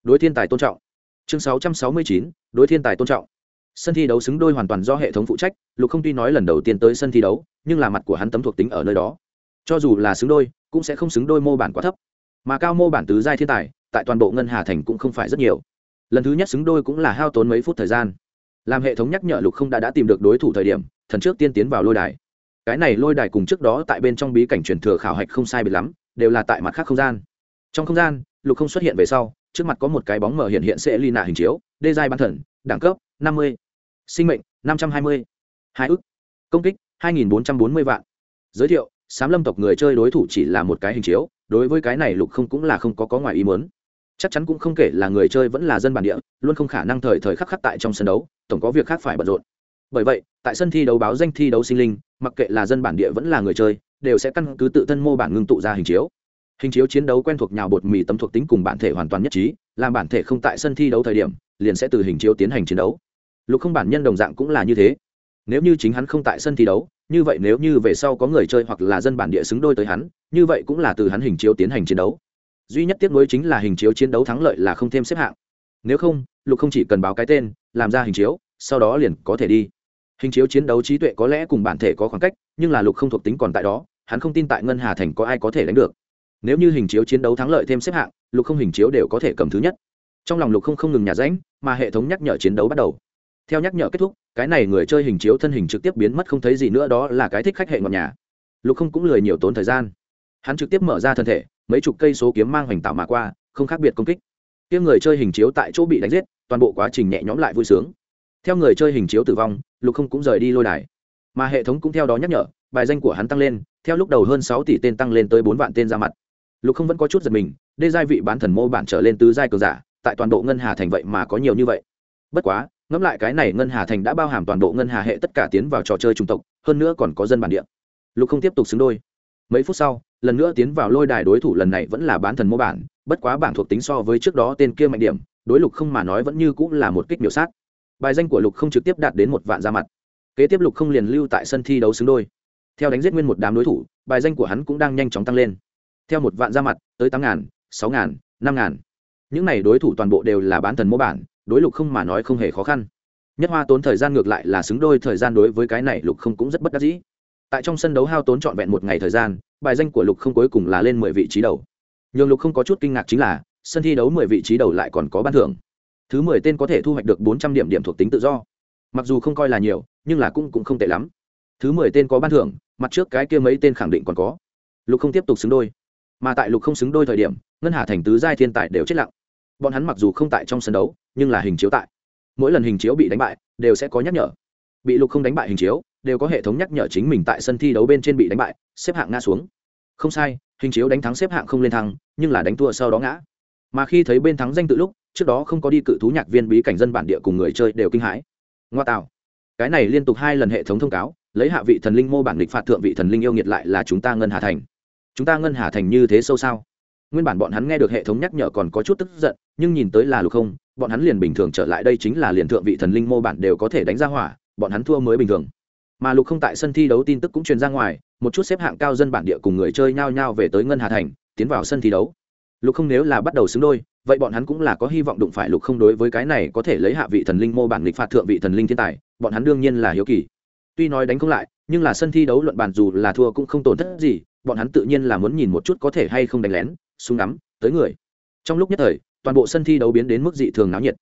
đối thiên tài tôn trọng. Chương sáu trăm sáu mươi chín, đối thiên tài tôn trọng. Sân thi đấu xứng đôi hoàn toàn do hệ thống phụ trách, lục không tuy nói lần đầu tiên tới sân thi đấu, nhưng là mặt của hắn tấm thuộc tính ở nơi đó cho dù là xứng đôi, cũng sẽ không xứng đôi mô bản quá thấp. Mà cao mô bản tứ giai thiên tài, tại toàn bộ ngân hà thành cũng không phải rất nhiều. Lần thứ nhất xứng đôi cũng là hao tốn mấy phút thời gian. Làm hệ thống nhắc nhở lục không đã đã tìm được đối thủ thời điểm, thần trước tiên tiến vào lôi đài. Cái này lôi đài cùng trước đó tại bên trong bí cảnh truyền thừa khảo hạch không sai biệt lắm, đều là tại mặt khác không gian. Trong không gian, lục không xuất hiện về sau, trước mặt có một cái bóng mở hiện hiện sẽ ly nạ hình chiếu, đê giai ban thần, đẳng cấp, năm mươi. Sinh mệnh, năm trăm hai mươi. Hai ức. Công kích, hai nghìn bốn trăm bốn mươi vạn. Giới thiệu sám lâm tộc người chơi đối thủ chỉ là một cái hình chiếu, đối với cái này lục không cũng là không có có ngoài ý muốn. Chắc chắn cũng không kể là người chơi vẫn là dân bản địa, luôn không khả năng thời thời khắc khắc tại trong sân đấu, tổng có việc khác phải bận rộn. Bởi vậy, tại sân thi đấu báo danh thi đấu sinh linh, mặc kệ là dân bản địa vẫn là người chơi, đều sẽ căn cứ tự thân mô bản ngưng tụ ra hình chiếu. Hình chiếu chiến đấu quen thuộc nhào bột mì tấm thuộc tính cùng bản thể hoàn toàn nhất trí, làm bản thể không tại sân thi đấu thời điểm, liền sẽ từ hình chiếu tiến hành chiến đấu. Lục không bản nhân đồng dạng cũng là như thế nếu như chính hắn không tại sân thi đấu, như vậy nếu như về sau có người chơi hoặc là dân bản địa xứng đôi tới hắn, như vậy cũng là từ hắn hình chiếu tiến hành chiến đấu. Duy nhất tiếc nuối chính là hình chiếu chiến đấu thắng lợi là không thêm xếp hạng. Nếu không, lục không chỉ cần báo cái tên, làm ra hình chiếu, sau đó liền có thể đi. Hình chiếu chiến đấu trí tuệ có lẽ cùng bản thể có khoảng cách, nhưng là lục không thuộc tính còn tại đó, hắn không tin tại ngân hà thành có ai có thể đánh được. Nếu như hình chiếu chiến đấu thắng lợi thêm xếp hạng, lục không hình chiếu đều có thể cầm thứ nhất. Trong lòng lục không không ngừng nhà ránh mà hệ thống nhắc nhở chiến đấu bắt đầu theo nhắc nhở kết thúc, cái này người chơi hình chiếu thân hình trực tiếp biến mất không thấy gì nữa, đó là cái thích khách hệ ngọn nhà. Lục không cũng lười nhiều tốn thời gian. Hắn trực tiếp mở ra thân thể, mấy chục cây số kiếm mang hoành tạo mà qua, không khác biệt công kích. Tiếng người chơi hình chiếu tại chỗ bị đánh giết, toàn bộ quá trình nhẹ nhõm lại vui sướng. Theo người chơi hình chiếu tử vong, lục không cũng rời đi lôi đài. Mà hệ thống cũng theo đó nhắc nhở, bài danh của hắn tăng lên, theo lúc đầu hơn sáu tỷ tên tăng lên tới bốn vạn tên ra mặt. Lục không vẫn có chút giật mình, đê giai vị bán thần mô bản trở lên tứ giai cường giả, tại toàn bộ ngân hà thành vậy mà có nhiều như vậy. Bất quá ngẫm lại cái này ngân hà thành đã bao hàm toàn bộ ngân hà hệ tất cả tiến vào trò chơi chủng tộc, hơn nữa còn có dân bản địa. Lục không tiếp tục xứng đôi. Mấy phút sau, lần nữa tiến vào lôi đài đối thủ lần này vẫn là bán thần mô bản, bất quá bảng thuộc tính so với trước đó tên kia mạnh điểm, đối lục không mà nói vẫn như cũng là một kích biểu sát. Bài danh của lục không trực tiếp đạt đến một vạn ra mặt. Kế tiếp lục không liền lưu tại sân thi đấu xứng đôi. Theo đánh giết nguyên một đám đối thủ, bài danh của hắn cũng đang nhanh chóng tăng lên. Theo một vạn ra mặt, tới tám ngàn, sáu ngàn, năm ngàn. Những n à y đối thủ toàn bộ đều là bán thần mô bản đối lục không mà nói không hề khó khăn. Nhất hoa tốn thời gian ngược lại là xứng đôi thời gian đối với cái này lục không cũng rất bất đắc dĩ. Tại trong sân đấu hao tốn trọn vẹn một ngày thời gian, bài danh của lục không cuối cùng là lên mười vị trí đầu. Nhường lục không có chút kinh ngạc chính là, sân thi đấu mười vị trí đầu lại còn có ban thưởng. Thứ mười tên có thể thu hoạch được bốn trăm điểm điểm thuộc tính tự do. Mặc dù không coi là nhiều, nhưng là cũng cũng không tệ lắm. Thứ mười tên có ban thưởng, mặt trước cái kia mấy tên khẳng định còn có. Lục không tiếp tục xứng đôi. Mà tại lục không xứng đôi thời điểm, ngân hà thành tứ giai thiên tài đều chết lặng bọn hắn mặc dù không tại trong sân đấu nhưng là hình chiếu tại. Mỗi lần hình chiếu bị đánh bại đều sẽ có nhắc nhở. Bị lục không đánh bại hình chiếu đều có hệ thống nhắc nhở chính mình tại sân thi đấu bên trên bị đánh bại xếp hạng ngã xuống. Không sai hình chiếu đánh thắng xếp hạng không lên thăng, nhưng là đánh thua sau đó ngã. Mà khi thấy bên thắng danh tự lúc trước đó không có đi cự thú nhạc viên bí cảnh dân bản địa cùng người chơi đều kinh hãi. Ngoa tạo. Cái này liên tục hai lần hệ thống thông cáo lấy hạ vị thần linh mô bản lịch phạt thượng vị thần linh yêu nghiệt lại là chúng ta ngân hà thành. Chúng ta ngân hà thành như thế sâu sao? Nguyên bản bọn hắn nghe được hệ thống nhắc nhở còn có chút tức giận, nhưng nhìn tới là lục không, bọn hắn liền bình thường trở lại đây chính là liền thượng vị thần linh mô bản đều có thể đánh ra hỏa, bọn hắn thua mới bình thường. Mà lục không tại sân thi đấu tin tức cũng truyền ra ngoài, một chút xếp hạng cao dân bản địa cùng người chơi nhao nhao về tới ngân hà thành, tiến vào sân thi đấu. Lục không nếu là bắt đầu xứng đôi, vậy bọn hắn cũng là có hy vọng đụng phải lục không đối với cái này có thể lấy hạ vị thần linh mô bản lịch phạt thượng vị thần linh thiên tài, bọn hắn đương nhiên là hiếu kỳ. Tuy nói đánh không lại, nhưng là sân thi đấu luận bàn dù là thua cũng không tổn thất gì, bọn hắn tự nhiên là muốn nhìn một chút có thể hay không đánh lén súng ngắm, tới người. Trong lúc nhất thời, toàn bộ sân thi đấu biến đến mức dị thường náo nhiệt.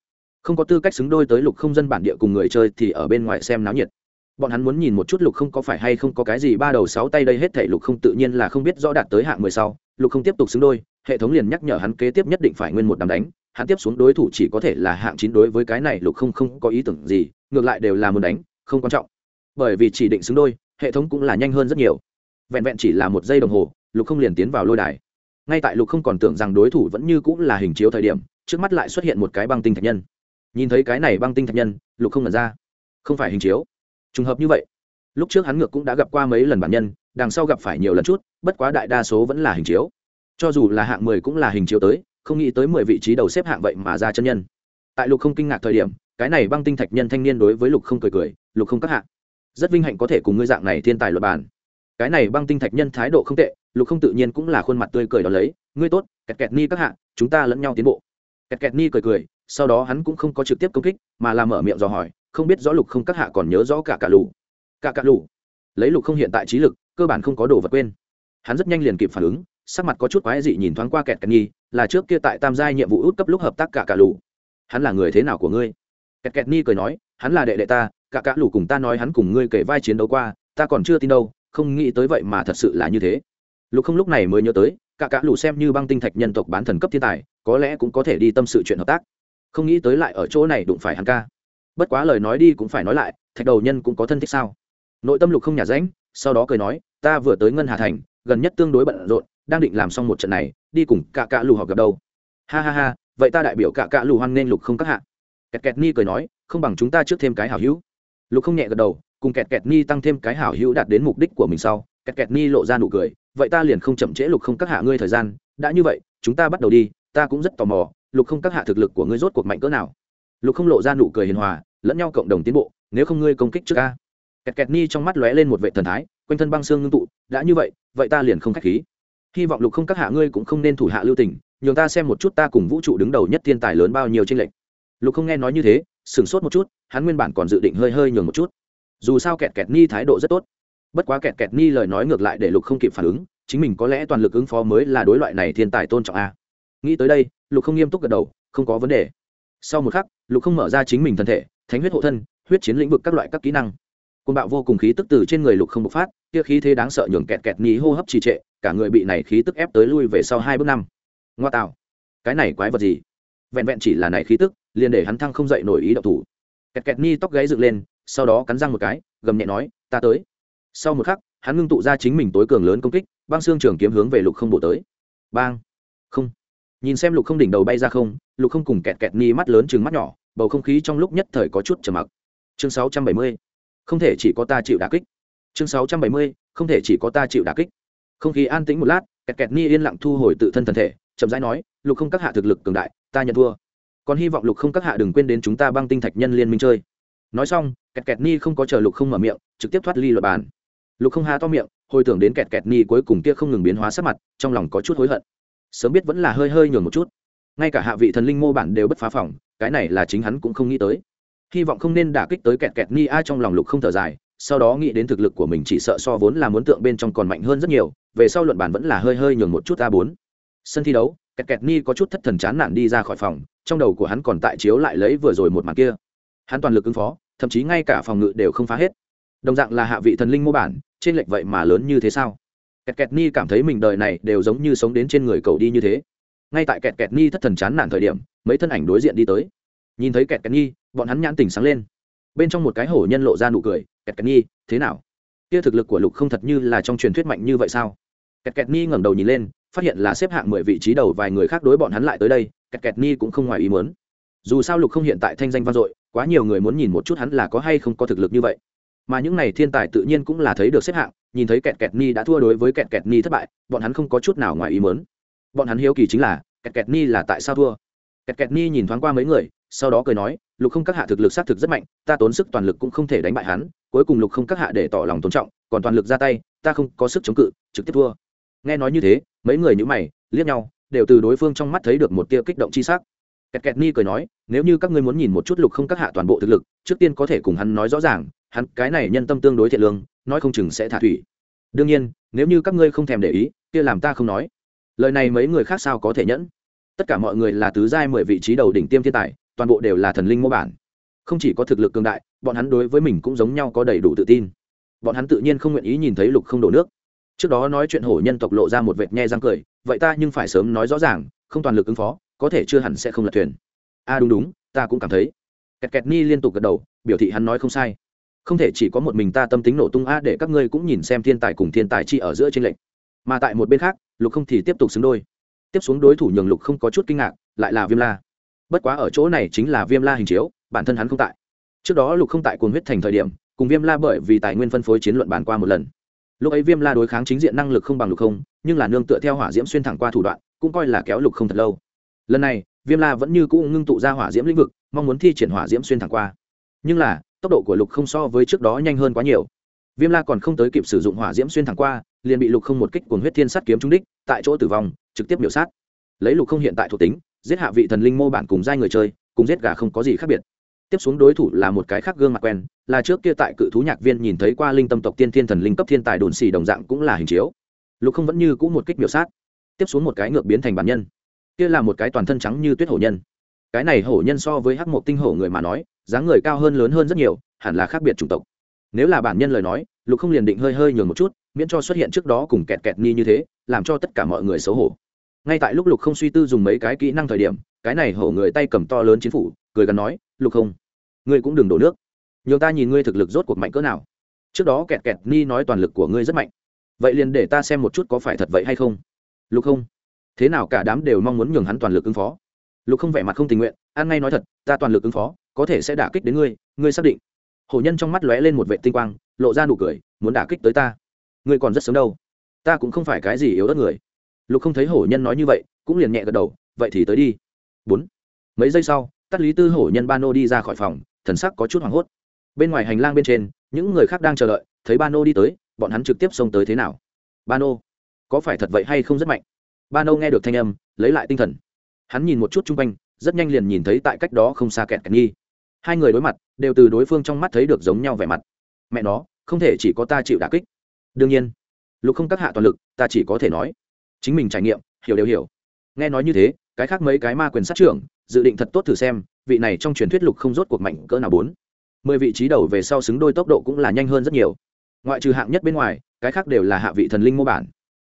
Không có tư cách xứng đôi tới lục không dân bản địa cùng người chơi thì ở bên ngoài xem náo nhiệt. Bọn hắn muốn nhìn một chút lục không có phải hay không có cái gì ba đầu sáu tay đây hết thể lục không tự nhiên là không biết rõ đạt tới hạng mười sau, lục không tiếp tục xứng đôi, hệ thống liền nhắc nhở hắn kế tiếp nhất định phải nguyên một đám đánh, hắn tiếp xuống đối thủ chỉ có thể là hạng chín đối với cái này lục không không có ý tưởng gì, ngược lại đều là muốn đánh, không quan trọng. Bởi vì chỉ định xứng đôi, hệ thống cũng là nhanh hơn rất nhiều. Vẹn vẹn chỉ là một giây đồng hồ, lục không liền tiến vào lôi đài ngay tại lục không còn tưởng rằng đối thủ vẫn như cũng là hình chiếu thời điểm, trước mắt lại xuất hiện một cái băng tinh thạch nhân. Nhìn thấy cái này băng tinh thạch nhân, lục không ngẩn ra. Không phải hình chiếu. Trùng hợp như vậy, lúc trước hắn ngược cũng đã gặp qua mấy lần bản nhân, đằng sau gặp phải nhiều lần chút, bất quá đại đa số vẫn là hình chiếu. Cho dù là hạng mười cũng là hình chiếu tới, không nghĩ tới mười vị trí đầu xếp hạng vậy mà ra chân nhân. Tại lục không kinh ngạc thời điểm, cái này băng tinh thạch nhân thanh niên đối với lục không cười cười, lục không các hạng rất vinh hạnh có thể cùng ngươi dạng này thiên tài luật bản cái này băng tinh thạch nhân thái độ không tệ lục không tự nhiên cũng là khuôn mặt tươi cười đó lấy, ngươi tốt, kẹt kẹt ni các hạ, chúng ta lẫn nhau tiến bộ. Kẹt kẹt ni cười cười, sau đó hắn cũng không có trực tiếp công kích, mà làm mở miệng dò hỏi, không biết rõ lục không các hạ còn nhớ rõ cả cả lù cả cả lù lấy lục không hiện tại trí lực, cơ bản không có đồ vật quên. Hắn rất nhanh liền kịp phản ứng, sắc mặt có chút quái dị nhìn thoáng qua kẹt kẹt nhi là trước kia tại tam giai nhiệm vụ út cấp lúc hợp tác cả cả lù hắn là người thế nào của ngươi? Kẹt kẹt ni cười nói, hắn là đệ đệ ta, cả cả lù cùng ta nói hắn cùng ngươi kể vai chiến đấu qua, ta còn chưa tin đâu, không nghĩ tới vậy mà thật sự là như thế lục không lúc này mới nhớ tới, cả cả lù xem như băng tinh thạch nhân tộc bán thần cấp thiên tài, có lẽ cũng có thể đi tâm sự chuyện hợp tác. Không nghĩ tới lại ở chỗ này đụng phải hắn ca. Bất quá lời nói đi cũng phải nói lại, thạch đầu nhân cũng có thân thích sao? Nội tâm lục không nhà ránh, sau đó cười nói, ta vừa tới ngân hà thành, gần nhất tương đối bận rộn, đang định làm xong một trận này, đi cùng cả cả lù họp gặp đâu. Ha ha ha, vậy ta đại biểu cả cả lù hoan nên lục không các hạ. Kẹt kẹt ni cười nói, không bằng chúng ta trước thêm cái hảo hữu. Lục không nhẹ gật đầu, cùng kẹt kẹt ni tăng thêm cái hảo hữu đạt đến mục đích của mình sau, kẹt kẹt ni lộ ra nụ cười vậy ta liền không chậm trễ lục không các hạ ngươi thời gian, đã như vậy, chúng ta bắt đầu đi, ta cũng rất tò mò, lục không các hạ thực lực của ngươi rốt cuộc mạnh cỡ nào. Lục không lộ ra nụ cười hiền hòa, lẫn nhau cộng đồng tiến bộ, nếu không ngươi công kích trước ca kẹt kẹt ni trong mắt lóe lên một vệ thần thái, quanh thân băng xương ngưng tụ, đã như vậy vậy ta liền không k h á c h khí. Hy vọng lục không các hạ ngươi cũng không nên thủ hạ lưu tình, nhường ta xem một chút ta cùng vũ trụ đứng đầu nhất thiên tài lớn bao nhiêu tranh lệch. Lục không nghe nói như thế, sửng sốt một chút, hắn nguyên bản còn dự định hơi hơi nhường một chút. Dù sao kẹt kẹt ni thái độ rất tốt bất quá kẹt kẹt ni lời nói ngược lại để lục không kịp phản ứng, chính mình có lẽ toàn lực ứng phó mới là đối loại này thiên tài tôn trọng a. Nghĩ tới đây, lục không nghiêm túc gật đầu, không có vấn đề. Sau một khắc, lục không mở ra chính mình thân thể, thánh huyết hộ thân, huyết chiến lĩnh vực các loại các kỹ năng. Côn bạo vô cùng khí tức từ trên người lục không bộc phát, kia khí thế đáng sợ nhường kẹt kẹt ni hô hấp trì trệ, cả người bị này khí tức ép tới lui về sau hai bước năm. Ngoa tạo. Cái này quái vật gì? Vẹn vẹn chỉ là này khí tức, liền để hắn thăng không dậy nổi ý đậu thủ. Kẹt kẹt ni tóc gáy dựng lên, sau đó cắn răng một cái, gầm nhẹ nói, ta tới sau một khắc, hắn ngưng tụ ra chính mình tối cường lớn công kích, băng xương trường kiếm hướng về lục không bổ tới. Bang! Không! Nhìn xem lục không đỉnh đầu bay ra không, lục không cùng kẹt kẹt ni mắt lớn chừng mắt nhỏ, bầu không khí trong lúc nhất thời có chút trầm mặc. Chương sáu trăm bảy mươi. Không thể chỉ có ta chịu đà kích. Chương sáu trăm bảy mươi. Không thể chỉ có ta chịu đà kích. Không khí an tĩnh một lát, kẹt kẹt ni yên lặng thu hồi tự thân thân thể, chậm rãi nói, lục không các hạ thực lực cường đại, ta nhận thua. Còn hy vọng lục không các hạ đừng quên đến chúng ta băng tinh thạch nhân liên minh chơi. Nói xong, kẹt kẹt ni không có chờ lục không mở miệng, trực tiếp thoát ly luật bàn lục không há to miệng, hồi tưởng đến kẹt kẹt ni cuối cùng kia không ngừng biến hóa sắc mặt, trong lòng có chút hối hận. Sớm biết vẫn là hơi hơi nhường một chút. Ngay cả hạ vị thần linh mô bản đều bất phá phòng, cái này là chính hắn cũng không nghĩ tới. Hy vọng không nên đả kích tới kẹt kẹt ni a trong lòng lục không thở dài, sau đó nghĩ đến thực lực của mình chỉ sợ so vốn là muốn tượng bên trong còn mạnh hơn rất nhiều, về sau luận bản vẫn là hơi hơi nhường một chút a bốn. Sân thi đấu, kẹt kẹt ni có chút thất thần chán nản đi ra khỏi phòng, trong đầu của hắn còn tại chiếu lại lấy vừa rồi một màn kia. Hắn toàn lực ứng phó, thậm chí ngay cả phòng ngự đều không phá hết. Đồng dạng là hạ vị thần linh mô bản trên lệch vậy mà lớn như thế sao? Kẹt kẹt ni cảm thấy mình đời này đều giống như sống đến trên người cậu đi như thế. Ngay tại kẹt kẹt ni thất thần chán nản thời điểm, mấy thân ảnh đối diện đi tới. Nhìn thấy kẹt kẹt ni, bọn hắn nhãn tình sáng lên. Bên trong một cái hổ nhân lộ ra nụ cười, kẹt kẹt ni, thế nào? Kia thực lực của lục không thật như là trong truyền thuyết mạnh như vậy sao? Kẹt kẹt ni ngẩng đầu nhìn lên, phát hiện là xếp hạng mười vị trí đầu vài người khác đối bọn hắn lại tới đây, kẹt kẹt ni cũng không ngoài ý muốn. Dù sao lục không hiện tại thanh danh vang dội, quá nhiều người muốn nhìn một chút hắn là có hay không có thực lực như vậy mà những này thiên tài tự nhiên cũng là thấy được xếp hạng, nhìn thấy kẹt kẹt ni đã thua đối với kẹt kẹt ni thất bại, bọn hắn không có chút nào ngoài ý muốn. Bọn hắn hiếu kỳ chính là, kẹt kẹt ni là tại sao thua? Kẹt kẹt ni nhìn thoáng qua mấy người, sau đó cười nói, lục không các hạ thực lực xác thực rất mạnh, ta tốn sức toàn lực cũng không thể đánh bại hắn, cuối cùng lục không các hạ để tỏ lòng tôn trọng, còn toàn lực ra tay, ta không có sức chống cự, trực tiếp thua. Nghe nói như thế, mấy người nhữ mày, liếc nhau, đều từ đối phương trong mắt thấy được một tia kích động chi sắc kẹt kẹt ni cười nói, nếu như các ngươi muốn nhìn một chút lục không các hạ toàn bộ thực lực, trước tiên có thể cùng hắn nói rõ ràng, hắn cái này nhân tâm tương đối thiện lương, nói không chừng sẽ thả thủy. Đương nhiên, nếu như các ngươi không thèm để ý, kia làm ta không nói. Lời này mấy người khác sao có thể nhẫn? Tất cả mọi người là tứ giai mười vị trí đầu đỉnh tiêm thiên tài, toàn bộ đều là thần linh mô bản. Không chỉ có thực lực cường đại, bọn hắn đối với mình cũng giống nhau có đầy đủ tự tin. Bọn hắn tự nhiên không nguyện ý nhìn thấy lục không đổ nước. Trước đó nói chuyện hổ nhân tộc lộ ra một vệt nhe răng cười, vậy ta nhưng phải sớm nói rõ ràng, không toàn lực ứng phó có thể chưa hẳn sẽ không lật thuyền. A à đúng đúng, ta cũng cảm thấy. Kẹt kẹt ni liên tục gật đầu, biểu thị hắn nói không sai. Không thể chỉ có một mình ta tâm tính nổ tung a để các ngươi cũng nhìn xem thiên tài cùng thiên tài chi ở giữa trên lệnh mà tại một bên khác, lục không thì tiếp tục xứng đôi. Tiếp xuống đối thủ nhường lục không có chút kinh ngạc, lại là viêm la. Bất quá ở chỗ này chính là viêm la hình chiếu, bản thân hắn không tại. Trước đó lục không tại cuồng huyết thành thời điểm, cùng viêm la bởi vì tài nguyên phân phối chiến luận bàn qua một lần. Lúc ấy viêm la đối kháng chính diện năng lực không bằng lục không, nhưng là nương tựa theo hỏa diễm xuyên thẳng qua thủ đoạn, cũng coi là kéo lục không thật lâu lần này, viêm la vẫn như cũ ngưng tụ ra hỏa diễm lĩnh vực, mong muốn thi triển hỏa diễm xuyên thẳng qua. Nhưng là, tốc độ của lục không so với trước đó nhanh hơn quá nhiều. Viêm la còn không tới kịp sử dụng hỏa diễm xuyên thẳng qua, liền bị lục không một kích cuồng huyết thiên sắt kiếm trúng đích, tại chỗ tử vong, trực tiếp biểu sát. Lấy lục không hiện tại thuộc tính, giết hạ vị thần linh mô bản cùng giai người chơi, cùng giết gà không có gì khác biệt. Tiếp xuống đối thủ là một cái khác gương mặt quen, là trước kia tại cự thú nhạc viên nhìn thấy qua linh tâm tộc tiên thiên thần linh cấp thiên tài đồn xì đồng dạng cũng là hình chiếu. Lục không vẫn như c ũ một kích biểu sát. Tiếp xuống một cái ngược biến thành bản nhân kia là một cái toàn thân trắng như tuyết hổ nhân. Cái này hổ nhân so với hắc mộc tinh hổ người mà nói, dáng người cao hơn lớn hơn rất nhiều, hẳn là khác biệt chủng tộc. Nếu là bản nhân lời nói, lục không liền định hơi hơi nhường một chút, miễn cho xuất hiện trước đó cùng kẹt kẹt ni như thế, làm cho tất cả mọi người xấu hổ. Ngay tại lúc lục không suy tư dùng mấy cái kỹ năng thời điểm, cái này hổ người tay cầm to lớn chiến phủ, cười gắn nói, lục không, ngươi cũng đừng đổ nước. Nhường ta nhìn ngươi thực lực rốt cuộc mạnh cỡ nào. Trước đó kẹt kẹt ni nói toàn lực của ngươi rất mạnh. Vậy liền để ta xem một chút có phải thật vậy hay không. Lục không thế nào cả đám đều mong muốn nhường hắn toàn lực ứng phó. Lục không vẻ mặt không tình nguyện, an ngay nói thật, ta toàn lực ứng phó, có thể sẽ đả kích đến ngươi ngươi xác định. Hổ nhân trong mắt lóe lên một vệ tinh quang, lộ ra nụ cười, muốn đả kích tới ta? Ngươi còn rất sớm đâu. Ta cũng không phải cái gì yếu đất người. Lục không thấy hổ nhân nói như vậy, cũng liền nhẹ gật đầu, vậy thì tới đi. Bốn. Mấy giây sau tắt lý tư hổ nhân ba nô đi ra khỏi phòng, thần sắc có chút hoảng hốt. Bên ngoài hành lang bên trên, những người khác đang chờ đợi, thấy ba nô đi tới, bọn hắn trực tiếp xông tới thế nào? Ba nô, có phải thật vậy hay không rất mạnh? Ba nô nghe được thanh âm, lấy lại tinh thần. Hắn nhìn một chút chung quanh, rất nhanh liền nhìn thấy tại cách đó không xa kẹt kẹt nghi. Hai người đối mặt, đều từ đối phương trong mắt thấy được giống nhau vẻ mặt. Mẹ nó, không thể chỉ có ta chịu đà kích. Đương nhiên, lục không các hạ toàn lực, ta chỉ có thể nói. Chính mình trải nghiệm, hiểu đều hiểu. Nghe nói như thế, cái khác mấy cái ma quyền sát trưởng, dự định thật tốt thử xem, vị này trong truyền thuyết lục không rốt cuộc mạnh cỡ nào bốn. Mười vị trí đầu về sau xứng đôi tốc độ cũng là nhanh hơn rất nhiều. Ngoại trừ hạng nhất bên ngoài, cái khác đều là hạ vị thần linh mô bản.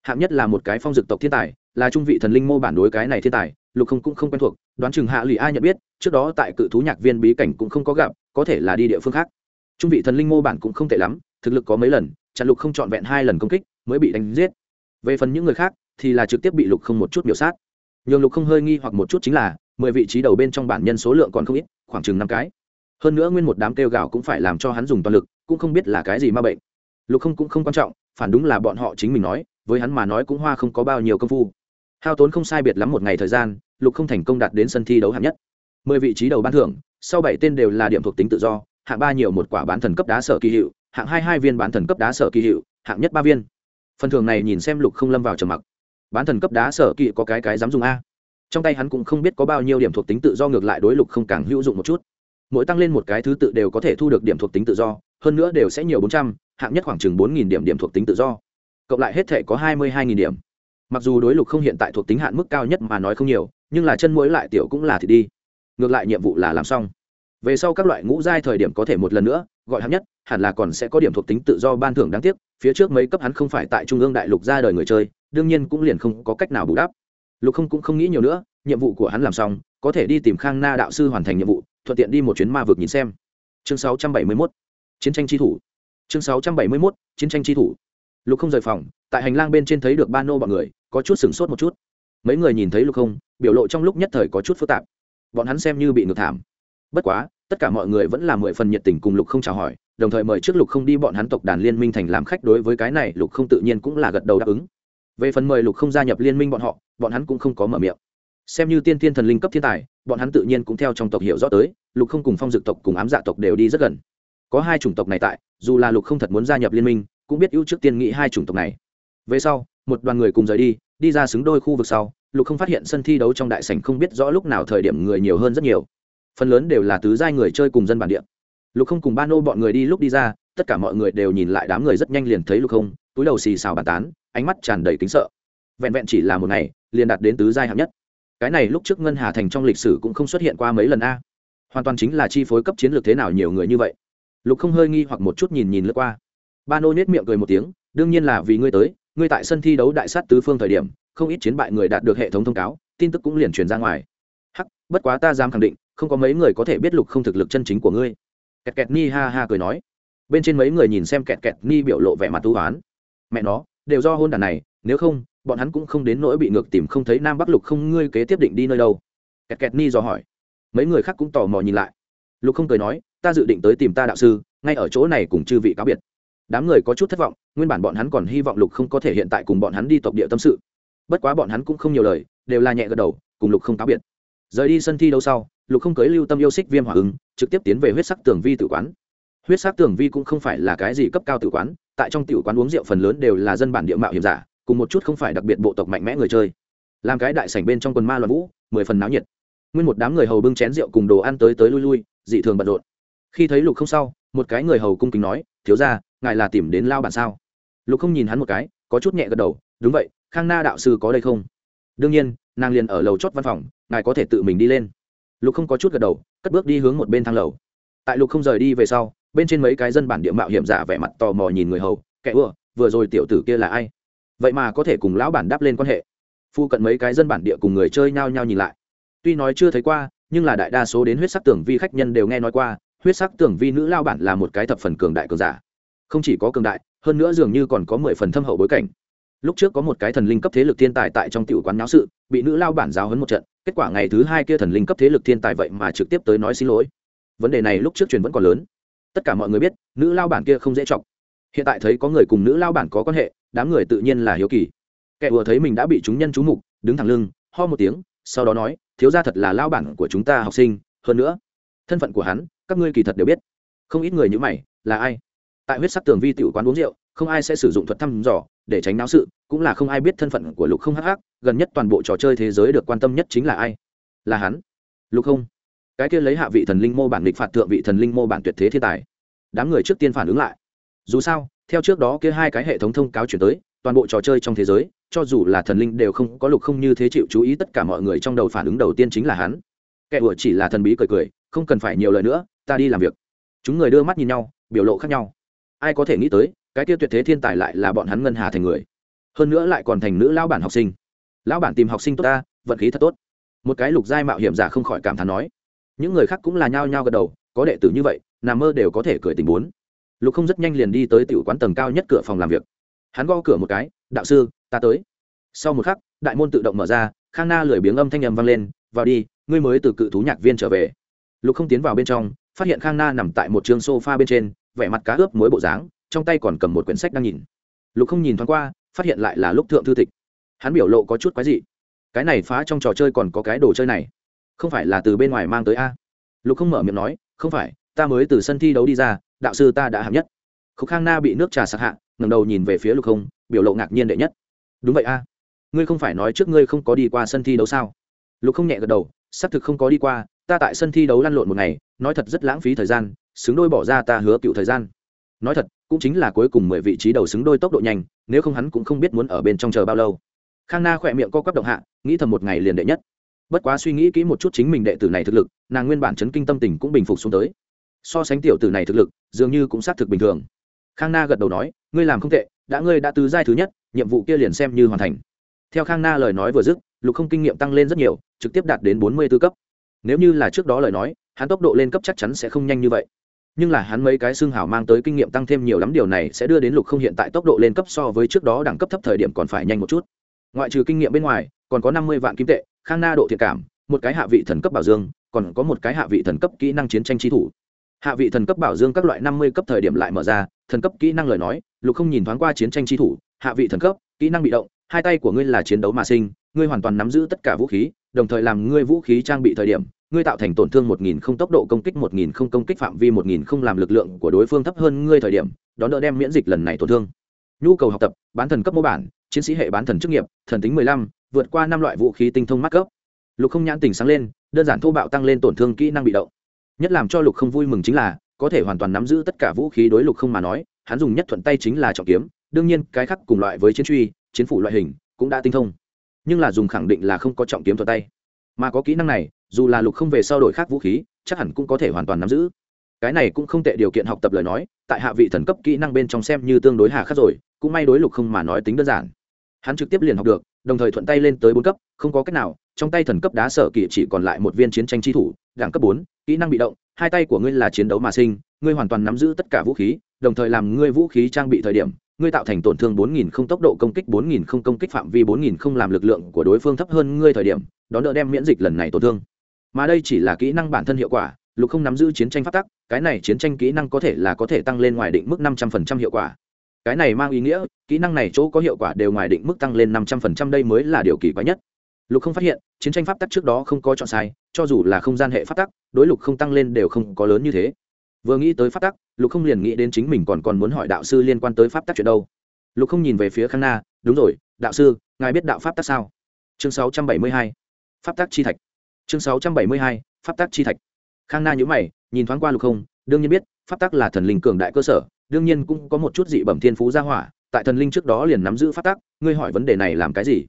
Hạng nhất là một cái phong dực tộc thiên tài là trung vị thần linh mô bản đối cái này thiên tài, lục không cũng không quen thuộc, đoán chừng hạ lụy ai nhận biết, trước đó tại cự thú nhạc viên bí cảnh cũng không có gặp, có thể là đi địa phương khác. Trung vị thần linh mô bản cũng không tệ lắm, thực lực có mấy lần, chặn lục không trọn vẹn hai lần công kích, mới bị đánh giết. Về phần những người khác, thì là trực tiếp bị lục không một chút biểu sát. Nhường lục không hơi nghi hoặc một chút chính là, mười vị trí đầu bên trong bản nhân số lượng còn không ít, khoảng chừng năm cái. Hơn nữa nguyên một đám kêu gào cũng phải làm cho hắn dùng toàn lực, cũng không biết là cái gì ma bệnh. Lục không cũng không quan trọng, phản đúng là bọn họ chính mình nói, với hắn mà nói cũng hoa không có bao nhiêu công phu hao tốn không sai biệt lắm một ngày thời gian, lục không thành công đạt đến sân thi đấu hạng nhất. Mười vị trí đầu ban thưởng, sau bảy tên đều là điểm thuộc tính tự do, hạng ba nhiều một quả bán thần cấp đá sở kỳ hiệu, hạng hai hai viên bán thần cấp đá sở kỳ hiệu, hạng nhất ba viên. Phần thưởng này nhìn xem lục không lâm vào trầm mặc. Bán thần cấp đá sở kỳ có cái cái dám dùng a? Trong tay hắn cũng không biết có bao nhiêu điểm thuộc tính tự do, ngược lại đối lục không càng hữu dụng một chút. Mỗi tăng lên một cái thứ tự đều có thể thu được điểm thuộc tính tự do, hơn nữa đều sẽ nhiều bốn trăm, hạng nhất khoảng chừng bốn nghìn điểm điểm thuộc tính tự do. Cộng lại hết thể có hai mươi hai nghìn điểm mặc dù đối lục không hiện tại thuộc tính hạn mức cao nhất mà nói không nhiều nhưng là chân mũi lại tiểu cũng là thì đi. Ngược lại nhiệm vụ là làm xong. Về sau các loại ngũ giai thời điểm có thể một lần nữa gọi hạng nhất hẳn là còn sẽ có điểm thuộc tính tự do ban thưởng đáng tiếc phía trước mấy cấp hắn không phải tại trung ương đại lục ra đời người chơi đương nhiên cũng liền không có cách nào bù đắp. Lục không cũng không nghĩ nhiều nữa nhiệm vụ của hắn làm xong có thể đi tìm khang na đạo sư hoàn thành nhiệm vụ thuận tiện đi một chuyến ma vực nhìn xem. Chương 671, chiến tranh tri thủ. Chương 671, chiến tranh tri thủ. Lục không rời phòng tại hành lang bên trên thấy được ba nô bọn người có chút sửng sốt một chút. Mấy người nhìn thấy lục không, biểu lộ trong lúc nhất thời có chút phức tạp. Bọn hắn xem như bị ngược thảm. Bất quá, tất cả mọi người vẫn là mười phần nhiệt tình cùng lục không chào hỏi, đồng thời mời trước lục không đi bọn hắn tộc đàn liên minh thành làm khách đối với cái này lục không tự nhiên cũng là gật đầu đáp ứng. Về phần mời lục không gia nhập liên minh bọn họ, bọn hắn cũng không có mở miệng. Xem như tiên tiên thần linh cấp thiên tài, bọn hắn tự nhiên cũng theo trong tộc hiểu rõ tới, lục không cùng phong dực tộc cùng ám dạ tộc đều đi rất gần. Có hai chủng tộc này tại, dù là lục không thật muốn gia nhập liên minh, cũng biết ưu trước tiên nghĩ hai chủng tộc này. Về sau một đoàn người cùng rời đi đi ra xứng đôi khu vực sau, lục không phát hiện sân thi đấu trong đại sảnh không biết rõ lúc nào thời điểm người nhiều hơn rất nhiều. Phần lớn đều là tứ giai người chơi cùng dân bản địa. Lục không cùng ba nô bọn người đi lúc đi ra, tất cả mọi người đều nhìn lại đám người rất nhanh liền thấy lục không, túi đầu xì xào bàn tán, ánh mắt tràn đầy kính sợ. Vẹn vẹn chỉ là một ngày, liền đạt đến tứ giai hạng nhất. Cái này lúc trước ngân hà thành trong lịch sử cũng không xuất hiện qua mấy lần a. Hoàn toàn chính là chi phối cấp chiến lược thế nào nhiều người như vậy. Lục không hơi nghi hoặc một chút nhìn nhìn lướt qua. Ba nô nhét miệng cười một tiếng, đương nhiên là vì ngươi tới ngươi tại sân thi đấu đại sát tứ phương thời điểm, không ít chiến bại người đạt được hệ thống thông cáo, tin tức cũng liền truyền ra ngoài. Hắc, bất quá ta dám khẳng định, không có mấy người có thể biết lục không thực lực chân chính của ngươi. Kẹt kẹt ni ha ha cười nói. Bên trên mấy người nhìn xem kẹt kẹt ni biểu lộ vẻ mặt tu oán. Mẹ nó, đều do hôn đàn này, nếu không, bọn hắn cũng không đến nỗi bị ngược tìm không thấy nam bắc lục không ngươi kế tiếp định đi nơi đâu. Kẹt kẹt ni dò hỏi. Mấy người khác cũng tò mò nhìn lại. Lục không cười nói, ta dự định tới tìm ta đạo sư, ngay ở chỗ này cùng chư vị cáo biệt đám người có chút thất vọng, nguyên bản bọn hắn còn hy vọng lục không có thể hiện tại cùng bọn hắn đi tộc địa tâm sự. Bất quá bọn hắn cũng không nhiều lời, đều là nhẹ gật đầu, cùng lục không cáo biệt. Rời đi sân thi đấu sau, lục không cưới lưu tâm yêu xích viêm hỏa ứng, trực tiếp tiến về huyết sắc tường vi tử quán. Huyết sắc tường vi cũng không phải là cái gì cấp cao tử quán, tại trong tiểu quán uống rượu phần lớn đều là dân bản địa mạo hiểm giả, cùng một chút không phải đặc biệt bộ tộc mạnh mẽ người chơi. Làm cái đại sảnh bên trong quần ma loạn vũ, mười phần náo nhiệt. Nguyên một đám người hầu bưng chén rượu cùng đồ ăn tới tới lui lui, dị thường bận rộn. Khi thấy lục không sau, một cái người hầu cung kính nói, thiếu ra ngài là tìm đến lao bản sao? Lục không nhìn hắn một cái, có chút nhẹ gật đầu, đúng vậy, khang na đạo sư có đây không? Đương nhiên, nàng liền ở lầu chót văn phòng, ngài có thể tự mình đi lên. Lục không có chút gật đầu, cất bước đi hướng một bên thang lầu. Tại lục không rời đi về sau, bên trên mấy cái dân bản địa mạo hiểm giả vẻ mặt tò mò nhìn người hầu, kẻ ưa, vừa rồi tiểu tử kia là ai? Vậy mà có thể cùng lão bản đáp lên quan hệ. Phu cận mấy cái dân bản địa cùng người chơi nhao nhao nhìn lại. Tuy nói chưa thấy qua, nhưng là đại đa số đến huyết sắc tưởng vi khách nhân đều nghe nói qua, huyết sắc tưởng vi nữ lao bản là một cái thập phần cường đại cường giả không chỉ có cường đại, hơn nữa dường như còn có mười phần thâm hậu bối cảnh. Lúc trước có một cái thần linh cấp thế lực thiên tài tại trong tiểu quán náo sự, bị nữ lao bản giáo hấn một trận, kết quả ngày thứ hai kia thần linh cấp thế lực thiên tài vậy mà trực tiếp tới nói xin lỗi. Vấn đề này lúc trước truyền vẫn còn lớn. Tất cả mọi người biết, nữ lao bản kia không dễ chọc. Hiện tại thấy có người cùng nữ lao bản có quan hệ, đám người tự nhiên là hiếu kỳ. Kẻ vừa thấy mình đã bị chúng nhân chú mục, đứng thẳng lưng, ho một tiếng, sau đó nói, thiếu ra thật là lao bản của chúng ta học sinh, hơn nữa, thân phận của hắn, các ngươi kỳ thật đều biết. Không ít người như mày, là ai? Tại huyết sắc tường vi tiểu quán uống rượu, không ai sẽ sử dụng thuật thăm dò để tránh náo sự, cũng là không ai biết thân phận của lục không hắc. gần nhất toàn bộ trò chơi thế giới được quan tâm nhất chính là ai? Là hắn. Lục không. Cái kia lấy hạ vị thần linh mô bản địch phạt thượng vị thần linh mô bản tuyệt thế thiên tài. Đám người trước tiên phản ứng lại. Dù sao, theo trước đó kia hai cái hệ thống thông cáo chuyển tới, toàn bộ trò chơi trong thế giới, cho dù là thần linh đều không có lục không như thế chịu chú ý tất cả mọi người trong đầu phản ứng đầu tiên chính là hắn. Kẻ ủa chỉ là thần bí cười cười, không cần phải nhiều lời nữa, ta đi làm việc. Chúng người đưa mắt nhìn nhau, biểu lộ khác nhau ai có thể nghĩ tới, cái tiêu tuyệt thế thiên tài lại là bọn hắn ngân hà thành người. Hơn nữa lại còn thành nữ lão bản học sinh. Lão bản tìm học sinh tốt ta, vận khí thật tốt. Một cái lục giai mạo hiểm giả không khỏi cảm thán nói. Những người khác cũng là nhao nhao gật đầu, có đệ tử như vậy, nằm mơ đều có thể cười tình bốn. Lục không rất nhanh liền đi tới tiểu quán tầng cao nhất cửa phòng làm việc. Hắn gõ cửa một cái, đạo sư, ta tới. Sau một khắc, đại môn tự động mở ra, khang na lười biếng âm thanh â m vang lên, vào đi, ngươi mới từ cự thú nhạc viên trở về. Lục không tiến vào bên trong, phát hiện khang na nằm tại một trường sofa bên trên vẻ mặt cá ướp mối bộ dáng, trong tay còn cầm một quyển sách đang nhìn. Lục không nhìn thoáng qua, phát hiện lại là lúc thượng thư tịch. Hắn biểu lộ có chút quái dị. Cái này phá trong trò chơi còn có cái đồ chơi này. Không phải là từ bên ngoài mang tới a? Lục không mở miệng nói, không phải, ta mới từ sân thi đấu đi ra, đạo sư ta đã hạng nhất. Khúc khang na bị nước trà sặc hạ ngầm đầu nhìn về phía lục không, biểu lộ ngạc nhiên đệ nhất. Đúng vậy a. Ngươi không phải nói trước ngươi không có đi qua sân thi đấu sao? Lục không nhẹ gật đầu, xác thực không có đi qua, ta tại sân thi đấu lăn lộn một ngày, nói thật rất lãng phí thời gian xứng đôi bỏ ra ta hứa cựu thời gian. Nói thật, cũng chính là cuối cùng mười vị trí đầu xứng đôi tốc độ nhanh, nếu không hắn cũng không biết muốn ở bên trong chờ bao lâu. Khang na khỏe miệng co quắp động hạ, nghĩ thầm một ngày liền đệ nhất. Bất quá suy nghĩ kỹ một chút chính mình đệ tử này thực lực, nàng nguyên bản chấn kinh tâm tình cũng bình phục xuống tới. So sánh tiểu tử này thực lực, dường như cũng xác thực bình thường. Khang na gật đầu nói, ngươi làm không tệ, đã ngươi đã tứ giai thứ nhất, nhiệm vụ kia liền xem như hoàn thành. Theo khang na lời nói vừa dứt, lục không kinh nghiệm tăng lên rất nhiều, trực tiếp đạt đến bốn mươi b ố cấp. Nếu như là trước đó lời nói, hắn tốc độ lên cấp chắc chắn sẽ không nhanh như vậy nhưng là hắn mấy cái xương hào mang tới kinh nghiệm tăng thêm nhiều lắm, điều này sẽ đưa đến lục không hiện tại tốc độ lên cấp so với trước đó đẳng cấp thấp thời điểm còn phải nhanh một chút. Ngoại trừ kinh nghiệm bên ngoài, còn có năm mươi vạn kim tệ, khang na độ thiệt cảm, một cái hạ vị thần cấp bảo dương, còn có một cái hạ vị thần cấp kỹ năng chiến tranh trí thủ. Hạ vị thần cấp bảo dương các loại năm mươi cấp thời điểm lại mở ra, thần cấp kỹ năng lời nói, lục không nhìn thoáng qua chiến tranh trí thủ, hạ vị thần cấp, kỹ năng bị động, hai tay của ngươi là chiến đấu mà sinh, ngươi hoàn toàn nắm giữ tất cả vũ khí, đồng thời làm ngươi vũ khí trang bị thời điểm ngươi tạo thành tổn thương một nghìn không tốc độ công kích một nghìn không công kích phạm vi một nghìn không làm lực lượng của đối phương thấp hơn ngươi thời điểm, đón đỡ đem miễn dịch lần này tổn thương. Nhu cầu học tập, bán thần cấp mô bản, chiến sĩ hệ bán thần chức nghiệp, thần tính mười lăm, vượt qua năm loại vũ khí tinh thông mắc cấp. Lục không nhãn tình sáng lên, đơn giản thô bạo tăng lên tổn thương kỹ năng bị động. Nhất làm cho lục không vui mừng chính là, có thể hoàn toàn nắm giữ tất cả vũ khí đối lục không mà nói, hắn dùng nhất thuận tay chính là trọng kiếm, đương nhiên, cái khác cùng loại với chiến truy, chiến phủ loại hình cũng đã tinh thông. Nhưng là dùng khẳng định là không có trọng kiếm thuận tay mà có kỹ năng này, dù là lục không về sau đổi khác vũ khí, chắc hẳn cũng có thể hoàn toàn nắm giữ. Cái này cũng không tệ điều kiện học tập lời nói, tại hạ vị thần cấp kỹ năng bên trong xem như tương đối hà khắc rồi, cũng may đối lục không mà nói tính đơn giản. Hắn trực tiếp liền học được, đồng thời thuận tay lên tới bốn cấp, không có cách nào, trong tay thần cấp đá sở kỳ chỉ còn lại một viên chiến tranh chi thủ, đẳng cấp bốn, kỹ năng bị động, hai tay của ngươi là chiến đấu mà sinh, ngươi hoàn toàn nắm giữ tất cả vũ khí, đồng thời làm ngươi vũ khí trang bị thời điểm ngươi tạo thành tổn thương 4000 không tốc độ công kích 4000 không công kích phạm vi 4000 không làm lực lượng của đối phương thấp hơn ngươi thời điểm, đón đỡ đem miễn dịch lần này tổn thương. Mà đây chỉ là kỹ năng bản thân hiệu quả, lục không nắm giữ chiến tranh pháp tắc, cái này chiến tranh kỹ năng có thể là có thể tăng lên ngoài định mức 500% hiệu quả. Cái này mang ý nghĩa, kỹ năng này chỗ có hiệu quả đều ngoài định mức tăng lên 500% đây mới là điều kỳ quái nhất. Lục không phát hiện, chiến tranh pháp tắc trước đó không có chọn sai, cho dù là không gian hệ pháp tắc, đối lục không tăng lên đều không có lớn như thế vừa nghĩ tới pháp tắc, lục không liền nghĩ đến chính mình còn còn muốn hỏi đạo sư liên quan tới pháp tắc chuyện đâu. Lục không nhìn về phía khang na, đúng rồi, đạo sư, ngài biết đạo pháp tắc sao? Chương sáu trăm bảy mươi hai, pháp tắc chi thạch. Chương sáu trăm bảy mươi hai, pháp tắc chi thạch. Khang na nhữ mày, nhìn thoáng qua lục không, đương nhiên biết, pháp tắc là thần linh cường đại cơ sở, đương nhiên cũng có một chút dị bẩm thiên phú gia hỏa, tại thần linh trước đó liền nắm giữ pháp tắc, ngươi hỏi vấn đề này làm cái gì?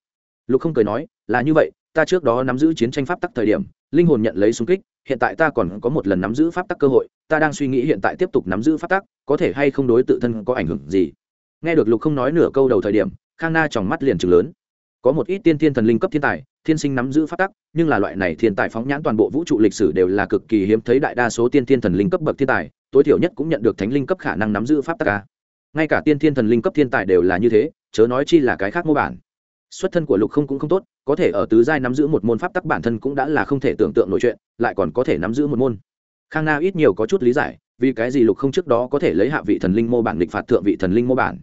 Lục không cười nói, là như vậy, ta trước đó nắm giữ chiến tranh pháp tắc thời điểm linh hồn nhận lấy xung kích, hiện tại ta còn có một lần nắm giữ pháp tắc cơ hội, ta đang suy nghĩ hiện tại tiếp tục nắm giữ pháp tắc, có thể hay không đối tự thân có ảnh hưởng gì? Nghe được lục không nói nửa câu đầu thời điểm, khang na tròng mắt liền chừng lớn. Có một ít tiên thiên thần linh cấp thiên tài, thiên sinh nắm giữ pháp tắc, nhưng là loại này thiên tài phóng nhãn toàn bộ vũ trụ lịch sử đều là cực kỳ hiếm thấy đại đa số tiên thiên thần linh cấp bậc thiên tài, tối thiểu nhất cũng nhận được thánh linh cấp khả năng nắm giữ pháp tắc ca ngay cả tiên thiên thần linh cấp thiên tài đều là như thế, chớ nói chi là cái khác mô bản. Xuất thân của lục không cũng không tốt có thể ở tứ giai nắm giữ một môn pháp tắc bản thân cũng đã là không thể tưởng tượng nổi chuyện, lại còn có thể nắm giữ một môn. Khang na ít nhiều có chút lý giải, vì cái gì lục không trước đó có thể lấy hạ vị thần linh mô bản định phạt thượng vị thần linh mô bản.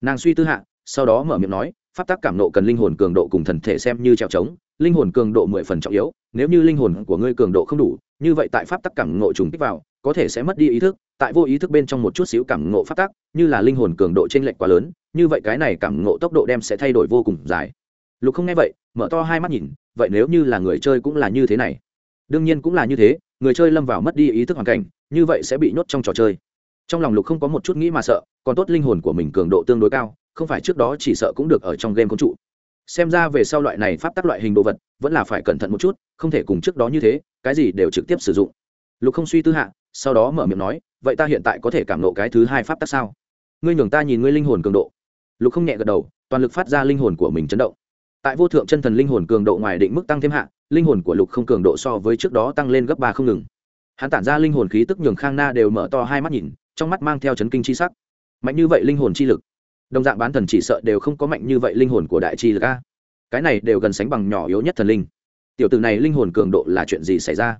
Nàng suy tư hạ, sau đó mở miệng nói, pháp tắc cảm nộ cần linh hồn cường độ cùng thần thể xem như trèo trống, linh hồn cường độ mười phần trọng yếu, nếu như linh hồn của ngươi cường độ không đủ, như vậy tại pháp tắc cảm nộ trùng kích vào, có thể sẽ mất đi ý thức, tại vô ý thức bên trong một chút xíu cảm nộ pháp tắc, như là linh hồn cường độ t r ê n lệch quá lớn, như vậy cái này cảm nộ tốc độ đem sẽ thay đổi vô cùng dài. Lục không nghe vậy mở to hai mắt nhìn, vậy nếu như là người chơi cũng là như thế này? Đương nhiên cũng là như thế, người chơi lâm vào mất đi ý thức hoàn cảnh, như vậy sẽ bị nhốt trong trò chơi. Trong lòng lục không có một chút nghĩ mà sợ, còn tốt linh hồn của mình cường độ tương đối cao, không phải trước đó chỉ sợ cũng được ở trong game công trụ. Xem ra về sau loại này pháp tắc loại hình đồ vật, vẫn là phải cẩn thận một chút, không thể cùng trước đó như thế, cái gì đều trực tiếp sử dụng. Lục không suy tư hạ, sau đó mở miệng nói, vậy ta hiện tại có thể cảm nộ cái thứ hai pháp tắc sao? Ngươi nhường ta nhìn ngươi linh hồn cường độ. Lục không nhẹ gật đầu, toàn lực phát ra linh hồn của mình chấn động tại vô thượng chân thần linh hồn cường độ ngoài định mức tăng thêm hạ, linh hồn của lục không cường độ so với trước đó tăng lên gấp ba không ngừng. Hắn tản ra linh hồn khí tức nhường khang na đều mở to hai mắt nhìn, trong mắt mang theo chấn kinh chi sắc. Mạnh như vậy linh hồn chi lực. Đồng dạng bán thần chỉ sợ đều không có mạnh như vậy linh hồn của đại chi lực a. Cái này đều gần sánh bằng nhỏ yếu nhất thần linh. Tiểu tử này linh hồn cường độ là chuyện gì xảy ra?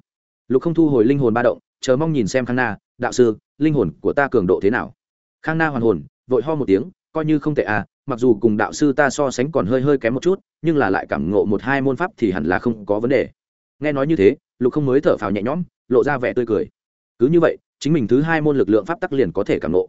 Lục không thu hồi linh hồn ba động, chờ mong nhìn xem khang na, đạo sư, linh hồn của ta cường độ thế nào? Khang na hoàn hồn, vội ho một tiếng, coi như không tệ à mặc dù cùng đạo sư ta so sánh còn hơi hơi kém một chút, nhưng là lại cảm ngộ một hai môn pháp thì hẳn là không có vấn đề. Nghe nói như thế, lục không mới thở phào nhẹ nhõm, lộ ra vẻ tươi cười. Cứ như vậy, chính mình thứ hai môn lực lượng pháp tắc liền có thể cảm ngộ.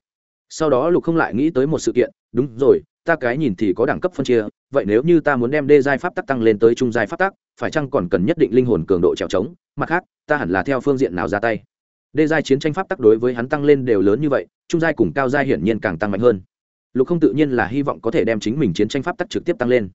Sau đó lục không lại nghĩ tới một sự kiện, đúng rồi, ta cái nhìn thì có đẳng cấp phân chia, vậy nếu như ta muốn đem đê giai pháp tắc tăng lên tới trung giai pháp tắc, phải chăng còn cần nhất định linh hồn cường độ trèo trống, mặt khác, ta hẳn là theo phương diện nào ra tay? Đê giai chiến tranh pháp tắc đối với hắn tăng lên đều lớn như vậy, trung giai cùng cao giai hiển nhiên càng tăng mạnh hơn lục không tự nhiên là hy vọng có thể đem chính mình chiến tranh pháp tắc trực tiếp tăng lên.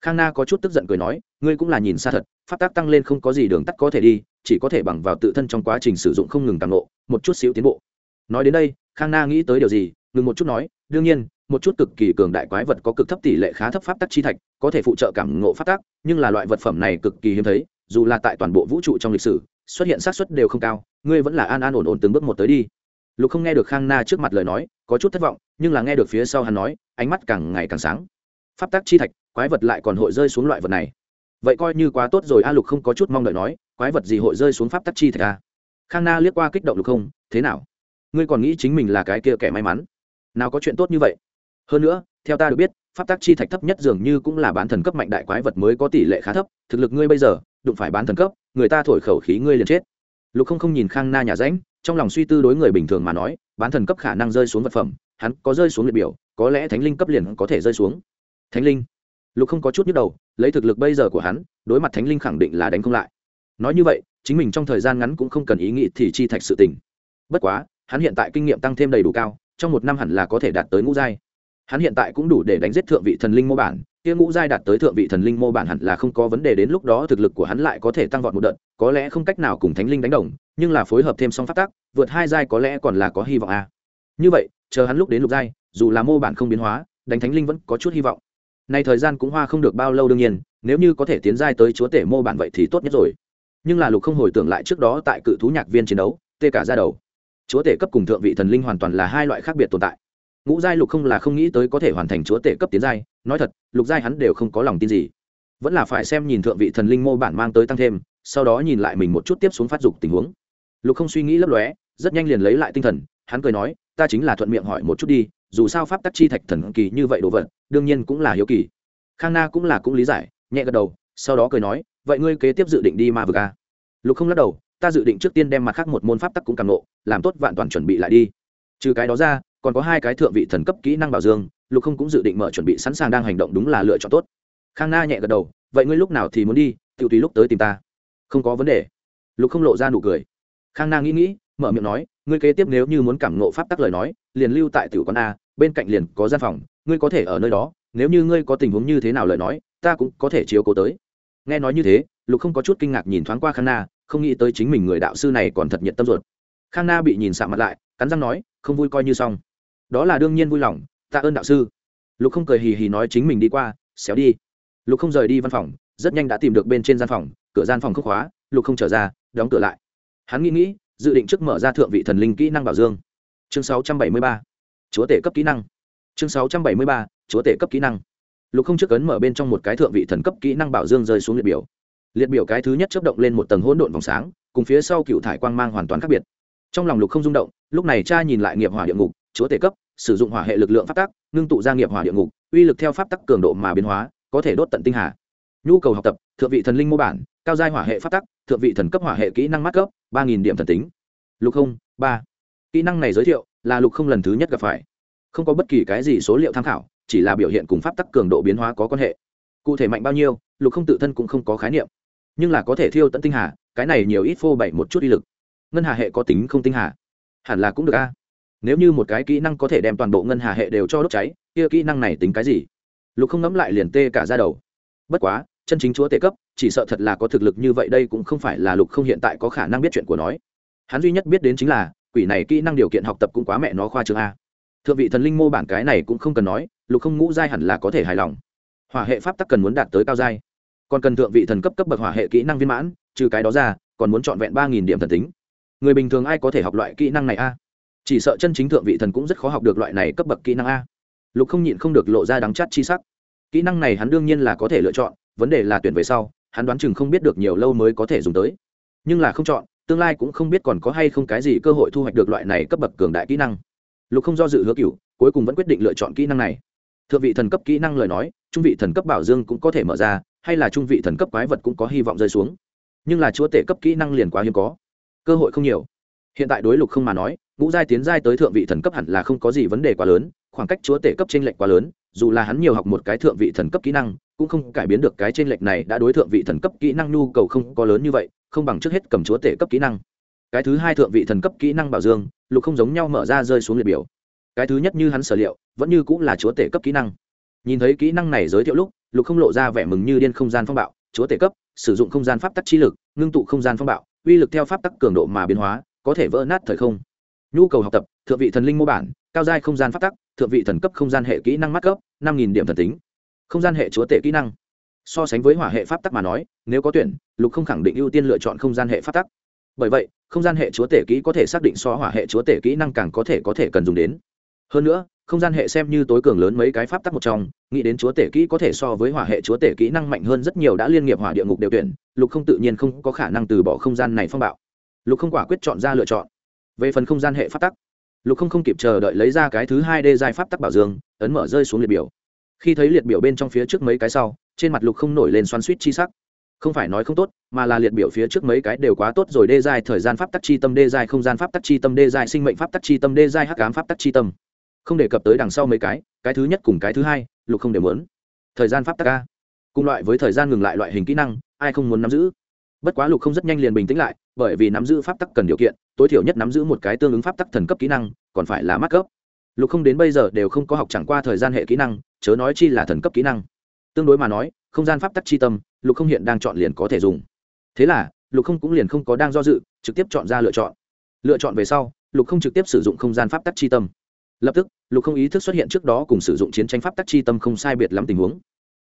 Khang na có chút tức giận cười nói, ngươi cũng là nhìn xa thật, pháp tắc tăng lên không có gì đường tắt có thể đi, chỉ có thể bằng vào tự thân trong quá trình sử dụng không ngừng tăng lộ, một chút xíu tiến bộ. Nói đến đây, khang na nghĩ tới điều gì, ngừng một chút nói, đương nhiên, một chút cực kỳ cường đại quái vật có cực thấp tỷ lệ khá thấp pháp tắc chi thạch, có thể phụ trợ cảm ngộ pháp tắc, nhưng là loại vật phẩm này cực kỳ hiếm thấy, dù là tại toàn bộ vũ trụ trong lịch sử, xuất hiện xác suất đều không cao, ngươi vẫn là an an ổn ổn từng bước một tới đi. Lục không nghe được khang na trước mặt lời nói có chút thất vọng, nhưng là nghe được phía sau hắn nói, ánh mắt càng ngày càng sáng. Pháp tắc chi thạch, quái vật lại còn hội rơi xuống loại vật này. Vậy coi như quá tốt rồi, a lục không có chút mong đợi nói, quái vật gì hội rơi xuống pháp tắc chi thạch a khang na liếc qua kích động lục không, thế nào? Ngươi còn nghĩ chính mình là cái kia kẻ may mắn? Nào có chuyện tốt như vậy? Hơn nữa, theo ta được biết, pháp tắc chi thạch thấp nhất dường như cũng là bán thần cấp mạnh đại quái vật mới có tỷ lệ khá thấp, thực lực ngươi bây giờ, đụng phải bán thần cấp, người ta thổi khẩu khí ngươi liền chết. Lục không không nhìn khang na nhà ránh trong lòng suy tư đối người bình thường mà nói, bán thần cấp khả năng rơi xuống vật phẩm, hắn có rơi xuống liệt biểu, có lẽ thánh linh cấp liền có thể rơi xuống. Thánh linh? Lục không có chút nhức đầu, lấy thực lực bây giờ của hắn, đối mặt thánh linh khẳng định là đánh không lại. Nói như vậy, chính mình trong thời gian ngắn cũng không cần ý nghĩ thì chi thạch sự tình. Bất quá, hắn hiện tại kinh nghiệm tăng thêm đầy đủ cao, trong một năm hẳn là có thể đạt tới ngũ giai. Hắn hiện tại cũng đủ để đánh giết thượng vị thần linh mô bản kia ngũ giai đạt tới thượng vị thần linh mô bản hẳn là không có vấn đề, đến lúc đó thực lực của hắn lại có thể tăng vọt một đợt, có lẽ không cách nào cùng thánh linh đánh đồng, nhưng là phối hợp thêm song phát tác vượt hai giai có lẽ còn là có hy vọng à. như vậy, chờ hắn lúc đến lục giai, dù là mô bản không biến hóa, đánh thánh linh vẫn có chút hy vọng. Nay thời gian cũng hoa không được bao lâu đương nhiên, nếu như có thể tiến giai tới chúa tể mô bản vậy thì tốt nhất rồi. Nhưng là lục không hồi tưởng lại trước đó tại cự thú nhạc viên chiến đấu, tê cả ra đầu. Chúa tể cấp cùng thượng vị thần linh hoàn toàn là hai loại khác biệt tồn tại ngũ giai lục không là không nghĩ tới có thể hoàn thành chúa tể cấp tiến giai, nói thật, lục giai hắn đều không có lòng tin gì. Vẫn là phải xem nhìn thượng vị thần linh mô bản mang tới tăng thêm, sau đó nhìn lại mình một chút tiếp xuống phát dục tình huống. Lục không suy nghĩ lấp lóe, rất nhanh liền lấy lại tinh thần, hắn cười nói, ta chính là thuận miệng hỏi một chút đi, dù sao pháp tắc chi thạch thần kỳ như vậy đồ vật, đương nhiên cũng là hiếu kỳ. Khang na cũng là cũng lý giải, nhẹ gật đầu, sau đó cười nói, vậy ngươi kế tiếp dự định đi ma vực a lục không lắc đầu, ta dự định trước tiên đem mặt khác một môn pháp tắc cũng càng nộ, làm tốt vạn toàn chuẩn bị lại đi. Trừ cái đó ra còn có hai cái thượng vị thần cấp kỹ năng bảo dương, lục không cũng dự định mở chuẩn bị sẵn sàng đang hành động đúng là lựa chọn tốt. Khang na nhẹ gật đầu, vậy ngươi lúc nào thì muốn đi tự tùy lúc tới tìm ta. Không có vấn đề. Lục không lộ ra nụ cười. Khang na nghĩ nghĩ, mở miệng nói, ngươi kế tiếp nếu như muốn cảm ngộ pháp tắc lời nói, liền lưu tại tiểu quán a, bên cạnh liền có gian phòng, ngươi có thể ở nơi đó, nếu như ngươi có tình huống như thế nào lời nói, ta cũng có thể chiếu cố tới. Nghe nói như thế, lục không có chút kinh ngạc nhìn thoáng qua khang na, không nghĩ tới chính mình người đạo sư này còn thật nhiệt tâm ruột. Khang na bị nhìn sạ mặt lại, cắn răng nói, không vui coi như xong đó là đương nhiên vui lòng, tạ ơn đạo sư. Lục không cười hì hì nói chính mình đi qua, xéo đi. Lục không rời đi văn phòng, rất nhanh đã tìm được bên trên gian phòng, cửa gian phòng không khóa, lục không trở ra, đóng cửa lại. Hắn nghĩ nghĩ, dự định trước mở ra thượng vị thần linh kỹ năng bảo dương. Chương 673. chúa tể cấp kỹ năng. Chương 673. chúa tể cấp kỹ năng. Lục không trước ấn mở bên trong một cái thượng vị thần cấp kỹ năng bảo dương rơi xuống liệt biểu. Liệt biểu cái thứ nhất chấp động lên một tầng hỗn độn vòng sáng, cùng phía sau cựu thải quang mang hoàn toàn khác biệt. Trong lòng lục không rung động, lúc này cha nhìn lại nghiệp hỏa địa ngục chúa tể cấp, sử dụng hỏa hệ lực lượng pháp tắc, ngưng tụ gia nghiệp hỏa địa ngục, uy lực theo pháp tắc cường độ mà biến hóa, có thể đốt tận tinh hà. Nhu cầu học tập, thượng vị thần linh mô bản, cao giai hỏa hệ pháp tắc, thượng vị thần cấp hỏa hệ kỹ năng mắt cấp, ba nghìn điểm thần tính. Lục không, ba. Kỹ năng này giới thiệu là lục không lần thứ nhất gặp phải. Không có bất kỳ cái gì số liệu tham khảo, chỉ là biểu hiện cùng pháp tắc cường độ biến hóa có quan hệ. Cụ thể mạnh bao nhiêu, lục không tự thân cũng không có khái niệm. Nhưng là có thể thiêu tận tinh hà, cái này nhiều ít phô bày một chút uy lực. Ngân hà hệ có tính không tinh hà? Hẳn là cũng được a nếu như một cái kỹ năng có thể đem toàn bộ ngân hà hệ đều cho đốt cháy, kia kỹ năng này tính cái gì? Lục không ngẫm lại liền tê cả ra đầu. Bất quá, chân chính chúa tể cấp, chỉ sợ thật là có thực lực như vậy đây cũng không phải là lục không hiện tại có khả năng biết chuyện của nói. Hắn duy nhất biết đến chính là, quỷ này kỹ năng điều kiện học tập cũng quá mẹ nó khoa chương a. Thượng vị thần linh mô bản cái này cũng không cần nói, lục không ngũ giai hẳn là có thể hài lòng. Hỏa hệ pháp tắc cần muốn đạt tới cao giai. Còn cần thượng vị thần cấp cấp bậc hỏa hệ kỹ năng viên mãn, trừ cái đó ra, còn muốn chọn vẹn ba nghìn điểm thần tính. Người bình thường ai có thể học loại kỹ năng này a? Chỉ sợ chân chính thượng vị thần cũng rất khó học được loại này cấp bậc kỹ năng a. Lục không nhịn không được lộ ra đắng chát chi sắc. Kỹ năng này hắn đương nhiên là có thể lựa chọn, vấn đề là tuyển về sau, hắn đoán chừng không biết được nhiều lâu mới có thể dùng tới. Nhưng là không chọn, tương lai cũng không biết còn có hay không cái gì cơ hội thu hoạch được loại này cấp bậc cường đại kỹ năng. Lục không do dự hứa cựu cuối cùng vẫn quyết định lựa chọn kỹ năng này. Thượng vị thần cấp kỹ năng lời nói, trung vị thần cấp bảo dương cũng có thể mở ra, hay là trung vị thần cấp quái vật cũng có hy vọng rơi xuống. Nhưng là chúa tể cấp kỹ năng liền quá hiếm có, cơ hội không nhiều. Hiện tại đối lục không mà nói ngũ giai tiến giai tới thượng vị thần cấp hẳn là không có gì vấn đề quá lớn, khoảng cách chúa tể cấp trên lệnh quá lớn, dù là hắn nhiều học một cái thượng vị thần cấp kỹ năng, cũng không cải biến được cái trên lệnh này đã đối thượng vị thần cấp kỹ năng nhu cầu không có lớn như vậy, không bằng trước hết cầm chúa tể cấp kỹ năng. Cái thứ hai thượng vị thần cấp kỹ năng bảo dương, lục không giống nhau mở ra rơi xuống liệt biểu. Cái thứ nhất như hắn sở liệu, vẫn như cũng là chúa tể cấp kỹ năng. Nhìn thấy kỹ năng này giới thiệu lúc, lục không lộ ra vẻ mừng như điên không gian phong bạo, chúa tể cấp, sử dụng không gian pháp tắc chi lực, ngưng tụ không gian phong bạo, uy lực theo pháp tắc cường độ mà biến hóa, có thể vỡ nát thời không nhu cầu học tập, thượng vị thần linh mô bản, cao giai không gian pháp tắc, thượng vị thần cấp không gian hệ kỹ năng mắt cấp, năm nghìn điểm thần tính. Không gian hệ chúa tể kỹ năng. So sánh với hỏa hệ pháp tắc mà nói, nếu có tuyển, lục không khẳng định ưu tiên lựa chọn không gian hệ pháp tắc. Bởi vậy, không gian hệ chúa tể kỹ có thể xác định so hỏa hệ chúa tể kỹ năng càng có thể có thể cần dùng đến. Hơn nữa, không gian hệ xem như tối cường lớn mấy cái pháp tắc một trong, nghĩ đến chúa tể kỹ có thể so với hỏa hệ chúa tể kỹ năng mạnh hơn rất nhiều đã liên nghiệp hỏa địa ngục đều tuyển, lục không tự nhiên không có khả năng từ bỏ không gian này phong bạo. Lục không quả quyết chọn ra lựa chọn về phần không gian hệ pháp tắc. Lục không không kịp chờ đợi lấy ra cái thứ hai đê giai pháp tắc bảo dương, ấn mở rơi xuống liệt biểu. Khi thấy liệt biểu bên trong phía trước mấy cái sau, trên mặt lục không nổi lên xoắn suýt chi sắc. Không phải nói không tốt, mà là liệt biểu phía trước mấy cái đều quá tốt rồi, đê giai thời gian pháp tắc chi tâm, đê giai không gian pháp tắc chi tâm, đê giai sinh mệnh pháp tắc chi tâm, đê giai hắc ám pháp tắc chi tâm. Không đề cập tới đằng sau mấy cái cái thứ nhất cùng cái thứ hai, lục không đều muốn. Thời gian pháp tắc ca cùng loại với thời gian ngừng lại loại hình kỹ năng, ai không muốn nắm giữ? Bất quá lục không rất nhanh liền bình tĩnh lại, bởi vì nắm giữ pháp tắc cần điều kiện, tối thiểu nhất nắm giữ một cái tương ứng pháp tắc thần cấp kỹ năng, còn phải là mắc cấp. Lục không đến bây giờ đều không có học chẳng qua thời gian hệ kỹ năng, chớ nói chi là thần cấp kỹ năng. Tương đối mà nói, không gian pháp tắc chi tâm, lục không hiện đang chọn liền có thể dùng. Thế là, lục không cũng liền không có đang do dự, trực tiếp chọn ra lựa chọn. Lựa chọn về sau, lục không trực tiếp sử dụng không gian pháp tắc chi tâm. Lập tức, lục không ý thức xuất hiện trước đó cùng sử dụng chiến tranh pháp tắc chi tâm không sai biệt lắm tình huống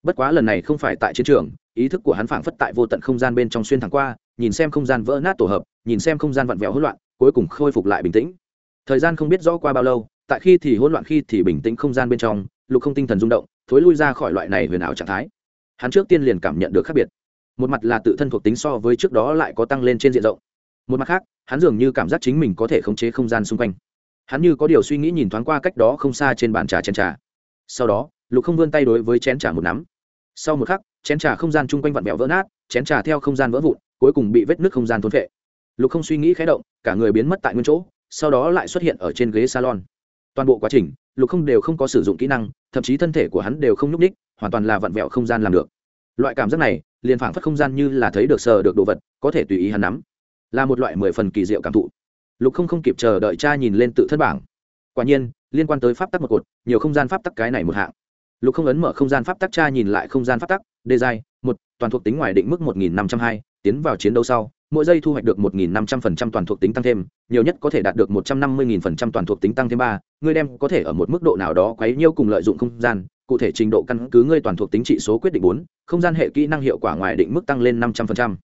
bất quá lần này không phải tại chiến trường, ý thức của hắn phảng phất tại vô tận không gian bên trong xuyên thẳng qua, nhìn xem không gian vỡ nát tổ hợp, nhìn xem không gian vặn vẹo hỗn loạn, cuối cùng khôi phục lại bình tĩnh. Thời gian không biết rõ qua bao lâu, tại khi thì hỗn loạn khi thì bình tĩnh không gian bên trong, lục không tinh thần rung động, thối lui ra khỏi loại này huyền ảo trạng thái. Hắn trước tiên liền cảm nhận được khác biệt. Một mặt là tự thân thuộc tính so với trước đó lại có tăng lên trên diện rộng. Một mặt khác, hắn dường như cảm giác chính mình có thể khống chế không gian xung quanh. Hắn như có điều suy nghĩ nhìn thoáng qua cách đó không xa trên bàn trà chén trà. Sau đó, lục không vươn tay đối với chén trà một nắm sau một khắc, chén trà không gian chung quanh vặn vẹo vỡ nát, chén trà theo không gian vỡ vụn, cuối cùng bị vết nước không gian thốn vệ lục không suy nghĩ khé động, cả người biến mất tại nguyên chỗ, sau đó lại xuất hiện ở trên ghế salon. Toàn bộ quá trình, lục không đều không có sử dụng kỹ năng, thậm chí thân thể của hắn đều không nhúc ních hoàn toàn là vặn vẹo không gian làm được. Loại cảm giác này, liền phảng phất không gian như là thấy được sờ được đồ vật, có thể tùy ý hắn nắm. Là một loại mười phần kỳ diệu cảm thụ. Lục không không kịp chờ đợi cha nhìn lên tự thân bảng. Quả nhiên, liên quan tới pháp tắc một cột, nhiều không gian pháp tắc cái này một hạng lục không ấn mở không gian pháp tắc tra nhìn lại không gian pháp tắc đề giai, một, toàn thuộc tính ngoài định mức một nghìn năm trăm hai, tiến vào chiến đấu sau, mỗi giây thu hoạch được một nghìn năm trăm phần trăm toàn thuộc tính tăng thêm, nhiều nhất có thể đạt được một trăm năm mươi nghìn phần trăm toàn thuộc tính tăng thêm ba, ngươi đem có thể ở một mức độ nào đó quấy nhiêu cùng lợi dụng không gian, cụ thể trình độ căn cứ ngươi toàn thuộc tính trị số quyết định bốn, không gian hệ kỹ năng hiệu quả ngoài định mức tăng lên năm trăm phần trăm.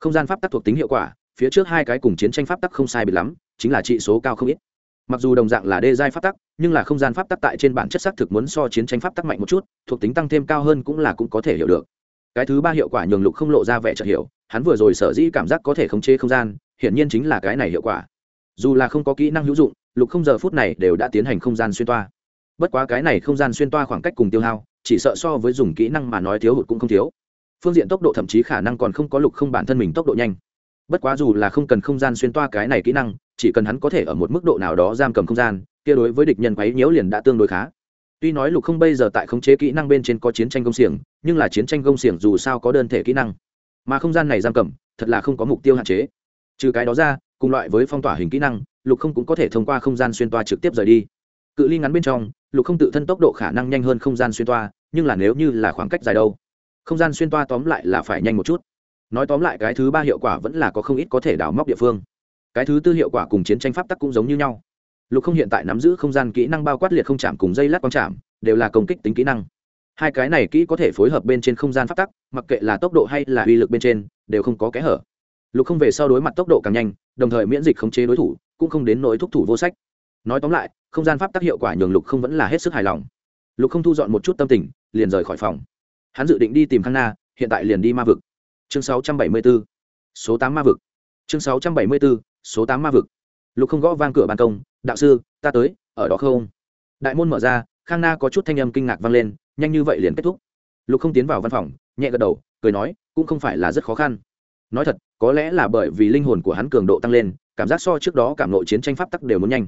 Không gian pháp tắc thuộc tính hiệu quả, phía trước hai cái cùng chiến tranh pháp tắc không sai biệt lắm, chính là trị số cao không ít. Mặc dù đồng dạng là đê giai pháp tắc nhưng là không gian pháp tắc tại trên bản chất xác thực muốn so chiến tranh pháp tắc mạnh một chút, thuộc tính tăng thêm cao hơn cũng là cũng có thể hiểu được. Cái thứ ba hiệu quả nhường lục không lộ ra vẻ chợt hiểu, hắn vừa rồi sở dĩ cảm giác có thể khống chế không gian, hiển nhiên chính là cái này hiệu quả. Dù là không có kỹ năng hữu dụng, lục không giờ phút này đều đã tiến hành không gian xuyên toa. Bất quá cái này không gian xuyên toa khoảng cách cùng tiêu hao, chỉ sợ so với dùng kỹ năng mà nói thiếu hụt cũng không thiếu. Phương diện tốc độ thậm chí khả năng còn không có lục không bản thân mình tốc độ nhanh. Bất quá dù là không cần không gian xuyên toa cái này kỹ năng, chỉ cần hắn có thể ở một mức độ nào đó giam cầm không gian kia đối với địch nhân quấy nhiễu liền đã tương đối khá. Tuy nói lục không bây giờ tại khống chế kỹ năng bên trên có chiến tranh công xiềng, nhưng là chiến tranh công xiềng dù sao có đơn thể kỹ năng. Mà không gian này giam cầm, thật là không có mục tiêu hạn chế. Trừ cái đó ra, cùng loại với phong tỏa hình kỹ năng, lục không cũng có thể thông qua không gian xuyên toa trực tiếp rời đi. Cự ly ngắn bên trong, lục không tự thân tốc độ khả năng nhanh hơn không gian xuyên toa, nhưng là nếu như là khoảng cách dài đâu, không gian xuyên toa tóm lại là phải nhanh một chút. Nói tóm lại cái thứ ba hiệu quả vẫn là có không ít có thể đào móc địa phương. Cái thứ tư hiệu quả cùng chiến tranh pháp tắc cũng giống như nhau lục không hiện tại nắm giữ không gian kỹ năng bao quát liệt không chạm cùng dây lát quang chạm đều là công kích tính kỹ năng. Hai cái này kỹ có thể phối hợp bên trên không gian pháp tắc mặc kệ là tốc độ hay là uy lực bên trên đều không có kẽ hở. Lục không về sau đối mặt tốc độ càng nhanh đồng thời miễn dịch khống chế đối thủ cũng không đến nỗi thúc thủ vô sách. Nói tóm lại không gian pháp tắc hiệu quả nhường lục không vẫn là hết sức hài lòng. Lục không thu dọn một chút tâm tình liền rời khỏi phòng. Hắn dự định đi tìm khang na hiện tại liền đi ma vực. Chương 674, số tám ma vực. Chương 674, số tám ma vực. Lục không gõ vang cửa ban công đạo sư, ta tới, ở đó không? Đại môn mở ra, khang na có chút thanh âm kinh ngạc vang lên, nhanh như vậy liền kết thúc. Lục không tiến vào văn phòng, nhẹ gật đầu, cười nói, cũng không phải là rất khó khăn. Nói thật, có lẽ là bởi vì linh hồn của hắn cường độ tăng lên, cảm giác so trước đó cảm nội chiến tranh pháp tắc đều muốn nhanh.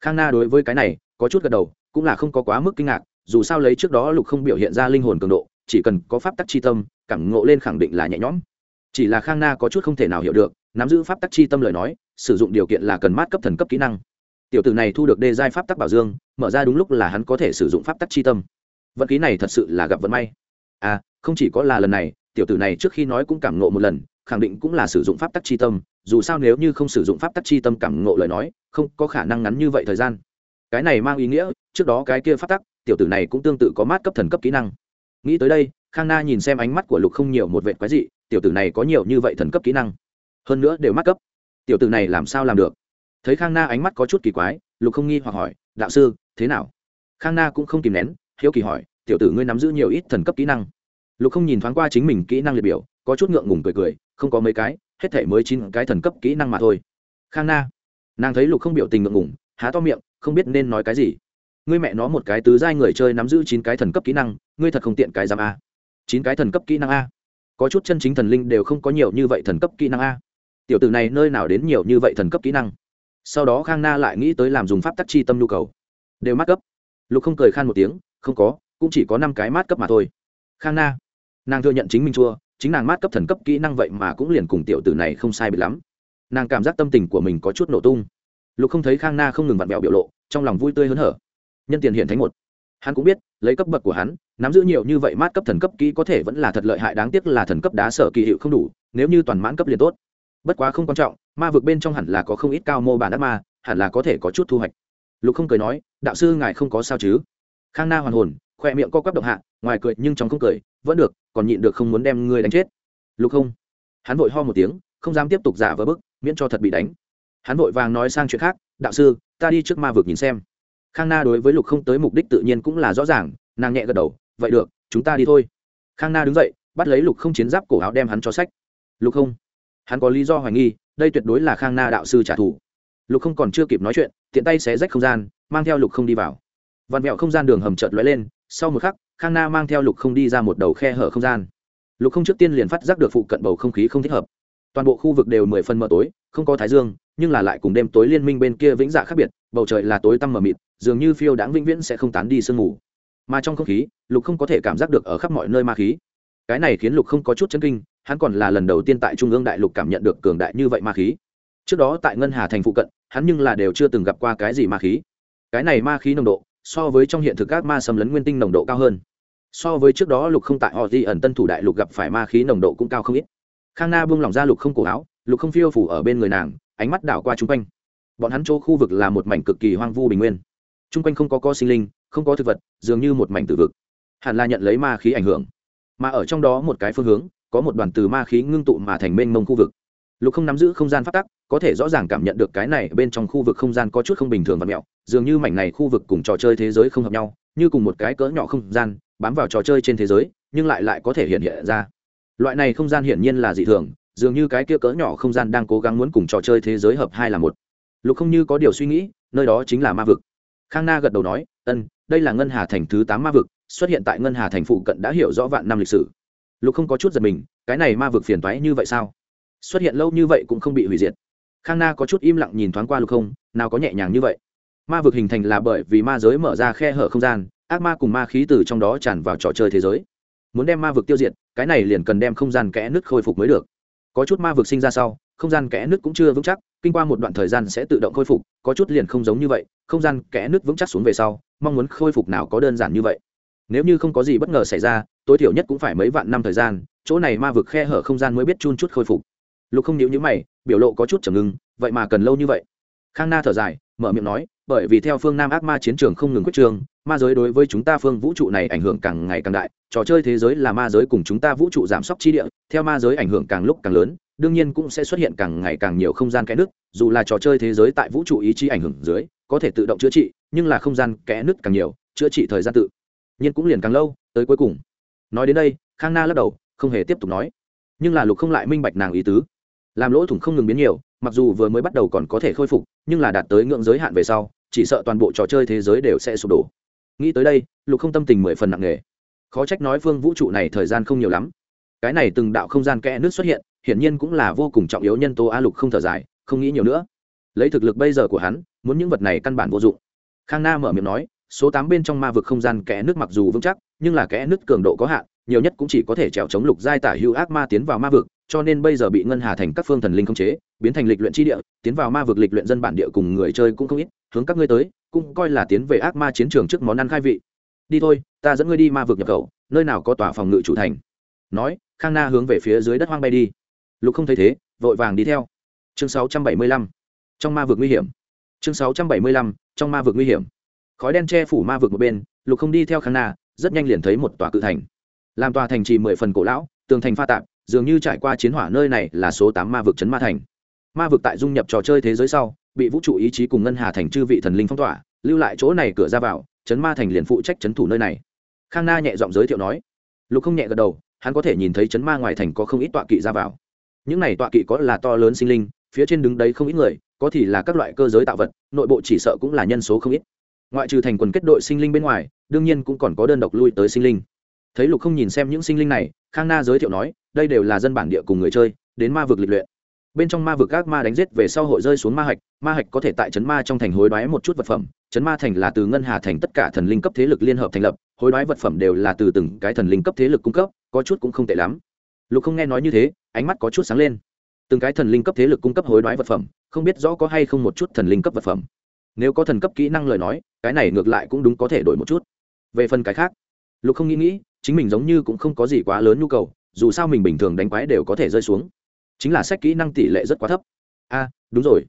Khang na đối với cái này, có chút gật đầu, cũng là không có quá mức kinh ngạc, dù sao lấy trước đó lục không biểu hiện ra linh hồn cường độ, chỉ cần có pháp tắc chi tâm, cảm ngộ lên khẳng định là nhẹ nhõm. Chỉ là khang na có chút không thể nào hiểu được, nắm giữ pháp tắc chi tâm lời nói, sử dụng điều kiện là cần mát cấp thần cấp kỹ năng tiểu tử này thu được đê giai pháp tắc bảo dương, mở ra đúng lúc là hắn có thể sử dụng pháp tắc chi tâm. Vận khí này thật sự là gặp vận may. À không chỉ có là lần này, tiểu tử này trước khi nói cũng cảm nộ một lần, khẳng định cũng là sử dụng pháp tắc chi tâm, dù sao nếu như không sử dụng pháp tắc chi tâm cảm nộ lời nói, không có khả năng ngắn như vậy thời gian. Cái này mang ý nghĩa, trước đó cái kia pháp tắc, tiểu tử này cũng tương tự có mát cấp thần cấp kỹ năng. Nghĩ tới đây, khang na nhìn xem ánh mắt của lục không nhiều một vệ quái dị, tiểu tử này có nhiều như vậy thần cấp kỹ năng. Hơn nữa đều mát cấp. Tiểu tử này làm sao làm được? Thấy khang na ánh mắt có chút kỳ quái, lục không nghi hoặc hỏi, đạo sư, thế nào? Khang na cũng không kìm nén, hiếu kỳ hỏi, tiểu tử ngươi nắm giữ nhiều ít thần cấp kỹ năng? Lục không nhìn thoáng qua chính mình kỹ năng liệt biểu, có chút ngượng ngùng cười cười, không có mấy cái, hết thể mới chín cái thần cấp kỹ năng mà thôi. Khang na, nàng thấy lục không biểu tình ngượng ngùng, há to miệng, không biết nên nói cái gì. Ngươi mẹ nó một cái tứ giai người chơi nắm giữ chín cái thần cấp kỹ năng, ngươi thật không tiện cái giam a. Chín cái thần cấp kỹ năng a? Có chút chân chính thần linh đều không có nhiều như vậy thần cấp kỹ năng a. Tiểu tử này nơi nào đến nhiều như vậy thần cấp kỹ năng? Sau đó khang na lại nghĩ tới làm dùng pháp tắc chi tâm nhu cầu. Đều mát cấp. Lục không cười khan một tiếng, không có, cũng chỉ có năm cái mát cấp mà thôi. Khang na. Nàng thừa nhận chính mình chua, chính nàng mát cấp thần cấp kỹ năng vậy mà cũng liền cùng tiểu tử này không sai bị lắm. Nàng cảm giác tâm tình của mình có chút nổ tung. Lục không thấy khang na không ngừng vặn vẹo biểu lộ, trong lòng vui tươi hớn hở. Nhân tiền hiện thánh một. Hắn cũng biết, lấy cấp bậc của hắn, nắm giữ nhiều như vậy mát cấp thần cấp kỹ có thể vẫn là thật lợi hại, đáng tiếc là thần cấp đá sở kỳ hiệu không đủ, nếu như toàn mãn cấp liền tốt. Bất quá không quan trọng ma vực bên trong hẳn là có không ít cao mô bản ác ma, hẳn là có thể có chút thu hoạch. Lục không cười nói, đạo sư ngài không có sao chứ? Khang na hoàn hồn khoe miệng co quắp động hạ, ngoài cười nhưng trong không cười, vẫn được, còn nhịn được không muốn đem ngươi đánh chết. Lục không. Hắn vội ho một tiếng, không dám tiếp tục giả vờ bức, miễn cho thật bị đánh. Hắn vội vàng nói sang chuyện khác, đạo sư, ta đi trước ma vực nhìn xem. Khang na đối với lục không tới mục đích tự nhiên cũng là rõ ràng, nàng nhẹ gật đầu, vậy được, chúng ta đi thôi. Khang na đứng dậy, bắt lấy lục không chiến giáp cổ áo đem hắn cho sách. Lục không. Hắn có lý do hoài nghi đây tuyệt đối là khang na đạo sư trả thù. Lục không còn chưa kịp nói chuyện, tiện tay xé rách không gian, mang theo lục không đi vào. Vằn vẹo không gian đường hầm chợt lóe lên, sau một khắc, khang na mang theo lục không đi ra một đầu khe hở không gian. Lục không trước tiên liền phát giác được phụ cận bầu không khí không thích hợp. Toàn bộ khu vực đều mười phân mờ tối, không có thái dương, nhưng là lại cùng đêm tối liên minh bên kia vĩnh dạ khác biệt, bầu trời là tối tăm mờ mịt, dường như phiêu đáng vĩnh viễn sẽ không tán đi sương mù. Mà trong không khí, lục không có thể cảm giác được ở khắp mọi nơi ma khí cái này khiến lục không có chút chân kinh, hắn còn là lần đầu tiên tại trung ương đại lục cảm nhận được cường đại như vậy ma khí. Trước đó tại ngân hà thành phụ cận, hắn nhưng là đều chưa từng gặp qua cái gì ma khí. Cái này ma khí nồng độ, so với trong hiện thực các ma xâm lấn nguyên tinh nồng độ cao hơn. So với trước đó lục không tại họ di ẩn tân thủ đại lục gặp phải ma khí nồng độ cũng cao không ít. Khang na buông lỏng ra lục không cổ áo, lục không phiêu phủ ở bên người nàng, ánh mắt đảo qua chung quanh. Bọn hắn chỗ khu vực là một mảnh cực kỳ hoang vu bình nguyên. Chung quanh không có co sinh linh, không có thực vật, dường như một mảnh tử vực. Hẳn là nhận lấy ma khí ảnh hưởng mà ở trong đó một cái phương hướng, có một đoàn từ ma khí ngưng tụ mà thành mênh mông khu vực. Lục không nắm giữ không gian phát tắc, có thể rõ ràng cảm nhận được cái này bên trong khu vực không gian có chút không bình thường và mẹo, dường như mảnh này khu vực cùng trò chơi thế giới không hợp nhau, như cùng một cái cỡ nhỏ không gian, bám vào trò chơi trên thế giới, nhưng lại lại có thể hiện hiện ra. Loại này không gian hiển nhiên là dị thường, dường như cái kia cỡ nhỏ không gian đang cố gắng muốn cùng trò chơi thế giới hợp hai là một. Lục không như có điều suy nghĩ, nơi đó chính là ma vực. Khang na gật đầu nói, ân đây là ngân hà thành thứ tám ma vực, xuất hiện tại ngân hà thành phụ cận đã hiểu rõ vạn năm lịch sử. Lục không có chút giật mình, cái này ma vực phiền toái như vậy sao? Xuất hiện lâu như vậy cũng không bị hủy diệt. Khang na có chút im lặng nhìn thoáng qua lục không, nào có nhẹ nhàng như vậy. Ma vực hình thành là bởi vì ma giới mở ra khe hở không gian, ác ma cùng ma khí từ trong đó tràn vào trò chơi thế giới. Muốn đem ma vực tiêu diệt, cái này liền cần đem không gian kẽ nứt khôi phục mới được. Có chút ma vực sinh ra sau không gian kẽ nước cũng chưa vững chắc, kinh qua một đoạn thời gian sẽ tự động khôi phục, có chút liền không giống như vậy, không gian kẽ nước vững chắc xuống về sau, mong muốn khôi phục nào có đơn giản như vậy. Nếu như không có gì bất ngờ xảy ra, tối thiểu nhất cũng phải mấy vạn năm thời gian, chỗ này ma vực khe hở không gian mới biết chun chút khôi phục. Lục không nhịu nhữ mày, biểu lộ có chút chầm ngưng, vậy mà cần lâu như vậy. Khang na thở dài, mở miệng nói bởi vì theo phương nam ác ma chiến trường không ngừng quyết trường, ma giới đối với chúng ta phương vũ trụ này ảnh hưởng càng ngày càng đại, trò chơi thế giới là ma giới cùng chúng ta vũ trụ giảm sốc chi địa, theo ma giới ảnh hưởng càng lúc càng lớn, đương nhiên cũng sẽ xuất hiện càng ngày càng nhiều không gian kẽ nứt, dù là trò chơi thế giới tại vũ trụ ý chí ảnh hưởng dưới, có thể tự động chữa trị, nhưng là không gian kẽ nứt càng nhiều, chữa trị thời gian tự nhiên cũng liền càng lâu, tới cuối cùng. Nói đến đây, khang na lắc đầu, không hề tiếp tục nói. Nhưng là lục không lại minh bạch nàng ý tứ. Làm lỗ thủng không ngừng biến nhiều mặc dù vừa mới bắt đầu còn có thể khôi phục, nhưng là đạt tới ngưỡng giới hạn về sau, chỉ sợ toàn bộ trò chơi thế giới đều sẽ sụp đổ. Nghĩ tới đây, lục không tâm tình mười phần nặng nề. Khó trách nói phương vũ trụ này thời gian không nhiều lắm. Cái này từng đạo không gian kẽ nước xuất hiện, hiển nhiên cũng là vô cùng trọng yếu nhân tố a lục không thở dài, không nghĩ nhiều nữa. Lấy thực lực bây giờ của hắn, muốn những vật này căn bản vô dụng. Khang na mở miệng nói, số tám bên trong ma vực không gian kẽ nước mặc dù vững chắc, nhưng là kẽ nước cường độ có hạn, nhiều nhất cũng chỉ có thể trèo chống lục giai tả hữu ác ma tiến vào ma vực cho nên bây giờ bị ngân hà thành các phương thần linh khống chế, biến thành lịch luyện tri địa, tiến vào ma vực lịch luyện dân bản địa cùng người chơi cũng không ít, hướng các ngươi tới, cũng coi là tiến về ác ma chiến trường trước món ăn khai vị. Đi thôi, ta dẫn ngươi đi ma vực nhập khẩu, nơi nào có tòa phòng ngự chủ thành. Nói, khang na hướng về phía dưới đất hoang bay đi. Lục không thấy thế, vội vàng đi theo. Chương 675. trong ma vực nguy hiểm. Chương 675. trong ma vực nguy hiểm. Khói đen che phủ ma vực một bên, lục không đi theo khang na, rất nhanh liền thấy một tòa cự thành. Làm tòa thành trì mười phần cổ lão, tường thành pha tạp dường như trải qua chiến hỏa nơi này là số tám ma vực trấn ma thành. Ma vực tại dung nhập trò chơi thế giới sau, bị vũ trụ ý chí cùng ngân hà thành chư vị thần linh phong tỏa, lưu lại chỗ này cửa ra vào trấn ma thành liền phụ trách trấn thủ nơi này. Khang na nhẹ giọng giới thiệu nói. Lục không nhẹ gật đầu, hắn có thể nhìn thấy trấn ma ngoài thành có không ít tọa kỵ ra vào. Những này tọa kỵ có là to lớn sinh linh, phía trên đứng đấy không ít người, có thì là các loại cơ giới tạo vật, nội bộ chỉ sợ cũng là nhân số không ít. Ngoại trừ thành quần kết đội sinh linh bên ngoài, đương nhiên cũng còn có đơn độc lui tới sinh linh. Thấy lục không nhìn xem những sinh linh này, khang na giới thiệu nói đây đều là dân bản địa cùng người chơi, đến ma vực lịch luyện. Bên trong ma vực các ma đánh giết về sau hội rơi xuống ma hạch ma hạch có thể tại trấn ma trong thành hối đoái một chút vật phẩm trấn ma thành là từ ngân hà thành tất cả thần linh cấp thế lực liên hợp thành lập, hối đoái vật phẩm đều là từ từng cái thần linh cấp thế lực cung cấp, có chút cũng không tệ lắm. Lục không nghe nói như thế, ánh mắt có chút sáng lên. Từng cái thần linh cấp thế lực cung cấp hối đoái vật phẩm, không biết rõ có hay không một chút thần linh cấp vật phẩm. Nếu có thần cấp kỹ năng lời nói, cái này ngược lại cũng đúng có thể đổi một chút. Về phần cái khác, lục không nghĩ nghĩ, chính mình giống như cũng không có gì quá lớn nhu cầu dù sao mình bình thường đánh quái đều có thể rơi xuống. Chính là sách kỹ năng tỷ lệ rất quá thấp. A, đúng rồi.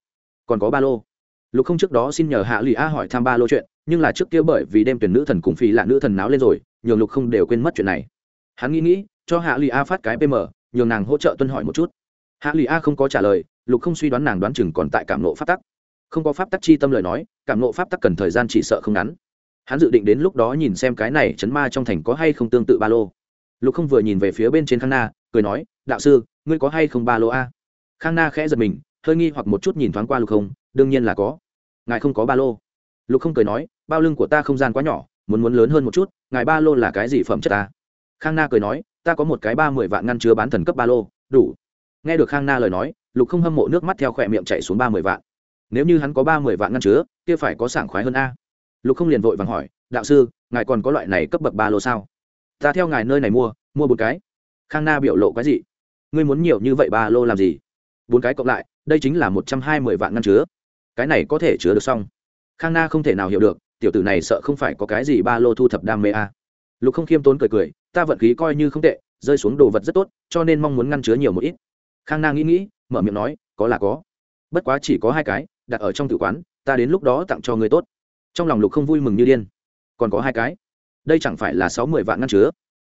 Còn có ba lô. Lục không trước đó xin nhờ hạ lụy a hỏi thăm ba lô chuyện, nhưng là trước kia bởi vì đêm tuyển nữ thần cùng phi là nữ thần náo lên rồi, nhường lục không đều quên mất chuyện này. Hắn nghĩ nghĩ, cho hạ lụy a phát cái pm nhường nàng hỗ trợ tuân hỏi một chút. Hạ lụy a không có trả lời, lục không suy đoán nàng đoán chừng còn tại cảm nộ pháp tắc. Không có pháp tắc chi tâm lời nói, cảm nộ pháp tắc cần thời gian chỉ sợ không ngắn. Hắn dự định đến lúc đó nhìn xem cái này chấn ma trong thành có hay không tương tự ba lô lục không vừa nhìn về phía bên trên khang na, cười nói, đạo sư, ngươi có hay không ba lô a? Khang na khẽ giật mình, hơi nghi hoặc một chút nhìn thoáng qua lục không, đương nhiên là có. Ngài không có ba lô. Lục không cười nói, bao lưng của ta không gian quá nhỏ, muốn muốn lớn hơn một chút, ngài ba lô là cái gì phẩm chất ta? Khang na cười nói, ta có một cái ba mươi vạn ngăn chứa bán thần cấp ba lô, đủ. Nghe được khang na lời nói, lục không hâm mộ nước mắt theo khỏe miệng chạy xuống ba mươi vạn. Nếu như hắn có ba mươi vạn ngăn chứa, kia phải có sảng khoái hơn a. Lục không liền vội vàng hỏi, đạo sư, ngài còn có loại này cấp bậc ba lô sao? Ta theo ngài nơi này mua mua bốn cái. Khang na biểu lộ cái gì ngươi muốn nhiều như vậy ba lô làm gì? Bốn cái cộng lại, đây chính là một trăm hai mươi vạn ngăn chứa. Cái này có thể chứa được xong. Khang na không thể nào hiểu được, tiểu tử này sợ không phải có cái gì ba lô thu thập đam mê a lục không khiêm tốn cười cười, ta vận khí coi như không tệ, rơi xuống đồ vật rất tốt, cho nên mong muốn ngăn chứa nhiều một ít. Khang na nghĩ nghĩ, mở miệng nói, có là có. Bất quá chỉ có hai cái, đặt ở trong tử quán, ta đến lúc đó tặng cho người tốt. Trong lòng lục không vui mừng như điên. Còn có hai cái đây chẳng phải là sáu mươi vạn ngăn chứa.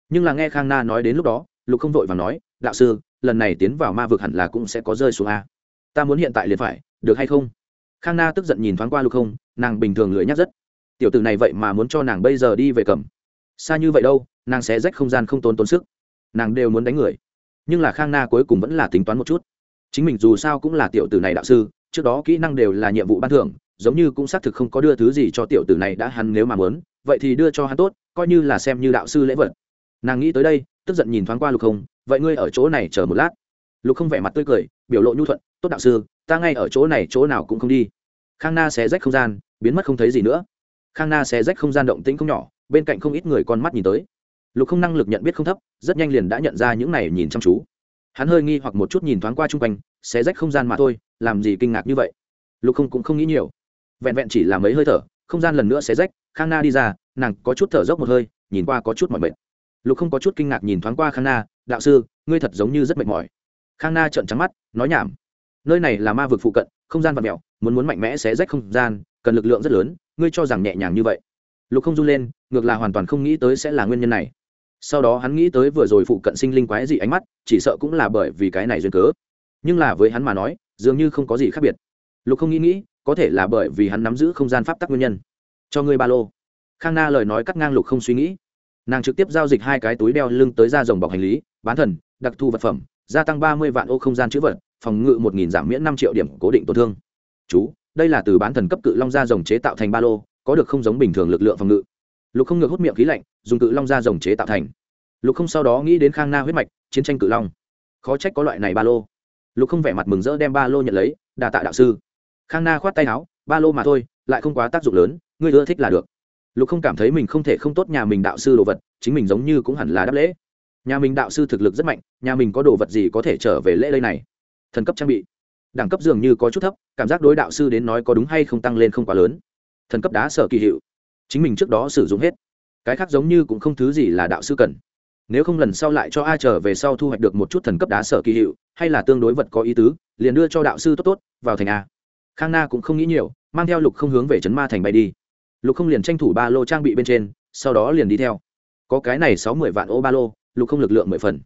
Nhưng là nghe khang na nói đến lúc đó, lục không vội và nói, đạo sư, lần này tiến vào ma vực hẳn là cũng sẽ có rơi xuống a. Ta muốn hiện tại liền phải, được hay không? Khang na tức giận nhìn thoáng qua lục không, nàng bình thường lười nhắc rất. Tiểu t ử này vậy mà muốn cho nàng bây giờ đi về cầm. Xa như vậy đâu, nàng sẽ rách không gian không tốn tốn sức. Nàng đều muốn đánh người. Nhưng là khang na cuối cùng vẫn là tính toán một chút. Chính mình dù sao cũng là tiểu tử này đạo sư, trước đó kỹ năng đều là nhiệm vụ ban thưởng, giống như cũng xác thực không có đưa thứ gì cho tiểu tử này đã hắn nếu mà muốn vậy thì đưa cho hắn tốt, coi như là xem như đạo sư lễ vật. Nàng nghĩ tới đây, tức giận nhìn thoáng qua lục không vậy ngươi ở chỗ này chờ một lát. Lục không vẻ mặt tươi cười, biểu lộ nhu thuận, tốt đạo sư, ta ngay ở chỗ này, chỗ nào cũng không đi. Khang na xé rách không gian, biến mất không thấy gì nữa. Khang na xé rách không gian động tĩnh không nhỏ, bên cạnh không ít người con mắt nhìn tới. Lục không năng lực nhận biết không thấp, rất nhanh liền đã nhận ra những này nhìn chăm chú. Hắn hơi nghi hoặc một chút nhìn thoáng qua chung quanh, xé rách không gian mà thôi, làm gì kinh ngạc như vậy? Lục không cũng không nghĩ nhiều. Vẹn vẹn chỉ là mấy hơi thở không gian lần nữa xé rách, khang na đi ra, nàng có chút thở dốc một hơi, nhìn qua có chút mỏi mệt. Lục không có chút kinh ngạc nhìn thoáng qua khang na, đạo sư, ngươi thật giống như rất mệt mỏi. Khang na trợn trắng mắt, nói nhảm, nơi này là ma vực phụ cận, không gian và mẹo muốn muốn mạnh mẽ xé rách không gian, cần lực lượng rất lớn, ngươi cho rằng nhẹ nhàng như vậy? Lục không run lên, ngược là hoàn toàn không nghĩ tới sẽ là nguyên nhân này. Sau đó hắn nghĩ tới vừa rồi phụ cận sinh linh quái dị ánh mắt, chỉ sợ cũng là bởi vì cái này duyên cớ. Nhưng là với hắn mà nói, dường như không có gì khác biệt. Lục không nghĩ nghĩ có thể là bởi vì hắn nắm giữ không gian pháp tắc nguyên nhân. Cho ngươi ba lô. Khang na lời nói cắt ngang lục không suy nghĩ. Nàng trực tiếp giao dịch hai cái túi đeo lưng tới ra dòng bọc hành lý, bán thần, đặc thù vật phẩm, gia tăng ba mươi vạn ô không gian chữ vật, phòng ngự một nghìn giảm miễn năm triệu điểm cố định tổn thương. Chú, đây là từ bán thần cấp cự long da rồng chế tạo thành ba lô, có được không giống bình thường lực lượng phòng ngự. Lục không ngược hút miệng khí lạnh, dùng cự long da rồng chế tạo thành. Lục không sau đó nghĩ đến khang na huyết mạch, chiến tranh cự long. Khó trách có loại này ba lô. Lục không vẻ mặt mừng rỡ đem ba lô nhận lấy đà tạ đạo sư khang na khoát tay áo, ba lô mà thôi, lại không quá tác dụng lớn, ngươi ưa thích là được. Lục không cảm thấy mình không thể không tốt nhà mình đạo sư đồ vật, chính mình giống như cũng hẳn là đáp lễ. Nhà mình đạo sư thực lực rất mạnh, nhà mình có đồ vật gì có thể trở về lễ đây này? Thần cấp trang bị. Đẳng cấp dường như có chút thấp, cảm giác đối đạo sư đến nói có đúng hay không tăng lên không quá lớn. Thần cấp đá sở kỳ hiệu. Chính mình trước đó sử dụng hết. Cái khác giống như cũng không thứ gì là đạo sư cần. Nếu không lần sau lại cho ai trở về sau thu hoạch được một chút thần cấp đá sở kỳ hiệu, hay là tương đối vật có ý tứ, liền đưa cho đạo sư tốt tốt, vào thành a khang na cũng không nghĩ nhiều, mang theo lục không hướng về trấn ma thành bay đi. Lục không liền tranh thủ ba lô trang bị bên trên, sau đó liền đi theo. Có cái này sáu mươi vạn ô ba lô, lục không lực lượng mười phần.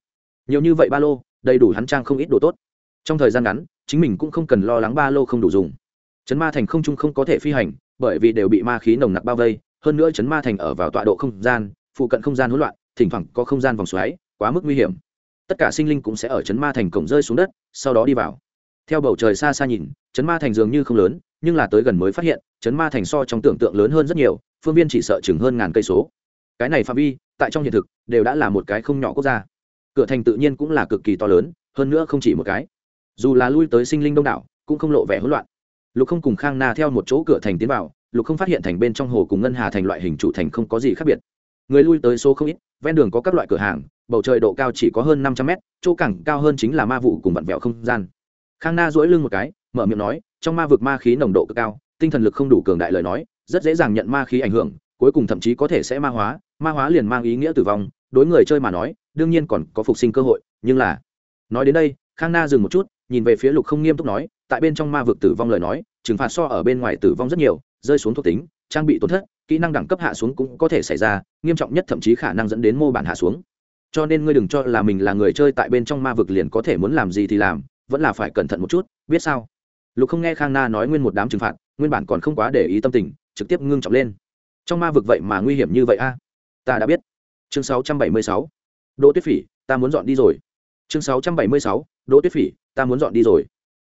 Nhiều như vậy ba lô, đầy đủ hắn trang không ít đồ tốt. Trong thời gian ngắn, chính mình cũng không cần lo lắng ba lô không đủ dùng. Trấn ma thành không trung không có thể phi hành, bởi vì đều bị ma khí nồng nặc bao vây, hơn nữa trấn ma thành ở vào tọa độ không gian, phụ cận không gian hỗn loạn, thỉnh thoảng có không gian vòng xoáy, quá mức nguy hiểm. Tất cả sinh linh cũng sẽ ở trấn ma thành cổng rơi xuống đất, sau đó đi vào theo bầu trời xa xa nhìn, chấn ma thành dường như không lớn, nhưng là tới gần mới phát hiện, chấn ma thành so trong tưởng tượng lớn hơn rất nhiều, phương viên chỉ sợ chừng hơn ngàn cây số. Cái này phạm vi, tại trong hiện thực, đều đã là một cái không nhỏ quốc gia. Cửa thành tự nhiên cũng là cực kỳ to lớn, hơn nữa không chỉ một cái. Dù là lui tới sinh linh đông đảo, cũng không lộ vẻ hỗn loạn. Lục không cùng khang na theo một chỗ cửa thành tiến vào, lục không phát hiện thành bên trong hồ cùng ngân hà thành loại hình chủ thành không có gì khác biệt. Người lui tới số không ít, ven đường có các loại cửa hàng, bầu trời độ cao chỉ có hơn năm trăm mét, chỗ cẳng cao hơn chính là ma vụ cùng vặn vẹo không gian khang na dỗi lưng một cái, mở miệng nói, trong ma vực ma khí nồng độ cực cao, tinh thần lực không đủ cường đại lời nói, rất dễ dàng nhận ma khí ảnh hưởng, cuối cùng thậm chí có thể sẽ ma hóa ma hóa liền mang ý nghĩa tử vong. Đối người chơi mà nói, đương nhiên còn có phục sinh cơ hội, nhưng là, nói đến đây, khang na dừng một chút, nhìn về phía lục không nghiêm túc nói, tại bên trong ma vực tử vong lời nói, trừng phạt so ở bên ngoài tử vong rất nhiều, rơi xuống thuộc tính, trang bị tổn thất, kỹ năng đẳng cấp hạ xuống cũng có thể xảy ra, nghiêm trọng nhất thậm chí khả năng dẫn đến mô bản hạ xuống. Cho nên ngươi đừng cho là mình là người chơi tại bên trong ma vực liền có thể muốn làm gì thì làm vẫn là phải cẩn thận một chút, biết sao? Lục không nghe khang na nói nguyên một đám trừng phạt, nguyên bản còn không quá để ý tâm tình, trực tiếp ngưng trọng lên. Trong ma vực vậy mà nguy hiểm như vậy a? Ta đã biết. Chương 676. đỗ tuyết phỉ, ta muốn dọn đi rồi. Chương 676. đỗ tuyết phỉ, ta muốn dọn đi rồi.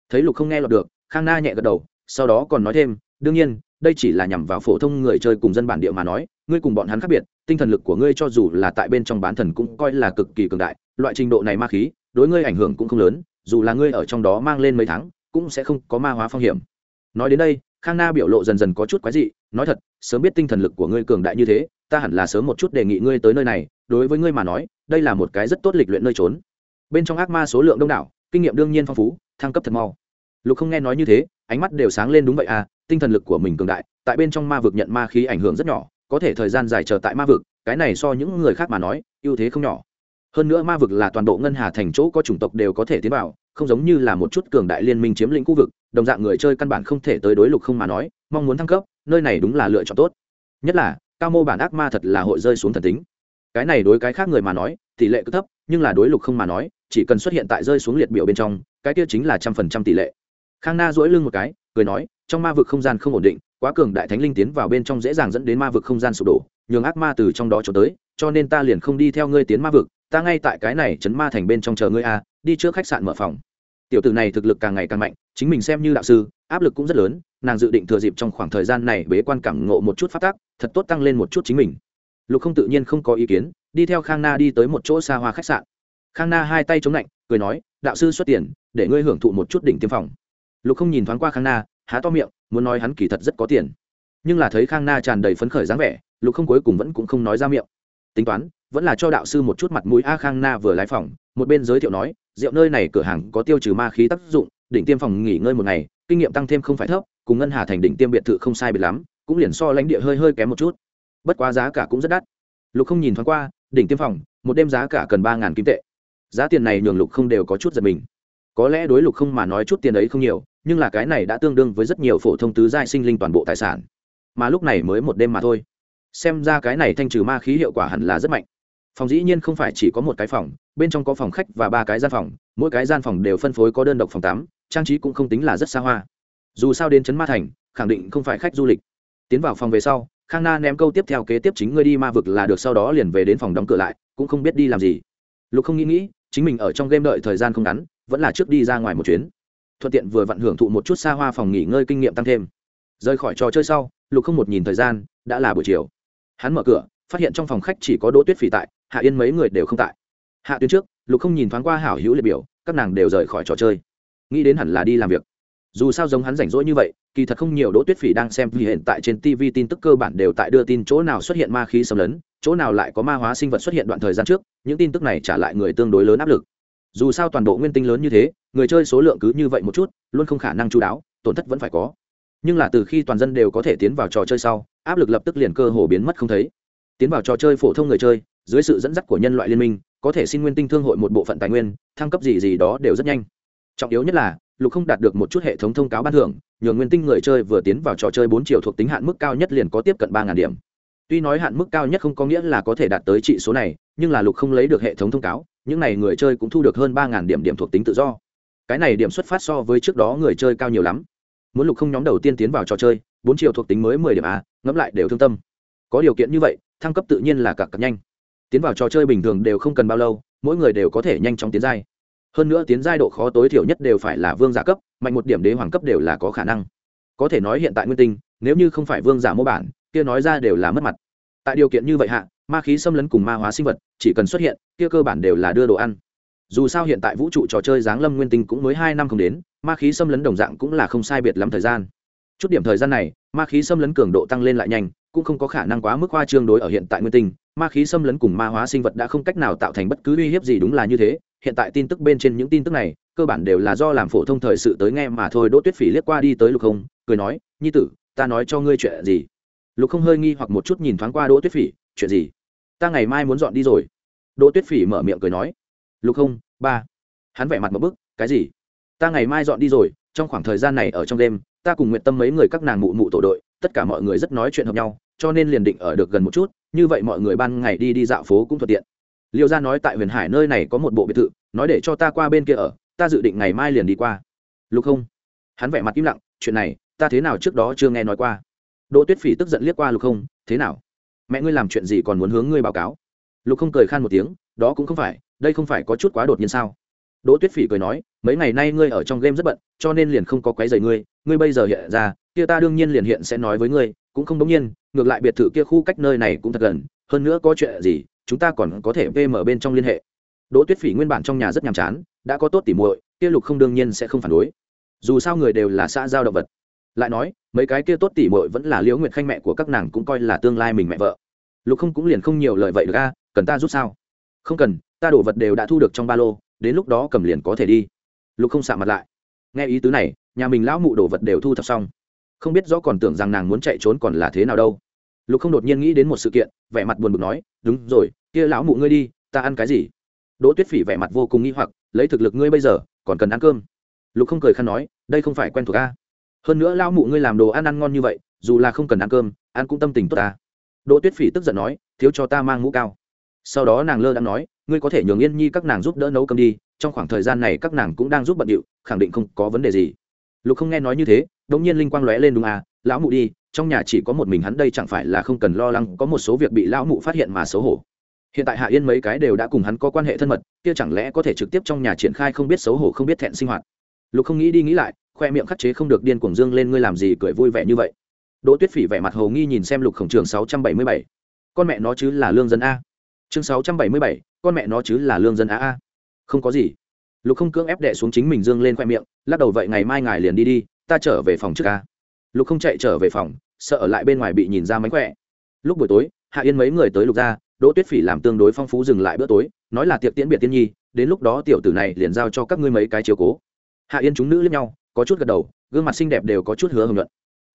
Thấy lục không nghe lọt được, khang na nhẹ gật đầu, sau đó còn nói thêm, đương nhiên, đây chỉ là nhằm vào phổ thông người chơi cùng dân bản địa mà nói, ngươi cùng bọn hắn khác biệt, tinh thần lực của ngươi cho dù là tại bên trong bán thần cũng coi là cực kỳ cường đại, loại trình độ này ma khí, đối ngươi ảnh hưởng cũng không lớn dù là ngươi ở trong đó mang lên mấy tháng, cũng sẽ không có ma hóa phong hiểm. Nói đến đây, khang na biểu lộ dần dần có chút quái dị, nói thật, sớm biết tinh thần lực của ngươi cường đại như thế, ta hẳn là sớm một chút đề nghị ngươi tới nơi này, đối với ngươi mà nói, đây là một cái rất tốt lịch luyện nơi trốn. Bên trong ác ma số lượng đông đảo, kinh nghiệm đương nhiên phong phú, thăng cấp thật mau. Lục không nghe nói như thế, ánh mắt đều sáng lên đúng vậy à tinh thần lực của mình cường đại, tại bên trong ma vực nhận ma khí ảnh hưởng rất nhỏ, có thể thời gian dài chờ tại ma vực, cái này so những người khác mà nói, ưu thế không nhỏ hơn nữa ma vực là toàn bộ ngân hà thành chỗ có chủng tộc đều có thể tiến vào, không giống như là một chút cường đại liên minh chiếm lĩnh khu vực, đồng dạng người chơi căn bản không thể tới đối lục không mà nói, mong muốn thăng cấp, nơi này đúng là lựa chọn tốt. Nhất là, cao mô bản ác ma thật là hội rơi xuống thần tính. Cái này đối cái khác người mà nói, tỷ lệ cứ thấp, nhưng là đối lục không mà nói, chỉ cần xuất hiện tại rơi xuống liệt biểu bên trong, cái kia chính là trăm phần trăm tỷ lệ. Khang na dỗi lưng một cái, cười nói, trong ma vực không gian không ổn định, quá cường đại thánh linh tiến vào bên trong dễ dàng dẫn đến ma vực không gian sụp đổ, nhường ác ma từ trong đó trốn tới, cho nên ta liền không đi theo ngươi tiến ma vực ta ngay tại cái này chấn ma thành bên trong chờ ngươi a đi trước khách sạn mở phòng. Tiểu tử này thực lực càng ngày càng mạnh, chính mình xem như đạo sư, áp lực cũng rất lớn, nàng dự định thừa dịp trong khoảng thời gian này bế quan cảm ngộ một chút phát tác thật tốt tăng lên một chút chính mình. Lục không tự nhiên không có ý kiến, đi theo khang na đi tới một chỗ xa hoa khách sạn. Khang na hai tay chống lạnh, cười nói, đạo sư xuất tiền, để ngươi hưởng thụ một chút đỉnh tiêm phòng. Lục không nhìn thoáng qua khang na, há to miệng, muốn nói hắn kỳ thật rất có tiền. Nhưng là thấy khang na tràn đầy phấn khởi dáng vẻ, lục không cuối cùng vẫn cũng không nói ra miệng. Tính toán vẫn là cho đạo sư một chút mặt mũi. A khang na vừa lái phòng, một bên giới thiệu nói, rượu nơi này cửa hàng có tiêu trừ ma khí tác dụng, đỉnh tiêm phòng nghỉ ngơi một ngày, kinh nghiệm tăng thêm không phải thấp, cùng ngân hà thành đỉnh tiêm biệt thự không sai biệt lắm, cũng liền so lãnh địa hơi hơi kém một chút. Bất quá giá cả cũng rất đắt. Lục không nhìn thoáng qua, đỉnh tiêm phòng, một đêm giá cả cần ba ngàn kim tệ. Giá tiền này nhường lục không đều có chút giật mình. Có lẽ đối lục không mà nói chút tiền ấy không nhiều, nhưng là cái này đã tương đương với rất nhiều phổ thông tứ giai sinh linh toàn bộ tài sản. Mà lúc này mới một đêm mà thôi. Xem ra cái này thanh trừ ma khí hiệu quả hẳn là rất mạnh phòng dĩ nhiên không phải chỉ có một cái phòng, bên trong có phòng khách và ba cái gian phòng, mỗi cái gian phòng đều phân phối có đơn độc phòng tắm, trang trí cũng không tính là rất xa hoa. Dù sao đến trấn ma thành, khẳng định không phải khách du lịch. Tiến vào phòng về sau, khang na ném câu tiếp theo kế tiếp chính ngươi đi ma vực là được, sau đó liền về đến phòng đóng cửa lại, cũng không biết đi làm gì. Lục không nghĩ nghĩ, chính mình ở trong game đợi thời gian không ngắn, vẫn là trước đi ra ngoài một chuyến. Thuận tiện vừa vặn hưởng thụ một chút xa hoa phòng nghỉ ngơi kinh nghiệm tăng thêm. Rời khỏi trò chơi sau, lục không một nhìn thời gian, đã là buổi chiều. Hắn mở cửa, phát hiện trong phòng khách chỉ có đỗ tuyết phỉ tại hạ yên mấy người đều không tại. Hạ tuyến trước, lục không nhìn thoáng qua hảo hữu liệt biểu, các nàng đều rời khỏi trò chơi. Nghĩ đến hẳn là đi làm việc. Dù sao giống hắn rảnh rỗi như vậy, kỳ thật không nhiều đỗ tuyết phỉ đang xem vì hiện tại trên tv tin tức cơ bản đều tại đưa tin chỗ nào xuất hiện ma khí xâm lấn, chỗ nào lại có ma hóa sinh vật xuất hiện đoạn thời gian trước, những tin tức này trả lại người tương đối lớn áp lực. Dù sao toàn bộ nguyên tinh lớn như thế, người chơi số lượng cứ như vậy một chút, luôn không khả năng chú đáo, tổn thất vẫn phải có. Nhưng là từ khi toàn dân đều có thể tiến vào trò chơi sau, áp lực lập tức liền cơ hồ biến mất không thấy. Tiến vào trò chơi phổ thông người chơi dưới sự dẫn dắt của nhân loại liên minh, có thể xin nguyên tinh thương hội một bộ phận tài nguyên, thăng cấp gì gì đó đều rất nhanh. Trọng yếu nhất là, lục không đạt được một chút hệ thống thông cáo ban thưởng nhường nguyên tinh người chơi vừa tiến vào trò chơi bốn triệu thuộc tính hạn mức cao nhất liền có tiếp cận ba điểm. Tuy nói hạn mức cao nhất không có nghĩa là có thể đạt tới trị số này, nhưng là lục không lấy được hệ thống thông cáo, những n à y người chơi cũng thu được hơn ba điểm điểm thuộc tính tự do. Cái này điểm xuất phát so với trước đó người chơi cao nhiều lắm. Muốn lục không nhóm đầu tiên tiến vào trò chơi, bốn triệu thuộc tính mới mười điểm a, ngẫm lại đều thương tâm. Có điều kiện như vậy, thăng cấp tự nhiên là cặp cặp nhanh tiến vào trò chơi bình thường đều không cần bao lâu, mỗi người đều có thể nhanh chóng tiến giai. Hơn nữa tiến giai độ khó tối thiểu nhất đều phải là vương giả cấp, mạnh một điểm đế hoàng cấp đều là có khả năng. Có thể nói hiện tại nguyên tinh, nếu như không phải vương giả mô bản, kia nói ra đều là mất mặt. Tại điều kiện như vậy hạ, ma khí xâm lấn cùng ma hóa sinh vật chỉ cần xuất hiện, kia cơ bản đều là đưa đồ ăn. Dù sao hiện tại vũ trụ trò chơi giáng lâm nguyên tinh cũng mới hai năm không đến, ma khí xâm lấn đồng dạng cũng là không sai biệt lắm thời gian. Chút điểm thời gian này, ma khí xâm lấn cường độ tăng lên lại nhanh cũng không có khả năng quá mức hoa trương đối ở hiện tại nguyên tinh, ma khí xâm lấn cùng ma hóa sinh vật đã không cách nào tạo thành bất cứ uy hiếp gì đúng là như thế. Hiện tại tin tức bên trên những tin tức này, cơ bản đều là do làm phổ thông thời sự tới nghe mà thôi. Đỗ tuyết phỉ liếc qua đi tới lục không cười nói, nhi tử, ta nói cho ngươi chuyện gì? Lục không hơi nghi hoặc một chút nhìn thoáng qua đỗ tuyết phỉ, chuyện gì? Ta ngày mai muốn dọn đi rồi. Đỗ tuyết phỉ mở miệng cười nói, lục không ba. Hắn vẻ mặt một bức, cái gì? Ta ngày mai dọn đi rồi, trong khoảng thời gian này ở trong đêm, ta cùng nguyện tâm mấy người các nàng mụ mụ tổ đội, tất cả mọi người rất nói chuyện hợp nhau cho nên liền định ở được gần một chút, như vậy mọi người ban ngày đi đi dạo phố cũng thuận tiện. Liêu gia nói tại huyền hải nơi này có một bộ biệt thự, nói để cho ta qua bên kia ở, ta dự định ngày mai liền đi qua. Lục không, hắn vẻ mặt im lặng, chuyện này, ta thế nào trước đó chưa nghe nói qua. Đỗ tuyết phỉ tức giận liếc qua lục không, thế nào? Mẹ ngươi làm chuyện gì còn muốn hướng ngươi báo cáo? Lục không cười khan một tiếng, đó cũng không phải, đây không phải có chút quá đột nhiên sao? Đỗ tuyết phỉ cười nói, mấy ngày nay ngươi ở trong game rất bận, cho nên liền không có quấy rầy ngươi ngươi bây giờ hiện ra, kia ta đương nhiên liền hiện sẽ nói với ngươi cũng không đống nhiên, ngược lại biệt thự kia khu cách nơi này cũng thật gần, hơn nữa có chuyện gì, chúng ta còn có thể vm bên trong liên hệ. Đỗ tuyết phỉ nguyên bản trong nhà rất nhàm chán, đã có tốt tỉ muội, kia lục không đương nhiên sẽ không phản đối. Dù sao người đều là xã giao động vật. Lại nói, mấy cái kia tốt tỉ muội vẫn là liễu nguyệt khanh mẹ của các nàng cũng coi là tương lai mình mẹ vợ. Lục không cũng liền không nhiều lời vậy được a, cần ta giúp sao? Không cần, ta đổ vật đều đã thu được trong ba lô, đến lúc đó cầm liền có thể đi. Lục không xạ mặt lại. Nghe ý tứ này, nhà mình lão mụ đổ vật đều thu thập xong không biết rõ còn tưởng rằng nàng muốn chạy trốn còn là thế nào đâu. Lục không đột nhiên nghĩ đến một sự kiện, vẻ mặt buồn bực nói, đúng rồi, kia lão mụ ngươi đi, ta ăn cái gì? Đỗ tuyết phỉ vẻ mặt vô cùng nghi hoặc, lấy thực lực ngươi bây giờ, còn cần ăn cơm? Lục không cười khăn nói, đây không phải quen thuộc a. Hơn nữa lão mụ ngươi làm đồ ăn ăn ngon như vậy, dù là không cần ăn cơm, ăn cũng tâm tình tốt ta. Đỗ tuyết phỉ tức giận nói, thiếu cho ta mang mũ cao. Sau đó nàng lơ đã nói, ngươi có thể nhường yên nhi các nàng giúp đỡ nấu cơm đi, trong khoảng thời gian này các nàng cũng đang giúp bận điệu, khẳng định không có vấn đề gì. Lục không nghe nói như thế đống nhiên linh quang lóe lên đúng à lão mụ đi, trong nhà chỉ có một mình hắn đây chẳng phải là không cần lo lắng có một số việc bị lão mụ phát hiện mà xấu hổ. Hiện tại hạ yên mấy cái đều đã cùng hắn có quan hệ thân mật, kia chẳng lẽ có thể trực tiếp trong nhà triển khai không biết xấu hổ không biết thẹn sinh hoạt? Lục không nghĩ đi nghĩ lại, khoe miệng khắc chế không được điên cuồng dương lên ngươi làm gì cười vui vẻ như vậy. Đỗ tuyết phỉ vẻ mặt hầu nghi nhìn xem lục khổng trường sáu trăm bảy mươi bảy. Con mẹ nó chứ là lương dân a. Chương sáu trăm bảy mươi bảy, con mẹ nó chứ là lương dân a a. Không có gì. Lục không cưỡng ép đệ xuống chính mình dương lên khoe miệng, lắc đầu vậy ngày mai ngài liền đi đi ta trở về phòng trước ca. Lục không chạy trở về phòng, sợ ở lại bên ngoài bị nhìn ra mánh khỏe. Lúc buổi tối, hạ yên mấy người tới lục ra đỗ tuyết phỉ làm tương đối phong phú dừng lại bữa tối, nói là tiệc tiễn biệt tiên nhi, đến lúc đó tiểu tử này liền giao cho các ngươi mấy cái chiếu cố. Hạ yên chúng nữ lẫn nhau, có chút gật đầu, gương mặt xinh đẹp đều có chút hứa hưởng luận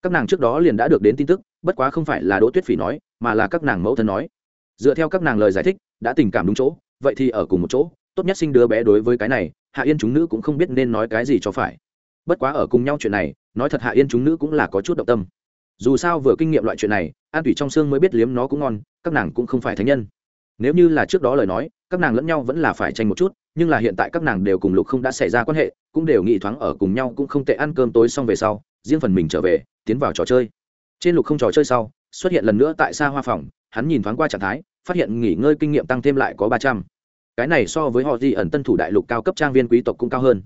các nàng trước đó liền đã được đến tin tức, bất quá không phải là đỗ tuyết phỉ nói, mà là các nàng mẫu thân nói. Dựa theo các nàng lời giải thích, đã tình cảm đúng chỗ, vậy thì ở cùng một chỗ, tốt nhất sinh đứa bé đối với cái này, hạ yên chúng nữ cũng không biết nên nói cái gì cho phải bất quá ở cùng nhau chuyện này, nói thật hạ yên chúng nữ cũng là có chút động tâm. Dù sao vừa kinh nghiệm loại chuyện này, an tủy trong xương mới biết liếm nó cũng ngon, các nàng cũng không phải thánh nhân. Nếu như là trước đó lời nói, các nàng lẫn nhau vẫn là phải tranh một chút, nhưng là hiện tại các nàng đều cùng lục không đã xảy ra quan hệ, cũng đều nghĩ thoáng ở cùng nhau cũng không tệ ăn cơm tối xong về sau, riêng phần mình trở về, tiến vào trò chơi. Trên lục không trò chơi sau, xuất hiện lần nữa tại xa hoa phòng, hắn nhìn thoáng qua trạng thái, phát hiện nghỉ ngơi kinh nghiệm tăng thêm lại có ba trăm. Cái này so với họ di ẩn tân thủ đại lục cao cấp trang viên quý tộc cũng cao hơn.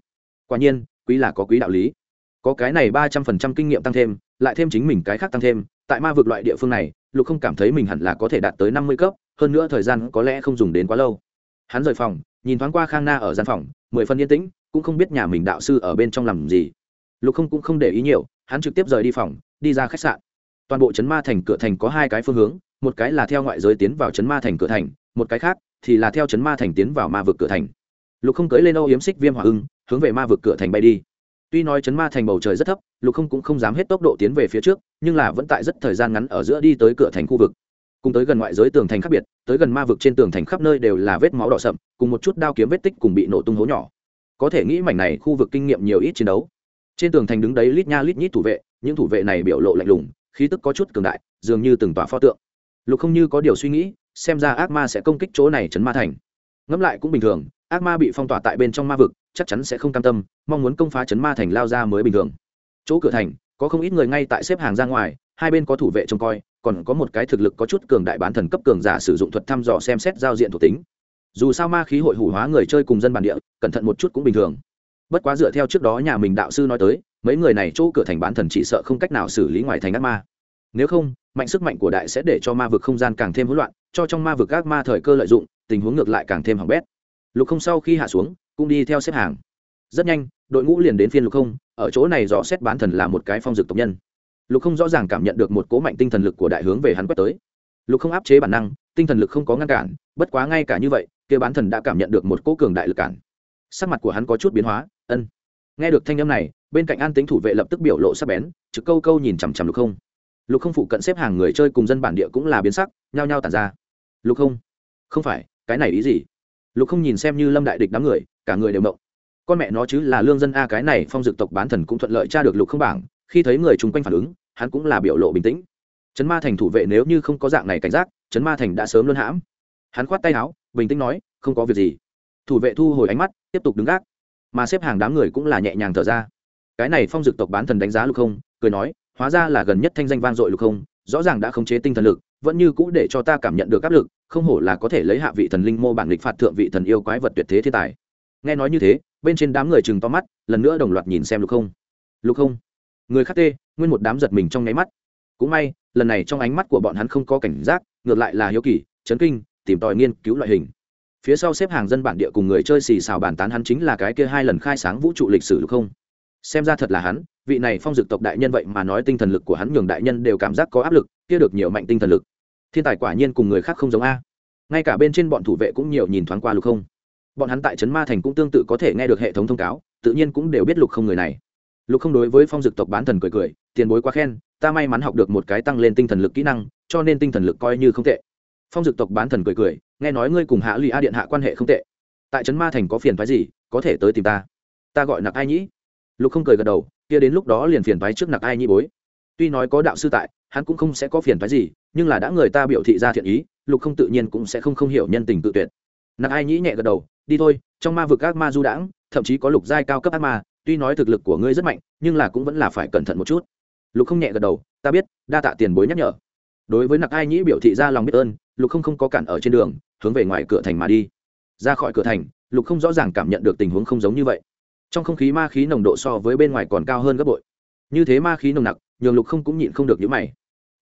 Quả nhiên quý là có quý đạo lý. Có cái này ba trăm phần trăm kinh nghiệm tăng thêm, lại thêm chính mình cái khác tăng thêm, tại ma vực loại địa phương này, lục không cảm thấy mình hẳn là có thể đạt tới năm mươi cấp, hơn nữa thời gian có lẽ không dùng đến quá lâu. Hắn rời phòng, nhìn thoáng qua khang na ở gian phòng, mười phân yên tĩnh, cũng không biết nhà mình đạo sư ở bên trong làm gì. Lục không cũng không để ý nhiều, hắn trực tiếp rời đi phòng, đi ra khách sạn. Toàn bộ chấn ma thành cửa thành có hai cái phương hướng, một cái là theo ngoại giới tiến vào chấn ma thành cửa thành, một cái khác thì là theo chấn ma thành tiến vào ma vực cửa thành. Lục không cưỡi lên âu yếm xích viêm hỏa ưng hướng về ma vực cửa thành bay đi. Tuy nói chấn ma thành bầu trời rất thấp, lục không cũng không dám hết tốc độ tiến về phía trước, nhưng là vẫn tại rất thời gian ngắn ở giữa đi tới cửa thành khu vực. Cùng tới gần ngoại giới tường thành khác biệt, tới gần ma vực trên tường thành khắp nơi đều là vết máu đỏ sậm, cùng một chút đao kiếm vết tích cùng bị nổ tung hố nhỏ. Có thể nghĩ mảnh này khu vực kinh nghiệm nhiều ít chiến đấu. Trên tường thành đứng đấy lít nha lít nhít thủ vệ, những thủ vệ này biểu lộ lạnh lùng, khí tức có chút cường đại, dường như từng tòa pho tượng. Lục không như có điều suy nghĩ, xem ra ác ma sẽ công kích chỗ này chấn ma thành. Ngẫm lại cũng bình thường, ác ma bị phong tỏa tại bên trong ma vực chắc chắn sẽ không cam tâm, mong muốn công phá chấn ma thành lao ra mới bình thường. Chỗ cửa thành, có không ít người ngay tại xếp hàng ra ngoài, hai bên có thủ vệ trông coi, còn có một cái thực lực có chút cường đại bán thần cấp cường giả sử dụng thuật thăm dò xem xét giao diện thuộc tính. Dù sao ma khí hội hủ hóa người chơi cùng dân bản địa, cẩn thận một chút cũng bình thường. Bất quá dựa theo trước đó nhà mình đạo sư nói tới, mấy người này chỗ cửa thành bán thần chỉ sợ không cách nào xử lý ngoài thành ác ma. Nếu không, mạnh sức mạnh của đại sẽ để cho ma vực không gian càng thêm hỗn loạn, cho trong ma vực ác ma thời cơ lợi dụng, tình huống ngược lại càng thêm hỏng bét. Lục không sau khi hạ xuống cũng đi theo xếp hàng. Rất nhanh, đội ngũ liền đến phiên lục không, ở chỗ này dò xét bán thần là một cái phong dực tộc nhân. Lục không rõ ràng cảm nhận được một cố mạnh tinh thần lực của đại hướng về hắn quét tới. Lục không áp chế bản năng, tinh thần lực không có ngăn cản, bất quá ngay cả như vậy, kia bán thần đã cảm nhận được một cố cường đại lực cản. Sắc mặt của hắn có chút biến hóa, ân. Nghe được thanh âm này, bên cạnh an tính thủ vệ lập tức biểu lộ sắc bén, trực câu câu nhìn chằm chằm lục không. Lục không phụ cận xếp hàng người chơi cùng dân bản địa cũng là biến sắc, nhao nhao tàn ra. Lục không không phải, cái này ý gì? Lục không nhìn xem như lâm đại địch đám người, cả người đều mộng con mẹ nó chứ là lương dân a cái này phong dực tộc bán thần cũng thuận lợi tra được lục không bảng, khi thấy người chung quanh phản ứng, hắn cũng là biểu lộ bình tĩnh. Trấn ma thành thủ vệ nếu như không có dạng này cảnh giác, trấn ma thành đã sớm luân hãm. Hắn khoát tay áo, bình tĩnh nói, không có việc gì. Thủ vệ thu hồi ánh mắt, tiếp tục đứng gác. Mà xếp hàng đám người cũng là nhẹ nhàng thở ra. Cái này phong dực tộc bán thần đánh giá lục không, cười nói, hóa ra là gần nhất thanh danh vang dội lục không, rõ ràng đã khống chế tinh thần lực vẫn như cũ để cho ta cảm nhận được áp lực, không hổ là có thể lấy hạ vị thần linh mô bản lịch phạt thượng vị thần yêu quái vật tuyệt thế thiên tài. Nghe nói như thế, bên trên đám người chừng to mắt, lần nữa đồng loạt nhìn xem lục không. Lục không? Người khắc tê, nguyên một đám giật mình trong nháy mắt. Cũng may, lần này trong ánh mắt của bọn hắn không có cảnh giác, ngược lại là hiếu kỳ, chấn kinh, tìm tòi nghiên cứu loại hình. Phía sau xếp hàng dân bản địa cùng người chơi xì xào bàn tán hắn chính là cái kia hai lần khai sáng vũ trụ lịch sử lục không. Xem ra thật là hắn vị này phong dực tộc đại nhân vậy mà nói tinh thần lực của hắn nhường đại nhân đều cảm giác có áp lực, kia được nhiều mạnh tinh thần lực. Thiên tài quả nhiên cùng người khác không giống a. Ngay cả bên trên bọn thủ vệ cũng nhiều nhìn thoáng qua lục không. Bọn hắn tại trấn ma thành cũng tương tự có thể nghe được hệ thống thông cáo, tự nhiên cũng đều biết lục không người này. Lục không đối với phong dực tộc bán thần cười cười, tiền bối quá khen, ta may mắn học được một cái tăng lên tinh thần lực kỹ năng, cho nên tinh thần lực coi như không tệ. Phong dực tộc bán thần cười cười, nghe nói ngươi cùng hạ lụy a điện hạ quan hệ không tệ. Tại trấn ma thành có phiền phái gì, có thể tới tìm ta. Ta gọi nặc ai nhĩ. Lục không cười gật đầu kia đến lúc đó liền phiền phái trước nặc ai nhĩ bối. Tuy nói có đạo sư tại, hắn cũng không sẽ có phiền phái gì, nhưng là đã người ta biểu thị ra thiện ý, lục không tự nhiên cũng sẽ không không hiểu nhân tình tự tuyệt. Nặc ai nhĩ nhẹ gật đầu, đi thôi, trong ma vực ác ma du đãng, thậm chí có lục giai cao cấp ác ma, tuy nói thực lực của ngươi rất mạnh, nhưng là cũng vẫn là phải cẩn thận một chút. Lục không nhẹ gật đầu, ta biết, đa tạ tiền bối nhắc nhở. Đối với nặc ai nhĩ biểu thị ra lòng biết ơn, lục không không có cản ở trên đường, hướng về ngoài cửa thành mà đi. Ra khỏi cửa thành, lục không rõ ràng cảm nhận được tình huống không giống như vậy trong không khí ma khí nồng độ so với bên ngoài còn cao hơn gấp bội. Như thế ma khí nồng nặc, nhường lục không cũng nhịn không được những mày.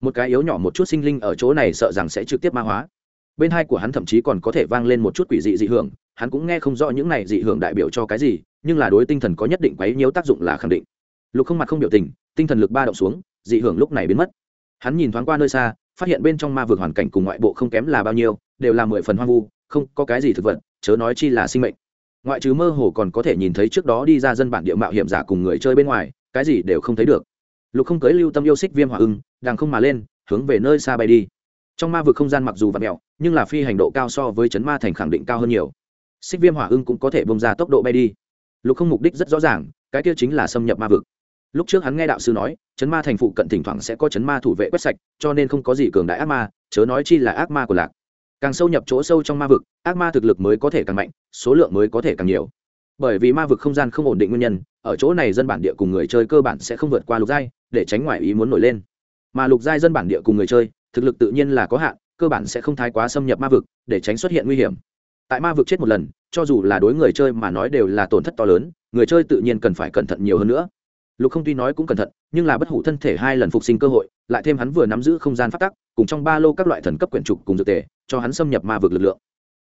Một cái yếu nhỏ một chút sinh linh ở chỗ này sợ rằng sẽ trực tiếp ma hóa. Bên hai của hắn thậm chí còn có thể vang lên một chút quỷ dị dị hưởng, hắn cũng nghe không rõ những này dị hưởng đại biểu cho cái gì, nhưng là đối tinh thần có nhất định quấy nhiễu tác dụng là khẳng định. Lục không mặt không biểu tình, tinh thần lực ba động xuống, dị hưởng lúc này biến mất. Hắn nhìn thoáng qua nơi xa, phát hiện bên trong ma vực hoàn cảnh cùng ngoại bộ không kém là bao nhiêu, đều là mười phần hoang vu, không có cái gì thực vật, chớ nói chi là sinh mệnh ngoại trừ mơ hồ còn có thể nhìn thấy trước đó đi ra dân bản địa mạo hiểm giả cùng người chơi bên ngoài, cái gì đều không thấy được. Lục không cưới lưu tâm yêu xích viêm hỏa ưng đang không mà lên, hướng về nơi xa bay đi. Trong ma vực không gian mặc dù vặt mẹo nhưng là phi hành độ cao so với chấn ma thành khẳng định cao hơn nhiều. Xích viêm hỏa ưng cũng có thể bông ra tốc độ bay đi. Lục không mục đích rất rõ ràng, cái kia chính là xâm nhập ma vực. Lúc trước hắn nghe đạo sư nói, chấn ma thành phụ cận thỉnh thoảng sẽ có chấn ma thủ vệ quét sạch, cho nên không có gì cường đại ác ma, chớ nói chi là ác ma của lạc càng sâu nhập chỗ sâu trong ma vực, ác ma thực lực mới có thể càng mạnh, số lượng mới có thể càng nhiều. Bởi vì ma vực không gian không ổn định nguyên nhân, ở chỗ này dân bản địa cùng người chơi cơ bản sẽ không vượt qua lục giai, để tránh ngoại ý muốn nổi lên. Mà lục giai dân bản địa cùng người chơi, thực lực tự nhiên là có hạn, cơ bản sẽ không thái quá xâm nhập ma vực, để tránh xuất hiện nguy hiểm. Tại ma vực chết một lần, cho dù là đối người chơi mà nói đều là tổn thất to lớn, người chơi tự nhiên cần phải cẩn thận nhiều hơn nữa lục không tuy nói cũng cẩn thận, nhưng là bất hủ thân thể hai lần phục sinh cơ hội, lại thêm hắn vừa nắm giữ không gian phát tắc, cùng trong ba lô các loại thần cấp quyển trục cùng dược tề, cho hắn xâm nhập ma vực lực lượng.